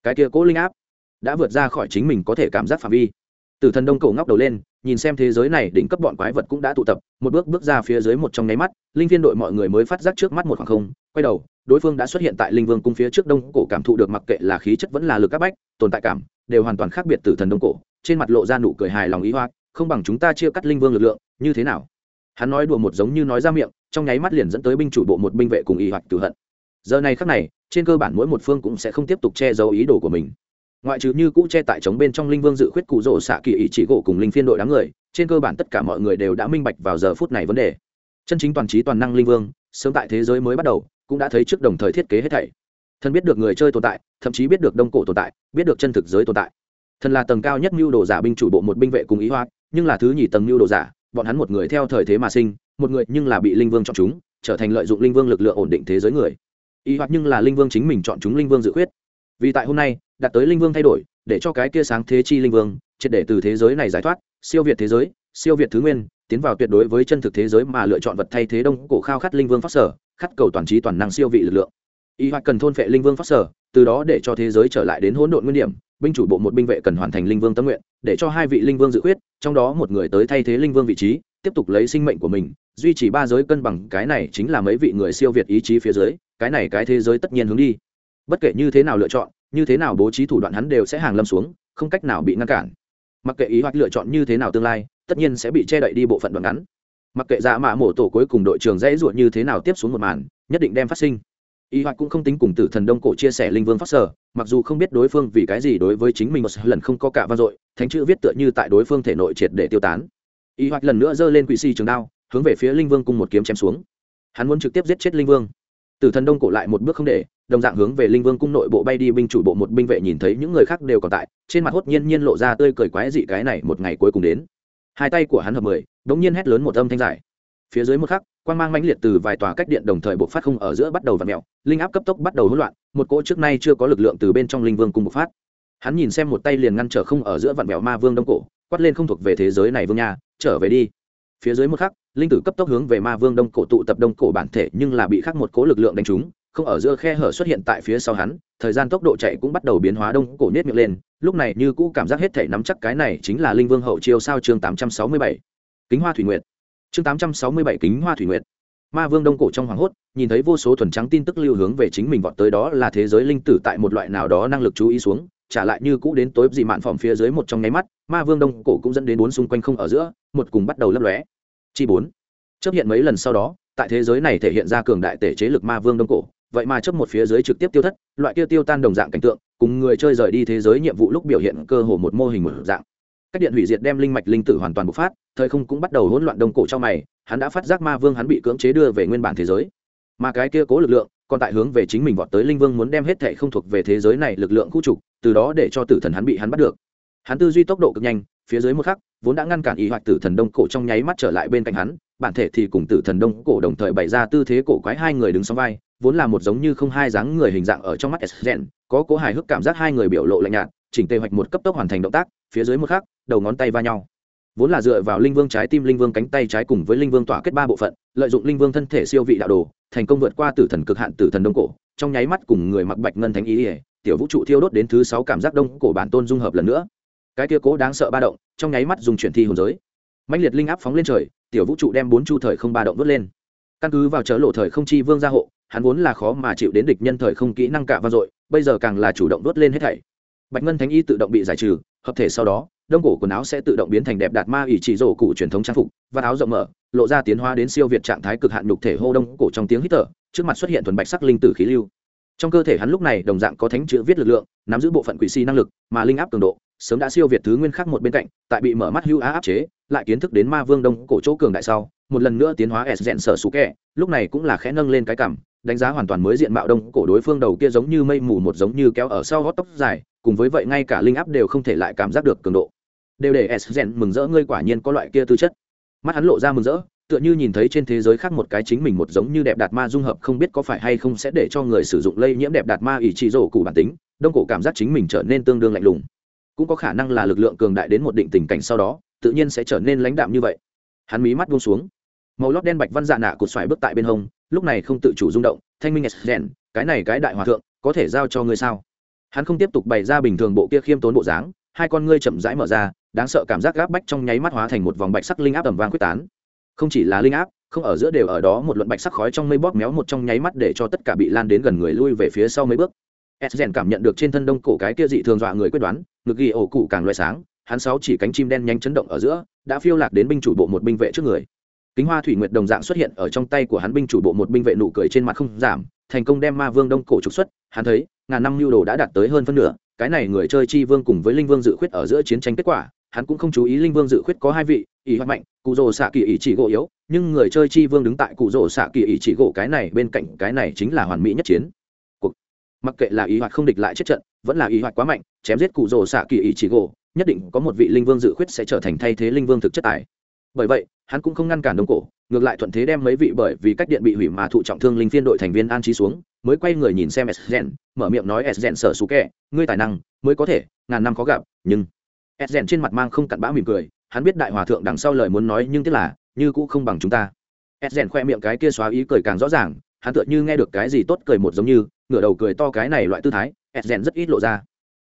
Speaker 1: Cái kia cố linh áp đã vượt ra khỏi chính mình có thể cảm giác phạm vi tử thần đông cổ ngóc đầu lên, nhìn xem thế giới này đỉnh cấp bọn quái vật cũng đã tụ tập, một bước bước ra phía dưới một trong nháy mắt, linh viên đội mọi người mới phát giác trước mắt một khoảng không, quay đầu, đối phương đã xuất hiện tại linh vương cung phía trước đông cổ cảm thụ được mặc kệ là khí chất vẫn là lực các bách, tồn tại cảm, đều hoàn toàn khác biệt tử thần đông cổ, trên mặt lộ ra nụ cười hài lòng ý hoa, không bằng chúng ta chia cắt linh vương lực lượng, như thế nào? Hắn nói đùa một giống như nói ra miệng, trong nháy mắt liền dẫn tới binh chủ bộ một binh vệ cùng ý hoạch tử hận. Giờ này khắc này, trên cơ bản mỗi một phương cũng sẽ không tiếp tục che giấu ý đồ của mình ngoại trừ như cũ che tại chống bên trong linh vương dự khuyết cụ rỗ xạ kỳ ý chỉ gỗ cùng linh phiên đội đám người, trên cơ bản tất cả mọi người đều đã minh bạch vào giờ phút này vấn đề. Chân chính toàn trí toàn năng linh vương, sớm tại thế giới mới bắt đầu, cũng đã thấy trước đồng thời thiết kế hết thảy. Thân biết được người chơi tồn tại, thậm chí biết được đông cổ tồn tại, biết được chân thực giới tồn tại. Thần là tầng cao nhất mưu đồ giả binh chủ bộ một binh vệ cùng ý hoa, nhưng là thứ nhì tầng mưu đồ giả, bọn hắn một người theo thời thế mà sinh, một người nhưng là bị linh vương chọn chúng, trở thành lợi dụng linh vương lực lượng ổn định thế giới người. Ý hoặc nhưng là linh vương chính mình chọn chúng linh vương dự khuyết. Vì tại hôm nay đạt tới linh vương thay đổi, để cho cái kia sáng thế chi linh vương, triệt để từ thế giới này giải thoát, siêu việt thế giới, siêu việt thứ nguyên, tiến vào tuyệt đối với chân thực thế giới mà lựa chọn vật thay thế đông cổ khao khát linh vương phát sở, khát cầu toàn trí toàn năng siêu vị lực lượng. Y hoặc cần thôn phệ linh vương phát sở, từ đó để cho thế giới trở lại đến hỗn độn nguyên điểm, binh chủ bộ một binh vệ cần hoàn thành linh vương tâm nguyện, để cho hai vị linh vương dự khuyết, trong đó một người tới thay thế linh vương vị trí, tiếp tục lấy sinh mệnh của mình, duy trì ba giới cân bằng, cái này chính là mấy vị người siêu việt ý chí phía dưới, cái này cái thế giới tất nhiên hướng đi. Bất kể như thế nào lựa chọn như thế nào bố trí thủ đoạn hắn đều sẽ hàng lâm xuống, không cách nào bị ngăn cản. Mặc kệ ý hoạch lựa chọn như thế nào tương lai, tất nhiên sẽ bị che đậy đi bộ phận đoạn ngắn. Mặc kệ dạ mạ mổ tổ cuối cùng đội trưởng dễ ruột như thế nào tiếp xuống một màn, nhất định đem phát sinh. Ý hoạch cũng không tính cùng tử thần đông cổ chia sẻ linh vương phát sở, mặc dù không biết đối phương vì cái gì đối với chính mình một lần không có cả vang dội, thánh chữ viết tựa như tại đối phương thể nội triệt để tiêu tán. Ý hoạch lần nữa giơ lên quỷ si trường đao, hướng về phía linh vương cùng một kiếm chém xuống. Hắn muốn trực tiếp giết chết linh vương. Tử thần đông cổ lại một bước không để đồng dạng hướng về linh vương cung nội bộ bay đi, binh chủ bộ một binh vệ nhìn thấy những người khác đều còn tại, trên mặt hốt nhiên nhiên lộ ra tươi cười quái dị cái này một ngày cuối cùng đến. Hai tay của hắn hợp mười, đống nhiên hét lớn một âm thanh dài. Phía dưới một khắc quan g mang mãnh liệt từ vài tòa cách điện đồng thời buộc phát không ở giữa bắt đầu và mẹo linh áp cấp tốc bắt đầu hỗn loạn, một cỗ trước nay chưa có lực lượng từ bên trong linh vương cung bộc phát. Hắn nhìn xem một tay liền ngăn trở không ở giữa vạn mẹo ma vương đông cổ, quát lên không thuộc về thế giới này vương nhà trở về đi. Phía dưới một khắc, linh tử cấp tốc hướng về ma vương đông cổ tụ tập đông cổ bản thể, nhưng là bị khắc một cố lực lượng đánh trúng không ở giữa khe hở xuất hiện tại phía sau hắn, thời gian tốc độ chạy cũng bắt đầu biến hóa đông cổ nết miệng lên, lúc này như cũ cảm giác hết thể nắm chắc cái này chính là linh vương hậu chiêu sao chương tám trăm sáu mươi bảy. Kính hoa thủy nguyệt. Chương tám trăm sáu mươi bảy kính hoa thủy nguyệt. Ma vương đông cổ trong hoàng hốt, nhìn thấy vô số thuần trắng tin tức lưu hướng về chính mình vọt tới đó là thế giới linh tử tại một loại nào đó năng lực chú ý xuống, trả lại như cũ đến tối dị mạn phỏng phía dưới một trong nháy mắt, ma vương đông cổ cũng dẫn đến bốn xung quanh không ở giữa, một cùng bắt đầu lấp lóe. Chi bốn. Chấp hiện mấy lần sau đó, tại thế giới này thể hiện ra cường đại tể chế lực ma vương đông cổ vậy mà chấp một phía dưới trực tiếp tiêu thất, loại kia tiêu tan đồng dạng cảnh tượng, cùng người chơi rời đi thế giới nhiệm vụ lúc biểu hiện cơ hồ một mô hình một dạng. Cách điện hủy diệt đem linh mạch linh tử hoàn toàn bộc phát, thời không cũng bắt đầu hỗn loạn đông cổ trong mày, hắn đã phát giác ma vương hắn bị cưỡng chế đưa về nguyên bản thế giới. Mà cái kia cố lực lượng, còn tại hướng về chính mình vọt tới linh vương muốn đem hết thệ không thuộc về thế giới này lực lượng khu trục, từ đó để cho tử thần hắn bị hắn bắt được. Hắn tư duy tốc độ cực nhanh phía dưới một khắc, vốn đã ngăn cản ý hoạch tử thần đông cổ trong nháy mắt trở lại bên cạnh hắn, bản thể thì cùng tử thần đông cổ đồng thời bày ra tư thế cổ quái hai người đứng sau vai, vốn là một giống như không hai dáng người hình dạng ở trong mắt sgen có cố hài hước cảm giác hai người biểu lộ lạnh nhạt, chỉnh tề hoạch một cấp tốc hoàn thành động tác, phía dưới một khắc, đầu ngón tay va nhau. Vốn là dựa vào linh vương trái tim linh vương cánh tay trái cùng với linh vương tỏa kết ba bộ phận, lợi dụng linh vương thân thể siêu vị đạo đồ, thành công vượt qua tử thần cực hạn tử thần đông cổ, trong nháy mắt cùng người mặc bạch ngân thánh ý ỉa tiểu vũ trụ thiêu đốt đến thứ sáu cảm giác đông cổ bản tôn dung hợp lần nữa cái kia cố đáng sợ ba động, trong nháy mắt dùng chuyển thi hồn giới. Mạnh liệt linh áp phóng lên trời, tiểu vũ trụ đem bốn chu thời không ba động vớt lên. Căn cứ vào chớ lộ thời không chi vương gia hộ, hắn vốn là khó mà chịu đến địch nhân thời không kỹ năng cả vang dội, bây giờ càng là chủ động vớt lên hết thảy. Bạch ngân thánh y tự động bị giải trừ, hợp thể sau đó, đông cổ quần áo sẽ tự động biến thành đẹp đạt ma ủy chỉ rổ cụ truyền thống trang phục, và áo rộng mở, lộ ra tiến hóa đến siêu việt trạng thái cực hạn nhục thể hô đông cổ trong tiếng hít thở, trước mặt xuất hiện thuần bạch sắc linh tử khí lưu. Trong cơ thể hắn lúc này đồng dạng có thánh chữ viết lực lượng, nắm giữ bộ phận quỷ si năng lực, mà linh áp cường độ sớm đã siêu việt thứ nguyên khác một bên cạnh, tại bị mở mắt hưu á áp chế, lại kiến thức đến ma vương đông cổ chỗ cường đại sau, một lần nữa tiến hóa s dẹn sở sủ kẹ, lúc này cũng là khẽ nâng lên cái cảm, đánh giá hoàn toàn mới diện mạo đông cổ đối phương đầu kia giống như mây mù một giống như kéo ở sau gót tóc dài, cùng với vậy ngay cả linh áp đều không thể lại cảm giác được cường độ. Đều để s dẹn mừng rỡ, ngươi quả nhiên có loại kia tư chất. Mắt hắn lộ ra mừng rỡ, tựa như nhìn thấy trên thế giới khác một cái chính mình một giống như đẹp đạt ma dung hợp, không biết có phải hay không sẽ để cho người sử dụng lây nhiễm đẹp đạt ma ỷ trị rổ cụ bản tính, đông cổ cảm giác chính mình trở nên tương đương lạnh lùng cũng có khả năng là lực lượng cường đại đến một định tình cảnh sau đó, tự nhiên sẽ trở nên lãnh đạm như vậy. Hắn mí mắt buông xuống. Màu lót đen bạch văn dạ nạ cột xoài bước tại bên hông, lúc này không tự chủ rung động, thanh minh sden cái này cái đại hòa thượng, có thể giao cho ngươi sao? Hắn không tiếp tục bày ra bình thường bộ kia khiêm tốn bộ dáng, hai con ngươi chậm rãi mở ra, đáng sợ cảm giác gáp bách trong nháy mắt hóa thành một vòng bạch sắc linh áp tầm vang quyết tán. Không chỉ là linh áp, không ở giữa đều ở đó một luận bạch sắc khói trong mây bóp méo một trong nháy mắt để cho tất cả bị lan đến gần người lui về phía sau mấy bước. Sden cảm nhận được trên thân đông cổ cái kia dị thường dọa người quyết đoán ngực ghi ổ cụ càng loại sáng, hắn sáu chỉ cánh chim đen nhanh chấn động ở giữa, đã phiêu lạc đến binh chủ bộ một binh vệ trước người. Kính hoa thủy nguyệt đồng dạng xuất hiện ở trong tay của hắn binh chủ bộ một binh vệ nụ cười trên mặt không giảm, thành công đem ma vương đông cổ trục xuất, hắn thấy, ngàn năm lưu đồ đã đạt tới hơn phân nửa, cái này người chơi chi vương cùng với linh vương dự khuyết ở giữa chiến tranh kết quả, hắn cũng không chú ý linh vương dự khuyết có hai vị ý hoạt mạnh, cụ rồ xạ kỳ ý chỉ gỗ yếu, nhưng người chơi chi vương đứng tại cụ rồ xạ kỳ ý chỉ gỗ cái này bên cạnh cái này chính là hoàn mỹ nhất chiến mặc kệ là ý hoạt không địch lại chết trận, vẫn là ý hoạt quá mạnh, chém giết cụ rồ xạ kỳ ý chỉ gỗ, nhất định có một vị linh vương dự khuyết sẽ trở thành thay thế linh vương thực chất tài. Bởi vậy, hắn cũng không ngăn cản đông cổ, ngược lại thuận thế đem mấy vị bởi vì cách điện bị hủy mà thụ trọng thương linh phiên đội thành viên an trí xuống, mới quay người nhìn xem s mở miệng nói s sở xú kẹ ngươi tài năng mới có thể, ngàn năm khó gặp, nhưng s trên mặt mang không cặn bã mỉm cười, hắn biết đại hòa thượng đằng sau lời muốn nói nhưng tiếc là, như cũ không bằng chúng ta. S khoe miệng cái kia xóa ý cười càng rõ ràng, hắn tựa như nghe được cái gì tốt cười một giống như ngửa đầu cười to cái này loại tư thái edgen rất ít lộ ra.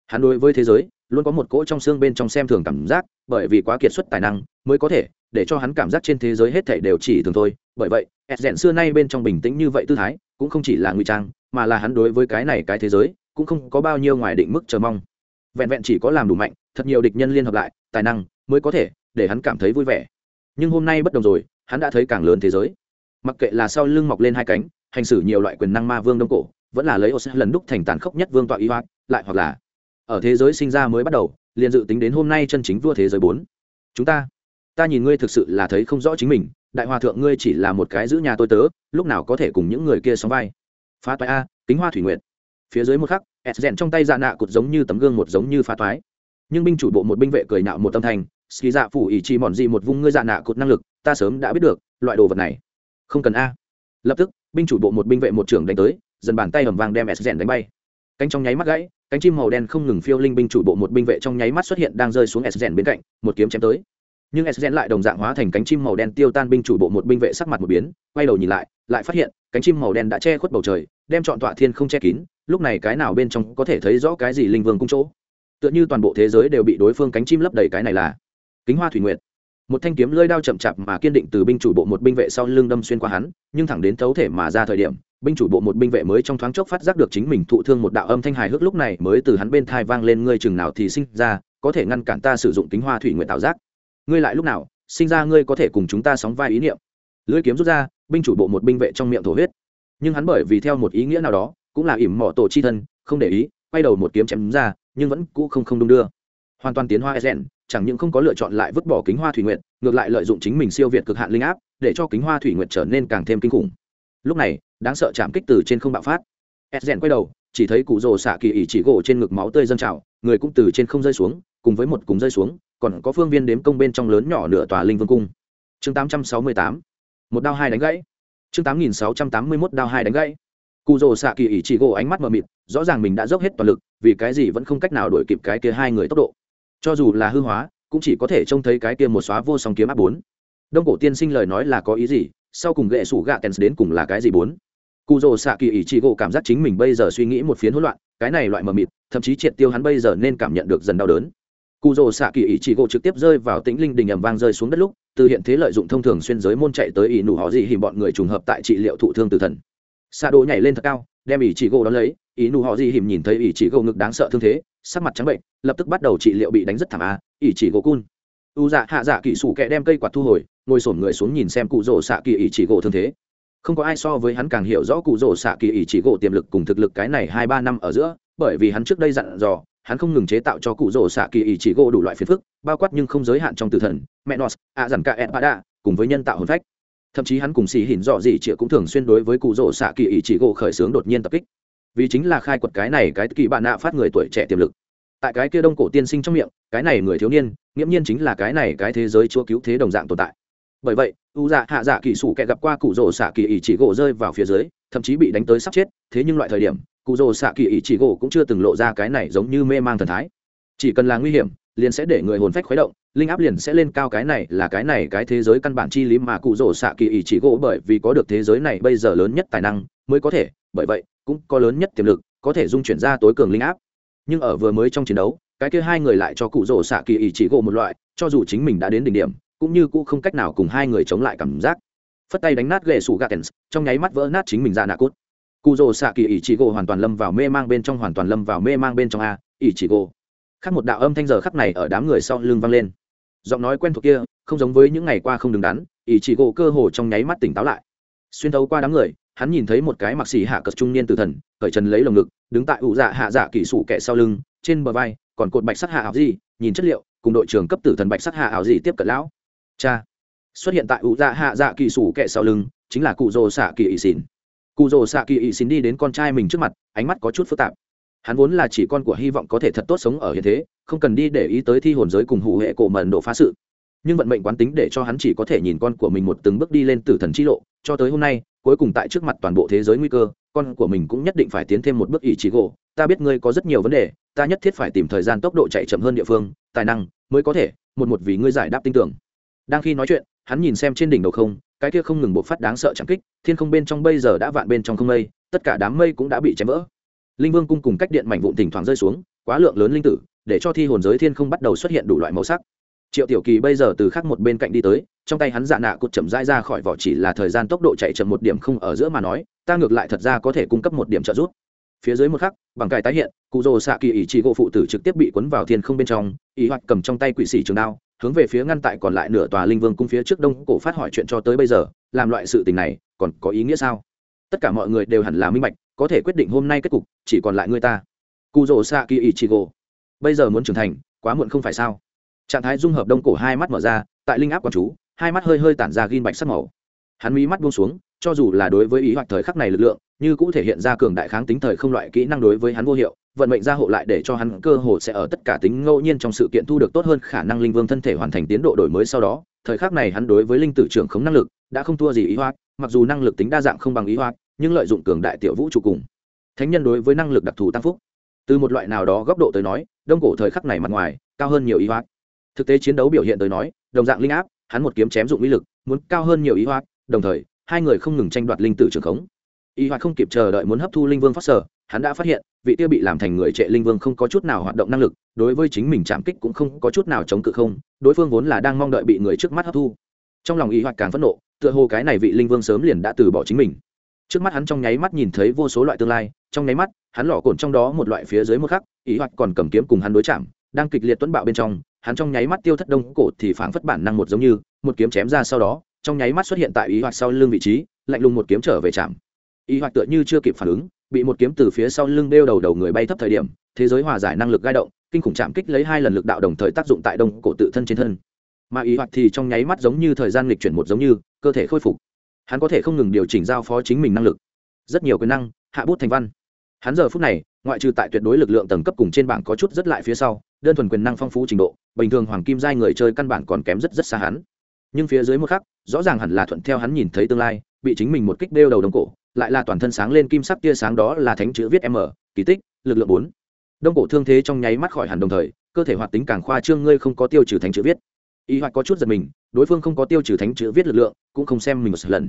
Speaker 1: Hắn đối với thế giới, luôn có một cỗ trong xương bên trong xem thường cảm giác, bởi vì quá kiệt xuất tài năng mới có thể để cho hắn cảm giác trên thế giới hết thảy đều chỉ thường thôi. Bởi vậy edgen xưa nay bên trong bình tĩnh như vậy tư thái, cũng không chỉ là ngụy trang, mà là hắn đối với cái này cái thế giới, cũng không có bao nhiêu ngoài định mức chờ mong. Vẹn vẹn chỉ có làm đủ mạnh, thật nhiều địch nhân liên hợp lại, tài năng mới có thể để hắn cảm thấy vui vẻ. Nhưng hôm nay bất đồng rồi, hắn đã thấy càng lớn thế giới. Mặc kệ là sau lưng mọc lên hai cánh, hành xử nhiều loại quyền năng ma vương đông cổ vẫn là lấy ô lần đúc thành tàn khốc nhất vương tọa y hoạt lại hoặc là ở thế giới sinh ra mới bắt đầu, liền dự tính đến hôm nay chân chính vua thế giới bốn. Chúng ta ta nhìn ngươi thực sự là thấy không rõ chính mình, đại hòa thượng ngươi chỉ là một cái giữ nhà tôi tớ, lúc nào có thể cùng những người kia sóng vai. Phá toái a, kính hoa thủy nguyện phía dưới một khắc, ẹt rèn trong tay dạ nạ cụt giống như tấm gương một giống như phá toái. Nhưng binh chủ bộ một binh vệ cười nạo một tâm thành, ski dạ phủ ỷ chi mòn gì một vung ngươi dạ nạ cụt năng lực, ta sớm đã biết được, loại đồ vật này không cần a. Lập tức, binh chủ bộ một binh vệ một trưởng đánh tới dần bàn tay hầm vàng đem s rèn đánh bay. Cánh trong nháy mắt gãy, cánh chim màu đen không ngừng phiêu linh binh chủ bộ một binh vệ trong nháy mắt xuất hiện đang rơi xuống s rèn bên cạnh, một kiếm chém tới. Nhưng s rèn lại đồng dạng hóa thành cánh chim màu đen tiêu tan binh chủ bộ một binh vệ sắc mặt một biến, quay đầu nhìn lại lại phát hiện, cánh chim màu đen đã che khuất bầu trời, đem chọn tọa thiên không che kín, lúc này cái nào bên trong có thể thấy rõ cái gì linh vương cung chỗ. Tựa như toàn bộ thế giới đều bị đối phương cánh chim lấp đầy cái này là kính hoa thủy nguyệt. Một thanh kiếm lưỡi đao chậm chạp mà kiên định từ binh chủ bộ một binh vệ sau lưng đâm xuyên qua hắn, nhưng thẳng đến thấu thể mà ra thời điểm binh chủ bộ một binh vệ mới trong thoáng chốc phát giác được chính mình thụ thương một đạo âm thanh hài hước lúc này mới từ hắn bên thai vang lên, ngươi chừng nào thì sinh ra, có thể ngăn cản ta sử dụng kính hoa thủy nguyện tạo giác. Ngươi lại lúc nào, sinh ra ngươi có thể cùng chúng ta sóng vai ý niệm. Lưỡi kiếm rút ra, binh chủ bộ một binh vệ trong miệng thổ huyết. Nhưng hắn bởi vì theo một ý nghĩa nào đó, cũng là ỉm mỏ tổ chi thân, không để ý, quay đầu một kiếm chém ra, nhưng vẫn cũ không không đung đưa. Hoàn toàn tiến hoa e rèn, chẳng những không có lựa chọn lại vứt bỏ kính hoa thủy nguyện ngược lại lợi dụng chính mình siêu việt cực hạn linh áp, để cho kính hoa thủy nguyện trở nên càng thêm kinh khủng. Lúc này đáng sợ chạm kích từ trên không bạo phát. Ed rèn quay đầu, chỉ thấy cụ rồ xạ kỳ ỉ chỉ gỗ trên ngực máu tươi dâng trào, người cũng từ trên không rơi xuống, cùng với một cùng rơi xuống, còn có phương viên đếm công bên trong lớn nhỏ nửa tòa linh vương cung. Chương tám trăm sáu mươi tám, một đao hai đánh gãy. Chương tám nghìn sáu trăm tám mươi mốt, đao hai đánh gãy. Cụ rồ xạ kỳ ỉ chỉ gỗ ánh mắt mờ mịt, rõ ràng mình đã dốc hết toàn lực, vì cái gì vẫn không cách nào đổi kịp cái kia hai người tốc độ. Cho dù là hư hóa, cũng chỉ có thể trông thấy cái kia một xóa vô song kiếm áp bốn. Đông cổ tiên sinh lời nói là có ý gì? Sau cùng gệ sủ gạ tèn đến cùng là cái gì bốn? Cụ rồ xạ kỳ ý chị gỗ cảm giác chính mình bây giờ suy nghĩ một phiến hỗn loạn, cái này loại mờ mịt, thậm chí triệt tiêu hắn bây giờ nên cảm nhận được dần đau đớn. Cụ rồ xạ kỳ ý chị gỗ trực tiếp rơi vào tĩnh linh đình ầm vang rơi xuống đất lúc, từ hiện thế lợi dụng thông thường xuyên giới môn chạy tới ỷ nụ họ dị hình bọn người trùng hợp tại trị liệu thụ thương từ thần. Xạ đồ nhảy lên thật cao, đem ỷ chị gỗ đón lấy, ỷ nụ họ dị hiểm nhìn thấy ỷ chị gỗ ngực đáng sợ thương thế, sắc mặt trắng bệnh, lập tức bắt đầu trị liệu bị đánh rất thảm á. ỷ chị gỗ cun. U dạ hạ dạ kỳ sủ kẹ đem cây quạt thu hồi, ngồi sổm người xuống nhìn xem cụ rồ xạ kỳ ỷ chị gỗ thương thế không có ai so với hắn càng hiểu rõ cụ rỗ xạ kỳ ý chỉ gỗ tiềm lực cùng thực lực cái này hai ba năm ở giữa, bởi vì hắn trước đây dặn dò, hắn không ngừng chế tạo cho cụ rỗ xạ kỳ ý chỉ gỗ đủ loại phiền phức, bao quát nhưng không giới hạn trong tử thần, mẹ nos ạ dằn ca ed bada cùng với nhân tạo hồn phách. Thậm chí hắn cùng xì hỉn dọ dị chĩa cũng thường xuyên đối với cụ rỗ xạ kỳ ý chỉ gỗ khởi xướng đột nhiên tập kích. Vì chính là khai quật cái này cái kỳ bạn nạ phát người tuổi trẻ tiềm lực. Tại cái kia đông cổ tiên sinh trong miệng, cái này người thiếu niên, nghiễm nhiên chính là cái này cái thế giới chúa cứu thế đồng dạng tồn tại bởi vậy, u dạ hạ dạ kỳ sủ kẻ gặp qua cụ rồ xạ kỳ ỷ chỉ gỗ rơi vào phía dưới, thậm chí bị đánh tới sắp chết, thế nhưng loại thời điểm, cụ rồ xạ kỳ ỷ chỉ gỗ cũng chưa từng lộ ra cái này giống như mê mang thần thái. Chỉ cần là nguy hiểm, liền sẽ để người hồn phách khuấy động, linh áp liền sẽ lên cao cái này là cái này cái thế giới căn bản chi lý mà cụ rồ xạ kỳ ỷ chỉ gỗ bởi vì có được thế giới này bây giờ lớn nhất tài năng mới có thể, bởi vậy, cũng có lớn nhất tiềm lực, có thể dung chuyển ra tối cường linh áp. Nhưng ở vừa mới trong chiến đấu, cái kia hai người lại cho cụ rồ xạ kỳ ỷ chỉ gỗ một loại, cho dù chính mình đã đến đỉnh điểm cũng như cũ không cách nào cùng hai người chống lại cảm giác. Phất tay đánh nát ghệ sủ gatens trong nháy mắt vỡ nát chính mình ra nạ cốt. Cụ rồ xạ kỳ ỷ chỉ gỗ hoàn toàn lâm vào mê mang bên trong, hoàn toàn lâm vào mê mang bên trong a ỷ chỉ gỗ khác một đạo âm thanh giờ khắc này ở đám người sau lưng vang lên. Giọng nói quen thuộc kia, không giống với những ngày qua không đứng đắn ỷ chỉ gỗ cơ hồ trong nháy mắt tỉnh táo lại. Xuyên thấu qua đám người, hắn nhìn thấy một cái mặc xì hạ cật trung niên tử thần, cởi trần lấy lồng ngực, đứng tại ủ dạ hạ dạ kỹ sủ kẹ sau lưng, trên bờ vai còn cột bạch sắc hạ ảo gì, nhìn chất liệu, cùng đội trưởng cấp tử thần bạch sắc hạ ảo gì tiếp cận lão cha. Xuất hiện tại ủ dạ hạ dạ kỳ sủ kẹ sau lưng, chính là cụ rồ xạ kỳ ỵ xỉn. Cụ rồ xạ kỳ ỵ xỉn đi đến con trai mình trước mặt, ánh mắt có chút phức tạp. Hắn vốn là chỉ con của hy vọng có thể thật tốt sống ở hiện thế, không cần đi để ý tới thi hồn giới cùng hủ hệ cổ mần độ phá sự. Nhưng vận mệnh quán tính để cho hắn chỉ có thể nhìn con của mình một từng bước đi lên tử thần chi lộ, cho tới hôm nay, cuối cùng tại trước mặt toàn bộ thế giới nguy cơ, con của mình cũng nhất định phải tiến thêm một bước ý chí gỗ. Ta biết ngươi có rất nhiều vấn đề, ta nhất thiết phải tìm thời gian tốc độ chạy chậm hơn địa phương, tài năng mới có thể, một một vì ngươi giải đáp tin tưởng đang khi nói chuyện, hắn nhìn xem trên đỉnh đầu không, cái kia không ngừng bộc phát đáng sợ chẳng kích, thiên không bên trong bây giờ đã vạn bên trong không mây, tất cả đám mây cũng đã bị chém vỡ. Linh vương cung cùng cách điện mảnh vụn thỉnh thoảng rơi xuống, quá lượng lớn linh tử, để cho thi hồn giới thiên không bắt đầu xuất hiện đủ loại màu sắc. Triệu tiểu kỳ bây giờ từ khắc một bên cạnh đi tới, trong tay hắn dạ nạ cột chậm rãi ra khỏi vỏ chỉ là thời gian tốc độ chạy chậm một điểm không ở giữa mà nói, ta ngược lại thật ra có thể cung cấp một điểm trợ giúp. Phía dưới một khắc, bằng cài tái hiện, cụ rồ xạ kỳ ý trị gỗ phụ tử trực tiếp bị cuốn vào thiên không bên trong ý hoạch cầm trong tay quỷ sĩ trường đao hướng về phía ngăn tại còn lại nửa tòa linh vương cung phía trước đông cổ phát hỏi chuyện cho tới bây giờ, làm loại sự tình này, còn có ý nghĩa sao? Tất cả mọi người đều hẳn là minh bạch, có thể quyết định hôm nay kết cục, chỉ còn lại người ta. Cụ rồ xạ kỳ ý chỉ gỗ bây giờ muốn trưởng thành, quá muộn không phải sao? Trạng thái dung hợp đông cổ hai mắt mở ra, tại linh áp quán chú, hai mắt hơi hơi tản ra ghim bạch sắc màu. Hắn mí mắt buông xuống, cho dù là đối với ý hoạch thời khắc này lực lượng, như cũng thể hiện ra cường đại kháng tính thời không loại kỹ năng đối với hắn vô hiệu vận mệnh gia hộ lại để cho hắn cơ hồ sẽ ở tất cả tính ngẫu nhiên trong sự kiện thu được tốt hơn khả năng linh vương thân thể hoàn thành tiến độ đổi mới sau đó. Thời khắc này hắn đối với linh tử trưởng khống năng lực đã không thua gì ý hoạt mặc dù năng lực tính đa dạng không bằng ý hoạt nhưng lợi dụng cường đại tiểu vũ trụ cùng thánh nhân đối với năng lực đặc thù tăng phúc. Từ một loại nào đó góc độ tới nói, đông cổ thời khắc này mặt ngoài, cao hơn nhiều ý hoạt thực tế chiến đấu biểu hiện tới nói, đồng dạng linh áp, hắn một kiếm chém dụng ý lực, muốn cao hơn nhiều ý hoạt đồng thời, hai người không ngừng tranh đoạt linh tử trưởng khống. Ý hoạt không kịp chờ đợi muốn hấp thu linh vương phát sở hắn đã phát hiện, vị tiêu bị làm thành người trệ linh vương không có chút nào hoạt động năng lực, đối với chính mình chạm kích cũng không có chút nào chống cự không, đối phương vốn là đang mong đợi bị người trước mắt hấp thu. Trong lòng ý hoạt càng phẫn nộ, tựa hồ cái này vị linh vương sớm liền đã từ bỏ chính mình. Trước mắt hắn trong nháy mắt nhìn thấy vô số loại tương lai, trong nháy mắt, hắn lỏ cồn trong đó một loại phía dưới một khắc ý hoạt còn cầm kiếm cùng hắn đối chạm, đang kịch liệt tuấn bạo bên trong, hắn trong nháy mắt tiêu thất đông cổ thì phảng phất bản năng một giống như, một kiếm chém ra sau đó, trong nháy mắt xuất hiện tại ý hoạt sau lưng vị trí, lạnh lùng một kiếm trở về chạm. Ý hoạt tựa như chưa kịp phản ứng bị một kiếm từ phía sau lưng đeo đầu đầu người bay thấp thời điểm, thế giới hòa giải năng lực gai động, kinh khủng chạm kích lấy hai lần lực đạo đồng thời tác dụng tại đông cổ tự thân trên thân. Mà ý hoạt thì trong nháy mắt giống như thời gian lịch chuyển một giống như, cơ thể khôi phục. Hắn có thể không ngừng điều chỉnh giao phó chính mình năng lực. Rất nhiều quyền năng, hạ bút thành văn. Hắn giờ phút này, ngoại trừ tại tuyệt đối lực lượng tầng cấp cùng trên bảng có chút rất lại phía sau, đơn thuần quyền năng phong phú trình độ, bình thường hoàng kim giai người chơi căn bản còn kém rất rất xa hắn. Nhưng phía dưới một khắc, rõ ràng hẳn là thuận theo hắn nhìn thấy tương lai, bị chính mình một kích đeo đầu đồng cổ lại là toàn thân sáng lên kim sắc tia sáng đó là thánh chữ viết m, kỳ tích, lực lượng bốn. Đông cổ thương thế trong nháy mắt khỏi hẳn đồng thời, cơ thể hoạt tính càng khoa trương, ngươi không có tiêu trừ thánh chữ viết. Y hoạt có chút giật mình, đối phương không có tiêu trừ thánh chữ viết lực lượng, cũng không xem mình một lần.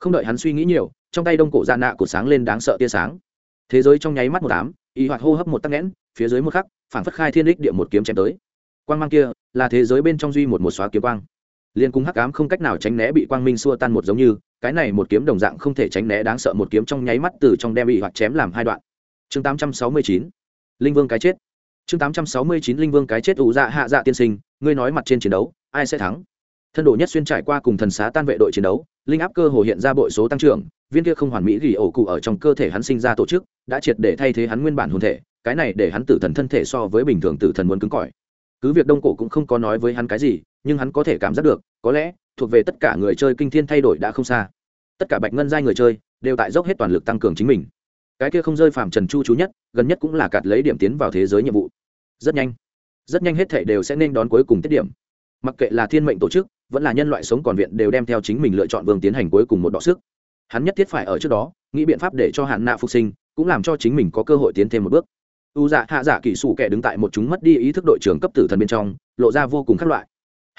Speaker 1: Không đợi hắn suy nghĩ nhiều, trong tay đông cổ ra nạ của sáng lên đáng sợ tia sáng. Thế giới trong nháy mắt một đám y hoạt hô hấp một tắc nghẽn, phía dưới một khắc phản phất khai thiên đích địa một kiếm chém tới. Quang mang kia, là thế giới bên trong duy một một xóa kiếm quang. Liên cung hắc ám không cách nào tránh né bị quang minh xua tan một giống như cái này một kiếm đồng dạng không thể tránh né, đáng sợ một kiếm trong nháy mắt từ trong đem bị hoặc chém làm hai đoạn. Chương 869 linh vương cái chết. Chương 869 linh vương cái chết, ủ dạ hạ dạ tiên sinh, ngươi nói mặt trên chiến đấu, ai sẽ thắng? Thân độ nhất xuyên trải qua cùng thần xá tan vệ đội chiến đấu, linh áp cơ hồ hiện ra bội số tăng trưởng, viên kia không hoàn mỹ gỉ ổ cụ ở trong cơ thể hắn sinh ra tổ chức, đã triệt để thay thế hắn nguyên bản hồn thể, cái này để hắn tử thần thân thể so với bình thường tử thần muốn cứng cỏi. Cứ việc đông cổ cũng không có nói với hắn cái gì nhưng hắn có thể cảm giác được, có lẽ, thuộc về tất cả người chơi kinh thiên thay đổi đã không xa. Tất cả bạch ngân giai người chơi, đều tại dốc hết toàn lực tăng cường chính mình. Cái kia không rơi phàm trần chu chú nhất, gần nhất cũng là cạt lấy điểm tiến vào thế giới nhiệm vụ. Rất nhanh rất nhanh hết thể đều sẽ nên đón cuối cùng tiết điểm. Mặc kệ là thiên mệnh tổ chức, vẫn là nhân loại sống còn viện đều đem theo chính mình lựa chọn vương tiến hành cuối cùng một đọ sức. Hắn nhất thiết phải ở trước đó, nghĩ biện pháp để cho hạn nạ phục sinh, cũng làm cho chính mình có cơ hội tiến thêm một bước. U dạ hạ dạ kỹ sủ kẻ đứng tại một chúng mất đi ý thức đội trưởng cấp tử thần bên trong, lộ ra vô cùng khác loại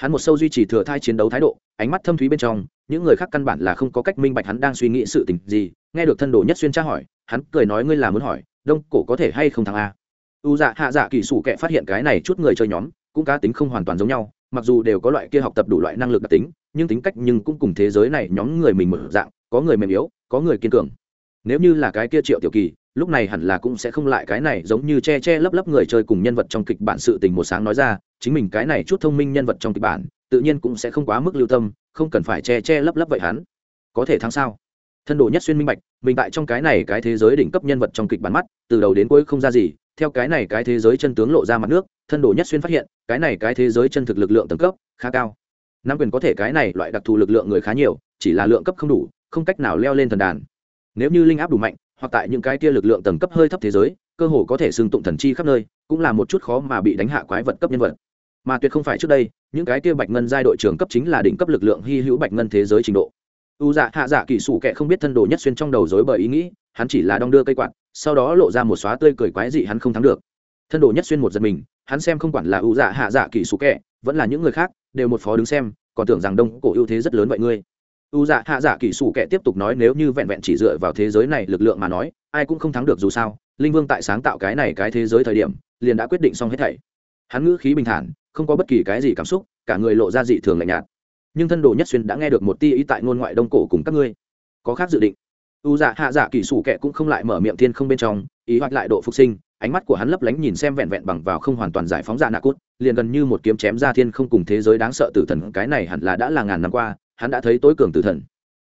Speaker 1: hắn một sâu duy trì thừa thai chiến đấu thái độ, ánh mắt thâm thúy bên trong, những người khác căn bản là không có cách minh bạch hắn đang suy nghĩ sự tình gì. Nghe được thân đồ nhất xuyên tra hỏi, hắn cười nói ngươi là muốn hỏi, đông cổ có thể hay không thắng a? U dạ hạ dạ kỳ sủ kệ phát hiện cái này chút người chơi nhóm, cũng cá tính không hoàn toàn giống nhau, mặc dù đều có loại kia học tập đủ loại năng lực đặc tính, nhưng tính cách nhưng cũng cùng thế giới này nhóm người mình mở dạng, có người mềm yếu, có người kiên cường. Nếu như là cái kia triệu tiểu kỳ lúc này hẳn là cũng sẽ không lại cái này giống như che che lấp lấp người chơi cùng nhân vật trong kịch bản sự tình một sáng nói ra, chính mình cái này chút thông minh nhân vật trong kịch bản, tự nhiên cũng sẽ không quá mức lưu tâm, không cần phải che che lấp lấp vậy hắn. Có thể thắng sao? Thân đồ nhất xuyên minh bạch, mình tại trong cái này cái thế giới đỉnh cấp nhân vật trong kịch bản mắt, từ đầu đến cuối không ra gì, theo cái này cái thế giới chân tướng lộ ra mặt nước, thân đồ nhất xuyên phát hiện, cái này cái thế giới chân thực lực lượng tầng cấp, khá cao. Nam quyền có thể cái này loại đặc thù lực lượng người khá nhiều, chỉ là lượng cấp không đủ, không cách nào leo lên thần đàn. Nếu như linh áp đủ mạnh hoặc tại những cái kia lực lượng tầng cấp hơi thấp thế giới, cơ hồ có thể xưng tụng thần chi khắp nơi, cũng là một chút khó mà bị đánh hạ quái vật cấp nhân vật. Mà tuyệt không phải trước đây, những cái kia bạch ngân giai đội trưởng cấp chính là đỉnh cấp lực lượng hy hữu bạch ngân thế giới trình độ. U dạ hạ dạ kỳ sủ kệ không biết thân đồ nhất xuyên trong đầu dối bởi ý nghĩ, hắn chỉ là đong đưa cây quạt, sau đó lộ ra một xóa tươi cười quái dị hắn không thắng được. Thân đồ nhất xuyên một giật mình, hắn xem không quản là u dạ hạ dạ kỳ sủ kệ vẫn là những người khác, đều một phó đứng xem, còn tưởng rằng đông cổ ưu thế rất lớn vậy ngươi u dạ hạ dạ kỳ sủ kệ tiếp tục nói nếu như vẹn vẹn chỉ dựa vào thế giới này lực lượng mà nói, ai cũng không thắng được dù sao, linh vương tại sáng tạo cái này cái thế giới thời điểm, liền đã quyết định xong hết thảy. Hắn ngữ khí bình thản, không có bất kỳ cái gì cảm xúc, cả người lộ ra dị thường lạnh nhạt. Nhưng thân đồ nhất xuyên đã nghe được một ti ý tại ngôn ngoại đông cổ cùng các ngươi. Có khác dự định. U dạ hạ dạ kỳ sủ kệ cũng không lại mở miệng thiên không bên trong, ý hoạch lại độ phục sinh, ánh mắt của hắn lấp lánh nhìn xem vẹn vẹn bằng vào không hoàn toàn giải phóng dạ nạ cốt liền gần như một kiếm chém ra thiên không cùng thế giới đáng sợ tử thần, cái này hẳn là đã là ngàn năm qua hắn đã thấy tối cường tử thần.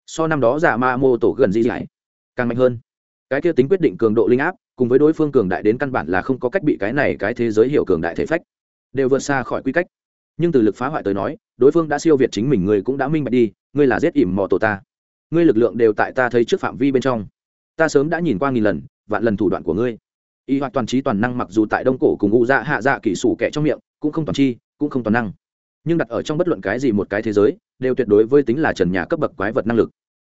Speaker 1: So năm đó giả ma mô tổ gần di lại càng mạnh hơn. Cái kia tính quyết định cường độ linh áp, cùng với đối phương cường đại đến căn bản là không có cách bị cái này cái thế giới hiểu cường đại thể phách, đều vượt xa khỏi quy cách. Nhưng từ lực phá hoại tới nói, đối phương đã siêu việt chính mình, người cũng đã minh bạch đi, ngươi là giết ỉm mò tổ ta. Ngươi lực lượng đều tại ta thấy trước phạm vi bên trong. Ta sớm đã nhìn qua nghìn lần, vạn lần thủ đoạn của ngươi. Y hoạt toàn trí toàn năng mặc dù tại đông cổ cùng u dạ hạ dạ kỷ sủ kẻ trong miệng, cũng không toàn chi, cũng không toàn năng. Nhưng đặt ở trong bất luận cái gì một cái thế giới đều tuyệt đối với tính là trần nhà cấp bậc quái vật năng lực.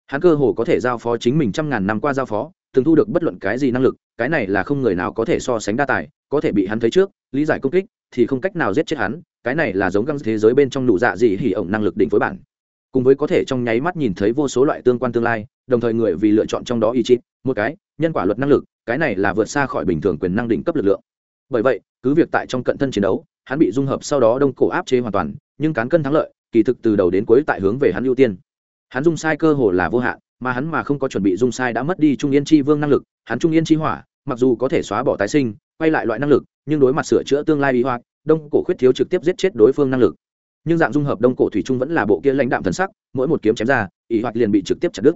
Speaker 1: Hắn cơ hồ có thể giao phó chính mình trăm ngàn năm qua giao phó, từng thu được bất luận cái gì năng lực, cái này là không người nào có thể so sánh đa tài, có thể bị hắn thấy trước, lý giải công kích, thì không cách nào giết chết hắn, cái này là giống găng thế giới bên trong nụ dạ dị hỉ ổng năng lực đỉnh phối bản. Cùng với có thể trong nháy mắt nhìn thấy vô số loại tương quan tương lai, đồng thời người vì lựa chọn trong đó ý chí, một cái, nhân quả luật năng lực, cái này là vượt xa khỏi bình thường quyền năng đỉnh cấp lực lượng. Bởi vậy, cứ việc tại trong cận thân chiến đấu, hắn bị dung hợp sau đó đông cổ áp chế hoàn toàn, nhưng cán cân thắng lợi kỳ thực từ đầu đến cuối tại hướng về hắn ưu tiên. Hắn dung sai cơ hồ là vô hạn, mà hắn mà không có chuẩn bị dung sai đã mất đi trung yên chi vương năng lực, hắn trung yên chi hỏa, mặc dù có thể xóa bỏ tái sinh, quay lại loại năng lực, nhưng đối mặt sửa chữa tương lai y hoạt đông cổ khuyết thiếu trực tiếp giết chết đối phương năng lực. Nhưng dạng dung hợp đông cổ thủy trung vẫn là bộ kia lãnh đạm thần sắc, mỗi một kiếm chém ra, y hoạt liền bị trực tiếp chặt đứt.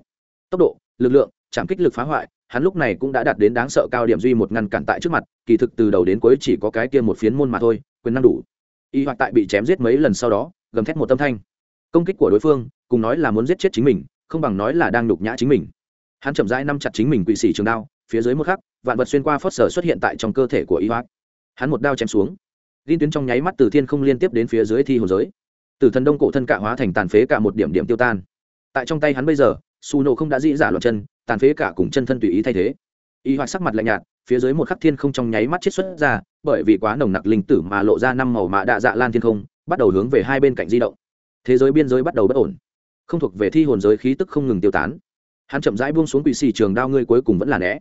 Speaker 1: Tốc độ, lực lượng chạm kích lực phá hoại, hắn lúc này cũng đã đạt đến đáng sợ cao điểm duy một ngăn cản tại trước mặt, kỳ thực từ đầu đến cuối chỉ có cái kia một phiến môn mà thôi, quyền năng đủ y hoạt tại bị chém giết mấy lần sau đó, gầm thét một tâm thanh. Công kích của đối phương, cùng nói là muốn giết chết chính mình, không bằng nói là đang nhục nhã chính mình. Hắn chậm rãi nắm chặt chính mình quỵ sĩ trường đao, phía dưới một khắc, vạn vật xuyên qua phớt sở xuất hiện tại trong cơ thể của y hoạt hắn một đao chém xuống. Liên tuyến trong nháy mắt từ thiên không liên tiếp đến phía dưới thi hồ giới. Từ thần đông cổ thân cạ hóa thành tàn phế cả một điểm điểm tiêu tan. Tại trong tay hắn bây giờ su nổ không đã dĩ giả loạn chân, tàn phế cả cùng chân thân tùy ý thay thế. Y hoạt sắc mặt lạnh nhạt, phía dưới một khắc thiên không trong nháy mắt chết xuất ra bởi vì quá nồng nặc linh tử mà lộ ra năm màu mạ đạ dạ lan thiên không, bắt đầu hướng về hai bên cạnh di động. Thế giới biên giới bắt đầu bất ổn. Không thuộc về thi hồn giới khí tức không ngừng tiêu tán. Hắn chậm rãi buông xuống quỷ xì trường đao ngươi cuối cùng vẫn là né.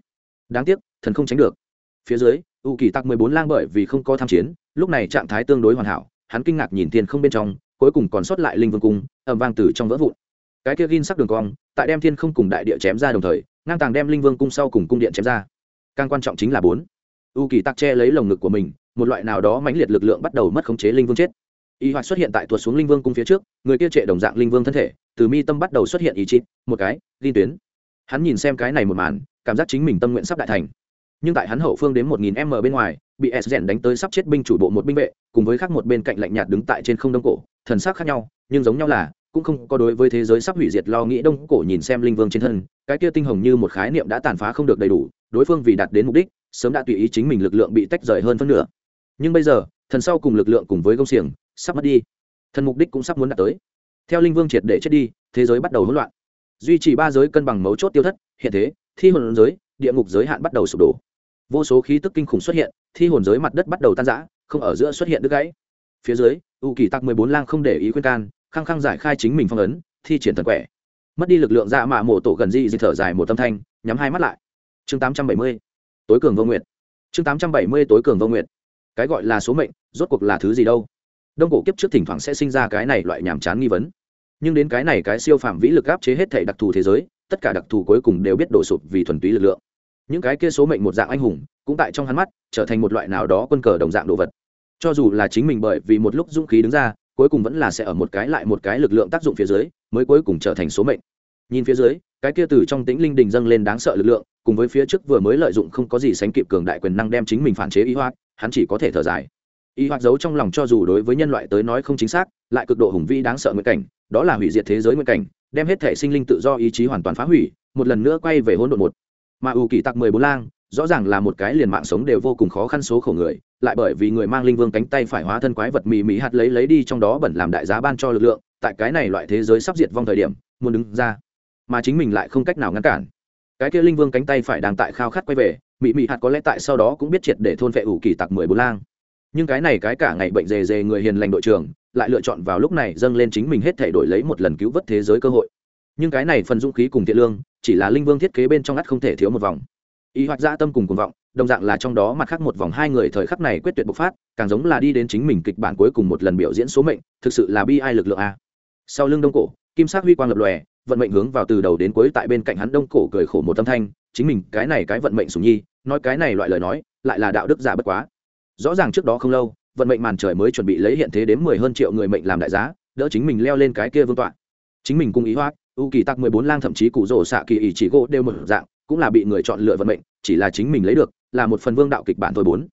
Speaker 1: Đáng tiếc, thần không tránh được. Phía dưới, u kỳ tặc mười bốn lang bởi vì không có tham chiến, lúc này trạng thái tương đối hoàn hảo, hắn kinh ngạc nhìn tiền không bên trong, cuối cùng còn sót lại linh vương cung ẩm vang từ trong vỡ vụn. Cái kia gin sắc đường cong, tại đem thiên không cùng đại địa chém ra đồng thời, ngang tàng đem linh vương cung sau cùng cung điện chém ra. Càng quan trọng chính là bốn u kỳ tắc che lấy lồng ngực của mình, một loại nào đó mãnh liệt lực lượng bắt đầu mất khống chế linh vương chết. Y hoạt xuất hiện tại tuột xuống linh vương cung phía trước, người kia trệ đồng dạng linh vương thân thể, từ mi tâm bắt đầu xuất hiện ý chí, một cái liên tuyến. Hắn nhìn xem cái này một màn, cảm giác chính mình tâm nguyện sắp đại thành. Nhưng tại hắn hậu phương đến một nghìn m bên ngoài, bị s rèn đánh tới sắp chết binh chủ bộ một binh vệ, cùng với khác một bên cạnh lạnh nhạt đứng tại trên không đông cổ, thần sắc khác nhau, nhưng giống nhau là, cũng không có đối với thế giới sắp hủy diệt lo nghĩ đông cổ nhìn xem linh vương trên thân, cái kia tinh hồng như một khái niệm đã tàn phá không được đầy đủ, đối phương vì đạt đến mục đích sớm đã tùy ý chính mình lực lượng bị tách rời hơn phân nửa. Nhưng bây giờ, thần sau cùng lực lượng cùng với công xiềng sắp mất đi. Thần mục đích cũng sắp muốn đạt tới. Theo linh vương triệt để chết đi, thế giới bắt đầu hỗn loạn. Duy trì ba giới cân bằng mấu chốt tiêu thất, hiện thế, thi hồn giới, địa ngục giới hạn bắt đầu sụp đổ. Vô số khí tức kinh khủng xuất hiện, thi hồn giới mặt đất bắt đầu tan rã, không ở giữa xuất hiện đứt gãy. Phía dưới, u kỳ tặc mười bốn lang không để ý khuyên can, khăng khăng giải khai chính mình phong ấn, thi triển thần quẻ. Mất đi lực lượng dạ mạ mộ tổ gần di di thở dài một tâm thanh, nhắm hai mắt lại. Chương tám trăm bảy mươi tối cường vô nguyện chương tám trăm bảy mươi tối cường vô nguyện cái gọi là số mệnh, rốt cuộc là thứ gì đâu? Đông cổ kiếp trước thỉnh thoảng sẽ sinh ra cái này loại nhàm chán nghi vấn. Nhưng đến cái này cái siêu phạm vĩ lực áp chế hết thể đặc thù thế giới, tất cả đặc thù cuối cùng đều biết đổ sụp vì thuần túy lực lượng. Những cái kia số mệnh một dạng anh hùng, cũng tại trong hắn mắt, trở thành một loại nào đó quân cờ đồng dạng đồ vật. Cho dù là chính mình bởi vì một lúc dũng khí đứng ra, cuối cùng vẫn là sẽ ở một cái lại một cái lực lượng tác dụng phía dưới, mới cuối cùng trở thành số mệnh. Nhìn phía dưới cái kia từ trong tĩnh linh đình dâng lên đáng sợ lực lượng, cùng với phía trước vừa mới lợi dụng không có gì sánh kịp cường đại quyền năng đem chính mình phản chế y hoạt hắn chỉ có thể thở dài. Y hoạt giấu trong lòng cho dù đối với nhân loại tới nói không chính xác, lại cực độ hùng vĩ đáng sợ nguyện cảnh, đó là hủy diệt thế giới nguyện cảnh, đem hết thể sinh linh tự do ý chí hoàn toàn phá hủy, một lần nữa quay về hỗn độn một. Mà ưu kỳ tặc mười bốn lang, rõ ràng là một cái liền mạng sống đều vô cùng khó khăn số khổ người, lại bởi vì người mang linh vương cánh tay phải hóa thân quái vật mì mì hạt lấy lấy đi trong đó bẩn làm đại giá ban cho lực lượng, tại cái này loại thế giới sắp diệt vong thời điểm, muốn đứng ra mà chính mình lại không cách nào ngăn cản. Cái kia linh vương cánh tay phải đang tại khao khát quay về, mị mị hạt có lẽ tại sau đó cũng biết triệt để thôn vệ ủ kỳ tặc mười bốn lang. Nhưng cái này cái cả ngày bệnh dề dề người hiền lành đội trưởng, lại lựa chọn vào lúc này dâng lên chính mình hết thể đổi lấy một lần cứu vớt thế giới cơ hội. Nhưng cái này phần dũng khí cùng thiện lương, chỉ là linh vương thiết kế bên trong ngắt không thể thiếu một vòng. Ý hoạch gia dạ tâm cùng cuồng vọng, đồng dạng là trong đó mặt khác một vòng hai người thời khắc này quyết tuyệt bộc phát, càng giống là đi đến chính mình kịch bản cuối cùng một lần biểu diễn số mệnh, thực sự là bi ai lực lượng a. Sau lưng đông cổ, kim sắc huy quang lập lòe vận mệnh hướng vào từ đầu đến cuối tại bên cạnh hắn đông cổ cười khổ một tâm thanh, chính mình cái này cái vận mệnh sùng nhi, nói cái này loại lời nói, lại là đạo đức giả bất quá. Rõ ràng trước đó không lâu, vận mệnh màn trời mới chuẩn bị lấy hiện thế đến mười hơn triệu người mệnh làm đại giá, đỡ chính mình leo lên cái kia vương tọa. Chính mình cung ý hoác u kỳ tắc mười bốn lang thậm chí cụ rổ xạ kỳ ý chỉ gỗ đều một dạng, cũng là bị người chọn lựa vận mệnh, chỉ là chính mình lấy được, là một phần vương đạo kịch bản thôi bốn.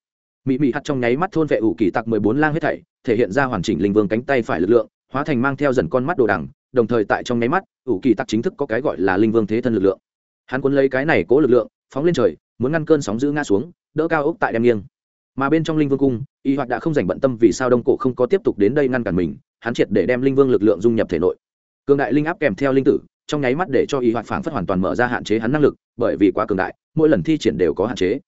Speaker 1: Mỹ mỹ hắt trong nháy mắt thôn vệ ủ kỳ tặc mười bốn lang hết thảy, thể hiện ra hoàn chỉnh linh vương cánh tay phải lực lượng, hóa thành mang theo dần con mắt đồ đằng đồng thời tại trong nháy mắt, ủ kỳ tặc chính thức có cái gọi là linh vương thế thân lực lượng. Hắn cuốn lấy cái này cố lực lượng, phóng lên trời, muốn ngăn cơn sóng giữ ngã xuống, đỡ cao ốc tại đem nghiêng. Mà bên trong linh vương cung, y hoạt đã không dành bận tâm vì sao đông cổ không có tiếp tục đến đây ngăn cản mình, hắn triệt để đem linh vương lực lượng dung nhập thể nội. Cường đại linh áp kèm theo linh tử, trong nháy mắt để cho y hoạt phản phất hoàn toàn mở ra hạn chế hắn năng lực, bởi vì quá cường đại, mỗi lần thi triển đều có hạn chế.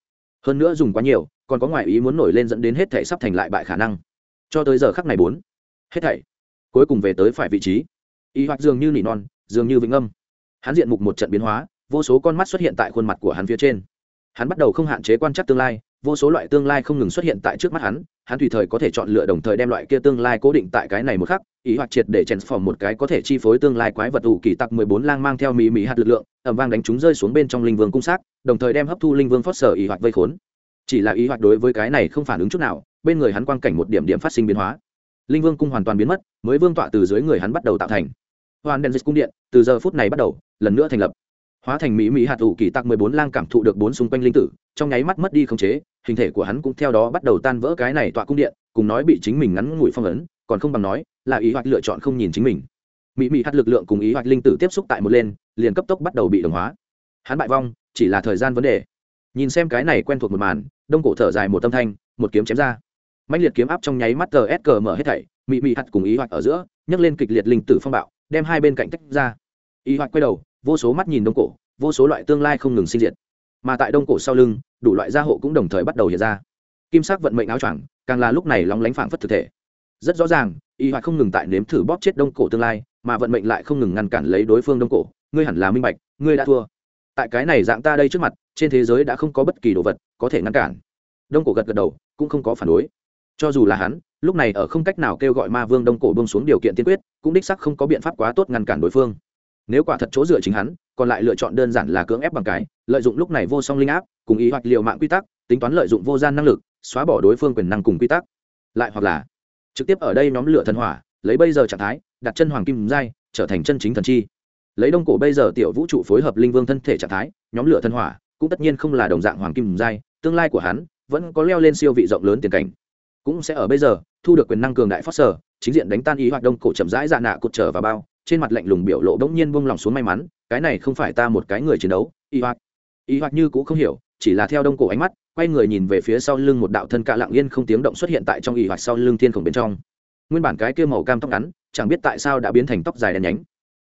Speaker 1: Hơn nữa dùng quá nhiều, còn có ngoại ý muốn nổi lên dẫn đến hết thể sắp thành lại bại khả năng. Cho tới giờ khắc này bốn, hết thảy cuối cùng về tới phải vị trí y hoạt dường như nỉ non, dường như vĩnh âm. Hắn diện mục một trận biến hóa, vô số con mắt xuất hiện tại khuôn mặt của hắn phía trên. Hắn bắt đầu không hạn chế quan trắc tương lai, vô số loại tương lai không ngừng xuất hiện tại trước mắt hắn hắn tùy thời có thể chọn lựa đồng thời đem loại kia tương lai cố định tại cái này một khắc, ý hoặc triệt để chèn phỏng một cái có thể chi phối tương lai quái vật ủ kỳ tặc mười bốn lang mang theo mỹ mỹ hạt lực lượng ẩm vang đánh chúng rơi xuống bên trong linh vương cung xác, đồng thời đem hấp thu linh vương phót sở ý hoặc vây khốn. Chỉ là ý hoặc đối với cái này không phản ứng chút nào, bên người hắn quang cảnh một điểm điểm phát sinh biến hóa linh vương cung hoàn toàn biến mất, mới vương tọa từ dưới người hắn bắt đầu tạo thành. Hoàn đen dịch cung điện, từ giờ phút này bắt đầu, lần nữa thành lập. Hóa thành mỹ mỹ hạt ủ kỳ tặc mười bốn lang cảm thụ được bốn xung quanh linh tử, trong nháy mắt mất đi khống chế, hình thể của hắn cũng theo đó bắt đầu tan vỡ cái này tọa cung điện, cùng nói bị chính mình ngắn ngủi phong ấn, còn không bằng nói là ý hoạch lựa chọn không nhìn chính mình. Mỹ mỹ hạt lực lượng cùng ý hoạch linh tử tiếp xúc tại một lên, liền cấp tốc bắt đầu bị đồng hóa. Hắn bại vong, chỉ là thời gian vấn đề. Nhìn xem cái này quen thuộc một màn, đông cổ thở dài một tâm thanh, một kiếm chém ra mạnh liệt kiếm áp trong nháy mắt tờ s cờ mở hết thảy mỹ mị hạt cùng ý hoạch ở giữa, nhấc lên kịch liệt linh tử phong bạo, đem hai bên cạnh tách ra. Ý hoạch quay đầu, vô số mắt nhìn đông cổ, vô số loại tương lai không ngừng sinh diệt. Mà tại đông cổ sau lưng, đủ loại gia hộ cũng đồng thời bắt đầu hiện ra. Kim sắc vận mệnh áo choàng, càng là lúc này lóng lánh phảng phất thực thể. Rất rõ ràng y hoạch không ngừng tại nếm thử bóp chết đông cổ tương lai, mà vận mệnh lại không ngừng ngăn cản lấy đối phương đông cổ. Ngươi hẳn là minh bạch, ngươi đã thua. Tại cái này dạng ta đây trước mặt, trên thế giới đã không có bất kỳ đồ vật có thể ngăn cản. Đông cổ gật gật đầu, cũng không có phản đối cho dù là hắn, lúc này ở không cách nào kêu gọi ma vương đông cổ bông xuống điều kiện tiên quyết, cũng đích sắc không có biện pháp quá tốt ngăn cản đối phương. Nếu quả thật chỗ dựa chính hắn, còn lại lựa chọn đơn giản là cưỡng ép bằng cái, lợi dụng lúc này vô song linh áp, cùng ý hoạch liệu mạng quy tắc, tính toán lợi dụng vô gian năng lực, xóa bỏ đối phương quyền năng cùng quy tắc. Lại hoặc là, trực tiếp ở đây nhóm lửa thần hỏa, lấy bây giờ trạng thái, đặt chân hoàng kim giai, trở thành chân chính thần chi. Lấy đông cổ bây giờ tiểu vũ trụ phối hợp linh vương thân thể trạng thái, nhóm lửa thần hỏa, cũng tất nhiên không là đồng dạng hoàng kim giai, tương lai của hắn, vẫn có leo lên siêu vị rộng lớn tiền cảnh cũng sẽ ở bây giờ, thu được quyền năng cường đại phát sở, chính diện đánh tan ý hoạt đông cổ chậm rãi dạ nạ cột trở vào bao, trên mặt lạnh lùng biểu lộ đ ỗ n g nhiên buông lòng xuống may mắn, cái này không phải ta một cái người chiến đấu, ý hoạt. Ý hoạt như cũng không hiểu, chỉ là theo đông cổ ánh mắt, quay người nhìn về phía sau lưng một đạo thân cạ lặng yên không tiếng động xuất hiện tại trong ý hoạt sau lưng thiên khổng bên trong. Nguyên bản cái kia màu cam tóc ngắn, chẳng biết tại sao đã biến thành tóc dài đen nhánh.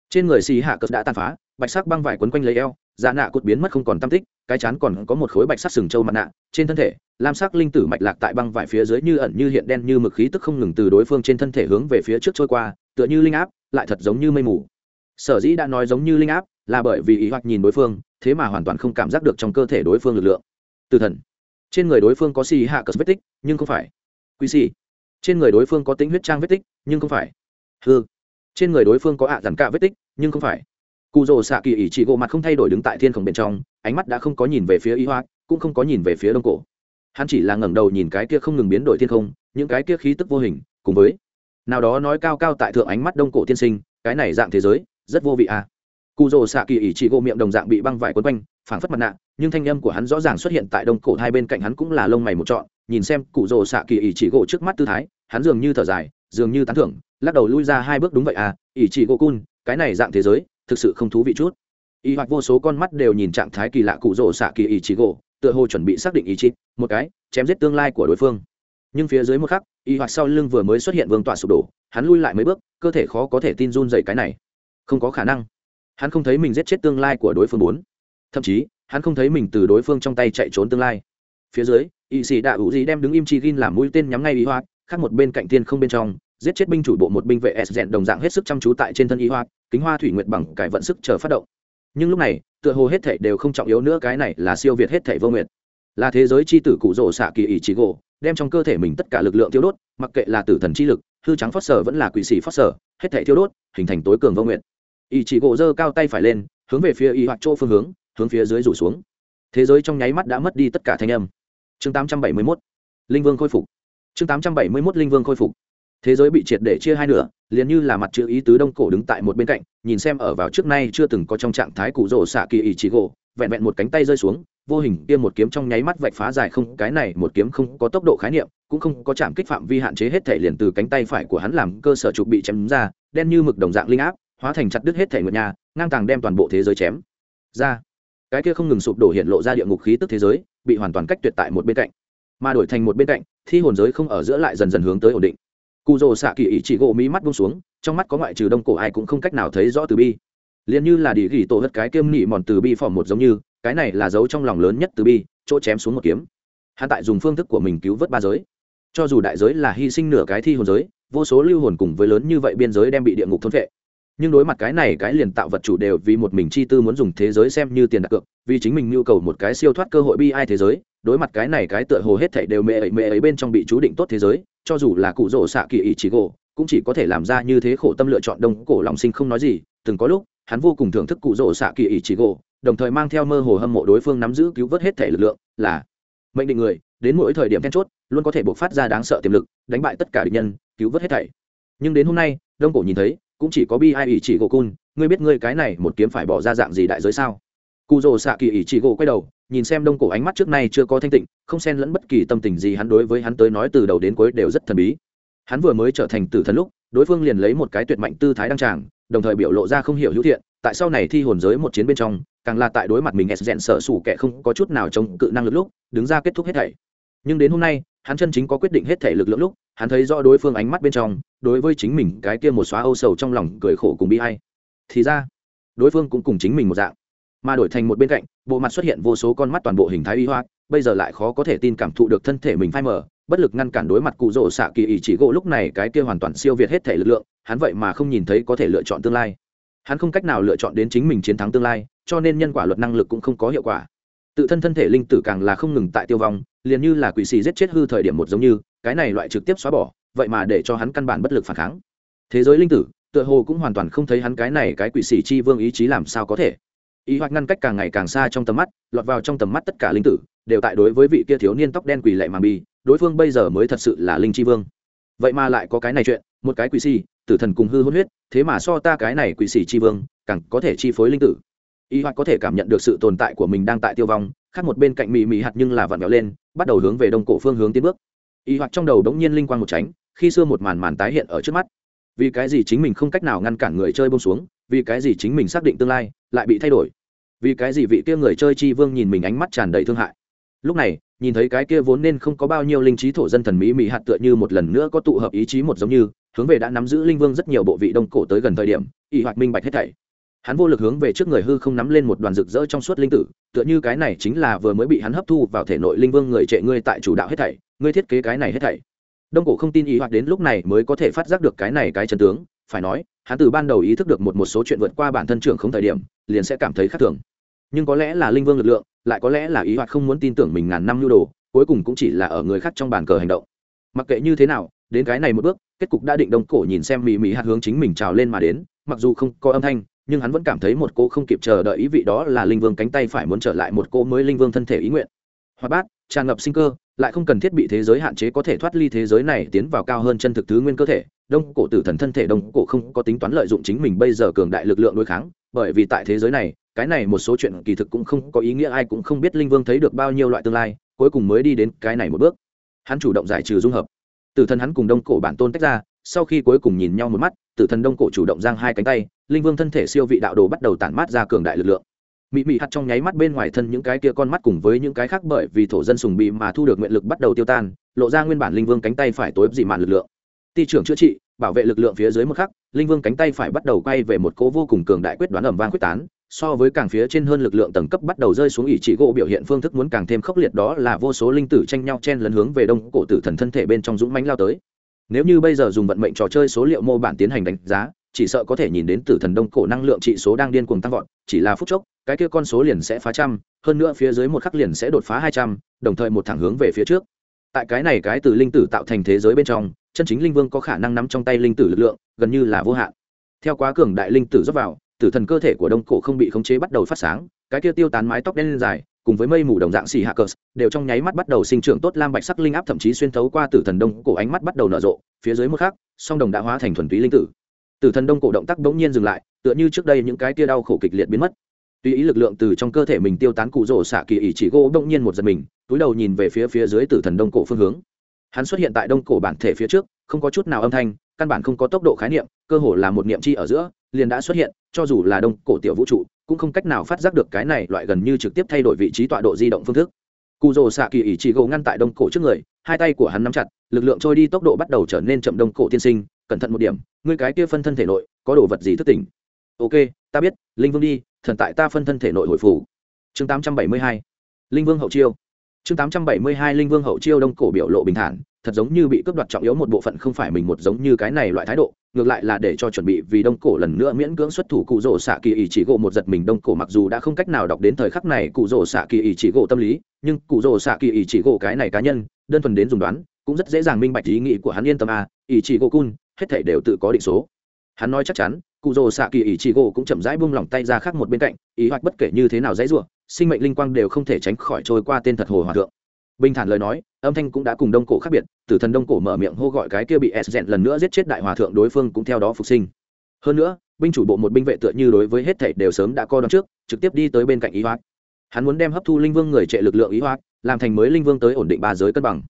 Speaker 1: Trên người xì hạ cất đã tàn phá, bạch sắc băng vải quấn quanh lấy eo dạ nạ cột biến mất không còn tam tích, cái chán còn có một khối bạch sắc sừng trâu mặt nạ, trên thân thể, lam sắc linh tử mạch lạc tại băng vải phía dưới như ẩn như hiện đen như mực khí tức không ngừng từ đối phương trên thân thể hướng về phía trước trôi qua, tựa như linh áp, lại thật giống như mây mù. Sở dĩ đã nói giống như linh áp, là bởi vì ý hoặc nhìn đối phương, thế mà hoàn toàn không cảm giác được trong cơ thể đối phương lực lượng. Từ thần. Trên người đối phương có xì hạ cờ vết tích, nhưng không phải. Quy xì. Trên người đối phương có tính huyết trang vết tích, nhưng không phải. Hư. Trên người đối phương có ạ à dằn cạ vết tích, nhưng không phải cụ rồ xạ kỳ ỉ chỉ gỗ mặt không thay đổi đứng tại thiên khổng bên trong, ánh mắt đã không có nhìn về phía y hoa, cũng không có nhìn về phía đông cổ. Hắn chỉ là ngẩng đầu nhìn cái kia không ngừng biến đổi thiên không, những cái kia khí tức vô hình, cùng với nào đó nói cao cao tại thượng ánh mắt đông cổ tiên sinh, cái này dạng thế giới, rất vô vị à. Cụ rồ xạ kỳ ỉ chỉ gỗ miệng đồng dạng bị băng vải quấn quanh, phảng phất mặt nạ, nhưng thanh âm của hắn rõ ràng xuất hiện tại đông cổ hai bên cạnh hắn cũng là lông mày một trọn, nhìn xem cụ rồ xạ kỳ ỉ chỉ gỗ trước mắt tư thái, hắn dường như thở dài, dường như tán thưởng, lắc đầu lui ra hai bước đúng vậy à ỉ chỉ gỗ cun, cái này dạng thế giới thực sự không thú vị chút. Y hoặc vô số con mắt đều nhìn trạng thái kỳ lạ cụ rỗ xạ kỳ ý chí gỗ, tựa hồ chuẩn bị xác định ý chí, một cái, chém giết tương lai của đối phương. Nhưng phía dưới một khắc, y hoặc sau lưng vừa mới xuất hiện vương tọa sụp đổ, hắn lui lại mấy bước, cơ thể khó có thể tin run dậy cái này. Không có khả năng. Hắn không thấy mình giết chết tương lai của đối phương bốn thậm chí, hắn không thấy mình từ đối phương trong tay chạy trốn tương lai. Phía dưới, y sĩ đạ ủ gì đem đứng im chi gin làm mũi tên nhắm ngay y hoặc khác một bên cạnh tiên không bên trong, giết chết binh chủ bộ một binh vệ s rèn đồng dạng hết sức chăm chú tại trên thân y hoa kính hoa thủy nguyệt bằng cải vận sức chờ phát động. Nhưng lúc này tựa hồ hết thể đều không trọng yếu nữa cái này là siêu việt hết thể vô nguyện là thế giới c h i tử cụ rỗ xạ kỳ ý chí gỗ đem trong cơ thể mình tất cả lực lượng tiêu đốt mặc kệ là tử thần chi lực hư trắng phát sở vẫn là quỷ sĩ phát sở hết thể tiêu đốt hình thành tối cường vô nguyện ý chí gỗ giơ cao tay phải lên hướng về phía y hoạt chỗ phương hướng hướng phía dưới rủ xuống. Thế giới trong nháy mắt đã mất đi tất cả thanh âm. Chương 871, linh vương khôi phục. Chương 871 linh vương khôi phục thế giới bị triệt để chia hai nửa, liền như là mặt chữ ý tứ đông cổ đứng tại một bên cạnh, nhìn xem ở vào trước nay chưa từng có trong trạng thái cụ rỗ xạ kỳ ý chỉ gỗ, vẹn vẹn một cánh tay rơi xuống, vô hình kia một kiếm trong nháy mắt vạch phá dài không, cái này một kiếm không có tốc độ khái niệm, cũng không có chạm kích phạm vi hạn chế hết thể liền từ cánh tay phải của hắn làm cơ sở trục bị chém ra, đen như mực đồng dạng linh áp, hóa thành chặt đứt hết thể ngựa nhà ngang tàng đem toàn bộ thế giới chém ra. Cái kia không ngừng sụp đổ hiện lộ ra địa ngục khí tức thế giới, bị hoàn toàn cách tuyệt tại một bên cạnh, mà đổi thành một bên cạnh, thi hồn giới không ở giữa lại dần dần hướng tới ổn định cụ rồ xạ kỳ ý chỉ gỗ mỹ mắt bông xuống, trong mắt có ngoại trừ đông cổ ai cũng không cách nào thấy rõ từ bi. Liền như là đi gỉ tổ hất cái kiêm nị mòn từ bi phỏng một giống như, cái này là dấu trong lòng lớn nhất từ bi, chỗ chém xuống một kiếm. Hắn tại dùng phương thức của mình cứu vớt ba giới. Cho dù đại giới là hy sinh nửa cái thi hồn giới, vô số lưu hồn cùng với lớn như vậy biên giới đem bị địa ngục thôn vệ nhưng đối mặt cái này cái liền tạo vật chủ đều vì một mình chi tư muốn dùng thế giới xem như tiền đặt cược, vì chính mình nhu cầu một cái siêu thoát cơ hội bi ai thế giới, đối mặt cái này cái tựa hồ hết thảy đều mẹ ấy mẹ ấy bên trong bị chú định tốt thế giới, cho dù là cụ rỗ xạ kỳ ý chỉ gỗ, cũng chỉ có thể làm ra như thế khổ tâm lựa chọn đông cổ lòng sinh không nói gì, từng có lúc, hắn vô cùng thưởng thức cụ rỗ xạ kỳ ý chỉ gỗ, đồng thời mang theo mơ hồ hâm mộ đối phương nắm giữ cứu vớt hết thể lực lượng, là mệnh định người, đến mỗi thời điểm then chốt, luôn có thể buộc phát ra đáng sợ tiềm lực, đánh bại tất cả địch nhân, cứu vớt hết thảy. Nhưng đến hôm nay, đông cổ nhìn thấy cũng chỉ có bi ai ỷ chỉ gỗ cun. Ngươi biết ngươi cái này một kiếm phải bỏ ra dạng gì đại giới sao? Cụ rồ xạ kỳ ỷ chỉ gỗ quay đầu, nhìn xem đông cổ ánh mắt trước nay chưa có thanh tịnh, không xen lẫn bất kỳ tâm tình gì hắn đối với hắn tới nói từ đầu đến cuối đều rất thần bí. Hắn vừa mới trở thành tử thần lúc, đối phương liền lấy một cái tuyệt mạnh tư thái đăng tràng, đồng thời biểu lộ ra không hiểu hữu thiện, tại sau này thi hồn giới một chiến bên trong, càng là tại đối mặt mình s rẽn sợ sủ kẻ không có chút nào chống cự năng lực lúc, đứng ra kết thúc hết thảy. Nhưng đến hôm nay, hắn chân chính có quyết định hết thảy lực lượng lúc, hắn thấy rõ đối phương ánh mắt bên trong đối với chính mình cái kia một xóa âu sầu trong lòng cười khổ cùng bi hay thì ra, đối phương cũng cùng chính mình một dạng. Mà đổi thành một bên cạnh, bộ mặt xuất hiện vô số con mắt toàn bộ hình thái y hoa bây giờ lại khó có thể tin cảm thụ được thân thể mình phai mờ, bất lực ngăn cản đối mặt cụ rỗ xạ kỳ ý chỉ gỗ lúc này cái kia hoàn toàn siêu việt hết thể lực lượng, hắn vậy mà không nhìn thấy có thể lựa chọn tương lai. Hắn không cách nào lựa chọn đến chính mình chiến thắng tương lai, cho nên nhân quả luật năng lực cũng không có hiệu quả. Tự thân thân thể linh tử càng là không ngừng tại tiêu vong, liền như là quỷ xì giết chết hư thời điểm một giống như, cái này loại trực tiếp xóa bỏ vậy mà để cho hắn căn bản bất lực phản kháng. Thế giới linh tử, tựa hồ cũng hoàn toàn không thấy hắn cái này cái quỷ sĩ chi vương ý chí làm sao có thể. Ý hoạch ngăn cách càng ngày càng xa trong tầm mắt, lọt vào trong tầm mắt tất cả linh tử, đều tại đối với vị kia thiếu niên tóc đen quỷ lệ mà bi đối phương bây giờ mới thật sự là linh chi vương. Vậy mà lại có cái này chuyện, một cái quỷ sĩ tử thần cùng hư hôn huyết, thế mà so ta cái này quỷ sĩ chi vương, càng có thể chi phối linh tử. Ý hoạch có thể cảm nhận được sự tồn tại của mình đang tại tiêu vong, khác một bên cạnh mì mì hạt nhưng là vặn vẹo lên, bắt đầu hướng về đông cổ phương hướng tiến bước y hoặc trong đầu đống nhiên linh quang một tránh, khi xưa một màn màn tái hiện ở trước mắt. Vì cái gì chính mình không cách nào ngăn cản người chơi bông xuống, vì cái gì chính mình xác định tương lai lại bị thay đổi? Vì cái gì vị kia người chơi chi vương nhìn mình ánh mắt tràn đầy thương hại? Lúc này, nhìn thấy cái kia vốn nên không có bao nhiêu linh trí thổ dân thần mỹ mỹ hạt tựa như một lần nữa có tụ hợp ý chí một giống như, hướng về đã nắm giữ linh vương rất nhiều bộ vị đông cổ tới gần thời điểm, y hoặc minh bạch hết thảy hắn vô lực hướng về trước người hư không nắm lên một đoàn rực rỡ trong suốt linh tử, tựa như cái này chính là vừa mới bị hắn hấp thu vào thể nội linh vương người trệ ngươi tại chủ đạo hết thảy, ngươi thiết kế cái này hết thảy. Đông cổ không tin ý hoặc đến lúc này mới có thể phát giác được cái này cái chân tướng, phải nói, hắn từ ban đầu ý thức được một một số chuyện vượt qua bản thân trưởng không thời điểm, liền sẽ cảm thấy khác thường. Nhưng có lẽ là linh vương lực lượng, lại có lẽ là ý hoặc không muốn tin tưởng mình ngàn năm nhu đồ, cuối cùng cũng chỉ là ở người khác trong bàn cờ hành động. Mặc kệ như thế nào, đến cái này một bước, kết cục đã định đông cổ nhìn xem mì mì hạt hướng chính mình trào lên mà đến, mặc dù không có âm thanh nhưng hắn vẫn cảm thấy một cô không kịp chờ đợi ý vị đó là linh vương cánh tay phải muốn trở lại một cô mới linh vương thân thể ý nguyện. Hoạt bát, tràn ngập sinh cơ, lại không cần thiết bị thế giới hạn chế có thể thoát ly thế giới này tiến vào cao hơn chân thực thứ nguyên cơ thể. Đông cổ tử thần thân thể đông cổ không có tính toán lợi dụng chính mình bây giờ cường đại lực lượng đối kháng, bởi vì tại thế giới này, cái này một số chuyện kỳ thực cũng không có ý nghĩa ai cũng không biết linh vương thấy được bao nhiêu loại tương lai, cuối cùng mới đi đến cái này một bước. Hắn chủ động giải trừ dung hợp. Tử thần hắn cùng đông cổ bản tôn tách ra sau khi cuối cùng nhìn nhau một mắt, tử thần đông cổ chủ động giang hai cánh tay, linh vương thân thể siêu vị đạo đồ bắt đầu tản mát ra cường đại lực lượng. Mị mị hắt trong nháy mắt bên ngoài thân những cái kia con mắt cùng với những cái khác bởi vì thổ dân sùng bị mà thu được nguyện lực bắt đầu tiêu tan, lộ ra nguyên bản linh vương cánh tay phải tối dị màn lực lượng. Ti trưởng chữa trị, bảo vệ lực lượng phía dưới một khắc, linh vương cánh tay phải bắt đầu quay về một cố vô cùng cường đại quyết đoán ẩm vang quyết tán, so với càng phía trên hơn lực lượng tầng cấp bắt đầu rơi xuống ỷ chỉ gỗ biểu hiện phương thức muốn càng thêm khốc liệt đó là vô số linh tử tranh nhau chen lấn hướng về đông cổ tử thần thân thể bên trong dũng mãnh lao tới nếu như bây giờ dùng vận mệnh trò chơi số liệu mô bản tiến hành đánh giá, chỉ sợ có thể nhìn đến tử thần đông cổ năng lượng trị số đang điên cuồng tăng vọt, chỉ là phút chốc, cái kia con số liền sẽ phá trăm, hơn nữa phía dưới một khắc liền sẽ đột phá hai trăm, đồng thời một thẳng hướng về phía trước. Tại cái này cái từ linh tử tạo thành thế giới bên trong, chân chính linh vương có khả năng nắm trong tay linh tử lực lượng, gần như là vô hạn. Theo quá cường đại linh tử dốc vào, tử thần cơ thể của đông cổ không bị khống chế bắt đầu phát sáng, cái kia tiêu tán mái tóc đen dài cùng với mây mù đồng dạng xì hạ cờ, đều trong nháy mắt bắt đầu sinh trưởng tốt lam bạch sắc linh áp thậm chí xuyên thấu qua tử thần đông cổ ánh mắt bắt đầu nở rộ, phía dưới một khắc, song đồng đã hóa thành thuần túy linh tử. Tử thần đông cổ động tác bỗng nhiên dừng lại, tựa như trước đây những cái tia đau khổ kịch liệt biến mất. Tuy ý lực lượng từ trong cơ thể mình tiêu tán cụ rổ xạ kỳ ỉ chỉ gỗ bỗng nhiên một giật mình, túi đầu nhìn về phía phía dưới tử thần đông cổ phương hướng. Hắn xuất hiện tại đông cổ bản thể phía trước, không có chút nào âm thanh, căn bản không có tốc độ khái niệm, cơ hồ là một niệm chi ở giữa, liền đã xuất hiện, cho dù là đông cổ tiểu vũ trụ cũng không cách nào phát giác được cái này loại gần như trực tiếp thay đổi vị trí tọa độ di động phương thức. Cụ rồ xạ kỳ ỉ chỉ gỗ ngăn tại đông cổ trước người, hai tay của hắn nắm chặt, lực lượng trôi đi tốc độ bắt đầu trở nên chậm đông cổ tiên sinh, cẩn thận một điểm, ngươi cái kia phân thân thể nội, có đồ vật gì thức tỉnh? Ok, ta biết, linh vương đi, thần tại ta phân thân thể nội hồi phủ. Chương 872 linh vương hậu chiêu. Chương 872 linh vương hậu chiêu đông cổ biểu lộ bình thản, thật giống như bị cướp đoạt trọng yếu một bộ phận không phải mình một giống như cái này loại thái độ ngược lại là để cho chuẩn bị vì đông cổ lần nữa miễn cưỡng xuất thủ cụ rỗ xạ kỳ ý chỉ gỗ một giật mình. Đông cổ mặc dù đã không cách nào đọc đến thời khắc này cụ rỗ xạ kỳ ý chỉ gỗ tâm lý, nhưng cụ rỗ xạ kỳ ý chỉ gỗ cái này cá nhân, đơn thuần đến dùng đoán, cũng rất dễ dàng minh bạch ý nghĩ của hắn yên tâm à ý chỉ gỗ cun, hết thể đều tự có định số. Hắn nói chắc chắn, cụ rỗ xạ kỳ ý chỉ gỗ cũng chậm rãi buông lỏng tay ra khác một bên cạnh, ý hoạch bất kể như thế nào dãy ruộng sinh mệnh linh quang đều không thể tránh khỏi trôi qua tên thật hồ hòa thượng. Bình thản lời nói âm thanh cũng đã cùng đông cổ khác biệt, tử thần đông cổ mở miệng hô gọi cái kia bị s rèn lần nữa giết chết đại hòa thượng đối phương cũng theo đó phục sinh. Hơn nữa, binh chủ bộ một binh vệ tựa như đối với hết thảy đều sớm đã co đón trước, trực tiếp đi tới bên cạnh ý hoác hắn muốn đem hấp thu linh vương người trệ lực lượng ý hoác làm thành mới linh vương tới ổn định ba giới cân bằng.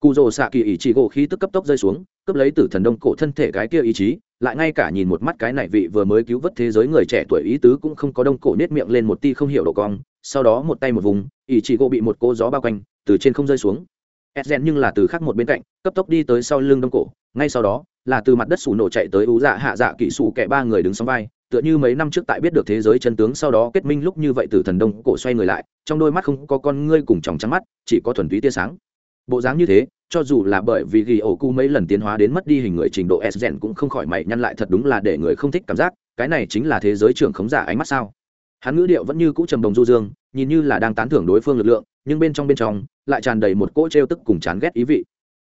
Speaker 1: Cụ rồ xạ kỳ ý chí gỗ khí tức cấp tốc rơi xuống, cướp lấy tử thần đông cổ thân thể cái kia ý chí, lại ngay cả nhìn một mắt cái này vị vừa mới cứu vớt thế giới người trẻ tuổi ý tứ cũng không có đông cổ nết miệng lên một ti không hiểu độ cong, sau đó một tay một vùng ý chí gỗ bị một cô gió bao quanh, từ trên không rơi xuống edgen nhưng là từ khác một bên cạnh, cấp tốc đi tới sau lưng đông cổ. Ngay sau đó, là từ mặt đất sủ nổ chạy tới ú dạ hạ dạ kỹ sủ kẻ ba người đứng sóng vai, tựa như mấy năm trước tại biết được thế giới chân tướng sau đó kết minh lúc như vậy từ thần đông cổ xoay người lại, trong đôi mắt không có con ngươi cùng tròng trắng mắt, chỉ có thuần túy tia sáng. Bộ dáng như thế, cho dù là bởi vì ghi ổ cu mấy lần tiến hóa đến mất đi hình người trình độ s cũng không khỏi mày nhăn lại thật đúng là để người không thích cảm giác, cái này chính là thế giới trưởng khống giả ánh mắt sao? Hắn ngữ điệu vẫn như cũ trầm đồng du dương nhìn như là đang tán thưởng đối phương lực lượng, nhưng bên trong bên trong lại tràn đầy một cỗ t r e o tức cùng chán ghét ý vị.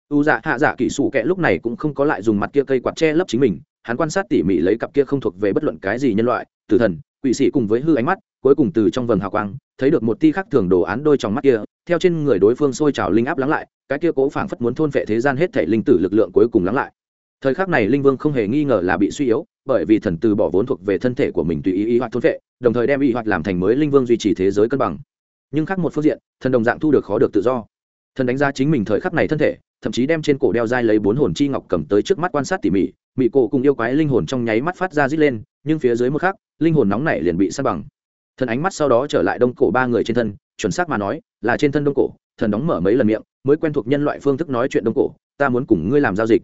Speaker 1: U dạ hạ dạ kỹ sủ kệ lúc này cũng không có lại dùng mặt kia cây quạt che lấp chính mình, hắn quan sát tỉ mỉ lấy cặp kia không thuộc về bất luận cái gì nhân loại, tử thần, quỷ sĩ cùng với hư ánh mắt, cuối cùng từ trong vầng hào quang, thấy được một ti khắc thường đồ án đôi trong mắt kia, theo trên người đối phương sôi trào linh áp lắng lại, cái kia cố phảng phất muốn thôn vệ thế gian hết thể linh tử lực lượng cuối cùng lắng lại. Thời khắc này linh vương không hề nghi ngờ là bị suy yếu bởi vì thần từ bỏ vốn thuộc về thân thể của mình tùy ý ý hoạt thôn vệ đồng thời đem ý hoạt làm thành mới linh vương duy trì thế giới cân bằng. Nhưng khác một phương diện, thần đồng dạng thu được khó được tự do. Thần đánh giá chính mình thời khắc này thân thể, thậm chí đem trên cổ đeo dai lấy bốn hồn chi ngọc cầm tới trước mắt quan sát tỉ mỉ, mị cổ cùng yêu quái linh hồn trong nháy mắt phát ra rít lên, nhưng phía dưới một khắc, linh hồn nóng này liền bị sát bằng. Thần ánh mắt sau đó trở lại đông cổ ba người trên thân, chuẩn xác mà nói, là trên thân đông cổ, thần đóng mở mấy lần miệng, mới quen thuộc nhân loại phương thức nói chuyện đông cổ, ta muốn cùng ngươi làm giao dịch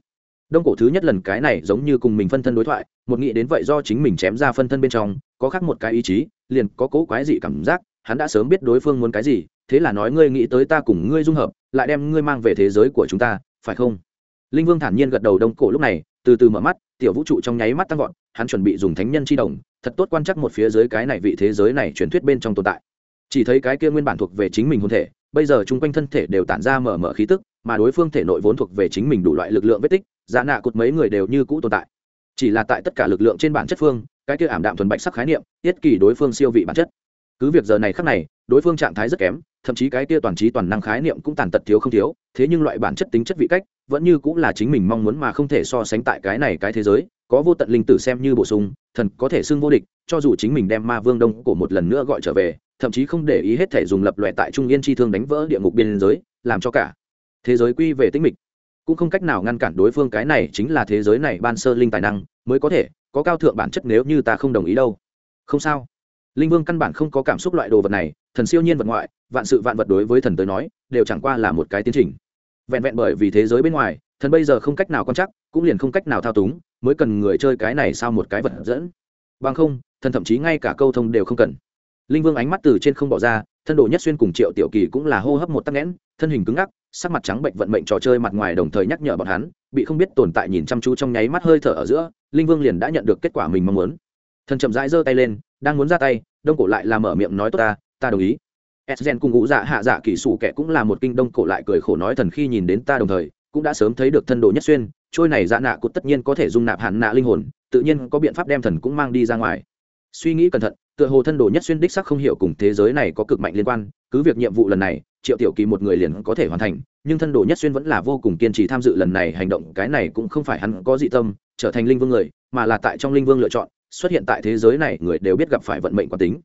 Speaker 1: đông cổ thứ nhất lần cái này giống như cùng mình phân thân đối thoại, một nghĩ đến vậy do chính mình chém ra phân thân bên trong, có khác một cái ý chí, liền có cố quái dị cảm giác, hắn đã sớm biết đối phương muốn cái gì, thế là nói ngươi nghĩ tới ta cùng ngươi dung hợp, lại đem ngươi mang về thế giới của chúng ta, phải không? Linh vương thản nhiên gật đầu đông cổ lúc này, từ từ mở mắt, tiểu vũ trụ trong nháy mắt tăng vọt, hắn chuẩn bị dùng thánh nhân chi đồng, thật tốt quan chắc một phía dưới cái này vị thế giới này truyền thuyết bên trong tồn tại. Chỉ thấy cái kia nguyên bản thuộc về chính mình hôn thể, bây giờ chung quanh thân thể đều tản ra mở mở khí tức, mà đối phương thể nội vốn thuộc về chính mình đủ loại lực lượng vết tích giá nạ cụt mấy người đều như cũ tồn tại. Chỉ là tại tất cả lực lượng trên bản chất phương, cái kia ảm đạm thuần bạch sắc khái niệm, tiết kỳ đối phương siêu vị bản chất. Cứ việc giờ này khắc này, đối phương trạng thái rất kém, thậm chí cái kia toàn trí toàn năng khái niệm cũng tàn tật thiếu không thiếu, thế nhưng loại bản chất tính chất vị cách, vẫn như cũng là chính mình mong muốn mà không thể so sánh tại cái này cái thế giới, có vô tận linh tử xem như bổ sung, thần có thể xưng vô địch, cho dù chính mình đem ma vương đông cổ một lần nữa gọi trở về, thậm chí không để ý hết thể dùng lập loại tại trung yên chi thương đánh vỡ địa ngục biên giới, làm cho cả thế giới quy về tĩnh mịch cũng không cách nào ngăn cản đối phương cái này chính là thế giới này ban sơ linh tài năng, mới có thể có cao thượng bản chất nếu như ta không đồng ý đâu. Không sao. Linh vương căn bản không có cảm xúc loại đồ vật này, thần siêu nhiên vật ngoại, vạn sự vạn vật đối với thần tới nói, đều chẳng qua là một cái tiến trình. Vẹn vẹn bởi vì thế giới bên ngoài, thần bây giờ không cách nào quan chắc cũng liền không cách nào thao túng, mới cần người chơi cái này sao một cái vật dẫn. Bằng không, thần thậm chí ngay cả câu thông đều không cần. Linh vương ánh mắt từ trên không bỏ ra, thân đồ nhất xuyên cùng triệu tiểu kỳ cũng là hô hấp một tắc nghẽn, thân hình cứng ngắc sắc mặt trắng bệnh vận mệnh trò chơi mặt ngoài đồng thời nhắc nhở bọn hắn, bị không biết tồn tại nhìn chăm chú trong nháy mắt hơi thở ở giữa, linh vương liền đã nhận được kết quả mình mong muốn. Thần chậm rãi giơ tay lên, đang muốn ra tay, đông cổ lại làm mở miệng nói tốt ta ta đồng ý. Esgen cùng ngũ dạ hạ dạ kỹ sủ kẻ cũng là một kinh đông cổ lại cười khổ nói thần khi nhìn đến ta đồng thời, cũng đã sớm thấy được thân đồ nhất xuyên, trôi này dạ nạ cụt tất nhiên có thể dung nạp hạn nạ linh hồn, tự nhiên có biện pháp đem thần cũng mang đi ra ngoài suy nghĩ cẩn thận, tựa hồ thân đồ nhất xuyên đích sắc không hiểu cùng thế giới này có cực mạnh liên quan, cứ việc nhiệm vụ lần này, triệu tiểu kỳ một người liền có thể hoàn thành, nhưng thân đồ nhất xuyên vẫn là vô cùng kiên trì tham dự lần này hành động, cái này cũng không phải hắn có dị tâm, trở thành linh vương người, mà là tại trong linh vương lựa chọn, xuất hiện tại thế giới này, người đều biết gặp phải vận mệnh quán tính.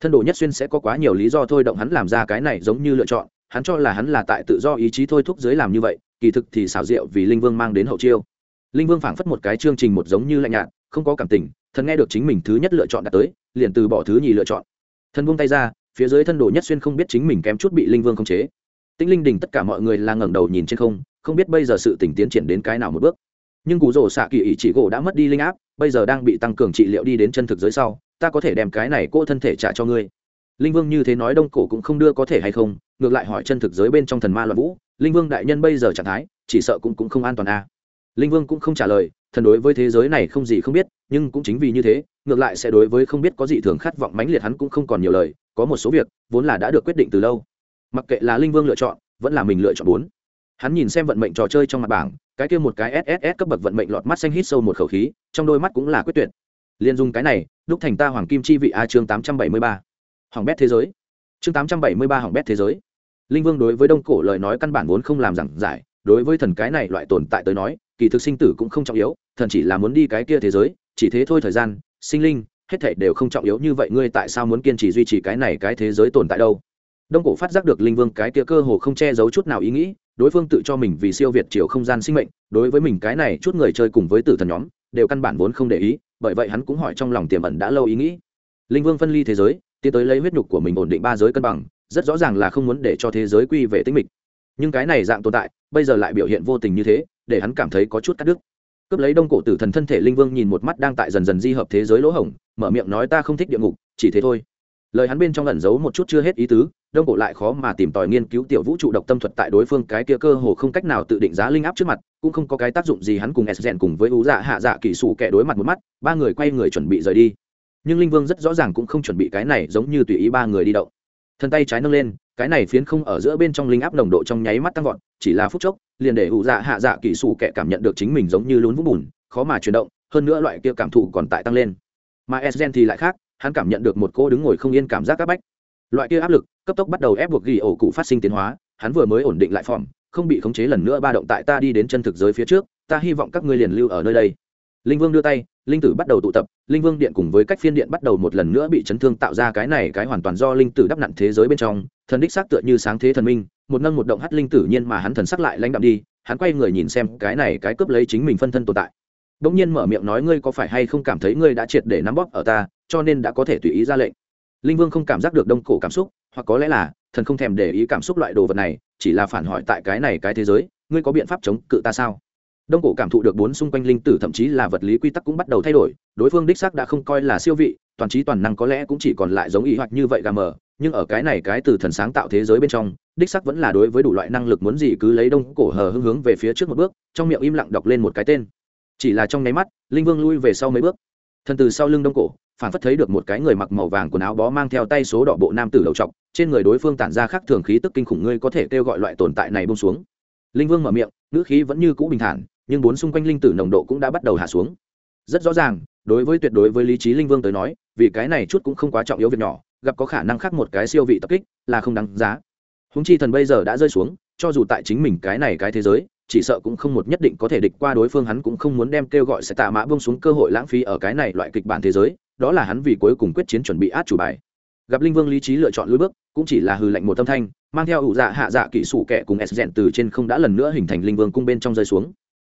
Speaker 1: Thân đồ nhất xuyên sẽ có quá nhiều lý do thôi động hắn làm ra cái này giống như lựa chọn, hắn cho là hắn là tại tự do ý chí thôi thúc giới làm như vậy, kỳ thực thì xảo diệu vì linh vương mang đến hậu chiêu. Linh vương phảng phất một cái chương trình một giống như lạnh nhạt không có cảm tình, thần nghe được chính mình thứ nhất lựa chọn đã tới, liền từ bỏ thứ nhì lựa chọn. Thần buông tay ra, phía dưới thân đồ nhất xuyên không biết chính mình kém chút bị linh vương khống chế. Tĩnh linh đình tất cả mọi người là ngẩng đầu nhìn trên không không biết bây giờ sự tỉnh tiến triển đến cái nào một bước. Nhưng cú rổ xạ kỳ ý chỉ gỗ đã mất đi linh áp, bây giờ đang bị tăng cường trị liệu đi đến chân thực giới sau, ta có thể đem cái này cô thân thể trả cho ngươi. Linh vương như thế nói đông cổ cũng không đưa có thể hay không, ngược lại hỏi chân thực giới bên trong thần ma loạn vũ, linh vương đại nhân bây giờ trạng thái, chỉ sợ cũng cũng không an toàn a à. linh vương cũng không trả lời thần đối với thế giới này không gì không biết, nhưng cũng chính vì như thế, ngược lại sẽ đối với không biết có gì thường khát vọng mãnh liệt hắn cũng không còn nhiều lời, có một số việc, vốn là đã được quyết định từ lâu. Mặc kệ là linh vương lựa chọn, vẫn là mình lựa chọn bốn. Hắn nhìn xem vận mệnh trò chơi trong mặt bảng, cái kia một cái sss cấp bậc vận mệnh lọt mắt xanh hít sâu một khẩu khí, trong đôi mắt cũng là quyết tuyệt. Liền dùng cái này, đúc thành ta hoàng kim chi vị a chương tám trăm bảy mươi ba. Hoàng bét thế giới. Chương tám trăm bảy mươi ba hoàng bét thế giới. Linh vương đối với đông cổ lời nói căn bản vốn không làm giảng giải đối với thần cái này loại tồn tại tới nói, kỳ thực sinh tử cũng không trọng yếu, thần chỉ là muốn đi cái kia thế giới, chỉ thế thôi thời gian, sinh linh, hết thảy đều không trọng yếu như vậy, ngươi tại sao muốn kiên trì duy trì cái này cái thế giới tồn tại đâu? Đông cổ phát giác được linh vương cái kia cơ hồ không che giấu chút nào ý nghĩ, đối phương tự cho mình vì siêu việt chiều không gian sinh mệnh, đối với mình cái này chút người chơi cùng với tử thần nhóm, đều căn bản vốn không để ý, bởi vậy hắn cũng hỏi trong lòng tiềm ẩn đã lâu ý nghĩ. Linh vương phân ly thế giới, tiến tới lấy huyết nhục của mình ổn định ba giới cân bằng, rất rõ ràng là không muốn để cho thế giới quy về tính mịch nhưng cái này dạng tồn tại, bây giờ lại biểu hiện vô tình như thế, để hắn cảm thấy có chút cắt đứt. Cướp lấy đông cổ tử thần thân thể linh vương nhìn một mắt đang tại dần dần di hợp thế giới lỗ hổng, mở miệng nói ta không thích địa ngục, chỉ thế thôi. Lời hắn bên trong ẩn giấu một chút chưa hết ý tứ, đông cổ lại khó mà tìm tòi nghiên cứu tiểu vũ trụ độc tâm thuật tại đối phương cái kia cơ hồ không cách nào tự định giá linh áp trước mặt, cũng không có cái tác dụng gì hắn cùng s cùng với ú dạ hạ dạ kỹ sủ kẻ đối mặt một mắt, ba người quay người chuẩn bị rời đi. Nhưng linh vương rất rõ ràng cũng không chuẩn bị cái này giống như tùy ý ba người đi động. Thân tay trái nâng lên cái này phiến không ở giữa bên trong linh áp nồng độ trong nháy mắt tăng vọt, chỉ là phút chốc, liền để ủ dạ hạ dạ kỹ sủ kẻ cảm nhận được chính mình giống như lún vũng bùn, khó mà chuyển động, hơn nữa loại kia cảm thụ còn tại tăng lên. Mà esgen thì lại khác, hắn cảm nhận được một cô đứng ngồi không yên cảm giác áp bách. Loại kia áp lực, cấp tốc bắt đầu ép buộc ghi ổ cụ phát sinh tiến hóa, hắn vừa mới ổn định lại phòng không bị khống chế lần nữa ba động tại ta đi đến chân thực giới phía trước, ta hy vọng các ngươi liền lưu ở nơi đây linh vương đưa tay, linh tử bắt đầu tụ tập, linh vương điện cùng với cách phiên điện bắt đầu một lần nữa bị chấn thương tạo ra cái này cái hoàn toàn do linh tử đắp nặn thế giới bên trong, thần đích xác tựa như sáng thế thần minh, một nâng một động hắt linh tử nhiên mà hắn thần sắc lại lãnh đạm đi, hắn quay người nhìn xem cái này cái cướp lấy chính mình phân thân tồn tại. Bỗng nhiên mở miệng nói ngươi có phải hay không cảm thấy ngươi đã triệt để nắm bóp ở ta, cho nên đã có thể tùy ý ra lệnh. Linh vương không cảm giác được đông cổ cảm xúc, hoặc có lẽ là thần không thèm để ý cảm xúc loại đồ vật này, chỉ là phản hỏi tại cái này cái thế giới, ngươi có biện pháp chống cự ta sao? Đông cổ cảm thụ được bốn xung quanh linh tử thậm chí là vật lý quy tắc cũng bắt đầu thay đổi, đối phương đích xác đã không coi là siêu vị, toàn trí toàn năng có lẽ cũng chỉ còn lại giống ý hoặc như vậy gà mờ, nhưng ở cái này cái từ thần sáng tạo thế giới bên trong, đích sắc vẫn là đối với đủ loại năng lực muốn gì cứ lấy đông cổ hờ hưng hướng về phía trước một bước, trong miệng im lặng đọc lên một cái tên. Chỉ là trong nháy mắt, linh vương lui về sau mấy bước. Thần từ sau lưng đông cổ, phản phất thấy được một cái người mặc màu vàng quần áo bó mang theo tay số đỏ bộ nam tử đầu trọc, trên người đối phương tản ra khác thường khí tức kinh khủng ngươi có thể kêu gọi loại tồn tại này bông xuống. Linh vương mở miệng, ngữ khí vẫn như cũ bình thản nhưng bốn xung quanh linh tử nồng độ cũng đã bắt đầu hạ xuống. Rất rõ ràng, đối với tuyệt đối với lý trí linh vương tới nói, vì cái này chút cũng không quá trọng yếu việc nhỏ, gặp có khả năng khác một cái siêu vị tập kích là không đáng giá. Húng chi thần bây giờ đã rơi xuống, cho dù tại chính mình cái này cái thế giới, chỉ sợ cũng không một nhất định có thể địch qua đối phương, hắn cũng không muốn đem kêu gọi sẽ tạ mã bông xuống cơ hội lãng phí ở cái này loại kịch bản thế giới, đó là hắn vì cuối cùng quyết chiến chuẩn bị át chủ bài. Gặp linh vương lý trí lựa chọn lối bước, cũng chỉ là hư lệnh một tâm thanh, mang theo ủ dạ hạ dạ kỹ sủ kẻ cùng s rèn từ trên không đã lần nữa hình thành linh vương cung bên trong rơi xuống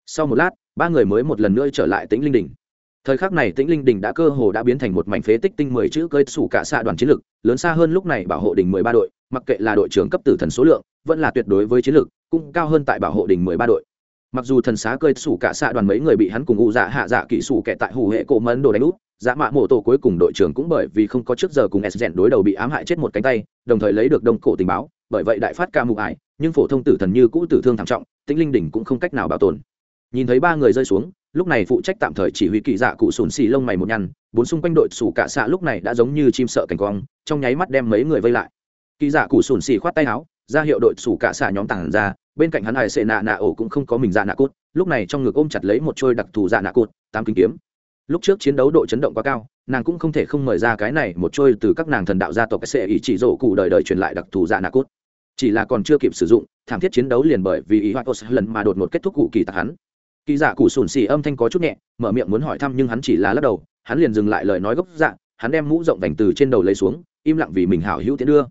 Speaker 1: sau một lát, ba người mới một lần nữa trở lại tĩnh linh đỉnh thời khắc này tĩnh linh đỉnh đã cơ hồ đã biến thành một mảnh phế tích tinh mười chữ cơi sủ cả xạ đoàn chiến lực, lớn xa hơn lúc này bảo hộ đỉnh mười ba đội, mặc kệ là đội trưởng cấp tử thần số lượng, vẫn là tuyệt đối với chiến lực, cũng cao hơn tại bảo hộ đỉnh mười ba đội. Mặc dù thần xá cơi sủ cả xạ đoàn mấy người bị hắn cùng ụ dạ hạ dạ kỹ sủ kẹt tại hủ hệ cổ mấn đồ đánh út dạ mạ mộ tổ cuối cùng đội trưởng cũng bởi vì không có trước giờ cùng s rèn đối đầu bị ám hại chết một cánh tay, đồng thời lấy được đông cổ tình báo, bởi vậy đại phát ca mụ ải, nhưng phổ thông tử thần như cũ tử thương thảm trọng, tĩnh linh đỉnh cũng không cách nào bảo tồn nhìn thấy ba người rơi xuống, lúc này phụ trách tạm thời chỉ huy kỳ dạ cụ sùn xì lông mày một nhăn, bốn xung quanh đội sủ cả xạ lúc này đã giống như chim sợ cảnh quang trong nháy mắt đem mấy người vây lại. Kỳ dạ cụ sùn xì khoát tay áo, ra hiệu đội sủ cả xạ nhóm tảng ra, bên cạnh hắn hải sệ nạ nạ ổ cũng không có mình dạ nạ cốt lúc này trong ngực ôm chặt lấy một trôi đặc thù dạ nạ cốt tám kính kiếm. Lúc trước chiến đấu độ chấn động quá cao, nàng cũng không thể không mời ra cái này một trôi từ các nàng thần đạo gia tộc sẽ ý chỉ rổ cụ đời đời truyền lại đặc thù dạ nạ cốt chỉ là còn chưa kịp sử dụng, thảm thiết chiến đấu liền bởi vì ý hoạt lần mà đột một kết thúc cụ kỳ tạc hắn kỳ giả cụ sùn xì âm thanh có chút nhẹ, mở miệng muốn hỏi thăm nhưng hắn chỉ là lắc đầu, hắn liền dừng lại lời nói gốc dạ hắn đem mũ rộng vành từ trên đầu lấy xuống, im lặng vì mình hảo hữu tiến đưa.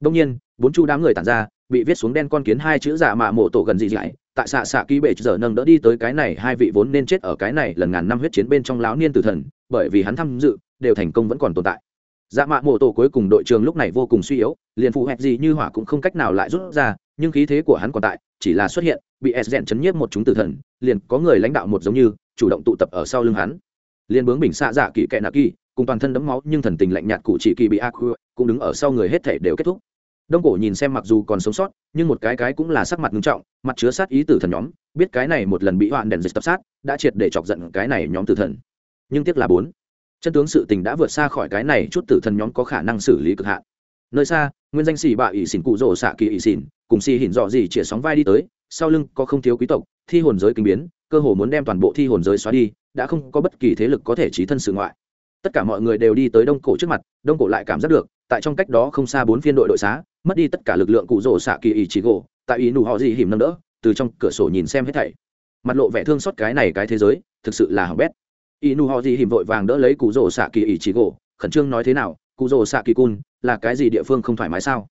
Speaker 1: Đông nhiên, bốn chu đám người tản ra, bị viết xuống đen con kiến hai chữ dạ giả mạ mộ tổ gần dị dạy tại xạ xạ ký bệ giờ nâng đỡ đi tới cái này, hai vị vốn nên chết ở cái này lần ngàn năm huyết chiến bên trong láo niên tử thần, bởi vì hắn tham dự, đều thành công vẫn còn tồn tại. Dạ mạ mộ tổ cuối cùng đội trường lúc này vô cùng suy yếu, liền phụ hẹp gì như hỏa cũng không cách nào lại rút ra nhưng khí thế của hắn còn tại, chỉ là xuất hiện, bị s rèn chấn nhiếp một chúng tử thần, liền có người lãnh đạo một giống như, chủ động tụ tập ở sau lưng hắn. Liền bướng bình xạ dạ kỳ kẹ nạ kỳ cùng toàn thân đấm máu nhưng thần tình lạnh nhạt cụ chỉ kỳ bị ác cũng đứng ở sau người hết thể đều kết thúc. Đông cổ nhìn xem mặc dù còn sống sót, nhưng một cái cái cũng là sắc mặt nghiêm trọng, mặt chứa sát ý tử thần nhóm, biết cái này một lần bị hoạn đèn dịch tập sát, đã triệt để chọc giận cái này nhóm tử thần. Nhưng tiếc là bốn. Chân tướng sự tình đã vượt xa khỏi cái này, chút tử thần nhóm có khả năng xử lý cực hạn nơi xa, nguyên danh xì bạ ỷ xỉn cụ rỗ xạ kỳ ỷ xỉn, cùng xì hỉn dọ gì chĩa sóng vai đi tới, sau lưng có không thiếu quý tộc, thi hồn giới kinh biến, cơ hồ muốn đem toàn bộ thi hồn giới xóa đi, đã không có bất kỳ thế lực có thể trí thân sự ngoại. Tất cả mọi người đều đi tới đông cổ trước mặt, đông cổ lại cảm giác được, tại trong cách đó không xa bốn phiên đội đội xá, mất đi tất cả lực lượng cụ rỗ xạ kỳ ỷ chỉ gỗ, tại ý nụ họ gì hiểm nâng đỡ, từ trong cửa sổ nhìn xem hết thảy. Mặt lộ vẻ thương xót cái này cái thế giới, thực sự là hỏng bét. Ý nụ họ gì hiểm vội vàng đỡ lấy cụ rỗ xạ kỳ ỷ chỉ gỗ, khẩn trương nói thế nào cụ rồ xạ kỳ cun, là cái gì địa phương không thoải mái sao?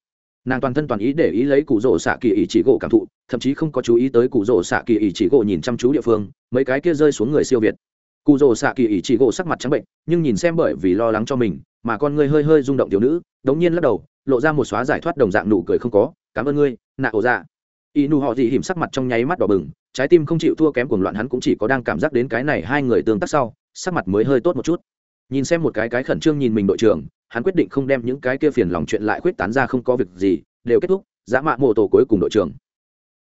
Speaker 1: Nàng toàn thân toàn ý để ý lấy cụ rỗ xạ kỳ ý chỉ gỗ cảm thụ, thậm chí không có chú ý tới cụ rỗ xạ kỳ ý chỉ gỗ nhìn chăm chú địa phương, mấy cái kia rơi xuống người siêu việt. Cụ rỗ xạ kỳ ý chỉ gỗ sắc mặt trắng bệnh, nhưng nhìn xem bởi vì lo lắng cho mình, mà con ngươi hơi hơi rung động tiểu nữ, đống nhiên lắc đầu, lộ ra một xóa giải thoát đồng dạng nụ cười không có, cảm ơn ngươi, nạ ổ dạ. Y nụ họ gì hiểm sắc mặt trong nháy mắt đỏ bừng, trái tim không chịu thua kém cuồng loạn hắn cũng chỉ có đang cảm giác đến cái này hai người tương tác sau, sắc mặt mới hơi tốt một chút. Nhìn xem một cái cái khẩn trương nhìn mình đội trưởng hắn quyết định không đem những cái kia phiền lòng chuyện lại quyết tán ra không có việc gì, đều kết thúc dã mạ mô tổ cuối cùng đội trưởng.